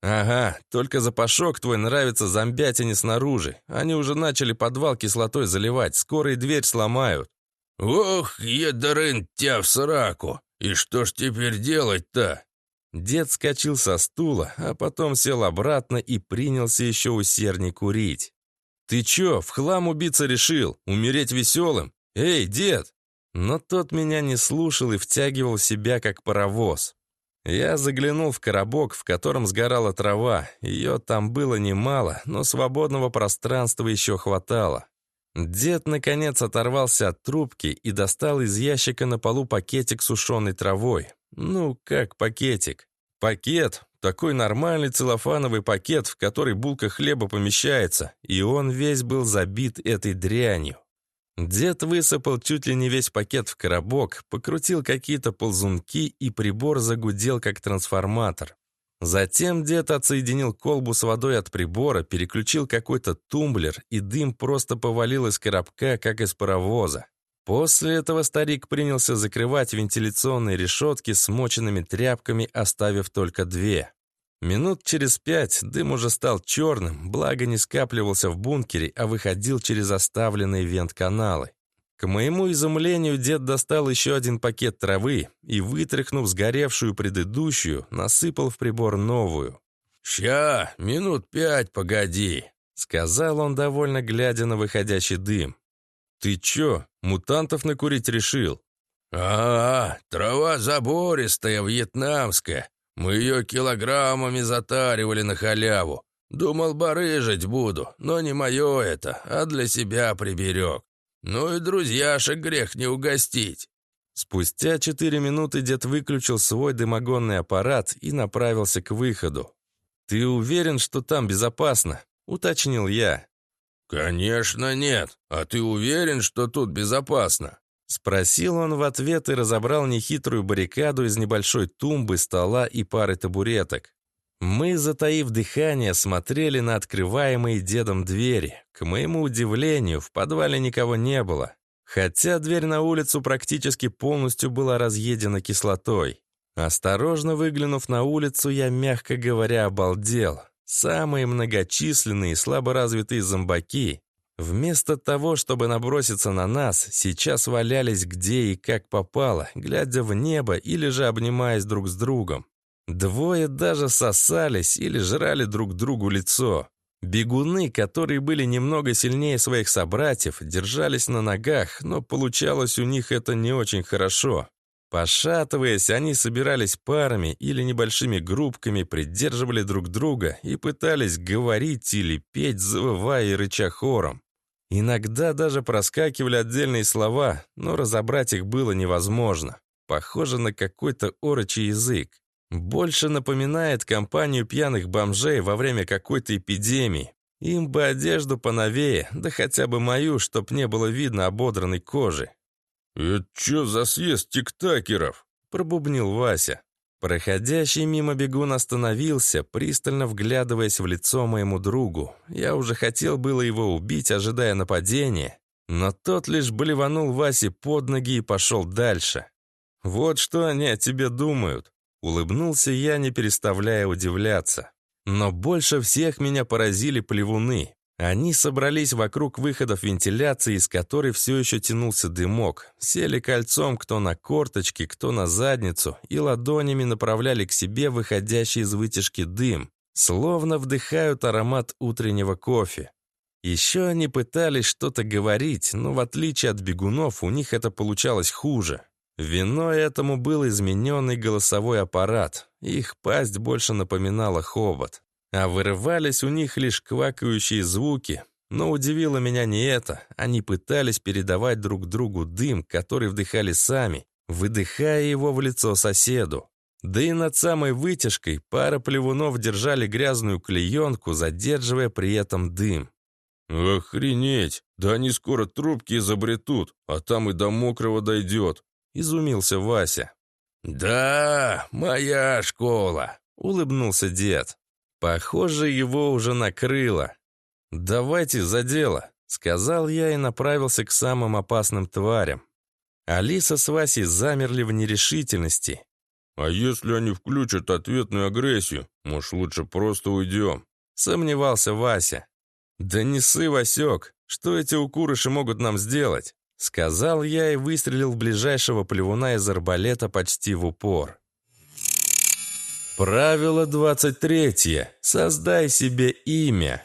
«Ага, только запашок твой нравится зомбятине снаружи. Они уже начали подвал кислотой заливать, скоро и дверь сломают». «Ох, ядрын тебя в сраку! И что ж теперь делать-то?» Дед скочил со стула, а потом сел обратно и принялся еще усердней курить. «Ты чё, в хлам убиться решил? Умереть веселым? Эй, дед!» Но тот меня не слушал и втягивал себя, как паровоз. Я заглянул в коробок, в котором сгорала трава. Ее там было немало, но свободного пространства еще хватало. Дед, наконец, оторвался от трубки и достал из ящика на полу пакетик сушеной травой. Ну, как пакетик? Пакет, такой нормальный целлофановый пакет, в который булка хлеба помещается, и он весь был забит этой дрянью. Дед высыпал чуть ли не весь пакет в коробок, покрутил какие-то ползунки, и прибор загудел, как трансформатор. Затем дед отсоединил колбу с водой от прибора, переключил какой-то тумблер, и дым просто повалил из коробка, как из паровоза. После этого старик принялся закрывать вентиляционные решетки смоченными тряпками, оставив только две. Минут через пять дым уже стал черным, благо не скапливался в бункере, а выходил через оставленные вент-каналы. К моему изумлению, дед достал еще один пакет травы и, вытряхнув сгоревшую предыдущую, насыпал в прибор новую. «Ща, минут пять, погоди», — сказал он, довольно глядя на выходящий дым. «Ты чё, мутантов накурить решил?» «А, -а трава забористая, вьетнамская. Мы ее килограммами затаривали на халяву. Думал, барыжить буду, но не мое это, а для себя приберег. Ну и друзьяшек грех не угостить». Спустя четыре минуты дед выключил свой дымогонный аппарат и направился к выходу. «Ты уверен, что там безопасно?» — уточнил я. «Конечно нет. А ты уверен, что тут безопасно?» Спросил он в ответ и разобрал нехитрую баррикаду из небольшой тумбы, стола и пары табуреток. Мы, затаив дыхание, смотрели на открываемые дедом двери. К моему удивлению, в подвале никого не было. Хотя дверь на улицу практически полностью была разъедена кислотой. Осторожно выглянув на улицу, я, мягко говоря, обалдел. Самые многочисленные и слаборазвитые зомбаки, вместо того, чтобы наброситься на нас, сейчас валялись где и как попало, глядя в небо или же обнимаясь друг с другом. Двое даже сосались или жрали друг другу лицо. Бегуны, которые были немного сильнее своих собратьев, держались на ногах, но получалось у них это не очень хорошо. Пошатываясь, они собирались парами или небольшими группками, придерживали друг друга и пытались говорить или петь, завывая и рыча хором. Иногда даже проскакивали отдельные слова, но разобрать их было невозможно. Похоже на какой-то орочий язык. Больше напоминает компанию пьяных бомжей во время какой-то эпидемии. Им бы одежду поновее, да хотя бы мою, чтоб не было видно ободранной кожи. «Это что за съезд тиктакеров?» – пробубнил Вася. Проходящий мимо бегун остановился, пристально вглядываясь в лицо моему другу. Я уже хотел было его убить, ожидая нападения, но тот лишь блеванул Васе под ноги и пошел дальше. «Вот что они о тебе думают», — улыбнулся я, не переставляя удивляться. Но больше всех меня поразили плевуны. Они собрались вокруг выходов вентиляции, из которой все еще тянулся дымок. Сели кольцом кто на корточки, кто на задницу, и ладонями направляли к себе выходящий из вытяжки дым, словно вдыхают аромат утреннего кофе. Еще они пытались что-то говорить, но в отличие от бегунов у них это получалось хуже. Виной этому был измененный голосовой аппарат. Их пасть больше напоминала хобот. А вырывались у них лишь квакающие звуки. Но удивило меня не это. Они пытались передавать друг другу дым, который вдыхали сами, выдыхая его в лицо соседу. Да и над самой вытяжкой пара плевунов держали грязную клеенку, задерживая при этом дым. «Охренеть! Да они скоро трубки изобретут, а там и до мокрого дойдет!» — изумился Вася. «Да, моя школа!» — улыбнулся дед. Похоже, его уже накрыло. «Давайте за дело», — сказал я и направился к самым опасным тварям. Алиса с Васей замерли в нерешительности. «А если они включат ответную агрессию, может, лучше просто уйдем?» — сомневался Вася. «Да не сы, Васек, что эти укурыши могут нам сделать?» — сказал я и выстрелил в ближайшего плевуна из арбалета почти в упор. Правило 23. Создай себе имя.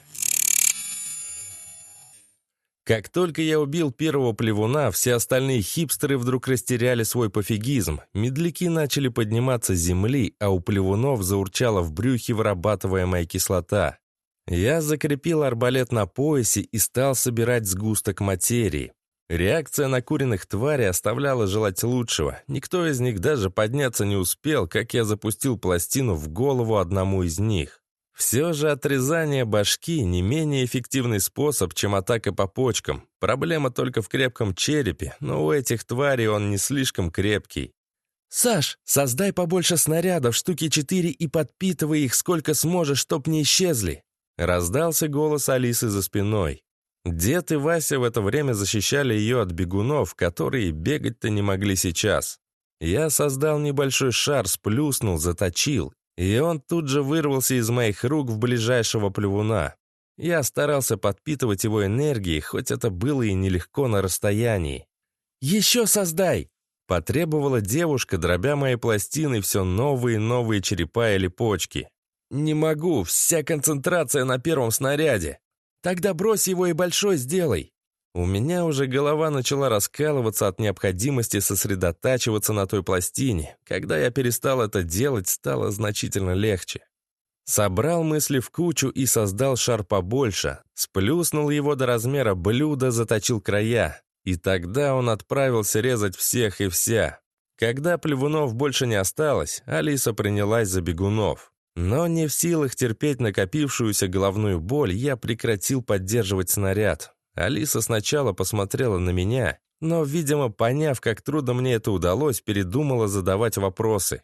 Как только я убил первого плевуна, все остальные хипстеры вдруг растеряли свой пофигизм. Медляки начали подниматься с земли, а у плевунов заурчала в брюхе вырабатываемая кислота. Я закрепил арбалет на поясе и стал собирать сгусток материи. Реакция на куриных тварей оставляла желать лучшего. Никто из них даже подняться не успел, как я запустил пластину в голову одному из них. Все же отрезание башки не менее эффективный способ, чем атака по почкам. Проблема только в крепком черепе, но у этих тварей он не слишком крепкий. «Саш, создай побольше снарядов, штуки четыре, и подпитывай их сколько сможешь, чтоб не исчезли!» Раздался голос Алисы за спиной. Дед и Вася в это время защищали ее от бегунов, которые бегать-то не могли сейчас. Я создал небольшой шар, сплюснул, заточил, и он тут же вырвался из моих рук в ближайшего плевуна. Я старался подпитывать его энергией, хоть это было и нелегко на расстоянии. «Еще создай!» — потребовала девушка, дробя мои пластины все новые новые черепа или почки. «Не могу, вся концентрация на первом снаряде!» Тогда брось его и большой сделай. У меня уже голова начала раскалываться от необходимости сосредотачиваться на той пластине. Когда я перестал это делать, стало значительно легче. Собрал мысли в кучу и создал шар побольше, сплюснул его до размера блюда, заточил края. И тогда он отправился резать всех и вся. Когда плевунов больше не осталось, Алиса принялась за бегунов. Но не в силах терпеть накопившуюся головную боль, я прекратил поддерживать снаряд. Алиса сначала посмотрела на меня, но, видимо, поняв, как трудно мне это удалось, передумала задавать вопросы.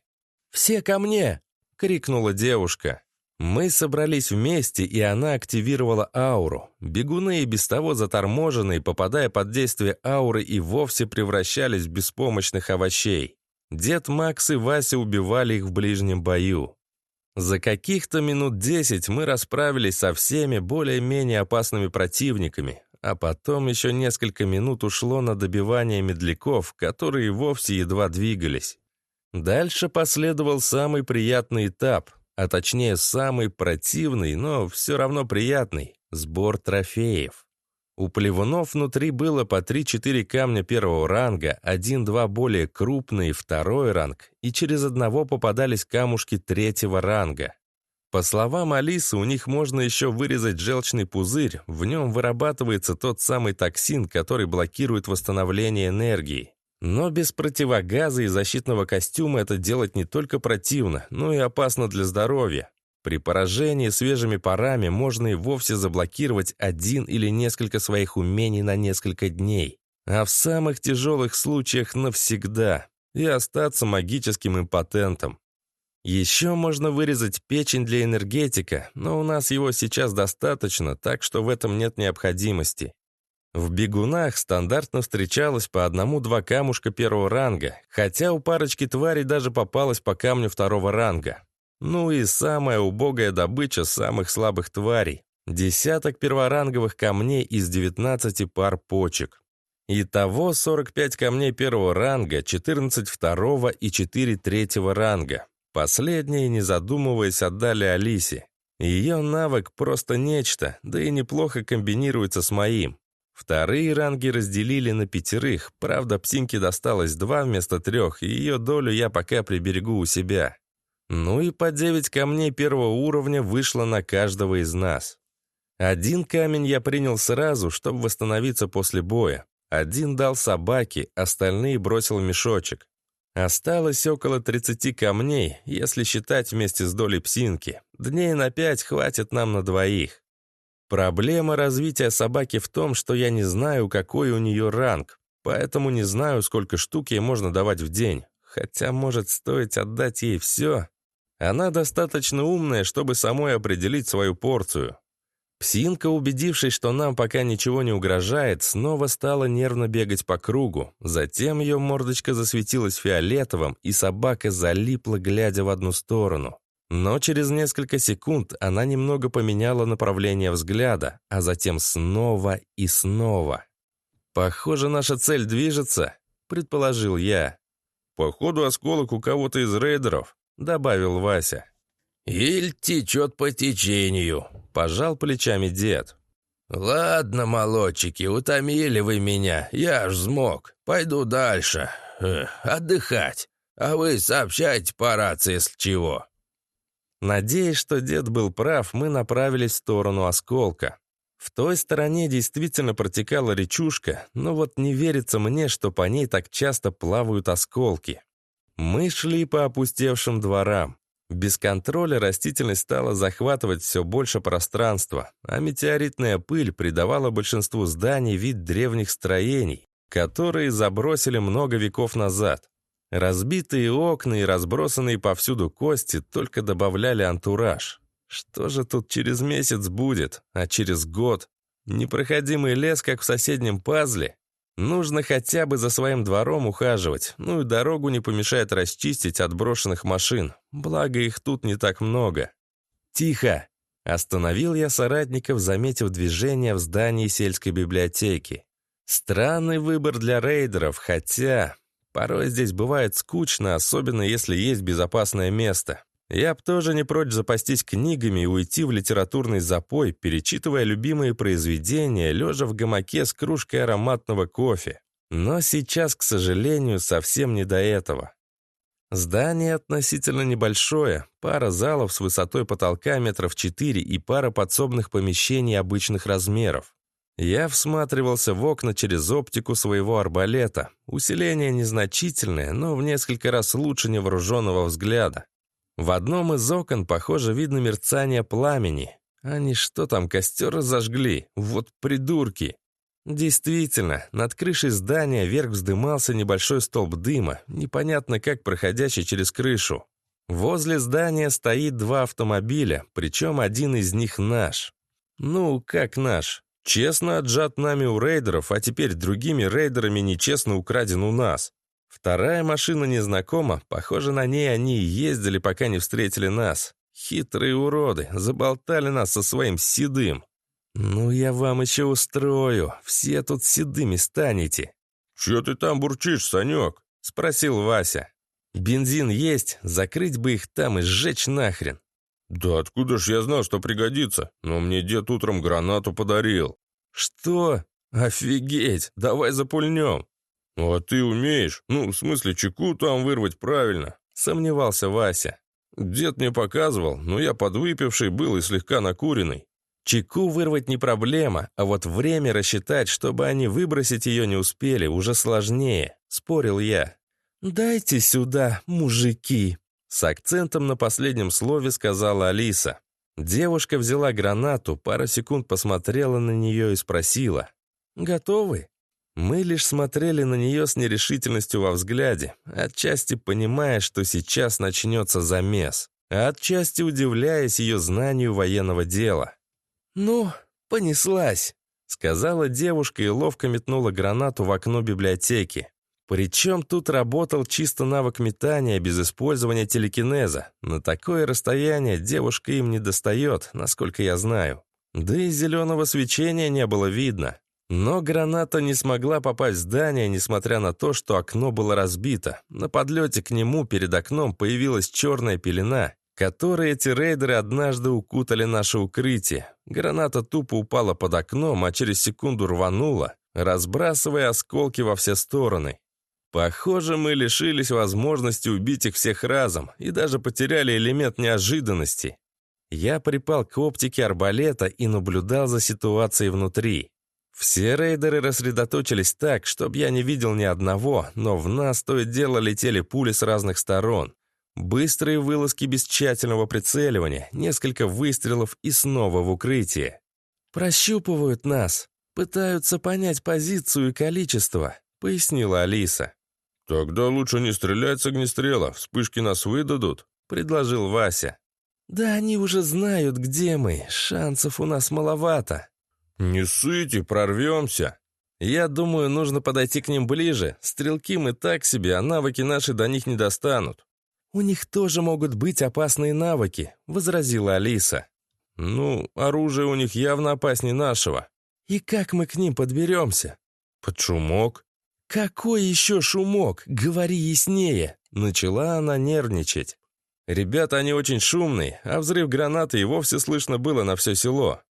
«Все ко мне!» — крикнула девушка. Мы собрались вместе, и она активировала ауру. Бегуны и без того заторможенные, попадая под действие ауры, и вовсе превращались в беспомощных овощей. Дед Макс и Вася убивали их в ближнем бою. За каких-то минут десять мы расправились со всеми более-менее опасными противниками, а потом еще несколько минут ушло на добивание медляков, которые вовсе едва двигались. Дальше последовал самый приятный этап, а точнее самый противный, но все равно приятный – сбор трофеев. У плевунов внутри было по 3-4 камня первого ранга, один-два более крупные, второй ранг, и через одного попадались камушки третьего ранга. По словам Алисы, у них можно еще вырезать желчный пузырь, в нем вырабатывается тот самый токсин, который блокирует восстановление энергии. Но без противогаза и защитного костюма это делать не только противно, но и опасно для здоровья. При поражении свежими парами можно и вовсе заблокировать один или несколько своих умений на несколько дней, а в самых тяжелых случаях навсегда, и остаться магическим импотентом. Еще можно вырезать печень для энергетика, но у нас его сейчас достаточно, так что в этом нет необходимости. В бегунах стандартно встречалось по одному-два камушка первого ранга, хотя у парочки тварей даже попалось по камню второго ранга. Ну и самая убогая добыча самых слабых тварей. Десяток перворанговых камней из 19 пар почек. Итого 45 камней первого ранга, 14 второго и 4 третьего ранга. Последние, не задумываясь, отдали Алисе. Ее навык просто нечто, да и неплохо комбинируется с моим. Вторые ранги разделили на пятерых, правда, псинке досталось два вместо трех, и ее долю я пока приберегу у себя. Ну и по девять камней первого уровня вышло на каждого из нас. Один камень я принял сразу, чтобы восстановиться после боя. Один дал собаке, остальные бросил в мешочек. Осталось около 30 камней, если считать вместе с долей псинки. Дней на пять хватит нам на двоих. Проблема развития собаки в том, что я не знаю, какой у нее ранг, поэтому не знаю, сколько штук ей можно давать в день. Хотя, может, стоить отдать ей все. Она достаточно умная, чтобы самой определить свою порцию. Псинка, убедившись, что нам пока ничего не угрожает, снова стала нервно бегать по кругу. Затем ее мордочка засветилась фиолетовым, и собака залипла, глядя в одну сторону. Но через несколько секунд она немного поменяла направление взгляда, а затем снова и снова. «Похоже, наша цель движется», — предположил я. «Походу, осколок у кого-то из рейдеров», — добавил Вася. «Иль течет по течению», — пожал плечами дед. «Ладно, молодчики, утомили вы меня, я ж смог. Пойду дальше. Эх, отдыхать. А вы сообщайте по рации, если чего». Надеясь, что дед был прав, мы направились в сторону осколка. В той стороне действительно протекала речушка, но вот не верится мне, что по ней так часто плавают осколки. Мы шли по опустевшим дворам. Без контроля растительность стала захватывать все больше пространства, а метеоритная пыль придавала большинству зданий вид древних строений, которые забросили много веков назад. Разбитые окна и разбросанные повсюду кости только добавляли антураж. Что же тут через месяц будет, а через год? Непроходимый лес, как в соседнем пазле? Нужно хотя бы за своим двором ухаживать, ну и дорогу не помешает расчистить от брошенных машин, благо их тут не так много. «Тихо!» — остановил я соратников, заметив движение в здании сельской библиотеки. Странный выбор для рейдеров, хотя порой здесь бывает скучно, особенно если есть безопасное место. Я б тоже не прочь запастись книгами и уйти в литературный запой, перечитывая любимые произведения, лежа в гамаке с кружкой ароматного кофе. Но сейчас, к сожалению, совсем не до этого. Здание относительно небольшое, пара залов с высотой потолка метров 4 и пара подсобных помещений обычных размеров. Я всматривался в окна через оптику своего арбалета. Усиление незначительное, но в несколько раз лучше невооруженного взгляда. В одном из окон, похоже, видно мерцание пламени. Они что там, костер разожгли? Вот придурки! Действительно, над крышей здания вверх вздымался небольшой столб дыма, непонятно как проходящий через крышу. Возле здания стоит два автомобиля, причем один из них наш. Ну, как наш? Честно отжат нами у рейдеров, а теперь другими рейдерами нечестно украден у нас. Вторая машина незнакома, похоже, на ней они и ездили, пока не встретили нас. Хитрые уроды, заболтали нас со своим седым. Ну, я вам еще устрою, все тут седыми станете. «Че ты там бурчишь, Санек?» — спросил Вася. Бензин есть, закрыть бы их там и сжечь нахрен. «Да откуда ж я знал, что пригодится? Но мне дед утром гранату подарил». «Что? Офигеть! Давай запульнем!» «А ты умеешь? Ну, в смысле, чеку там вырвать правильно?» Сомневался Вася. «Дед мне показывал, но я подвыпивший был и слегка накуренный». Чеку вырвать не проблема, а вот время рассчитать, чтобы они выбросить ее не успели, уже сложнее, спорил я. «Дайте сюда, мужики!» С акцентом на последнем слове сказала Алиса. Девушка взяла гранату, пару секунд посмотрела на нее и спросила. «Готовы?» Мы лишь смотрели на нее с нерешительностью во взгляде, отчасти понимая, что сейчас начнется замес, а отчасти удивляясь ее знанию военного дела. «Ну, понеслась», — сказала девушка и ловко метнула гранату в окно библиотеки. Причем тут работал чисто навык метания без использования телекинеза. На такое расстояние девушка им не достает, насколько я знаю. Да и зеленого свечения не было видно. Но граната не смогла попасть в здание, несмотря на то, что окно было разбито. На подлете к нему перед окном появилась черная пелена, которой эти рейдеры однажды укутали наше укрытие. Граната тупо упала под окном, а через секунду рванула, разбрасывая осколки во все стороны. Похоже, мы лишились возможности убить их всех разом и даже потеряли элемент неожиданности. Я припал к оптике арбалета и наблюдал за ситуацией внутри. Все рейдеры рассредоточились так, чтобы я не видел ни одного, но в нас то и дело летели пули с разных сторон. Быстрые вылазки без тщательного прицеливания, несколько выстрелов и снова в укрытие. «Прощупывают нас, пытаются понять позицию и количество», — пояснила Алиса. «Тогда лучше не стрелять с огнестрела, вспышки нас выдадут», — предложил Вася. «Да они уже знают, где мы, шансов у нас маловато», «Не ссыте, прорвемся!» «Я думаю, нужно подойти к ним ближе. Стрелки мы так себе, а навыки наши до них не достанут». «У них тоже могут быть опасные навыки», — возразила Алиса. «Ну, оружие у них явно опаснее нашего». «И как мы к ним подберемся?» «Под шумок». «Какой еще шумок? Говори яснее!» Начала она нервничать. Ребята, они очень шумные, а взрыв гранаты и вовсе слышно было на все село.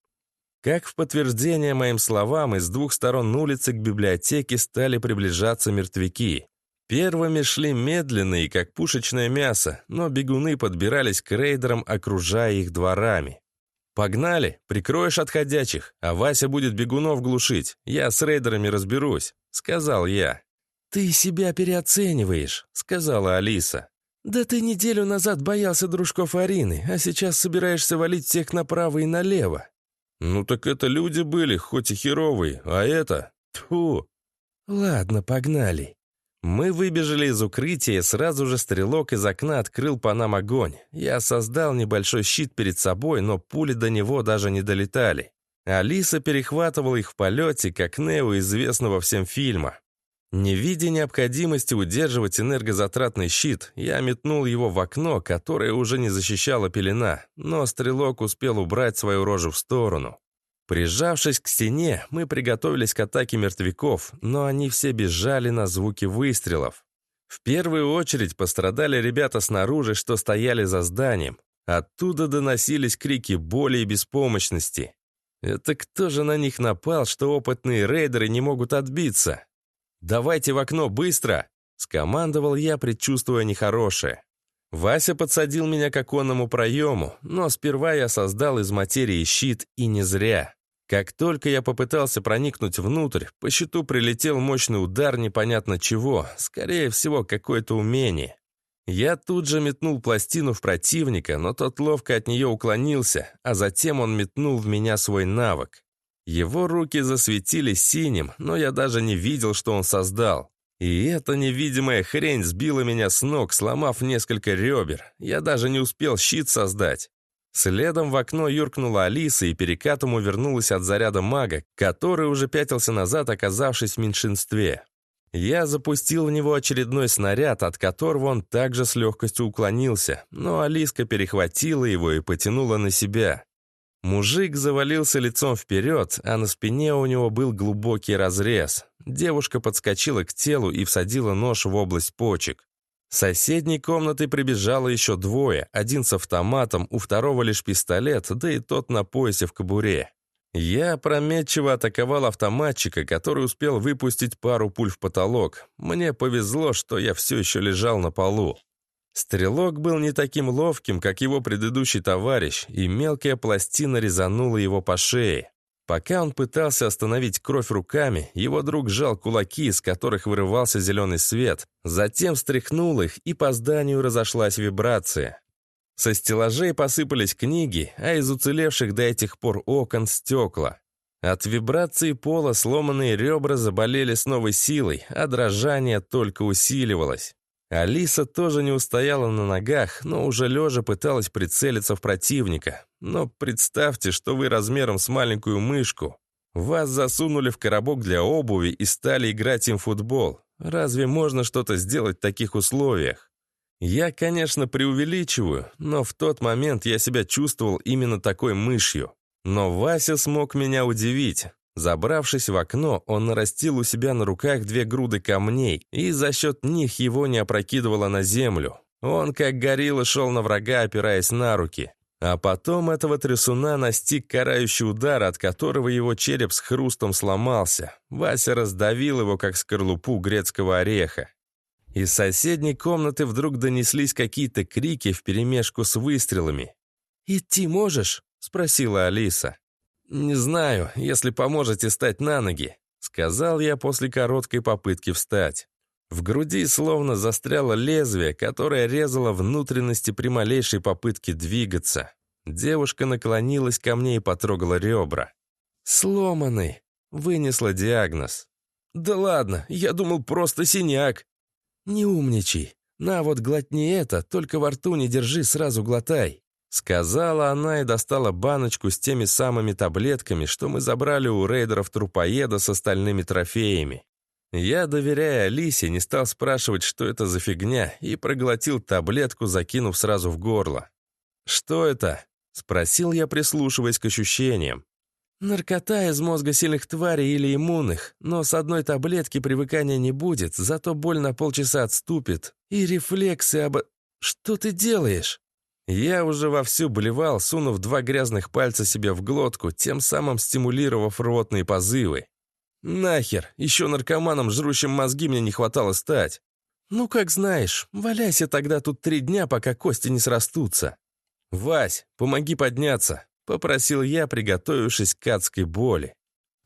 Как в подтверждение моим словам, из двух сторон улицы к библиотеке стали приближаться мертвяки. Первыми шли медленные, как пушечное мясо, но бегуны подбирались к рейдерам, окружая их дворами. «Погнали, прикроешь отходячих, а Вася будет бегунов глушить. Я с рейдерами разберусь», — сказал я. «Ты себя переоцениваешь», — сказала Алиса. «Да ты неделю назад боялся дружков Арины, а сейчас собираешься валить всех направо и налево. «Ну так это люди были, хоть и херовые, а это... Тьфу!» «Ладно, погнали». Мы выбежали из укрытия, сразу же стрелок из окна открыл по нам огонь. Я создал небольшой щит перед собой, но пули до него даже не долетали. Алиса перехватывала их в полете, как Нео известного всем фильма. Не видя необходимости удерживать энергозатратный щит, я метнул его в окно, которое уже не защищала пелена, но стрелок успел убрать свою рожу в сторону. Прижавшись к стене, мы приготовились к атаке мертвяков, но они все бежали на звуки выстрелов. В первую очередь пострадали ребята снаружи, что стояли за зданием. Оттуда доносились крики боли и беспомощности. Это кто же на них напал, что опытные рейдеры не могут отбиться? «Давайте в окно, быстро!» — скомандовал я, предчувствуя нехорошее. Вася подсадил меня к оконному проему, но сперва я создал из материи щит, и не зря. Как только я попытался проникнуть внутрь, по щиту прилетел мощный удар непонятно чего, скорее всего, какое-то умение. Я тут же метнул пластину в противника, но тот ловко от нее уклонился, а затем он метнул в меня свой навык. Его руки засветились синим, но я даже не видел, что он создал. И эта невидимая хрень сбила меня с ног, сломав несколько ребер. Я даже не успел щит создать. Следом в окно юркнула Алиса и перекатом увернулась от заряда мага, который уже пятился назад, оказавшись в меньшинстве. Я запустил в него очередной снаряд, от которого он также с легкостью уклонился, но Алиска перехватила его и потянула на себя. Мужик завалился лицом вперед, а на спине у него был глубокий разрез. Девушка подскочила к телу и всадила нож в область почек. С соседней комнаты прибежало еще двое, один с автоматом, у второго лишь пистолет, да и тот на поясе в кобуре. Я опрометчиво атаковал автоматчика, который успел выпустить пару пуль в потолок. Мне повезло, что я все еще лежал на полу. Стрелок был не таким ловким, как его предыдущий товарищ, и мелкая пластина резанула его по шее. Пока он пытался остановить кровь руками, его друг сжал кулаки, из которых вырывался зеленый свет, затем встряхнул их, и по зданию разошлась вибрация. Со стеллажей посыпались книги, а из уцелевших до этих пор окон стекла. От вибрации пола сломанные ребра заболели с новой силой, а дрожание только усиливалось. Алиса тоже не устояла на ногах, но уже лежа пыталась прицелиться в противника. Но представьте, что вы размером с маленькую мышку. Вас засунули в коробок для обуви и стали играть им в футбол. Разве можно что-то сделать в таких условиях? Я, конечно, преувеличиваю, но в тот момент я себя чувствовал именно такой мышью. Но Вася смог меня удивить. Забравшись в окно, он нарастил у себя на руках две груды камней, и за счет них его не опрокидывало на землю. Он, как горилла, шел на врага, опираясь на руки. А потом этого трясуна настиг карающий удар, от которого его череп с хрустом сломался. Вася раздавил его, как скорлупу грецкого ореха. Из соседней комнаты вдруг донеслись какие-то крики вперемешку с выстрелами. «Идти можешь?» — спросила Алиса. «Не знаю, если поможете стать на ноги», — сказал я после короткой попытки встать. В груди словно застряло лезвие, которое резало внутренности при малейшей попытке двигаться. Девушка наклонилась ко мне и потрогала ребра. «Сломанный», — вынесла диагноз. «Да ладно, я думал, просто синяк». «Не умничай. На вот глотни это, только во рту не держи, сразу глотай». Сказала она и достала баночку с теми самыми таблетками, что мы забрали у рейдеров-трупоеда с остальными трофеями. Я, доверяя Алисе, не стал спрашивать, что это за фигня, и проглотил таблетку, закинув сразу в горло. «Что это?» — спросил я, прислушиваясь к ощущениям. «Наркота из мозга сильных тварей или иммунных, но с одной таблетки привыкания не будет, зато боль на полчаса отступит. И рефлексы об... Что ты делаешь?» Я уже вовсю блевал, сунув два грязных пальца себе в глотку, тем самым стимулировав рвотные позывы. Нахер, еще наркоманом, жрущим мозги мне не хватало стать. Ну, как знаешь, валяйся тогда тут три дня, пока кости не срастутся. «Вась, помоги подняться», — попросил я, приготовившись к адской боли.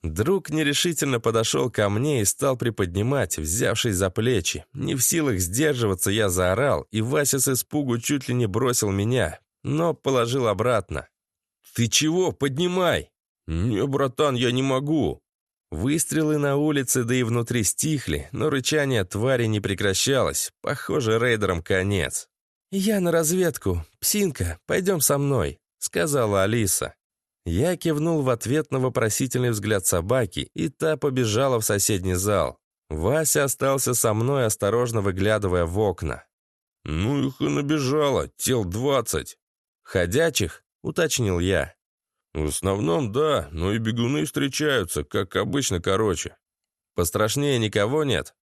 Друг нерешительно подошел ко мне и стал приподнимать, взявшись за плечи. Не в силах сдерживаться, я заорал, и Вася с испугу чуть ли не бросил меня, но положил обратно. «Ты чего? Поднимай!» «Не, братан, я не могу!» Выстрелы на улице, да и внутри стихли, но рычание твари не прекращалось. Похоже, рейдерам конец. «Я на разведку. Псинка, пойдем со мной», — сказала Алиса. Я кивнул в ответ на вопросительный взгляд собаки, и та побежала в соседний зал. Вася остался со мной, осторожно выглядывая в окна. «Ну их и набежало, тел двадцать». «Ходячих?» — уточнил я. «В основном, да, но и бегуны встречаются, как обычно, короче». «Пострашнее никого нет?»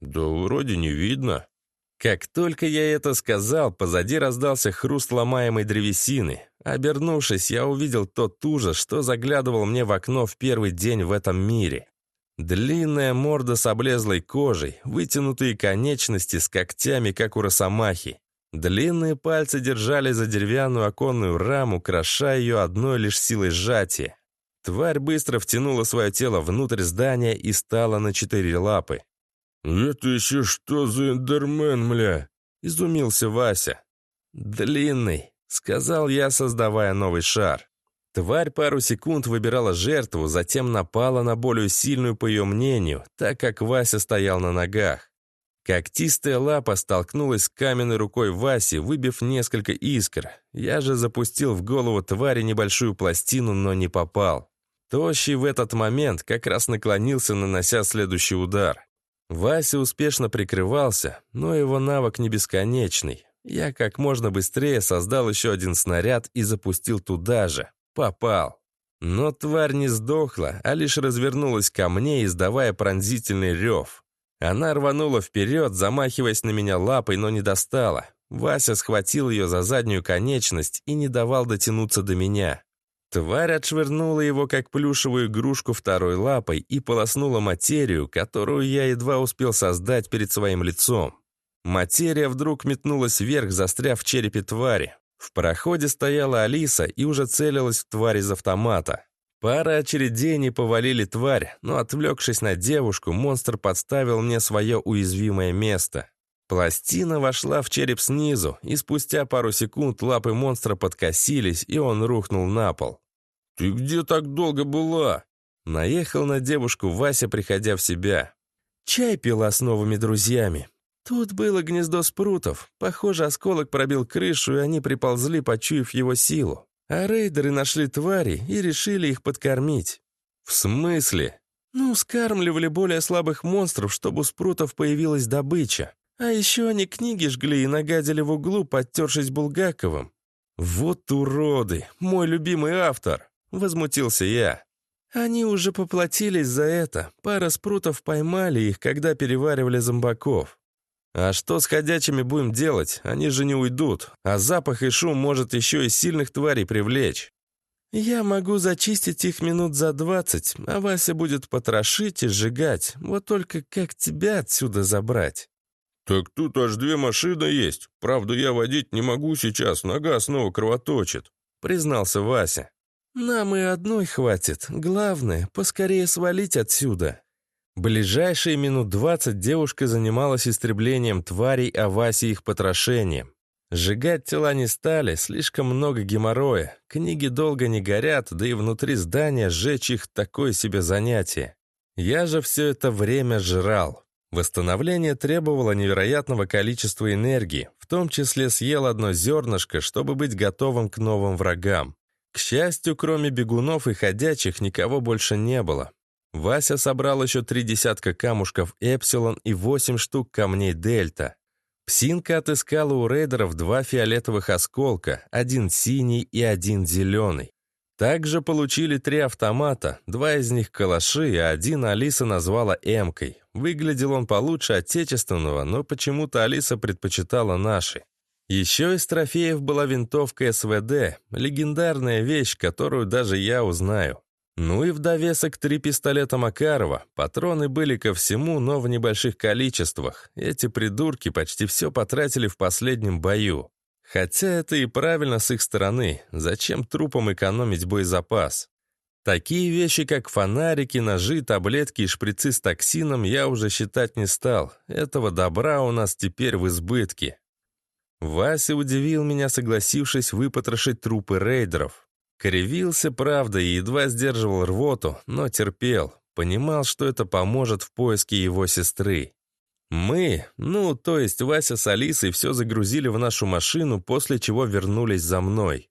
«Да вроде не видно». Как только я это сказал, позади раздался хруст ломаемой древесины. Обернувшись, я увидел тот ужас, что заглядывал мне в окно в первый день в этом мире. Длинная морда с облезлой кожей, вытянутые конечности с когтями, как у росомахи. Длинные пальцы держали за деревянную оконную раму, кроша ее одной лишь силой сжатия. Тварь быстро втянула свое тело внутрь здания и стала на четыре лапы. «Это еще что за эндермен, мля?» — изумился Вася. «Длинный», — сказал я, создавая новый шар. Тварь пару секунд выбирала жертву, затем напала на более сильную, по ее мнению, так как Вася стоял на ногах. Когтистая лапа столкнулась с каменной рукой Васи, выбив несколько искр. Я же запустил в голову твари небольшую пластину, но не попал. Тощий в этот момент как раз наклонился, нанося следующий удар. Вася успешно прикрывался, но его навык не бесконечный. Я как можно быстрее создал еще один снаряд и запустил туда же. Попал. Но тварь не сдохла, а лишь развернулась ко мне, издавая пронзительный рев. Она рванула вперед, замахиваясь на меня лапой, но не достала. Вася схватил ее за заднюю конечность и не давал дотянуться до меня. Тварь отшвырнула его, как плюшевую игрушку, второй лапой и полоснула материю, которую я едва успел создать перед своим лицом. Материя вдруг метнулась вверх, застряв в черепе твари. В проходе стояла Алиса и уже целилась в тварь из автомата. Пара очередей не повалили тварь, но, отвлекшись на девушку, монстр подставил мне свое уязвимое место. Пластина вошла в череп снизу, и спустя пару секунд лапы монстра подкосились, и он рухнул на пол. «Ты где так долго была?» Наехал на девушку Вася, приходя в себя. Чай пила с новыми друзьями. Тут было гнездо спрутов. Похоже, осколок пробил крышу, и они приползли, почуяв его силу. А рейдеры нашли твари и решили их подкормить. В смысле? Ну, скармливали более слабых монстров, чтобы у спрутов появилась добыча. А еще они книги жгли и нагадили в углу, подтершись Булгаковым. Вот уроды, мой любимый автор. Возмутился я. Они уже поплатились за это. Пара спрутов поймали их, когда переваривали зомбаков. А что с ходячими будем делать? Они же не уйдут. А запах и шум может еще и сильных тварей привлечь. Я могу зачистить их минут за двадцать, а Вася будет потрошить и сжигать. Вот только как тебя отсюда забрать? «Так тут аж две машины есть. Правда, я водить не могу сейчас, нога снова кровоточит», — признался Вася. «Нам и одной хватит. Главное, поскорее свалить отсюда». Ближайшие минут двадцать девушка занималась истреблением тварей, а Вася их потрошением. Сжигать тела не стали, слишком много геморроя. Книги долго не горят, да и внутри здания сжечь их такое себе занятие. Я же все это время жрал. Восстановление требовало невероятного количества энергии, в том числе съел одно зернышко, чтобы быть готовым к новым врагам. К счастью, кроме бегунов и ходячих, никого больше не было. Вася собрал еще три десятка камушков Эпсилон и восемь штук камней Дельта. Псинка отыскала у рейдеров два фиолетовых осколка, один синий и один зеленый. Также получили три автомата, два из них калаши, а один Алиса назвала Эмкой. Выглядел он получше отечественного, но почему-то Алиса предпочитала наши. Еще из трофеев была винтовка СВД, легендарная вещь, которую даже я узнаю. Ну и в довесок три пистолета Макарова. Патроны были ко всему, но в небольших количествах. Эти придурки почти все потратили в последнем бою. Хотя это и правильно с их стороны. Зачем трупам экономить боезапас? Такие вещи, как фонарики, ножи, таблетки и шприцы с токсином, я уже считать не стал. Этого добра у нас теперь в избытке. Вася удивил меня, согласившись выпотрошить трупы рейдеров. Кривился, правда, и едва сдерживал рвоту, но терпел. Понимал, что это поможет в поиске его сестры. Мы, ну, то есть Вася с Алисой, все загрузили в нашу машину, после чего вернулись за мной.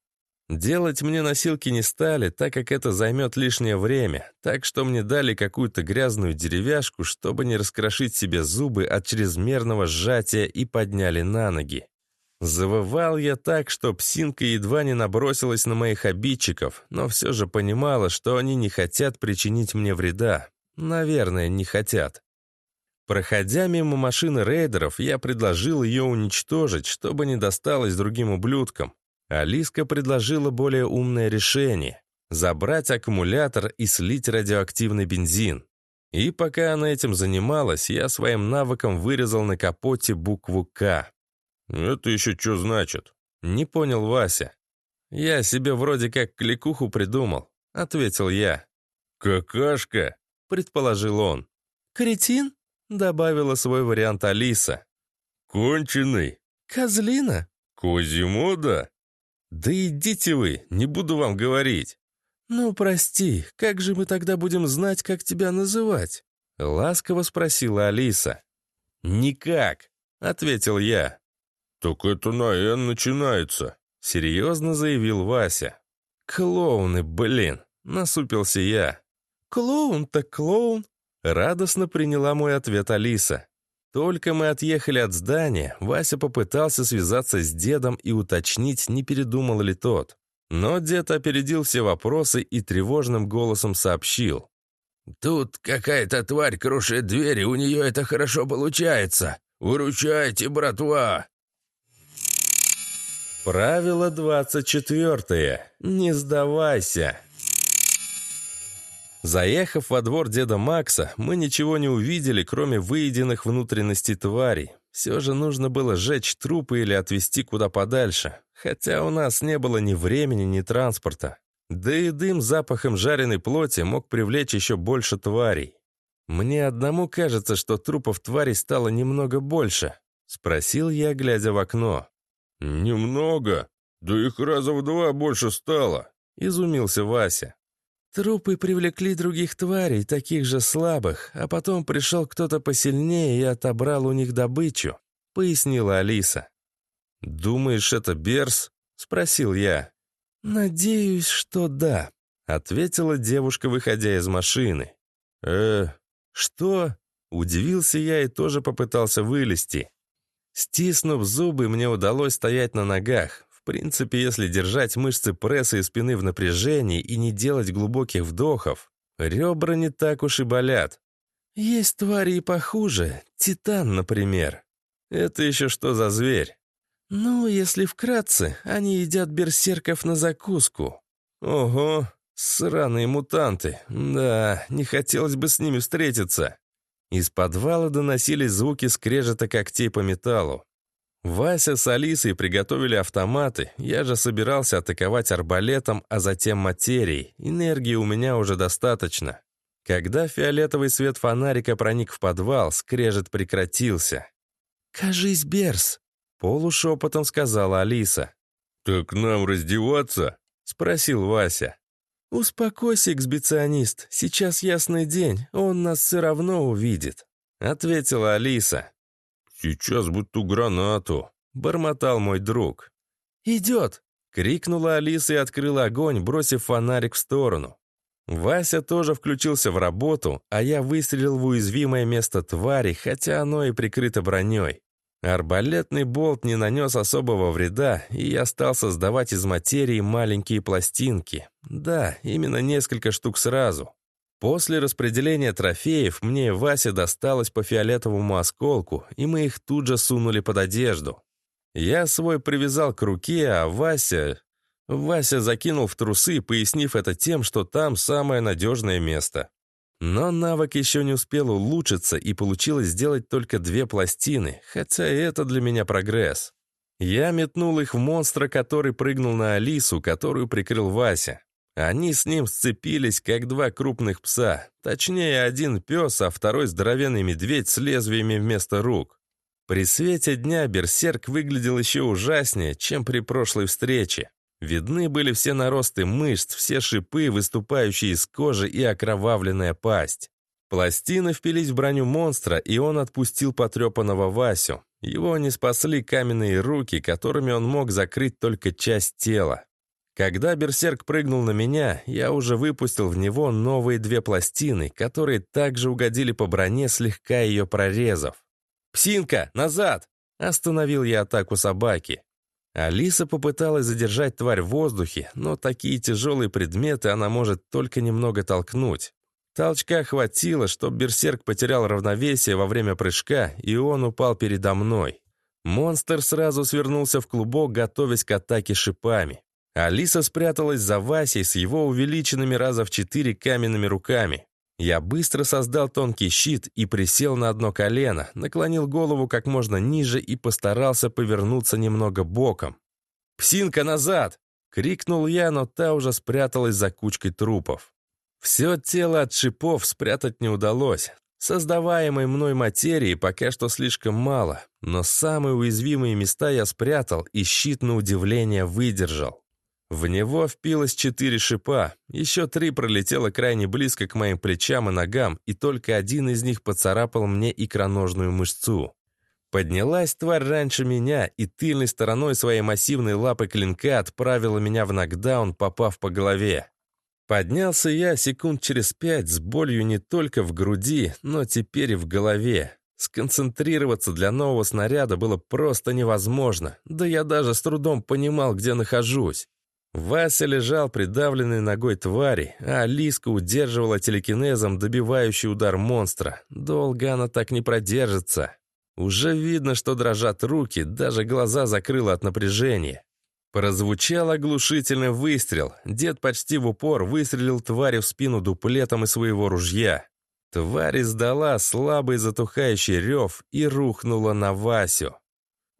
Делать мне носилки не стали, так как это займет лишнее время, так что мне дали какую-то грязную деревяшку, чтобы не раскрошить себе зубы от чрезмерного сжатия и подняли на ноги. Завывал я так, что псинка едва не набросилась на моих обидчиков, но все же понимала, что они не хотят причинить мне вреда. Наверное, не хотят. Проходя мимо машины рейдеров, я предложил ее уничтожить, чтобы не досталось другим ублюдкам. Алиска предложила более умное решение — забрать аккумулятор и слить радиоактивный бензин. И пока она этим занималась, я своим навыком вырезал на капоте букву «К». «Это еще что значит?» Не понял Вася. «Я себе вроде как кликуху придумал», — ответил я. «Какашка?» — предположил он. «Кретин?» — добавила свой вариант Алиса. «Конченый?» «Козлина?» «Козимода?» «Да идите вы, не буду вам говорить». «Ну, прости, как же мы тогда будем знать, как тебя называть?» Ласково спросила Алиса. «Никак», — ответил я. «Так это на «Н» начинается», — серьезно заявил Вася. «Клоуны, блин!» — насупился я. «Клоун так клоун!» — радостно приняла мой ответ Алиса. Только мы отъехали от здания, Вася попытался связаться с дедом и уточнить, не передумал ли тот. Но дед опередил все вопросы и тревожным голосом сообщил. «Тут какая-то тварь крушит двери, у нее это хорошо получается. Выручайте, братва!» Правило двадцать четвертое. Не сдавайся. Заехав во двор деда Макса, мы ничего не увидели, кроме выеденных внутренностей тварей. Все же нужно было сжечь трупы или отвезти куда подальше, хотя у нас не было ни времени, ни транспорта. Да и дым запахом жареной плоти мог привлечь еще больше тварей. «Мне одному кажется, что трупов тварей стало немного больше», — спросил я, глядя в окно. «Немного? Да их раза в два больше стало», — изумился Вася. Трупы привлекли других тварей, таких же слабых, а потом пришел кто-то посильнее и отобрал у них добычу», — пояснила Алиса. «Думаешь, это Берс?» — спросил я. «Надеюсь, что да», — ответила девушка, выходя из машины. «Э, что?» — удивился я и тоже попытался вылезти. Стиснув зубы, мне удалось стоять на ногах. В принципе, если держать мышцы пресса и спины в напряжении и не делать глубоких вдохов, ребра не так уж и болят. Есть твари и похуже. Титан, например. Это еще что за зверь? Ну, если вкратце, они едят берсерков на закуску. Ого, сраные мутанты. Да, не хотелось бы с ними встретиться. Из подвала доносились звуки скрежета когтей по металлу. Вася с Алисой приготовили автоматы, я же собирался атаковать арбалетом, а затем материей. Энергии у меня уже достаточно. Когда фиолетовый свет фонарика проник в подвал, скрежет прекратился. «Кажись, Берс!» — полушепотом сказала Алиса. «Так нам раздеваться?» — спросил Вася. «Успокойся, эксбиционист, сейчас ясный день, он нас все равно увидит», — ответила Алиса. «Сейчас ту гранату», — бормотал мой друг. «Идет!» — крикнула Алиса и открыла огонь, бросив фонарик в сторону. Вася тоже включился в работу, а я выстрелил в уязвимое место твари, хотя оно и прикрыто броней. Арбалетный болт не нанес особого вреда, и я стал создавать из материи маленькие пластинки. Да, именно несколько штук сразу. После распределения трофеев мне Вася досталось по фиолетовому осколку, и мы их тут же сунули под одежду. Я свой привязал к руке, а Вася... Вася закинул в трусы, пояснив это тем, что там самое надежное место. Но навык еще не успел улучшиться, и получилось сделать только две пластины, хотя это для меня прогресс. Я метнул их в монстра, который прыгнул на Алису, которую прикрыл Вася. Они с ним сцепились, как два крупных пса. Точнее, один пес, а второй здоровенный медведь с лезвиями вместо рук. При свете дня берсерк выглядел еще ужаснее, чем при прошлой встрече. Видны были все наросты мышц, все шипы, выступающие из кожи и окровавленная пасть. Пластины впились в броню монстра, и он отпустил потрепанного Васю. Его не спасли каменные руки, которыми он мог закрыть только часть тела. Когда берсерк прыгнул на меня, я уже выпустил в него новые две пластины, которые также угодили по броне, слегка ее прорезав. «Псинка, назад!» Остановил я атаку собаки. Алиса попыталась задержать тварь в воздухе, но такие тяжелые предметы она может только немного толкнуть. Толчка хватило, чтобы берсерк потерял равновесие во время прыжка, и он упал передо мной. Монстр сразу свернулся в клубок, готовясь к атаке шипами. Алиса спряталась за Васей с его увеличенными раза в четыре каменными руками. Я быстро создал тонкий щит и присел на одно колено, наклонил голову как можно ниже и постарался повернуться немного боком. «Псинка, назад!» — крикнул я, но та уже спряталась за кучкой трупов. Все тело от шипов спрятать не удалось. Создаваемой мной материи пока что слишком мало, но самые уязвимые места я спрятал и щит на удивление выдержал. В него впилось четыре шипа, еще три пролетело крайне близко к моим плечам и ногам, и только один из них поцарапал мне икроножную мышцу. Поднялась тварь раньше меня и тыльной стороной своей массивной лапы клинка отправила меня в нокдаун, попав по голове. Поднялся я секунд через пять с болью не только в груди, но теперь и в голове. Сконцентрироваться для нового снаряда было просто невозможно, да я даже с трудом понимал, где нахожусь. Вася лежал придавленный ногой твари, а Алиска удерживала телекинезом добивающий удар монстра. Долго она так не продержится. Уже видно, что дрожат руки, даже глаза закрыла от напряжения. Прозвучал оглушительный выстрел. Дед почти в упор выстрелил твари в спину дуплетом из своего ружья. Тварь издала слабый затухающий рев и рухнула на Васю.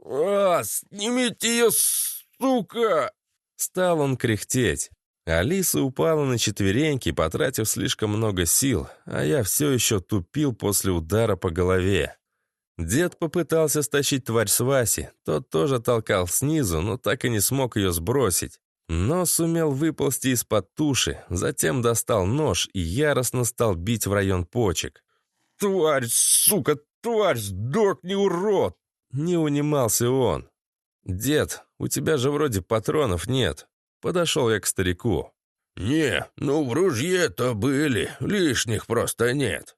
«А, снимите ее, сука!» Стал он кряхтеть. Алиса упала на четвереньки, потратив слишком много сил, а я все еще тупил после удара по голове. Дед попытался стащить тварь с Васи, тот тоже толкал снизу, но так и не смог ее сбросить. Но сумел выползти из-под туши, затем достал нож и яростно стал бить в район почек. «Тварь, сука, тварь, сдохни, урод!» Не унимался он. «Дед, у тебя же вроде патронов нет». Подошел я к старику. «Не, ну в ружье-то были, лишних просто нет».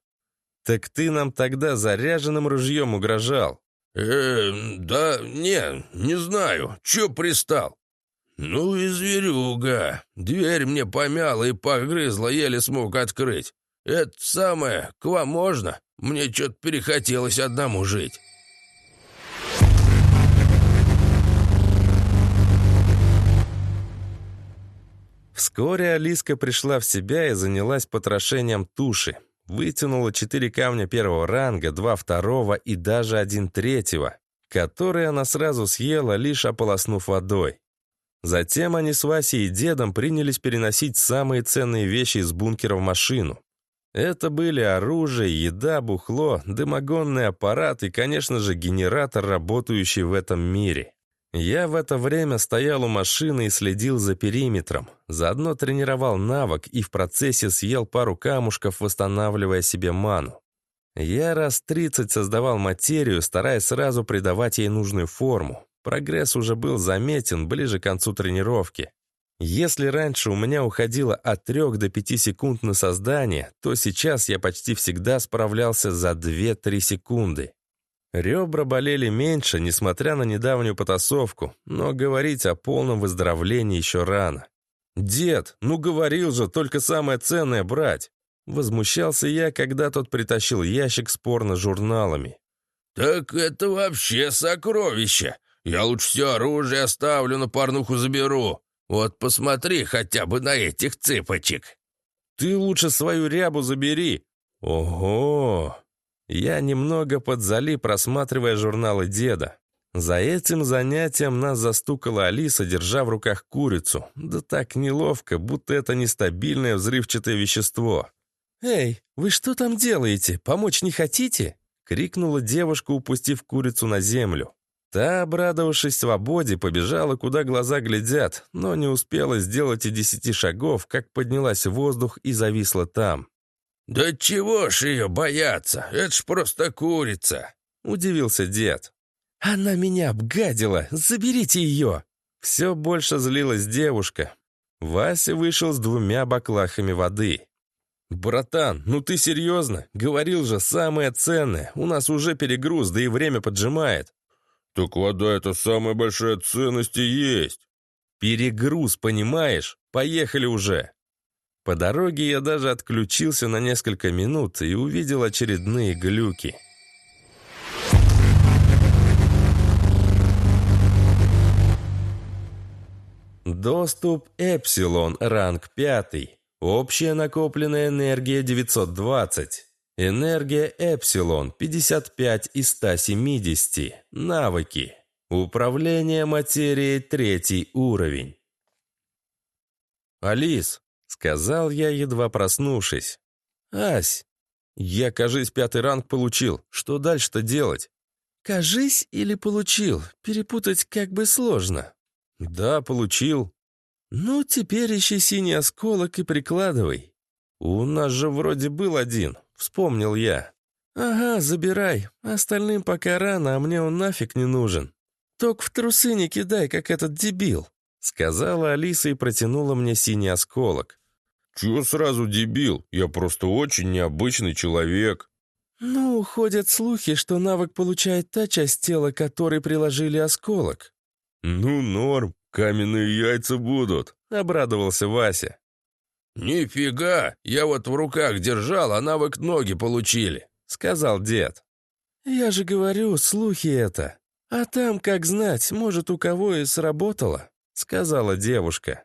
«Так ты нам тогда заряженным ружьем угрожал?» «Э, да не, не знаю, чё пристал?» «Ну и зверюга. Дверь мне помяла и погрызла, еле смог открыть. Это самое, к вам можно? Мне что-то перехотелось одному жить». Вскоре Алиска пришла в себя и занялась потрошением туши. Вытянула четыре камня первого ранга, два второго и даже один третьего, которые она сразу съела, лишь ополоснув водой. Затем они с Васей и дедом принялись переносить самые ценные вещи из бункера в машину. Это были оружие, еда, бухло, дымогонный аппарат и, конечно же, генератор, работающий в этом мире. Я в это время стоял у машины и следил за периметром. Заодно тренировал навык и в процессе съел пару камушков, восстанавливая себе ману. Я раз 30 создавал материю, стараясь сразу придавать ей нужную форму. Прогресс уже был заметен ближе к концу тренировки. Если раньше у меня уходило от 3 до 5 секунд на создание, то сейчас я почти всегда справлялся за 2-3 секунды. Ребра болели меньше, несмотря на недавнюю потасовку, но говорить о полном выздоровлении еще рано. «Дед, ну говорил же, только самое ценное брать!» Возмущался я, когда тот притащил ящик с порно-журналами. «Так это вообще сокровище! Я лучше все оружие оставлю, на порнуху заберу. Вот посмотри хотя бы на этих цыпочек!» «Ты лучше свою рябу забери!» «Ого!» Я немного подзали, просматривая журналы деда. За этим занятием нас застукала Алиса, держа в руках курицу. Да так неловко, будто это нестабильное взрывчатое вещество. «Эй, вы что там делаете? Помочь не хотите?» — крикнула девушка, упустив курицу на землю. Та, обрадовавшись свободе, побежала, куда глаза глядят, но не успела сделать и десяти шагов, как поднялась в воздух и зависла там. «Да чего ж ее бояться? Это ж просто курица!» — удивился дед. «Она меня обгадила! Заберите ее!» Все больше злилась девушка. Вася вышел с двумя баклахами воды. «Братан, ну ты серьезно? Говорил же, самое ценное. У нас уже перегруз, да и время поджимает». «Так вода — это самая большая ценность и есть». «Перегруз, понимаешь? Поехали уже!» По дороге я даже отключился на несколько минут и увидел очередные глюки. Доступ Эпсилон, ранг 5. Общая накопленная энергия 920. Энергия Эпсилон 55 из 170. Навыки. Управление материей третий уровень. «Алис, Сказал я, едва проснувшись. «Ась, я, кажись, пятый ранг получил. Что дальше-то делать?» «Кажись или получил? Перепутать как бы сложно». «Да, получил». «Ну, теперь ищи синий осколок и прикладывай». «У нас же вроде был один», — вспомнил я. «Ага, забирай. Остальным пока рано, а мне он нафиг не нужен. Только в трусы не кидай, как этот дебил», — сказала Алиса и протянула мне синий осколок. «Чего сразу дебил? Я просто очень необычный человек». «Ну, ходят слухи, что навык получает та часть тела, которой приложили осколок». «Ну, норм. каменные яйца будут», — обрадовался Вася. «Нифига! Я вот в руках держал, а навык ноги получили», — сказал дед. «Я же говорю, слухи это. А там, как знать, может, у кого и сработало», — сказала девушка.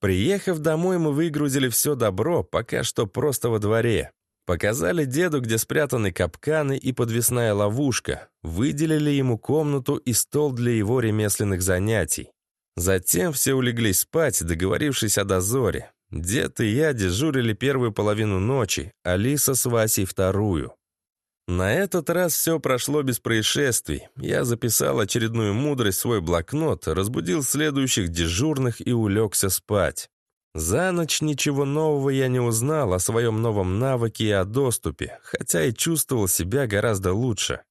Приехав домой, мы выгрузили все добро, пока что просто во дворе. Показали деду, где спрятаны капканы и подвесная ловушка. Выделили ему комнату и стол для его ремесленных занятий. Затем все улеглись спать, договорившись о дозоре. Дед и я дежурили первую половину ночи, Алиса с Васей вторую. На этот раз все прошло без происшествий. Я записал очередную мудрость в свой блокнот, разбудил следующих дежурных и улегся спать. За ночь ничего нового я не узнал о своем новом навыке и о доступе, хотя и чувствовал себя гораздо лучше.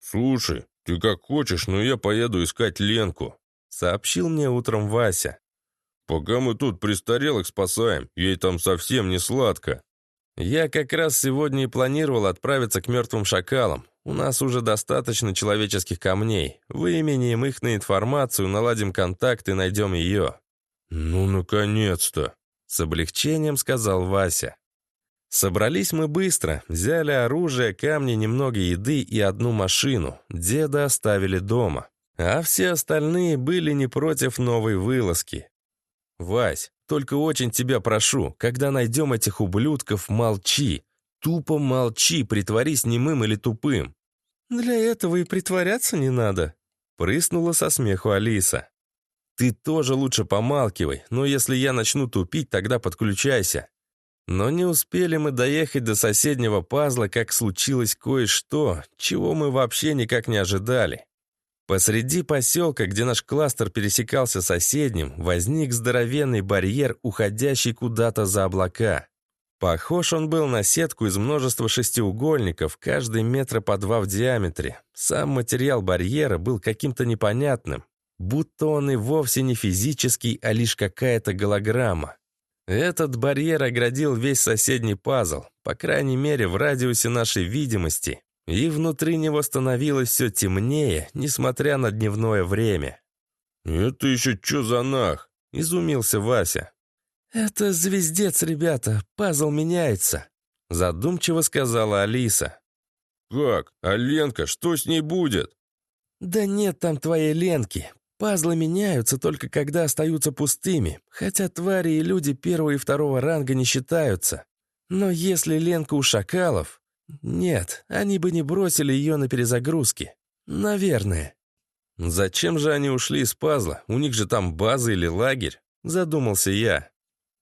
«Слушай, ты как хочешь, но я поеду искать Ленку», — сообщил мне утром Вася. «Пока мы тут престарелых спасаем, ей там совсем не сладко». «Я как раз сегодня и планировал отправиться к мертвым шакалам. У нас уже достаточно человеческих камней. Выменяем их на информацию, наладим контакт и найдем ее». «Ну, наконец-то!» — с облегчением сказал Вася. Собрались мы быстро, взяли оружие, камни, немного еды и одну машину. Деда оставили дома. А все остальные были не против новой вылазки. «Вась, только очень тебя прошу, когда найдем этих ублюдков, молчи. Тупо молчи, притворись немым или тупым». «Для этого и притворяться не надо», — прыснула со смеху Алиса. «Ты тоже лучше помалкивай, но если я начну тупить, тогда подключайся». Но не успели мы доехать до соседнего пазла, как случилось кое-что, чего мы вообще никак не ожидали. Посреди поселка, где наш кластер пересекался соседним, возник здоровенный барьер, уходящий куда-то за облака. Похож он был на сетку из множества шестиугольников, каждый метра по два в диаметре. Сам материал барьера был каким-то непонятным, будто он и вовсе не физический, а лишь какая-то голограмма. Этот барьер оградил весь соседний пазл, по крайней мере в радиусе нашей видимости, и внутри него становилось все темнее, несмотря на дневное время. «Это еще что за нах?» — изумился Вася. «Это звездец, ребята, пазл меняется», — задумчиво сказала Алиса. «Как? А Ленка, что с ней будет?» «Да нет там твоей Ленки. Пазлы меняются только когда остаются пустыми, хотя твари и люди первого и второго ранга не считаются. Но если Ленка у шакалов, нет, они бы не бросили ее на перезагрузке. Наверное. Зачем же они ушли из пазла? У них же там база или лагерь? Задумался я.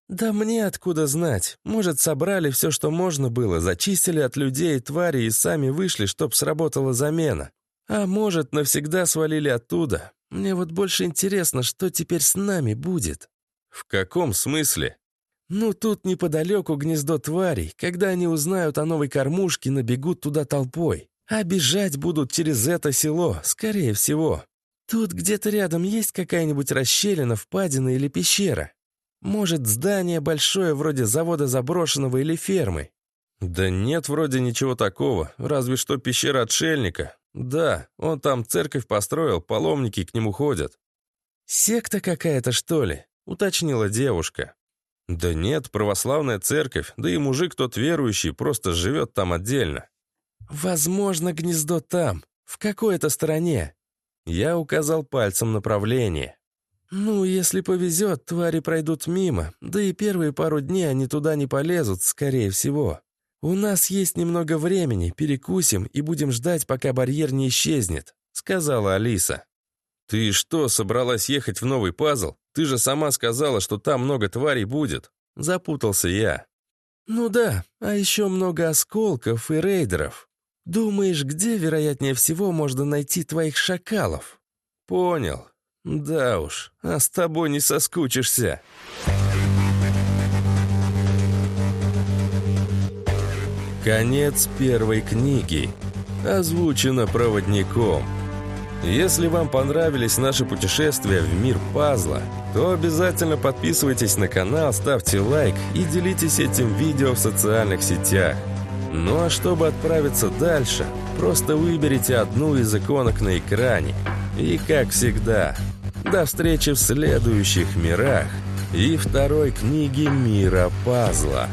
Да мне откуда знать? Может, собрали все, что можно было, зачистили от людей и тварей и сами вышли, чтоб сработала замена. А может, навсегда свалили оттуда. Мне вот больше интересно, что теперь с нами будет. В каком смысле? «Ну, тут неподалеку гнездо тварей. Когда они узнают о новой кормушке, набегут туда толпой. А бежать будут через это село, скорее всего. Тут где-то рядом есть какая-нибудь расщелина, впадина или пещера. Может, здание большое, вроде завода заброшенного или фермы. Да нет вроде ничего такого, разве что пещера отшельника. Да, он там церковь построил, паломники к нему ходят. «Секта какая-то, что ли?» — уточнила девушка. «Да нет, православная церковь, да и мужик тот верующий, просто живет там отдельно». «Возможно, гнездо там, в какой-то стороне». Я указал пальцем направление. «Ну, если повезет, твари пройдут мимо, да и первые пару дней они туда не полезут, скорее всего. У нас есть немного времени, перекусим и будем ждать, пока барьер не исчезнет», — сказала Алиса. «Ты что, собралась ехать в новый пазл? Ты же сама сказала, что там много тварей будет». Запутался я. «Ну да, а еще много осколков и рейдеров. Думаешь, где, вероятнее всего, можно найти твоих шакалов?» «Понял. Да уж, а с тобой не соскучишься». Конец первой книги. Озвучено проводником. Если вам понравились наши путешествия в мир пазла, то обязательно подписывайтесь на канал, ставьте лайк и делитесь этим видео в социальных сетях. Ну а чтобы отправиться дальше, просто выберите одну из иконок на экране. И как всегда, До встречи в следующих мирах и второй книге мира пазла.